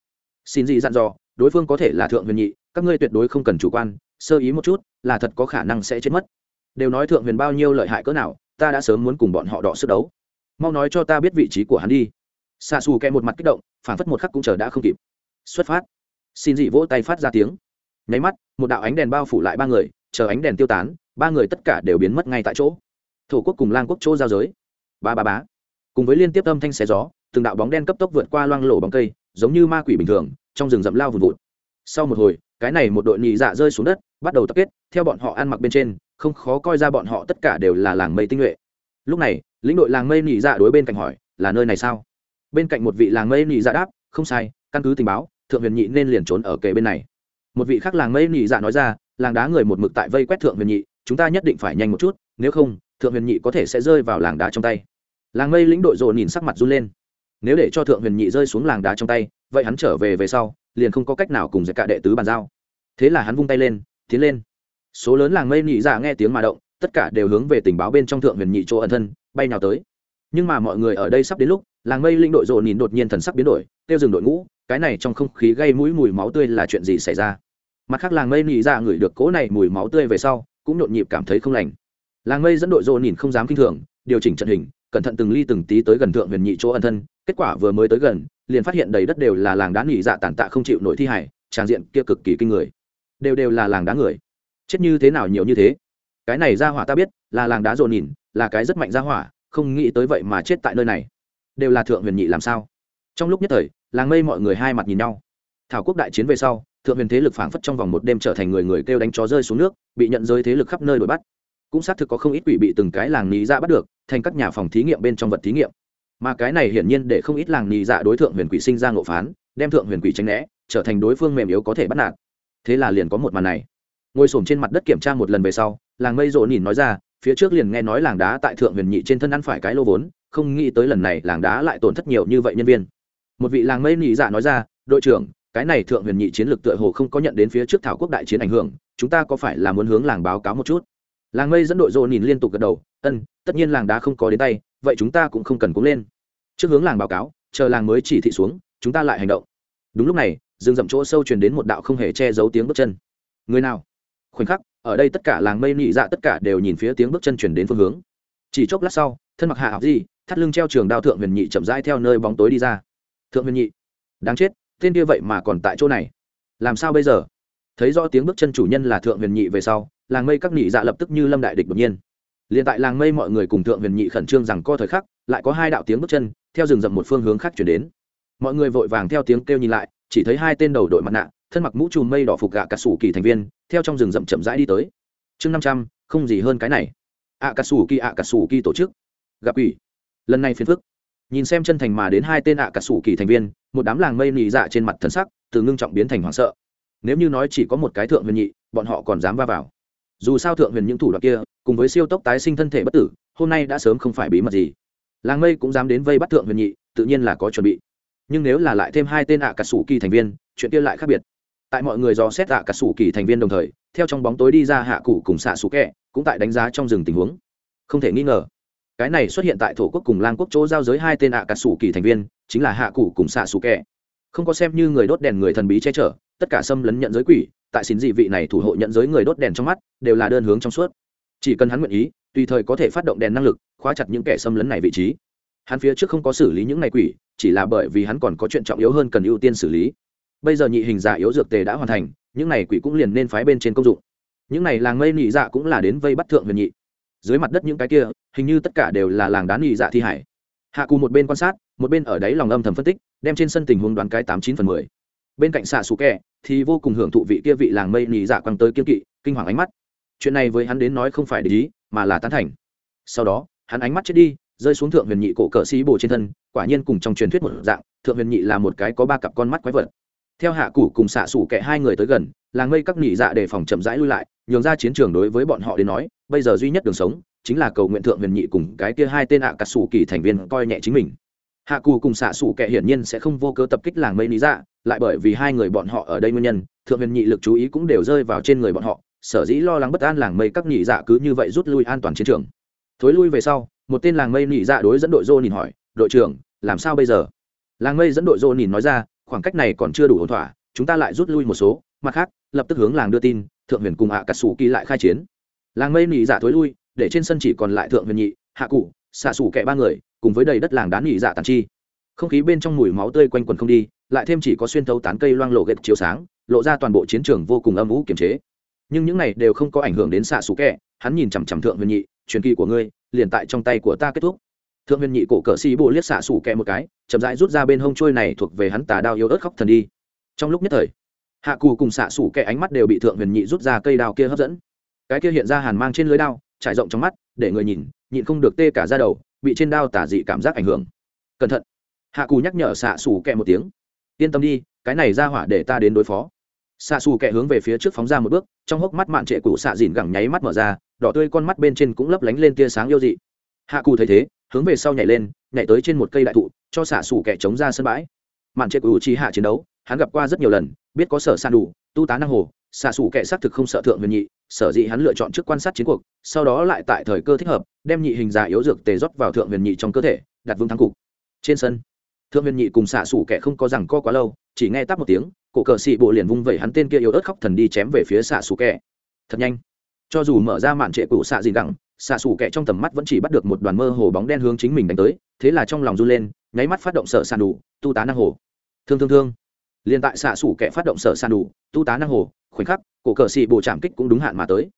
xin gì dặn dò, đối phương có thể là thượng huyền nhị, các ngươi tuyệt đối không cần chủ quan, sơ ý một chút, là thật có khả năng sẽ chết mất. Đều nói thượng huyền bao nhiêu lợi hại cỡ nào, ta đã sớm muốn cùng bọn họ đọ sức đấu. Mau nói cho ta biết vị trí của hắn đi. Xa xù kẹ một mặt kích động phản phất một khắc cũng chờ đã không kịp. Xuất phát. Xin dị vỗ tay phát ra tiếng. Nháy mắt, một đạo ánh đèn bao phủ lại ba người, chờ ánh đèn tiêu tán, ba người tất cả đều biến mất ngay tại chỗ. Thổ quốc cùng lang quốc chỗ giao giới. Ba ba bá cùng với liên tiếp âm thanh xé gió, từng đạo bóng đen cấp tốc vượt qua loang lổ bóng cây giống như ma quỷ bình thường, trong rừng rậm lao vùn vụt. Sau một hồi, cái này một đội nhị dạ rơi xuống đất, bắt đầu tập kết, theo bọn họ ăn mặc bên trên, không khó coi ra bọn họ tất cả đều là làng mây tinh nhuệ. Lúc này, lĩnh đội làng mây nhị dạ đối bên cạnh hỏi, là nơi này sao? Bên cạnh một vị làng mây nhị dạ đáp, không sai, căn cứ tình báo, thượng huyền nhị nên liền trốn ở kề bên này. Một vị khác làng mây nhị dạ nói ra, làng đá người một mực tại vây quét thượng huyền nhị, chúng ta nhất định phải nhanh một chút, nếu không, thượng huyền nhị có thể sẽ rơi vào làng đá trong tay. Làng mây lĩnh đội rồ nhìn sắc mặt run lên nếu để cho thượng huyền nhị rơi xuống làng đá trong tay, vậy hắn trở về về sau, liền không có cách nào cùng dạy cả đệ tứ bàn giao. Thế là hắn vung tay lên, tiến lên. Số lớn làng mây nhị giả nghe tiếng mà động, tất cả đều hướng về tình báo bên trong thượng huyền nhị chỗ ẩn thân, bay nào tới. Nhưng mà mọi người ở đây sắp đến lúc, làng mây linh đội rộ nhìn đột nhiên thần sắc biến đổi, tiêu dừng đội ngũ, cái này trong không khí gây mũi mùi máu tươi là chuyện gì xảy ra? Mặt khác làng mây nhị giả ngửi được cỗ này mùi máu tươi về sau, cũng nhộn nhịp cảm thấy không lành. Làng mây dẫn đội rộ nhìn không dám kinh thường, điều chỉnh trận hình, cẩn thận từng ly từng tí tới gần thượng huyền nhị chỗ ẩn thân kết quả vừa mới tới gần, liền phát hiện đầy đất đều là làng đá nghỉ dạ tàn tạ không chịu nổi thi hải tràng diện kia cực kỳ kinh người. Đều đều là làng đá người. Chết như thế nào nhiều như thế? Cái này ra hỏa ta biết, là làng đá rộn nhìn, là cái rất mạnh ra hỏa, không nghĩ tới vậy mà chết tại nơi này. Đều là thượng huyền nhị làm sao? Trong lúc nhất thời, làng mây mọi người hai mặt nhìn nhau. Thảo quốc đại chiến về sau, thượng huyền thế lực phảng phất trong vòng một đêm trở thành người người kêu đánh chó rơi xuống nước, bị nhận giới thế lực khắp nơi đuổi bắt. Cũng xác thực có không ít quỷ bị từng cái làng nhị ra dạ bắt được, thành các nhà phòng thí nghiệm bên trong vật thí nghiệm mà cái này hiển nhiên để không ít làng nhì dạ đối tượng huyền quỷ sinh ra ngộ phán, đem thượng huyền quỷ tránh né, trở thành đối phương mềm yếu có thể bắt nạt. Thế là liền có một màn này. Ngồi xổm trên mặt đất kiểm tra một lần về sau, làng mây rộ nhìn nói ra, phía trước liền nghe nói làng đá tại thượng huyền nhị trên thân ăn phải cái lô vốn, không nghĩ tới lần này làng đá lại tổn thất nhiều như vậy nhân viên. Một vị làng mây nhị dạ nói ra, đội trưởng, cái này thượng huyền nhị chiến lược tựa hồ không có nhận đến phía trước thảo quốc đại chiến ảnh hưởng, chúng ta có phải là muốn hướng làng báo cáo một chút? Làng mây dẫn đội rộ nhìn liên tục gật đầu, ân, tất nhiên làng đá không có đến tay vậy chúng ta cũng không cần cúng lên. Trước hướng làng báo cáo, chờ làng mới chỉ thị xuống, chúng ta lại hành động. Đúng lúc này, rừng rậm chỗ sâu truyền đến một đạo không hề che giấu tiếng bước chân. Người nào? Khoảnh khắc, ở đây tất cả làng mây nhị dạ tất cả đều nhìn phía tiếng bước chân chuyển đến phương hướng. Chỉ chốc lát sau, thân mặc hạ học gì, thắt lưng treo trường đao thượng huyền nhị chậm rãi theo nơi bóng tối đi ra. Thượng huyền nhị, đáng chết, tên kia vậy mà còn tại chỗ này. Làm sao bây giờ? Thấy rõ tiếng bước chân chủ nhân là thượng huyền nhị về sau, làng mây các nhị dạ lập tức như lâm đại địch đột nhiên liền tại làng mây mọi người cùng thượng huyền nhị khẩn trương rằng co thời khắc, lại có hai đạo tiếng bước chân, theo rừng rậm một phương hướng khác chuyển đến. Mọi người vội vàng theo tiếng kêu nhìn lại, chỉ thấy hai tên đầu đội mặt nạ, thân mặc mũ trùm mây đỏ phục gạ cà sủ kỳ thành viên, theo trong rừng rậm chậm rãi đi tới. Chương năm trăm, không gì hơn cái này. Ạ cà sủ kỳ, ạ cà sủ kỳ tổ chức. Gặp ủy lần này phiền phức. Nhìn xem chân thành mà đến hai tên ạ cà sủ kỳ thành viên, một đám làng mây nị dạ trên mặt thần sắc, từ ngưng trọng biến thành hoảng sợ. Nếu như nói chỉ có một cái thượng huyền nhị, bọn họ còn dám va vào dù sao thượng huyền những thủ đoạn kia, cùng với siêu tốc tái sinh thân thể bất tử, hôm nay đã sớm không phải bí mật gì. Làng mây cũng dám đến vây bắt thượng huyền nhị, tự nhiên là có chuẩn bị. Nhưng nếu là lại thêm hai tên ạ cà sủ kỳ thành viên, chuyện kia lại khác biệt. Tại mọi người dò xét ạ cà sủ kỳ thành viên đồng thời, theo trong bóng tối đi ra hạ cụ cùng xạ sủ kẹ cũng tại đánh giá trong rừng tình huống. Không thể nghi ngờ, cái này xuất hiện tại thổ quốc cùng lang quốc chỗ giao giới hai tên ạ cà sủ kỳ thành viên, chính là hạ cụ cùng xạ sủ kẹ không có xem như người đốt đèn người thần bí che chở, tất cả xâm lấn nhận giới quỷ tại xin dị vị này thủ hộ nhận giới người đốt đèn trong mắt, đều là đơn hướng trong suốt. Chỉ cần hắn nguyện ý, tùy thời có thể phát động đèn năng lực, khóa chặt những kẻ xâm lấn này vị trí. Hắn phía trước không có xử lý những này quỷ, chỉ là bởi vì hắn còn có chuyện trọng yếu hơn cần ưu tiên xử lý. Bây giờ nhị hình giả yếu dược tề đã hoàn thành, những này quỷ cũng liền nên phái bên trên công dụng. Những này làng mây nhị dạ cũng là đến vây bắt thượng huyền nhị. Dưới mặt đất những cái kia, hình như tất cả đều là làng đá nhị dạ thi hải. Hạ cù một bên quan sát, một bên ở đấy lòng âm thầm phân tích, đem trên sân tình huống đoán cái tám chín phần mười bên cạnh xạ xù kẹ, thì vô cùng hưởng thụ vị kia vị làng mây nỉ dạ quăng tới kiên kỵ, kinh hoàng ánh mắt. Chuyện này với hắn đến nói không phải để ý, mà là tán thành. Sau đó, hắn ánh mắt chết đi, rơi xuống thượng huyền nhị cổ cỡ sĩ bồ trên thân, quả nhiên cùng trong truyền thuyết một dạng, thượng huyền nhị là một cái có ba cặp con mắt quái vật. Theo hạ củ cùng xạ xủ kẻ hai người tới gần, làng mây các nỉ dạ để phòng chậm rãi lui lại, nhường ra chiến trường đối với bọn họ đến nói, bây giờ duy nhất đường sống, chính là cầu nguyện thượng huyền nhị cùng cái kia hai tên ạ à cà sủ kỳ thành viên coi nhẹ chính mình hạ cù cùng xạ xủ kẻ hiển nhiên sẽ không vô cớ tập kích làng mây lý dạ lại bởi vì hai người bọn họ ở đây nguyên nhân, thượng huyền nhị lực chú ý cũng đều rơi vào trên người bọn họ, sở dĩ lo lắng bất an làng mây các nhị dạ cứ như vậy rút lui an toàn chiến trường. Thối lui về sau, một tên làng mây nhị dạ đối dẫn đội dô nhìn hỏi, đội trưởng, làm sao bây giờ? Làng mây dẫn đội dô nhìn nói ra, khoảng cách này còn chưa đủ ổn thỏa, chúng ta lại rút lui một số, mặt khác, lập tức hướng làng đưa tin, thượng huyền cùng Hạ cà sủ kỳ lại khai chiến. Làng mây nhị dạ thối lui, để trên sân chỉ còn lại thượng huyền nhị, hạ cụ xạ sủ Kệ ba người cùng với đầy đất làng đán nhị dạ tàn chi. Không khí bên trong mùi máu tươi quanh quần không đi, lại thêm chỉ có xuyên thấu tán cây loang lộ ghét chiếu sáng, lộ ra toàn bộ chiến trường vô cùng âm ủ kiềm chế. Nhưng những này đều không có ảnh hưởng đến xạ sủ kẹ, hắn nhìn chằm chằm thượng huyền nhị, truyền kỳ của ngươi, liền tại trong tay của ta kết thúc. Thượng huyền nhị cổ cờ xì bộ liếc xạ sủ kẹ một cái, chậm rãi rút ra bên hông trôi này thuộc về hắn tà đao yếu ớt khóc thần đi. Trong lúc nhất thời, hạ cù cùng xạ sủ kẹ ánh mắt đều bị thượng huyền nhị rút ra cây đao kia hấp dẫn. Cái kia hiện ra hàn mang trên lưới đao, trải rộng trong mắt, để người nhìn, nhịn không được tê cả ra đầu bị trên đao tả dị cảm giác ảnh hưởng. Cẩn thận. Hạ cù nhắc nhở xạ xù kẹ một tiếng. Yên tâm đi, cái này ra hỏa để ta đến đối phó. Xạ xù kẹ hướng về phía trước phóng ra một bước, trong hốc mắt mạn trệ cụ xạ dìn gẳng nháy mắt mở ra, đỏ tươi con mắt bên trên cũng lấp lánh lên tia sáng yêu dị. Hạ cù thấy thế, hướng về sau nhảy lên, nhảy tới trên một cây đại thụ, cho xạ xù kẹ chống ra sân bãi. Mạn trệ cụ chi hạ chiến đấu, hắn gặp qua rất nhiều lần, biết có sở san đủ tu tá năng hồ xạ xù kẹ xác thực không sợ thượng huyền nhị sở dĩ hắn lựa chọn trước quan sát chiến cuộc, sau đó lại tại thời cơ thích hợp, đem nhị hình già yếu dược tề rót vào thượng huyền nhị trong cơ thể, đặt vững thắng cục. Trên sân, thượng huyền nhị cùng xạ xù kệ không có rằng co quá lâu, chỉ nghe tắp một tiếng, cổ cờ xị bộ liền vung vẩy hắn tên kia yếu ớt khóc thần đi chém về phía xạ xù kệ thật nhanh. Cho dù mở ra màn trệ cụ xạ gì gẳng, xạ xù kệ trong tầm mắt vẫn chỉ bắt được một đoàn mơ hồ bóng đen hướng chính mình đánh tới, thế là trong lòng run lên, nháy mắt phát động sợ sàn đủ tu tá năng hồ. Thương thương thương. Liền tại xạ xủ kẻ phát động sở sàn đủ tu tá năng hồ khoảnh khắc, cổ cờ xì bồ chạm kích cũng đúng hạn mà tới.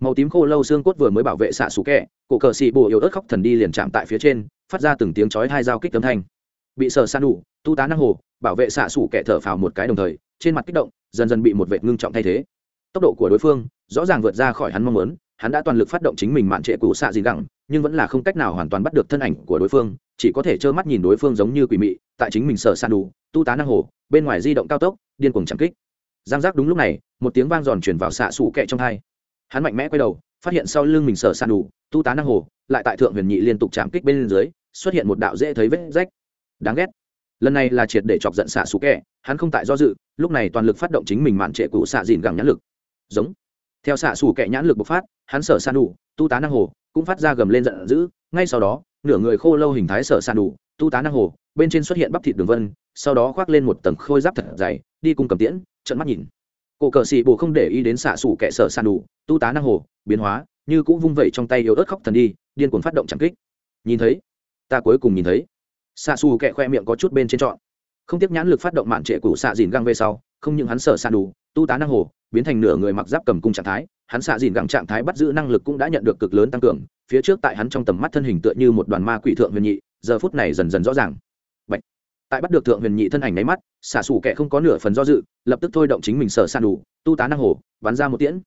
Màu tím khô lâu xương cốt vừa mới bảo vệ xạ xù kẹ, cổ cờ xì bồ yếu ớt khóc thần đi liền chạm tại phía trên, phát ra từng tiếng chói hai dao kích tấm thanh. Bị sở san đủ, tu tá năng hồ, bảo vệ xạ xù kẹ thở phào một cái đồng thời, trên mặt kích động, dần dần bị một vệt ngưng trọng thay thế. Tốc độ của đối phương, rõ ràng vượt ra khỏi hắn mong muốn, hắn đã toàn lực phát động chính mình mạn trệ cũ xạ gì gẳng, nhưng vẫn là không cách nào hoàn toàn bắt được thân ảnh của đối phương, chỉ có thể trơ mắt nhìn đối phương giống như quỷ mị, tại chính mình sở san đủ, tu tá năng hồ, bên ngoài di động cao tốc, điên cuồng chạm kích giang giác đúng lúc này, một tiếng vang giòn chuyển vào xạ xù kẹ trong hai. Hắn mạnh mẽ quay đầu, phát hiện sau lưng mình sở san đủ, tu tá năng hồ, lại tại thượng huyền nhị liên tục chạm kích bên dưới, xuất hiện một đạo dễ thấy vết rách. Đáng ghét. Lần này là triệt để chọc giận xạ xù kẹ, hắn không tại do dự, lúc này toàn lực phát động chính mình mạn trệ cụ xạ dìn gẳng nhãn lực. Giống. Theo xạ xù kẹ nhãn lực bộc phát, hắn sở san đủ, tu tá năng hồ, cũng phát ra gầm lên giận dữ, ngay sau đó, nửa người khô lâu hình thái sở san đủ, tu tá năng hồ, bên trên xuất hiện bắp thịt đường vân, sau đó khoác lên một tầng khôi giáp thật dày, đi cùng cầm tiễn trận mắt nhìn. Cổ cờ xì bồ không để ý đến xạ xù kẻ sở san đủ tu tá năng hồ, biến hóa, như cũng vung vẩy trong tay yếu ớt khóc thần đi, điên cuồng phát động chẳng kích. Nhìn thấy, ta cuối cùng nhìn thấy. Xạ xù kẹ khoe miệng có chút bên trên trọn. Không tiếp nhãn lực phát động mạn trệ cụ xạ dìn găng về sau, không những hắn sở san đủ tu tá năng hồ, biến thành nửa người mặc giáp cầm cung trạng thái, hắn xạ dìn găng trạng thái bắt giữ năng lực cũng đã nhận được cực lớn tăng cường, phía trước tại hắn trong tầm mắt thân hình tựa như một đoàn ma quỷ thượng huyền nhị, giờ phút này dần dần rõ ràng tại bắt được thượng huyền nhị thân ảnh nháy mắt, xả xù kẻ không có nửa phần do dự, lập tức thôi động chính mình sở sàn đủ, tu tá năng hồ, bắn ra một tiễn.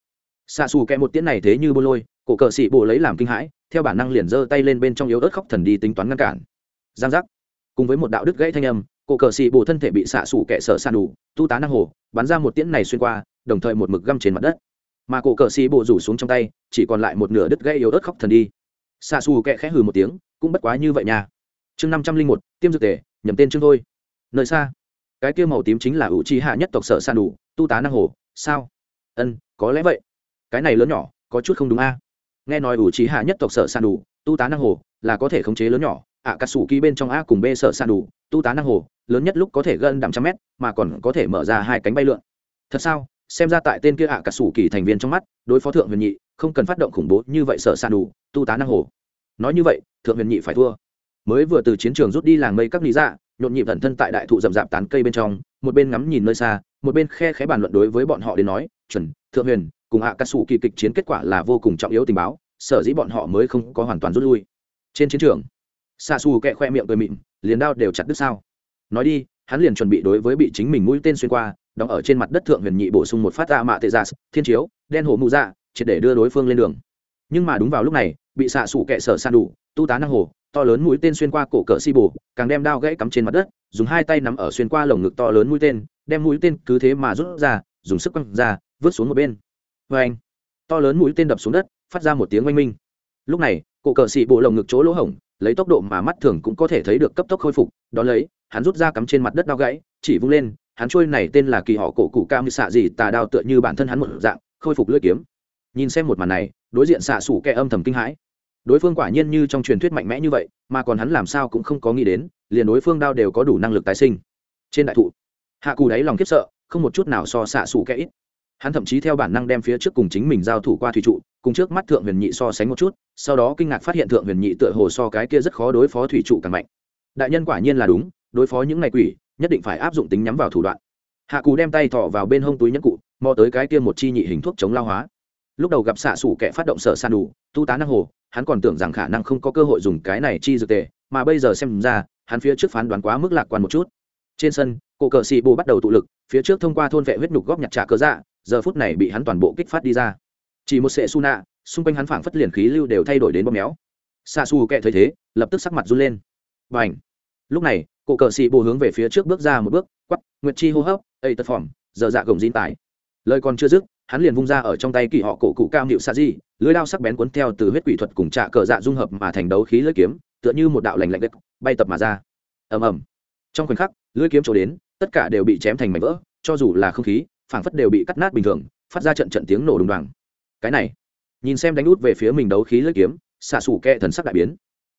Xả xù kẻ một tiễn này thế như bô lôi, cổ cờ xị bộ lấy làm kinh hãi, theo bản năng liền giơ tay lên bên trong yếu ớt khóc thần đi tính toán ngăn cản. Giang giác. Cùng với một đạo đức gãy thanh âm, cổ cờ xị bộ thân thể bị xả xù kẻ sở sàn đủ, tu tá năng hồ, bắn ra một tiễn này xuyên qua, đồng thời một mực găm trên mặt đất. Mà cổ cờ xì bộ rủ xuống trong tay, chỉ còn lại một nửa đứt gây yếu ớt khóc thần đi. Xả xù kẹ khẽ hừ một tiếng, cũng bất quá như vậy nha chương năm trăm linh một, tiêm dược tề nhầm tên chương thôi. Nơi xa, cái kia màu tím chính là ủ trì hạ nhất tộc sở san đủ tu tá năng hồ, sao? Ân, có lẽ vậy. Cái này lớn nhỏ, có chút không đúng a. Nghe nói ủ trì hạ nhất tộc sở san đủ tu tá năng hồ, là có thể khống chế lớn nhỏ. Ạ cà sủ ký bên trong a cùng b sở san đủ tu tá năng hồ, lớn nhất lúc có thể gần đạm trăm mét, mà còn có thể mở ra hai cánh bay lượn. Thật sao? Xem ra tại tên kia ạ cả sủ kỳ thành viên trong mắt, đối phó thượng huyền nhị, không cần phát động khủng bố như vậy sợ san đủ tu tá năng hồ. Nói như vậy, thượng huyền nhị phải thua mới vừa từ chiến trường rút đi làng mây các lý dạ nhộn nhịp thần thân tại đại thụ rậm rạp tán cây bên trong, một bên ngắm nhìn nơi xa, một bên khe khẽ bàn luận đối với bọn họ đến nói, chuẩn, thượng huyền, cùng hạ ca sủ kỳ kịch chiến kết quả là vô cùng trọng yếu tình báo, sở dĩ bọn họ mới không có hoàn toàn rút lui. Trên chiến trường xa xù kẹ khoe miệng cười mịn liền đao đều chặt đứt sao? Nói đi, hắn liền chuẩn bị đối với bị chính mình mũi tên xuyên qua, đóng ở trên mặt đất thượng huyền nhị bổ sung một phát ra mạ tệ giả thiên chiếu, đen hổ mụ dạ triệt để đưa đối phương lên đường. Nhưng mà đúng vào lúc này, bị xạ xủ kẹ sở san đủ, tu tá năng hồ to lớn mũi tên xuyên qua cổ cỡ si bù, càng đem đao gãy cắm trên mặt đất dùng hai tay nắm ở xuyên qua lồng ngực to lớn mũi tên đem mũi tên cứ thế mà rút ra dùng sức quăng ra vứt xuống một bên. Vê anh to lớn mũi tên đập xuống đất phát ra một tiếng oanh minh. Lúc này cổ cỡ xị bộ lồng ngực chỗ lỗ hổng lấy tốc độ mà mắt thường cũng có thể thấy được cấp tốc khôi phục đón lấy hắn rút ra cắm trên mặt đất đao gãy chỉ vung lên hắn trôi này tên là kỳ họ cổ cụ cam xạ gì tà đao tựa như bản thân hắn một dạng khôi phục lưỡi kiếm. Nhìn xem một màn này đối diện xạ sủ kẻ âm thầm kinh hãi đối phương quả nhiên như trong truyền thuyết mạnh mẽ như vậy, mà còn hắn làm sao cũng không có nghĩ đến, liền đối phương đao đều có đủ năng lực tái sinh. Trên đại thụ, hạ cù đáy lòng khiếp sợ, không một chút nào so xạ xù kẽ ít. Hắn thậm chí theo bản năng đem phía trước cùng chính mình giao thủ qua thủy trụ, cùng trước mắt thượng huyền nhị so sánh một chút, sau đó kinh ngạc phát hiện thượng huyền nhị tựa hồ so cái kia rất khó đối phó thủy trụ càng mạnh. Đại nhân quả nhiên là đúng, đối phó những ngày quỷ, nhất định phải áp dụng tính nhắm vào thủ đoạn. Hạ cù đem tay thọ vào bên hông túi nhẫn cụ, mò tới cái kia một chi nhị hình thuốc chống lao hóa. Lúc đầu gặp xạ xủ kẻ phát động sở san đủ, tu tá năng hồ hắn còn tưởng rằng khả năng không có cơ hội dùng cái này chi dược tề, mà bây giờ xem ra, hắn phía trước phán đoán quá mức lạc quan một chút. Trên sân, cổ cờ xì bù bắt đầu tụ lực, phía trước thông qua thôn vệ huyết nhục góp nhặt trả cớ dạ giờ phút này bị hắn toàn bộ kích phát đi ra. Chỉ một sệ su nạ, xung quanh hắn phảng phất liền khí lưu đều thay đổi đến bóp méo. Xa su kệ thấy thế, lập tức sắc mặt run lên. Và ảnh lúc này, cổ cờ xì bù hướng về phía trước bước ra một bước quắp nguyệt chi hô hấp, ây tật phỏng, giờ dạ gồng diên tải lời còn chưa dứt, hắn liền vung ra ở trong tay kỳ họ cổ cụ cao hiệu sa di lưới đao sắc bén cuốn theo từ huyết quỷ thuật cùng trạ cờ dạ dung hợp mà thành đấu khí lưỡi kiếm, tựa như một đạo lành lạnh đất bay tập mà ra. Ầm ầm. Trong khoảnh khắc lưỡi kiếm trổ đến, tất cả đều bị chém thành mảnh vỡ, cho dù là không khí, phảng phất đều bị cắt nát bình thường, phát ra trận trận tiếng nổ đùng đoàng. Cái này, nhìn xem đánh út về phía mình đấu khí lưỡi kiếm, xạ xủ kẹ thần sắc đại biến.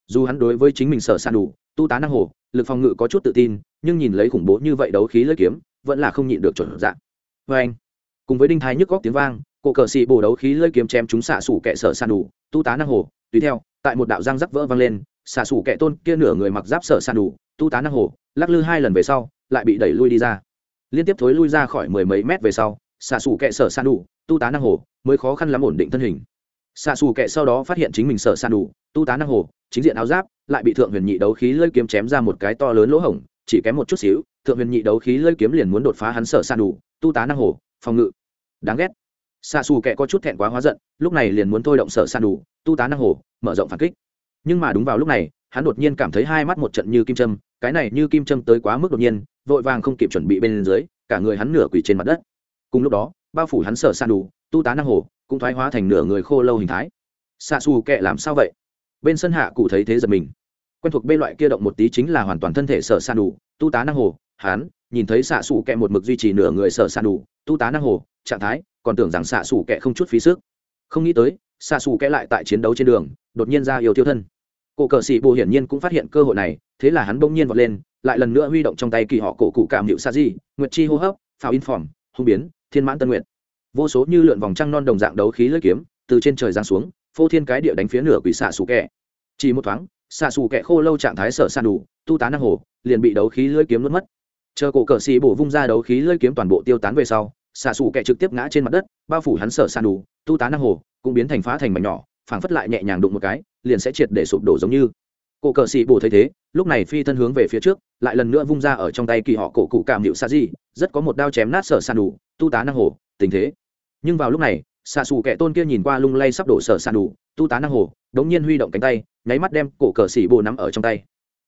Dù hắn đối với chính mình sở sàn đủ, tu tá năng hồ, lực phòng ngự có chút tự tin, nhưng nhìn lấy khủng bố như vậy đấu khí lưỡi kiếm, vẫn là không nhịn được chuẩn dạng vâng. vê anh cùng với đinh thái nhức góc tiếng vang cổ cờ xị bổ đấu khí lưỡi kiếm chém chúng xạ xủ kẹ sở san đủ, tu tá năng hồ. Tùy theo, tại một đạo răng rắc vỡ vang lên, xạ xủ kẹ tôn kia nửa người mặc giáp sở san đủ, tu tá năng hồ, lắc lư hai lần về sau, lại bị đẩy lui đi ra. Liên tiếp thối lui ra khỏi mười mấy mét về sau, xạ xủ kẹ sở san đủ, tu tá năng hồ, mới khó khăn lắm ổn định thân hình. Xạ xù kệ sau đó phát hiện chính mình sợ san đủ, tu tá năng hồ, chính diện áo giáp, lại bị thượng huyền nhị đấu khí lơi kiếm chém ra một cái to lớn lỗ hổng, chỉ kém một chút xíu, thượng huyền nhị đấu khí lơi kiếm liền muốn đột phá hắn sở san đủ, tu tá năng hồ, phòng ngự. Đáng ghét xa xù kệ có chút thẹn quá hóa giận, lúc này liền muốn thôi động sở san đủ tu tá năng hồ, mở rộng phản kích. Nhưng mà đúng vào lúc này, hắn đột nhiên cảm thấy hai mắt một trận như kim châm, cái này như kim châm tới quá mức đột nhiên, vội vàng không kịp chuẩn bị bên dưới, cả người hắn nửa quỳ trên mặt đất. Cùng lúc đó, bao phủ hắn sở san đủ tu tá năng hồ, cũng thoái hóa thành nửa người khô lâu hình thái. Xa xù kệ làm sao vậy? Bên sân hạ cụ thấy thế giật mình. Quen thuộc bên loại kia động một tí chính là hoàn toàn thân thể sở san đủ tu tá năng hồ, hắn nhìn thấy xạ xù kẹ một mực duy trì nửa người sở sàn đủ, tu tá năng hồ, trạng thái, còn tưởng rằng xạ xù kẹ không chút phí sức. Không nghĩ tới, xạ xù kẹ lại tại chiến đấu trên đường, đột nhiên ra yêu tiêu thân. Cổ cờ sĩ bồ hiển nhiên cũng phát hiện cơ hội này, thế là hắn bỗng nhiên vọt lên, lại lần nữa huy động trong tay kỳ họ cổ cụ cảm hiệu sa di, nguyệt chi hô hấp, pháo in phỏng, hung biến, thiên mãn tân nguyện vô số như lượn vòng trăng non đồng dạng đấu khí lưỡi kiếm, từ trên trời giáng xuống, phô thiên cái địa đánh phía nửa quỷ xạ xù kẹ. Chỉ một thoáng, xạ xù kẹ khô lâu trạng thái sở san đủ, tu tá năng hồ, liền bị đấu khí lưỡi kiếm nuốt mất chờ cổ cờ xì bổ vung ra đấu khí lơi kiếm toàn bộ tiêu tán về sau, xạ xù kẹ trực tiếp ngã trên mặt đất, bao phủ hắn sở sàn đủ tu tá năng hồ, cũng biến thành phá thành mảnh nhỏ, phảng phất lại nhẹ nhàng đụng một cái, liền sẽ triệt để sụp đổ giống như. Cổ cờ xì bổ thấy thế, lúc này phi thân hướng về phía trước, lại lần nữa vung ra ở trong tay kỳ họ cổ cụ cảm hiệu xa di, rất có một đao chém nát sở sàn đủ tu tá năng hồ, tình thế. Nhưng vào lúc này, xạ xù kẻ tôn kia nhìn qua lung lay sắp đổ sở sàn đủ tu tá năng hồ, đống nhiên huy động cánh tay, nháy mắt đem cổ cờ xì bổ nắm ở trong tay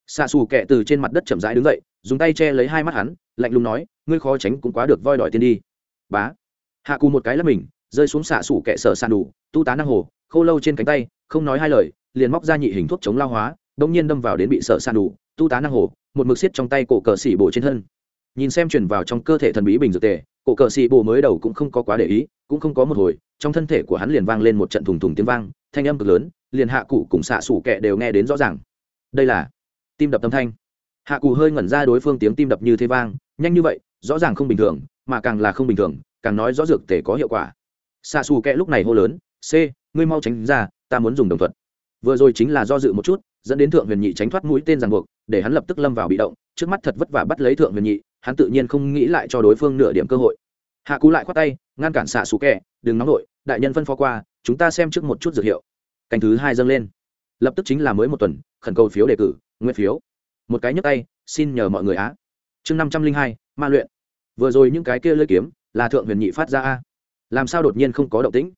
xạ xù kẹ từ trên mặt đất chậm rãi đứng dậy, dùng tay che lấy hai mắt hắn, lạnh lùng nói, ngươi khó tránh cũng quá được voi đòi tiền đi. Bá. Hạ cù một cái là mình, rơi xuống xạ xù kẹ sở sàn đủ, tu tá năng hồ, khô lâu trên cánh tay, không nói hai lời, liền móc ra nhị hình thuốc chống lao hóa, đông nhiên đâm vào đến bị sở sàn đủ, tu tá năng hồ, một mực xiết trong tay cổ cờ xỉ bổ trên thân. Nhìn xem chuyển vào trong cơ thể thần bí bình dược tề, cổ cờ xỉ bồ mới đầu cũng không có quá để ý, cũng không có một hồi, trong thân thể của hắn liền vang lên một trận thùng thùng tiếng vang, thanh âm cực lớn, liền hạ cụ cùng xạ xủ kẹ đều nghe đến rõ ràng. Đây là tim đập tâm thanh. Hạ cù hơi ngẩn ra đối phương tiếng tim đập như thế vang, nhanh như vậy, rõ ràng không bình thường, mà càng là không bình thường, càng nói rõ dược tể có hiệu quả. Xa xù kẹ lúc này hô lớn, c, ngươi mau tránh ra, ta muốn dùng đồng thuận vừa rồi chính là do dự một chút, dẫn đến thượng huyền nhị tránh thoát mũi tên ràng buộc, để hắn lập tức lâm vào bị động, trước mắt thật vất vả bắt lấy thượng huyền nhị, hắn tự nhiên không nghĩ lại cho đối phương nửa điểm cơ hội. Hạ cú lại khoát tay, ngăn cản xạ xù kẹ đừng nóng nổi đại nhân phân phó qua, chúng ta xem trước một chút dược hiệu. Canh thứ hai dâng lên. Lập tức chính là mới một tuần, khẩn cầu phiếu đề cử nguyên phiếu. Một cái nhấp tay, xin nhờ mọi người á. Chương năm trăm linh hai, ma luyện. Vừa rồi những cái kia lơi kiếm là thượng huyền nhị phát ra a. Làm sao đột nhiên không có động tĩnh?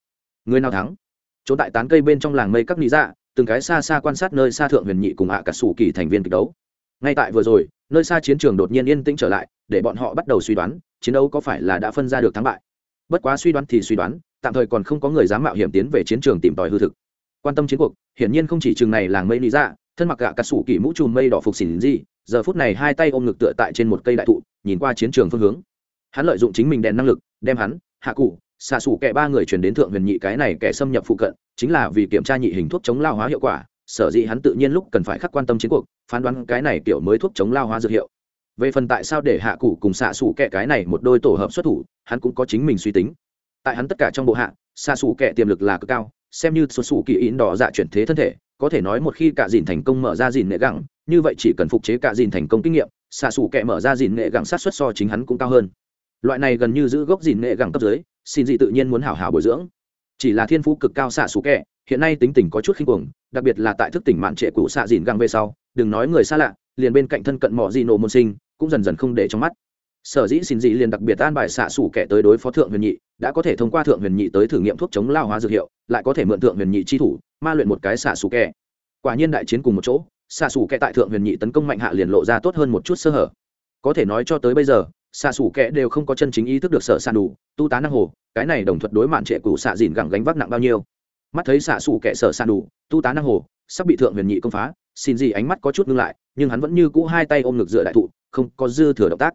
Người nào thắng? Trốn tại tán cây bên trong làng mây các lý dạ từng cái xa xa quan sát nơi xa thượng huyền nhị cùng hạ cả sủ kỳ thành viên kịch đấu. Ngay tại vừa rồi, nơi xa chiến trường đột nhiên yên tĩnh trở lại, để bọn họ bắt đầu suy đoán, chiến đấu có phải là đã phân ra được thắng bại. Bất quá suy đoán thì suy đoán, tạm thời còn không có người dám mạo hiểm tiến về chiến trường tìm tòi hư thực. Quan tâm chiến cuộc, hiển nhiên không chỉ chừng này làng mây lý dạ thân mặc gạ cà sủ kỳ mũ trùm mây đỏ phục xỉn gì, giờ phút này hai tay ôm ngực tựa tại trên một cây đại thụ, nhìn qua chiến trường phương hướng. Hắn lợi dụng chính mình đèn năng lực, đem hắn, hạ cụ, xạ xủ kẻ ba người chuyển đến thượng huyền nhị cái này kẻ xâm nhập phụ cận, chính là vì kiểm tra nhị hình thuốc chống lao hóa hiệu quả, sở dĩ hắn tự nhiên lúc cần phải khắc quan tâm chiến cuộc, phán đoán cái này kiểu mới thuốc chống lao hóa dược hiệu. Về phần tại sao để hạ cụ cùng xạ xủ kẻ cái này một đôi tổ hợp xuất thủ, hắn cũng có chính mình suy tính. Tại hắn tất cả trong bộ hạ, xạ xủ kẻ tiềm lực là cực cao, xem như xuất xù kỳ ín đỏ dạ chuyển thế thân thể có thể nói một khi cả dìn thành công mở ra dìn nghệ gẳng, như vậy chỉ cần phục chế cả dìn thành công kinh nghiệm, xạ xù kẻ mở ra dìn nghệ gẳng sát xuất so chính hắn cũng cao hơn. Loại này gần như giữ gốc dìn nghệ gẳng cấp dưới, xin dị tự nhiên muốn hảo hảo bồi dưỡng. Chỉ là thiên phú cực cao xạ xù kẻ, hiện nay tính tình có chút khinh cuồng, đặc biệt là tại thức tỉnh mạn trệ cũ xạ dìn găng về sau, đừng nói người xa lạ, liền bên cạnh thân cận mỏ dị nổ môn sinh, cũng dần dần không để trong mắt. Sở dĩ xin dị liền đặc biệt an bài xạ xủ kẻ tới đối phó thượng huyền nhị, đã có thể thông qua thượng huyền nhị tới thử nghiệm thuốc chống lao hóa dược hiệu, lại có thể mượn thượng huyền nhị chi thủ ma luyện một cái xạ xù kẹ. Quả nhiên đại chiến cùng một chỗ, xạ xù kẹ tại thượng huyền nhị tấn công mạnh hạ liền lộ ra tốt hơn một chút sơ hở. Có thể nói cho tới bây giờ, xạ xù kẹ đều không có chân chính ý thức được sở san đủ tu tá năng hồ, cái này đồng thuật đối mạn trệ cũ xạ dìn gẳng gánh vác nặng bao nhiêu. Mắt thấy xạ xù kẹ sở san đủ tu tá năng hồ, sắp bị thượng huyền nhị công phá, xin gì ánh mắt có chút ngưng lại, nhưng hắn vẫn như cũ hai tay ôm ngực dựa đại thụ, không có dư thừa động tác.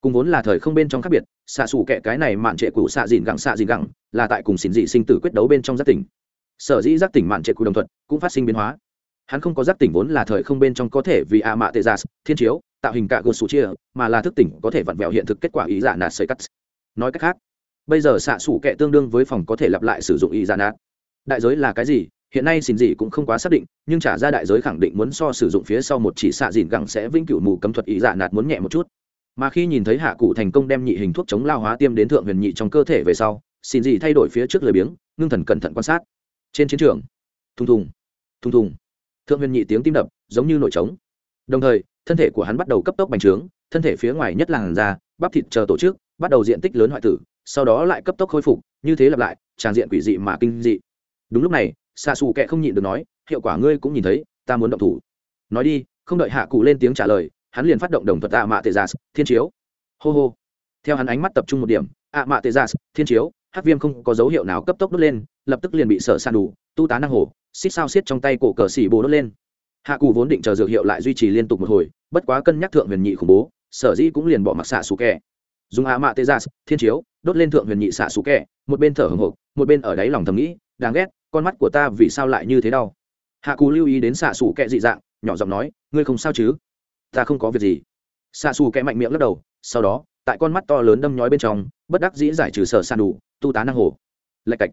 Cùng vốn là thời không bên trong khác biệt, xạ xù kẹ cái này mạn trệ cũ xạ dìn gẳng xạ dìn gẳng, là tại cùng xin dị sinh tử quyết đấu bên trong gia tỉnh sở dĩ giác tỉnh mạn trệ cụ đồng thuận cũng phát sinh biến hóa. Hắn không có giác tỉnh vốn là thời không bên trong có thể vì a mạ tê gia dạ thiên chiếu, tạo hình cả gột sù chia, mà là thức tỉnh có thể vặn vẹo hiện thực kết quả ý giả nạt xây cắt. Nói cách khác, bây giờ xạ sủ kệ tương đương với phòng có thể lặp lại sử dụng ý giả nạt. Đại giới là cái gì? Hiện nay xin gì cũng không quá xác định, nhưng trả ra đại giới khẳng định muốn so sử dụng phía sau một chỉ xạ dìn gẳng sẽ vĩnh cửu mù cấm thuật ý giả nạt muốn nhẹ một chút. Mà khi nhìn thấy hạ cụ thành công đem nhị hình thuốc chống lao hóa tiêm đến thượng huyền nhị trong cơ thể về sau, xin gì thay đổi phía trước lười biếng, ngưng thần cẩn thận quan sát trên chiến trường, thùng thùng thùng thùng. Thượng huyền nhị tiếng tim đập, giống như nổi trống. Đồng thời, thân thể của hắn bắt đầu cấp tốc bành trướng, thân thể phía ngoài nhất làn da, bắp thịt chờ tổ chức, bắt đầu diện tích lớn hoại tử, sau đó lại cấp tốc khôi phục, như thế lặp lại, tràn diện quỷ dị mà kinh dị. Đúng lúc này xạ xù kệ không nhịn được nói, hiệu quả ngươi cũng nhìn thấy, ta muốn động thủ. Nói đi, không đợi hạ cụ lên tiếng trả lời, hắn liền phát động đồng thuật ạ mạ tê gia thiên chiếu. Hô hô. Theo hắn ánh mắt tập trung một điểm, ạ mạ tê gia thiên chiếu hát viêm không có dấu hiệu nào cấp tốc đốt lên, lập tức liền bị sở san đủ, tu tá năng hồ xích sao xiết trong tay cổ cờ xỉ bồ đốt lên. Hạ cù vốn định chờ dược hiệu lại duy trì liên tục một hồi, bất quá cân nhắc thượng huyền nhị khủng bố, sở dĩ cũng liền bỏ mặc xạ xù kẹ. Dùng hạ mạ tê gia thiên chiếu, đốt lên thượng huyền nhị xạ xù kẹ, một bên thở hồng hộc, một bên ở đáy lòng thầm nghĩ, đáng ghét, con mắt của ta vì sao lại như thế đau. Hạ cù lưu ý đến xạ xù kẹ dị dạng, nhỏ giọng nói, ngươi không sao chứ? Ta không có việc gì. Xạ xù kẹ mạnh miệng lắc đầu, sau đó tại con mắt to lớn đâm nhói bên trong bất đắc dĩ giải trừ sở san đủ tu tá năng hồ. Lạch cạch.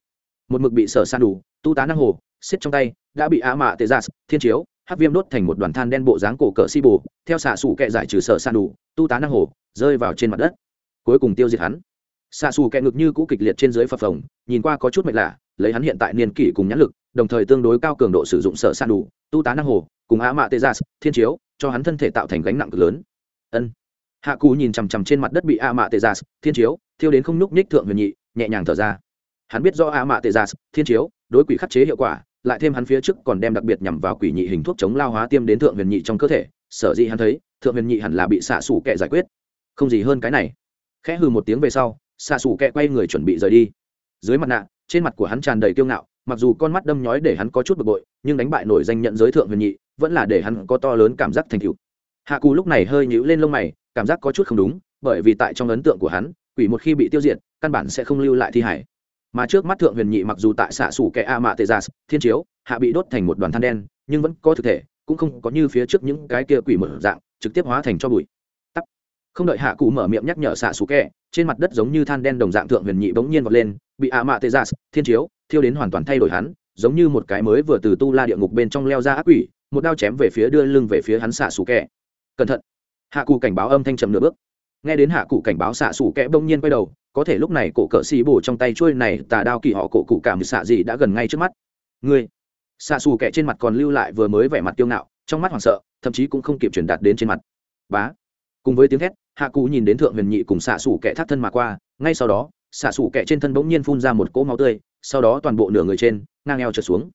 Một mực bị sở san đủ tu tá năng hồ xiết trong tay đã bị á mạ tê gia dạ thiên chiếu hắc viêm đốt thành một đoàn than đen bộ dáng cổ cỡ si bù, theo xạ xù kẹ giải trừ sở san đủ tu tá năng hồ rơi vào trên mặt đất. Cuối cùng tiêu diệt hắn. Xạ xù kẹ ngực như cũ kịch liệt trên dưới phập phồng nhìn qua có chút mệt lạ lấy hắn hiện tại niên kỷ cùng nhãn lực đồng thời tương đối cao cường độ sử dụng sở san đủ tu tá năng hồ cùng á mạ tê gia dạ thiên chiếu cho hắn thân thể tạo thành gánh nặng cực lớn. Ân hạ cù nhìn chằm chằm trên mặt đất bị a mạ tê gia thiên chiếu, thiêu đến không nhúc nhích thượng huyền nhị, nhẹ nhàng thở ra. Hắn biết do a mạ tê gia thiên chiếu, đối quỷ khắc chế hiệu quả, lại thêm hắn phía trước còn đem đặc biệt nhằm vào quỷ nhị hình thuốc chống lao hóa tiêm đến thượng huyền nhị trong cơ thể. Sở dĩ hắn thấy, thượng huyền nhị hẳn là bị xạ xủ kệ giải quyết. Không gì hơn cái này. Khẽ hừ một tiếng về sau, xạ xủ kệ quay người chuẩn bị rời đi. Dưới mặt nạ, trên mặt của hắn tràn đầy kiêu ngạo, mặc dù con mắt đâm nhói để hắn có chút bực bội, nhưng đánh bại nổi danh nhận giới thượng huyền nhị vẫn là để hắn có to lớn cảm giác thành tựu. Hạ cù lúc này hơi nhíu lên lông mày cảm giác có chút không đúng, bởi vì tại trong ấn tượng của hắn, quỷ một khi bị tiêu diệt, căn bản sẽ không lưu lại thi hải mà trước mắt thượng huyền nhị mặc dù tại xạ xủ kẻ a mạ tê gia dạ, thiên chiếu, hạ bị đốt thành một đoàn than đen, nhưng vẫn có thực thể, cũng không có như phía trước những cái kia quỷ mở dạng, trực tiếp hóa thành cho bụi. Tắt không đợi hạ cụ mở miệng nhắc nhở xạ xù kẹ trên mặt đất giống như than đen đồng dạng thượng huyền nhị bỗng nhiên vọt lên, bị a mạ tê gia dạ, thiên chiếu, thiêu đến hoàn toàn thay đổi hắn, giống như một cái mới vừa từ tu la địa ngục bên trong leo ra ác quỷ, một đao chém về phía đưa lưng về phía hắn xạ xù kẹ cẩn thận hạ cụ cảnh báo âm thanh trầm nửa bước. Nghe đến hạ cụ cảnh báo xạ xủ kẽ bỗng nhiên quay đầu, có thể lúc này cổ cỡ xì bổ trong tay chuôi này tà đao kỳ họ cổ cụ cảm xạ gì đã gần ngay trước mắt. Ngươi! Xạ xù kẽ trên mặt còn lưu lại vừa mới vẻ mặt tiêu ngạo, trong mắt hoảng sợ, thậm chí cũng không kịp truyền đạt đến trên mặt. Bá! Cùng với tiếng thét, hạ cụ nhìn đến thượng huyền nhị cùng xạ xù kẽ thắt thân mà qua, ngay sau đó, xạ xù kẽ trên thân bỗng nhiên phun ra một cỗ máu tươi, sau đó toàn bộ nửa người trên, ngang eo trượt xuống.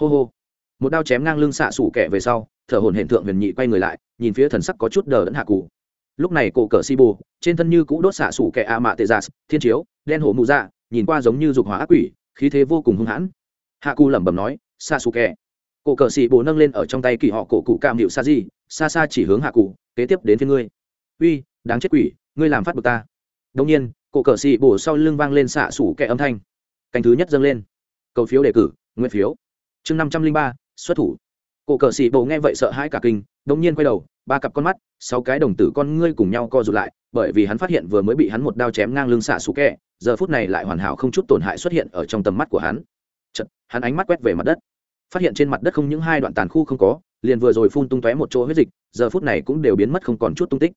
Hô hô! Một đao chém ngang lưng xạ xù kẽ về sau, thở hồn hển thượng huyền nhị quay người lại nhìn phía thần sắc có chút đờ đẫn hạ cụ lúc này cổ cờ si bù trên thân như cũ đốt xạ sủ kẻ a mạ tê gia dạ, thiên chiếu, đen hổ mụ dạ nhìn qua giống như dục hỏa ác quỷ, khí thế vô cùng hung hãn. Hạ cụ lẩm bẩm nói, xạ sủ kẻ. Cổ cờ si bù nâng lên ở trong tay kỳ họ cổ cụ cam hiệu sa di xa xa chỉ hướng hạ cụ kế tiếp đến phía ngươi. Uy, đáng chết quỷ, ngươi làm phát bực ta. Đông nhiên, cổ cờ xì bồ sau lưng vang lên xạ sủ kẻ âm thanh. Cánh thứ nhất dâng lên. Cầu phiếu đề cử nguyên phiếu. Chương năm trăm linh ba, xuất thủ cổ cờ xì bồ nghe vậy sợ hãi cả kinh đống nhiên quay đầu ba cặp con mắt sáu cái đồng tử con ngươi cùng nhau co rụt lại bởi vì hắn phát hiện vừa mới bị hắn một đao chém ngang lưng xạ xú kẹ giờ phút này lại hoàn hảo không chút tổn hại xuất hiện ở trong tầm mắt của hắn. Chật, hắn ánh mắt quét về mặt đất. Phát hiện trên mặt đất không những hai đoạn tàn khu không có liền vừa rồi phun tung tóe một chỗ huyết dịch giờ phút này cũng đều biến mất không còn chút tung tích.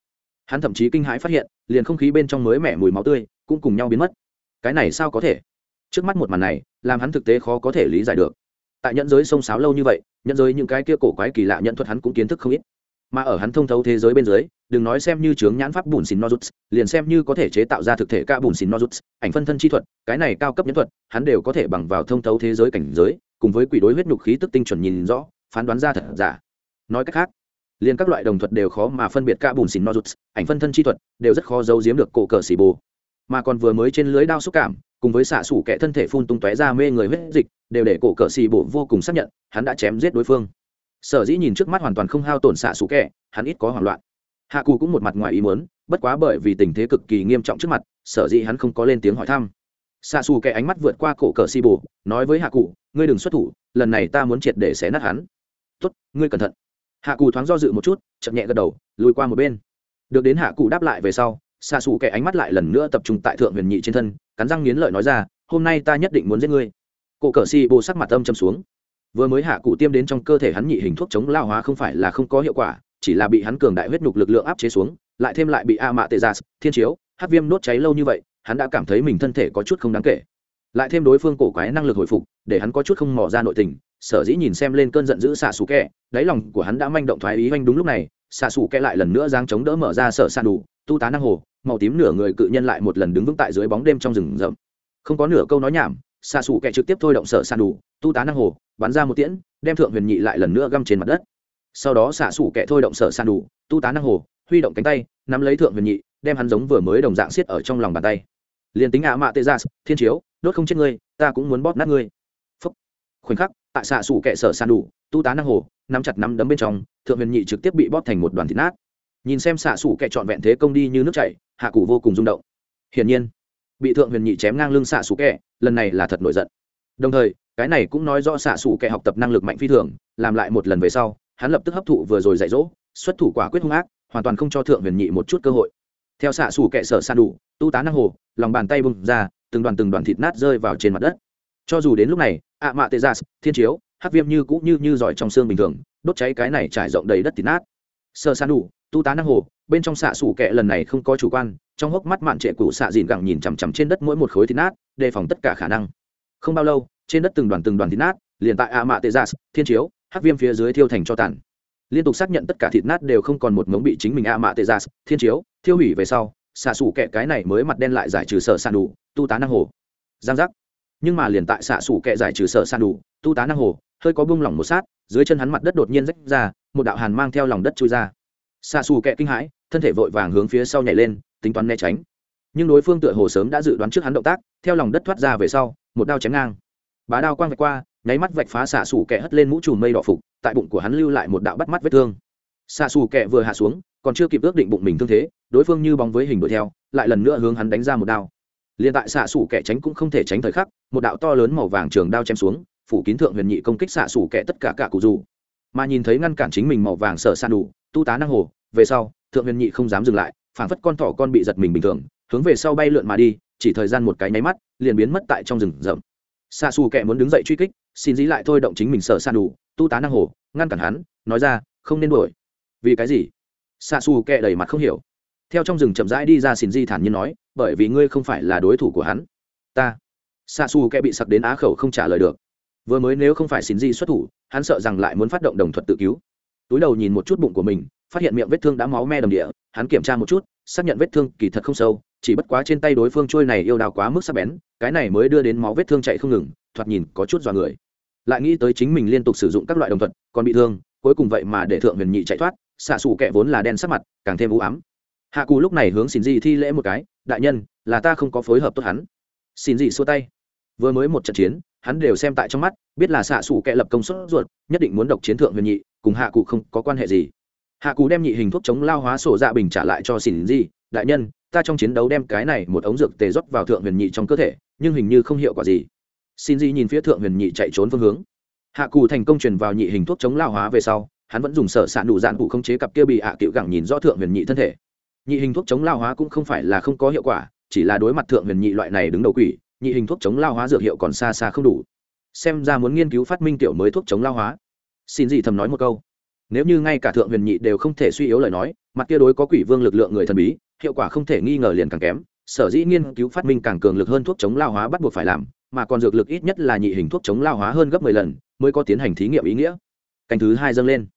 Hắn thậm chí kinh hãi phát hiện liền không khí bên trong mới mẻ mùi máu tươi cũng cùng nhau biến mất. Cái này sao có thể? Trước mắt một màn này làm hắn thực tế khó có thể lý giải được tại nhẫn giới sông sáo lâu như vậy, nhẫn giới những cái kia cổ quái kỳ lạ nhận thuật hắn cũng kiến thức không ít. Mà ở hắn thông thấu thế giới bên dưới, đừng nói xem như chướng nhãn pháp bùn xin nozuts, liền xem như có thể chế tạo ra thực thể ca bùn xin nozuts, ảnh phân thân chi thuật, cái này cao cấp nhân thuật, hắn đều có thể bằng vào thông thấu thế giới cảnh giới, cùng với quỷ đối huyết nhục khí tức tinh chuẩn nhìn rõ, phán đoán ra thật giả. Nói cách khác, liền các loại đồng thuật đều khó mà phân biệt ca bùn xin nozuts, ảnh phân thân chi thuật đều rất khó giấu giếm được cổ cờ xì bồ. Mà còn vừa mới trên lưới đao xúc cảm cùng với xạ sủ kẻ thân thể phun tung tóe ra mê người huyết dịch, đều để cổ cờ xì bổ vô cùng xác nhận, hắn đã chém giết đối phương. Sở dĩ nhìn trước mắt hoàn toàn không hao tổn xạ sủ kẻ, hắn ít có hoảng loạn. Hạ cù cũng một mặt ngoài ý muốn, bất quá bởi vì tình thế cực kỳ nghiêm trọng trước mặt, sở dĩ hắn không có lên tiếng hỏi thăm. Xạ xù kẻ ánh mắt vượt qua cổ cờ xì bổ, nói với hạ cụ ngươi đừng xuất thủ, lần này ta muốn triệt để xé nát hắn. Tốt, ngươi cẩn thận. Hạ cù thoáng do dự một chút, chậm nhẹ gật đầu, lùi qua một bên. Được đến hạ cụ đáp lại về sau xa xù kẻ ánh mắt lại lần nữa tập trung tại thượng huyền nhị trên thân, cắn răng nghiến lợi nói ra, hôm nay ta nhất định muốn giết ngươi. Cổ cờ xì bồ sắc mặt âm châm xuống. Vừa mới hạ cụ tiêm đến trong cơ thể hắn nhị hình thuốc chống lao hóa không phải là không có hiệu quả, chỉ là bị hắn cường đại huyết nhục lực lượng áp chế xuống, lại thêm lại bị a mạ tê gia dạ, thiên chiếu hát viêm nốt cháy lâu như vậy, hắn đã cảm thấy mình thân thể có chút không đáng kể. Lại thêm đối phương cổ quái năng lực hồi phục, để hắn có chút không mò ra nội tình, sở dĩ nhìn xem lên cơn giận dữ xạ xù kẹ đáy lòng của hắn đã manh động thoái ý oanh đúng lúc này xạ xù kẹ lại lần nữa giang chống đỡ mở ra sở san đủ, tu tá năng hồ màu tím nửa người cự nhân lại một lần đứng vững tại dưới bóng đêm trong rừng rậm. Không có nửa câu nói nhảm, xạ xù kẻ trực tiếp thôi động sở san đủ tu tá năng hồ, bắn ra một tiễn, đem thượng huyền nhị lại lần nữa găm trên mặt đất. Sau đó xạ xù kẻ thôi động sở san đủ tu tá năng hồ, huy động cánh tay, nắm lấy thượng huyền nhị, đem hắn giống vừa mới đồng dạng xiết ở trong lòng bàn tay. Liền tính ạ mạ tê gia thiên chiếu, đốt không chết ngươi, ta cũng muốn bóp nát ngươi. Phúc. khoảnh khắc, tại xạ xù kẻ sở san đủ tu tá năng hồ, nắm chặt nắm đấm bên trong, thượng huyền nhị trực tiếp bị bóp thành một đoàn thịt nát nhìn xem xạ xù kẻ trọn vẹn thế công đi như nước chảy, hạ cụ vô cùng rung động. Hiển nhiên, bị thượng huyền nhị chém ngang lưng xạ xù kẻ, lần này là thật nổi giận. Đồng thời, cái này cũng nói rõ xạ xù kẻ học tập năng lực mạnh phi thường, làm lại một lần về sau, hắn lập tức hấp thụ vừa rồi dạy dỗ, xuất thủ quả quyết hung ác, hoàn toàn không cho thượng huyền nhị một chút cơ hội. Theo xạ xù kệ sở san đủ, tu tá năng hồ, lòng bàn tay bung ra, từng đoàn từng đoàn thịt nát rơi vào trên mặt đất. Cho dù đến lúc này, ạ mạ tê gia thiên chiếu, hắc viêm như cũ như như giỏi trong xương bình thường, đốt cháy cái này trải rộng đầy đất thịt nát. Sơ san đủ tu tá năng hồ, bên trong xạ xủ kẹ lần này không có chủ quan, trong hốc mắt mạn trệ cụ xạ dìn gẳng nhìn chằm chằm trên đất mỗi một khối thịt nát, đề phòng tất cả khả năng. Không bao lâu, trên đất từng đoàn từng đoàn thịt nát, liền tại a mạ tê gia dạ, thiên chiếu, hắc viêm phía dưới thiêu thành cho tàn. Liên tục xác nhận tất cả thịt nát đều không còn một mống bị chính mình a mạ tê gia dạ, thiên chiếu, thiêu hủy về sau, xạ xủ kẹ cái này mới mặt đen lại giải trừ sở san đủ, tu tá năng hồ. Giang giác. Nhưng mà liền tại xạ xủ kẹ giải trừ sở san đủ, tu tá năng hồ, hơi có bung lỏng một sát, dưới chân hắn mặt đất đột nhiên rách ra, một đạo hàn mang theo lòng đất chui ra xa xù kẹ kinh hãi, thân thể vội vàng hướng phía sau nhảy lên, tính toán né tránh. Nhưng đối phương tựa hồ sớm đã dự đoán trước hắn động tác, theo lòng đất thoát ra về sau, một đao chém ngang. Bá đao quang vạch qua, nháy mắt vạch phá xạ xù kẹ hất lên mũ trùm mây đỏ phục, tại bụng của hắn lưu lại một đạo bắt mắt vết thương. Xạ xù kẹ vừa hạ xuống, còn chưa kịp ước định bụng mình thương thế, đối phương như bóng với hình đuổi theo, lại lần nữa hướng hắn đánh ra một đao. Liền tại xạ xù kẻ tránh cũng không thể tránh thời khắc, một đạo to lớn màu vàng trường đao chém xuống, phủ kín thượng huyền nhị công kích xạ xù kẻ tất cả cả cụ dù mà nhìn thấy ngăn cản chính mình màu vàng sợ san đủ, tu tá năng hồ, về sau, thượng huyền nhị không dám dừng lại phản phất con thỏ con bị giật mình bình thường, hướng về sau bay lượn mà đi, chỉ thời gian một cái nháy mắt, liền biến mất tại trong rừng rậm. Xa xù kẻ muốn đứng dậy truy kích, xin dí lại thôi động chính mình sợ san đủ, tu tá năng hồ, ngăn cản hắn, nói ra, không nên đuổi. Vì cái gì? Xa xù kẻ đầy mặt không hiểu. Theo trong rừng chậm rãi đi ra xin di thản nhiên nói, bởi vì ngươi không phải là đối thủ của hắn. Ta. Xa xù kẻ bị sặc đến á khẩu không trả lời được. Vừa mới nếu không phải xin di xuất thủ hắn sợ rằng lại muốn phát động đồng thuật tự cứu. Túi đầu nhìn một chút bụng của mình, phát hiện miệng vết thương đã máu me đầm địa, hắn kiểm tra một chút, xác nhận vết thương kỳ thật không sâu, chỉ bất quá trên tay đối phương trôi này yêu đào quá mức sắc bén, cái này mới đưa đến máu vết thương chạy không ngừng, thoạt nhìn có chút dọa người. Lại nghĩ tới chính mình liên tục sử dụng các loại đồng thuật, còn bị thương, cuối cùng vậy mà để thượng huyền nhị chạy thoát, xạ xù kẹ vốn là đen sắc mặt, càng thêm u ám. Hạ cù lúc này hướng xin dị thi lễ một cái, đại nhân, là ta không có phối hợp tốt hắn. Xin dị xua tay. Vừa mới một trận chiến hắn đều xem tại trong mắt biết là xạ xủ kệ lập công suất ruột nhất định muốn độc chiến thượng huyền nhị cùng hạ cụ không có quan hệ gì. Hạ cụ đem nhị hình thuốc chống lao hóa sổ dạ bình trả lại cho xin di, đại nhân ta trong chiến đấu đem cái này một ống dược tề rót vào thượng huyền nhị trong cơ thể nhưng hình như không hiệu quả gì. Xin di nhìn phía thượng huyền nhị chạy trốn phương hướng. Hạ cụ thành công truyền vào nhị hình thuốc chống lao hóa về sau hắn vẫn dùng sở s ạ nụ dạn cụ không chế cặp kia bị hạ à cựu gẳng nhìn rõ thượng huyền nhị thân thể. Nhị hình thuốc chống lao hóa cũng không phải là không có hiệu quả chỉ là đối mặt thượng huyền nhị loại này đứng đầu quỷ nhị hình thuốc chống lao hóa dược hiệu còn xa xa không đủ. Xem ra muốn nghiên cứu phát minh tiểu mới thuốc chống lao hóa. Xin gì thầm nói một câu. Nếu như ngay cả thượng huyền nhị đều không thể suy yếu lời nói, mặt kia đối có quỷ vương lực lượng người thần bí, hiệu quả không thể nghi ngờ liền càng kém. Sở dĩ nghiên cứu phát minh càng cường lực hơn thuốc chống lao hóa bắt buộc phải làm, mà còn dược lực ít nhất là nhị hình thuốc chống lao hóa hơn gấp mười lần, mới có tiến hành thí nghiệm ý nghĩa. Canh thứ hai dâng lên.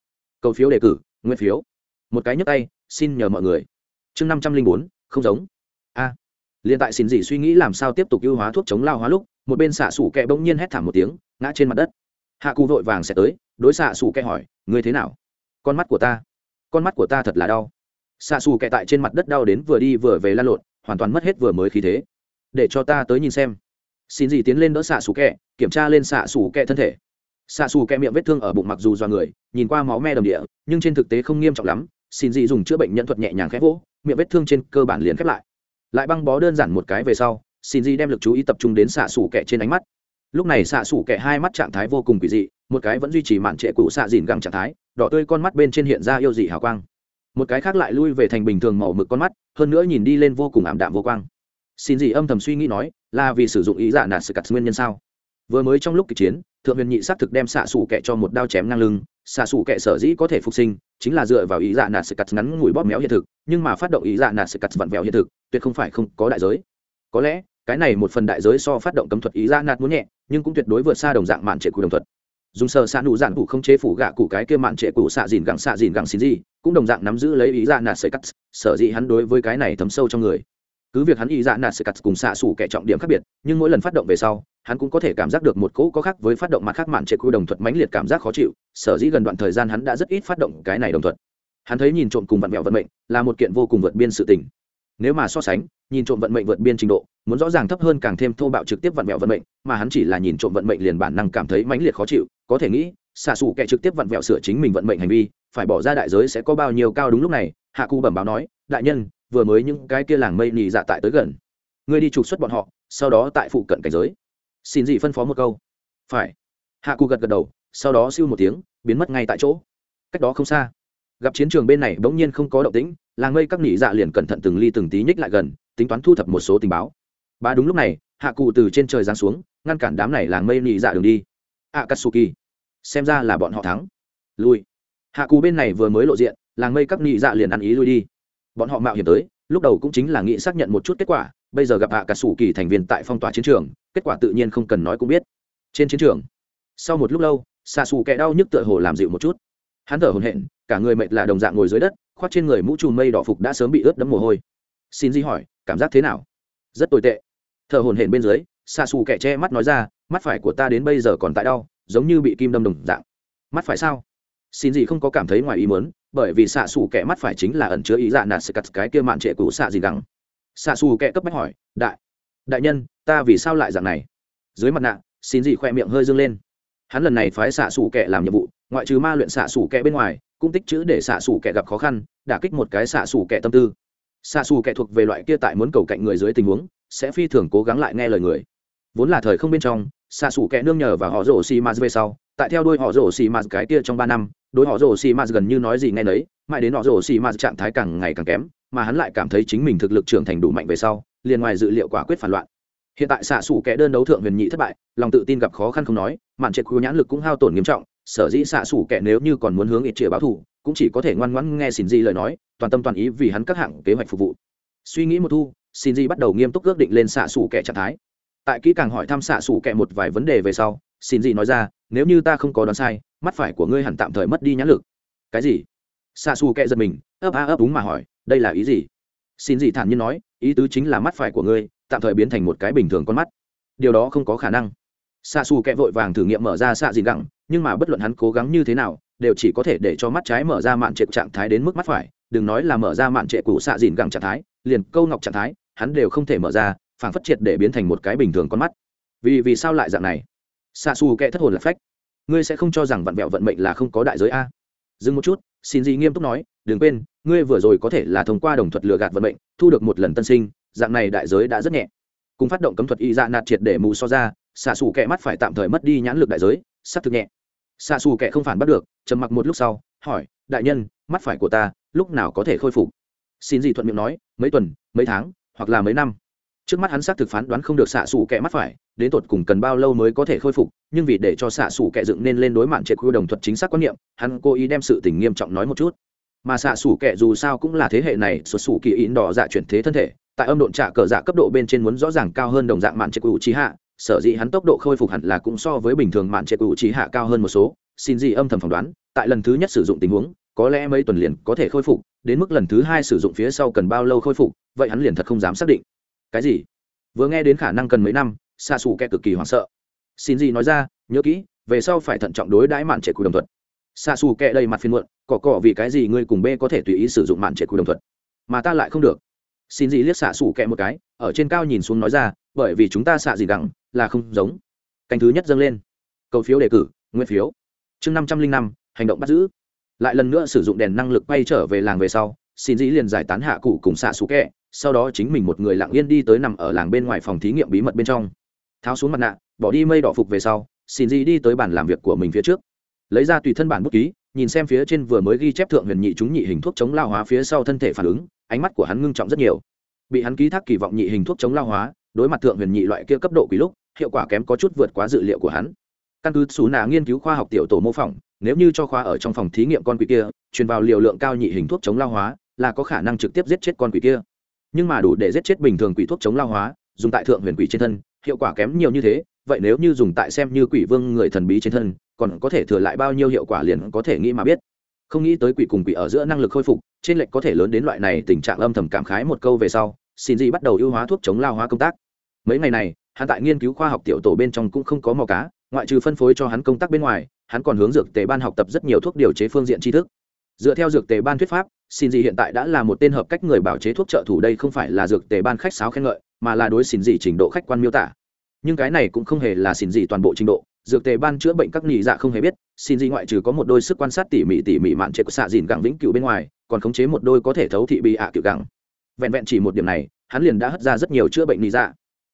Cầu phiếu đề cử, nguyên phiếu. Một cái nhấp tay, xin nhờ mọi người. Chương năm trăm linh bốn, không giống liền tại xin dị suy nghĩ làm sao tiếp tục ưu hóa thuốc chống lao hóa lúc, một bên xạ xủ kẹ bỗng nhiên hét thảm một tiếng, ngã trên mặt đất. Hạ cụ vội vàng sẽ tới, đối xạ xủ kẹ hỏi, ngươi thế nào? Con mắt của ta, con mắt của ta thật là đau. Xạ xù kẹ tại trên mặt đất đau đến vừa đi vừa về lan lộn, hoàn toàn mất hết vừa mới khí thế. Để cho ta tới nhìn xem. Xin gì tiến lên đỡ xạ xù kẹ, kiểm tra lên xạ xù kẹ thân thể. Xạ xù kẹ miệng vết thương ở bụng mặc dù do người, nhìn qua máu me đầm địa, nhưng trên thực tế không nghiêm trọng lắm. Xin dị dùng chữa bệnh nhân thuật nhẹ nhàng khép vỗ, miệng vết thương trên cơ bản liền khép lại lại băng bó đơn giản một cái về sau xin di đem lực chú ý tập trung đến xạ xù kẹ trên ánh mắt. Lúc này xạ xù kẹ hai mắt trạng thái vô cùng kỳ dị, một cái vẫn duy trì mạn trệ cụ xạ dìn gẳng trạng thái, đỏ tươi con mắt bên trên hiện ra yêu dị hào quang. Một cái khác lại lui về thành bình thường màu mực con mắt, hơn nữa nhìn đi lên vô cùng ảm đạm vô quang. Xin dị âm thầm suy nghĩ nói, là vì sử dụng ý giả nạt sự cắt nguyên nhân sao? Vừa mới trong lúc kịch chiến, thượng huyền nhị xác thực đem xạ xù kẹ cho một đao chém ngang lưng. Xạ xù kẹ sở dĩ có thể phục sinh, chính là dựa vào ý dạ nạt sự cắt ngắn ngủi bóp méo hiện thực, nhưng mà phát động ý dạ nạt sự cắt vặn vẹo hiện thực, tuyệt không phải không có đại giới. Có lẽ, cái này một phần đại giới so phát động cấm thuật ý dạ nạt muốn nhẹ, nhưng cũng tuyệt đối vượt xa đồng dạng mạn trệ cụ đồng thuật. Dùng sờ xạ nụ dạn cụ không chế phủ gạ cụ cái kia mạn trệ cụ xạ dìn gẳng xạ dìn gẳng xin gì, cũng đồng dạng nắm giữ lấy ý dạ nạt sự cắt, sở dĩ hắn đối với cái này thấm sâu trong người. Cứ việc hắn ý dạ nạt sự cắt cùng xạ xù kẻ trọng điểm khác biệt, nhưng mỗi lần phát động về sau hắn cũng có thể cảm giác được một cỗ có khác với phát động mặt khác mạn trệ cụ đồng thuật mãnh liệt cảm giác khó chịu, sở dĩ gần đoạn thời gian hắn đã rất ít phát động cái này đồng thuật. Hắn thấy nhìn trộm cùng vận mẹo vận mệnh là một kiện vô cùng vượt biên sự tình. Nếu mà so sánh, nhìn trộm vận mệnh vượt biên trình độ, muốn rõ ràng thấp hơn càng thêm thô bạo trực tiếp vận mẹo vận mệnh, mà hắn chỉ là nhìn trộm vận mệnh liền bản năng cảm thấy mãnh liệt khó chịu, có thể nghĩ, xạ xù kẻ trực tiếp vặn vẹo sửa chính mình vận mệnh hành vi, phải bỏ ra đại giới sẽ có bao nhiêu cao đúng lúc này, hạ cụ bẩm báo nói, đại nhân, vừa mới những cái kia làng mây nhì dạ tại tới gần. Ngươi đi trục xuất bọn họ, sau đó tại phụ cận cảnh giới xin gì phân phó một câu. Phải. Hạ cụ gật gật đầu sau đó siêu một tiếng biến mất ngay tại chỗ. Cách đó không xa gặp chiến trường bên này bỗng nhiên không có động tĩnh làng mây các nỉ dạ liền cẩn thận từng ly từng tí nhích lại gần tính toán thu thập một số tình báo. Ba đúng lúc này hạ cụ từ trên trời giáng xuống ngăn cản đám này làng mây nỉ dạ đường đi. Katsuki, xem ra là bọn họ thắng. Lui. Hạ cụ bên này vừa mới lộ diện làng mây các nỉ dạ liền ăn ý lui đi. Bọn họ mạo hiểm tới lúc đầu cũng chính là nghĩ xác nhận một chút kết quả bây giờ gặp hạ cả sủ kỳ thành viên tại phong tỏa chiến trường, kết quả tự nhiên không cần nói cũng biết. Trên chiến trường, sau một lúc lâu xạ xù kẻ đau nhức tựa hồ làm dịu một chút. Hắn thở hồn hện cả người mệt là đồng dạng ngồi dưới đất, khoác trên người mũ trùm mây đỏ phục đã sớm bị ướt đẫm mồ hôi. Xin di hỏi, cảm giác thế nào? Rất tồi tệ. Thở hồn hển bên dưới xa xù kẻ che mắt nói ra, mắt phải của ta đến bây giờ còn tại đau, giống như bị kim đâm đồng dạng. Mắt phải sao? Xin gì không có cảm thấy ngoài ý muốn, bởi vì xạ xù kẻ mắt phải chính là ẩn chứa ý dạ nạt sẽ cắt cái kia mạn trệ cũ xạ gì gắng xạ xù kệ cấp bách hỏi, đại đại nhân, ta vì sao lại dạng này? Dưới mặt nạ, xin gì khoe miệng hơi dâng lên. Hắn lần này phái xạ xù kệ làm nhiệm vụ, ngoại trừ ma luyện xạ xù kệ bên ngoài, cũng tích chữ để xạ xù kệ gặp khó khăn, đả kích một cái xạ xù kệ tâm tư. Xạ xù kệ thuộc về loại kia tại muốn cầu cạnh người dưới tình huống, sẽ phi thường cố gắng lại nghe lời người. Vốn là thời không bên trong, xạ xù kệ nương nhờ và họ rổ xì mạt về sau, tại theo đôi họ rổ xì mạt cái kia trong ba năm, đối họ rổ xì mạt gần như nói gì nghe nấy, mãi đến họ rổ xì mạt trạng thái càng ngày càng kém mà hắn lại cảm thấy chính mình thực lực trưởng thành đủ mạnh về sau, liền ngoài dự liệu quả quyết phản loạn. Hiện tại xạ xủ kẻ đơn đấu thượng huyền nhị thất bại, lòng tự tin gặp khó khăn không nói, mạn triệt khu nhãn lực cũng hao tổn nghiêm trọng, sở dĩ xạ xủ kẻ nếu như còn muốn hướng ít chĩa báo thù, cũng chỉ có thể ngoan ngoãn nghe xin di lời nói, toàn tâm toàn ý vì hắn các hạng kế hoạch phục vụ. Suy nghĩ một thu xin di bắt đầu nghiêm túc ước định lên xạ xủ kẻ trạng thái. Tại kỹ càng hỏi thăm xạ xủ kẻ một vài vấn đề về sau xin di nói ra, nếu như ta không có đoán sai, mắt phải của ngươi hẳn tạm thời mất đi nhãn lực. Cái gì? Xạ xù kệ giật mình, ấp a ấp đúng mà hỏi đây là ý gì? Xin gì thản nhiên nói, ý tứ chính là mắt phải của ngươi, tạm thời biến thành một cái bình thường con mắt. Điều đó không có khả năng. Xạ xù kẹ vội vàng thử nghiệm mở ra xạ dìn gẳng, nhưng mà bất luận hắn cố gắng như thế nào, đều chỉ có thể để cho mắt trái mở ra mạn trệ trạng thái đến mức mắt phải, đừng nói là mở ra mạn trệ cụ xạ dìn gẳng trạng thái, liền câu ngọc trạng thái, hắn đều không thể mở ra phản phất triệt để biến thành một cái bình thường con mắt. Vì vì sao lại dạng này? Xạ xù kẹ thất hồn là phách. Ngươi sẽ không cho rằng vặn vẹo vận mệnh là không có đại giới a. Dừng một chút xin gì nghiêm túc nói, đừng quên, ngươi vừa rồi có thể là thông qua đồng thuật lừa gạt vận mệnh, thu được một lần tân sinh, dạng này đại giới đã rất nhẹ. Cùng phát động cấm thuật y dạ nạt triệt để mù so ra xạ xù kẹ mắt phải tạm thời mất đi nhãn lực đại giới sắp thực nhẹ. Xạ xù kẹ không phản bắt được, trầm mặc một lúc sau, hỏi, đại nhân, mắt phải của ta lúc nào có thể khôi phục? Xin gì thuận miệng nói, mấy tuần, mấy tháng, hoặc là mấy năm trước mắt hắn xác thực phán đoán không được xạ xù kẹ mắt phải, đến tột cùng cần bao lâu mới có thể khôi phục, nhưng vì để cho xạ xù kẹ dựng nên lên đối mạn trệ quy đồng thuật chính xác quan niệm, hắn cố ý đem sự tình nghiêm trọng nói một chút. Mà xạ xù kẹ dù sao cũng là thế hệ này xuất xù kỳ ịn đỏ dạ chuyển thế thân thể, tại âm độn trả cờ dạ cấp độ bên trên muốn rõ ràng cao hơn đồng dạng mạn trệ quy trí hạ, sở dĩ hắn tốc độ khôi phục hẳn là cũng so với bình thường mạn trệ khu trí hạ cao hơn một số. Xin gì âm thầm phỏng đoán, tại lần thứ nhất sử dụng tình huống, có lẽ mấy tuần liền có thể khôi phục, đến mức lần thứ hai sử dụng phía sau cần bao lâu khôi phục, vậy hắn liền thật không dám xác định cái gì? Vừa nghe đến khả năng cần mấy năm xa xù kẹ cực kỳ hoảng sợ. Xin gì nói ra, nhớ kỹ, về sau phải thận trọng đối đãi mạn trệ cùi đồng thuật. Xa xù kẹ đầy mặt phiên muộn, cỏ cỏ, vì cái gì ngươi cùng b có thể tùy ý sử dụng mạn trệ cùi đồng thuật? Mà ta lại không được. Xin gì liếc xạ xù kẹ một cái, ở trên cao nhìn xuống nói ra, bởi vì chúng ta xạ gì đẳng là không giống. Canh thứ nhất dâng lên. Cầu phiếu đề cử, nguyên phiếu. Chương năm trăm linh năm, hành động bắt giữ. Lại lần nữa sử dụng đèn năng lực bay trở về làng về sau xin dĩ liền giải tán hạ cụ cùng xạ xù kẹ, sau đó chính mình một người lặng yên đi tới nằm ở làng bên ngoài phòng thí nghiệm bí mật bên trong. Tháo xuống mặt nạ, bỏ đi mây đỏ phục về sau, xin dĩ đi tới bàn làm việc của mình phía trước. Lấy ra tùy thân bản bút ký, nhìn xem phía trên vừa mới ghi chép thượng huyền nhị chúng nhị hình thuốc chống lao hóa phía sau thân thể phản ứng, ánh mắt của hắn ngưng trọng rất nhiều. Bị hắn ký thác kỳ vọng nhị hình thuốc chống lao hóa, đối mặt thượng huyền nhị loại kia cấp độ quý lúc, hiệu quả kém có chút vượt quá dự liệu của hắn. Căn cứ xú nà nghiên cứu khoa học tiểu tổ mô phỏng, nếu như cho khoa ở trong phòng thí nghiệm con quỷ kia, truyền vào liều lượng cao nhị hình thuốc chống lao hóa là có khả năng trực tiếp giết chết con quỷ kia. Nhưng mà đủ để giết chết bình thường quỷ thuốc chống lao hóa, dùng tại thượng huyền quỷ trên thân, hiệu quả kém nhiều như thế, vậy nếu như dùng tại xem như quỷ vương người thần bí trên thân, còn có thể thừa lại bao nhiêu hiệu quả liền có thể nghĩ mà biết. Không nghĩ tới quỷ cùng quỷ ở giữa năng lực khôi phục, trên lệch có thể lớn đến loại này tình trạng âm thầm cảm khái một câu về sau, xin gì bắt đầu ưu hóa thuốc chống lao hóa công tác. Mấy ngày này, hắn tại nghiên cứu khoa học tiểu tổ bên trong cũng không có mò cá, ngoại trừ phân phối cho hắn công tác bên ngoài, hắn còn hướng dược tề ban học tập rất nhiều thuốc điều chế phương diện tri thức dựa theo dược tề ban thuyết pháp, xin dị hiện tại đã là một tên hợp cách người bảo chế thuốc trợ thủ đây không phải là dược tề ban khách sáo khen ngợi, mà là đối xin dị trình độ khách quan miêu tả. Nhưng cái này cũng không hề là xin dị toàn bộ trình độ, dược tề ban chữa bệnh các nhị dạ không hề biết, xin dị ngoại trừ có một đôi sức quan sát tỉ mỉ tỉ mỉ mạn trệ của xạ dìn gẳng vĩnh cửu bên ngoài, còn khống chế một đôi có thể thấu thị bị ạ à cựu gẳng vẹn vẹn chỉ một điểm này, hắn liền đã hất ra rất nhiều chữa bệnh nhị dạ.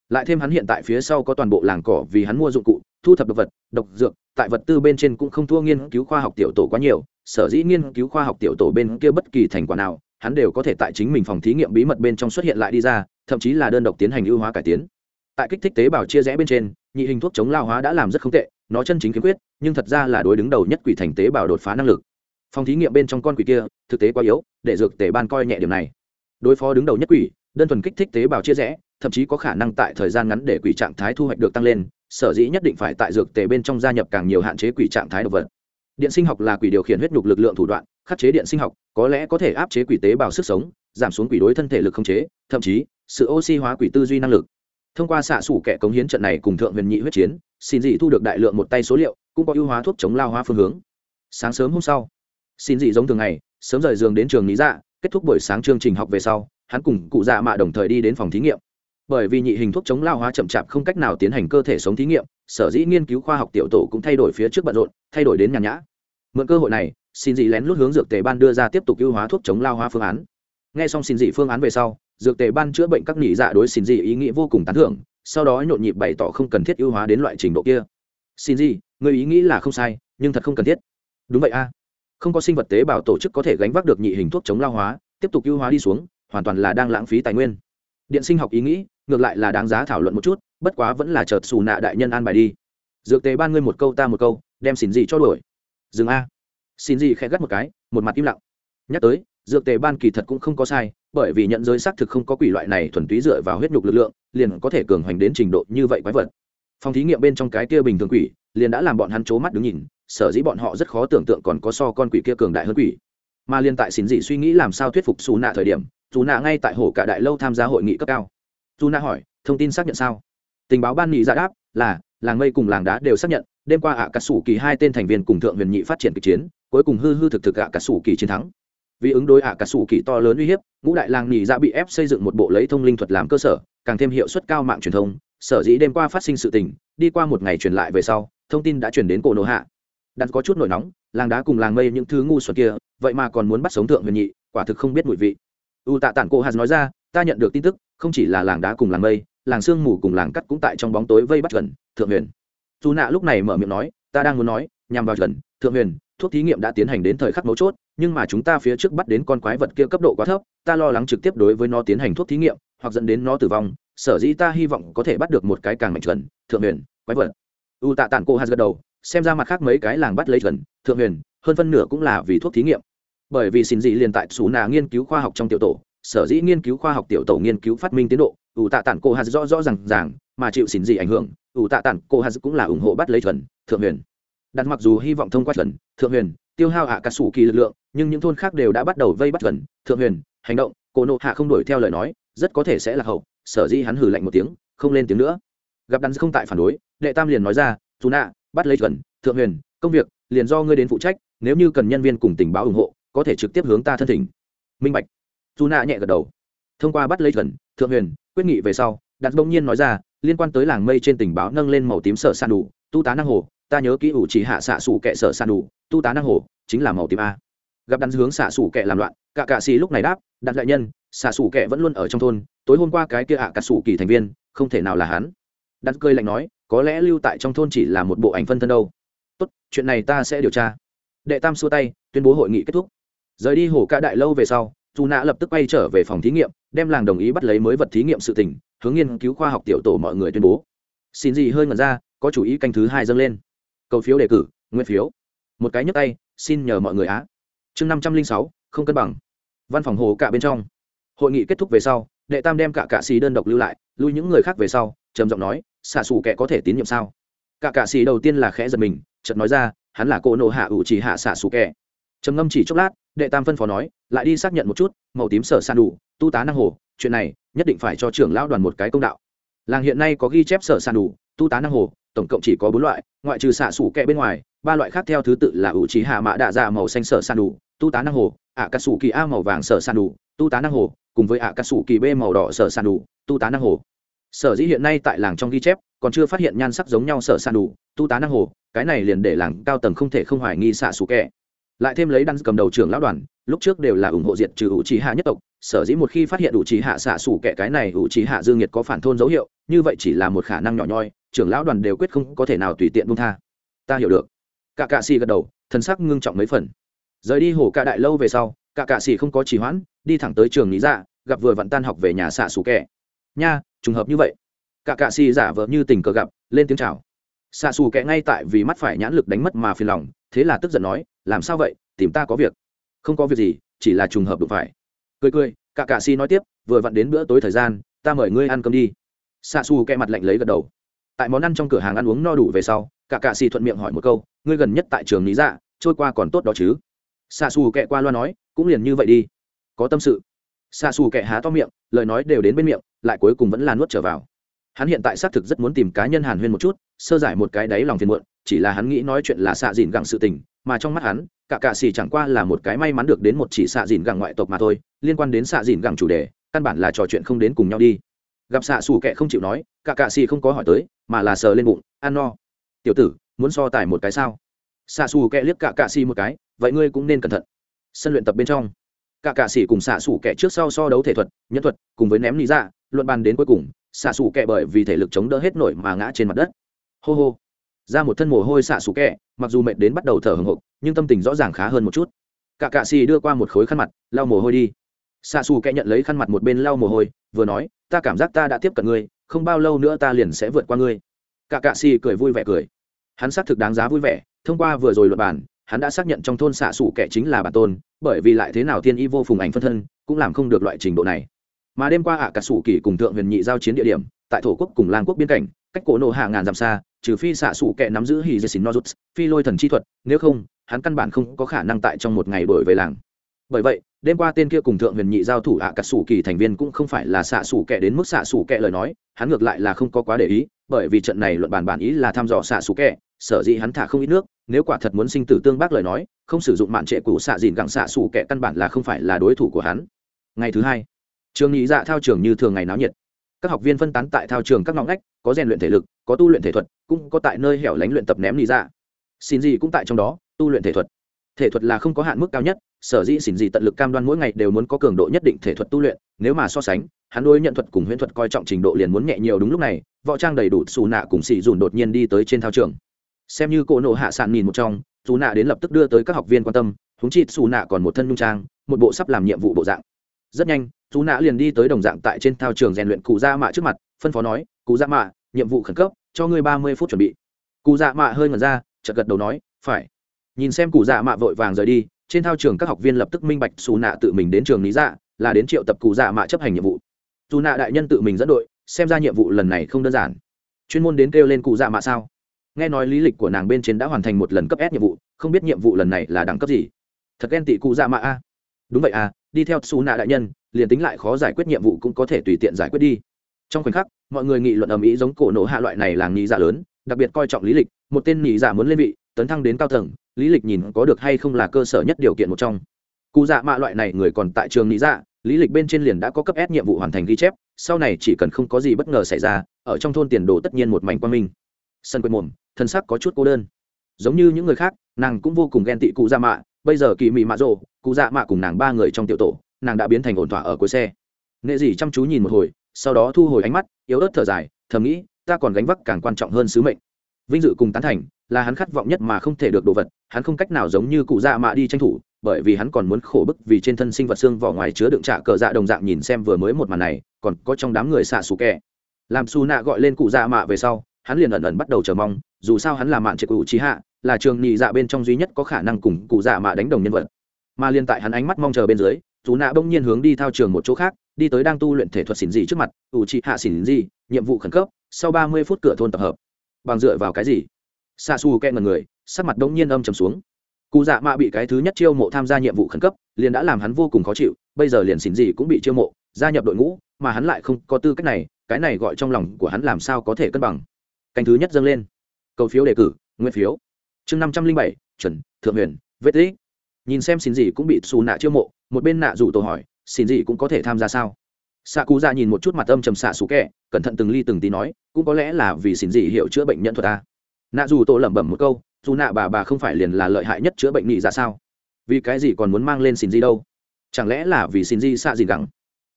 Lại thêm hắn hiện tại phía sau có toàn bộ làng cỏ vì hắn mua dụng cụ, thu thập độc vật, độc dược, tại vật tư bên trên cũng không thua nghiên cứu khoa học tiểu tổ quá nhiều sở dĩ nghiên cứu khoa học tiểu tổ bên kia bất kỳ thành quả nào, hắn đều có thể tại chính mình phòng thí nghiệm bí mật bên trong xuất hiện lại đi ra, thậm chí là đơn độc tiến hành ưu hóa cải tiến. Tại kích thích tế bào chia rẽ bên trên, nhị hình thuốc chống lao hóa đã làm rất không tệ, nó chân chính kiếm quyết, nhưng thật ra là đối đứng đầu nhất quỷ thành tế bào đột phá năng lực. Phòng thí nghiệm bên trong con quỷ kia, thực tế quá yếu, để dược tế ban coi nhẹ điểm này. Đối phó đứng đầu nhất quỷ, đơn thuần kích thích tế bào chia rẽ, thậm chí có khả năng tại thời gian ngắn để quỷ trạng thái thu hoạch được tăng lên, sở dĩ nhất định phải tại dược tề bên trong gia nhập càng nhiều hạn chế quỷ trạng thái độc vật điện sinh học là quỷ điều khiển huyết nhục lực lượng thủ đoạn, khắc chế điện sinh học, có lẽ có thể áp chế quỷ tế bào sức sống, giảm xuống quỷ đối thân thể lực không chế, thậm chí, sự oxy hóa quỷ tư duy năng lực. Thông qua xạ xủ kẻ cống hiến trận này cùng thượng huyền nhị huyết chiến, xin dị thu được đại lượng một tay số liệu, cũng có ưu hóa thuốc chống lao hóa phương hướng. Sáng sớm hôm sau, xin dị giống thường ngày, sớm rời giường đến trường lý dạ kết thúc buổi sáng chương trình học về sau, hắn cùng cụ dạ mạ đồng thời đi đến phòng thí nghiệm. Bởi vì nhị hình thuốc chống lao hóa chậm chạp không cách nào tiến hành cơ thể sống thí nghiệm, sở dĩ nghiên cứu khoa học tiểu tổ cũng thay đổi phía trước bận rộn, thay đổi đến nhàn nhã mượn cơ hội này, xin dị lén lút hướng dược tề ban đưa ra tiếp tục ưu hóa thuốc chống lao hóa phương án. N g h e xong xin dị phương án về sau, dược tề ban chữa bệnh các nhị dạ đối xin dị ý nghĩ vô cùng tán thưởng, sau đó nhộn nhịp bày tỏ không cần thiết ưu hóa đến loại trình độ kia. Xin dị, người ý nghĩ là không sai, nhưng thật không cần thiết. Đúng vậy a. Không có sinh vật tế bào tổ chức có thể gánh vác được nhị hình thuốc chống lao hóa, tiếp tục ưu hóa đi xuống, hoàn toàn là đang lãng phí tài nguyên. Điện sinh học ý nghĩ, ngược lại là đáng giá thảo luận một chút, bất quá vẫn là chợt xù nạ đại nhân an bài đi. Dược tế ban ngươi một câu ta một câu, đem xin dị cho đuổi dừng a. Xin gì khẽ gắt một cái, một mặt im lặng. Nhắc tới, dược tề ban kỳ thật cũng không có sai, bởi vì nhận giới xác thực không có quỷ loại này thuần túy dựa vào huyết nhục lực lượng, liền có thể cường hoành đến trình độ như vậy quái vật. Phòng thí nghiệm bên trong cái kia bình thường quỷ, liền đã làm bọn hắn c mắt đứng nhìn, sở dĩ bọn họ rất khó tưởng tượng còn có so con quỷ kia cường đại hơn quỷ. Mà liên tại xin dị suy nghĩ làm sao thuyết phục xù nạ thời điểm dù nạ ngay tại hồ cả đại lâu tham gia hội nghị cấp cao. Dù nạ hỏi, thông tin xác nhận sao? Tình báo ban nghị ra dạ đáp, là, làng mây cùng làng đá đều xác nhận đêm qua ạ cà sủ kỳ hai tên thành viên cùng thượng huyền nhị phát triển kịch chiến, cuối cùng hư hư thực thực ạ cà sủ kỳ chiến thắng. Vì ứng đối ạ cà sủ kỳ to lớn uy hiếp, ngũ đại làng nhị ra bị ép xây dựng một bộ lấy thông linh thuật làm cơ sở, càng thêm hiệu suất cao mạng truyền thông. Sở dĩ đêm qua phát sinh sự tình, đi qua một ngày truyền lại về sau, thông tin đã truyền đến cổ nổ hạ. Đặt có chút nổi nóng, làng đá cùng làng mây những thứ ngu xuẩn kia, vậy mà còn muốn bắt sống thượng huyền nhị, quả thực không biết mùi vị. U tạ tản cô hạt nói ra, ta nhận được tin tức, không chỉ là làng đá cùng làng mây, làng sương mù cùng làng cắt cũng tại trong bóng tối vây bắt gần, thượng huyền dù nạ lúc này mở miệng nói, ta đang muốn nói, nhằm vào gần thượng huyền, thuốc thí nghiệm đã tiến hành đến thời khắc mấu chốt, nhưng mà chúng ta phía trước bắt đến con quái vật kia cấp độ quá thấp, ta lo lắng trực tiếp đối với nó tiến hành thuốc thí nghiệm, hoặc dẫn đến nó tử vong, sở dĩ ta hy vọng có thể bắt được một cái càng mạnh chuẩn, thượng huyền, quái vật. U tạ tản cô hạt gật đầu, xem ra mặt khác mấy cái làng bắt lấy chuẩn, thượng huyền, hơn phân nửa cũng là vì thuốc thí nghiệm. Bởi vì xin dị liền tại xù nà nghiên cứu khoa học trong tiểu tổ, sở dĩ nghiên cứu khoa học tiểu tổ nghiên cứu phát minh tiến độ ủ tạ tản cô hạt rõ rõ r à n g ràng, mà chịu xin dị ảnh hưởng ủ tạ tản, cô hà cũng là ủng hộ bắt lấy chuẩn thượng huyền. Đặt mặc dù hy vọng thông qua chuẩn thượng huyền, tiêu hao hạ cả sủ kỳ lực lượng, nhưng những thôn khác đều đã bắt đầu vây bắt chuẩn thượng huyền, hành động, cô nộ hạ không đuổi theo lời nói, rất có thể sẽ là hậu, sở Di hắn hử lạnh một tiếng, không lên tiếng nữa. Gặp đắn không tại phản đối, đệ tam liền nói ra, dù nạ, bắt lấy chuẩn thượng huyền, công việc, liền do ngươi đến phụ trách, nếu như cần nhân viên cùng tình báo ủng hộ, có thể trực tiếp hướng ta thân thỉnh. Minh bạch. Dù nạ nhẹ gật đầu. Thông qua bắt lấy gần thượng huyền, quyết nghị về sau đặt bỗng nhiên nói ra liên quan tới làng mây trên tình báo nâng lên màu tím sợ san đủ, tu tá năng hồ, ta nhớ kỹ ủ chỉ hạ xạ sủ kệ sợ san đủ, tu tá năng hồ, chính là màu tím a. Gặp đắn hướng xạ sủ kệ làm loạn, cả cạ xì lúc này đáp đặt lại nhân, xạ sủ kệ vẫn luôn ở trong thôn, tối hôm qua cái kia ạ cà sủ kỳ thành viên, không thể nào là hắn. Đặt cười lạnh nói, có lẽ lưu tại trong thôn chỉ là một bộ ảnh phân thân đâu. Tốt, chuyện này ta sẽ điều tra. Đệ tam xua tay, tuyên bố hội nghị kết thúc. Rời đi hồ ca đại lâu về sau dù nạ lập tức quay trở về phòng thí nghiệm, đem làng đồng ý bắt lấy mới vật thí nghiệm sự tình hướng nghiên cứu khoa học tiểu tổ mọi người tuyên bố. Xin gì hơi ngẩn ra, có chủ ý canh thứ hai dâng lên. Cầu phiếu đề cử, nguyên phiếu. Một cái nhấp tay, xin nhờ mọi người á. Chương năm trăm linh sáu, không cân bằng. Văn phòng hồ cả bên trong. Hội nghị kết thúc về sau, đệ tam đem cả cạ xì đơn độc lưu lại, lui những người khác về sau, trầm giọng nói, xạ xù kẻ có thể tín nhiệm sao? Cả cạ xì đầu tiên là khẽ giật mình, chợt nói ra, hắn là cô nộ hạ ủ chỉ hạ xạ xù kẻ. Trầm ngâm chỉ chốc lát đệ tam phân phó nói, lại đi xác nhận một chút, màu tím sở san đủ, tu tá năng hồ, chuyện này, nhất định phải cho trưởng lão đoàn một cái công đạo. Làng hiện nay có ghi chép sở san đủ, tu tá năng hồ, tổng cộng chỉ có bốn loại, ngoại trừ xạ sủ kẹ bên ngoài, ba loại khác theo thứ tự là ủ trí hạ mã đạ dạ màu xanh sở san đủ, tu tá năng hồ, ạ cà sủ kỳ a màu vàng sở san đủ, tu tá năng hồ, cùng với ạ cà sủ kỳ b màu đỏ sở san đủ, tu tá năng hồ. Sở dĩ hiện nay tại làng trong ghi chép, còn chưa phát hiện nhan sắc giống nhau sở san đủ, tu tá năng hồ, cái này liền để làng cao tầng không thể không hoài nghi xạ sủ kẹ lại thêm lấy đăng cầm đầu trưởng lão đoàn, lúc trước đều là ủng hộ diệt trừ ủ trí hạ nhất tộc, sở dĩ một khi phát hiện ủ trí hạ xạ xủ kẻ cái này, ủ trí hạ dương nhiệt có phản thôn dấu hiệu, như vậy chỉ là một khả năng nhỏ nhoi, trưởng lão đoàn đều quyết không có thể nào tùy tiện buông tha. Ta hiểu được. Cả cạ xì gật đầu thân sắc ngưng trọng mấy phần. Rời đi hồ cạ đại lâu về sau, cả cạ xì không có trì hoãn, đi thẳng tới trường lý dạ gặp vừa vặn tan học về nhà xạ xù kẻ. Nha, trùng hợp như vậy. Cả cạ xì giả vờ như tình cờ gặp, lên tiếng chào xạ xù kẹ ngay tại vì mắt phải nhãn lực đánh mất mà phiền lòng, thế là tức giận nói, làm sao vậy? Tìm ta có việc. Không có việc gì, chỉ là trùng hợp đụng phải. Cười cười cả cạ si nói tiếp, vừa vặn đến bữa tối thời gian, ta mời ngươi ăn cơm đi. Xạ xù kẹ mặt lạnh lấy gật đầu. Tại món ăn trong cửa hàng ăn uống no đủ về sau cả cạ si thuận miệng hỏi một câu, ngươi gần nhất tại trường lý dạ trôi qua còn tốt đó chứ? Xạ xù kẹ qua loa nói, cũng liền như vậy đi. Có tâm sự. Xạ xù kẹ há to miệng, lời nói đều đến bên miệng, lại cuối cùng vẫn là nuốt trở vào hắn hiện tại xác thực rất muốn tìm cá nhân hàn huyên một chút, sơ giải một cái đáy lòng phiền muộn, chỉ là hắn nghĩ nói chuyện là xạ dìn gặng sự tình, mà trong mắt hắn, cả cạ xì chẳng qua là một cái may mắn được đến một chỉ xạ dìn gặng ngoại tộc mà thôi, liên quan đến xạ dìn gặng chủ đề, căn bản là trò chuyện không đến cùng nhau đi. Gặp xạ xù kẹ không chịu nói, cả cạ xì không có hỏi tới, mà là sờ lên bụng ăn no, tiểu tử, muốn so tài một cái sao? Xạ xù kẹ liếc cả cạ xì một cái, vậy ngươi cũng nên cẩn thận. Sân luyện tập bên trong, cả cạ xì cùng xạ xù kẹ trước sau so đấu thể thuật, nhân thuật, cùng với ném lý ra dạ, luận bàn đến cuối cùng xạ xù kẹ bởi vì thể lực chống đỡ hết nổi mà ngã trên mặt đất. Hô hô. Ra một thân mồ hôi xạ xù kẹ, mặc dù mệt đến bắt đầu thở hồng hộc, nhưng tâm tình rõ ràng khá hơn một chút. Cả cạ xì đưa qua một khối khăn mặt, lau mồ hôi đi. Xạ xù kẹ nhận lấy khăn mặt một bên lau mồ hôi, vừa nói, ta cảm giác ta đã tiếp cận ngươi, không bao lâu nữa ta liền sẽ vượt qua ngươi. Cả cạ xì cười vui vẻ cười. Hắn xác thực đáng giá vui vẻ, thông qua vừa rồi luật bản hắn đã xác nhận trong thôn xạ xù kẻ chính là bản tôn, bởi vì lại thế nào thiên y vô phùng ảnh phân thân, cũng làm không được loại trình độ này mà đêm qua ạ à cả sủ kỳ cùng thượng huyền nhị giao chiến địa điểm, tại thổ quốc cùng lang quốc biên cảnh, cách cổ nổ hạ ngàn dặm xa, trừ phi xạ sủ kệ nắm giữ hì dê xin nozuts, phi lôi thần chi thuật, nếu không, hắn căn bản không có khả năng tại trong một ngày đổi về làng. Bởi vậy, đêm qua tên kia cùng thượng huyền nhị giao thủ ạ à cả sủ kỳ thành viên cũng không phải là xạ sủ kệ đến mức xạ sủ kệ lời nói, hắn ngược lại là không có quá để ý, bởi vì trận này luận bàn bản ý là thăm dò xạ sủ kệ sở dĩ hắn thả không ít nước, nếu quả thật muốn sinh tử tương bác lời nói, không sử dụng mạn trệ cũ xạ dìn gặng xạ sủ kệ căn bản là không phải là đối thủ của hắn. Ngày thứ hai trường nghị dạ thao trường như thường ngày náo nhiệt. Các học viên phân tán tại thao trường các ngõ ngách, có rèn luyện thể lực, có tu luyện thể thuật, cũng có tại nơi hẻo lánh luyện tập ném nghị dạ. Xin gì cũng tại trong đó, tu luyện thể thuật. Thể thuật là không có hạn mức cao nhất, sở dĩ xỉn gì tận lực cam đoan mỗi ngày đều muốn có cường độ nhất định thể thuật tu luyện, nếu mà so sánh, hắn đối nhận thuật cùng huyễn thuật coi trọng trình độ liền muốn nhẹ nhiều đúng lúc này, võ trang đầy đủ, xù nạ cùng xì dùn đột nhiên đi tới trên thao trường. Xem như cỗ nộ hạ sàn nhìn một trong, xù nạ đến lập tức đưa tới các học viên quan tâm húng chi xù nạ còn một thân nhung trang, một bộ sắp làm nhiệm vụ bộ dạng. Rất nhanh xù nạ liền đi tới đồng dạng tại trên thao trường rèn luyện cụ Dạ mạ trước mặt, phân phó nói, cụ Dạ mạ, nhiệm vụ khẩn cấp, cho ngươi ba mươi phút chuẩn bị. Cụ dạ mạ hơi ngẩn ra, chợt gật đầu nói, phải. Nhìn xem cụ dạ mạ vội vàng rời đi, trên thao trường các học viên lập tức minh bạch xù nạ tự mình đến trường lý dạ là đến triệu tập cụ dạ mạ chấp hành nhiệm vụ. Dù nạ đại nhân tự mình dẫn đội, xem ra nhiệm vụ lần này không đơn giản. Chuyên môn đến kêu lên cụ dạ mạ sao? Nghe nói lý lịch của nàng bên trên đã hoàn thành một lần cấp s nhiệm vụ, không biết nhiệm vụ lần này là đẳng cấp gì? Thật ghen tị cụ dạ mạ a. Đúng vậy à đi theo xù nạ đại nhân liền tính lại khó giải quyết nhiệm vụ cũng có thể tùy tiện giải quyết đi trong khoảnh khắc mọi người nghị luận ầm ĩ giống cổ nổ hạ loại này làng nhị dạ lớn đặc biệt coi trọng lý lịch một tên nhị dạ muốn lên vị tấn thăng đến cao tầng lý lịch nhìn có được hay không là cơ sở nhất điều kiện một trong cụ dạ mạ loại này người còn tại trường nhị dạ lý lịch bên trên liền đã có cấp S nhiệm vụ hoàn thành ghi chép, sau này chỉ cần không có gì bất ngờ xảy ra, ở trong thôn tiền đồ tất nhiên một mảnh quan minh. Sân quên mồm, thân sắc có chút cô đơn. Giống như những người khác, nàng cũng vô cùng ghen tị cụ dạ mạ, bây giờ kỳ mị mạ rồ, cụ dạ mạ cùng nàng ba người trong tiểu tổ, nàng đã biến thành ổn thỏa ở cuối xe. Nghệ gì chăm chú nhìn một hồi, sau đó thu hồi ánh mắt, yếu ớt thở dài, thầm nghĩ, ta còn gánh vác càng quan trọng hơn sứ mệnh. Vinh dự cùng tán thành, là hắn khát vọng nhất mà không thể được đồ vật, hắn không cách nào giống như cụ dạ mạ đi tranh thủ, bởi vì hắn còn muốn khổ bức vì trên thân sinh vật xương vỏ ngoài chứa đựng trả cờ dạ đồng dạng nhìn xem vừa mới một màn này còn có trong đám người xạ xù kẹ làm xù nạ gọi lên cụ dạ mạ về sau hắn liền ẩn ẩn bắt đầu chờ mong dù sao hắn là mạn trệ cụ trí hạ là trường nhị dạ bên trong duy nhất có khả năng cùng cụ dạ mạ đánh đồng nhân vật. Mà liên tại hắn ánh mắt mong chờ bên dưới dù nạ bỗng nhiên hướng đi thao trường một chỗ khác, đi tới đang tu luyện thể thuật xỉn gì trước mặt, ủ trị hạ xỉn gì nhiệm vụ khẩn cấp, sau ba mươi phút cửa thôn tập hợp. Bằng dựa vào cái gì? Xa xù kẹ ngần người, sắc mặt bỗng nhiên âm trầm xuống. Cụ dạ mạ bị cái thứ nhất chiêu mộ tham gia nhiệm vụ khẩn cấp, liền đã làm hắn vô cùng khó chịu, bây giờ liền xỉn gì cũng bị chiêu mộ, gia nhập đội ngũ, mà hắn lại không có tư cách này, cái này gọi trong lòng của hắn làm sao có thể cân bằng. Canh thứ nhất dâng lên. Cầu phiếu đề cử nguyên phiếu chương năm trăm linh bảy, chuẩn, thượng huyền, vết tích. Nhìn xem xin gì cũng bị xù nạ chiêu mộ, một bên nạ rủ tổ hỏi xin gì cũng có thể tham gia sao? Xạ cú ra nhìn một chút mặt âm trầm xạ xú kẹ cẩn thận từng ly từng tí nói, cũng có lẽ là vì xin gì hiểu chữa bệnh nhân thuật ta nạ dù tổ lẩm bẩm một câu dù nạ bà bà không phải liền là lợi hại nhất chữa bệnh nghị ra dạ sao? Vì cái gì còn muốn mang lên xin gì đâu? Chẳng lẽ là vì xin gì xạ gì gẳng?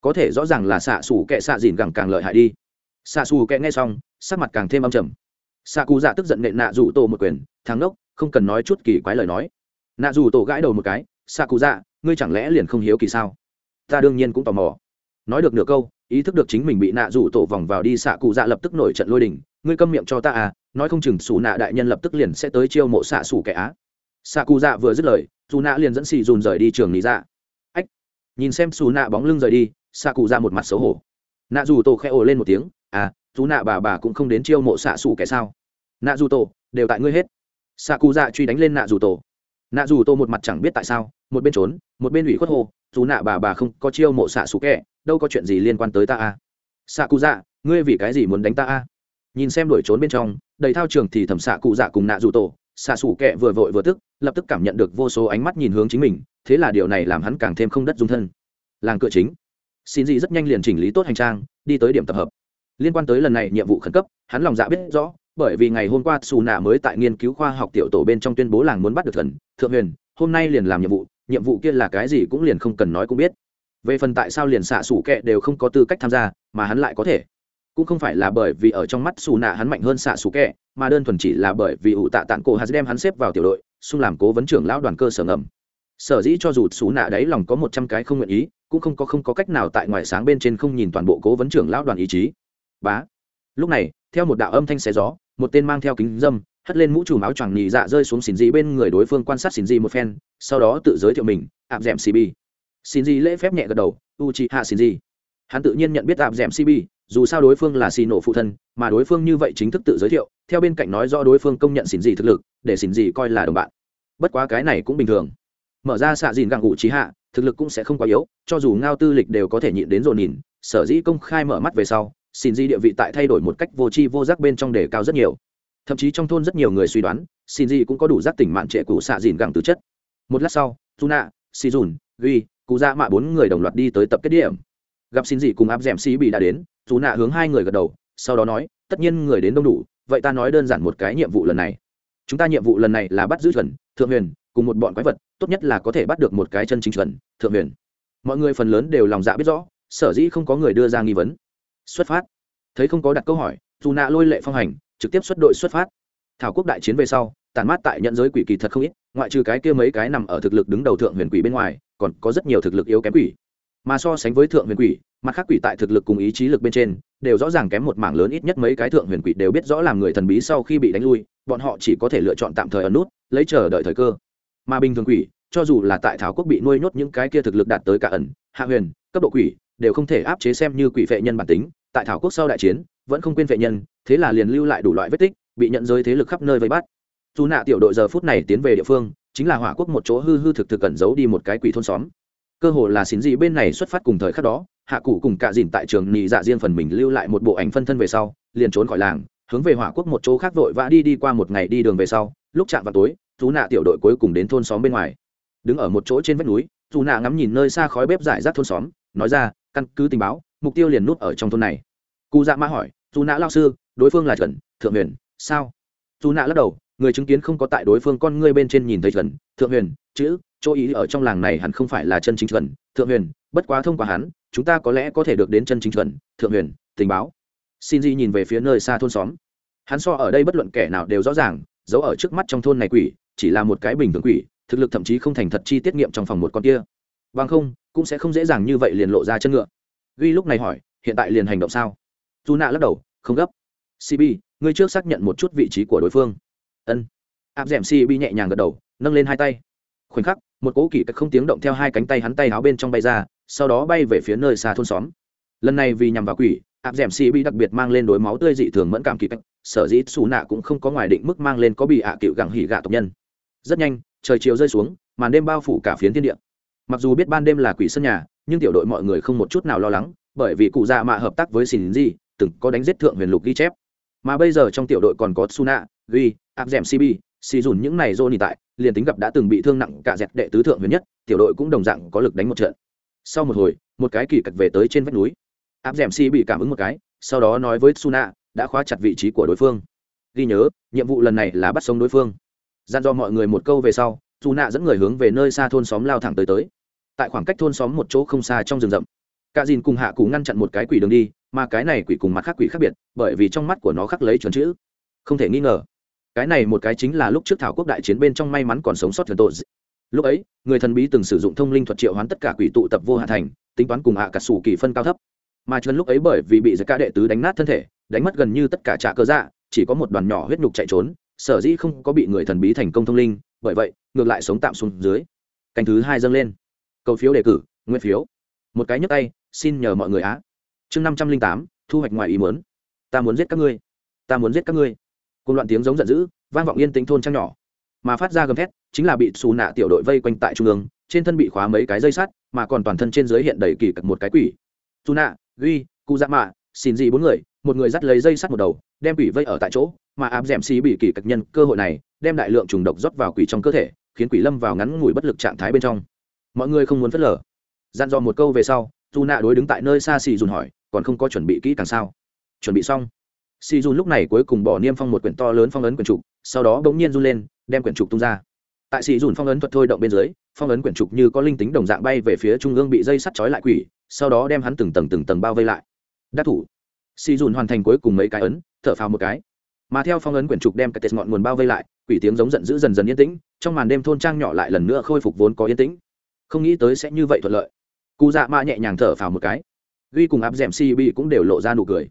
Có thể rõ ràng là xạ xù kẹ xạ dìn gẳng càng lợi hại đi. Xạ xù kẹ nghe xong, sắc mặt càng thêm âm trầm xạ cú dạ tức giận nện nạ dù tổ một quyền thắng đốc không cần nói chút kỳ quái lời nói. Nạ dù tổ gãi đầu một cái xạ cú dạ ngươi chẳng lẽ liền không hiếu kỳ sao? Ta đương nhiên cũng tò mò. Nói được nửa câu, ý thức được chính mình bị nạ rủ tổ vòng vào đi xạ cụ dạ lập tức nổi trận lôi đình. Ngươi câm miệng cho ta à nói không chừng xù nạ đại nhân lập tức liền sẽ tới chiêu mộ xạ xù kẻ á. Xạ cụ dạ vừa dứt lời, dù nạ liền dẫn xì dùn rời đi trường lý dạ. Ách, nhìn xem xù nạ bóng lưng rời đi xạ cụ dạ một mặt xấu hổ. Nạ dù tổ khẽ ồ lên một tiếng à dù nạ bà bà cũng không đến chiêu mộ xạ xù kẻ sao? Nạ dù tổ, đều tại ngươi hết. Xạ cụ dạ truy đánh lên nạ dù tổ. Nạ dù tổ một mặt chẳng biết tại sao, một bên trốn, một bên ủy khuất hồ dù nạ bà bà không có chiêu mộ xạ xù kẻ, đâu có chuyện gì liên quan tới ta à? Xạ cụ dạ ngươi vì cái gì muốn đánh ta à? Nhìn xem đuổi trốn bên trong, đầy thao trường thì thầm xạ cụ dạ cùng nạ dù tổ, xạ xù kẹ vừa vội vừa tức, lập tức cảm nhận được vô số ánh mắt nhìn hướng chính mình, thế là điều này làm hắn càng thêm không đất dung thân. Làng cửa chính. Xin gì rất nhanh liền chỉnh lý tốt hành trang, đi tới điểm tập hợp liên quan tới lần này nhiệm vụ khẩn cấp, hắn lòng dạ biết rõ, bởi vì ngày hôm qua xù nạ mới tại nghiên cứu khoa học tiểu tổ bên trong tuyên bố làng muốn bắt được thần, thượng huyền, hôm nay liền làm nhiệm vụ nhiệm vụ kia là cái gì cũng liền không cần nói cũng biết. Về phần tại sao liền xạ xủ kệ đều không có tư cách tham gia, mà hắn lại có thể. Cũng không phải là bởi vì ở trong mắt xù nạ hắn mạnh hơn xạ xù kẹ, mà đơn thuần chỉ là bởi vì ủ tạ tạng cổ hắn đem hắn xếp vào tiểu đội, xung làm cố vấn trưởng lão đoàn cơ sở ngầm. Sở dĩ cho dù xù nạ đấy lòng có một trăm cái không nguyện ý, cũng không có không có cách nào tại ngoài sáng bên trên không nhìn toàn bộ cố vấn trưởng lão đoàn ý chí bá. Lúc này, theo một đạo âm thanh xé gió, một tên mang theo kính dâm, hất lên mũ trùm áo choàng nhì dạ rơi xuống xỉn dị bên người đối phương quan sát xỉn dị một phen, sau đó tự giới thiệu mình, ạp d ẻ m cb xin gì lễ phép nhẹ gật đầu u chị hạ xin dị. hắn tự nhiên nhận biết ạp d ẻ m cb dù sao đối phương là xì nổ phụ thân, mà đối phương như vậy chính thức tự giới thiệu, theo bên cạnh nói do đối phương công nhận xỉn dị thực lực, để xỉn dị coi là đồng bạn. Bất quá cái này cũng bình thường. Mở ra xạ dìn gặng ngụ trí hạ thực lực cũng sẽ không quá yếu, cho dù ngao tư lịch đều có thể nhịn đến rồi nhìn, sở dĩ công khai mở mắt về sau xin di địa vị tại thay đổi một cách vô tri vô giác bên trong đề cao rất nhiều. Thậm chí trong thôn rất nhiều người suy đoán, xin di cũng có đủ giác tỉnh mạn trệ cụ xạ dìn gặng tứ chất. Một lát sau tuna si dùn, ghi cụ ra dạ mạ bốn người đồng loạt đi tới tập kết điểm. Gặp xin di cùng áp d ẻ m xì bị đã đến dù nạ hướng hai người gật đầu, sau đó nói, tất nhiên người đến đông đủ, vậy ta nói đơn giản một cái nhiệm vụ lần này. Chúng ta nhiệm vụ lần này là bắt giữ chuẩn, thượng huyền, cùng một bọn quái vật, tốt nhất là có thể bắt được một cái chân chính chuẩn, thượng huyền. Mọi người phần lớn đều lòng dạ biết rõ, sở dĩ không có người đưa ra nghi vấn xuất phát. Thấy không có đặt câu hỏi, dù nạ lôi lệ phong hành, trực tiếp xuất đội xuất phát. Thảo quốc đại chiến về sau tàn mát tại nhận giới quỷ kỳ thật không ít, ngoại trừ cái kia mấy cái nằm ở thực lực đứng đầu thượng huyền quỷ bên ngoài, còn có rất nhiều thực lực yếu kém quỷ. Mà so sánh với thượng huyền quỷ, mặt khác quỷ tại thực lực cùng ý chí lực bên trên, đều rõ ràng kém một mảng lớn ít nhất mấy cái thượng huyền quỷ đều biết rõ làm người thần bí sau khi bị đánh lui, bọn họ chỉ có thể lựa chọn tạm thời ở nút, lấy chờ đợi thời cơ. Mà bình thường quỷ, cho dù là tại thảo quốc bị nuôi nhốt những cái kia thực lực đạt tới cả ẩn, hạ huyền, cấp độ quỷ đều không thể áp chế xem như quỷ vệ nhân bản tính, tại thảo quốc sau đại chiến, vẫn không quên vệ nhân, thế là liền lưu lại đủ loại vết tích, bị nhận giới thế lực khắp nơi vây bắt. Dù nạ tiểu đội giờ phút này tiến về địa phương, chính là hỏa quốc một chỗ hư hư thực thực cẩn giấu đi một cái quỷ thôn xóm. Cơ hồ là xin gì bên này xuất phát cùng thời khắc đó, hạ cụ cùng cạ dìn tại trường nị dạ riêng phần mình lưu lại một bộ ảnh phân thân về sau, liền trốn khỏi làng, hướng về hỏa quốc một chỗ khác vội vã đi đi qua một ngày đi đường về sau, lúc chạm vào tối, dù nạ tiểu đội cuối cùng đến thôn xóm bên ngoài. Đứng ở một chỗ trên vách núi, dù nạ ngắm nhìn nơi xa khói bếp giải rác thôn xóm, nói ra căn cứ tình báo, mục tiêu liền nút ở trong thôn này. Cụ dạ mã hỏi, dù nã lao sư, đối phương là chuẩn thượng huyền, sao? Dù nã lắc đầu, người chứng kiến không có tại đối phương con ngươi bên trên nhìn thấy chuẩn thượng huyền, chữ, chỗ ý ở trong làng này hẳn không phải là chân chính chuẩn thượng huyền, bất quá thông qua hắn, chúng ta có lẽ có thể được đến chân chính chuẩn thượng huyền, tình báo. Xin di nhìn về phía nơi xa thôn xóm. Hắn so ở đây bất luận kẻ nào đều rõ ràng, giấu ở trước mắt trong thôn này quỷ, chỉ là một cái bình thường quỷ, thực lực thậm chí không thành thật chi tiết nghiệm trong phòng một con kia. Bằng không cũng sẽ không dễ dàng như vậy liền lộ ra chân ngựa. Ghi lúc này hỏi, hiện tại liền hành động sao? Dù nạ lắc đầu, không gấp. Cb ngươi trước xác nhận một chút vị trí của đối phương. Ân. Áp d ẻ m cb nhẹ nhàng gật đầu, nâng lên hai tay. Khoảnh khắc, một cỗ kỷ cách không tiếng động theo hai cánh tay hắn tay áo bên trong bay ra, sau đó bay về phía nơi xa thôn xóm. Lần này vì nhằm vào quỷ, áp d ẻ m cb đặc biệt mang lên đối máu tươi dị thường mẫn cảm kỳ cách sở dĩ xù nạ cũng không có ngoài định mức mang lên có bị ạ à cựu gẳng hỉ gạ tộc nhân. Rất nhanh, trời chiều rơi xuống, màn đêm bao phủ cả phiến thiên địa mặc dù biết ban đêm là quỷ sân nhà, nhưng tiểu đội mọi người không một chút nào lo lắng, bởi vì cụ già mạ hợp tác với xin gì từng có đánh giết thượng huyền lục ghi chép. Mà bây giờ trong tiểu đội còn có suna ghi áp d cb xì dùn những này dô tại, liền tính gặp đã từng bị thương nặng cả dẹt đệ tứ thượng huyền nhất, tiểu đội cũng đồng dạng có lực đánh một trận. Sau một hồi, một cái kỳ cạch về tới trên vách núi. Áp d si bị cảm ứng một cái, sau đó nói với suna đã khóa chặt vị trí của đối phương. Ghi nhớ, nhiệm vụ lần này là bắt sống đối phương. Gian do mọi người một câu về sau dù nạ dẫn người hướng về nơi xa thôn xóm lao thẳng tới tới. Tại khoảng cách thôn xóm một chỗ không xa trong rừng rậm, cả dìn cùng hạ cụ ngăn chặn một cái quỷ đường đi, mà cái này quỷ cùng mặt khác quỷ khác biệt, bởi vì trong mắt của nó khắc lấy chuẩn chữ. Không thể nghi ngờ, cái này một cái chính là lúc trước thảo quốc đại chiến bên trong may mắn còn sống sót thần tội. Lúc ấy, người thần bí từng sử dụng thông linh thuật triệu hoán tất cả quỷ tụ tập vô hạ thành, tính toán cùng hạ cả sủ kỳ phân cao thấp. Mà chân lúc ấy bởi vì bị giặc ca đệ tứ đánh nát thân thể, đánh mất gần như tất cả trạ cơ dạ chỉ có một đoàn nhỏ huyết nhục chạy trốn, sở dĩ không có bị người thần bí thành công thông linh bởi vậy, ngược lại sống tạm xuống dưới. Canh thứ hai dâng lên. Cầu phiếu đề cử, nguyên phiếu. Một cái nhấp tay, xin nhờ mọi người á. Chương năm trăm linh tám, thu hoạch ngoài ý muốn. Ta muốn giết các ngươi. Ta muốn giết các ngươi. Cùng loạn tiếng giống giận dữ, vang vọng yên tĩnh thôn trang nhỏ. Mà phát ra gầm thét, chính là bị xù nạ tiểu đội vây quanh tại trung ương, trên thân bị khóa mấy cái dây sắt, mà còn toàn thân trên dưới hiện đầy kỳ cật một cái quỷ. Xù nạ ghi cụ dạ mạ xin gì bốn người, một người dắt lấy dây sắt một đầu, đem quỷ vây ở tại chỗ mà áp d ẻ m xì bị kỳ cạch nhân cơ hội này đem đại lượng trùng độc rót vào quỷ trong cơ thể, khiến quỷ lâm vào ngắn ngủi bất lực trạng thái bên trong. Mọi người không muốn phớt lờ. Dặn dò một câu về sau dù nạ đối đứng tại nơi xa xì dùn hỏi, còn không có chuẩn bị kỹ càng sao? Chuẩn bị xong. Xì dùn lúc này cuối cùng bỏ niêm phong một quyển to lớn phong ấn quyển trục, sau đó bỗng nhiên run lên, đem quyển trục tung ra. Tại xì dùn phong ấn thuật thôi động bên dưới, phong ấn quyển trục như có linh tính đồng dạng bay về phía trung ương bị dây sắt trói lại quỷ, sau đó đem hắn từng tầng từng tầng bao vây lại. Đắc thủ. Xì dùn hoàn thành cuối cùng mấy cái ấn, thở phào một cái mà theo phong ấn quyển trục đem cái tết ngọn nguồn bao vây lại, quỷ tiếng giống giận dữ dần dần yên tĩnh, trong màn đêm thôn trang nhỏ lại lần nữa khôi phục vốn có yên tĩnh. Không nghĩ tới sẽ như vậy thuận lợi. Cụ dạ mạ nhẹ nhàng thở phào một cái. Ghi cùng áp d ẻ m cb cũng đều lộ ra nụ cười.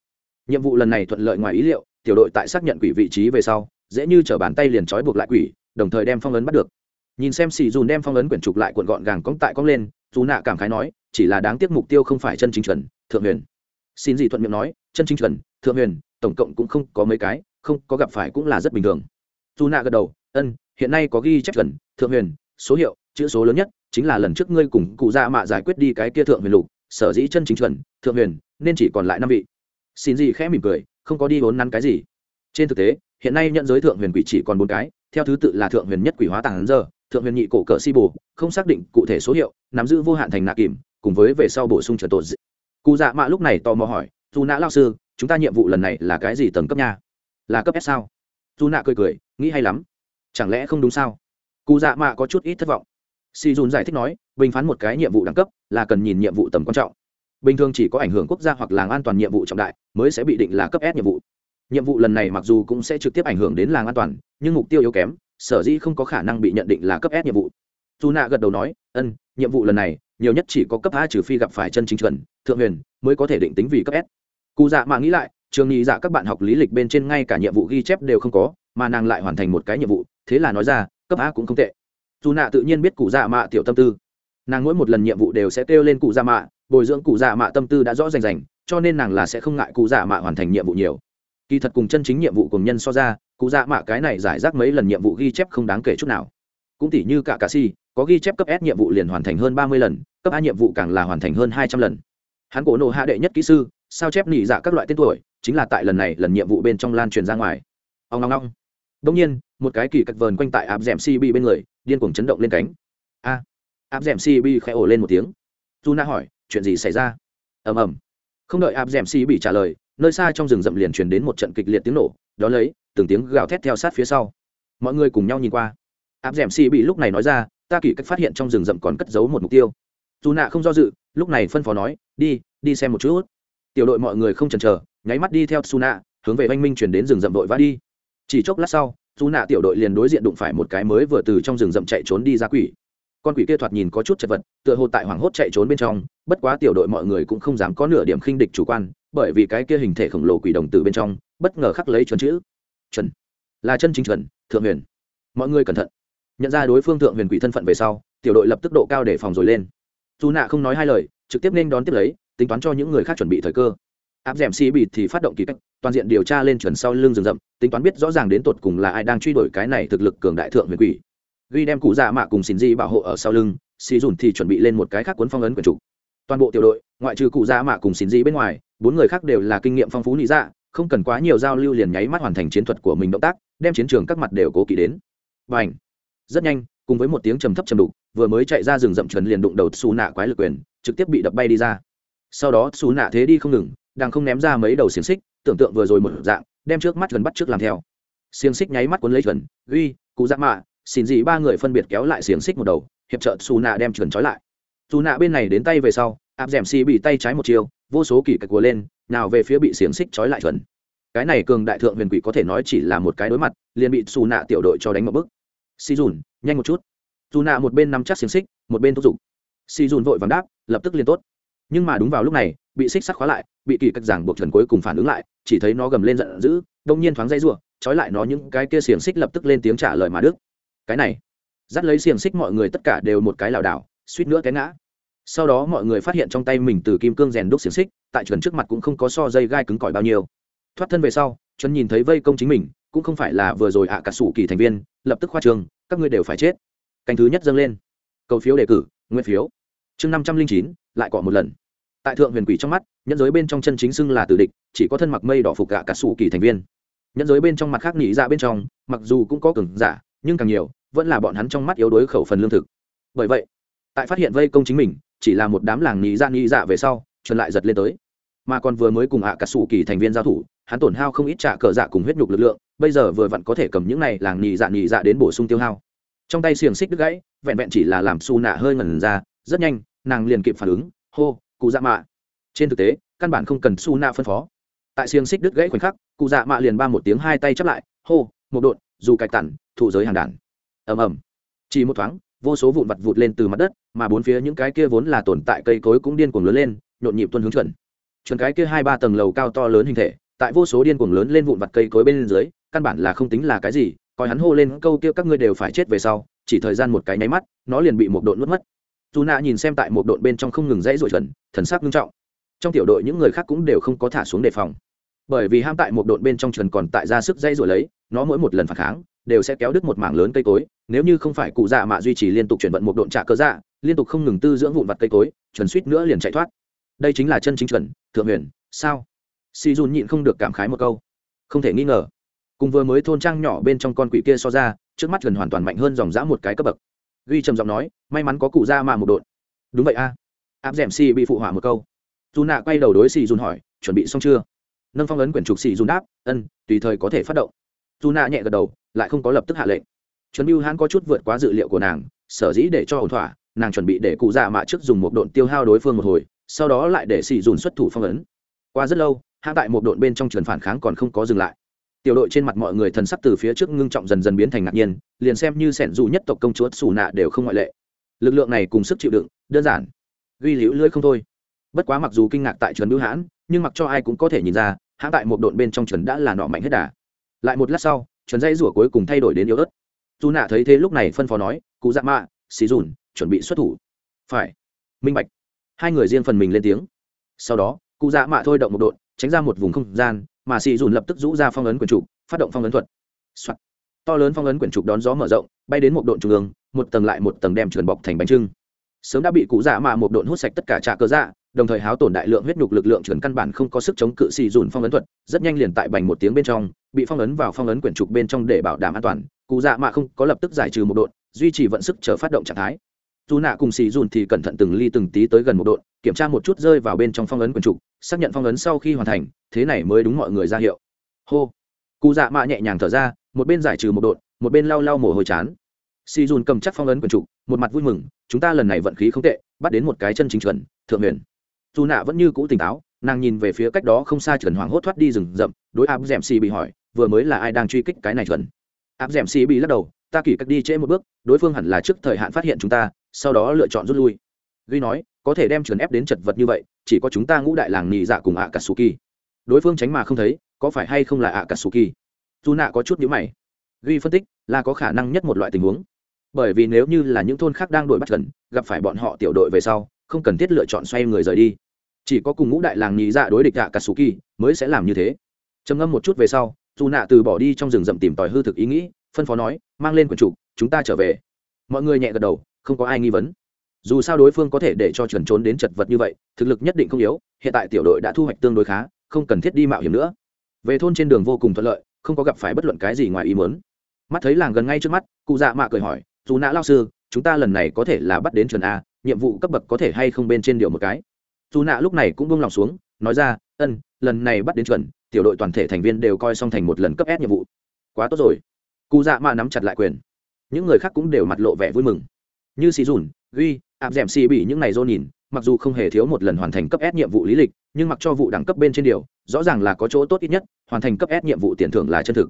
Nhiệm vụ lần này thuận lợi ngoài ý liệu, tiểu đội tại xác nhận quỷ vị trí về sau, dễ như t bàn tay liền trói buộc lại quỷ, đồng thời đem phong ấn bắt được. Nhìn xem xì dùn đem phong ấn quyển trục lại cuộn gọn gàng cóng tại cóng lên dù nạ cảm khái nói, chỉ là đáng tiếc mục tiêu không phải chân chính chuẩn, thượng huyền. Xin gì thuận miệng nói, chân chính chuẩn, thượng huyền, tổng cộng cũng không có mấy cái không có gặp phải cũng là rất bình thường. Dù nạ gật đầu ân hiện nay có ghi chép chuẩn thượng huyền số hiệu chữ số lớn nhất chính là lần trước ngươi cùng cụ dạ mạ giải quyết đi cái kia thượng huyền lục sở dĩ chân chính chuẩn thượng huyền nên chỉ còn lại năm vị. Xin gì khẽ mỉm cười không có đi vốn nắn cái gì. Trên thực tế hiện nay nhận giới thượng huyền quỷ chỉ còn bốn cái theo thứ tự là thượng huyền nhất quỷ hóa tàng giờ thượng huyền nhị cổ cỡ si bù, không xác định cụ thể số hiệu nắm giữ vô hạn thành nạ kìm cùng với về sau bổ sung trở tội. cụ dạ mạ lúc này tò mò hỏi dù nã lao sư chúng ta nhiệm vụ lần này là cái gì tầng cấp nha? Là cấp s sao? Dù nạ cười cười, nghĩ hay lắm. Chẳng lẽ không đúng sao? Cụ dạ mạ có chút ít thất vọng. Si dùn giải thích nói, bình phán một cái nhiệm vụ đẳng cấp là cần nhìn nhiệm vụ tầm quan trọng. Bình thường chỉ có ảnh hưởng quốc gia hoặc làng an toàn nhiệm vụ trọng đại mới sẽ bị định là cấp s nhiệm vụ. Nhiệm vụ lần này mặc dù cũng sẽ trực tiếp ảnh hưởng đến làng an toàn, nhưng mục tiêu yếu kém, sở dĩ không có khả năng bị nhận định là cấp s nhiệm vụ. Dù nạ gật đầu nói ân nhiệm vụ lần này nhiều nhất chỉ có cấp a trừ phi gặp phải chân chính chuẩn, thượng huyền mới có thể định tính vì cấp s. Cụ dạ mạ nghĩ lại trường nghĩ dạ các bạn học lý lịch bên trên ngay cả nhiệm vụ ghi chép đều không có, mà nàng lại hoàn thành một cái nhiệm vụ, thế là nói ra, cấp a cũng không tệ. Dù nạ tự nhiên biết cụ dạ mạ tiểu tâm tư. Nàng mỗi một lần nhiệm vụ đều sẽ kêu lên cụ dạ mạ, bồi dưỡng cụ dạ mạ tâm tư đã rõ rành rành, cho nên nàng là sẽ không ngại cụ dạ mạ hoàn thành nhiệm vụ nhiều. Kỳ thật cùng chân chính nhiệm vụ cùng nhân so ra, cụ dạ mạ cái này giải rác mấy lần nhiệm vụ ghi chép không đáng kể chút nào. Cũng tỉ như cả cà si, có ghi chép cấp s nhiệm vụ liền hoàn thành hơn ba mươi lần, cấp a nhiệm vụ càng là hoàn thành hơn hai trăm lần. Hắn cổ nộ hạ đệ nhất kỹ sư sao chép nỉ dạ các loại tên tuổi, chính là tại lần này, lần nhiệm vụ bên trong lan truyền ra ngoài. Ông long long đông nhiên, một cái kỳ cắt vờn quanh tại áp d ẻ m cb bên người, điên cuồng chấn động lên cánh. A, áp d ẻ m cb khẽ ổ lên một tiếng. Dù na hỏi, chuyện gì xảy ra? Ầm ầm. Không đợi áp d ẻ m cb trả lời, nơi xa trong rừng rậm liền truyền đến một trận kịch liệt tiếng nổ, đó lấy, từng tiếng gào thét theo sát phía sau. Mọi người cùng nhau nhìn qua. Áp d ẻ m cb lúc này nói ra, ta kỳ cách phát hiện trong rừng rậm còn cất giấu một mục tiêu. Dù nạ không do dự, lúc này phân phó nói, đi đi xem một chút tiểu đội mọi người không chần chờ nháy mắt đi theo Suna, hướng về oanh minh chuyển đến rừng rậm đội vã đi. Chỉ chốc lát sau dù nạ tiểu đội liền đối diện đụng phải một cái mới vừa từ trong rừng rậm chạy trốn đi ra quỷ. Con quỷ kia thoạt nhìn có chút chật vật tựa hồ tại hoảng hốt chạy trốn bên trong bất quá tiểu đội mọi người cũng không dám có nửa điểm khinh địch chủ quan bởi vì cái kia hình thể khổng lồ quỷ đồng từ bên trong bất ngờ khắc lấy chuẩn chữ. Chuẩn. Là chân chính chuẩn thượng huyền. Mọi người cẩn thận. Nhận ra đối phương thượng huyền quỷ thân phận về sau tiểu đội lập tức độ cao để phòng rồi lên. Dù nạ không nói hai lời trực tiếp nên đón tiếp lấy tính toán cho những người khác chuẩn bị thời cơ. Áp d ẻ m xì bị thì phát động kỳ cách, toàn diện điều tra lên chuẩn sau lưng rừng rậm, tính toán biết rõ ràng đến tột cùng là ai đang truy đuổi cái này thực lực cường đại thượng huyền quỷ. Ghi đem cụ dạ mạ cùng xin di bảo hộ ở sau lưng xì dùn thì chuẩn bị lên một cái khác cuốn phong ấn quyền trục toàn bộ tiểu đội, ngoại trừ cụ dạ mạ cùng xin di bên ngoài, bốn người khác đều là kinh nghiệm phong phú lý dạ không cần quá nhiều giao lưu liền nháy mắt hoàn thành chiến thuật của mình động tác, đem chiến trường các mặt đều cố kỵ đến. Và ảnh rất nhanh, cùng với một tiếng trầm thấp trầm đục, vừa mới chạy ra rừng rậm chuẩn liền đụng đầu xù nạ quái lực quyền, trực tiếp bị đập bay đi ra sau đó xù nạ thế đi không ngừng, đang không ném ra mấy đầu xiềng xích, tưởng tượng vừa rồi một dạng, đem trước mắt gần bắt trước làm theo. Xiềng xích nháy mắt cuốn lấy chuẩn uy cụ dạ mạ, xin gì ba người phân biệt kéo lại xiềng xích một đầu, hiệp trợ xù nạ đem chuẩn trói lại. Xù nạ bên này đến tay về sau, áp d ẻ m xì bị tay trái một chiều, vô số kỳ cạch của lên, nào về phía bị xiềng xích trói lại chuẩn cái này cường đại thượng huyền quỷ có thể nói chỉ là một cái đối mặt, liền bị xù nạ tiểu đội cho đánh một bức xì dùn, nhanh một chút. Dù nạ một bên nắm chắc xiềng xích, một bên thúc giục. Xì dùn vội vàng đáp, lập tức liền tốt nhưng mà đúng vào lúc này, bị xích sắt khóa lại, bị kỳ cách giảng buộc trần cuối cùng phản ứng lại, chỉ thấy nó gầm lên giận dữ, đông nhiên thoáng dây rủa, trói lại nó những cái kia xiềng xích lập tức lên tiếng trả lời mà đức. Cái này, dắt lấy xiềng xích mọi người tất cả đều một cái lảo đảo, suýt nữa cái ngã. Sau đó mọi người phát hiện trong tay mình từ kim cương rèn đúc xiềng xích, tại chuẩn trước mặt cũng không có so dây gai cứng cỏi bao nhiêu. Thoát thân về sau, chuẩn nhìn thấy vây công chính mình, cũng không phải là vừa rồi ạ cả sủ kỳ thành viên, lập tức khoa trường, các ngươi đều phải chết. Canh thứ nhất dâng lên. Cầu phiếu đề cử nguyên phiếu. Chương năm trăm linh chín, lại cọ một lần tại thượng huyền quỷ trong mắt, nhẫn giới bên trong chân chính xưng là tử địch, chỉ có thân mặc mây đỏ phục gạ cả sủ kỳ thành viên. Nhẫn giới bên trong mặt khác nghĩ ra dạ bên trong, mặc dù cũng có cường giả, nhưng càng nhiều, vẫn là bọn hắn trong mắt yếu đuối khẩu phần lương thực. Bởi vậy, tại phát hiện vây công chính mình, chỉ là một đám làng nghĩ ra dạ nghĩ dạ về sau trần lại giật lên tới. Mà còn vừa mới cùng ạ cả sủ kỳ thành viên giao thủ, hắn tổn hao không ít trả cờ dạ cùng huyết nhục lực lượng, bây giờ vừa vặn có thể cầm những này làng nhị dạ nhị dạ đến bổ sung tiêu hao. Trong tay xiềng xích đứt gãy, vẹn vẹn chỉ là làm su nạ hơi ngẩn ra, rất nhanh, nàng liền kịp phản ứng, hô cụ dạ mạ. Trên thực tế, căn bản không cần su nạ phân phó. Tại xiềng xích đứt gãy khoảnh khắc, cụ dạ mạ liền ba một tiếng hai tay chắp lại, hô, một đột dù cạch tản thụ giới hàng đản ầm ầm. Chỉ một thoáng, vô số vụn vặt vụt lên từ mặt đất, mà bốn phía những cái kia vốn là tồn tại cây cối cũng điên cuồng lớn lên, nhộn nhịp tuân hướng chuẩn. Chuẩn cái kia hai ba tầng lầu cao to lớn hình thể, tại vô số điên cuồng lớn lên vụn vặt cây cối bên dưới, căn bản là không tính là cái gì, coi hắn hô lên câu kia các ngươi đều phải chết về sau, chỉ thời gian một cái nháy mắt, nó liền bị một độn nuốt mất dù nạ nhìn xem tại một đội bên trong không ngừng dãy rồi chuẩn thần sắc nghiêm trọng. Trong tiểu đội những người khác cũng đều không có thả xuống đề phòng. Bởi vì ham tại một đội bên trong chuẩn còn tại ra sức dãy rồi lấy, nó mỗi một lần phản kháng, đều sẽ kéo đứt một mảng lớn cây cối, nếu như không phải cụ dạ mạ duy trì liên tục chuyển vận một độn trả cơ dạ liên tục không ngừng tư dưỡng vụn vặt cây cối chuẩn suýt nữa liền chạy thoát. Đây chính là chân chính chuẩn thượng huyền, sao? Si dùn nhịn không được cảm khái một câu. Không thể nghi ngờ. Cùng vừa mới thôn trang nhỏ bên trong con quỷ kia so ra, trước mắt gần hoàn toàn mạnh hơn dòng dã một cái cấp bậc ghi trầm giọng nói, may mắn có cụ ra mà một độn. Đúng vậy a. Áp d ẻ m xì bị phụ hỏa một câu. Dù nạ quay đầu đối xì dùn hỏi, chuẩn bị xong chưa? Nâng phong ấn quyển trục xì dùn đáp, ân, tùy thời có thể phát động. Dù nạ nhẹ gật đầu, lại không có lập tức hạ lệnh. Chuẩn biêu hắn có chút vượt quá dự liệu của nàng, sở dĩ để cho ổn thỏa, nàng chuẩn bị để cụ dạ mạ trước dùng một độn tiêu hao đối phương một hồi, sau đó lại để xì dùn xuất thủ phong ấn. Qua rất lâu hạ tại một độn bên trong trường phản kháng còn không có dừng lại tiểu đội trên mặt mọi người thần sắc từ phía trước ngưng trọng dần dần biến thành ngạc nhiên, liền xem như sẻn dù nhất tộc công chúa xù nạ đều không ngoại lệ. Lực lượng này cùng sức chịu đựng, đơn giản. Ghi liễu lưỡi không thôi. Bất quá mặc dù kinh ngạc tại chuẩn bưu hãn, nhưng mặc cho ai cũng có thể nhìn ra, hãng tại một độn bên trong chuẩn đã là nọ mạnh hết đà. Lại một lát sau, chuẩn dây rủa cuối cùng thay đổi đến yếu ớt. Dù nạ thấy thế lúc này phân phó nói, cụ dạ mạ, xì dùn, chuẩn bị xuất thủ. Phải. Minh bạch. Hai người riêng phần mình lên tiếng. Sau đó, cụ dạ mạ thôi động một độn, tránh ra một vùng không gian mà xì dùn lập tức rũ ra phong ấn quyển trục, phát động phong ấn thuật、Soạn. to lớn phong ấn quyển trục đón gió mở rộng, bay đến một độn trung ương, một tầng lại một tầng đem trườn bọc thành bánh trưng. Sớm đã bị cụ dạ mạ một độn hút sạch tất cả trà cơ dạ đồng thời háo tổn đại lượng huyết nhục lực lượng trườn căn bản không có sức chống cự xì dùn phong ấn thuật, rất nhanh liền tại bành một tiếng bên trong, bị phong ấn vào phong ấn quyển trục bên trong để bảo đảm an toàn, cụ dạ mạ không có lập tức giải trừ một độn, duy trì vận sức chờ phát động trạng thái dù nạ cùng xì dùn thì cẩn thận từng ly từng tí tới gần một độn, kiểm tra một chút rơi vào bên trong phong ấn quần trục, xác nhận phong ấn sau khi hoàn thành, thế này mới đúng mọi người ra hiệu. Hô. Cụ dạ mạ nhẹ nhàng thở ra, một bên giải trừ một độn, một bên lau lau mồ hôi chán. Xì dùn cầm chắc phong ấn quần trục, một mặt vui mừng, chúng ta lần này vận khí không tệ, bắt đến một cái chân chính chuẩn, thượng huyền. Dù nạ vẫn như cũ tỉnh táo, nàng nhìn về phía cách đó không xa chuẩn hoàng hốt thoát đi rừng rậm, đối áp d ẻ m xì bị hỏi, vừa mới là ai đang truy kích cái này chuẩn? Áp d ẻ m xì bị lắc đầu ta kỳ cách đi trễ một bước, đối phương hẳn là trước thời hạn phát hiện chúng ta, sau đó lựa chọn rút lui. Ghi nói, có thể đem trường ép đến chật vật như vậy, chỉ có chúng ta ngũ đại làng nhị dạ cùng ạ cà kỳ đối phương tránh mà không thấy, có phải hay không là ạ cà kỳ dù nạ có chút nhữ mày. Ghi phân tích, là có khả năng nhất một loại tình huống. Bởi vì nếu như là những thôn khác đang đổi bắt gần, gặp phải bọn họ tiểu đội về sau, không cần thiết lựa chọn xoay người rời đi. Chỉ có cùng ngũ đại làng nhị dạ đối địch dạ kỳ mới sẽ làm như thế. Trầm ngâm một chút về sau dù nạ từ bỏ đi trong rừng rậm tìm tòi hư thực ý nghĩ phân phó nói, mang lên quần trục chúng ta trở về. Mọi người nhẹ gật đầu, không có ai nghi vấn. Dù sao đối phương có thể để cho chuẩn trốn đến chật vật như vậy, thực lực nhất định không yếu, hiện tại tiểu đội đã thu hoạch tương đối khá, không cần thiết đi mạo hiểm nữa. Về thôn trên đường vô cùng thuận lợi, không có gặp phải bất luận cái gì ngoài ý muốn. Mắt thấy làng gần ngay trước mắt, cụ dạ mạ cười hỏi, dù nã lao sư, chúng ta lần này có thể là bắt đến chuẩn a, nhiệm vụ cấp bậc có thể hay không bên trên điều một cái? Dù nạ lúc này cũng buông lòng xuống, nói ra, ân, lần này bắt đến chuẩn, tiểu đội toàn thể thành viên đều coi xong thành một lần cấp ép nhiệm vụ. Quá tốt rồi cụ dạ mạ nắm chặt lại quyền những người khác cũng đều mặt lộ vẻ vui mừng như xì dùn ghi áp d ẻ m xì bị những này dô nhìn mặc dù không hề thiếu một lần hoàn thành cấp S nhiệm vụ lý lịch, nhưng mặc cho vụ đẳng cấp bên trên điều, rõ ràng là có chỗ tốt ít nhất, hoàn thành cấp S nhiệm vụ tiền thưởng là chân thực.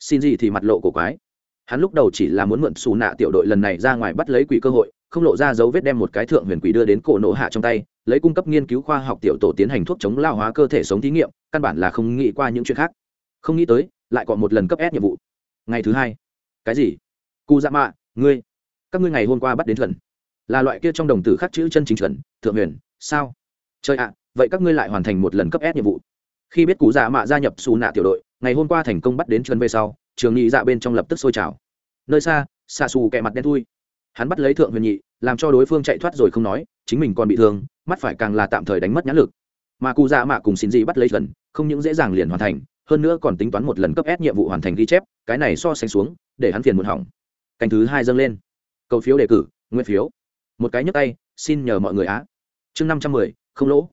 Xin gì thì mặt lộ cổ quái. Hắn lúc đầu chỉ là muốn mượn xù nạ tiểu đội lần này ra ngoài bắt lấy quỷ cơ hội, không lộ ra dấu vết đem một cái thượng huyền quỷ đưa đến cổ nổ hạ trong tay, lấy cung cấp nghiên cứu khoa học tiểu tổ tiến hành thuốc chống lao hóa cơ thể sống thí nghiệm, căn bản là không nghĩ qua những chuyện khác. Không nghĩ tới, lại còn một lần cấp S nhiệm vụ. Ngày thứ hai. Cái gì? Cú Dạ Mạ, ngươi, các ngươi ngày hôm qua bắt đến thuần là loại kia trong đồng tử khắc chữ chân chính chuẩn thượng huyền sao? Trời ạ vậy các ngươi lại hoàn thành một lần cấp S nhiệm vụ. Khi biết cụ dạ mạ gia nhập xù nạ tiểu đội ngày hôm qua thành công bắt đến chuẩn về sau trường nghị dạ bên trong lập tức sôi trào. Nơi xa xa xù kẹ mặt đen thui. Hắn bắt lấy thượng huyền nhị làm cho đối phương chạy thoát rồi không nói chính mình còn bị thương mắt phải càng là tạm thời đánh mất nhãn lực. Mà cụ dạ mạ cùng xin gì bắt lấy chuẩn không những dễ dàng liền hoàn thành hơn nữa còn tính toán một lần cấp S nhiệm vụ hoàn thành ghi chép, cái này so sánh xuống, để hắn phiền muộn hỏng. Canh thứ hai dâng lên. Cầu phiếu đề cử, nguyên phiếu. Một cái nhấc tay, xin nhờ mọi người á. Chương năm trăm mười, không lỗ.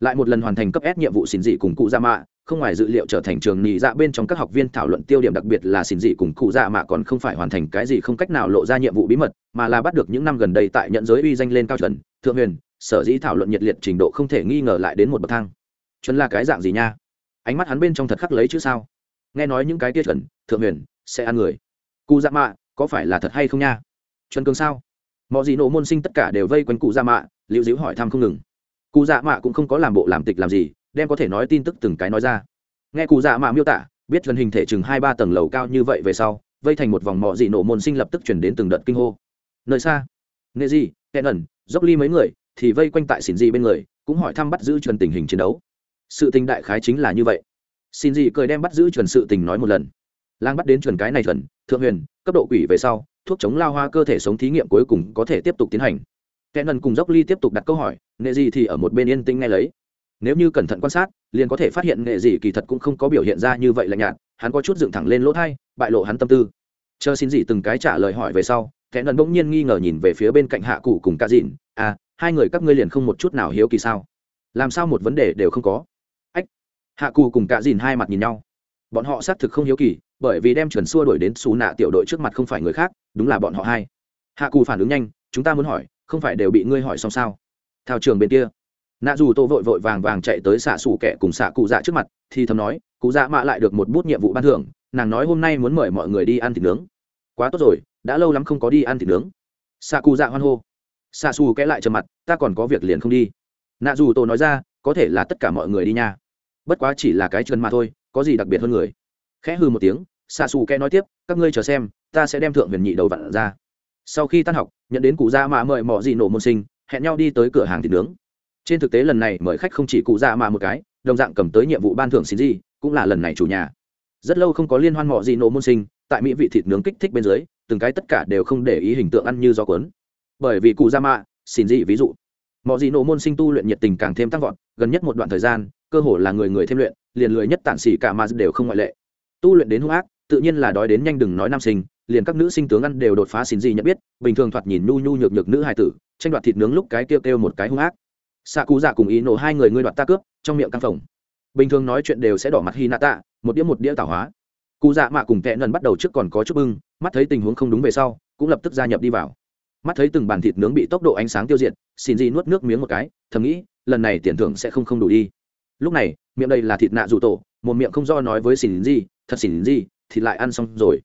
Lại một lần hoàn thành cấp S nhiệm vụ xin dị cùng cụ gia mạ, không ngoài dự liệu trở thành trường nhị dạ bên trong các học viên thảo luận tiêu điểm đặc biệt là xin dị cùng cụ dạ mạ còn không phải hoàn thành cái gì không cách nào lộ ra nhiệm vụ bí mật, mà là bắt được những năm gần đây tại nhận giới uy danh lên cao chuẩn, thượng huyền, sở dĩ thảo luận nhiệt liệt trình độ không thể nghi ngờ lại đến một bậc thang. Chuẩn là cái dạng gì nha? Ánh mắt hắn bên trong thật khắc lấy chứ sao? Nghe nói những cái tia chuẩn thượng huyền, sẽ ăn người. Cụ dạ mạ, có phải là thật hay không nha? Chuẩn cường sao? Mọi gì nổ môn sinh tất cả đều vây quanh cụ dạ mạ liệu dĩu hỏi thăm không ngừng. Cụ dạ mạ cũng không có làm bộ làm tịch làm gì, đem có thể nói tin tức từng cái nói ra. Nghe cụ dạ mạ miêu tả, biết gần hình thể chừng hai ba tầng lầu cao như vậy về sau, vây thành một vòng mọi gì nổ môn sinh lập tức chuyển đến từng đợt kinh hô. Nơi xa nghệ gì hẹn ẩn, dốc ly mấy người thì vây quanh tại xỉn gì bên người, cũng hỏi thăm bắt giữ chuẩn tình hình chiến đấu sự tình đại khái chính là như vậy. Xin gì cười đem bắt giữ chuẩn sự tình nói một lần. Lang bắt đến chuẩn cái này chuẩn thượng huyền, cấp độ quỷ về sau, thuốc chống lao hoa cơ thể sống thí nghiệm cuối cùng có thể tiếp tục tiến hành. Kẻ nần cùng dốc ly tiếp tục đặt câu hỏi, nghệ gì thì ở một bên yên tĩnh nghe lấy. Nếu như cẩn thận quan sát, liền có thể phát hiện nghệ gì kỳ thật cũng không có biểu hiện ra như vậy lạnh nhạt, hắn có chút dựng thẳng lên lỗ thai, bại lộ hắn tâm tư. Chờ xin gì từng cái trả lời hỏi về sau, kẻ nần bỗng nhiên nghi ngờ nhìn về phía bên cạnh hạ cụ cùng ca dịn à hai người các ngươi liền không một chút nào hiếu kỳ sao? Làm sao một vấn đề đều không có? Hạ cù cùng Cả Dìn hai mặt nhìn nhau. Bọn họ xác thực không hiếu kỳ, bởi vì đem chuẩn xua đuổi đến xù nạ tiểu đội trước mặt không phải người khác, đúng là bọn họ hai. Hạ cù phản ứng nhanh, chúng ta muốn hỏi, không phải đều bị ngươi hỏi xong sao? Thao trường bên kia, nạ dù tô vội vội vàng vàng chạy tới xạ xù kẻ cùng xạ cụ dạ trước mặt, thì thầm nói, cụ dạ mạ lại được một bút nhiệm vụ ban thưởng, nàng nói hôm nay muốn mời mọi người đi ăn thịt nướng. Quá tốt rồi, đã lâu lắm không có đi ăn thịt nướng. Xạ cụ dạ hoan hô. Xạ xù kẽ lại trầm mặt, ta còn có việc liền không đi. Nạ dù tô nói ra, có thể là tất cả mọi người đi nha bất quá chỉ là cái chân mà thôi, có gì đặc biệt hơn người? Khẽ hư một tiếng xa xù kẽ nói tiếp, các ngươi chờ xem, ta sẽ đem thượng huyền nhị đầu vặn ra. Sau khi tan học, nhận đến cụ già mà mời mọi gì nổ môn sinh, hẹn nhau đi tới cửa hàng thịt nướng. Trên thực tế lần này mời khách không chỉ cụ già mà một cái, đồng dạng cầm tới nhiệm vụ ban thưởng xin gì, cũng là lần này chủ nhà. Rất lâu không có liên hoan mọi gì nổ môn sinh, tại mỹ vị thịt nướng kích thích bên dưới, từng cái tất cả đều không để ý hình tượng ăn như do cuốn. Bởi vì cụ già mạ xin gì ví dụ. Mọi gì nổ môn sinh tu luyện nhiệt tình càng thêm tăng vọt, gần nhất một đoạn thời gian cơ hồ là người người thêm luyện, liền lười nhất tản xỉ cả mà đều không ngoại lệ. Tu luyện đến hung ác, tự nhiên là đói đến nhanh đừng nói nam sinh, liền các nữ sinh tướng ăn đều đột phá xin gì nhận biết, bình thường thoạt nhìn nhu nhu nhược nhược nữ hài tử, tranh đoạt thịt nướng lúc cái kêu kêu một cái hung ác. Xạ cú dạ cùng ý nổ hai người ngươi đoạt ta cướp, trong miệng căng phòng bình thường nói chuyện đều sẽ đỏ mặt hy nạ tạ, một đĩa một đĩa tảo hóa. Cụ dạ mạ cùng tệ nần bắt đầu trước còn có chút bưng, mắt thấy tình huống không đúng về sau, cũng lập tức gia nhập đi vào. Mắt thấy từng bàn thịt nướng bị tốc độ ánh sáng tiêu diệt, xin gì nuốt nước miếng một cái, thầm nghĩ, lần này tiền thưởng sẽ không không đủ đi lúc này, miệng đây là thịt nạ dù tổ, một miệng không do nói với xin gì thật xin gì thì lại ăn xong rồi.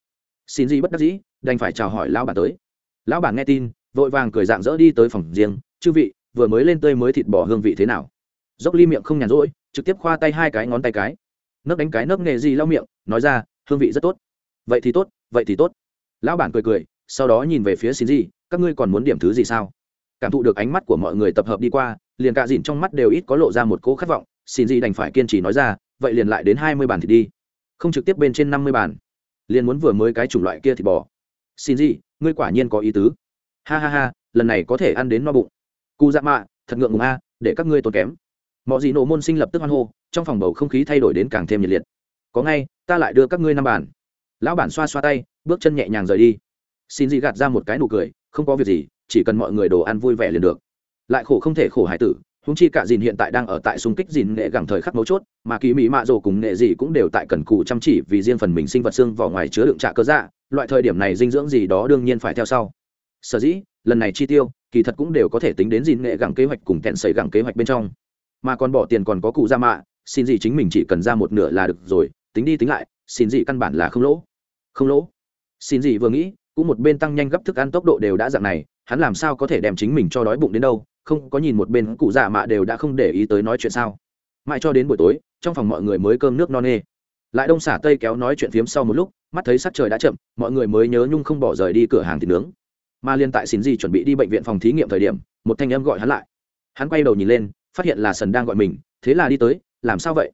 Xin gì bất đắc dĩ, đành phải chào hỏi lão bản tới. Lão bản nghe tin, vội vàng cười dạng dỡ đi tới phòng riêng, chư vị, vừa mới lên tươi mới thịt bò hương vị thế nào? Dốc ly miệng không nhàn rỗi, trực tiếp khoa tay hai cái ngón tay cái. Nấc đánh cái nấc nghề gì lau miệng, nói ra, hương vị rất tốt. Vậy thì tốt, vậy thì tốt. Lão bản cười cười, sau đó nhìn về phía xin gì các ngươi còn muốn điểm thứ gì sao? Cảm thụ được ánh mắt của mọi người tập hợp đi qua, liền cả dìn trong mắt đều ít có lộ ra một cỗ khát vọng xin gì đành phải kiên trì nói ra, vậy liền lại đến hai mươi bàn thịt đi. Không trực tiếp bên trên năm mươi bàn. Liền muốn vừa mới cái chủng loại kia thịt bò. Xin gì, ngươi quả nhiên có ý tứ. Ha ha ha, lần này có thể ăn đến no bụng. Cụ dạ mạ, thật ngượng ngùng a, để các ngươi tốn kém. Mọi gì nổ môn sinh lập tức hoan hô, trong phòng bầu không khí thay đổi đến càng thêm nhiệt liệt. Có ngay, ta lại đưa các ngươi năm bàn. Lão bản xoa xoa tay, bước chân nhẹ nhàng rời đi. Xin gì gạt ra một cái nụ cười, không có việc gì, chỉ cần mọi người đồ ăn vui vẻ liền được. Lại khổ không thể khổ hải tử húng chi cả dìn hiện tại đang ở tại xung kích dìn nghệ gẳng thời khắc mấu chốt, mà kỳ mỹ mạ rồ cùng nghệ gì cũng đều tại cần cù chăm chỉ vì riêng phần mình sinh vật xương vào ngoài chứa đựng trạ cơ dạ loại thời điểm này dinh dưỡng gì đó đương nhiên phải theo sau. Sở dĩ, lần này chi tiêu, kỳ thật cũng đều có thể tính đến dìn nghệ gẳng kế hoạch cùng kẹn xảy gẳng kế hoạch bên trong. Mà còn bỏ tiền còn có cụ ra mạ, xin gì chính mình chỉ cần ra một nửa là được rồi, tính đi tính lại, xin gì căn bản là không lỗ. Không lỗ. Xin gì vừa nghĩ, cũng một bên tăng nhanh gấp thức ăn tốc độ đều đã dạng này, hắn làm sao có thể đem chính mình cho đói bụng đến đâu không có nhìn một bên cụ dạ mạ đều đã không để ý tới nói chuyện sao. Mãi cho đến buổi tối, trong phòng mọi người mới cơm nước no nê. Lại đông xả tây kéo nói chuyện phiếm sau một lúc, mắt thấy sắc trời đã chậm, mọi người mới nhớ nhung không bỏ rời đi cửa hàng thịt nướng. Mà liên tại xin gì chuẩn bị đi bệnh viện phòng thí nghiệm thời điểm, một thanh âm gọi hắn lại. Hắn quay đầu nhìn lên, phát hiện là sần đang gọi mình, thế là đi tới, làm sao vậy?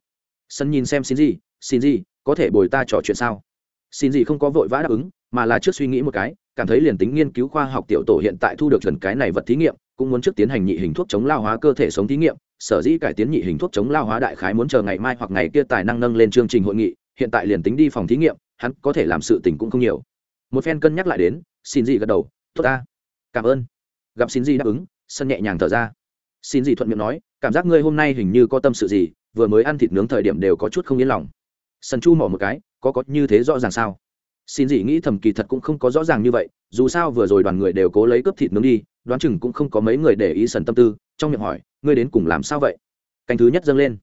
Sân nhìn xem xin gì xin gì có thể bồi ta trò chuyện sao? Xin gì không có vội vã đáp ứng, mà là trước suy nghĩ một cái, cảm thấy liền tính nghiên cứu khoa học tiểu tổ hiện tại thu được chuẩn cái này vật thí nghiệm cũng muốn trước tiến hành nhị hình thuốc chống lao hóa cơ thể sống thí nghiệm, sở dĩ cải tiến nhị hình thuốc chống lao hóa đại khái muốn chờ ngày mai hoặc ngày kia tài năng nâng lên chương trình hội nghị, hiện tại liền tính đi phòng thí nghiệm, hắn có thể làm sự tình cũng không nhiều. Một phen cân nhắc lại đến, xin gì gật đầu, tốt ta, cảm ơn. Gặp xin gì đáp ứng, sân nhẹ nhàng thở ra. Xin gì thuận miệng nói, cảm giác ngươi hôm nay hình như có tâm sự gì, vừa mới ăn thịt nướng thời điểm đều có chút không yên lòng. Sân chu mỏ một cái, có có, như thế rõ ràng sao? Xin gì nghĩ thầm kỳ thật cũng không có rõ ràng như vậy, dù sao vừa rồi đoàn người đều cố lấy cướp thịt nướng đi, đoán chừng cũng không có mấy người để ý sần tâm tư, trong miệng hỏi, ngươi đến cùng làm sao vậy? Canh thứ nhất dâng lên.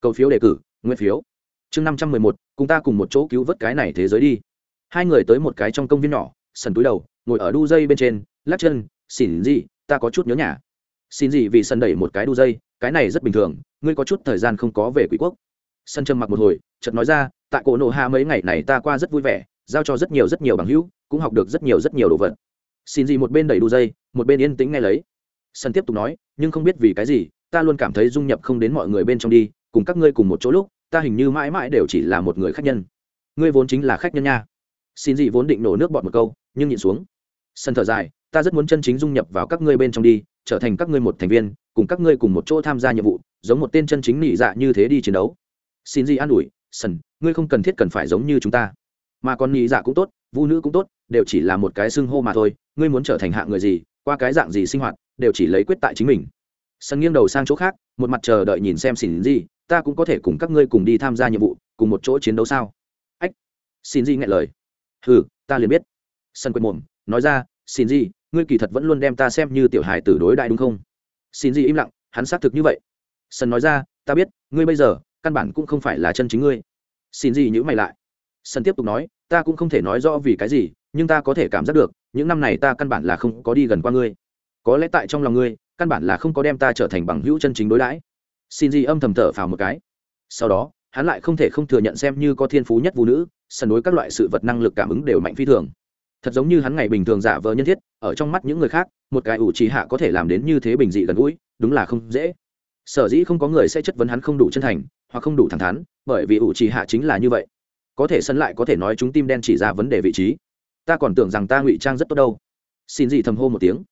Cầu phiếu đề cử, nguyên phiếu. Chương năm trăm mười một, cùng ta cùng một chỗ cứu vớt cái này thế giới đi. Hai người tới một cái trong công viên nhỏ, sần túi đầu, ngồi ở đu dây bên trên, lắc chân, xin gì, ta có chút nhớ nhà. Xin gì vì sân đẩy một cái đu dây, cái này rất bình thường, ngươi có chút thời gian không có về quỷ quốc. Sân trầm mặc một hồi, chợt nói ra, tại cổ nộ hạ mấy ngày này ta qua rất vui vẻ giao cho rất nhiều rất nhiều bằng hữu, cũng học được rất nhiều rất nhiều đồ vật. Xin gì một bên đẩy đu dây, một bên yên tĩnh nghe lấy. Sân tiếp tục nói, nhưng không biết vì cái gì, ta luôn cảm thấy dung nhập không đến mọi người bên trong đi, cùng các ngươi cùng một chỗ lúc, ta hình như mãi mãi đều chỉ là một người khách nhân. Ngươi vốn chính là khách nhân nha. Xin gì vốn định nổ nước bọt một câu, nhưng nhịn xuống. Sân thở dài, ta rất muốn chân chính dung nhập vào các ngươi bên trong đi, trở thành các ngươi một thành viên, cùng các ngươi cùng một chỗ tham gia nhiệm vụ, giống một tên chân chính nỉ dạ như thế đi chiến đấu. Xin gì an ủi, sân, ngươi không cần thiết cần phải giống như chúng ta mà còn nỉ dạ cũng tốt vu nữ cũng tốt đều chỉ là một cái xưng hô mà thôi ngươi muốn trở thành hạng người gì qua cái dạng gì sinh hoạt đều chỉ lấy quyết tại chính mình. Sân nghiêng đầu sang chỗ khác một mặt chờ đợi nhìn xem xin gì ta cũng có thể cùng các ngươi cùng đi tham gia nhiệm vụ cùng một chỗ chiến đấu sao? Ách xin gì nghe lời. Hừ, ta liền biết. Sân quên mồm nói ra xin gì ngươi kỳ thật vẫn luôn đem ta xem như tiểu hài tử đối đại đúng không? Xin gì im lặng hắn xác thực như vậy. Sân nói ra ta biết ngươi bây giờ căn bản cũng không phải là chân chính ngươi. Xin gì nhữ mày lại sân tiếp tục nói, ta cũng không thể nói rõ vì cái gì, nhưng ta có thể cảm giác được, những năm này ta căn bản là không có đi gần qua ngươi. Có lẽ tại trong lòng ngươi, căn bản là không có đem ta trở thành bằng hữu chân chính đối đãi. Xin Di âm thầm thở phào một cái. Sau đó, hắn lại không thể không thừa nhận xem như có thiên phú nhất vũ nữ, sân đối các loại sự vật năng lực cảm ứng đều mạnh phi thường. Thật giống như hắn ngày bình thường giả vờ nhân thiết, ở trong mắt những người khác, một cái ủ trì hạ có thể làm đến như thế bình dị gần gũi, đúng là không dễ. Sở dĩ không có người sẽ chất vấn hắn không đủ chân thành, hoặc không đủ thẳng thắn, bởi vì ủ trì hạ chính là như vậy có thể sân lại có thể nói chúng tim đen chỉ ra vấn đề vị trí. Ta còn tưởng rằng ta ngụy trang rất tốt đâu. Xin gì thầm hô một tiếng.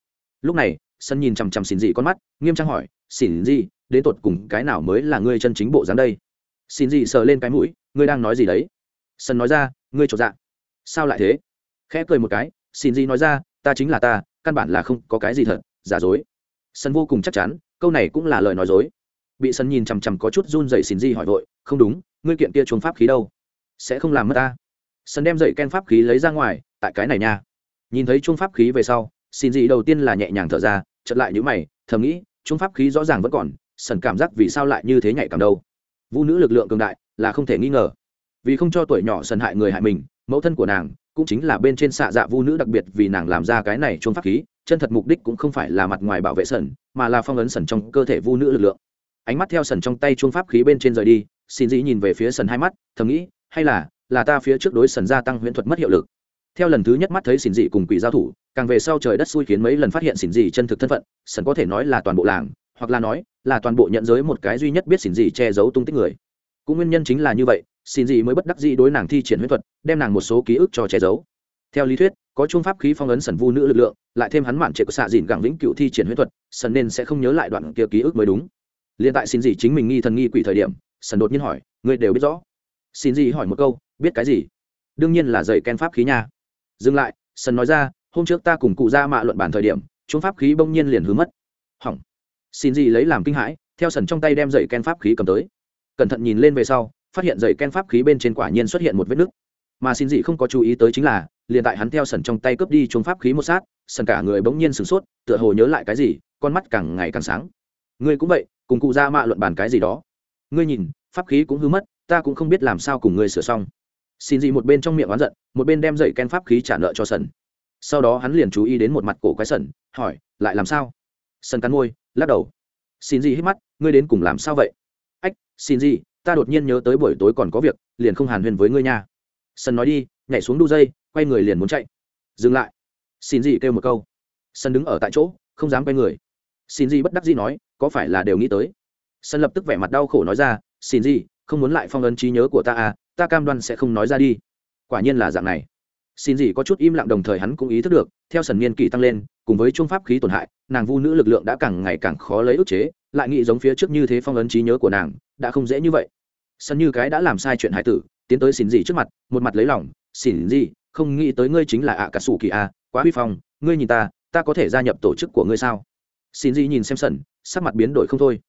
Lúc này, sân nhìn chằm chằm xin gì con mắt, nghiêm trang hỏi, xin gì đến tột cùng cái nào mới là ngươi chân chính bộ dáng đây? Xin gì sờ lên cái mũi, ngươi đang nói gì đấy? Sân nói ra, ngươi trộn dạ. Sao lại thế? Khẽ cười một cái, xin gì nói ra, ta chính là ta, căn bản là không có cái gì thật, giả dối. Sân vô cùng chắc chắn, câu này cũng là lời nói dối. Bị sân nhìn chằm chằm có chút run dậy xin gì hỏi vội, không đúng, ngươi kiện kia trốn pháp khí đâu? Sẽ không làm mất ta. Sân đem dậy ken pháp khí lấy ra ngoài, tại cái này nha. Nhìn thấy chung pháp khí về sau, xin gì đầu tiên là nhẹ nhàng thở ra chật lại những mày, thầm nghĩ chung pháp khí rõ ràng vẫn còn, sần cảm giác vì sao lại như thế nhạy cảm đâu. Vũ nữ lực lượng cường đại, là không thể nghi ngờ. Vì không cho tuổi nhỏ sần hại người hại mình, mẫu thân của nàng cũng chính là bên trên xạ dạ vu nữ đặc biệt vì nàng làm ra cái này chung pháp khí, chân thật mục đích cũng không phải là mặt ngoài bảo vệ sần, mà là phong ấn sần trong cơ thể vu nữ lực lượng. Ánh mắt theo sần trong tay chung pháp khí bên trên rời đi, xin dĩ nhìn về phía sần hai mắt, thầm nghĩ hay là là ta phía trước đối sần gia tăng huyễn thuật mất hiệu lực. Theo lần thứ nhất mắt thấy xỉn dị cùng quỷ giao thủ, càng về sau trời đất xui khiến mấy lần phát hiện xỉn dị chân thực thân phận, sần có thể nói là toàn bộ làng, hoặc là nói, là toàn bộ nhận giới một cái duy nhất biết xỉn dị che giấu tung tích người. Cũng nguyên nhân chính là như vậy, xỉn dị mới bất đắc dĩ đối nàng thi triển huyễn thuật, đem nàng một số ký ức cho che giấu. Theo lý thuyết, có chung pháp khí phong ấn sần vu nữ lực lượng, lại thêm hắn mạn trệ của xạ dìn gẳng vĩnh cựu thi triển huyễn thuật, sần nên sẽ không nhớ lại đoạn kia ký ức mới đúng. Liền tại xỉn dị chính mình nghi thần nghi quỷ thời điểm, sần đột nhiên hỏi người đều biết rõ? Xin gì hỏi một câu, biết cái gì? Đương nhiên là dạy ken pháp khí nha. Dừng lại, sần nói ra, hôm trước ta cùng cụ ra mạ luận bản thời điểm chuông pháp khí bỗng nhiên liền hứa mất. Hỏng. Xin gì lấy làm kinh hãi, theo sần trong tay đem dạy ken pháp khí cầm tới. Cẩn thận nhìn lên về sau, phát hiện dạy ken pháp khí bên trên quả nhiên xuất hiện một vết nứt. Mà xin gì không có chú ý tới chính là, liền tại hắn theo sần trong tay cướp đi chuông pháp khí một sát, sần cả người bỗng nhiên sửng sốt, tựa hồ nhớ lại cái gì, con mắt càng ngày càng sáng. Ngươi cũng vậy, cùng cụ ra mạ luận bàn cái gì đó. Ngươi nhìn, pháp khí cũng hư mất ta cũng không biết làm sao cùng ngươi sửa xong. Xin gì một bên trong miệng oán giận, một bên đem dậy ken pháp khí trả nợ cho sần. Sau đó hắn liền chú ý đến một mặt cổ quái sần, hỏi, lại làm sao? Sần cắn môi, lắc đầu. Xin gì hít mắt, ngươi đến cùng làm sao vậy? Ách, xin gì ta đột nhiên nhớ tới buổi tối còn có việc, liền không hàn huyền với ngươi nha. Sần nói đi, nhảy xuống đu dây, quay người liền muốn chạy. Dừng lại. Xin gì kêu một câu. Sân đứng ở tại chỗ, không dám quay người. Xin gì bất đắc dĩ nói, có phải là đều nghĩ tới? Sân lập tức vẻ mặt đau khổ nói ra, xin gì không muốn lại phong ấn trí nhớ của ta à ta cam đoan sẽ không nói ra đi. Quả nhiên là dạng này. Xin gì có chút im lặng đồng thời hắn cũng ý thức được, theo sần niên kỷ tăng lên, cùng với trung pháp khí tổn hại, nàng vu nữ lực lượng đã càng ngày càng khó lấy ức chế, lại nghĩ giống phía trước như thế phong ấn trí nhớ của nàng, đã không dễ như vậy. Sân như cái đã làm sai chuyện hải tử, tiến tới xin gì trước mặt, một mặt lấy lòng, xin gì, không nghĩ tới ngươi chính là ạ cả sủ kỳ a quá huy phong, ngươi nhìn ta ta có thể gia nhập tổ chức của ngươi sao? Xin gì nhìn xem sần, sắc mặt biến đổi không thôi.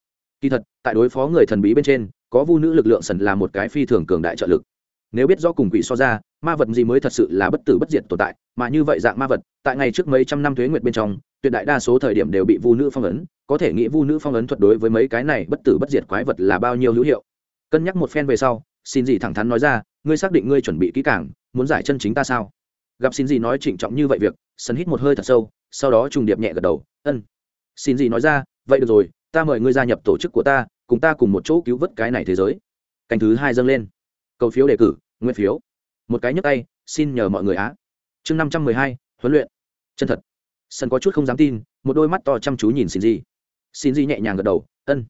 Kỳ thật, tại đối phó người thần bí bên trên có vu nữ lực lượng sần là một cái phi thường cường đại trợ lực. Nếu biết do cùng quỷ so ra, ma vật gì mới thật sự là bất tử bất diệt tồn tại, mà như vậy dạng ma vật, tại ngày trước mấy trăm năm thuế nguyệt bên trong, tuyệt đại đa số thời điểm đều bị vu nữ phong ấn, có thể nghĩ vu nữ phong ấn thuật đối với mấy cái này bất tử bất diệt quái vật là bao nhiêu hữu hiệu. Cân nhắc một phen về sau, xin gì thẳng thắn nói ra, ngươi xác định ngươi chuẩn bị kỹ càng, muốn giải chân chính ta sao? Gặp xin gì nói trịnh trọng như vậy việc sân hít một hơi thật sâu, sau đó trùng điệp nhẹ gật đầu, ân. Xin gì nói ra, vậy được rồi, ta mời ngươi gia nhập tổ chức của ta cùng ta cùng một chỗ cứu vớt cái này thế giới. Canh thứ hai dâng lên. Cầu phiếu đề cử nguyên phiếu. Một cái nhấp tay, xin nhờ mọi người á. Chương năm trăm mười hai, huấn luyện. Chân thật. Sân có chút không dám tin, một đôi mắt to chăm chú nhìn xin gì xin gì nhẹ nhàng gật đầu, ân.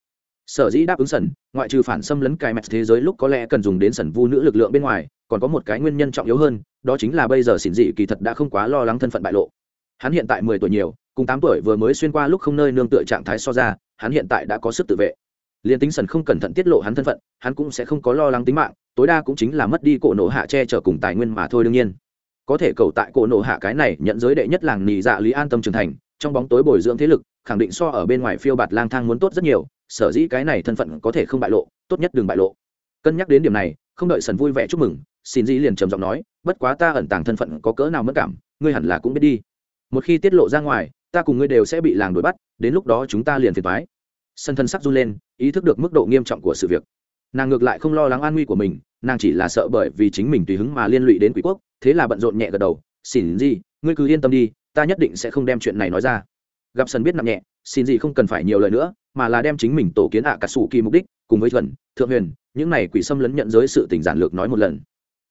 Sở dĩ đáp ứng sần ngoại trừ phản xâm lấn cài mẹt thế giới lúc có lẽ cần dùng đến sần vu nữ lực lượng bên ngoài, còn có một cái nguyên nhân trọng yếu hơn, đó chính là bây giờ xỉn dị kỳ thật đã không quá lo lắng thân phận bại lộ. Hắn hiện tại mười tuổi nhiều, cùng tám tuổi vừa mới xuyên qua lúc không nơi nương tựa trạng thái so ra, hắn hiện tại đã có sức tự vệ liền tính sần không cẩn thận tiết lộ hắn thân phận, hắn cũng sẽ không có lo lắng tính mạng, tối đa cũng chính là mất đi cổ nổ hạ che chở cùng tài nguyên mà thôi đương nhiên. Có thể cầu tại cổ nổ hạ cái này nhận giới đệ nhất làng nì dạ lý an tâm trưởng thành, trong bóng tối bồi dưỡng thế lực, khẳng định so ở bên ngoài phiêu bạt lang thang muốn tốt rất nhiều, sở dĩ cái này thân phận có thể không bại lộ, tốt nhất đừng bại lộ. Cân nhắc đến điểm này, không đợi sần vui vẻ chúc mừng, xin dĩ liền trầm giọng nói, bất quá ta ẩn tàng thân phận có cỡ nào mất cảm, ngươi hẳn là cũng biết đi. Một khi tiết lộ ra ngoài, ta cùng ngươi đều sẽ bị làng đuổi bắt, đến lúc đó chúng ta liền phiền thoái sân thân sắc run lên, ý thức được mức độ nghiêm trọng của sự việc. Nàng ngược lại không lo lắng an nguy của mình, nàng chỉ là sợ bởi vì chính mình tùy hứng mà liên lụy đến quỷ quốc, thế là bận rộn nhẹ gật đầu. Xin gì ngươi cứ yên tâm đi, ta nhất định sẽ không đem chuyện này nói ra. Gặp sân biết nặng nhẹ, xin gì không cần phải nhiều lời nữa, mà là đem chính mình tổ kiến ạ à cả sủ kỳ mục đích cùng với thuần, thượng huyền, những này quỷ xâm lấn nhận giới sự tình giản lược nói một lần.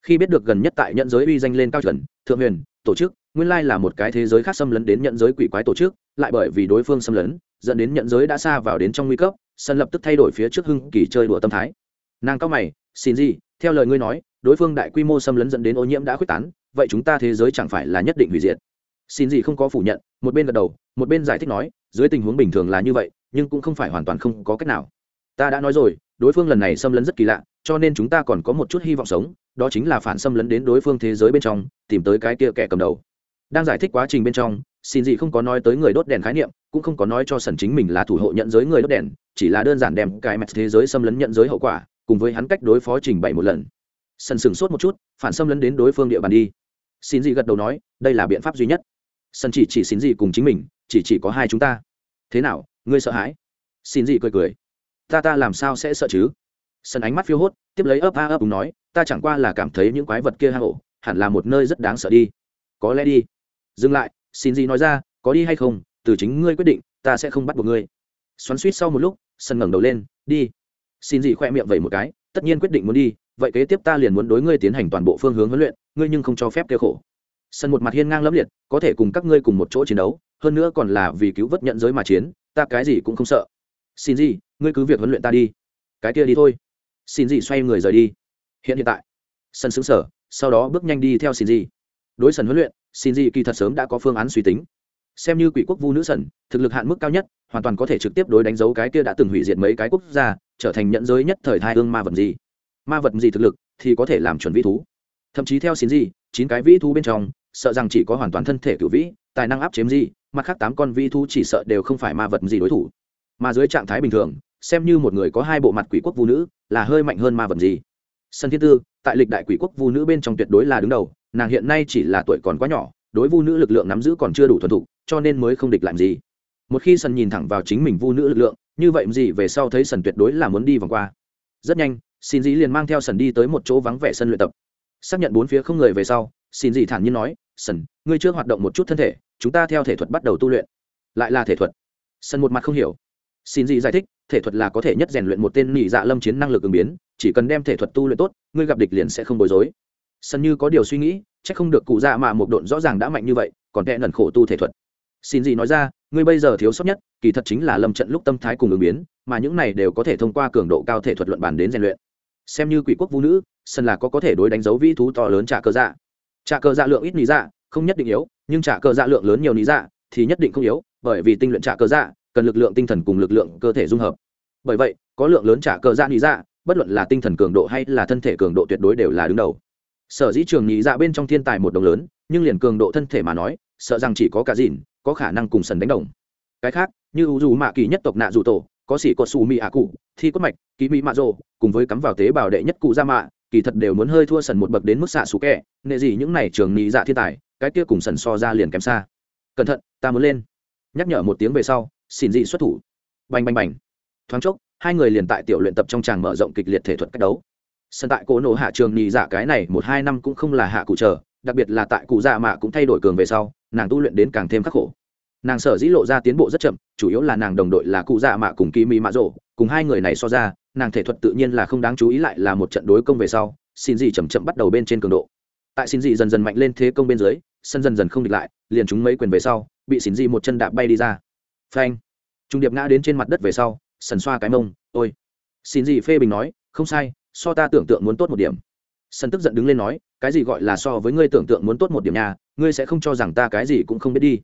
Khi biết được gần nhất tại nhận giới uy danh lên cao chuẩn thượng huyền, tổ chức, nguyên lai là một cái thế giới khác xâm lấn đến nhận giới quỷ quái tổ chức, lại bởi vì đối phương xâm lấn dẫn đến nhận giới đã xa vào đến trong nguy cấp sân lập tức thay đổi phía trước hưng kỳ chơi đùa tâm thái. Nàng cao mày, xin gì, theo lời ngươi nói, đối phương đại quy mô xâm lấn dẫn đến ô nhiễm đã quyết tán, vậy chúng ta thế giới chẳng phải là nhất định hủy diệt. Xin gì không có phủ nhận, một bên gật đầu, một bên giải thích nói, dưới tình huống bình thường là như vậy, nhưng cũng không phải hoàn toàn không có cách nào. Ta đã nói rồi, đối phương lần này xâm lấn rất kỳ lạ, cho nên chúng ta còn có một chút hy vọng sống, đó chính là phản xâm lấn đến đối phương thế giới bên trong, tìm tới cái kia kẻ cầm đầu. Đang giải thích quá trình bên trong, xin gì không có nói tới người đốt đèn khái niệm cũng không có nói cho sần chính mình là thủ hộ nhận giới người đốt đèn, chỉ là đơn giản đem cái mẹt thế giới xâm lấn nhận giới hậu quả, cùng với hắn cách đối phó trình bày một lần. Sần sửng sốt một chút, phản xâm lấn đến đối phương địa bàn đi. Xin gì gật đầu nói, đây là biện pháp duy nhất. Sân chỉ chỉ xin gì cùng chính mình, chỉ chỉ có hai chúng ta. Thế nào, ngươi sợ hãi? Xin gì cười cười. Ta ta làm sao sẽ sợ chứ? Sân ánh mắt phiêu hốt, tiếp lấy ấp a ấp đúng nói, ta chẳng qua là cảm thấy những quái vật kia hang ổ, hẳn là một nơi rất đáng sợ đi. Có lẽ đi. Dừng lại, xin gì nói ra, có đi hay không từ chính ngươi quyết định, ta sẽ không bắt buộc ngươi. Xoắn suýt sau một lúc, sân ngẩng đầu lên, đi. Xin dị khoe miệng vậy một cái, tất nhiên quyết định muốn đi, vậy kế tiếp ta liền muốn đối ngươi tiến hành toàn bộ phương hướng huấn luyện, ngươi nhưng không cho phép kêu khổ. Sân một mặt hiên ngang lẫm liệt, có thể cùng các ngươi cùng một chỗ chiến đấu, hơn nữa còn là vì cứu vớt nhận giới mà chiến, ta cái gì cũng không sợ. Xin gì, ngươi cứ việc huấn luyện ta đi. Cái kia đi thôi. Xin gì xoay người rời đi. Hiện hiện tại, sân xứng sở sau đó bước nhanh đi theo xin gì. Đối sân huấn luyện, xin gì kỳ thật sớm đã có phương án suy tính xem như quỷ quốc vu nữ sần, thực lực hạn mức cao nhất, hoàn toàn có thể trực tiếp đối đánh dấu cái kia đã từng hủy diệt mấy cái quốc gia, trở thành nhận giới nhất thời thai hương ma vật gì. Ma vật gì thực lực thì có thể làm chuẩn vĩ thú. Thậm chí theo xin gì, chín cái vĩ thú bên trong, sợ rằng chỉ có hoàn toàn thân thể cựu vĩ, tài năng áp chiếm gì, mặt khác tám con vĩ thú chỉ sợ đều không phải ma vật gì đối thủ. Mà dưới trạng thái bình thường, xem như một người có hai bộ mặt quỷ quốc vu nữ, là hơi mạnh hơn ma vật gì. Sân thiên tư, tại lịch đại quỷ quốc vu nữ bên trong tuyệt đối là đứng đầu, nàng hiện nay chỉ là tuổi còn quá nhỏ đối vu nữ lực lượng nắm giữ còn chưa đủ thuần thục, cho nên mới không địch làm gì. Một khi sân nhìn thẳng vào chính mình vu nữ lực lượng, như vậy gì về sau thấy sân tuyệt đối là muốn đi vòng qua. Rất nhanh, xin dĩ liền mang theo sân đi tới một chỗ vắng vẻ sân luyện tập. Xác nhận bốn phía không người về sau, xin dĩ thản nhiên nói, sân, ngươi chưa hoạt động một chút thân thể, chúng ta theo thể thuật bắt đầu tu luyện. Lại là thể thuật. Sân một mặt không hiểu. Xin dĩ giải thích, thể thuật là có thể nhất rèn luyện một tên nỉ dạ lâm chiến năng lực ứng biến, chỉ cần đem thể thuật tu luyện tốt, ngươi gặp địch liền sẽ không bối rối sân như có điều suy nghĩ, chắc không được cụ dạ mà một độn rõ ràng đã mạnh như vậy, còn tệ nần khổ tu thể thuật. Xin gì nói ra, ngươi bây giờ thiếu sót nhất, kỳ thật chính là lâm trận lúc tâm thái cùng ứng biến, mà những này đều có thể thông qua cường độ cao thể thuật luận bàn đến rèn luyện. Xem như quỷ quốc vũ nữ sân là có có thể đối đánh dấu vi thú to lớn trả cơ dạ. Trả cơ dạ lượng ít lý dạ không nhất định yếu, nhưng trả cơ dạ lượng lớn nhiều lý dạ thì nhất định không yếu, bởi vì tinh luyện trả cơ dạ cần lực lượng tinh thần cùng lực lượng cơ thể dung hợp. Bởi vậy, có lượng lớn trả cơ dạ lý dạ bất luận là tinh thần cường độ hay là thân thể cường độ tuyệt đối đều là đứng đầu sở dĩ trường nhị dạ bên trong thiên tài một đồng lớn, nhưng liền cường độ thân thể mà nói, sợ rằng chỉ có cả dìn có khả năng cùng sần đánh đồng. Cái khác, như u dù mạ kỳ nhất tộc nạ dù tổ, có sĩ có xù mị ạ cụ, thi cốt mạch ký mỹ mạ rồ, cùng với cắm vào tế bào đệ nhất cụ gia mạ, kỳ thật đều muốn hơi thua sần một bậc đến mức xạ xú kẹ. Nệ gì những này trường nhị dạ thiên tài, cái kia cùng sần so ra liền kém xa. Cẩn thận, ta muốn lên. Nhắc nhở một tiếng về sau, xin dị xuất thủ. Bành bành bành. Thoáng chốc, hai người liền tại tiểu luyện tập trong tràng mở rộng kịch liệt thể thuật cách đấu sân tại cổ nổ hạ trường nhì dạ cái này một hai năm cũng không là hạ cụ trở, đặc biệt là tại cụ dạ mạ cũng thay đổi cường về sau nàng tu luyện đến càng thêm khắc khổ. Nàng sở dĩ lộ ra tiến bộ rất chậm chủ yếu là nàng đồng đội là cụ dạ mạ cùng kỳ mỹ mạ rộ cùng hai người này so ra nàng thể thuật tự nhiên là không đáng chú ý lại là một trận đối công về sau xin gì chầm chậm bắt đầu bên trên cường độ. Tại xin gì dần dần mạnh lên thế công bên dưới sân dần dần không địch lại liền chúng mấy quyền về sau bị xin gì một chân đạp bay đi ra. Phanh! Trung điệp ngã đến trên mặt đất về sau sần xoa cái mông ôi! Xin gì phê bình nói không sai so ta tưởng tượng muốn tốt một điểm. Sân tức giận đứng lên nói, cái gì gọi là so với ngươi tưởng tượng muốn tốt một điểm nhà ngươi sẽ không cho rằng ta cái gì cũng không biết đi.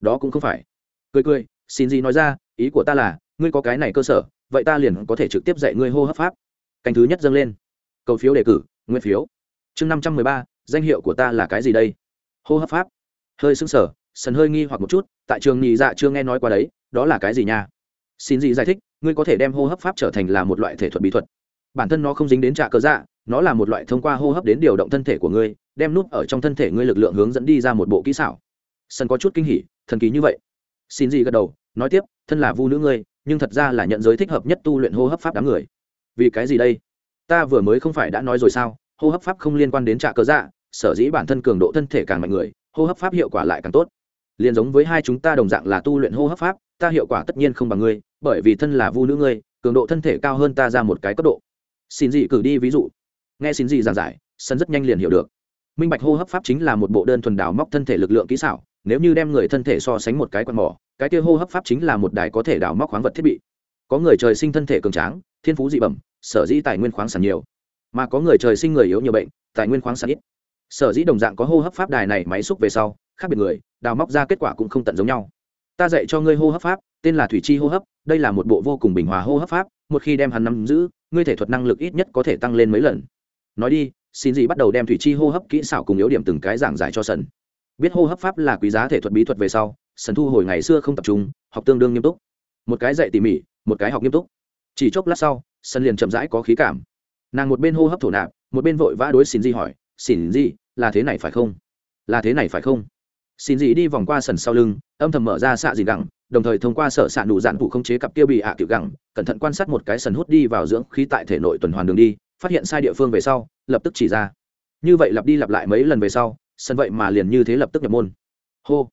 Đó cũng không phải. Cười cười, xin gì nói ra, ý của ta là, ngươi có cái này cơ sở, vậy ta liền có thể trực tiếp dạy ngươi hô hấp pháp. Canh thứ nhất dâng lên. Cầu phiếu đề cử, nguyên phiếu. Chương năm trăm mười ba, danh hiệu của ta là cái gì đây? Hô hấp pháp. Hơi sững sờ sần hơi nghi hoặc một chút, tại trường nhị dạ chưa nghe nói qua đấy, đó là cái gì nha? Xin gì giải thích, ngươi có thể đem hô hấp pháp trở thành là một loại thể thuật bí thuật bản thân nó không dính đến trạ cơ dạ nó là một loại thông qua hô hấp đến điều động thân thể của ngươi, đem nút ở trong thân thể ngươi lực lượng hướng dẫn đi ra một bộ kỹ xảo. Sân có chút kinh hỉ, thần kỳ như vậy. Xin gì gật đầu, nói tiếp, thân là vu nữ ngươi, nhưng thật ra là nhận giới thích hợp nhất tu luyện hô hấp pháp đám người. Vì cái gì đây? Ta vừa mới không phải đã nói rồi sao? Hô hấp pháp không liên quan đến trạ cơ dạ sở dĩ bản thân cường độ thân thể càng mạnh người, hô hấp pháp hiệu quả lại càng tốt. Liền giống với hai chúng ta đồng dạng là tu luyện hô hấp pháp, ta hiệu quả tất nhiên không bằng ngươi, bởi vì thân là vu nữ ngươi, cường độ thân thể cao hơn ta ra một cái cấp độ xin gì cử đi ví dụ. Nghe xin gì giảng giải, sân rất nhanh liền hiểu được. Minh bạch hô hấp pháp chính là một bộ đơn thuần đào móc thân thể lực lượng kỹ xảo, nếu như đem người thân thể so sánh một cái quạt mỏ, cái kia hô hấp pháp chính là một đài có thể đào móc khoáng vật thiết bị. Có người trời sinh thân thể cường tráng, thiên phú dị bẩm, sở dĩ tài nguyên khoáng sản nhiều. Mà có người trời sinh người yếu nhiều bệnh, tài nguyên khoáng sản ít. Sở dĩ đồng dạng có hô hấp pháp đài này máy xúc về sau, khác biệt người, đào móc ra kết quả cũng không tận giống nhau. Ta dạy cho ngươi hô hấp pháp, tên là thủy chi hô hấp, đây là một bộ vô cùng bình hòa hô hấp pháp, một khi đem hắn nắm giữ ngươi thể thuật năng lực ít nhất có thể tăng lên mấy lần. Nói đi, xin gì bắt đầu đem thủy chi hô hấp kỹ xảo cùng yếu điểm từng cái giảng giải cho sần. Biết hô hấp pháp là quý giá thể thuật bí thuật về sau, sần thu hồi ngày xưa không tập trung, học tương đương nghiêm túc. Một cái dạy tỉ mỉ, một cái học nghiêm túc. Chỉ chốc lát sau sân liền chậm rãi có khí cảm. Nàng một bên hô hấp thổ nạp, một bên vội vã đối xin di hỏi, xin di là thế này phải không? Là thế này phải không? Xin di đi vòng qua sần sau lưng, âm thầm mở ra xạ gì đẳng đồng thời thông qua sở s đủ dạn vụ không chế cặp tiêu bị ạ à kiểu gẳng, cẩn thận quan sát một cái sần hút đi vào dưỡng khí tại thể nội tuần hoàn đường đi, phát hiện sai địa phương về sau, lập tức chỉ ra. Như vậy lặp đi lặp lại mấy lần về sau sân vậy mà liền như thế lập tức nhập môn. Hô.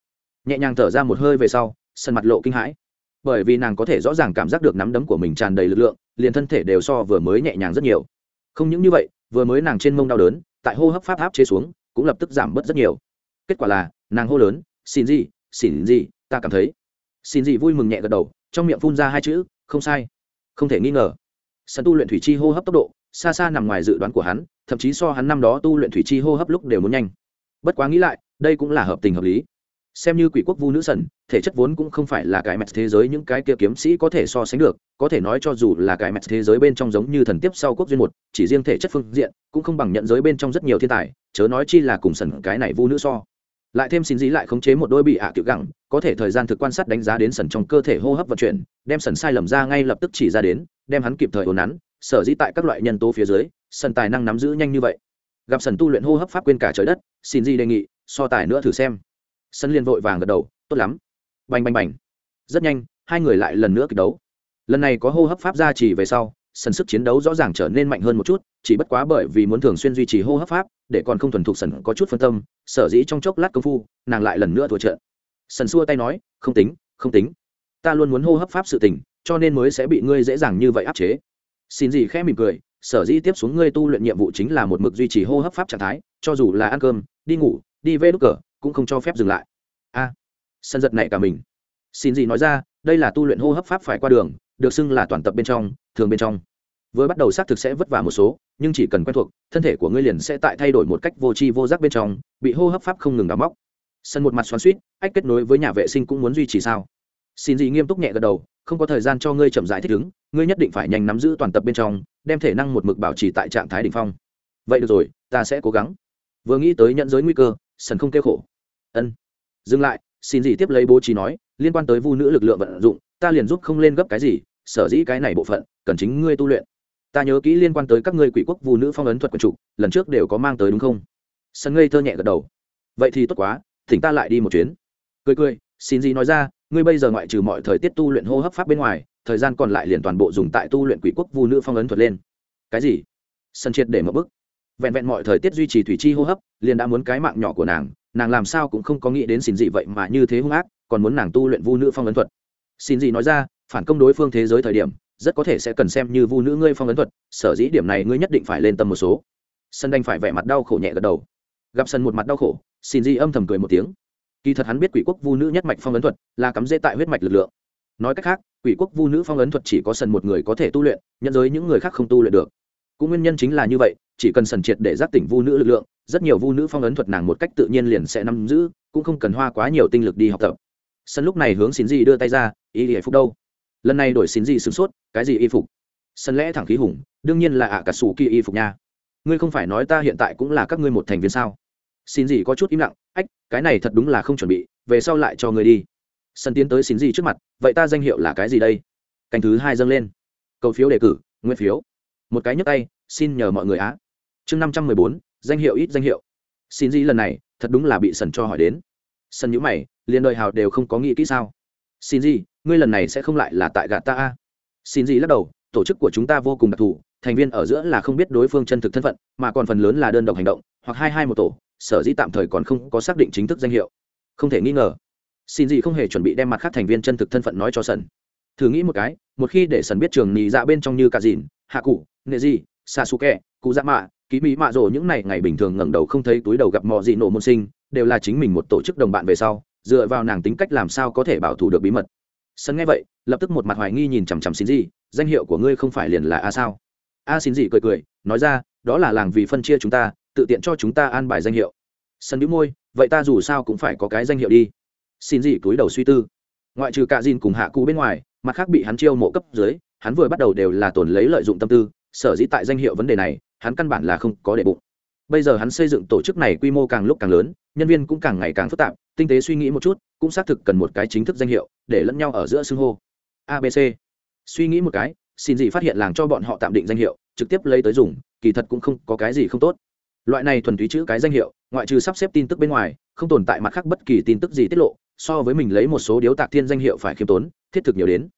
Nhẹ nhàng thở ra một hơi về sau sân mặt lộ kinh hãi. Bởi vì nàng có thể rõ ràng cảm giác được nắm đấm của mình tràn đầy lực lượng, liền thân thể đều so vừa mới nhẹ nhàng rất nhiều. Không những như vậy, vừa mới nàng trên mông đau đớn, tại hô hấp pháp áp chế xuống, cũng lập tức giảm bớt rất nhiều. Kết quả là, nàng hô lớn, xin gì xin gì, ta cảm thấy xin gì vui mừng nhẹ gật đầu, trong miệng phun ra hai chữ, không sai. Không thể nghi ngờ, sân tu luyện thủy chi hô hấp tốc độ, xa xa nằm ngoài dự đoán của hắn, thậm chí so hắn năm đó tu luyện thủy chi hô hấp lúc đều muốn nhanh. Bất quá nghĩ lại, đây cũng là hợp tình hợp lý. Xem như quỷ quốc vu nữ sần, thể chất vốn cũng không phải là cái mẹt thế giới những cái kia kiếm sĩ có thể so sánh được, có thể nói cho dù là cái mẹt thế giới bên trong giống như thần tiếp sau quốc duyên một, chỉ riêng thể chất phương diện, cũng không bằng nhận giới bên trong rất nhiều thiên tài, chớ nói chi là cùng sần cái này vu nữ so lại thêm xin dí lại khống chế một đôi bị hạ à cựu gẳng, có thể thời gian thực quan sát đánh giá đến sần trong cơ thể hô hấp vận chuyển, đem sần sai lầm ra ngay lập tức chỉ ra đến, đem hắn kịp thời ồn nắn, sở dĩ tại các loại nhân tố phía dưới, sần tài năng nắm giữ nhanh như vậy. Gặp sần tu luyện hô hấp pháp quên cả trời đất, xin di đề nghị, so tài nữa thử xem. Sân liên vội vàng gật đầu, tốt lắm. Bành bành bành. Rất nhanh, hai người lại lần nữa kịch đấu. Lần này có hô hấp pháp ra chỉ về sau sân sức chiến đấu rõ ràng trở nên mạnh hơn một chút, chỉ bất quá bởi vì muốn thường xuyên duy trì hô hấp pháp để còn không thuần thục sần có chút phân tâm, sở dĩ trong chốc lát công phu, nàng lại lần nữa thua trận. Sần xua tay nói, không tính không tính. Ta luôn muốn hô hấp pháp sự tình, cho nên mới sẽ bị ngươi dễ dàng như vậy áp chế. Xin gì khẽ mỉm cười, sở dĩ tiếp xuống ngươi tu luyện nhiệm vụ chính là một mực duy trì hô hấp pháp trạng thái, cho dù là ăn cơm, đi ngủ, đi vê đúc cờ, cũng không cho phép dừng lại. A. Sân giật này cả mình. Xin gì nói ra, đây là tu luyện hô hấp pháp phải qua đường, được xưng là toàn tập bên trong, thường bên trong vừa bắt đầu xác thực sẽ vất vả một số nhưng chỉ cần quen thuộc thân thể của ngươi liền sẽ tại thay đổi một cách vô tri vô giác bên trong bị hô hấp pháp không ngừng đào móc. Sân một mặt xoắn xuýt, ách kết nối với nhà vệ sinh cũng muốn duy trì sao? Xin gì nghiêm túc nhẹ gật đầu không có thời gian cho ngươi chậm rãi thích ứng ngươi nhất định phải nhanh nắm giữ toàn tập bên trong đem thể năng một mực bảo trì tại trạng thái đỉnh phong. Vậy được rồi ta sẽ cố gắng. Vừa nghĩ tới nhận giới nguy cơ sần không kêu khổ. Ân. Dừng lại xin gì tiếp lấy bố trí nói liên quan tới vu nữ lực lượng vận dụng ta liền giúp không lên gấp cái gì sở dĩ cái này bộ phận cần chính ngươi tu luyện ta nhớ kỹ liên quan tới các ngươi quỷ quốc vu nữ phong ấn thuật quần trục lần trước đều có mang tới đúng không? Sân ngây thơ nhẹ gật đầu. Vậy thì tốt quá, thỉnh ta lại đi một chuyến. Cười cười, xin gì nói ra, ngươi bây giờ ngoại trừ mọi thời tiết tu luyện hô hấp pháp bên ngoài, thời gian còn lại liền toàn bộ dùng tại tu luyện quỷ quốc vu nữ phong ấn thuật lên. Cái gì? Sân triệt để mở bức. Vẹn vẹn mọi thời tiết duy trì thủy chi hô hấp, liền đã muốn cái mạng nhỏ của nàng nàng làm sao cũng không có nghĩ đến xin dị vậy mà như thế hung ác, còn muốn nàng tu luyện vu nữ phong ấn thuật. Xin dị nói ra, phản công đối phương thế giới thời điểm rất có thể sẽ cần xem như vu nữ ngươi phong ấn thuật, sở dĩ điểm này ngươi nhất định phải lên tâm một số. Sân đành phải vẻ mặt đau khổ nhẹ gật đầu. Gặp sân một mặt đau khổ, xin di âm thầm cười một tiếng. Kỳ thật hắn biết quỷ quốc vu nữ nhất mạch phong ấn thuật là cắm dễ tại huyết mạch lực lượng. Nói cách khác, quỷ quốc vu nữ phong ấn thuật chỉ có sân một người có thể tu luyện nhận giới những người khác không tu luyện được. Cũng nguyên nhân chính là như vậy, chỉ cần sần triệt để giác tỉnh vu nữ lực lượng, rất nhiều vu nữ phong ấn thuật nàng một cách tự nhiên liền sẽ nắm giữ, cũng không cần hoa quá nhiều tinh lực đi học tập. Sân lúc này hướng xin di đưa tay ra, ý thì phúc đâu lần này đổi xin gì sửng sốt, cái gì y phục? Sân lẽ thẳng khí hùng, đương nhiên là ạ cả sủ kỳ y phục nha. Ngươi không phải nói ta hiện tại cũng là các ngươi một thành viên sao? Xin gì có chút im lặng, ách, cái này thật đúng là không chuẩn bị, về sau lại cho ngươi đi. Sân tiến tới xin gì trước mặt, vậy ta danh hiệu là cái gì đây? Canh thứ hai dâng lên. Cầu phiếu đề cử, nguyên phiếu. Một cái nhấp tay, xin nhờ mọi người á. Chương năm trăm mười bốn, danh hiệu ít danh hiệu. Xin gì lần này, thật đúng là bị sần cho hỏi đến. Sân nhữ mày, liền đời hào đều không có nghĩ kỹ sao? Xin gì ngươi lần này sẽ không lại là tại gạt ta a? Xin gì lắc đầu, tổ chức của chúng ta vô cùng đặc thù, thành viên ở giữa là không biết đối phương chân thực thân phận, mà còn phần lớn là đơn độc hành động, hoặc hai hai một tổ, sở dĩ tạm thời còn không có xác định chính thức danh hiệu. Không thể nghi ngờ, xin gì không hề chuẩn bị đem mặt khác thành viên chân thực thân phận nói cho sân thử nghĩ một cái, một khi để sân biết trường nhì dạ bên trong như cả dìn, hạ cụ nệ gì xa su kẹ cụ dạ mạ, ký mỹ mạ rồ những ngày ngày bình thường ngẩng đầu không thấy túi đầu gặp mọi gì nổ môn sinh, đều là chính mình một tổ chức đồng bạn về sau, dựa vào nàng tính cách làm sao có thể bảo thủ được bí mật sân nghe vậy, lập tức một mặt hoài nghi nhìn chằm chằm xin gì danh hiệu của ngươi không phải liền là a sao? A xin gì cười cười, nói ra, đó là làng vì phân chia chúng ta, tự tiện cho chúng ta an bài danh hiệu. Sân bĩu môi, vậy ta dù sao cũng phải có cái danh hiệu đi. Xin gì cúi đầu suy tư. Ngoại trừ cạ dìn cùng hạ cụ bên ngoài, mặt khác bị hắn chiêu mộ cấp dưới, hắn vừa bắt đầu đều là tổn lấy lợi dụng tâm tư, sở dĩ tại danh hiệu vấn đề này, hắn căn bản là không có để bụng bây giờ hắn xây dựng tổ chức này quy mô càng lúc càng lớn, nhân viên cũng càng ngày càng phức tạp, tinh tế suy nghĩ một chút, cũng xác thực cần một cái chính thức danh hiệu, để lẫn nhau ở giữa xưng hô. Abc suy nghĩ một cái, xin gì phát hiện làng cho bọn họ tạm định danh hiệu, trực tiếp lấy tới dùng, kỳ thật cũng không có cái gì không tốt. Loại này thuần túy chữ cái danh hiệu, ngoại trừ sắp xếp tin tức bên ngoài, không tồn tại mặt khác bất kỳ tin tức gì tiết lộ, so với mình lấy một số điếu tạc thiên danh hiệu phải khiêm tốn, thiết thực nhiều đến.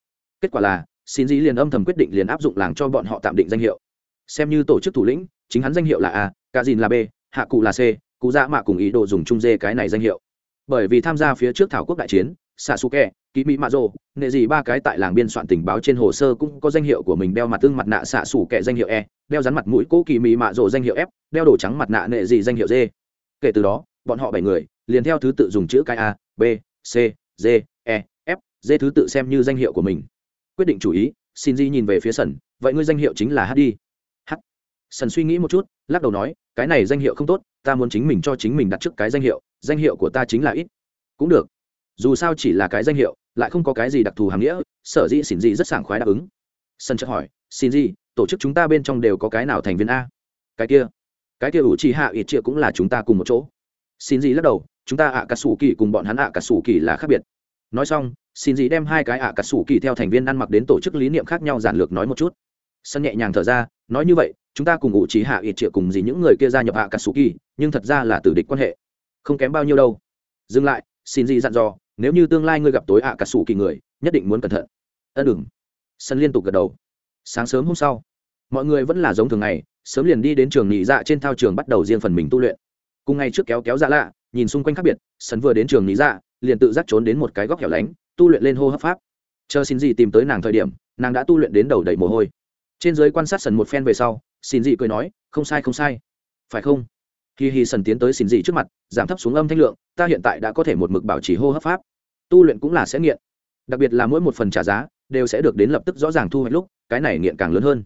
Kết quả là, xin dĩ liền âm thầm quyết định liền áp dụng làng cho bọn họ tạm định danh hiệu. Xem như tổ chức thủ lĩnh, chính hắn danh hiệu là a Cả dìn là b, hạ cụ là c, cụ dạ mạ cùng ý đồ dùng chung dê cái này danh hiệu. Bởi vì tham gia phía trước thảo quốc đại chiến xạ su kẹ ký mỹ mạ rồ nệ gì ba cái tại làng biên soạn tình báo trên hồ sơ cũng có danh hiệu của mình đeo mặt tương mặt nạ xạ sủ kẹ danh hiệu e đeo rắn mặt mũi cố kỳ mỹ mạ rồ danh hiệu f, đeo đồ trắng mặt nạ nệ gì danh hiệu d kể từ đó, bọn họ bảy người liền theo thứ tự dùng chữ cái a, b, c d e f d thứ tự xem như danh hiệu của mình. Quyết định chủ ý xin di nhìn về phía sân vậy ngươi danh hiệu chính là hát đi hát suy nghĩ một chút lắc đầu nói, cái này danh hiệu không tốt, ta muốn chính mình cho chính mình đặt trước cái danh hiệu danh hiệu của ta chính là ít. Cũng được. Dù sao chỉ là cái danh hiệu, lại không có cái gì đặc thù hàm nghĩa, sở dĩ xin gì rất sảng khoái đáp ứng. Sân chợt hỏi, xin gì tổ chức chúng ta bên trong đều có cái nào thành viên a? Cái kia. Cái kia ủ trì hạ ít chia cũng là chúng ta cùng một chỗ. Xin gì lắc đầu, chúng ta ạ cà sủ kỳ cùng bọn hắn ạ cà sủ kỳ là khác biệt. Nói xong, xin gì đem hai cái ạ cà sủ kỳ theo thành viên ăn mặc đến tổ chức lý niệm khác nhau giản lược nói một chút. Sân nhẹ nhàng thở ra, nói như vậy chúng ta cùng ủ trí hạ ít triệu cùng gì những người kia gia nhập hạ cả sủ kỳ nhưng thật ra là tử địch quan hệ. Không kém bao nhiêu đâu. Dừng lại, xin gì dặn dò, nếu như tương lai ngươi gặp tối hạ cả sủ kỳ người, nhất định muốn cẩn thận. Ân đừng. Sân liên tục gật đầu. Sáng sớm hôm sau, mọi người vẫn là giống thường ngày, sớm liền đi đến trường nghỉ dạ trên thao trường bắt đầu riêng phần mình tu luyện. Cùng ngày trước kéo kéo dạ lạ, nhìn xung quanh khác biệt, sân vừa đến trường nghỉ dạ liền tự dắt trốn đến một cái góc hẻo lánh, tu luyện lên hô hấp pháp. Chờ xin gì tìm tới nàng thời điểm, nàng đã tu luyện đến đầu đầy mồ hôi. Trên giới quan sát sần một phen về sau xin gì cười nói, không sai không sai. Phải không? Khi hi sần tiến tới xin gì trước mặt, giảm thấp xuống âm thanh lượng, ta hiện tại đã có thể một mực bảo trì hô hấp pháp. Tu luyện cũng là sẽ nghiện. Đặc biệt là mỗi một phần trả giá, đều sẽ được đến lập tức rõ ràng thu hoạch lúc, cái này nghiện càng lớn hơn.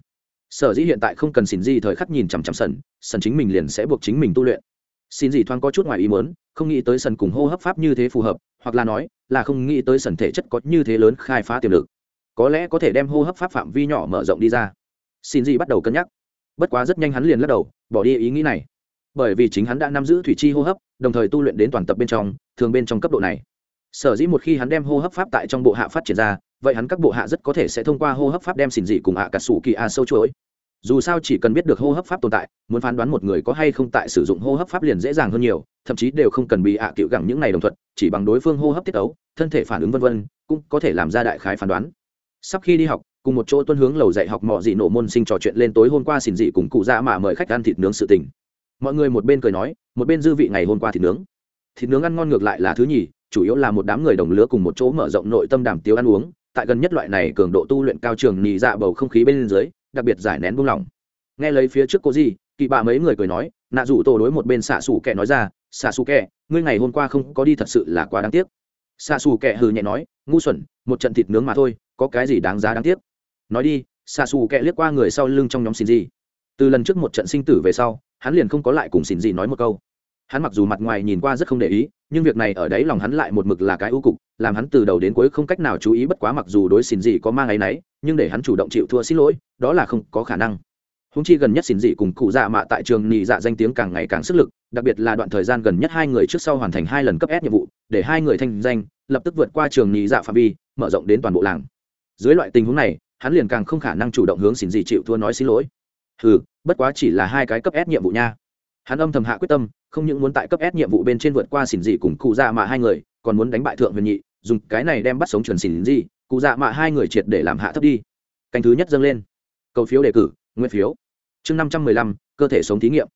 Sở dĩ hiện tại không cần xin gì thời khắc nhìn chằm chằm sần sần chính mình liền sẽ buộc chính mình tu luyện. Xin gì thoáng có chút ngoài ý muốn, không nghĩ tới sần cùng hô hấp pháp như thế phù hợp, hoặc là nói là không nghĩ tới sần thể chất có như thế lớn khai phá tiềm lực. Có lẽ có thể đem hô hấp pháp phạm vi nhỏ mở rộng đi ra. Xin gì bắt đầu cân nhắc bất quá rất nhanh hắn liền lắc đầu, bỏ đi ý nghĩ này. Bởi vì chính hắn đã nắm giữ thủy chi hô hấp, đồng thời tu luyện đến toàn tập bên trong, thường bên trong cấp độ này. Sở dĩ một khi hắn đem hô hấp pháp tại trong bộ hạ phát triển ra, vậy hắn các bộ hạ rất có thể sẽ thông qua hô hấp pháp đem xỉn dị cùng hạ cả sủ kỳ a sâu chuỗi. Dù sao chỉ cần biết được hô hấp pháp tồn tại, muốn phán đoán một người có hay không tại sử dụng hô hấp pháp liền dễ dàng hơn nhiều, thậm chí đều không cần bị hạ à cựu gẳng những này đồng thuận, chỉ bằng đối phương hô hấp tiết ấu, thân thể phản ứng vân vân, cũng có thể làm ra đại khái phán đoán. Sắp khi đi học cùng một chỗ tuân hướng lầu dạy học mọi dị nổ môn sinh trò chuyện lên tối hôm qua xỉn dị cùng cụ dạ mà mời khách ăn thịt nướng sự tình. Mọi người một bên cười nói, một bên dư vị ngày hôm qua thịt nướng. Thịt nướng ăn ngon ngược lại là thứ nhì, chủ yếu là một đám người đồng lứa cùng một chỗ mở rộng nội tâm đàm tiếu ăn uống. Tại gần nhất loại này cường độ tu luyện cao trường nhì dạ bầu không khí bên dưới, đặc biệt giải nén buông lỏng. Nghe lấy phía trước cô gì kỳ bà mấy người cười nói, nạ rủ tổ đối một bên xạ xù kẻ nói ra, xạ xù kẻ ngươi ngày hôm qua không có đi thật sự là quá đáng tiếc. Xạ xù kẻ hừ nhẹ nói, ngu xuẩn, một trận thịt nướng mà thôi, có cái gì đáng giá đáng tiếc? Nói đi xạ xù kẹ liếc qua người sau lưng trong nhóm xin gì từ lần trước một trận sinh tử về sau, hắn liền không có lại cùng xin gì nói một câu. Hắn mặc dù mặt ngoài nhìn qua rất không để ý, nhưng việc này ở đấy lòng hắn lại một mực là cái ưu cục, làm hắn từ đầu đến cuối không cách nào chú ý bất quá mặc dù đối xin gì có mang áy náy, nhưng để hắn chủ động chịu thua xin lỗi, đó là không có khả năng. Húng chi gần nhất xin dị cùng cụ dạ mạ tại trường nhị dạ danh tiếng càng ngày càng sức lực, đặc biệt là đoạn thời gian gần nhất hai người trước sau hoàn thành hai lần cấp ép nhiệm vụ, để hai người thanh danh, lập tức vượt qua trường nhị dạ phạm vi, mở rộng đến toàn bộ làng. Dưới loại tình huống này hắn liền càng không khả năng chủ động hướng xin gì chịu thua nói xin lỗi. Ừ bất quá chỉ là hai cái cấp s nhiệm vụ nha. Hắn âm thầm hạ quyết tâm, không những muốn tại cấp s nhiệm vụ bên trên vượt qua xỉn dị cùng cụ dạ mạ hai người, còn muốn đánh bại thượng huyền nhị, dùng cái này đem bắt sống chuẩn xỉn dị cụ dạ mạ hai người triệt để làm hạ thấp đi. Canh thứ nhất dâng lên. Cầu phiếu đề cử, nguyên phiếu. Chương năm trăm mười lăm, cơ thể sống thí nghiệm.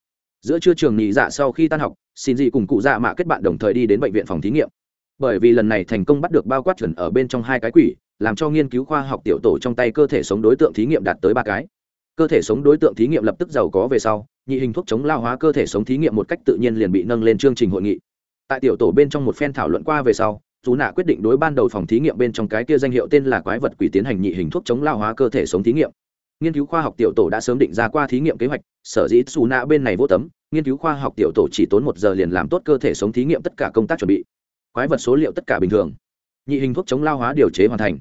Giữa trưa trường nhị dạ sau khi tan học, xin dị cùng cụ dạ mạ kết bạn đồng thời đi đến bệnh viện phòng thí nghiệm. Bởi vì lần này thành công bắt được bao quát chuẩn ở bên trong hai cái quỷ làm cho nghiên cứu khoa học tiểu tổ trong tay cơ thể sống đối tượng thí nghiệm đạt tới ba cái. Cơ thể sống đối tượng thí nghiệm lập tức giàu có về sau, nhị hình thuốc chống lao hóa cơ thể sống thí nghiệm một cách tự nhiên liền bị nâng lên chương trình hội nghị. Tại tiểu tổ bên trong một phen thảo luận qua về sau dù nạ quyết định đối ban đầu phòng thí nghiệm bên trong cái kia danh hiệu tên là quái vật quỷ tiến hành nhị hình thuốc chống lao hóa cơ thể sống thí nghiệm. Nghiên cứu khoa học tiểu tổ đã sớm định ra qua thí nghiệm kế hoạch, sở dĩ xù nạ bên này vô tấm nghiên cứu khoa học tiểu tổ chỉ tốn một giờ liền làm tốt cơ thể sống thí nghiệm tất cả công tác chuẩn bị. Quái vật số liệu tất cả bình thường. Nhị hình thuốc chống lao hóa điều chế hoàn thành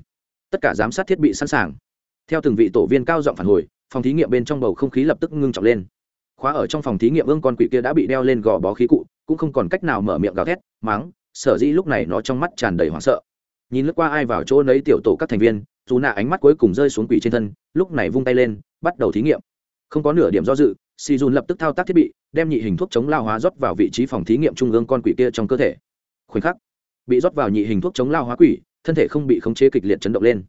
tất cả giám sát thiết bị sẵn sàng. Theo từng vị tổ viên cao giọng phản hồi, phòng thí nghiệm bên trong bầu không khí lập tức ngưng trọng lên. Khóa ở trong phòng thí nghiệm ương con quỷ kia đã bị đeo lên gò bó khí cụ, cũng không còn cách nào mở miệng gào thét, mắng, sở dĩ lúc này nó trong mắt tràn đầy hoảng sợ. Nhìn lướt qua ai vào chỗ nấy tiểu tổ các thành viên, dù nạ ánh mắt cuối cùng rơi xuống quỷ trên thân, lúc này vung tay lên, bắt đầu thí nghiệm. Không có nửa điểm do dự si dùn lập tức thao tác thiết bị, đem nhị hình thuốc chống lao hóa rót vào vị trí phòng thí nghiệm trung ương con quỷ kia trong cơ thể. Khoảnh khắc, bị rót vào nhị hình thuốc chống lao hóa quỷ thân thể không bị khống chế kịch liệt chấn động lên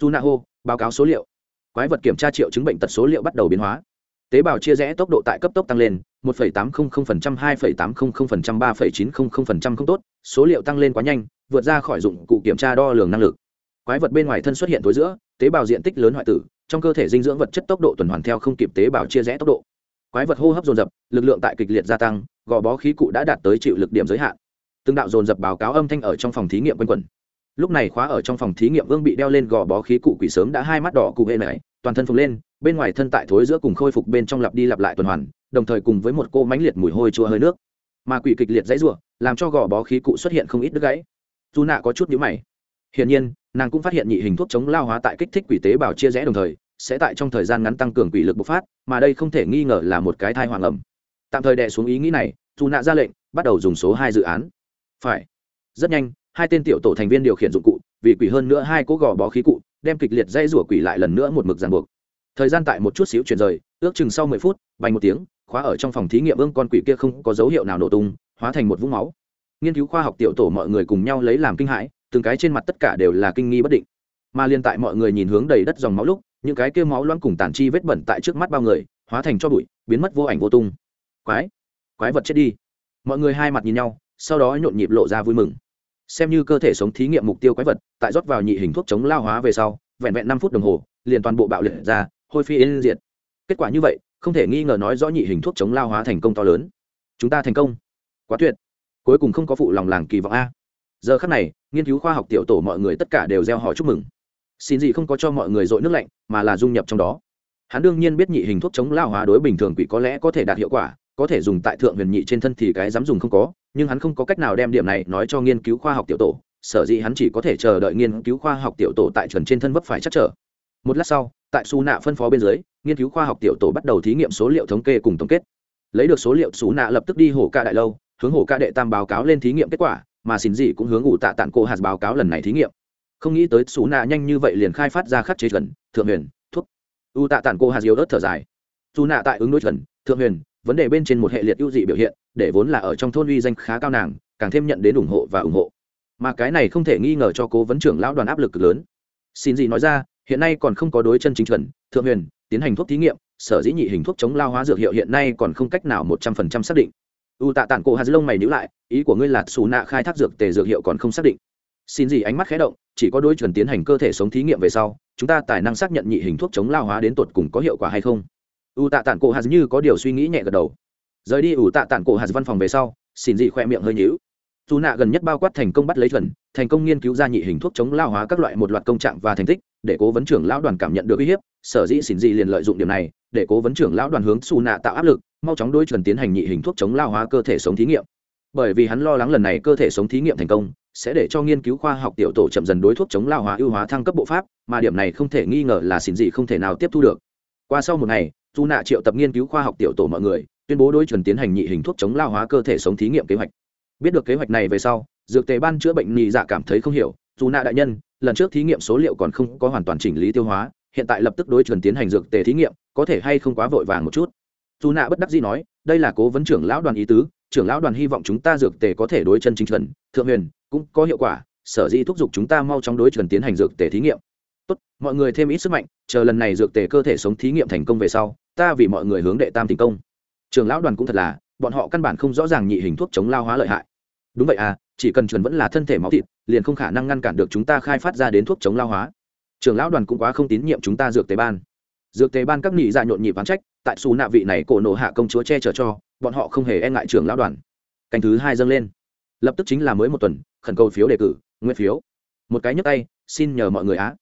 dù nạ hô báo cáo số liệu quái vật kiểm tra triệu chứng bệnh tật số liệu bắt đầu biến hóa tế bào chia rẽ tốc độ tại cấp tốc tăng lên 1,800%, 2,800%, 3,900% không tốt, số liệu tăng lên quá nhanh, vượt ra khỏi dụng cụ kiểm tra đo lường năng lực. Quái vật bên ngoài thân xuất hiện tối giữa, tế bào diện tích lớn hoại tử, trong cơ thể dinh dưỡng vật chất tốc độ tuần hoàn theo không kịp tế bào chia rẽ tốc độ. Quái vật hô hấp dồn dập, lực lượng tại kịch liệt gia tăng, gò bó khí cụ đã đạt tới chịu lực điểm giới hạn. Từng đạo dồn dập báo cáo âm thanh ở trong phòng thí nghiệm quanh quẩn lúc này khóa ở trong phòng thí nghiệm vương bị đeo lên gò bó khí cụ quỷ sớm đã hai mắt đỏ cụ hệ này, toàn thân phồng lên, bên ngoài thân tại thối giữa cùng khôi phục bên trong lặp đi lặp lại tuần hoàn, đồng thời cùng với một cô mánh liệt mùi hôi chua hơi nước. Mà quỷ kịch liệt dãy rủa, làm cho gò bó khí cụ xuất hiện không ít đứt gãy. Dù nạ có chút nhíu mày. Hiển nhiên, nàng cũng phát hiện nhị hình thuốc chống lao hóa tại kích thích quỷ tế bào chia rẽ đồng thời, sẽ tại trong thời gian ngắn tăng cường quỷ lực bộc phát, mà đây không thể nghi ngờ là một cái thai hoàng ẩm. Tạm thời đè xuống ý nghĩ này, dù nạ ra lệnh, bắt đầu dùng số hai dự án. Phải. Rất nhanh hai tên tiểu tổ thành viên điều khiển dụng cụ, vì quỷ hơn nữa hai cỗ gò bó khí cụ, đem kịch liệt dây rủa quỷ lại lần nữa một mực ràng buộc. Thời gian tại một chút xíu chuyển rời, ước chừng sau mười phút vành một tiếng, khóa ở trong phòng thí nghiệm ương con quỷ kia không có dấu hiệu nào nổ tung, hóa thành một vũng máu. Nghiên cứu khoa học tiểu tổ mọi người cùng nhau lấy làm kinh hãi, từng cái trên mặt tất cả đều là kinh nghi bất định. Mà liên tại mọi người nhìn hướng đầy đất dòng máu lúc, những cái kia máu loãng cùng tàn chi vết bẩn tại trước mắt bao người, hóa thành cho bụi, biến mất vô ảnh vô tung. Quái quái vật chết đi. Mọi người hai mặt nhìn nhau, sau đó nhộn nhịp lộ ra vui mừng xem như cơ thể sống thí nghiệm mục tiêu quái vật, tại rót vào nhị hình thuốc chống lao hóa về sau, vẹn vẹn năm phút đồng hồ, liền toàn bộ bạo liệt ra, hôi phi yên diệt. Kết quả như vậy, không thể nghi ngờ nói rõ nhị hình thuốc chống lao hóa thành công to lớn. Chúng ta thành công. Quá tuyệt. Cuối cùng không có phụ lòng làng kỳ vọng a. Giờ khắc này, nghiên cứu khoa học tiểu tổ mọi người tất cả đều gieo họ chúc mừng. Xin gì không có cho mọi người dội nước lạnh, mà là dung nhập trong đó. Hắn đương nhiên biết nhị hình thuốc chống lao hóa đối bình thường quỷ có lẽ có thể đạt hiệu quả có thể dùng tại thượng huyền nhị trên thân thì cái dám dùng không có, nhưng hắn không có cách nào đem điểm này nói cho nghiên cứu khoa học tiểu tổ, sở dĩ hắn chỉ có thể chờ đợi nghiên cứu khoa học tiểu tổ tại chuẩn trên thân vấp phải chắc trở. Một lát sau, tại su nạ phân phó bên dưới, nghiên cứu khoa học tiểu tổ bắt đầu thí nghiệm số liệu thống kê cùng tổng kết. Lấy được số liệu, su nạ lập tức đi hồ ca đại lâu, hướng hồ ca đệ tam báo cáo lên thí nghiệm kết quả, mà xin gì cũng hướng ủ tạ tản cô hạt báo cáo lần này thí nghiệm. Không nghĩ tới su nạ nhanh như vậy liền khai phát ra khắc chế gần thượng huyền, thuốc. U tạ tản cô hạt yếu ớt thở dài. Su nạ tại ứng đối chuẩn, thượng huyền vấn đề bên trên một hệ liệt ưu dị biểu hiện, để vốn là ở trong thôn uy danh khá cao nàng, càng thêm nhận đến ủng hộ và ủng hộ. Mà cái này không thể nghi ngờ cho cố vấn trưởng lão đoàn áp lực cực lớn. Xin gì nói ra, hiện nay còn không có đối chân chính chuẩn, thượng huyền, tiến hành thuốc thí nghiệm, sở dĩ nhị hình thuốc chống lao hóa dược hiệu hiện nay còn không cách nào một trăm phần trăm xác định. U tạ tản cổ hạt lông mày nhữ lại, ý của ngươi là xù nạ khai thác dược tề dược hiệu còn không xác định. Xin gì ánh mắt khé động, chỉ có đối chuẩn tiến hành cơ thể sống thí nghiệm về sau, chúng ta tài năng xác nhận nhị hình thuốc chống lao hóa đến tột cùng có hiệu quả hay không u tạ tản cổ hạt như có điều suy nghĩ nhẹ gật đầu. Rời đi u tạ tản cổ hạt văn phòng về sau xin Dị khoe miệng hơi nhíu. Dù nạ gần nhất bao quát thành công bắt lấy chuẩn, thành công nghiên cứu ra nhị hình thuốc chống lao hóa các loại một loạt công trạng và thành tích, để cố vấn trưởng lão đoàn cảm nhận được uy hiếp, sở dĩ xin Dị liền lợi dụng điểm này, để cố vấn trưởng lão đoàn hướng xù nạ tạo áp lực, mau chóng đôi chuẩn tiến hành nhị hình thuốc chống lao hóa cơ thể sống thí nghiệm. Bởi vì hắn lo lắng lần này cơ thể sống thí nghiệm thành công, sẽ để cho nghiên cứu khoa học tiểu tổ chậm dần đối thuốc chống lao hóa ưu hóa thăng cấp bộ pháp, mà điểm này không thể nghi ngờ là xin Dị không thể nào tiếp thu được. Qua sau một ngày dù nạ triệu tập nghiên cứu khoa học tiểu tổ mọi người, tuyên bố đối chuẩn tiến hành nhị hình thuốc chống lao hóa cơ thể sống thí nghiệm kế hoạch. Biết được kế hoạch này về sau, dược tề ban chữa bệnh nhị dạ cảm thấy không hiểu dù nạ đại nhân, lần trước thí nghiệm số liệu còn không có hoàn toàn chỉnh lý tiêu hóa, hiện tại lập tức đối chuẩn tiến hành dược tề thí nghiệm, có thể hay không quá vội vàng một chút? Dù nạ bất đắc dĩ nói, đây là cố vấn trưởng lão đoàn ý tứ, trưởng lão đoàn hy vọng chúng ta dược tề có thể đối chân chính chuẩn, thượng huyền, cũng có hiệu quả, sở dĩ thúc giục chúng ta mau chóng đối chuẩn tiến hành dược tề thí nghiệm. Tốt, mọi người thêm ít sức mạnh, chờ lần này dược tề cơ thể sống thí nghiệm thành công về sau ta vì mọi người hướng đệ tam thành công. Trưởng lão đoàn cũng thật là, bọn họ căn bản không rõ ràng nhị hình thuốc chống lao hóa lợi hại. Đúng vậy à chỉ cần chuẩn vẫn là thân thể máu thịt, liền không khả năng ngăn cản được chúng ta khai phát ra đến thuốc chống lao hóa. Trưởng lão đoàn cũng quá không tín nhiệm chúng ta dược tế ban. Dược tế ban các nghị dạ nhộn nhịp ván trách, tại xù nạ vị này cổ nộ hạ công chúa che chở cho, bọn họ không hề e ngại trưởng lão đoàn. Canh thứ hai dâng lên. Lập tức chính là mới một tuần, khẩn cầu phiếu đề cử nguyên phiếu. Một cái nhấp tay, xin nhờ mọi người á.